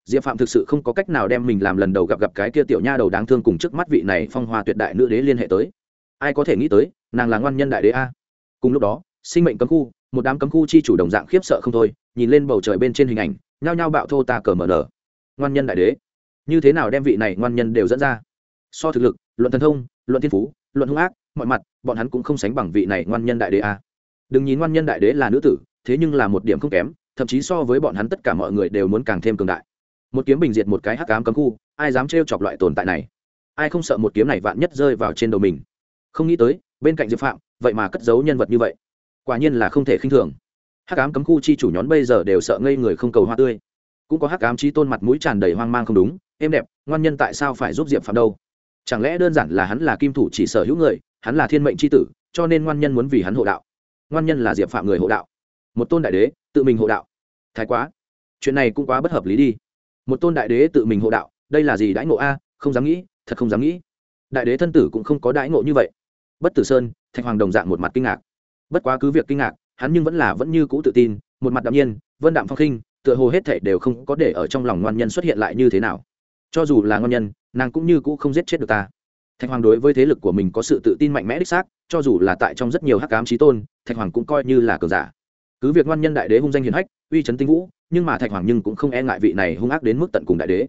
Speaker 1: Diệp phạm thực sự không có cách nào đem mình làm lần đầu gặp gặp cái kia tiểu nha đầu đáng thương cùng trước mắt vị này phong hoa tuyệt đại nữ đế liên hệ tới. Ai có thể nghĩ tới, nàng là ngoan nhân đại đế a. Cùng lúc đó, sinh mệnh cấm khu, một đám cấm khu chi chủ đồng dạng khiếp sợ không thôi, nhìn lên bầu trời bên trên hình ảnh, nhao nhao bạo thô ta cờ mở nở. Ngoan nhân đại đế như thế nào đem vị này ngoan nhân đều dẫn ra? So thực lực, luận thần thông, luận thiên phú, luận hung ác, mọi mặt, bọn hắn cũng không sánh bằng vị này ngoan nhân đại đế a. Đừng nhìn ngoan nhân đại đế là nữ tử, thế nhưng là một điểm không kém, thậm chí so với bọn hắn tất cả mọi người đều muốn càng thêm cường đại. Một kiếm bình diệt một cái hắc ám cấm khu, ai dám trêu chọc loại tồn tại này? Ai không sợ một kiếm này vạn nhất rơi vào trên đầu mình? Không nghĩ tới, bên cạnh diệp phạm, vậy mà cất giấu nhân vật như vậy. Quả nhiên là không thể khinh thường. Hắc ám cấm khu chi chủ nhón bây giờ đều sợ ngây người không cầu hoa tươi. Cũng có hắc ám chi tôn mặt mũi tràn đầy hoang mang không đúng êm đẹp, ngoan nhân tại sao phải giúp diệp phạm đâu? Chẳng lẽ đơn giản là hắn là kim thủ chỉ sở hữu người, hắn là thiên mệnh c h i tử, cho nên ngoan nhân muốn vì hắn hộ đạo? Ngoan nhân là diệp phạm người hộ đạo. Một tôn đại đế, tự mình hộ đạo. Thái quá. Chuyện này cũng quá bất hợp lý đi. Một tôn đại đế tự mình hộ đạo, đây là gì đãi ngộ a? Không dám nghĩ, thật không dám nghĩ. Đại đế thân tử cũng không có đãi ngộ như vậy. Bất tử sơn, thạch hoàng đồng dạng một mặt kinh ngạc. Bất quá cứ việc kinh ngạc, hắn nhưng vẫn là vẫn như cũ tự tin, một mặt đạm nhiên, vân đạm phong khinh, tựa hồ hết thể đều không có để ở trong lòng ngoan nhân xuất hiện lại như thế nào cho dù là ngon nhân, nàng cũng như cũ không giết chết được ta. Thạch hoàng đối với thế lực của mình có sự tự tin mạnh mẽ đích xác, cho dù là tại trong rất nhiều hắc cám trí tôn, thạch hoàng cũng coi như là cờ giả. Cứ việc ngoan nhân đại đế hung danh hiền hách, uy chấn tinh vũ, nhưng mà thạch hoàng nhưng cũng không e ngại vị này hung ác đến mức tận cùng đại đế.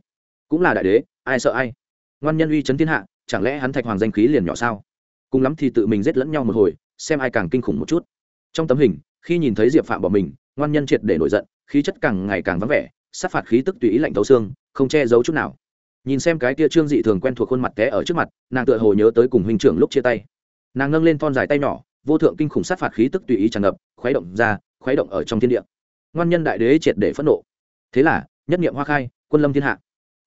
Speaker 1: Cũng là đại đế, ai sợ ai? Ngoan nhân uy chấn thiên hạ, chẳng lẽ hắn thạch hoàng danh khí liền nhỏ sao? Cùng lắm thì tự mình giết lẫn nhau một hồi, xem ai càng kinh khủng một chút. Trong tấm hình, khi nhìn thấy diệp phạm bỏ mình ngoan nhân triệt để nổi giận, khí chất càng ngày càng vắng vẻ, sát phạt khí tức tùy ý lạnh thấu xương, không che giấu chút nào nhìn xem cái kia trương dị thường quen thuộc khuôn mặt té ở trước mặt, nàng tựa hồ nhớ tới cùng huynh trưởng lúc chia tay. Nàng nâng lên thon dài tay nhỏ, vô thượng kinh khủng sát phạt khí tức tùy ý tràn ngập, khuấy động ra, khuấy động ở trong thiên địa. Ngoan nhân đại đế triệt để phẫn nộ. Thế là, nhất nghiệm hoa khai, quân lâm thiên hạ.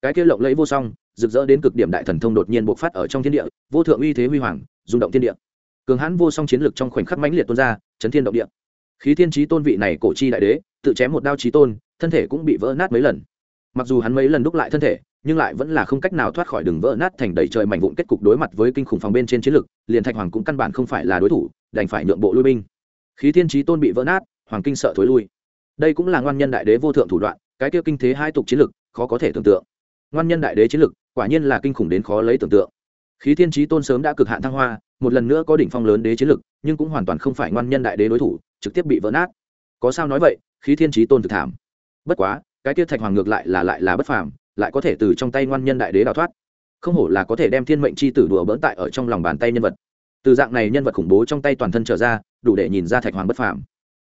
Speaker 1: Cái kia lộng lẫy vô song, rực rỡ đến cực điểm đại thần thông đột nhiên bộc phát ở trong thiên địa, vô thượng uy thế huy hoàng, rung động thiên địa. Cường hãn vô song chiến lực trong khoảnh khắc mãnh liệt tuôn ra, chấn thiên động địa. Khí thiên trí tôn vị này cổ chi đại đế, tự chém một đao trí tôn, thân thể cũng bị vỡ nát mấy lần. Mặc dù hắn mấy lần đúc lại thân thể nhưng lại vẫn là không cách nào thoát khỏi đường vỡ nát thành đầy trời mảnh vụn kết cục đối mặt với kinh khủng phòng bên trên chiến lực liền thạch hoàng cũng căn bản không phải là đối thủ, đành phải nhượng bộ lui binh. Khí thiên trí tôn bị vỡ nát, hoàng kinh sợ thối lui. Đây cũng là ngoan nhân đại đế vô thượng thủ đoạn, cái kia kinh thế hai tục chiến lực khó có thể tưởng tượng. Ngoan nhân đại đế chiến lực quả nhiên là kinh khủng đến khó lấy tưởng tượng. Khí thiên trí tôn sớm đã cực hạn thăng hoa, một lần nữa có đỉnh phong lớn đế chiến lực nhưng cũng hoàn toàn không phải ngoan nhân đại đế đối thủ, trực tiếp bị vỡ nát. Có sao nói vậy, khí thiên trí tôn thực thảm. Bất quá, cái kia thạch hoàng ngược lại là lại là bất phàm lại có thể từ trong tay ngoan nhân đại đế đào thoát. Không hổ là có thể đem thiên mệnh c h i tử đùa bỡn tại ở trong lòng bàn tay nhân vật. Từ dạng này nhân vật khủng bố trong tay toàn thân trở ra, đủ để nhìn ra thạch hoàng bất phàm.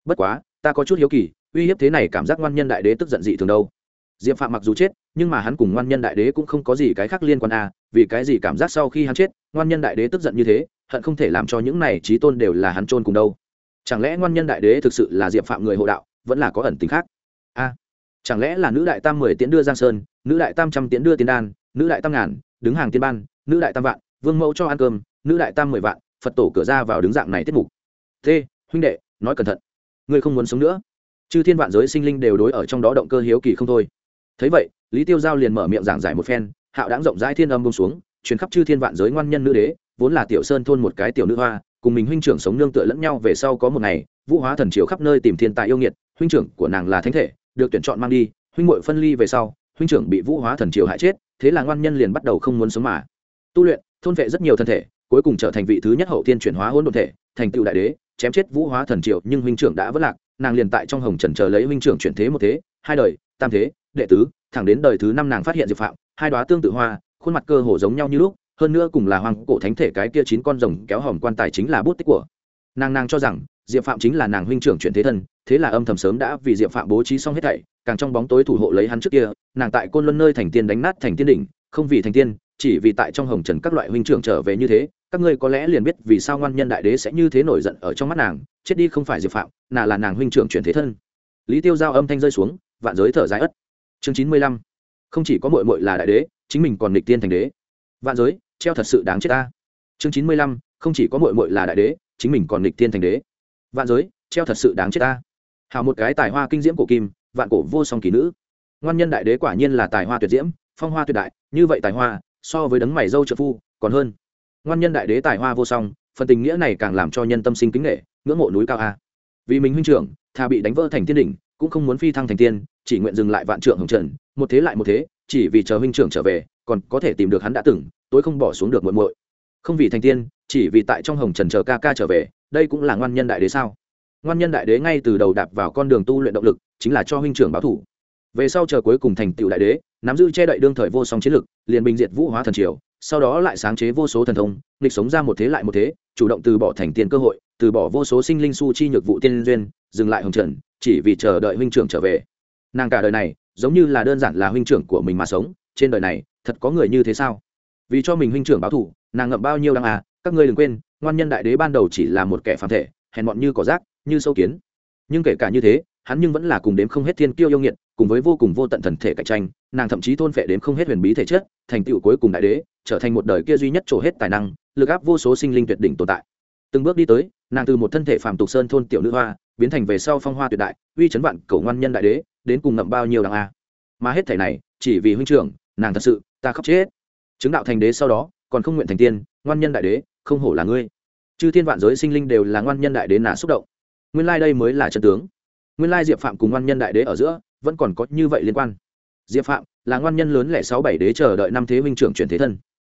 Speaker 1: Bất quá, ta có chút hiếu kỳ, uy hiếp thế này cảm giác ngoan nhân đại đế tức giận dị thường đâu. Diệp phạm mặc dù chết, nhưng mà hắn cùng ngoan nhân đại đế cũng không có gì cái khác liên quan à vì cái gì cảm giác sau khi hắn chết, ngoan nhân đại đế tức giận như thế, hận không thể làm cho những này trí tôn đều là hắn trôn cùng đâu. Chẳng lẽ ngoan nhân đại đế thực sự là diệp phạm người hộ đạo, vẫn là có ẩn tính khác? A chẳng lẽ là nữ đại tam mười tiễn đưa giang sơn, nữ đại tam trăm tiễn đưa tiên đan, nữ đại tam ngàn, đứng hàng tiên ban, nữ đại tam vạn, vương mẫu cho ăn cơm, nữ đại tam mười vạn, phật tổ cửa ra vào đứng dạng này tiết mục. T, huynh đệ, nói cẩn thận. Ngươi không muốn sống nữa. Chư thiên vạn giới sinh linh đều đối ở trong đó động cơ hiếu kỳ không thôi. Thấy vậy, lý tiêu giao liền mở miệng giảng giải một phen, hạo đáng rộng rãi thiên âm bông xuống chuyến khắp chư thiên vạn giới ngoan nhân nữ đế, vốn là tiểu sơn thôn một cái tiểu nữ hoa, cùng mình huynh trưởng sống nương tựa lẫn nhau về sau có một ngày, vũ hóa thần triều khắp nơi tìm thiên tài yêu nghiệt, huynh trưởng của nàng là thánh thể được tuyển chọn mang đi, huynh muội phân ly về sau, huynh trưởng bị vũ hóa thần triều hại chết, thế là ngoan nhân liền bắt đầu không muốn sống mà. Tu luyện, thôn vệ rất nhiều thân thể, cuối cùng trở thành vị thứ nhất hậu tiên chuyển hóa hỗn độn thể, thành tựu đại đế, chém chết vũ hóa thần triều, nhưng huynh trưởng đã vất lạc, nàng liền tại trong hồng trần chờ lấy huynh trưởng chuyển thế một thế, hai đời, tam thế, đệ tứ, thẳng đến đời thứ năm nàng phát hiện diệp phạm, hai đoá tương tự hoa, khuôn mặt cơ hồ giống nhau như lúc, hơn nữa cùng là hoàng cổ thánh thể cái kia chín con rồng kéo hòm quan tài chính là bút tích của. Nàng nàng cho rằng diệp phạm chính là nàng huynh trưởng chuyển thế thân, thế là âm thầm sớm đã vì diệp phạm bố trí xong hết thảy, càng trong bóng tối thủ hộ lấy hắn trước kia, nàng tại côn luân nơi thành tiên đánh nát thành tiên đỉnh, không vì thành tiên, chỉ vì tại trong hồng trần các loại huynh trưởng trở về như thế, các ngươi có lẽ liền biết vì sao ngoan nhân đại đế sẽ như thế nổi giận ở trong mắt nàng, chết đi không phải diệp phạm, nà là nàng huynh trưởng chuyển thế thân. Lý tiêu giao âm thanh rơi xuống, vạn giới thở dài ất. Chương chín mươi lăm. Không chỉ có mội mội là đại đế, chính mình còn nghịch tiên thành đế. Vạn giới, treo thật sự đáng chết ta. Chương chín mươi lăm. Không chỉ có mội mội là đại đế, chính mình còn nghịch tiên thành đế vạn giới, treo thật sự đáng chết ta. Hào một cái tài hoa kinh diễm cổ kim, vạn cổ vô song kỳ nữ. Ngoan nhân đại đế quả nhiên là tài hoa tuyệt diễm, phong hoa tuyệt đại, như vậy tài hoa, so với đấng mày dâu trợ phu, còn hơn. Ngoan nhân đại đế tài hoa vô song, phần tình nghĩa này càng làm cho nhân tâm sinh kính nghệ ngưỡng mộ núi cao a. Vì mình huynh trưởng thà bị đánh vỡ thành tiên đỉnh, cũng không muốn phi thăng thành tiên, chỉ nguyện dừng lại vạn trượng hồng trần, một thế lại một thế, chỉ vì chờ huynh trưởng trở về, còn có thể tìm được hắn đã từng, tối không bỏ xuống được muội muội. Không vì thành tiên, chỉ vì tại trong hồng trần chờ ca ca trở về đây cũng là ngoan nhân đại đế sao? Ngoan nhân đại đế ngay từ đầu đạp vào con đường tu luyện động lực, chính là cho huynh trưởng báo thủ. Về sau chờ cuối cùng thành tựu đại đế, nắm giữ che đậy đương thời vô song chiến lực, liền bình diệt vũ hóa thần triều, sau đó lại sáng chế vô số thần thông, nghịch sống ra một thế lại một thế, chủ động từ bỏ thành tiền cơ hội, từ bỏ vô số sinh linh su chi nhược vụ tiên duyên, dừng lại hồng trần, chỉ vì chờ đợi huynh trưởng trở về. Nàng cả đời này, giống như là đơn giản là huynh trưởng của mình mà sống, trên đời này, thật có người như thế sao? Vì cho mình huynh trưởng báo thủ, nàng ngậm bao nhiêu đăng à các ngươi đừng quên ngoan nhân đại đế ban đầu chỉ là một kẻ phàm thể, hèn mọn như cỏ rác, như sâu kiến. Nhưng kể cả như thế, hắn nhưng vẫn là cùng đếm không hết thiên kiêu yêu nghiệt, cùng với vô cùng vô tận thần thể cạnh tranh, nàng thậm chí thôn phệ đếm không hết huyền bí thể chất, thành tựu cuối cùng đại đế, trở thành một đời kia duy nhất trổ hết tài năng, lực áp vô số sinh linh tuyệt đỉnh tồn tại. Từng bước đi tới, nàng từ một thân thể phàm tục sơn thôn tiểu nữ hoa, biến thành về sau phong hoa tuyệt đại, uy chấn vạn cầu ngoan nhân đại đế, đến cùng ngậm bao nhiêu đằng a. Mà hết thể này, chỉ vì huynh trưởng, nàng thật sự, ta khóc chết. Chứng đạo thành đế sau đó, còn không nguyện thành tiên, ngoan nhân đại đế, không hổ là ngươi chư thiên vạn giới sinh linh đều là ngoan nhân đại đế nà xúc động. Nguyên lai đây mới là chân tướng. Nguyên lai diệp phạm cùng ngoan nhân đại đế ở giữa vẫn còn có như vậy liên quan. Diệp phạm là ngoan nhân lớn lẻ sáu bảy đế chờ đợi năm thế huynh trưởng chuyển thế thân.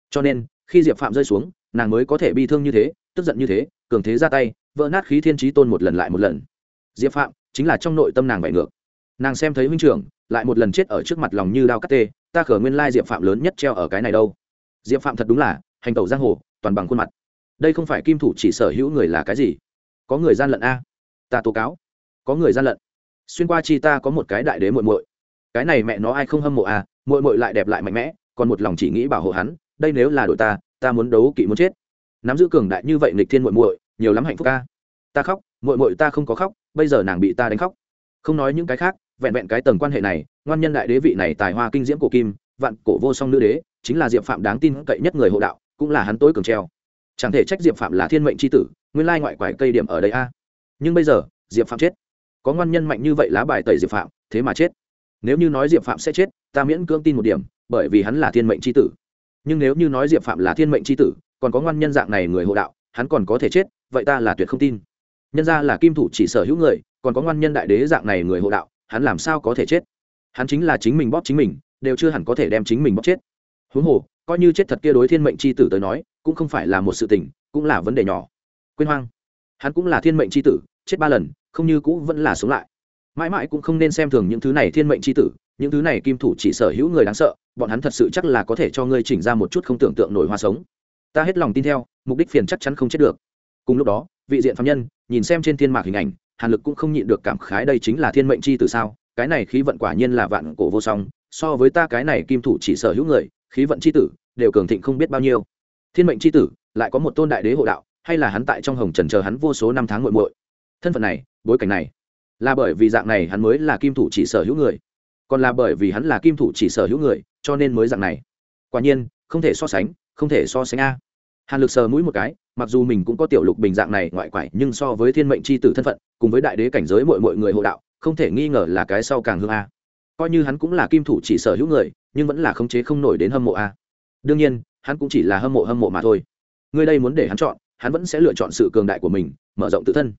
Speaker 1: Cho nên, khi diệp phạm rơi xuống, nàng mới có thể bi thương như thế, tức giận như thế, cường thế ra tay, vỡ nát khí thiên trí tôn một lần lại một lần. Diệp phạm chính là trong nội tâm nàng bại ngược. Nàng xem thấy huynh trưởng, lại một lần chết ở trước mặt lòng như đao cắt tê, ta khở nguyên lai diệp phạm lớn nhất treo ở cái này đâu. Diệp phạm thật đúng là hành tẩu giang hồ, toàn bằng khuôn mặt đây không phải kim thủ chỉ sở hữu người là cái gì? Có người gian lận a? Ta tố cáo. Có người gian lận. Xuyên qua chi ta có một cái đại đế muội muội. Cái này mẹ nó ai không hâm mộ à muội muội lại đẹp lại mạnh mẽ, còn một lòng chỉ nghĩ bảo hộ hắn, đây nếu là đội ta ta muốn đấu kỵ muốn chết. Nắm giữ cường đại như vậy nghịch thiên muội muội, nhiều lắm hạnh phúc ca ta khóc, muội muội ta không có khóc, bây giờ nàng bị ta đánh khóc. Không nói những cái khác, vẹn vẹn cái tầng quan hệ này, ngoan nhân đại đế vị này tài hoa kinh diễm cổ kim, vạn cổ vô song nữ đế, chính là diệp phạm đáng tin cậy nhất người hộ đạo, cũng là hắn tối cường treo chẳng thể trách diệp phạm là thiên mệnh c h i tử, nguyên lai ngoại quải cây điểm ở đây a. Nhưng bây giờ, diệp phạm chết. Có ngoan nhân mạnh như vậy lá bài tẩy diệp phạm, thế mà chết. Nếu như nói diệp phạm sẽ chết, ta miễn cưỡng tin một điểm, bởi vì hắn là thiên mệnh c h i tử. Nhưng nếu như nói diệp phạm là thiên mệnh c h i tử, còn có ngoan nhân dạng này người hộ đạo, hắn còn có thể chết, vậy ta là tuyệt không tin. Nhân ra là kim thủ chỉ sở hữu người, còn có ngoan nhân đại đế dạng này người hộ đạo, hắn làm sao có thể chết? Hắn chính là chính mình bóp chính mình, đều chưa hẳn có thể đem chính mình bóp chết. Huống hồ coi như chết thật kia đối thiên mệnh c h i tử tới nói, cũng không phải là một sự tình, cũng là vấn đề nhỏ. Quyên hoang. Hắn cũng là thiên mệnh c h i tử, chết ba lần, không như cũ vẫn là sống lại. Mãi mãi cũng không nên xem thường những thứ này thiên mệnh c h i tử, những thứ này kim thủ chỉ sở hữu người đáng sợ, bọn hắn thật sự chắc là có thể cho ngươi chỉnh ra một chút không tưởng tượng nổi hoa sống. Ta hết lòng tin theo, mục đích phiền chắc chắn không chết được. Cùng lúc đó, vị diện phạm nhân, nhìn xem trên thiên mạc hình ảnh, hàn lực cũng không nhịn được cảm khái đây chính là thiên mệnh c h i tử sao, cái này khí vận quả nhiên là vạn cổ vô song so với ta cái này kim thủ chỉ sở hữu người, khí vận c h i tử, đều cường thịnh không biết bao nhiêu. Thiên mệnh c h i tử, lại có một tôn đại đế hộ đạo, hay là hắn tại trong hồng trần chờ hắn vô số năm tháng muội muội. Thân phận này, bối cảnh này, là bởi vì dạng này hắn mới là kim thủ chỉ sở hữu người. Còn là bởi vì hắn là kim thủ chỉ sở hữu người, cho nên mới dạng này. Quả nhiên, không thể so sánh, không thể so sánh a. Hàn lực sờ mũi một cái, mặc dù mình cũng có tiểu lục bình dạng này ngoại quải, nhưng so với thiên mệnh c h i tử thân phận, cùng với đại đế cảnh giới mọi mọi người hộ đạo, không thể nghi ngờ là cái sau càng hương a coi như hắn cũng là kim thủ chỉ sở hữu người, nhưng vẫn là khống chế không nổi đến hâm mộ a. Đương nhiên, hắn cũng chỉ là hâm mộ hâm mộ mà thôi. Người đây muốn để hắn chọn, hắn vẫn sẽ lựa chọn sự cường đại của mình, mở rộng tự thân.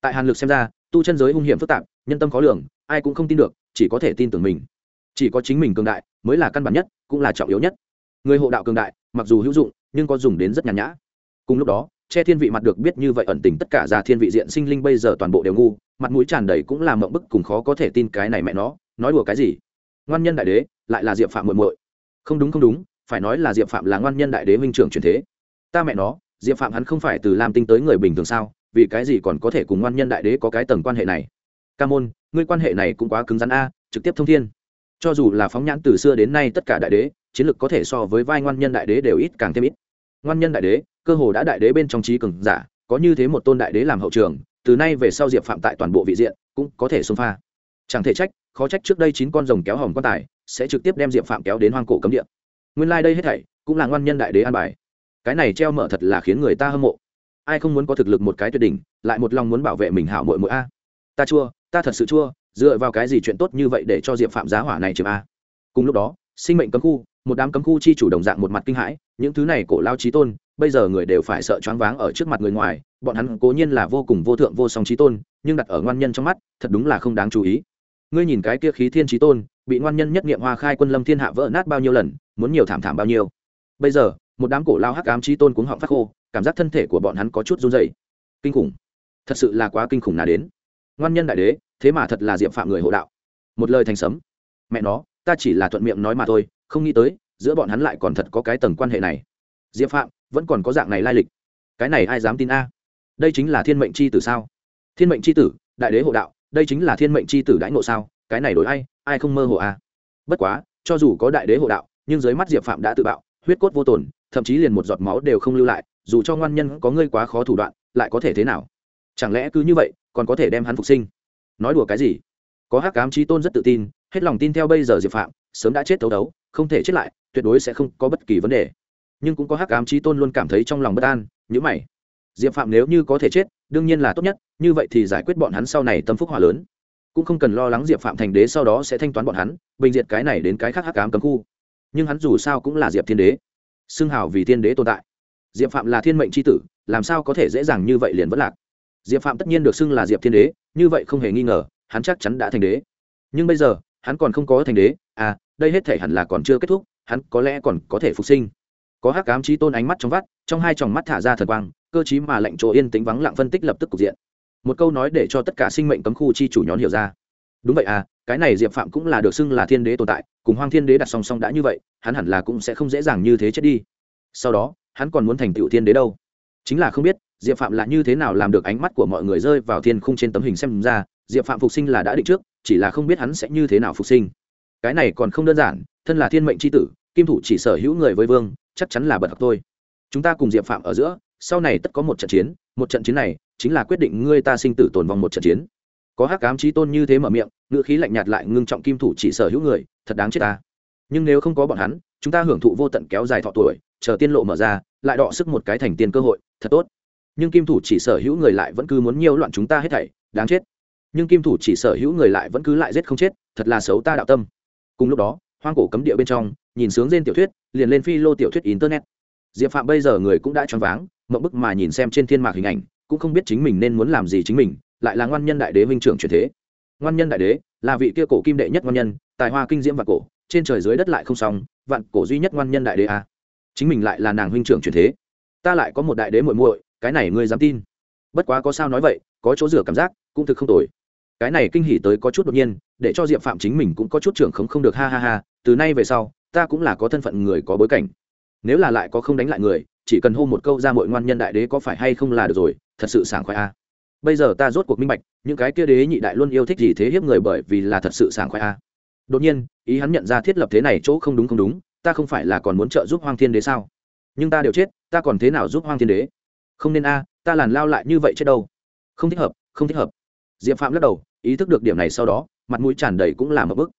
Speaker 1: Tại hàn lực xem ra, tu chân giới hung hiểm phức tạp, nhân tâm khó lường, ai cũng không tin được, chỉ có thể tin tưởng mình. Chỉ có chính mình cường đại mới là căn bản nhất, cũng là trọng yếu nhất. Người hộ đạo cường đại, mặc dù hữu dụng, nhưng có dùng đến rất nhàn nhã. Cùng lúc đó, che thiên vị mặt được biết như vậy ẩn tình tất cả già thiên vị diện sinh linh bây giờ toàn bộ đều ngu, mặt mũi tràn đầy cũng là mộng bức cùng khó có thể tin cái này mẹ nó nói đùa cái gì? Ngoan nhân đại đế, lại là diệp phạm muội muội. Không đúng không đúng, phải nói là diệp phạm là ngoan nhân đại đế minh trưởng truyền thế. Ta mẹ nó, diệp phạm hắn không phải từ lam tinh tới người bình thường sao? Vì cái gì còn có thể cùng ngoan nhân đại đế có cái tầng quan hệ này? Ca môn, ngươi quan hệ này cũng quá cứng rắn a, trực tiếp thông thiên. Cho dù là phóng nhãn từ xưa đến nay tất cả đại đế, chiến lược có thể so với vai ngoan nhân đại đế đều ít càng thêm ít. Ngoan nhân đại đế, cơ hồ đã đại đế bên trong trí cường giả, có như thế một tôn đại đế làm hậu trường, từ nay về sau diệp phạm tại toàn bộ vị diện cũng có thể xông pha. Chẳng thể trách khó trách trước đây chín con rồng kéo hỏng quan tài sẽ trực tiếp đem diệp phạm kéo đến hoang cổ cấm địa. Nguyên lai、like、đây hết thảy cũng là ngoan nhân đại đế an bài. Cái này treo mở thật là khiến người ta hâm mộ. Ai không muốn có thực lực một cái tuyệt đỉnh, lại một lòng muốn bảo vệ mình hảo mội mội a? Ta chua, ta thật sự chua, dựa vào cái gì chuyện tốt như vậy để cho diệp phạm giá hỏa này chiếm a? Cùng lúc đó, sinh mệnh cấm khu, một đám cấm khu chi chủ đồng dạng một mặt kinh hãi, những thứ này cổ lao trí tôn, bây giờ người đều phải sợ choáng váng ở trước mặt người ngoài, bọn hắn cố nhiên là vô cùng vô thượng vô song trí tôn, nhưng đặt ở ngoan nhân trong mắt, thật đúng là không đáng chú ý ngươi nhìn cái kia khí thiên trí tôn, bị ngoan nhân nhất nghiệm hoa khai quân lâm thiên hạ vỡ nát bao nhiêu lần, muốn nhiều thảm thảm bao nhiêu. Bây giờ, một đám cổ lao hắc ám trí tôn cuống họng phát khô, cảm giác thân thể của bọn hắn có chút run dày kinh khủng. Thật sự là quá kinh khủng nà đến. Ngoan nhân đại đế, thế mà thật là diệm phạm người hộ đạo. Một lời thành sấm. Mẹ nó, ta chỉ là thuận miệng nói mà thôi, không nghĩ tới, giữa bọn hắn lại còn thật có cái tầng quan hệ này. Diệp phạm, vẫn còn có dạng này lai lịch. Cái này ai dám tin a? Đây chính là thiên mệnh c h i tử sao? Thiên mệnh c h i tử, đại đế hộ đạo đây chính là thiên mệnh c h i tử đãi ngộ sao? Cái này đổi ai? Ai không mơ hồ a bất quá, cho dù có đại đế hộ đạo, nhưng dưới mắt diệp phạm đã tự bạo, huyết cốt vô tồn, thậm chí liền một giọt máu đều không lưu lại, dù cho ngoan nhân có ngươi quá khó thủ đoạn, lại có thể thế nào? Chẳng lẽ cứ như vậy, còn có thể đem hắn phục sinh? Nói đùa cái gì? Có hắc cám trí tôn rất tự tin, hết lòng tin theo bây giờ diệp phạm, sớm đã chết thấu đấu, không thể chết lại, tuyệt đối sẽ không có bất kỳ vấn đề. Nhưng cũng có hắc ám trí tôn luôn cảm thấy trong lòng bất an nhữ mày. Diệp phạm nếu như có thể chết đương nhiên là tốt nhất, như vậy thì giải quyết bọn hắn sau này tâm phúc hòa lớn. Cũng không cần lo lắng diệp phạm thành đế sau đó sẽ thanh toán bọn hắn, bình diệt cái này đến cái khác hắc cám cấm khu. Nhưng hắn dù sao cũng là diệp thiên đế. Xưng hào vì thiên đế tồn tại. Diệp phạm là thiên mệnh c h i tử, làm sao có thể dễ dàng như vậy liền vất lạc? Diệp phạm tất nhiên được xưng là diệp thiên đế, như vậy không hề nghi ngờ, hắn chắc chắn đã thành đế. Nhưng bây giờ, hắn còn không có thành đế. À đây hết thể hẳn là còn chưa kết thúc, hắn có lẽ còn có thể phục sinh. Có hắc ám trí tôn ánh mắt trong vắt, trong hai tròng mắt thả ra thần quang cơ chí mà lệnh chỗ yên tĩnh vắng lặng phân tích lập tức cục diện. Một câu nói để cho tất cả sinh mệnh cấm khu chi chủ nhón hiểu ra. Đúng vậy à cái này diệp phạm cũng là được xưng là thiên đế tồn tại, cùng hoang thiên đế đặt song song đã như vậy, hắn hẳn là cũng sẽ không dễ dàng như thế chết đi. Sau đó, hắn còn muốn thành tựu thiên đế đâu? Chính là không biết, diệp phạm là như thế nào làm được ánh mắt của mọi người rơi vào thiên khung trên tấm hình xem ra, diệp phạm phục sinh là đã định trước, chỉ là không biết hắn sẽ như thế nào phục sinh. Cái này còn không đơn giản, thân là thiên mệnh c h i tử, kim thủ chỉ sở hữu người với vương, chắc chắn là bật học tôi. Chúng ta cùng diệp phạm ở giữa sau này tất có một trận chiến, một trận chiến này chính là quyết định ngươi ta sinh tử tồn vong một trận chiến. Có hắc ám trí tôn như thế mở miệng, ngữ khí lạnh nhạt lại ngưng trọng kim thủ chỉ sở hữu người, thật đáng chết ta. Nhưng nếu không có bọn hắn, chúng ta hưởng thụ vô tận kéo dài thọ tuổi, chờ tiên lộ mở ra, lại đọ sức một cái thành tiên cơ hội, thật tốt. Nhưng kim thủ chỉ sở hữu người lại vẫn cứ muốn nhiễu loạn chúng ta hết thảy, đáng chết. Nhưng kim thủ chỉ sở hữu người lại vẫn cứ lại giết không chết, thật là xấu ta đạo tâm. Cùng lúc đó, hoang cổ cấm địa bên trong, nhìn sướng trên tiểu thuyết, liền lên phi lô tiểu thuyết internet. Diệp phạm bây giờ người cũng đã choáng váng mộng bức mà nhìn xem trên thiên mạc hình ảnh, cũng không biết chính mình nên muốn làm gì chính mình, lại là ngoan nhân đại đế minh trưởng truyền thế. Ngoan nhân đại đế là vị kia cổ kim đệ nhất ngoan nhân, tài hoa kinh diễm và cổ, trên trời dưới đất lại không xong, vạn cổ duy nhất ngoan nhân đại đế a chính mình lại là nàng huynh trưởng truyền thế. Ta lại có một đại đế muội muội, cái này ngươi dám tin? Bất quá có sao nói vậy, có chỗ rửa cảm giác, cũng thực không tồi. Cái này kinh hỉ tới có chút đột nhiên, để cho diệp phạm chính mình cũng có chút trưởng không không được, ha ha ha, từ nay về sau, ta cũng là có thân phận người có bối cảnh. Nếu là lại có không đánh lại người chỉ cần hô một câu ra mọi ngoan nhân đại đế có phải hay không là được rồi, thật sự sảng khoái a. Bây giờ ta rốt cuộc minh bạch, những cái kia đế nhị đại luôn yêu thích gì thế hiếp người bởi vì là thật sự sảng khoái a. Đột nhiên, ý hắn nhận ra thiết lập thế này chỗ không đúng không đúng, ta không phải là còn muốn trợ giúp hoang thiên đế sao? Nhưng ta đều chết, ta còn thế nào giúp hoang thiên đế? Không nên a, ta làn lao lại như vậy chết đâu. Không thích hợp, không thích hợp. Diệp phạm lắc đầu, ý thức được điểm này sau đó, mặt mũi tràn đầy cũng là một bức.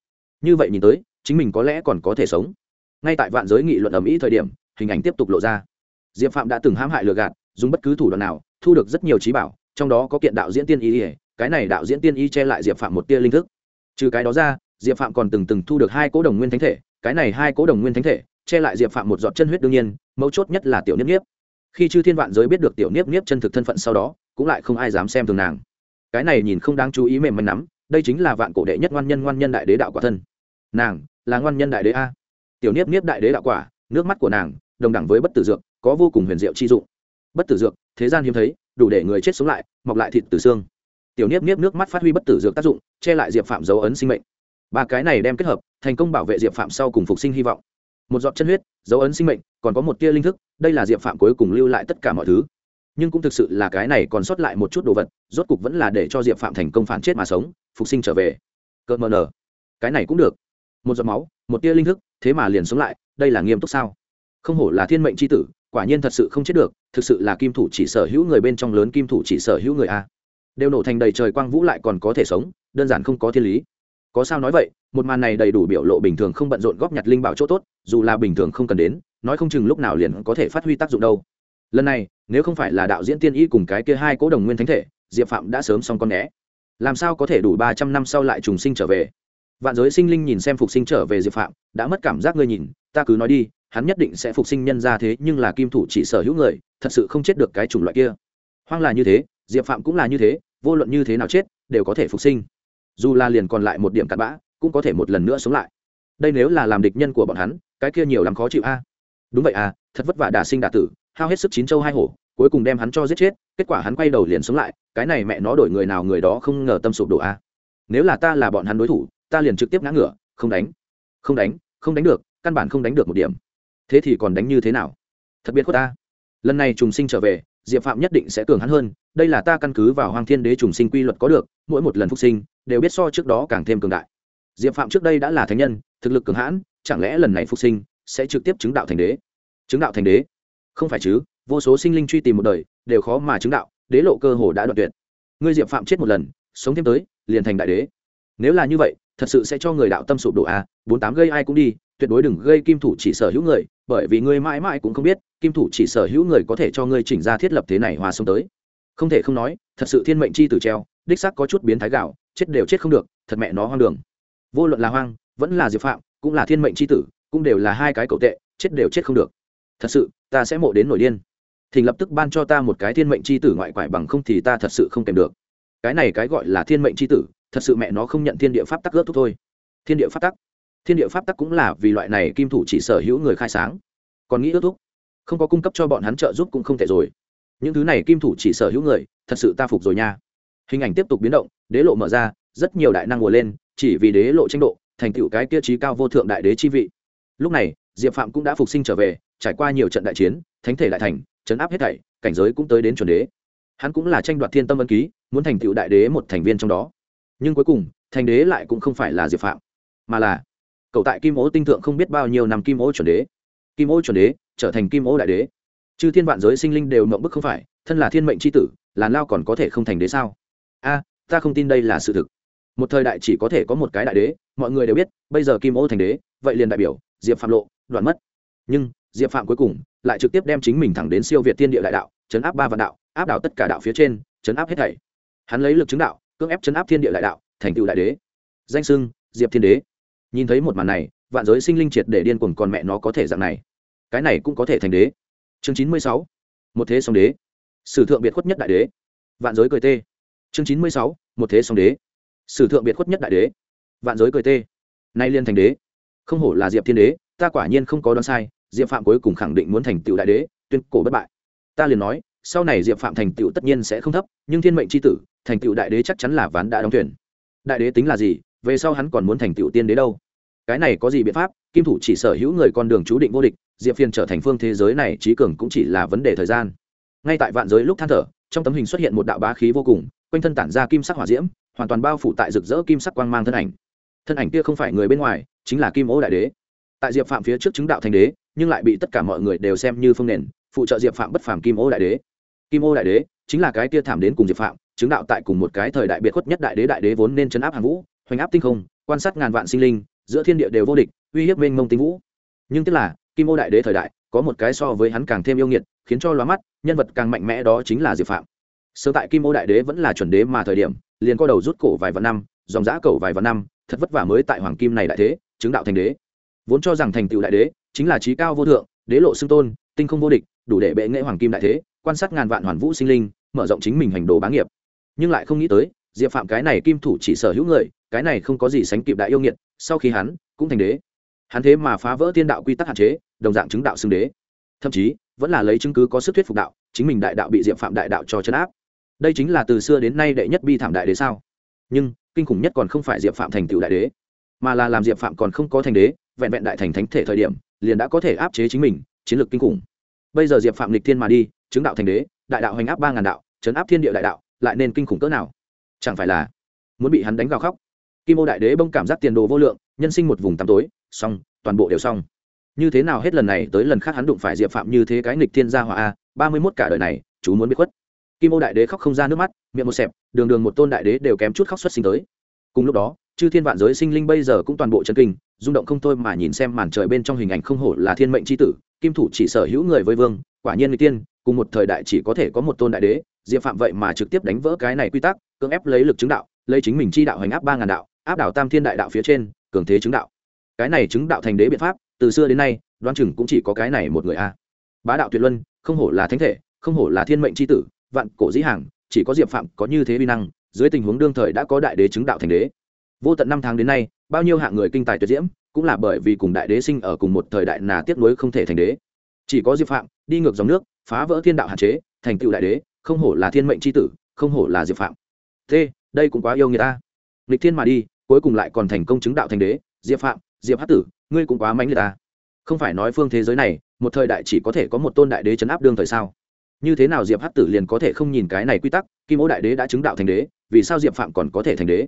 Speaker 1: Như vậy nhìn tới, chính mình có lẽ còn có thể sống. Ngay tại vạn giới nghị luận ầm ĩ thời điểm, hình ảnh tiếp tục lộ ra diệp phạm đã từng hãm hại lừa gạt, dùng bất cứ thủ đoạn nào, thu được rất nhiều trí bảo, trong đó có kiện đạo diễn tiên y cái này đạo diễn tiên y che lại diệp phạm một tia linh thức. Trừ cái đó ra, diệp phạm còn từng từng thu được hai cố đồng nguyên thánh thể, cái này hai cố đồng nguyên thánh thể, che lại diệp phạm một giọt chân huyết đương nhiên, mấu chốt nhất là tiểu niếp niếp. Khi chư thiên vạn giới biết được tiểu niếp niếp chân thực thân phận sau đó, cũng lại không ai dám xem thường nàng. Cái này nhìn không đáng chú ý mềm manh nắm đây chính là vạn cổ đệ nhất ngoan nhân ngoan nhân đại đế đạo quả thân. Nàng là ngoan nhân đại đế a. Tiểu niếp niếp đại đế đạo quả, nước mắt của nàng, đồng đẳng với bất tử dược có vô cùng huyền diệu chi dụng. Bất tử dược, thế gian hiếm thấy, đủ để người chết sống lại, mọc lại thịt từ xương. Tiểu niếp niếp nước mắt phát huy bất tử dược tác dụng, che lại diệp phạm dấu ấn sinh mệnh. Ba cái này đem kết hợp, thành công bảo vệ diệp phạm sau cùng phục sinh hy vọng. Một giọt chân huyết, dấu ấn sinh mệnh, còn có một tia linh thức, đây là diệp phạm cuối cùng lưu lại tất cả mọi thứ. Nhưng cũng thực sự là cái này còn sót lại một chút đồ vật, rốt cục vẫn là để cho diệp phạm thành công phản chết mà sống, phục sinh trở về. Cợt mờ nở cái này cũng được. Một giọt máu, một tia linh thức, thế mà liền sống lại, đây là nghiêm túc sao? Không hổ là thiên mệnh c h i tử quả nhiên thật sự không chết được, thực sự là kim thủ chỉ sở hữu người bên trong lớn kim thủ chỉ sở hữu người a. Đều nổ thành đầy trời quang vũ lại còn có thể sống, đơn giản không có thiên lý. Có sao nói vậy, một màn này đầy đủ biểu lộ bình thường không bận rộn góp nhặt linh bảo chỗ tốt, dù là bình thường không cần đến, nói không chừng lúc nào liền có thể phát huy tác dụng đâu. Lần này, nếu không phải là đạo diễn tiên y cùng cái kia hai cố đồng nguyên thánh thể, diệp phạm đã sớm xong con né làm sao có thể đủ ba trăm năm sau lại trùng sinh trở về? Vạn giới sinh linh nhìn xem phục sinh trở về diệp phạm, đã mất cảm giác ngươi nhìn, ta cứ nói đi hắn nhất định sẽ phục sinh nhân ra thế nhưng là kim thủ chỉ sở hữu người, thật sự không chết được cái chủng loại kia. Hoang là như thế, diệp phạm cũng là như thế, vô luận như thế nào chết, đều có thể phục sinh. Dù là liền còn lại một điểm cặn bã, cũng có thể một lần nữa sống lại. Đây nếu là làm địch nhân của bọn hắn, cái kia nhiều lắm khó chịu a. Đúng vậy à thật vất vả đả sinh đả tử, hao hết sức chín châu hai hổ, cuối cùng đem hắn cho giết chết, kết quả hắn quay đầu liền sống lại, cái này mẹ nó đổi người nào người đó không ngờ tâm sụp đổ a. Nếu là ta là bọn hắn đối thủ, ta liền trực tiếp ngã ngửa, không đánh. Không đánh không đánh được, căn bản không đánh được một điểm thế thì còn đánh như thế nào? Thật biết của ta. Lần này trùng sinh trở về diệp phạm nhất định sẽ cường hắn hơn đây là ta căn cứ vào hoàng thiên đế trùng sinh quy luật có được mỗi một lần phục sinh đều biết so trước đó càng thêm cường đại. Diệp phạm trước đây đã là thánh nhân thực lực cường hãn chẳng lẽ lần này phục sinh sẽ trực tiếp chứng đạo thành đế? Chứng đạo thành đế? Không phải chứ vô số sinh linh truy tìm một đời đều khó mà chứng đạo đế lộ cơ hồ đã đoạn tuyệt. Ngươi diệp phạm chết một lần sống thêm tới liền thành đại đế. Nếu là như vậy thật sự sẽ cho người đạo tâm sụp đổ a à, bốn tám gây ai cũng đi tuyệt đối đừng gây kim thủ chỉ sở hữu người, bởi vì ngươi mãi mãi cũng không biết, kim thủ chỉ sở hữu người có thể cho ngươi chỉnh ra thiết lập thế này hòa sống tới. Không thể không nói, thật sự thiên mệnh chi tử treo, đích sắc có chút biến thái gạo, chết đều chết không được, thật mẹ nó hoang đường. Vô luận là hoang, vẫn là diệp phạm, cũng là thiên mệnh c h i tử, cũng đều là hai cái cậu tệ, chết đều chết không được. Thật sự, ta sẽ mộ đến nổi điên. Thỉnh lập tức ban cho ta một cái thiên mệnh c h i tử ngoại quải bằng không thì ta thật sự không kèm được. Cái này cái gọi là thiên mệnh c h i tử, thật sự mẹ nó không nhận thiên địa pháp tắc ướt thúc thôi. Thiên địa pháp tắc thiên địa pháp tắc cũng là vì loại này kim thủ chỉ sở hữu người khai sáng. Còn nghĩ ước thúc, không có cung cấp cho bọn hắn trợ giúp cũng không thể rồi. Những thứ này kim thủ chỉ sở hữu người, thật sự ta phục rồi nha. Hình ảnh tiếp tục biến động, đế lộ mở ra, rất nhiều đại năng ngồi lên, chỉ vì đế lộ tranh độ, thành tựu cái tiêu chí cao vô thượng đại đế chi vị. Lúc này, diệp phạm cũng đã phục sinh trở về, trải qua nhiều trận đại chiến, thánh thể đại thành chấn áp hết thảy, cảnh giới cũng tới đến chuẩn đế. Hắn cũng là tranh đoạt thiên tâm ân ký, muốn thành tựu đại đế một thành viên trong đó. Nhưng cuối cùng, thành đế lại cũng không phải là diệp phạm, mà là cậu tại kim ố tinh thượng không biết bao nhiêu năm kim ố chuẩn đế. Kim ô chuẩn đế, trở thành kim ô đại đế. Chư thiên vạn giới sinh linh đều mộng bức không phải, thân là thiên mệnh c h i tử làn lao còn có thể không thành đế sao? A, ta không tin đây là sự thực. Một thời đại chỉ có thể có một cái đại đế, mọi người đều biết, bây giờ kim ô thành đế, vậy liền đại biểu, diệp phạm lộ, đoạn mất. Nhưng, diệp phạm cuối cùng, lại trực tiếp đem chính mình thẳng đến siêu việt thiên địa đại đạo, chấn áp ba vạn đạo, áp đảo tất cả đạo phía trên, chấn áp hết thảy. Hắn lấy lực chứng đạo, cưỡng ép chấn áp thiên địa đại đạo, thành tựu đại đế. Danh sưng diệp thiên đế nhìn thấy một màn này, vạn giới sinh linh triệt để điên cuồng còn mẹ nó có thể dạng này. Cái này cũng có thể thành đế. Chương chín mươi sáu. Một thế song đế. Sử thượng biệt khuất nhất đại đế. Vạn giới cười tê. Chương chín mươi sáu. Một thế song đế. Sử thượng biệt khuất nhất đại đế. Vạn giới cười tê. Nay liên thành đế. Không hổ là diệp thiên đế, ta quả nhiên không có đoán sai, diệp phạm cuối cùng khẳng định muốn thành tựu đại đế, tuyên cổ bất bại. Ta liền nói, sau này diệp phạm thành tựu tất nhiên sẽ không thấp, nhưng thiên mệnh c h i tử, thành tựu đại đế chắc chắn là ván đã đóng thuyền. Đại đế tính là gì? Về sau hắn còn muốn thành tựu tiên đế đâu? Cái này có gì biện pháp? Kim thủ chỉ sở hữu người con đường chú định vô địch, diệp phiền trở thành phương thế giới này trí cường cũng chỉ là vấn đề thời gian. Ngay tại vạn giới lúc than thở, trong tấm hình xuất hiện một đạo bá khí vô cùng, quanh thân tản ra kim sắc hỏa diễm, hoàn toàn bao phủ tại rực rỡ kim sắc quang mang thân ảnh. Thân ảnh kia không phải người bên ngoài, chính là kim ô đại đế. Tại diệp phạm phía trước chứng đạo thành đế, nhưng lại bị tất cả mọi người đều xem như phương nền, phụ trợ diệp phạm bất phàm kim ô đại đế. Kim ô đại đế chính là cái kia thảm đến cùng diệp phạm, chứng đạo tại cùng một cái thời đại biệt khuất nhất đại đế đại đế vốn nên chấn áp hàng vũ, hoành áp tinh không, quan sát ngàn vạn sinh linh giữa thiên địa đều vô địch, uy hiếp mênh mông tinh vũ. Nhưng tức là, kim ô đại đế thời đại, có một cái so với hắn càng thêm yêu nghiệt, khiến cho lóa mắt, nhân vật càng mạnh mẽ đó chính là diệp phạm. Sơ tại kim ô đại đế vẫn là chuẩn đế mà thời điểm, liền có đầu rút cổ vài vạn năm, dòng giã cầu vài vạn năm, thật vất vả mới tại hoàng kim này đại thế, chứng đạo thành đế. Vốn cho rằng thành tựu đại đế, chính là trí cao vô thượng, đế lộ xưng tôn, tinh không vô địch, đủ để bệ nghệ hoàng kim đại thế, quan sát ngàn vạn hoàn vũ sinh linh, mở rộng chính mình hành đồ bá nghiệp. Nhưng lại không nghĩ tới, diệp phạm cái này kim thủ chỉ sở hữu người, cái này không có gì sánh kịp đại yêu nghiệt sau khi hắn cũng thành đế. Hắn thế mà phá vỡ thiên đạo quy tắc hạn chế, đồng dạng chứng đạo xưng đế. Thậm chí, vẫn là lấy chứng cứ có sức thuyết phục đạo, chính mình đại đạo bị diệp phạm đại đạo cho chấn áp. Đây chính là từ xưa đến nay đệ nhất bi thảm đại đế sao? Nhưng, kinh khủng nhất còn không phải diệp phạm thành tựu đại đế, mà là làm diệp phạm còn không có thành đế, vẹn vẹn đại thành thánh thể thời điểm, liền đã có thể áp chế chính mình, chiến lược kinh khủng. Bây giờ diệp phạm lịch thiên mà đi, chứng đạo thành đế, đại đạo hành áp ba ngàn đạo, chấn áp thiên địa đại đạo, lại nên kinh khủng cỡ nào? Chẳng phải là muốn bị hắn đánh gào khóc? Kim ô đại đế bông cảm giác tiền đồ vô lượng, nhân sinh một vùng tăm tối, xong, toàn bộ đều xong. Như thế nào hết lần này tới lần khác hắn đụng phải diệp phạm như thế cái nghịch thiên gia hỏa a, ba mươi mốt cả đời này, chú muốn biết khuất. Kim ô đại đế khóc không ra nước mắt, miệng một xẹp, đường đường một tôn đại đế đều kém chút khóc xuất sinh tới. Cùng lúc đó, chư thiên vạn giới sinh linh bây giờ cũng toàn bộ chân kinh, rung động không thôi mà nhìn xem màn trời bên trong hình ảnh không hổ là thiên mệnh c h i tử, kim thủ chỉ sở hữu người với vương, quả nhiên người tiên cùng một thời đại chỉ có thể có một tôn đại đế, diệp phạm vậy mà trực tiếp đánh vỡ cái này quy tắc, cưỡng ép lấy lực chứng đạo, lấy chính mình chi đạo hành áp ba ngàn đạo áp đảo tam thiên đại đạo phía trên, cường thế chứng đạo. Cái này chứng đạo thành đế biện pháp, từ xưa đến nay đoan chừng cũng chỉ có cái này một người a. Bá đạo tuyệt luân, không hổ là thánh thể, không hổ là thiên mệnh c h i tử, vạn cổ dĩ hàng, chỉ có diệp phạm có như thế vi năng, dưới tình huống đương thời đã có đại đế chứng đạo thành đế. Vô tận năm tháng đến nay, bao nhiêu hạng người kinh tài tuyệt diễm, cũng là bởi vì cùng đại đế sinh ở cùng một thời đại nà tiếp nối không thể thành đế. Chỉ có diệp phạm, đi ngược dòng nước, phá vỡ thiên đạo hạn chế, thành tựu đại đế, không hổ là thiên mệnh c h i tử, không hổ là diệp phạm. Thế, đây cũng quá yêu người ta. Lịch thiên mà đi cuối cùng lại còn thành công chứng đạo thành đế, diệp phạm, diệp hát tử, ngươi cũng quá mánh liệt ta. Không phải nói phương thế giới này, một thời đại chỉ có thể có một tôn đại đế chấn áp đương thời sao? Như thế nào diệp hát tử liền có thể không nhìn cái này quy tắc, kim ố đại đế đã chứng đạo thành đế, vì sao diệp phạm còn có thể thành đế?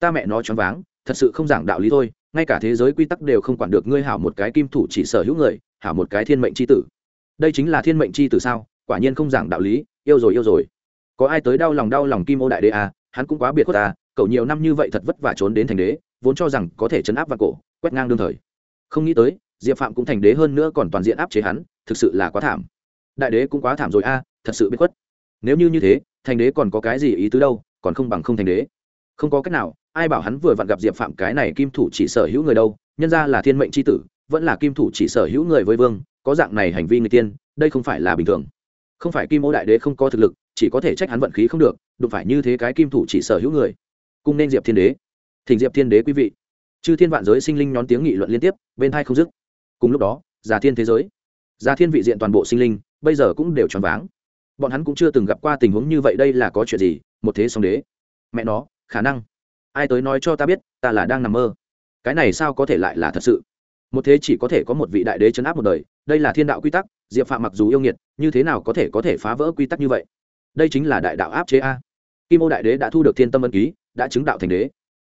Speaker 1: Ta mẹ nó choáng váng, thật sự không giảng đạo lý thôi, ngay cả thế giới quy tắc đều không quản được ngươi hảo một cái kim thủ chỉ sở hữu người, hảo một cái thiên mệnh c h i tử. Đây chính là thiên mệnh c h i tử sao? Quả nhiên không giảng đạo lý, yêu rồi yêu rồi. Có ai tới đau lòng đau lòng kim ô đại đế à? Hắn cũng quá biệt khuất ta cậu nhiều năm như vậy thật vất vả trốn đến thành đế, vốn cho rằng có thể chấn áp vạn cổ, quét ngang đương thời. Không nghĩ tới, diệp phạm cũng thành đế hơn nữa còn toàn diện áp chế hắn, thực sự là quá thảm. Đại đế cũng quá thảm rồi a, thật sự biết khuất. Nếu như như thế, thành đế còn có cái gì ý tứ đâu, còn không bằng không thành đế. Không có cách nào, ai bảo hắn vừa vặn gặp diệp phạm cái này kim thủ chỉ sở hữu người đâu, nhân ra là thiên mệnh c h i tử, vẫn là kim thủ chỉ sở hữu người với vương, có dạng này hành vi người tiên, đây không phải là bình thường. Không phải kim ô đại đế không có thực lực, chỉ có thể trách hắn vận khí không được, đụng phải như thế cái kim thủ chỉ sở hữu người cung nên diệp thiên đế. Thỉnh diệp thiên đế quý vị. Chư thiên vạn giới sinh linh nhón tiếng nghị luận liên tiếp, bên hai không dứt. Cùng lúc đó, giả thiên thế giới. Giả thiên vị diện toàn bộ sinh linh, bây giờ cũng đều tròn váng. Bọn hắn cũng chưa từng gặp qua tình huống như vậy đây là có chuyện gì, một thế song đế. Mẹ nó, khả năng. Ai tới nói cho ta biết, ta là đang nằm mơ. Cái này sao có thể lại là thật sự? Một thế chỉ có thể có một vị đại đế chấn áp một đời, đây là thiên đạo quy tắc, diệp phạm mặc dù yêu nghiệt, như thế nào có thể có thể phá vỡ quy tắc như vậy? Đây chính là đại đạo áp chế a. Kim ô đại đế đã thu được thiên tâm ân ký đã chứng đạo thành đế.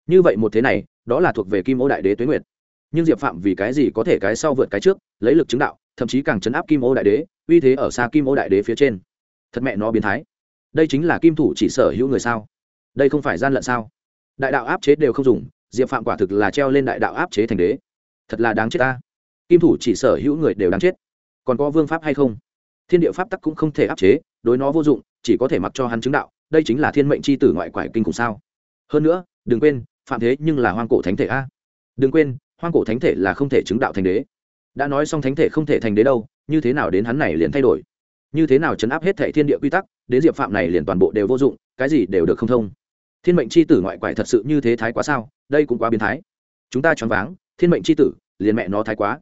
Speaker 1: Như vậy một thế này, đó là thuộc về kim ô đại đế tuế nguyệt. Nhưng diệp phạm vì cái gì có thể cái sau vượt cái trước, lấy lực chứng đạo, thậm chí càng chấn áp kim ô đại đế, uy thế ở xa kim ô đại đế phía trên. Thật mẹ nó biến thái. Đây chính là kim thủ chỉ sở hữu người sao? Đây không phải gian lận sao? Đại đạo áp chế đều không dùng, diệp phạm quả thực là treo lên đại đạo áp chế thành đế. Thật là đáng chết ta. Kim thủ chỉ sở hữu người đều đáng chết. Còn có vương pháp hay không? Thiên địa pháp tắc cũng không thể áp chế, đối nó vô dụng, chỉ có thể mặc cho hắn chứng đạo, đây chính là thiên mệnh c h i tử ngoại quải kinh cùng sao? Hơn nữa, đừng quên, phạm thế nhưng là hoang cổ thánh thể a. Đừng quên, hoang cổ thánh thể là không thể chứng đạo thành đế. Đã nói xong thánh thể không thể thành đế đâu, như thế nào đến hắn này liền thay đổi? Như thế nào chấn áp hết thệ thiên địa quy tắc, đến diệp phạm này liền toàn bộ đều vô dụng, cái gì đều được không thông. Thiên mệnh c h i tử ngoại quại thật sự như thế thái quá sao? Đây cũng quá biến thái. Chúng ta choáng váng, thiên mệnh c h i tử, liền mẹ nó thái quá.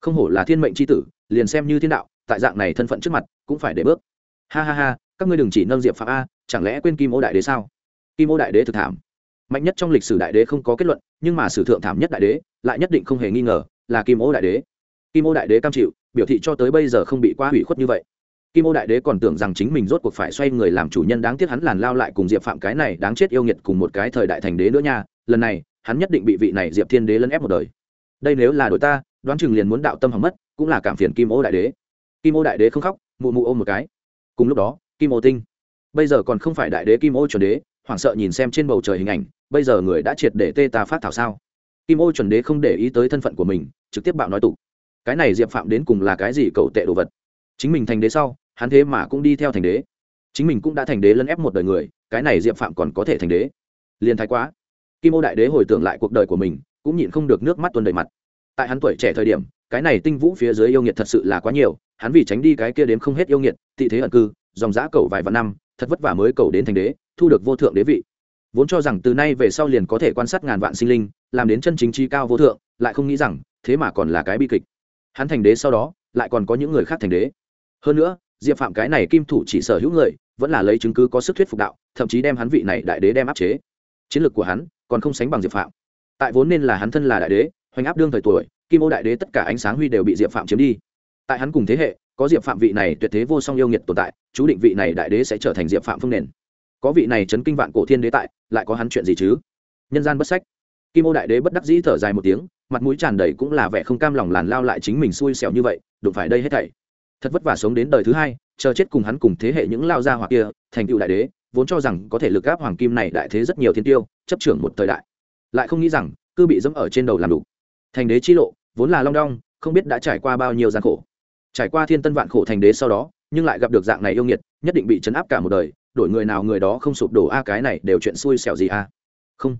Speaker 1: Không hổ là thiên mệnh c h i tử, liền xem như thiên đạo, tại dạng này thân phận trước mặt, cũng phải để bước. Ha ha ha, các ngươi đừng chỉ nâng diệp phạm a, chẳng lẽ quên kim ô đại đế sao? Kim ô đại đế thực thảm. Mạnh nhất trong lịch sử đại đế không có kết luận, nhưng mà sử thượng thảm nhất đại đế, lại nhất định không hề nghi ngờ, là kim ô đại đế. Kim ô đại đế cam chịu, biểu thị cho tới bây giờ không bị quá hủy khuất như vậy. Kim ô đại đế còn tưởng rằng chính mình rốt cuộc phải xoay người làm chủ nhân đáng tiếc hắn làn lao lại cùng diệp phạm cái này đáng chết yêu nghiệt cùng một cái thời đại thành đế nữa nha, lần này, hắn nhất định bị vị này diệp thiên đế lấn ép một đời. Đây nếu là đội ta, đoán chừng liền muốn đạo tâm hỏng mất, cũng là cảm phiền kim ô đại đế. Kim ô đại đế không khóc, mụ mụ ôm một cái. Cùng lúc đó, kim ô tinh. Bây giờ còn không phải đại đế kim ô chuẩn đế hoảng sợ nhìn xem trên bầu trời hình ảnh, bây giờ người đã triệt để tê ta phát thảo sao? Kim ô chuẩn đế không để ý tới thân phận của mình, trực tiếp bạo nói tục. Cái này diệp phạm đến cùng là cái gì cầu tệ đồ vật? Chính mình thành đế sau, hắn thế mà cũng đi theo thành đế. Chính mình cũng đã thành đế lấn ép một đời người, cái này diệp phạm còn có thể thành đế? Liền thái quá. Kim ô đại đế hồi tưởng lại cuộc đời của mình, cũng nhịn không được nước mắt tuôn đầy mặt. Tại hắn tuổi trẻ thời điểm, cái này tinh vũ phía dưới yêu nghiệt thật sự là quá nhiều, hắn vì tránh đi cái kia đến không hết yêu nghiệt, tị thế ẩn cư, dòng giã cầu vài vạn năm, thật vất vả mới cầu đến thành đế thu được vô thượng đế vị. Vốn cho rằng từ nay về sau liền có thể quan sát ngàn vạn sinh linh, làm đến chân chính chi cao vô thượng, lại không nghĩ rằng, thế mà còn là cái bi kịch. Hắn thành đế sau đó, lại còn có những người khác thành đế. Hơn nữa, diệp phạm cái này kim thủ chỉ sở hữu người, vẫn là lấy chứng cứ có sức thuyết phục đạo, thậm chí đem hắn vị này đại đế đem áp chế. Chiến lược của hắn, còn không sánh bằng diệp phạm. Tại vốn nên là hắn thân là đại đế, hoành áp đương thời tuổi, kim ô đại đế tất cả ánh sáng huy đều bị diệp phạm chiếm đi. Tại hắn cùng thế hệ, có diệp phạm vị này tuyệt thế vô song yêu nghiệt tồn tại, chú định vị này đại đế sẽ trở thành diệp phạm phương nền có vị này chấn kinh vạn cổ thiên đế tại, lại có hắn chuyện gì chứ? Nhân gian bất sách. Kim ô đại đế bất đắc dĩ thở dài một tiếng, mặt mũi tràn đầy cũng là vẻ không cam lòng làn lao lại chính mình xui xẻo như vậy, đụng phải đây hết thảy. Thật vất vả sống đến đời thứ hai, chờ chết cùng hắn cùng thế hệ những lao gia hoặc kia, thành cựu đại đế, vốn cho rằng có thể lực gáp hoàng kim này đại thế rất nhiều thiên tiêu, chấp trưởng một thời đại. Lại không nghĩ rằng, cứ bị dẫm ở trên đầu làm đủ. Thành đế chi lộ, vốn là long đong, không biết đã trải qua bao nhiêu gian khổ. Trải qua thiên tân vạn khổ thành đế sau đó, nhưng lại gặp được dạng này yêu nghiệt, nhất định bị chấn áp cả một đời đổi người nào người đó không sụp đổ, a, cái này đều chuyện xui xẻo gì, a? Không,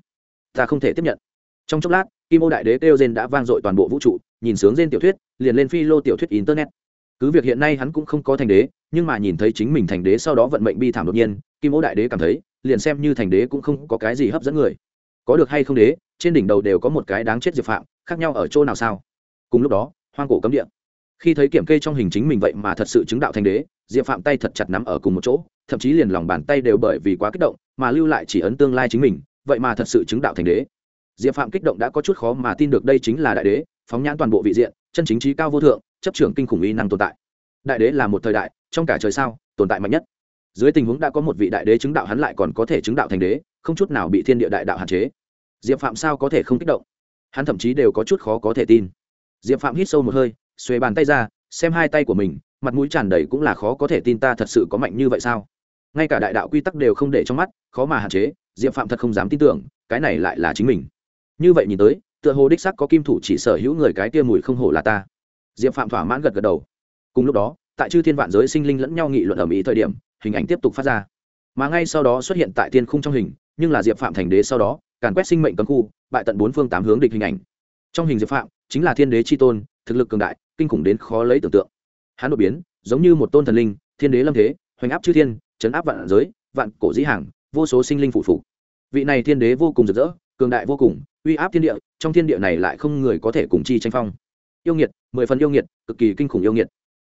Speaker 1: ta không thể tiếp nhận. Trong chốc lát, kim ô đại đế kêu gen đã vang dội toàn bộ vũ trụ, nhìn sướng gen tiểu thuyết, liền lên phi lô tiểu thuyết internet. Cứ việc hiện nay hắn cũng không có thành đế, nhưng mà nhìn thấy chính mình thành đế sau đó vận mệnh bi thảm đột nhiên, kim ô đại đế cảm thấy, liền xem như thành đế cũng không có cái gì hấp dẫn người. Có được hay không đế, trên đỉnh đầu đều có một cái đáng chết diệp phạm, khác nhau ở chỗ nào sao? Cùng lúc đó, hoang cổ cấm địa khi thấy kiểm kê trong hình chính mình vậy mà thật sự chứng đạo thành đế, diệp phạm tay thật chặt nắm ở cùng một chỗ, thậm chí liền lòng bàn tay đều bởi vì quá kích động mà lưu lại chỉ ấn tương lai chính mình, vậy mà thật sự chứng đạo thành đế. Diệp phạm kích động đã có chút khó mà tin được đây chính là đại đế, phóng nhãn toàn bộ vị diện, chân chính trí cao vô thượng, chấp trưởng kinh khủng y năng tồn tại. Đại đế là một thời đại, trong cả trời sao, tồn tại mạnh nhất. Dưới tình huống đã có một vị đại đế chứng đạo hắn lại còn có thể chứng đạo thành đế, không chút nào bị thiên địa đại đạo hạn chế. Diệp phạm sao có thể không kích động? Hắn thậm chí đều có chút khó có thể tin. Diệp phạm hít sâu một hơi xuề bàn tay ra, xem hai tay của mình, mặt mũi tràn đầy cũng là khó có thể tin ta thật sự có mạnh như vậy sao? Ngay cả đại đạo quy tắc đều không để trong mắt, khó mà hạn chế, diệp phạm thật không dám tin tưởng, cái này lại là chính mình. Như vậy nhìn tới, tựa hồ đích sắc có kim thủ chỉ sở hữu người cái tia mùi không hổ là ta. Diệp phạm thỏa mãn gật gật đầu. Cùng lúc đó, tại chư thiên vạn giới sinh linh lẫn nhau nghị luận ở mỹ thời điểm, hình ảnh tiếp tục phát ra. Mà ngay sau đó xuất hiện tại tiên khung trong hình, nhưng là diệp phạm thành đế sau đó, càn quét sinh mệnh cấm khu, bại tận bốn phương tám hướng địch hình ảnh. Trong hình diệp phạm, chính là thiên đế c h i tôn thực lực cường đại, kinh khủng đến khó lấy tưởng tượng. Hắn đột biến, giống như một tôn thần linh, thiên đế lâm thế, hoành áp chư thiên chấn áp vạn giới, vạn cổ dĩ hàng, vô số sinh linh phụ phụ. vị này thiên đế vô cùng rực rỡ, cường đại vô cùng, uy áp thiên địa, trong thiên địa này lại không người có thể cùng chi tranh phong. Yêu nghiệt, mười phần yêu nghiệt, cực kỳ kinh khủng yêu nghiệt.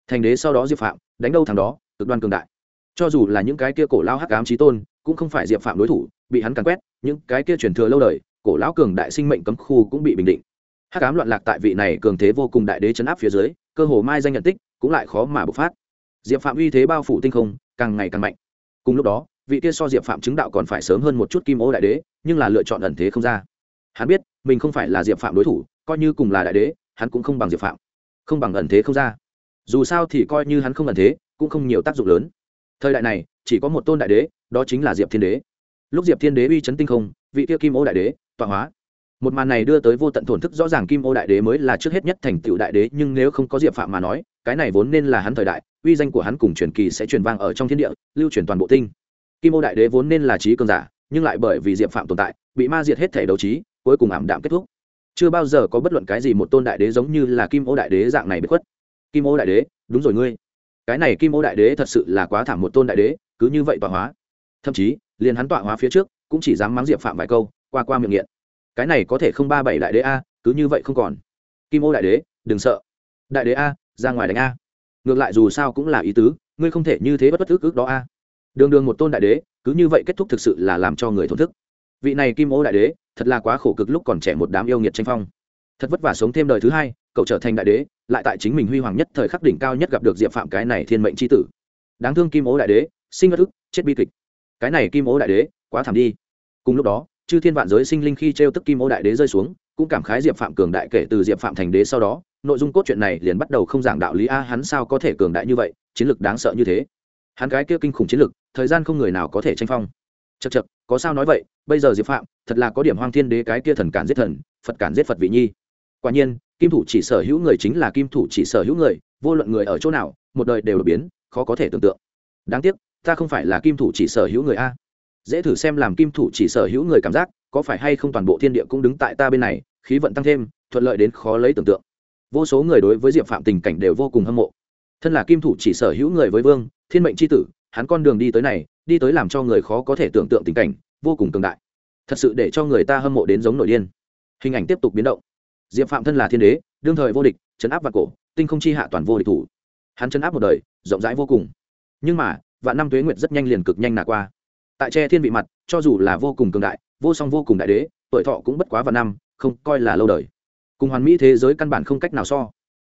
Speaker 1: Thành đế sau đó diệp phạm, đánh đâu thằng đó, cực đoan cường đại. Cho dù là những cái kia cổ lao hắc ám trí tôn, cũng không phải diệp phạm đối thủ, bị hắn càn quét, những cái kia truyền thừa lâu đời, cổ lão cường đại sinh mệnh cấm khu cũng bị bình định hắc ám loạn lạc tại vị này cường thế vô cùng đại đế chấn áp phía dưới, cơ hồ mai danh nhận tích, cũng lại khó mà bộc phát. Diệp phạm uy thế bao phủ tinh không, càng ngày càng mạnh. Cùng lúc đó, vị kia so diệp phạm chứng đạo còn phải sớm hơn một chút kim ô đại đế, nhưng là lựa chọn ẩn thế không ra. Hắn biết, mình không phải là diệp phạm đối thủ, coi như cùng là đại đế, hắn cũng không bằng diệp phạm. Không bằng ẩn thế không ra. Dù sao thì coi như hắn không ẩn thế, cũng không nhiều tác dụng lớn. Thời đại này, chỉ có một tôn đại đế, đó chính là diệp thiên đế. Lúc diệp thiên đế uy chấn tinh không, vị kia kim ô đại đế, tọa hóa một màn này đưa tới vô tận thổn thức, rõ ràng kim ô đại đế mới là trước hết nhất thành tựu đại đế, nhưng nếu không có diệp phạm mà nói, cái này vốn nên là hắn thời đại, uy danh của hắn cùng truyền kỳ sẽ truyền vang ở trong thiên địa, lưu truyền toàn bộ tinh. Kim ô đại đế vốn nên là trí cường giả, nhưng lại bởi vì diệp phạm tồn tại, bị ma diệt hết thể đấu trí, cuối cùng ảm đạm kết thúc. Chưa bao giờ có bất luận cái gì một tôn đại đế giống như là kim ô đại đế dạng này bị khuất. Kim ô đại đế, đúng rồi ngươi. Cái này kim ô đại đế thật sự là quá thảm một tôn đại đế, cứ như vậy tọa hóa. Thậm chí, liền hắn tọa hóa phía trước, cũng chỉ dám mắng diệp phạm vài câu, qua qua miệng nghiện cái này có thể không ba bảy đại đế a, cứ như vậy không còn. Kim ô đại đế, đừng sợ. Đại đế a, ra ngoài đánh a. Ngược lại dù sao cũng là ý tứ, ngươi không thể như thế bất bất ức ức đó a. Đường đường một tôn đại đế, cứ như vậy kết thúc thực sự là làm cho người thổn thức. Vị này kim ô đại đế, thật là quá khổ cực lúc còn trẻ một đám yêu nghiệt tranh phong. Thật vất vả sống thêm đời thứ hai, cậu trở thành đại đế, lại tại chính mình huy hoàng nhất thời khắc đỉnh cao nhất gặp được diệp phạm cái này thiên mệnh c h i tử. Đáng thương kim ố đại đế, sinh bất ức, chết bi kịch. Cái này kim ố đại đế, quá thảm đi. Cùng lúc đó chư thiên vạn giới sinh linh khi t r e o tức kim ô đại đế rơi xuống, cũng cảm khái diệp phạm cường đại kể từ diệp phạm thành đế sau đó, nội dung cốt truyện này liền bắt đầu không giảng đạo lý a, hắn sao có thể cường đại như vậy, chiến lược đáng sợ như thế. Hắn cái kia kinh khủng chiến lược thời gian không người nào có thể tranh phong. Chật chật có sao nói vậy, bây giờ diệp phạm, thật là có điểm hoang thiên đế cái kia thần cản giết thần, phật cản giết phật vị nhi. Quả nhiên, kim thủ chỉ sở hữu người chính là kim thủ chỉ sở hữu người, vô luận người ở chỗ nào, một đời đều đột biến, khó có thể tưởng tượng. Đáng tiếc, ta không phải là kim thủ chỉ sở hữu người a dễ thử xem làm kim thủ chỉ sở hữu người cảm giác, có phải hay không toàn bộ thiên địa cũng đứng tại ta bên này, khí vận tăng thêm, thuận lợi đến khó lấy tưởng tượng. Vô số người đối với diệp phạm tình cảnh đều vô cùng hâm mộ. Thân là kim thủ chỉ sở hữu người với vương, thiên mệnh c h i tử, hắn con đường đi tới này, đi tới làm cho người khó có thể tưởng tượng tình cảnh, vô cùng cường đại. Thật sự để cho người ta hâm mộ đến giống nội điên. Hình ảnh tiếp tục biến động. Diệp phạm thân là thiên đế, đương thời vô địch, chấn áp vạn cổ, tinh không chi hạ toàn vô địch thủ. Hắn chấn áp một đời, rộng rãi vô cùng. Nhưng mà, vạn năm tuế nguyệt rất nhanh liền cực nhanh nạ qua tại tre thiên vị mặt, cho dù là vô cùng cường đại, vô song vô cùng đại đế, tuổi thọ cũng bất quá vạn năm, không coi là lâu đời. Cùng hoàn mỹ thế giới căn bản không cách nào so.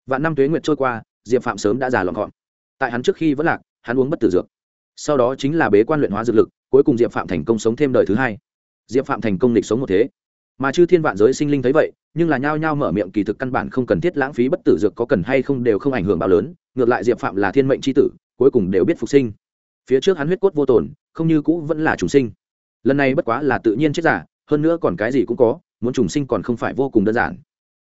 Speaker 1: Vạn năm tuế nguyệt trôi qua, diệp phạm sớm đã già lọn gọn. Tại hắn trước khi vẫn lạc, hắn uống bất tử dược. Sau đó chính là bế quan luyện hóa dược lực, cuối cùng diệp phạm thành công sống thêm đời thứ hai. Diệp phạm thành công lịch sống một thế. Mà chư thiên vạn giới sinh linh thấy vậy, nhưng là nhao nhao mở miệng kỳ thực căn bản không cần thiết lãng phí bất tử dược có cần hay không đều không ảnh hưởng bao lớn, ngược lại diệp phạm là thiên mệnh tri tử, cuối cùng đều biết phục sinh phía trước hắn huyết cốt vô tổn, không như cũ vẫn là trùng sinh. Lần này bất quá là tự nhiên chết giả hơn nữa còn cái gì cũng có muốn trùng sinh còn không phải vô cùng đơn giản.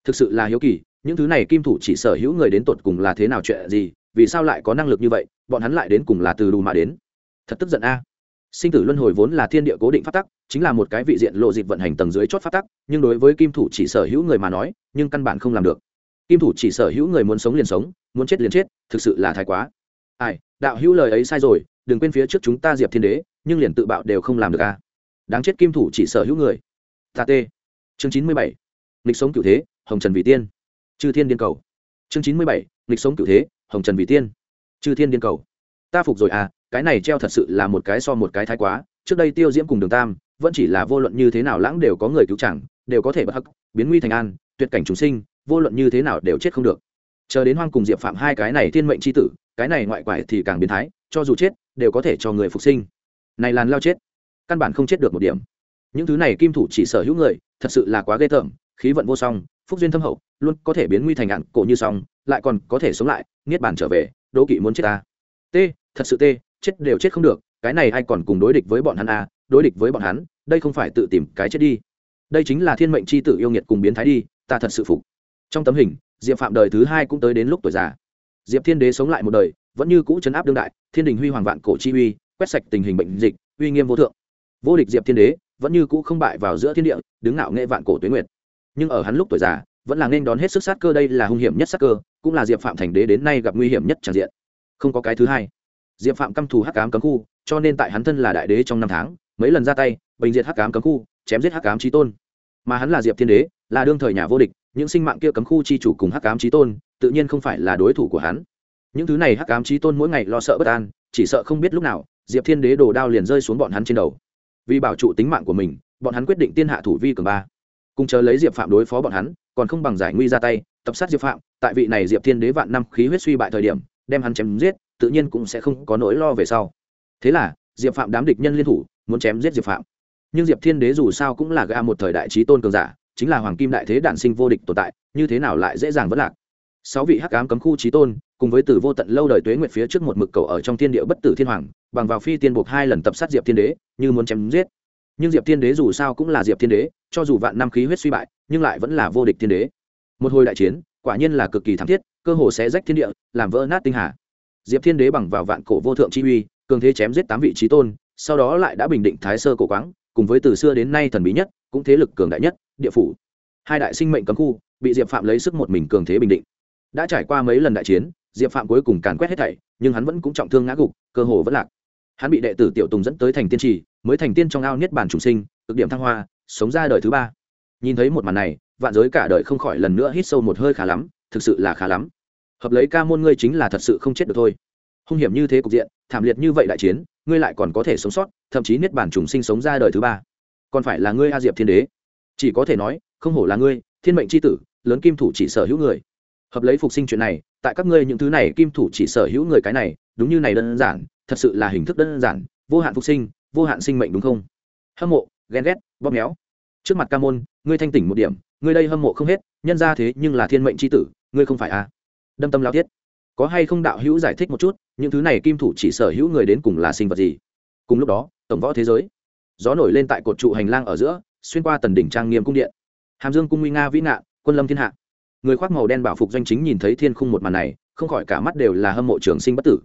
Speaker 1: Thực sự là hiếu kỳ những thứ này kim thủ chỉ sở hữu người đến tột cùng là thế nào chuyện gì vì sao lại có năng lực như vậy bọn hắn lại đến cùng là từ đủ mà đến. Thật tức giận a. Sinh tử luân hồi vốn là thiên địa cố định phát tắc chính là một cái vị diện lộ dịp vận hành tầng dưới chót phát tắc nhưng đối với kim thủ chỉ sở hữu người mà nói nhưng căn bản không làm được. Kim thủ chỉ sở hữu người muốn sống liền sống muốn chết liền chết thực sự là thái quá. Ai đạo hữu lời ấy sai rồi đừng quên phía trước chúng ta diệp thiên đế, nhưng liền tự bạo đều không làm được a đáng chết kim thủ chỉ sở hữu người. Ta tê. Chương chín mươi bảy. Lịch sống cựu thế, hồng trần vị tiên. Chư thiên điên cầu. Chương chín mươi bảy. Lịch sống cựu thế, hồng trần vị tiên. Chư thiên điên cầu. Ta phục rồi à cái này treo thật sự là một cái so một cái thái quá, trước đây tiêu diễm cùng đường tam, vẫn chỉ là vô luận như thế nào lãng đều có người cứu chẳng, đều có thể bất hắc, biến nguy thành an, tuyệt cảnh chúng sinh, vô luận như thế nào đều chết không được. Chờ đến hoang cùng diệp phạm hai cái này thiên mệnh c h i tử, cái này ngoại quải thì càng biến thái, cho dù chết đều có thể cho người phục sinh. Này làn lao chết căn bản không chết được một điểm. Những thứ này kim thủ chỉ sở hữu người thật sự là quá ghê tởm khí vận vô song phúc duyên thâm hậu luôn có thể biến nguy thành ngạn cổ như song lại còn có thể sống lại niết bàn trở về đố kỵ muốn chết ta. T thật sự t chết đều chết không được cái này ai còn cùng đối địch với bọn hắn à, đối địch với bọn hắn đây không phải tự tìm cái chết đi. Đây chính là thiên mệnh c h i tự yêu nghiệt cùng biến thái đi ta thật sự phục. Trong tấm hình diệp phạm đời thứ hai cũng tới đến lúc tuổi già diệp thiên đế sống lại một đời, vẫn như cũ chấn áp đương đại, thiên đình huy hoàng vạn cổ chi uy, quét sạch tình hình bệnh dịch, uy nghiêm vô thượng. Vô địch diệp thiên đế, vẫn như cũ không bại vào giữa thiên địa, đứng ngạo nghệ vạn cổ tuyến nguyệt. Nhưng ở hắn lúc tuổi già, vẫn là nên đón hết sức sát cơ đây là hung hiểm nhất sát cơ, cũng là diệp phạm thành đế đến nay gặp nguy hiểm nhất tràn diện. Không có cái thứ hai. Diệp phạm căm thù hắc cám cấm khu, cho nên tại hắn thân là đại đế trong năm tháng, mấy lần ra tay, bình diệt hắc cám cấm khu, chém giết hắc cám trí tôn. Mà hắn là diệp thiên đế, là đương thời nhà vô địch, những sinh mạng kia cấm khu chi chủ cùng hắc cám trí tôn tự nhiên không phải là đối thủ của hắn. Những thứ này hắc ám trí tôn mỗi ngày lo sợ bất an, chỉ sợ không biết lúc nào, diệp thiên đế đồ đao liền rơi xuống bọn hắn trên đầu. Vì bảo trụ tính mạng của mình, bọn hắn quyết định tiên hạ thủ vi cường ba. Cùng chờ lấy diệp phạm đối phó bọn hắn, còn không bằng giải nguy ra tay, tập sát diệp phạm, tại vị này diệp thiên đế vạn năm khí huyết suy bại thời điểm, đem hắn chém giết, tự nhiên cũng sẽ không có nỗi lo về sau. Thế là, diệp phạm đám địch nhân liên thủ, muốn chém giết diệp phạm. Nhưng diệp thiên đế dù sao cũng là ga một thời đại trí tôn cường giả, chính là hoàng kim đại thế đản sinh vô địch tồn tại, như thế nào lại dễ dàng vất lạc? Sáu vị hắc ám cấm khu trí tôn, cùng với từ vô tận lâu đời tuế nguyệt phía trước một mực cầu ở trong thiên địa bất tử thiên hoàng, bằng vào phi tiên buộc hai lần tập sát diệp thiên đế, như muốn chém giết. Nhưng diệp thiên đế dù sao cũng là diệp thiên đế, cho dù vạn năm khí huyết suy bại, nhưng lại vẫn là vô địch thiên đế. Một hồi đại chiến, quả nhiên là cực kỳ thảm thiết, cơ hồ sẽ rách thiên địa, làm vỡ nát tinh hà. Diệp thiên đế bằng vào vạn cổ vô thượng chi uy, cường thế chém giết tám vị trí tôn, sau đó lại đã bình định thái sơ cổ quáng, cùng với từ xưa đến nay thần bí nhất, cũng thế lực cường đại nhất, địa phủ. Hai đại sinh mệnh cấm khu, bị diệp phạm lấy sức một mình cường thế bình định đã trải qua mấy lần đại chiến, diệp phạm cuối cùng càn quét hết thảy, nhưng hắn vẫn cũng trọng thương ngã gục, cơ hồ vẫn lạc. Hắn bị đệ tử tiểu tùng dẫn tới thành tiên trì, mới thành tiên trong ao niết bản trùng sinh, cực điểm thăng hoa, sống ra đời thứ ba. Nhìn thấy một màn này, vạn giới cả đời không khỏi lần nữa hít sâu một hơi khá lắm, thực sự là khá lắm. Hợp lấy ca môn ngươi chính là thật sự không chết được thôi. Hung hiểm như thế cục diện, thảm liệt như vậy đại chiến, ngươi lại còn có thể sống sót, thậm chí niết bản trùng sinh sống ra đời thứ ba. Còn phải là ngươi a diệp thiên đế. Chỉ có thể nói, không hổ là ngươi, thiên mệnh c h i tử, lớn kim thủ chỉ sở hữu người hợp lấy phục sinh chuyện này, tại các ngươi những thứ này kim thủ chỉ sở hữu người cái này, đúng như này đơn giản, thật sự là hình thức đơn giản, vô hạn phục sinh, vô hạn sinh mệnh đúng không? Hâm mộ, ghen ghét, bóp méo. Trước mặt ca môn, ngươi thanh tỉnh một điểm, ngươi đây hâm mộ không hết, nhân ra thế nhưng là thiên mệnh c h i tử, ngươi không phải à? Đâm tâm lao thiết. Có hay không đạo hữu giải thích một chút, những thứ này kim thủ chỉ sở hữu người đến cùng là sinh vật gì? Cùng lúc đó, tổng võ thế giới. Gió nổi lên tại cột trụ hành lang ở giữa, xuyên qua tần đỉnh trang nghiêm cung điện. Hàm dương cung nguy nga vĩ ngạ, quân lâm thiên hạ người khoác màu đen bảo phục doanh chính nhìn thấy thiên khung một màn này, không khỏi cả mắt đều là hâm mộ trường sinh bất tử.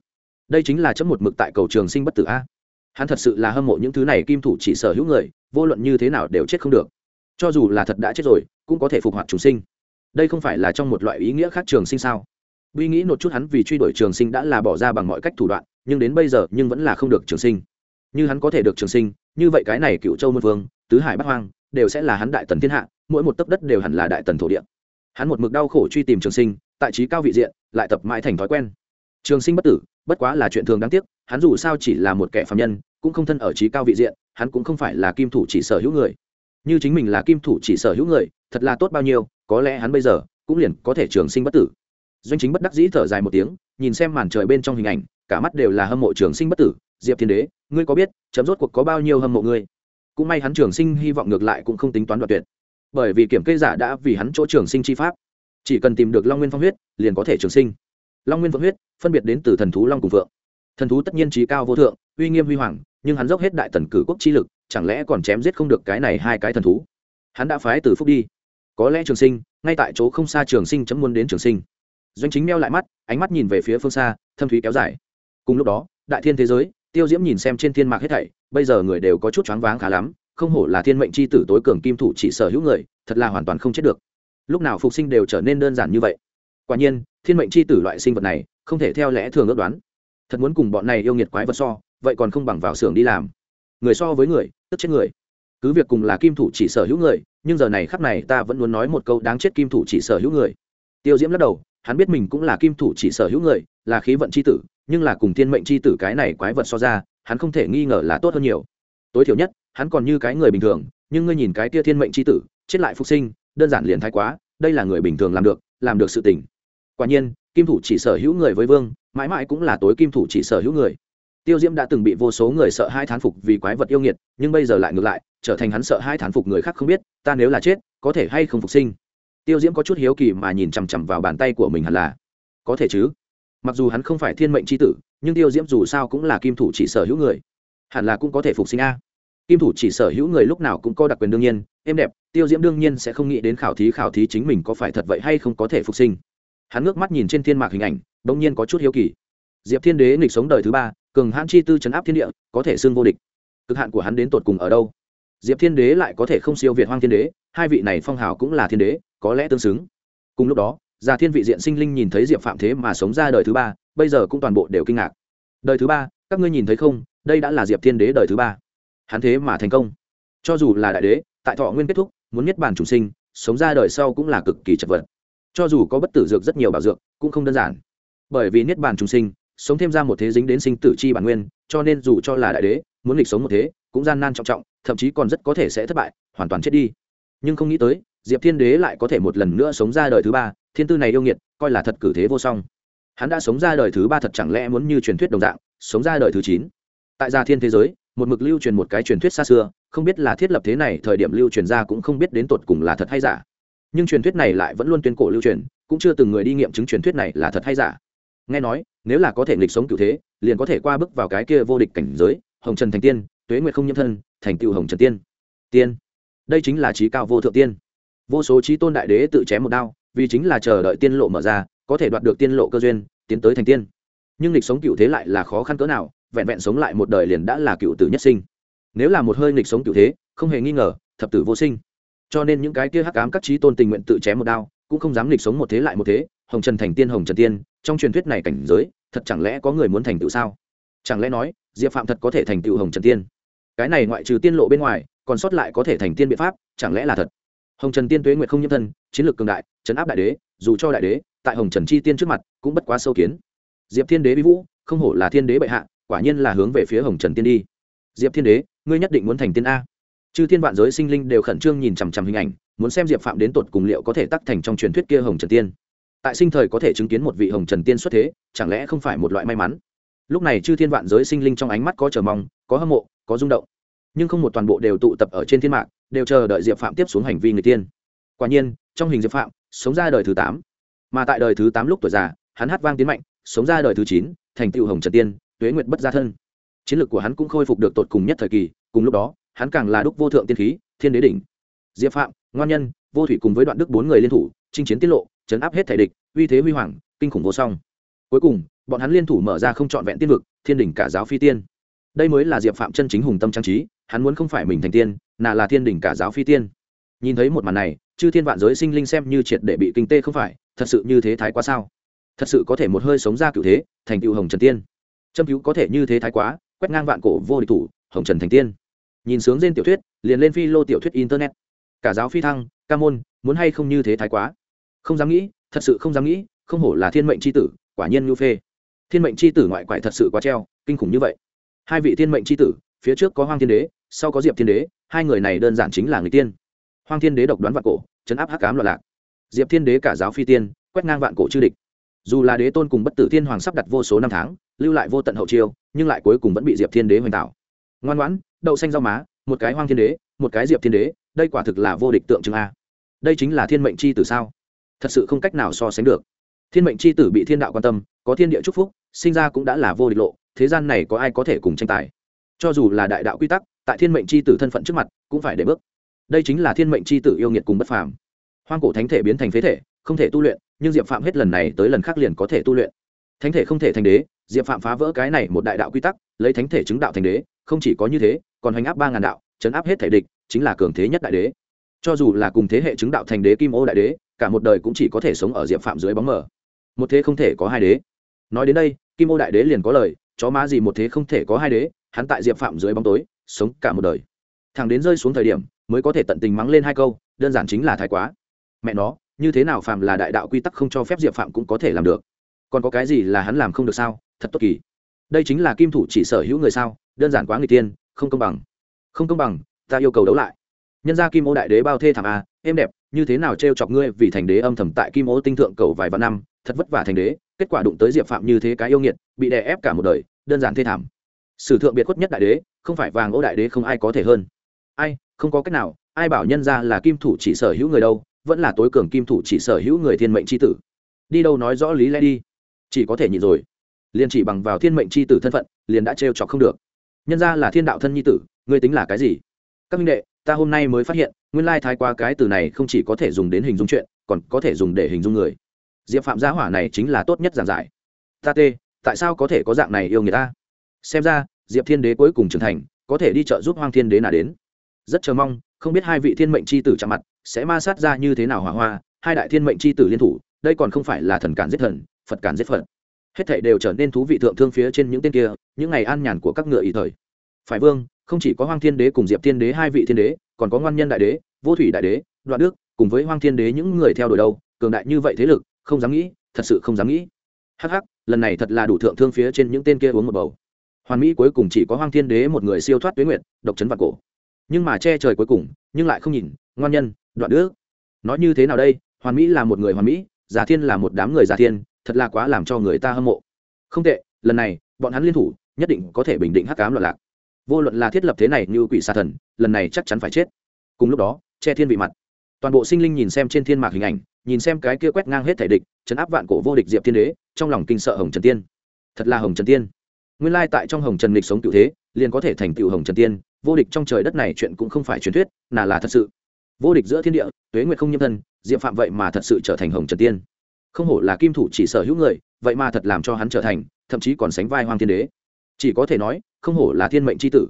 Speaker 1: Đây chính là chấm một mực tại cầu trường sinh bất tử a. Hắn thật sự là hâm mộ những thứ này kim thủ chỉ sở hữu người, vô luận như thế nào đều chết không được. Cho dù là thật đã chết rồi, cũng có thể phục hoạt chúng sinh. Đây không phải là trong một loại ý nghĩa khác trường sinh sao? Uy nghĩ một chút hắn vì truy đuổi trường sinh đã là bỏ ra bằng mọi cách thủ đoạn, nhưng đến bây giờ nhưng vẫn là không được trường sinh. Như hắn có thể được trường sinh, như vậy cái này cựu châu môn vương, tứ hải bắc hoang, đều sẽ là hắn đại tần thiên hạ, mỗi một tấc đất đều hẳn là đại tần thổ địa hắn một mực đau khổ truy tìm trường sinh, tại trí cao vị diện, lại tập mãi thành thói quen. Trường sinh bất tử, bất quá là chuyện thường đáng tiếc, hắn dù sao chỉ là một kẻ phạm nhân, cũng không thân ở trí cao vị diện, hắn cũng không phải là kim thủ chỉ sở hữu người. Như chính mình là kim thủ chỉ sở hữu người, thật là tốt bao nhiêu, có lẽ hắn bây giờ cũng liền có thể trường sinh bất tử. Doanh chính bất đắc dĩ thở dài một tiếng, nhìn xem màn trời bên trong hình ảnh, cả mắt đều là hâm mộ trường sinh bất tử. Diệp thiên đế, ngươi có biết, chấm rốt cuộc có bao nhiêu hâm mộ ngươi? Cũng may hắn trường sinh hy vọng ngược lại cũng không tính toán đoạt tuyệt bởi vì kiểm kê giả đã vì hắn chỗ trường sinh chi pháp. Chỉ cần tìm được long nguyên phong huyết, liền có thể trường sinh. Long nguyên Phong huyết, phân biệt đến từ thần thú long cùng phượng. Thần thú tất nhiên trí cao vô thượng, uy nghiêm huy hoàng, nhưng hắn dốc hết đại tần cử quốc chi lực, chẳng lẽ còn chém giết không được cái này hai cái thần thú? Hắn đã phái từ phúc đi. Có lẽ trường sinh, ngay tại chỗ không xa trường sinh chấm muốn đến trường sinh. Doanh chính meo lại mắt, ánh mắt nhìn về phía phương xa, thâm thúy kéo dài. Cùng lúc đó, đại thiên thế giới, tiêu diễm nhìn xem trên thiên mạc hết thảy, bây giờ người đều có chút choáng váng khá lắm không hổ là thiên mệnh c h i tử tối cường kim thủ chỉ sở hữu người, thật là hoàn toàn không chết được. Lúc nào phục sinh đều trở nên đơn giản như vậy. Quả nhiên, thiên mệnh c h i tử loại sinh vật này, không thể theo lẽ thường ước đoán. Thật muốn cùng bọn này yêu nghiệt quái vật so, vậy còn không bằng vào xưởng đi làm. Người so với người, tức chết người. Cứ việc cùng là kim thủ chỉ sở hữu người, nhưng giờ này khắp này ta vẫn muốn nói một câu đáng chết kim thủ chỉ sở hữu người. Tiêu diễm lắc đầu, hắn biết mình cũng là kim thủ chỉ sở hữu người, là khí vận c h i tử, nhưng là cùng thiên mệnh c h i tử cái này quái vật so ra, hắn không thể nghi ngờ là tốt hơn nhiều. Tối thiểu nhất hắn còn như cái người bình thường, nhưng ngươi nhìn cái tia thiên mệnh c h i tử, chết lại phục sinh, đơn giản liền thái quá, đây là người bình thường làm được làm được sự tình. Quả nhiên, kim thủ chỉ sở hữu người với vương, mãi mãi cũng là tối kim thủ chỉ sở hữu người. Tiêu diễm đã từng bị vô số người sợ hai thán phục vì quái vật yêu nghiệt, nhưng bây giờ lại ngược lại, trở thành hắn sợ hai thán phục người khác không biết, ta nếu là chết, có thể hay không phục sinh? Tiêu diễm có chút hiếu kỳ mà nhìn chằm chằm vào bàn tay của mình hẳn là, có thể chứ? Mặc dù hắn không phải thiên mệnh c h i tử, nhưng tiêu diễm dù sao cũng là kim thủ chỉ sở hữu người, hẳn là cũng có thể phục sinh a kim thủ chỉ sở hữu người lúc nào cũng có đặc quyền đương nhiên êm đẹp, tiêu diễm đương nhiên sẽ không nghĩ đến khảo thí khảo thí chính mình có phải thật vậy hay không có thể phục sinh. Hắn ngước mắt nhìn trên thiên mạc hình ảnh đ ỗ n g nhiên có chút hiếu kỳ. Diệp thiên đế nghịch sống đời thứ ba, cường hãn chi tư chấn áp thiên địa, có thể xưng vô địch. Cực hạn của hắn đến tột cùng ở đâu? Diệp thiên đế lại có thể không siêu việt hoang thiên đế, hai vị này phong hào cũng là thiên đế, có lẽ tương xứng. Cùng lúc đó, già thiên vị diện sinh linh nhìn thấy diệp phạm thế mà sống ra đời thứ ba, bây giờ cũng toàn bộ đều kinh ngạc. Đời thứ ba, các ngươi nhìn thấy không? Đây đã là diệp thiên đế đời thứ ba hắn thế mà thành công. Cho dù là đại đế, tại thọ nguyên kết thúc, muốn nhất bản chủ sinh, sống ra đời sau cũng là cực kỳ chật vật. Cho dù có bất tử dược rất nhiều bảo dược, cũng không đơn giản. Bởi vì niết bàn trùng sinh, sống thêm ra một thế dính đến sinh tử chi bản nguyên, cho nên dù cho là đại đế, muốn lịch sống một thế, cũng gian nan trọng trọng, thậm chí còn rất có thể sẽ thất bại, hoàn toàn chết đi. Nhưng không nghĩ tới, diệp thiên đế lại có thể một lần nữa sống ra đời thứ ba, thiên tư này yêu nghiệt, coi là thật cử thế vô song. Hắn đã sống ra đời thứ ba thật chẳng lẽ muốn như truyền thuyết đồng dạng, sống ra đời thứ chín. Tại gia thiên thế giới một mực lưu truyền một cái truyền thuyết xa xưa, không biết là thiết lập thế này, thời điểm lưu truyền ra cũng không biết đến tột cùng là thật hay giả. Nhưng truyền thuyết này lại vẫn luôn tuyên cổ lưu truyền, cũng chưa từng người đi nghiệm chứng truyền thuyết này là thật hay giả. Nghe nói, nếu là có thể nghịch sống cựu thế, liền có thể qua bước vào cái kia vô địch cảnh giới, hồng trần thành tiên, tuế nguyệt không nhiễm thân, thành tựu hồng trần tiên. Tiên. Đây chính là trí cao vô thượng tiên. Vô số trí tôn đại đế tự chém một đao, vì chính là chờ đợi tiên lộ mở ra, có thể đoạt được tiên lộ cơ duyên, tiến tới thành tiên. Nhưng lịch sống cựu thế lại là khó khăn cỡ nào vẹn vẹn sống lại một đời liền đã là cựu tử nhất sinh. Nếu là một hơi nghịch sống cựu thế, không hề nghi ngờ, thập tử vô sinh. Cho nên những cái kia hắc ám các trí tôn tình nguyện tự chém một đao, cũng không dám nghịch sống một thế lại một thế, hồng trần thành tiên, hồng trần tiên, trong truyền thuyết này cảnh giới, thật chẳng lẽ có người muốn thành tựu sao? Chẳng lẽ nói, diệp phạm thật có thể thành tựu hồng trần tiên? Cái này ngoại trừ tiên lộ bên ngoài, còn sót lại có thể thành tiên biện pháp, chẳng lẽ là thật? Hồng trần tiên tuế nguyệt không nhiễm thân, chiến lược cường đại chấn áp đại đế, dù cho đại đế, tại hồng trần chi tiên trước mặt, cũng bất quá sâu kiến. Diệp thiên đế bí vũ, không hổ là thiên đế bệ hạ quả nhiên là hướng về phía hồng trần tiên đi. Diệp thiên đế, ngươi nhất định muốn thành tiên a. Chư thiên vạn giới sinh linh đều khẩn trương nhìn chằm chằm hình ảnh, muốn xem diệp phạm đến tột cùng liệu có thể tắc thành trong truyền thuyết kia hồng trần tiên. Tại sinh thời có thể chứng kiến một vị hồng trần tiên xuất thế, chẳng lẽ không phải một loại may mắn? Lúc này chư thiên vạn giới sinh linh trong ánh mắt có chờ mong, có hâm mộ, có rung động. Nhưng không một toàn bộ đều tụ tập ở trên thiên mạng đều chờ đợi diệp phạm tiếp xuống hành vi người tiên. Quả nhiên, trong hình diệp phạm, sống ra đời thứ tám. Mà tại đời thứ tám lúc tuổi già, hắn hát vang tiến mạnh, sống ra đời thứ chín, thành tựu hồng trần tiên tuế nguyệt bất gia thân. Chiến lược của hắn cũng khôi phục được tột cùng nhất thời kỳ, cùng lúc đó, hắn càng là đúc vô thượng tiên khí, thiên đế đỉnh. Diệp phạm, ngoan nhân, vô thủy cùng với đoạn đức bốn người liên thủ, chinh chiến tiết lộ, chấn áp hết thể địch, uy thế huy hoàng, kinh khủng vô song. Cuối cùng, bọn hắn liên thủ mở ra không trọn vẹn tiên vực, thiên đỉnh cả giáo phi tiên. Đây mới là diệp phạm chân chính hùng tâm trang trí, hắn muốn không phải mình thành tiên, nà là thiên đỉnh cả giáo phi tiên. Nhìn thấy một màn này, chư thiên vạn giới sinh linh xem như triệt để bị kinh tê không phải, thật sự như thế thái quá sao? Thật sự có thể một hơi sống ra cựu thế, thành cựu hồng trần tiên châm cứu có thể như thế thái quá, quét ngang vạn cổ vô địch thủ, hồng trần thành tiên. Nhìn sướng trên tiểu thuyết, liền lên phi lô tiểu thuyết internet. Cả giáo phi thăng, ca môn, muốn hay không như thế thái quá? Không dám nghĩ, thật sự không dám nghĩ, không hổ là thiên mệnh c h i tử, quả nhiên ngưu phê. Thiên mệnh c h i tử ngoại quại thật sự quá treo, kinh khủng như vậy. Hai vị thiên mệnh c h i tử, phía trước có hoang thiên đế, sau có diệp thiên đế, hai người này đơn giản chính là người tiên. Hoang thiên đế độc đoán vạn cổ chấn áp hắc cám loạn lạc. Diệp thiên đế cả giáo phi tiên, quét ngang vạn cổ chư địch. Dù là đế tôn cùng bất tử thiên hoàng sắp đặt vô số năm tháng lưu lại vô tận hậu chiêu, nhưng lại cuối cùng vẫn bị diệp thiên đế hoành tạo. Ngoan ngoãn, đậu xanh rau má, một cái hoang thiên đế, một cái diệp thiên đế, đây quả thực là vô địch tượng trưng a. Đây chính là thiên mệnh c h i tử sao? Thật sự không cách nào so sánh được. Thiên mệnh c h i tử bị thiên đạo quan tâm, có thiên địa c phúc, sinh ra cũng đã là vô địch lộ, thế gian này có ai có thể cùng tranh tài? Cho dù là đại đạo quy tắc, tại thiên mệnh c h i tử thân phận trước mặt, cũng phải để bước. Đây chính là thiên mệnh c h i tử yêu nghiệt cùng bất phàm. Hoang cổ thánh thể biến thành phế thể, không thể tu luyện, nhưng diệp phạm hết lần này tới lần khác liền có thể tu luyện. Thánh thể không thể thành đế diệp phạm phá vỡ cái này một đại đạo quy tắc, lấy thánh thể chứng đạo thành đế, không chỉ có như thế, còn hành áp ba ngàn đạo, chấn áp hết thể địch, chính là cường thế nhất đại đế. Cho dù là cùng thế hệ chứng đạo thành đế kim ô đại đế, cả một đời cũng chỉ có thể sống ở diệp phạm dưới bóng mờ. Một thế không thể có hai đế. Nói đến đây, kim ô đại đế liền có lời, chó má gì một thế không thể có hai đế, hắn tại diệp phạm dưới bóng tối, sống cả một đời. Thằng đến rơi xuống thời điểm, mới có thể tận tình mắng lên hai câu, đơn giản chính là thái quá. Mẹ nó, như thế nào phạm là đại đạo quy tắc không cho phép diệp phạm cũng có thể làm được còn có cái gì là hắn làm không được sao? Thật tốt kỳ. Đây chính là kim thủ chỉ sở hữu người sao? Đơn giản quá người tiên, không công bằng. Không công bằng, ta yêu cầu đấu lại. Nhân gia kim ô đại đế bao thê thảm a êm đẹp, như thế nào t r e o chọc ngươi vì thành đế âm thầm tại kim ô tinh thượng cầu vài vạn năm, thật vất vả thành đế, kết quả đụng tới diệp phạm như thế cái yêu nghiệt, bị đè ép cả một đời, đơn giản thê thảm. Sử thượng biệt khuất nhất đại đế, không phải vàng ô đại đế không ai có thể hơn. Ai, không có cách nào, ai bảo nhân ra là kim thủ chỉ sở hữu người đâu, vẫn là tối cường kim thủ chỉ sở hữu người thiên mệnh c h i tử. Đi đâu nói rõ lý lẽ đi chỉ có thể nhịn rồi. Liền chỉ bằng vào thiên mệnh c h i tử thân phận, liền đã trêu chọc không được. Nhân ra là thiên đạo thân nhi tử, ngươi tính là cái gì? Các minh đệ, ta hôm nay mới phát hiện, nguyên lai thái qua cái từ này không chỉ có thể dùng đến hình dung chuyện, còn có thể dùng để hình dung người. Diệp phạm gia hỏa này chính là tốt nhất giảng giải. Ta tê, tại sao có thể có dạng này yêu người ta? Xem ra, diệp thiên đế cuối cùng trưởng thành, có thể đi chợ giúp hoang thiên đế nà đến. Rất chờ mong, không biết hai vị thiên mệnh c h i tử chạm mặt, sẽ ma sát ra như thế nào hỏa hoa, hai đại thiên mệnh c h i tử liên thủ, đây còn không phải là thần cản giết thần phật cản giết phật. Hết thảy đều trở nên thú vị thượng thương phía trên những tên kia, những ngày an nhàn của các ngựa ý thời. Phải vương, không chỉ có hoang thiên đế cùng diệp thiên đế, hai vị thiên đế, còn có ngoan nhân đại đế, vô thủy đại đế, đoạn đức, cùng với hoang thiên đế những người theo đuổi đâu, cường đại như vậy thế lực, không dám nghĩ, thật sự không dám nghĩ. Hắc hắc, lần này thật là đủ thượng thương phía trên những tên kia uống một bầu. Hoàn mỹ cuối cùng chỉ có hoang thiên đế một người siêu thoát tuyến nguyện độc chấn vạn cổ. Nhưng mà che trời cuối cùng, nhưng lại không nhìn, ngoan nhân, đoạn đức. Nói như thế nào đây? Hoàn mỹ là một người hoàn mỹ, giả thiên là một đám người giả thiên thật là quá làm cho người ta hâm mộ. Không tệ, lần này, bọn hắn liên thủ, nhất định có thể bình định hắc cám loạn lạc. Vô luận là thiết lập thế này như quỷ xà thần, lần này chắc chắn phải chết. Cùng lúc đó, che thiên vị mặt. Toàn bộ sinh linh nhìn xem trên thiên mạc hình ảnh, nhìn xem cái kia quét ngang hết thể địch chấn áp vạn cổ vô địch diệp thiên đế, trong lòng kinh sợ hồng trần tiên. Thật là hồng trần tiên. Nguyên lai tại trong hồng trần lịch sống cựu thế, liền có thể thành cựu hồng trần tiên, vô địch trong trời đất này chuyện cũng không phải truyền thuyết là là thật sự. Vô địch giữa thiên địa, tuế nguyệt không nhâm thân, diệp phạm vậy mà thật sự trở thành hồng trần tiên không hổ là kim thủ chỉ sở hữu người, vậy mà thật làm cho hắn trở thành, thậm chí còn sánh vai hoàng thiên đế. Chỉ có thể nói, không hổ là thiên mệnh c h i tử.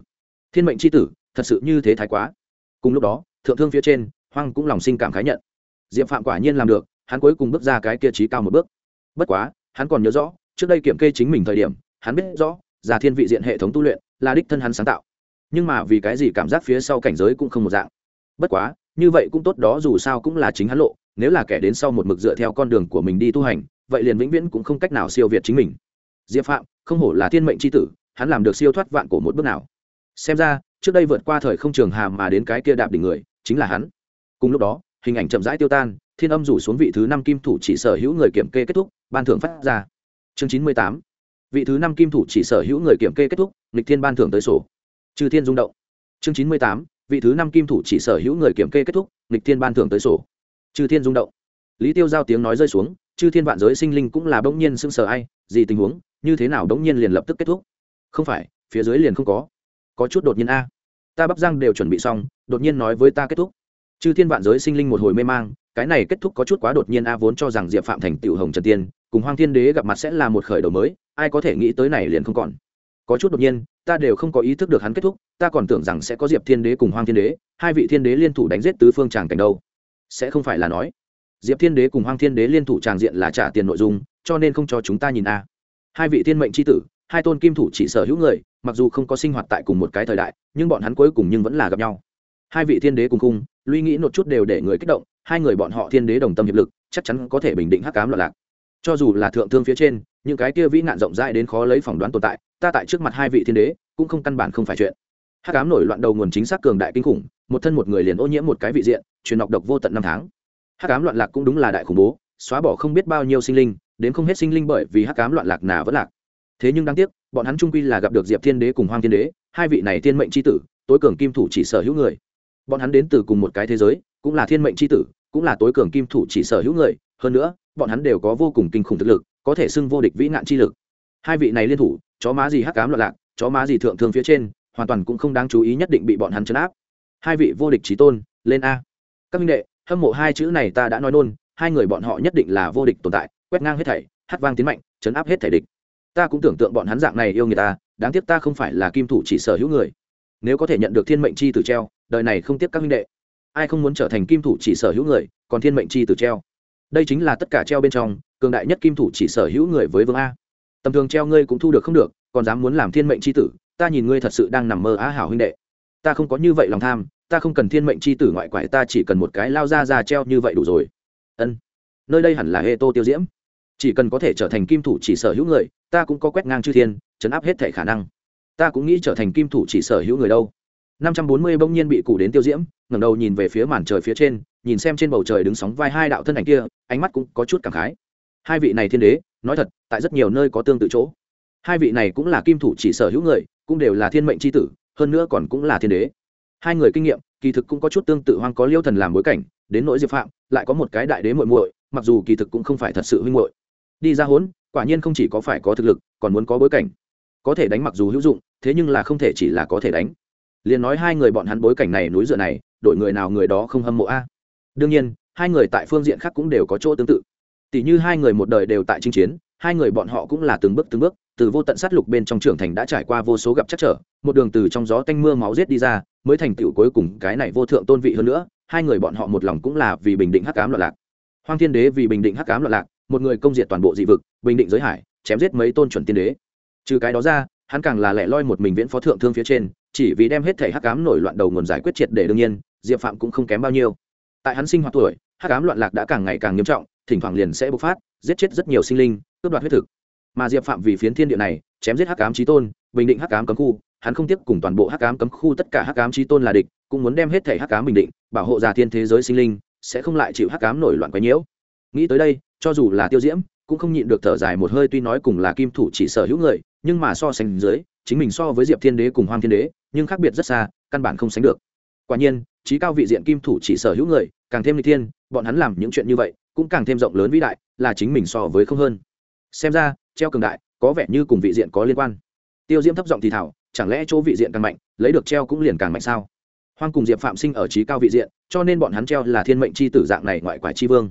Speaker 1: Thiên mệnh c h i tử, thật sự như thế thái quá. Cùng lúc đó, thượng thương phía trên hoàng cũng lòng sinh cảm khái nhận. Diệm phạm quả nhiên làm được, hắn cuối cùng bước ra cái kia trí cao một bước. Bất quá, hắn còn nhớ rõ, trước đây kiểm kê chính mình thời điểm, hắn biết rõ già thiên vị diện hệ thống tu luyện, là đích thân hắn sáng tạo. Nhưng mà vì cái gì cảm giác phía sau cảnh giới cũng không một dạng. Bất quá, như vậy cũng tốt, đó dù sao cũng là chính hắn lộ nếu là kẻ đến sau một mực dựa theo con đường của mình đi tu hành, vậy liền vĩnh viễn cũng không cách nào siêu việt chính mình. Diệp phạm, không hổ là thiên mệnh c h i tử, hắn làm được siêu thoát vạn cổ một bước nào. Xem ra, trước đây vượt qua thời không trường hàm mà đến cái kia đạp đỉnh người, chính là hắn. Cùng lúc đó, hình ảnh chậm rãi tiêu tan, thiên âm rủ xuống vị thứ năm kim thủ chỉ sở hữu người kiểm kê kết thúc, ban thưởng phát ra. Chương chín mươi tám. Vị thứ năm kim thủ chỉ sở hữu người kiểm kê kết thúc lịch thiên ban thưởng tới sổ. Trừ thiên rung động. Chương chín mươi tám. Vị thứ năm kim thủ chỉ sở hữu người kiểm kê kết thúc lịch thiên ban thưởng tới sổ. Chư thiên rung động. Lý tiêu giao tiếng nói rơi xuống, chư thiên vạn giới sinh linh cũng là bỗng nhiên sưng sờ ai, gì tình huống, như thế nào bỗng nhiên liền lập tức kết thúc? Không phải, phía dưới liền không có. Có chút đột nhiên a. Ta bắp răng đều chuẩn bị xong, đột nhiên nói với ta kết thúc. Chư thiên vạn giới sinh linh một hồi mê mang, cái này kết thúc có chút quá đột nhiên a vốn cho rằng diệp phạm thành tiểu hồng trần tiên, cùng hoang thiên đế gặp mặt sẽ là một khởi đầu mới, ai có thể nghĩ tới này liền không còn. Có chút đột nhiên, ta đều không có ý thức được hắn kết thúc, ta còn tưởng rằng sẽ có diệp thiên đế cùng hoang thiên đế, hai vị thiên đế liên thủ đánh giết tứ phương tràng cảnh đâu sẽ không phải là nói. Diệp thiên đế cùng hoang thiên đế liên thủ tràng diện là trả tiền nội dung, cho nên không cho chúng ta nhìn a. Hai vị thiên mệnh tri tử, hai tôn kim thủ chỉ sở hữu người, mặc dù không có sinh hoạt tại cùng một cái thời đại, nhưng bọn hắn cuối cùng nhưng vẫn là gặp nhau. Hai vị thiên đế cùng cung luy nghĩ một chút đều để người kích động, hai người bọn họ thiên đế đồng tâm hiệp lực, chắc chắn có thể bình định hắc cám loạn lạc. Cho dù là thượng thương phía trên, những cái kia vĩ nạn rộng rãi đến khó lấy phỏng đoán tồn tại, ta tại trước mặt hai vị thiên đế, cũng không căn bản không phải chuyện. Hắc ám nổi loạn đầu nguồn chính xác cường đại kinh khủng một thân một người liền ô nhiễm một cái vị diện, truyền nọc độc vô tận năm tháng. Hắc ám loạn lạc cũng đúng là đại khủng bố, xóa bỏ không biết bao nhiêu sinh linh, đến không hết sinh linh bởi vì hắc ám loạn lạc nào vẫn lạc. Thế nhưng đáng tiếc, bọn hắn trung quy là gặp được diệp thiên đế cùng hoang thiên đế, hai vị này thiên mệnh c h i tử, tối cường kim thủ chỉ sở hữu người. Bọn hắn đến từ cùng một cái thế giới, cũng là thiên mệnh c h i tử, cũng là tối cường kim thủ chỉ sở hữu người, hơn nữa, bọn hắn đều có vô cùng kinh khủng thực lực, có thể xưng vô địch vĩ nạn chi lực. Hai vị này liên thủ, chó má gì hắc cám loạn lạc, chó má gì thượng thương phía trên, hoàn toàn cũng không đáng chú ý nhất định bị bọn hắn chấn áp hai vị vô địch trí tôn, lên a. Các minh đệ, hâm mộ hai chữ này ta đã nói nôn hai người bọn họ nhất định là vô địch tồn tại, quét ngang hết thảy, hát vang tiến mạnh, chấn áp hết thảy địch. Ta cũng tưởng tượng bọn hắn dạng này yêu người ta, đáng tiếc ta không phải là kim thủ chỉ sở hữu người. Nếu có thể nhận được thiên mệnh chi từ treo, đời này không tiếc các minh đệ. Ai không muốn trở thành kim thủ chỉ sở hữu người, còn thiên mệnh chi từ treo. Đây chính là tất cả treo bên trong, cường đại nhất kim thủ chỉ sở hữu người với vương a. Tầm thường treo ngươi cũng thu được không được, còn dám muốn làm thiên mệnh c h i tử, ta nhìn ngươi thật sự đang nằm mơ á hảo huynh đệ ta không có như vậy lòng tham, ta không cần thiên mệnh c h i tử ngoại quải, ta chỉ cần một cái lao ra ra treo như vậy đủ rồi. Ân. Nơi đây hẳn là hê tô tiêu diễm. Chỉ cần có thể trở thành kim thủ chỉ sở hữu người, ta cũng có quét ngang chư thiên, chấn áp hết thể khả năng. Ta cũng nghĩ trở thành kim thủ chỉ sở hữu người đâu. Năm trăm bốn mươi bỗng nhiên bị cụ đến tiêu diễm, ngẩng đầu nhìn về phía màn trời phía trên, nhìn xem trên bầu trời đứng sóng vai hai đạo thân ảnh kia, ánh mắt cũng có chút cảm khái. Hai vị này thiên đế, nói thật, tại rất nhiều nơi có tương tự chỗ. Hai vị này cũng là kim thủ chỉ sở hữu người, cũng đều là thiên mệnh c h i tử hơn nữa còn cũng là thiên đế. Hai người kinh nghiệm, kỳ thực cũng có chút tương tự hoang có liêu thần làm bối cảnh, đến nỗi diệp phạm, lại có một cái đại đế muội muội, mặc dù kỳ thực cũng không phải thật sự huynh muội. Đi ra hốn, quả nhiên không chỉ có phải có thực lực, còn muốn có bối cảnh. Có thể đánh mặc dù hữu dụng, thế nhưng là không thể chỉ là có thể đánh. Liền nói hai người bọn hắn bối cảnh này núi dựa này, đội người nào người đó không hâm mộ a. Đương nhiên, hai người tại phương diện khác cũng đều có chỗ tương tự. Tỷ như hai người một đời đều tại chinh chiến hai người bọn họ cũng là từng bước từng bước, từ vô tận sát lục bên trong trưởng thành đã trải qua vô số gặp chắc trở, một đường từ trong gió tanh mưa máu giết đi ra, mới thành tựu cuối cùng cái này vô thượng tôn vị hơn nữa, hai người bọn họ một lòng cũng là vì bình định hắc ám loạn lạc. Hoang thiên đế vì bình định hắc ám loạn lạc, một người công diệt toàn bộ dị vực, bình định giới hải, chém giết mấy tôn chuẩn tiên đế. Trừ cái đó ra, hắn càng là lẻ loi một mình viễn phó thượng thương phía trên, chỉ vì đem hết thể hắc ám nổi loạn đầu nguồn giải quyết triệt để đương nhiên, diệp phạm cũng không kém bao nhiêu. Tại hắn sinh hoạt tuổi, hắc ám loạn lạc đã càng ngày càng nghiêm trọng, thỉnh thoảng liền sẽ bộc phát giết chết rất nhiều sinh linh, cướp đoạt huyết thực. Mà diệp phạm vì phiến thiên địa này, chém giết hắc ám trí tôn, bình định hắc ám cấm khu, hắn không tiếp cùng toàn bộ hắc ám cấm khu tất cả hắc ám trí tôn là địch, cũng muốn đem hết thể hắc ám bình định, bảo hộ già thiên thế giới sinh linh, sẽ không lại chịu hắc ám nổi loạn quấy nhiễu. Nghĩ tới đây, cho dù là tiêu diễm, cũng không nhịn được thở dài một hơi tuy nói cùng là kim thủ chỉ sở hữu người, nhưng mà so sánh dưới, chính mình so với diệp thiên đế cùng hoang thiên đế, nhưng khác biệt rất xa, căn bản không sánh được. Quả nhiên, trí cao vị diện kim thủ chỉ sở hữu người, càng thêm ly thiên, bọn hắn làm những chuyện như vậy cũng càng thêm rộng lớn vĩ đại, là chính mình so với không hơn. Xem ra, treo cường đại, có vẻ như cùng vị diện có liên quan. Tiêu diễm thấp giọng thì thảo chẳng lẽ chỗ vị diện càng mạnh, lấy được treo cũng liền càng mạnh sao? Hoang cùng diệp phạm sinh ở trí cao vị diện, cho nên bọn hắn treo là thiên mệnh c h i tử dạng này ngoại quả c h i vương.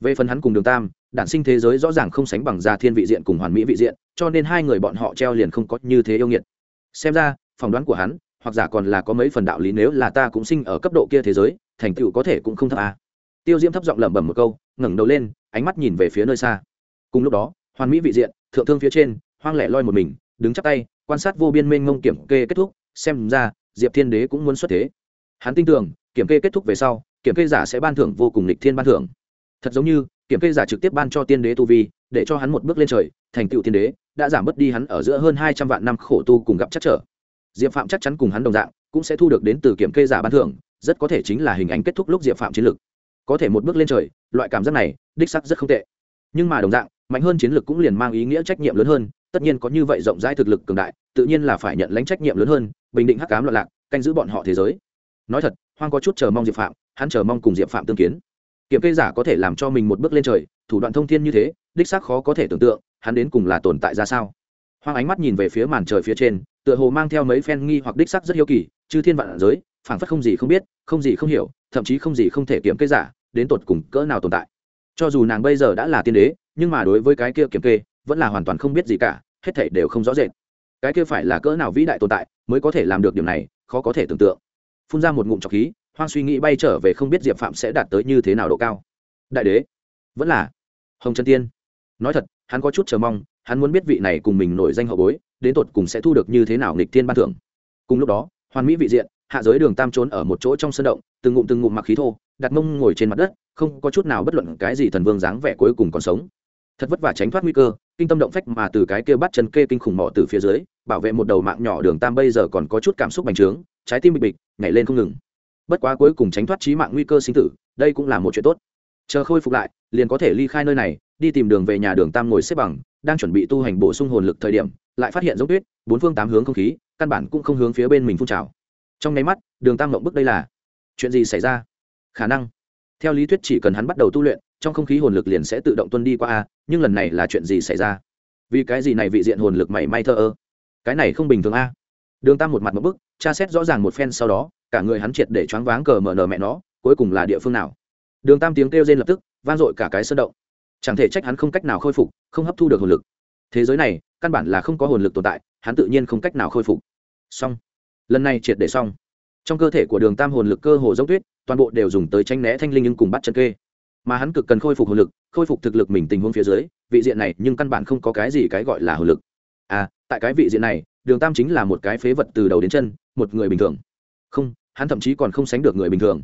Speaker 1: Về phần hắn cùng đường tam, đản sinh thế giới rõ ràng không sánh bằng gia thiên vị diện cùng hoàn mỹ vị diện, cho nên hai người bọn họ treo liền không có như thế yêu nghiệt. Xem ra, phỏng đoán của hắn, hoặc giả còn là có mấy phần đạo lý nếu là ta cũng sinh ở cấp độ kia thế giới, thành tựu có thể cũng không thấp à tiêu diễm thấp giọng lẩm bẩm một câu, ngẩng đầu lên, ánh mắt nhìn về phía nơi xa. Cùng lúc đó, hoàn mỹ vị diện, thượng thương phía trên, hoang lẻ loi một mình, đứng chắp tay, quan sát vô biên mênh ngông kiểm kê kết thúc, xem ra, diệp thiên đế cũng muốn xuất thế. Hắn tin tưởng, kiểm kê kết thúc về sau, kiểm kê giả sẽ ban thưởng vô cùng lịch thiên ban thưởng. Thật giống như, kiểm kê giả trực tiếp ban cho tiên đế tu vi, để cho hắn một bước lên trời, thành tựu tiên đế, đã giảm bớt đi hắn ở giữa hơn hai trăm vạn năm khổ tu cùng gặp chắc trở. Diệp phạm chắc chắn cùng hắn đồng dạng, cũng sẽ thu được đến từ kiểm kê giả ban thưởng, rất có thể chính là hình ảnh kết thúc lúc diệp phạm chiến lược có thể một bước lên trời, loại cảm giác này, đích sắc rất không tệ. Nhưng mà đồng dạng, mạnh hơn chiến lược cũng liền mang ý nghĩa trách nhiệm lớn hơn, tất nhiên có như vậy rộng rãi thực lực cường đại, tự nhiên là phải nhận lãnh trách nhiệm lớn hơn, bình định hắc cám loạn lạc, canh giữ bọn họ thế giới. Nói thật, hoang có chút chờ mong diệp phạm, hắn chờ mong cùng diệp phạm tương kiến. Kiểm kê giả có thể làm cho mình một bước lên trời, thủ đoạn thông thiên như thế, đích xác khó có thể tưởng tượng, hắn đến cùng là tồn tại ra sao. Hoang ánh mắt nhìn về phía màn trời phía trên, tựa hồ mang theo mấy phen nghi hoặc đích xác rất hiếu kỳ, chư thiên vạn giới, phảng phất không gì không biết, không gì không hiểu thậm chí không gì không thể kiểm kê giả, đến tột cùng cỡ nào tồn tại. Cho dù nàng bây giờ đã là tiên đế, nhưng mà đối với cái kia kiểm kê, vẫn là hoàn toàn không biết gì cả, hết thảy đều không rõ rệt. Cái kia phải là cỡ nào vĩ đại tồn tại mới có thể làm được điều này, khó có thể tưởng tượng. Phun ra một ngụm trọc khí, hoang suy nghĩ bay trở về không biết diệp phạm sẽ đạt tới như thế nào độ cao. Đại đế? Vẫn là hồng trần tiên. Nói thật, hắn có chút chờ mong, hắn muốn biết vị này cùng mình nổi danh hậu bối, đến tột cùng sẽ thu được như thế nào nghịch thiên ban thưởng. Cùng lúc đó, hoàn mỹ vị diện, hạ giới đường tam trốn ở một chỗ trong sân động từng ngụm từng ngụm mặc khí thô, đặt mông ngồi trên mặt đất, không có chút nào bất luận cái gì thần vương dáng vẻ cuối cùng còn sống. Thật vất vả tránh thoát nguy cơ, kinh tâm động phách mà từ cái kia bắt chân kê kinh khủng mỏ từ phía dưới, bảo vệ một đầu mạng nhỏ đường tam bây giờ còn có chút cảm xúc bành trướng, trái tim bịch bịch, nhảy lên không ngừng. Bất quá cuối cùng tránh thoát trí mạng nguy cơ sinh tử, đây cũng là một chuyện tốt. Chờ khôi phục lại, liền có thể ly khai nơi này, đi tìm đường về nhà đường tam ngồi xếp bằng, đang chuẩn bị tu hành bổ sung hồn lực thời điểm, lại phát hiện giống tuyết, bốn phương tám hướng không khí, căn bản cũng không hướng phía bên mình phun trào. Trong nháy mắt, đường tam mộng bức đây là chuyện gì xảy ra? Khả năng. Theo lý thuyết chỉ cần hắn bắt đầu tu luyện, trong không khí hồn lực liền sẽ tự động tuân đi qua a, nhưng lần này là chuyện gì xảy ra? Vì cái gì này vị diện hồn lực mảy may thơ ơ? Cái này không bình thường a. Đường tam một mặt một bức, tra xét rõ ràng một phen sau đó, cả người hắn triệt để choáng váng cờ mở nở mẹ nó, cuối cùng là địa phương nào? Đường tam tiếng kêu rên lập tức, vang dội cả cái sơn động. Chẳng thể trách hắn không cách nào khôi phục, không hấp thu được hồn lực. Thế giới này, căn bản là không có hồn lực tồn tại, hắn tự nhiên không cách nào khôi phục. Xong. Lần này triệt để xong trong cơ thể của đường tam hồn lực cơ hồ dốc tuyết, toàn bộ đều dùng tới tranh né thanh linh nhưng cùng bắt chân kê. Mà hắn cực cần khôi phục hồn lực, khôi phục thực lực mình tình huống phía dưới, vị diện này nhưng căn bản không có cái gì cái gọi là hồn lực. À tại cái vị diện này, đường tam chính là một cái phế vật từ đầu đến chân, một người bình thường. Không, hắn thậm chí còn không sánh được người bình thường.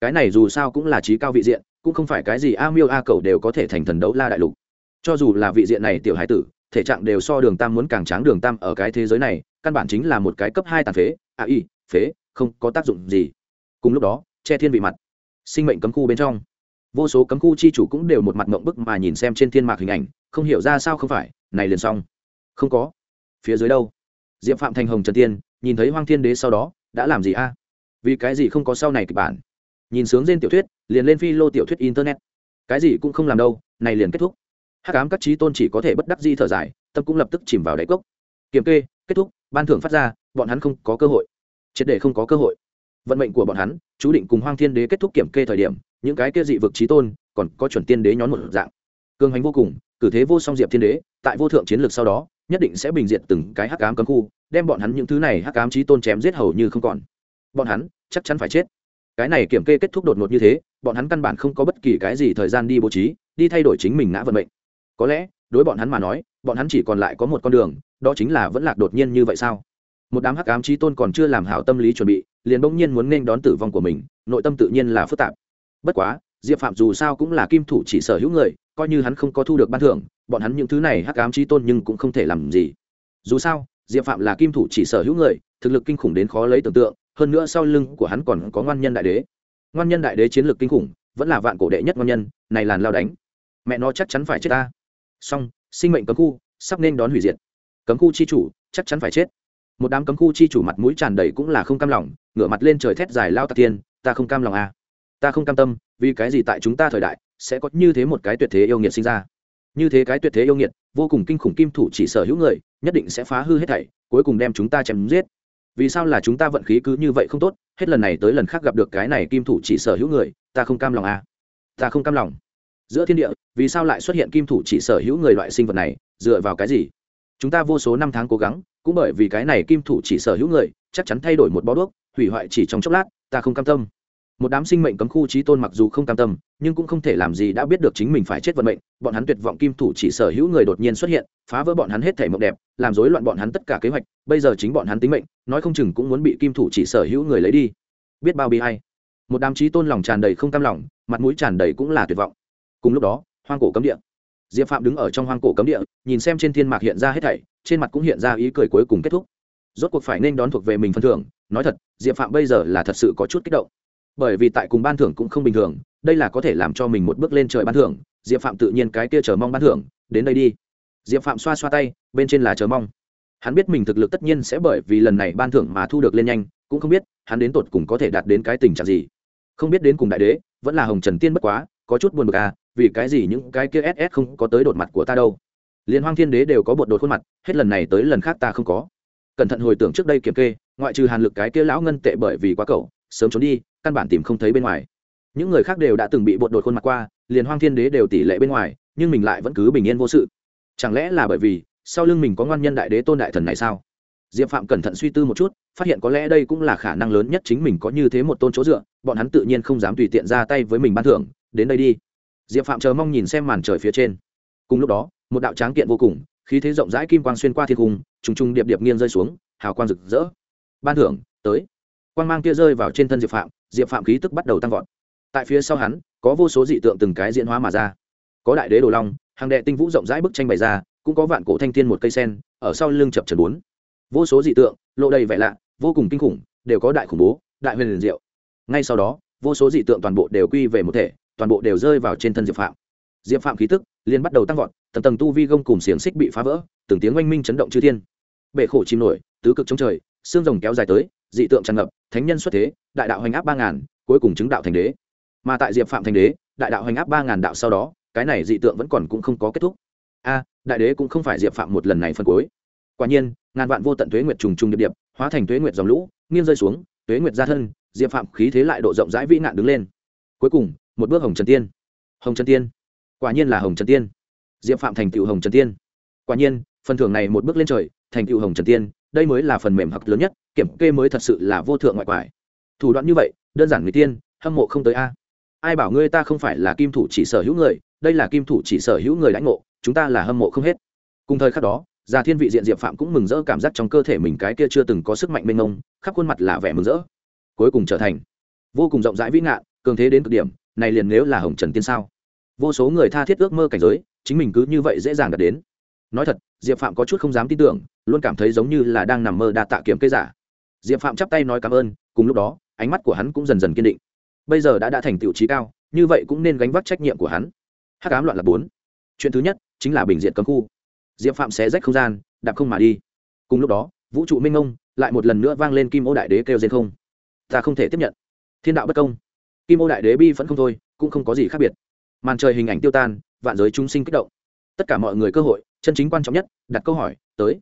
Speaker 1: Cái này dù sao cũng là trí cao vị diện, cũng không phải cái gì a miêu a cầu đều có thể thành thần đấu la đại lục. Cho dù là vị diện này tiểu hải tử, thể trạng đều so đường tam muốn càng tráng đường tam ở cái thế giới này, căn bản chính là một cái cấp hai tàn phế, a y phế không có tác dụng gì. Cùng lúc đó, che thiên vị mặt, sinh mệnh cấm khu bên trong. Vô số cấm khu chi chủ cũng đều một mặt mộng bức mà nhìn xem trên thiên mạc hình ảnh, không hiểu ra sao không phải, này liền xong. Không có. Phía dưới đâu? Diệp phạm thành hồng trần tiên, nhìn thấy hoang thiên đế sau đó, đã làm gì a? Vì cái gì không có sau này kịch bản? Nhìn sướng trên tiểu thuyết, liền lên phi lô tiểu thuyết internet. Cái gì cũng không làm đâu, này liền kết thúc. Hắc ám các trí tôn chỉ có thể bất đắc di thở dài, tâm cũng lập tức chìm vào đáy cốc. Kiểm kê, kết thúc, ban thưởng phát ra, bọn hắn không có cơ hội triệt để không có cơ hội. Vận mệnh của bọn hắn, chú định cùng hoang thiên đế kết thúc kiểm kê thời điểm, những cái kia dị vực trí tôn, còn có chuẩn tiên đế nhón một dạng. Cường hành vô cùng, cử thế vô song diệp thiên đế, tại vô thượng chiến lược sau đó, nhất định sẽ bình diệt từng cái hắc ám cấm khu, đem bọn hắn những thứ này hắc ám trí tôn chém giết hầu như không còn. Bọn hắn chắc chắn phải chết. Cái này kiểm kê kết thúc đột ngột như thế, bọn hắn căn bản không có bất kỳ cái gì thời gian đi bố trí, đi thay đổi chính mình ngã vận mệnh. Có lẽ, đối bọn hắn mà nói, bọn hắn chỉ còn lại có một con đường, đó chính là vẫn lạc đột nhiên như vậy sao? Một đám hắc ám trí tôn còn chưa làm hảo tâm lý chuẩn bị, liền bỗng nhiên muốn nên đón tử vong của mình, nội tâm tự nhiên là phức tạp. Bất quá, diệp phạm dù sao cũng là kim thủ chỉ sở hữu người, coi như hắn không có thu được ban thưởng, bọn hắn những thứ này hắc ám trí tôn nhưng cũng không thể làm gì. Dù sao, diệp phạm là kim thủ chỉ sở hữu người, thực lực kinh khủng đến khó lấy tưởng tượng, hơn nữa sau lưng của hắn còn có ngoan nhân đại đế. Ngoan nhân đại đế chiến lược kinh khủng, vẫn là vạn cổ đệ nhất ngoan nhân, này làn lao đánh. Mẹ nó chắc chắn phải chết ta. Song sinh mệnh cấm khu, sắp nên đón hủy diệt. Cấm khu chi chủ, chắc chắn phải chết một đám cấm khu chi chủ mặt mũi tràn đầy cũng là không cam lòng, ngửa mặt lên trời thét dài lao tạc tiên ta không cam lòng à. ta không cam tâm, vì cái gì tại chúng ta thời đại sẽ có như thế một cái tuyệt thế yêu nghiệt sinh ra như thế cái tuyệt thế yêu nghiệt, vô cùng kinh khủng kim thủ chỉ sở hữu người, nhất định sẽ phá hư hết thảy, cuối cùng đem chúng ta chém giết vì sao là chúng ta vận khí cứ như vậy không tốt, hết lần này tới lần khác gặp được cái này kim thủ chỉ sở hữu người, ta không cam lòng à. ta không cam lòng giữa thiên địa, vì sao lại xuất hiện kim thủ chỉ sở hữu người loại sinh vật này, dựa vào cái gì chúng ta vô số năm tháng cố gắng cũng bởi vì cái này kim thủ chỉ sở hữu người, chắc chắn thay đổi một bó đuốc, hủy hoại chỉ trong chốc lát, ta không cam tâm. Một đám sinh mệnh cấm khu trí tôn mặc dù không cam tâm, nhưng cũng không thể làm gì đã biết được chính mình phải chết vận mệnh, bọn hắn tuyệt vọng kim thủ chỉ sở hữu người đột nhiên xuất hiện, phá vỡ bọn hắn hết thể mộng đẹp, làm rối loạn bọn hắn tất cả kế hoạch, bây giờ chính bọn hắn tính mệnh, nói không chừng cũng muốn bị kim thủ chỉ sở hữu người lấy đi. Biết bao bi hay một đám trí tôn lòng tràn đầy không cam lòng, mặt mũi tràn đầy cũng là tuyệt vọng. Cùng lúc đó, hoang cổ cấm địa. Diệp phạm đứng ở trong hoang cổ cấm địa, nhìn xem trên thiên mạc hiện ra hết thảy trên mặt cũng hiện ra ý cười cuối cùng kết thúc. Rốt cuộc phải nên đón thuộc về mình phần thưởng, nói thật, diệp phạm bây giờ là thật sự có chút kích động. Bởi vì tại cùng ban thưởng cũng không bình thường, đây là có thể làm cho mình một bước lên trời ban thưởng, diệp phạm tự nhiên cái kia chờ mong ban thưởng, đến đây đi. Diệp phạm xoa xoa tay, bên trên là chờ mong. Hắn biết mình thực lực tất nhiên sẽ bởi vì lần này ban thưởng mà thu được lên nhanh, cũng không biết hắn đến tột cùng có thể đạt đến cái tình trạng gì. Không biết đến cùng đại đế, vẫn là hồng trần tiên bất quá, có chút buồn bực à vì cái gì những cái kia ss không có tới đột mặt của ta đâu liên hoang thiên đế đều có bột đột khuôn mặt, hết lần này tới lần khác ta không có. Cẩn thận hồi tưởng trước đây kiểm kê, ngoại trừ hàn lực cái kia lão ngân tệ bởi vì quá cậu, sớm trốn đi, căn bản tìm không thấy bên ngoài. Những người khác đều đã từng bị bột đột khuôn mặt qua liền hoang thiên đế đều tỷ lệ bên ngoài, nhưng mình lại vẫn cứ bình yên vô sự. Chẳng lẽ là bởi vì, sau lưng mình có ngoan nhân đại đế tôn đại thần này sao? Diệp phạm cẩn thận suy tư một chút, phát hiện có lẽ đây cũng là khả năng lớn nhất chính mình có như thế một tôn chỗ dựa, bọn hắn tự nhiên không dám tùy tiện ra tay với mình ban thưởng, đến đây đi. Diệp phạm chờ mong nhìn xem màn trời phía trên. Cùng lúc đó một đạo tráng kiện vô cùng, khí thế rộng rãi kim quang xuyên qua thiên cung, trùng trùng điệp điệp nghiêng rơi xuống, hào quang rực rỡ. Ban thưởng, tới. Quang mang kia rơi vào trên thân diệp phạm diệp phạm khí tức bắt đầu tăng vọt. Tại phía sau hắn, có vô số dị tượng từng cái diễn hóa mà ra. Có đại đế đồ long, hàng đệ tinh vũ rộng rãi bức tranh bày ra, cũng có vạn cổ thanh thiên một cây sen, ở sau lưng chập trần bốn. Vô số dị tượng, lộ đầy vẻ lạ, vô cùng kinh khủng, đều có đại khủng bố, đại huyền liền diệu. Ngay sau đó, vô số dị tượng toàn bộ đều quy về một thể, toàn bộ đều rơi vào trên thân diệp phạm diệp phạm khí tức liền bắt đầu tăng vọt, tầng tầng tu vi gông cùng xiềng xích bị phá vỡ, từng tiếng oanh minh chấn động chư thiên. Bệ khổ chìm nổi, tứ cực chống trời, xương rồng kéo dài tới, dị tượng tràn ngập, thánh nhân xuất thế, đại đạo hành áp ba ngàn, cuối cùng chứng đạo thành đế. Mà tại diệp phạm thành đế, đại đạo hành áp ba ngàn đạo sau đó, cái này dị tượng vẫn còn cũng không có kết thúc. A, đại đế cũng không phải diệp phạm một lần này phân cuối. Quả nhiên, ngàn vạn vô tận tuế nguyệt trùng trùng điệp điệp, hóa thành tuế nguyệt dòng lũ, nghiêng rơi xuống, tuế nguyệt ra thân, diệp phạm khí thế lại độ rộng rãi vĩ nạn đứng lên. Cuối cùng, một bước hồng trần tiên. Hồng trần tiên quả nhiên là hồng trần tiên. Diệp phạm thành tựu hồng trần tiên. Quả nhiên, phần thưởng này một bước lên trời, thành tựu hồng trần tiên, đây mới là phần mềm hặc lớn nhất, kiểm kê mới thật sự là vô thượng ngoại quải. Thủ đoạn như vậy, đơn giản người tiên, hâm mộ không tới a. Ai bảo ngươi ta không phải là kim thủ chỉ sở hữu người, đây là kim thủ chỉ sở hữu người lãnh ngộ, chúng ta là hâm mộ không hết. Cùng thời khắc đó già thiên vị diện diệp phạm cũng mừng rỡ cảm giác trong cơ thể mình cái kia chưa từng có sức mạnh mênh mông, khắp khuôn mặt là vẻ mừng rỡ. Cuối cùng trở thành vô cùng rộng rãi vĩ ngạn, cường thế đến cực điểm, này liền nếu là hồng trần tiên sao? Vô số người tha thiết ước mơ cảnh giới, chính mình cứ như vậy dễ dàng đạt đến. Nói thật, diệp phạm có chút không dám tin tưởng, luôn cảm thấy giống như là đang nằm mơ đa tạ kiếm cây giả. Diệp phạm chắp tay nói cảm ơn, cùng lúc đó, ánh mắt của hắn cũng dần dần kiên định. Bây giờ đã đã thành tiệu trí cao, như vậy cũng nên gánh vác trách nhiệm của hắn. Hắc ám loạn là bốn. Chuyện thứ nhất chính là bình diện cấm khu. Diệp phạm xé rách không gian, đạp không mà đi. Cùng lúc đó, vũ trụ minh ông lại một lần nữa vang lên kim ô đại đế kêu trên không. Ta không thể tiếp nhận. Thiên đạo bất công. Kim ô đại đế bi vẫn không thôi, cũng không có gì khác biệt màn trời hình ảnh tiêu tan, vạn giới chúng sinh kích động. Tất cả mọi người cơ hội, chân chính quan trọng nhất, đặt câu hỏi, tới.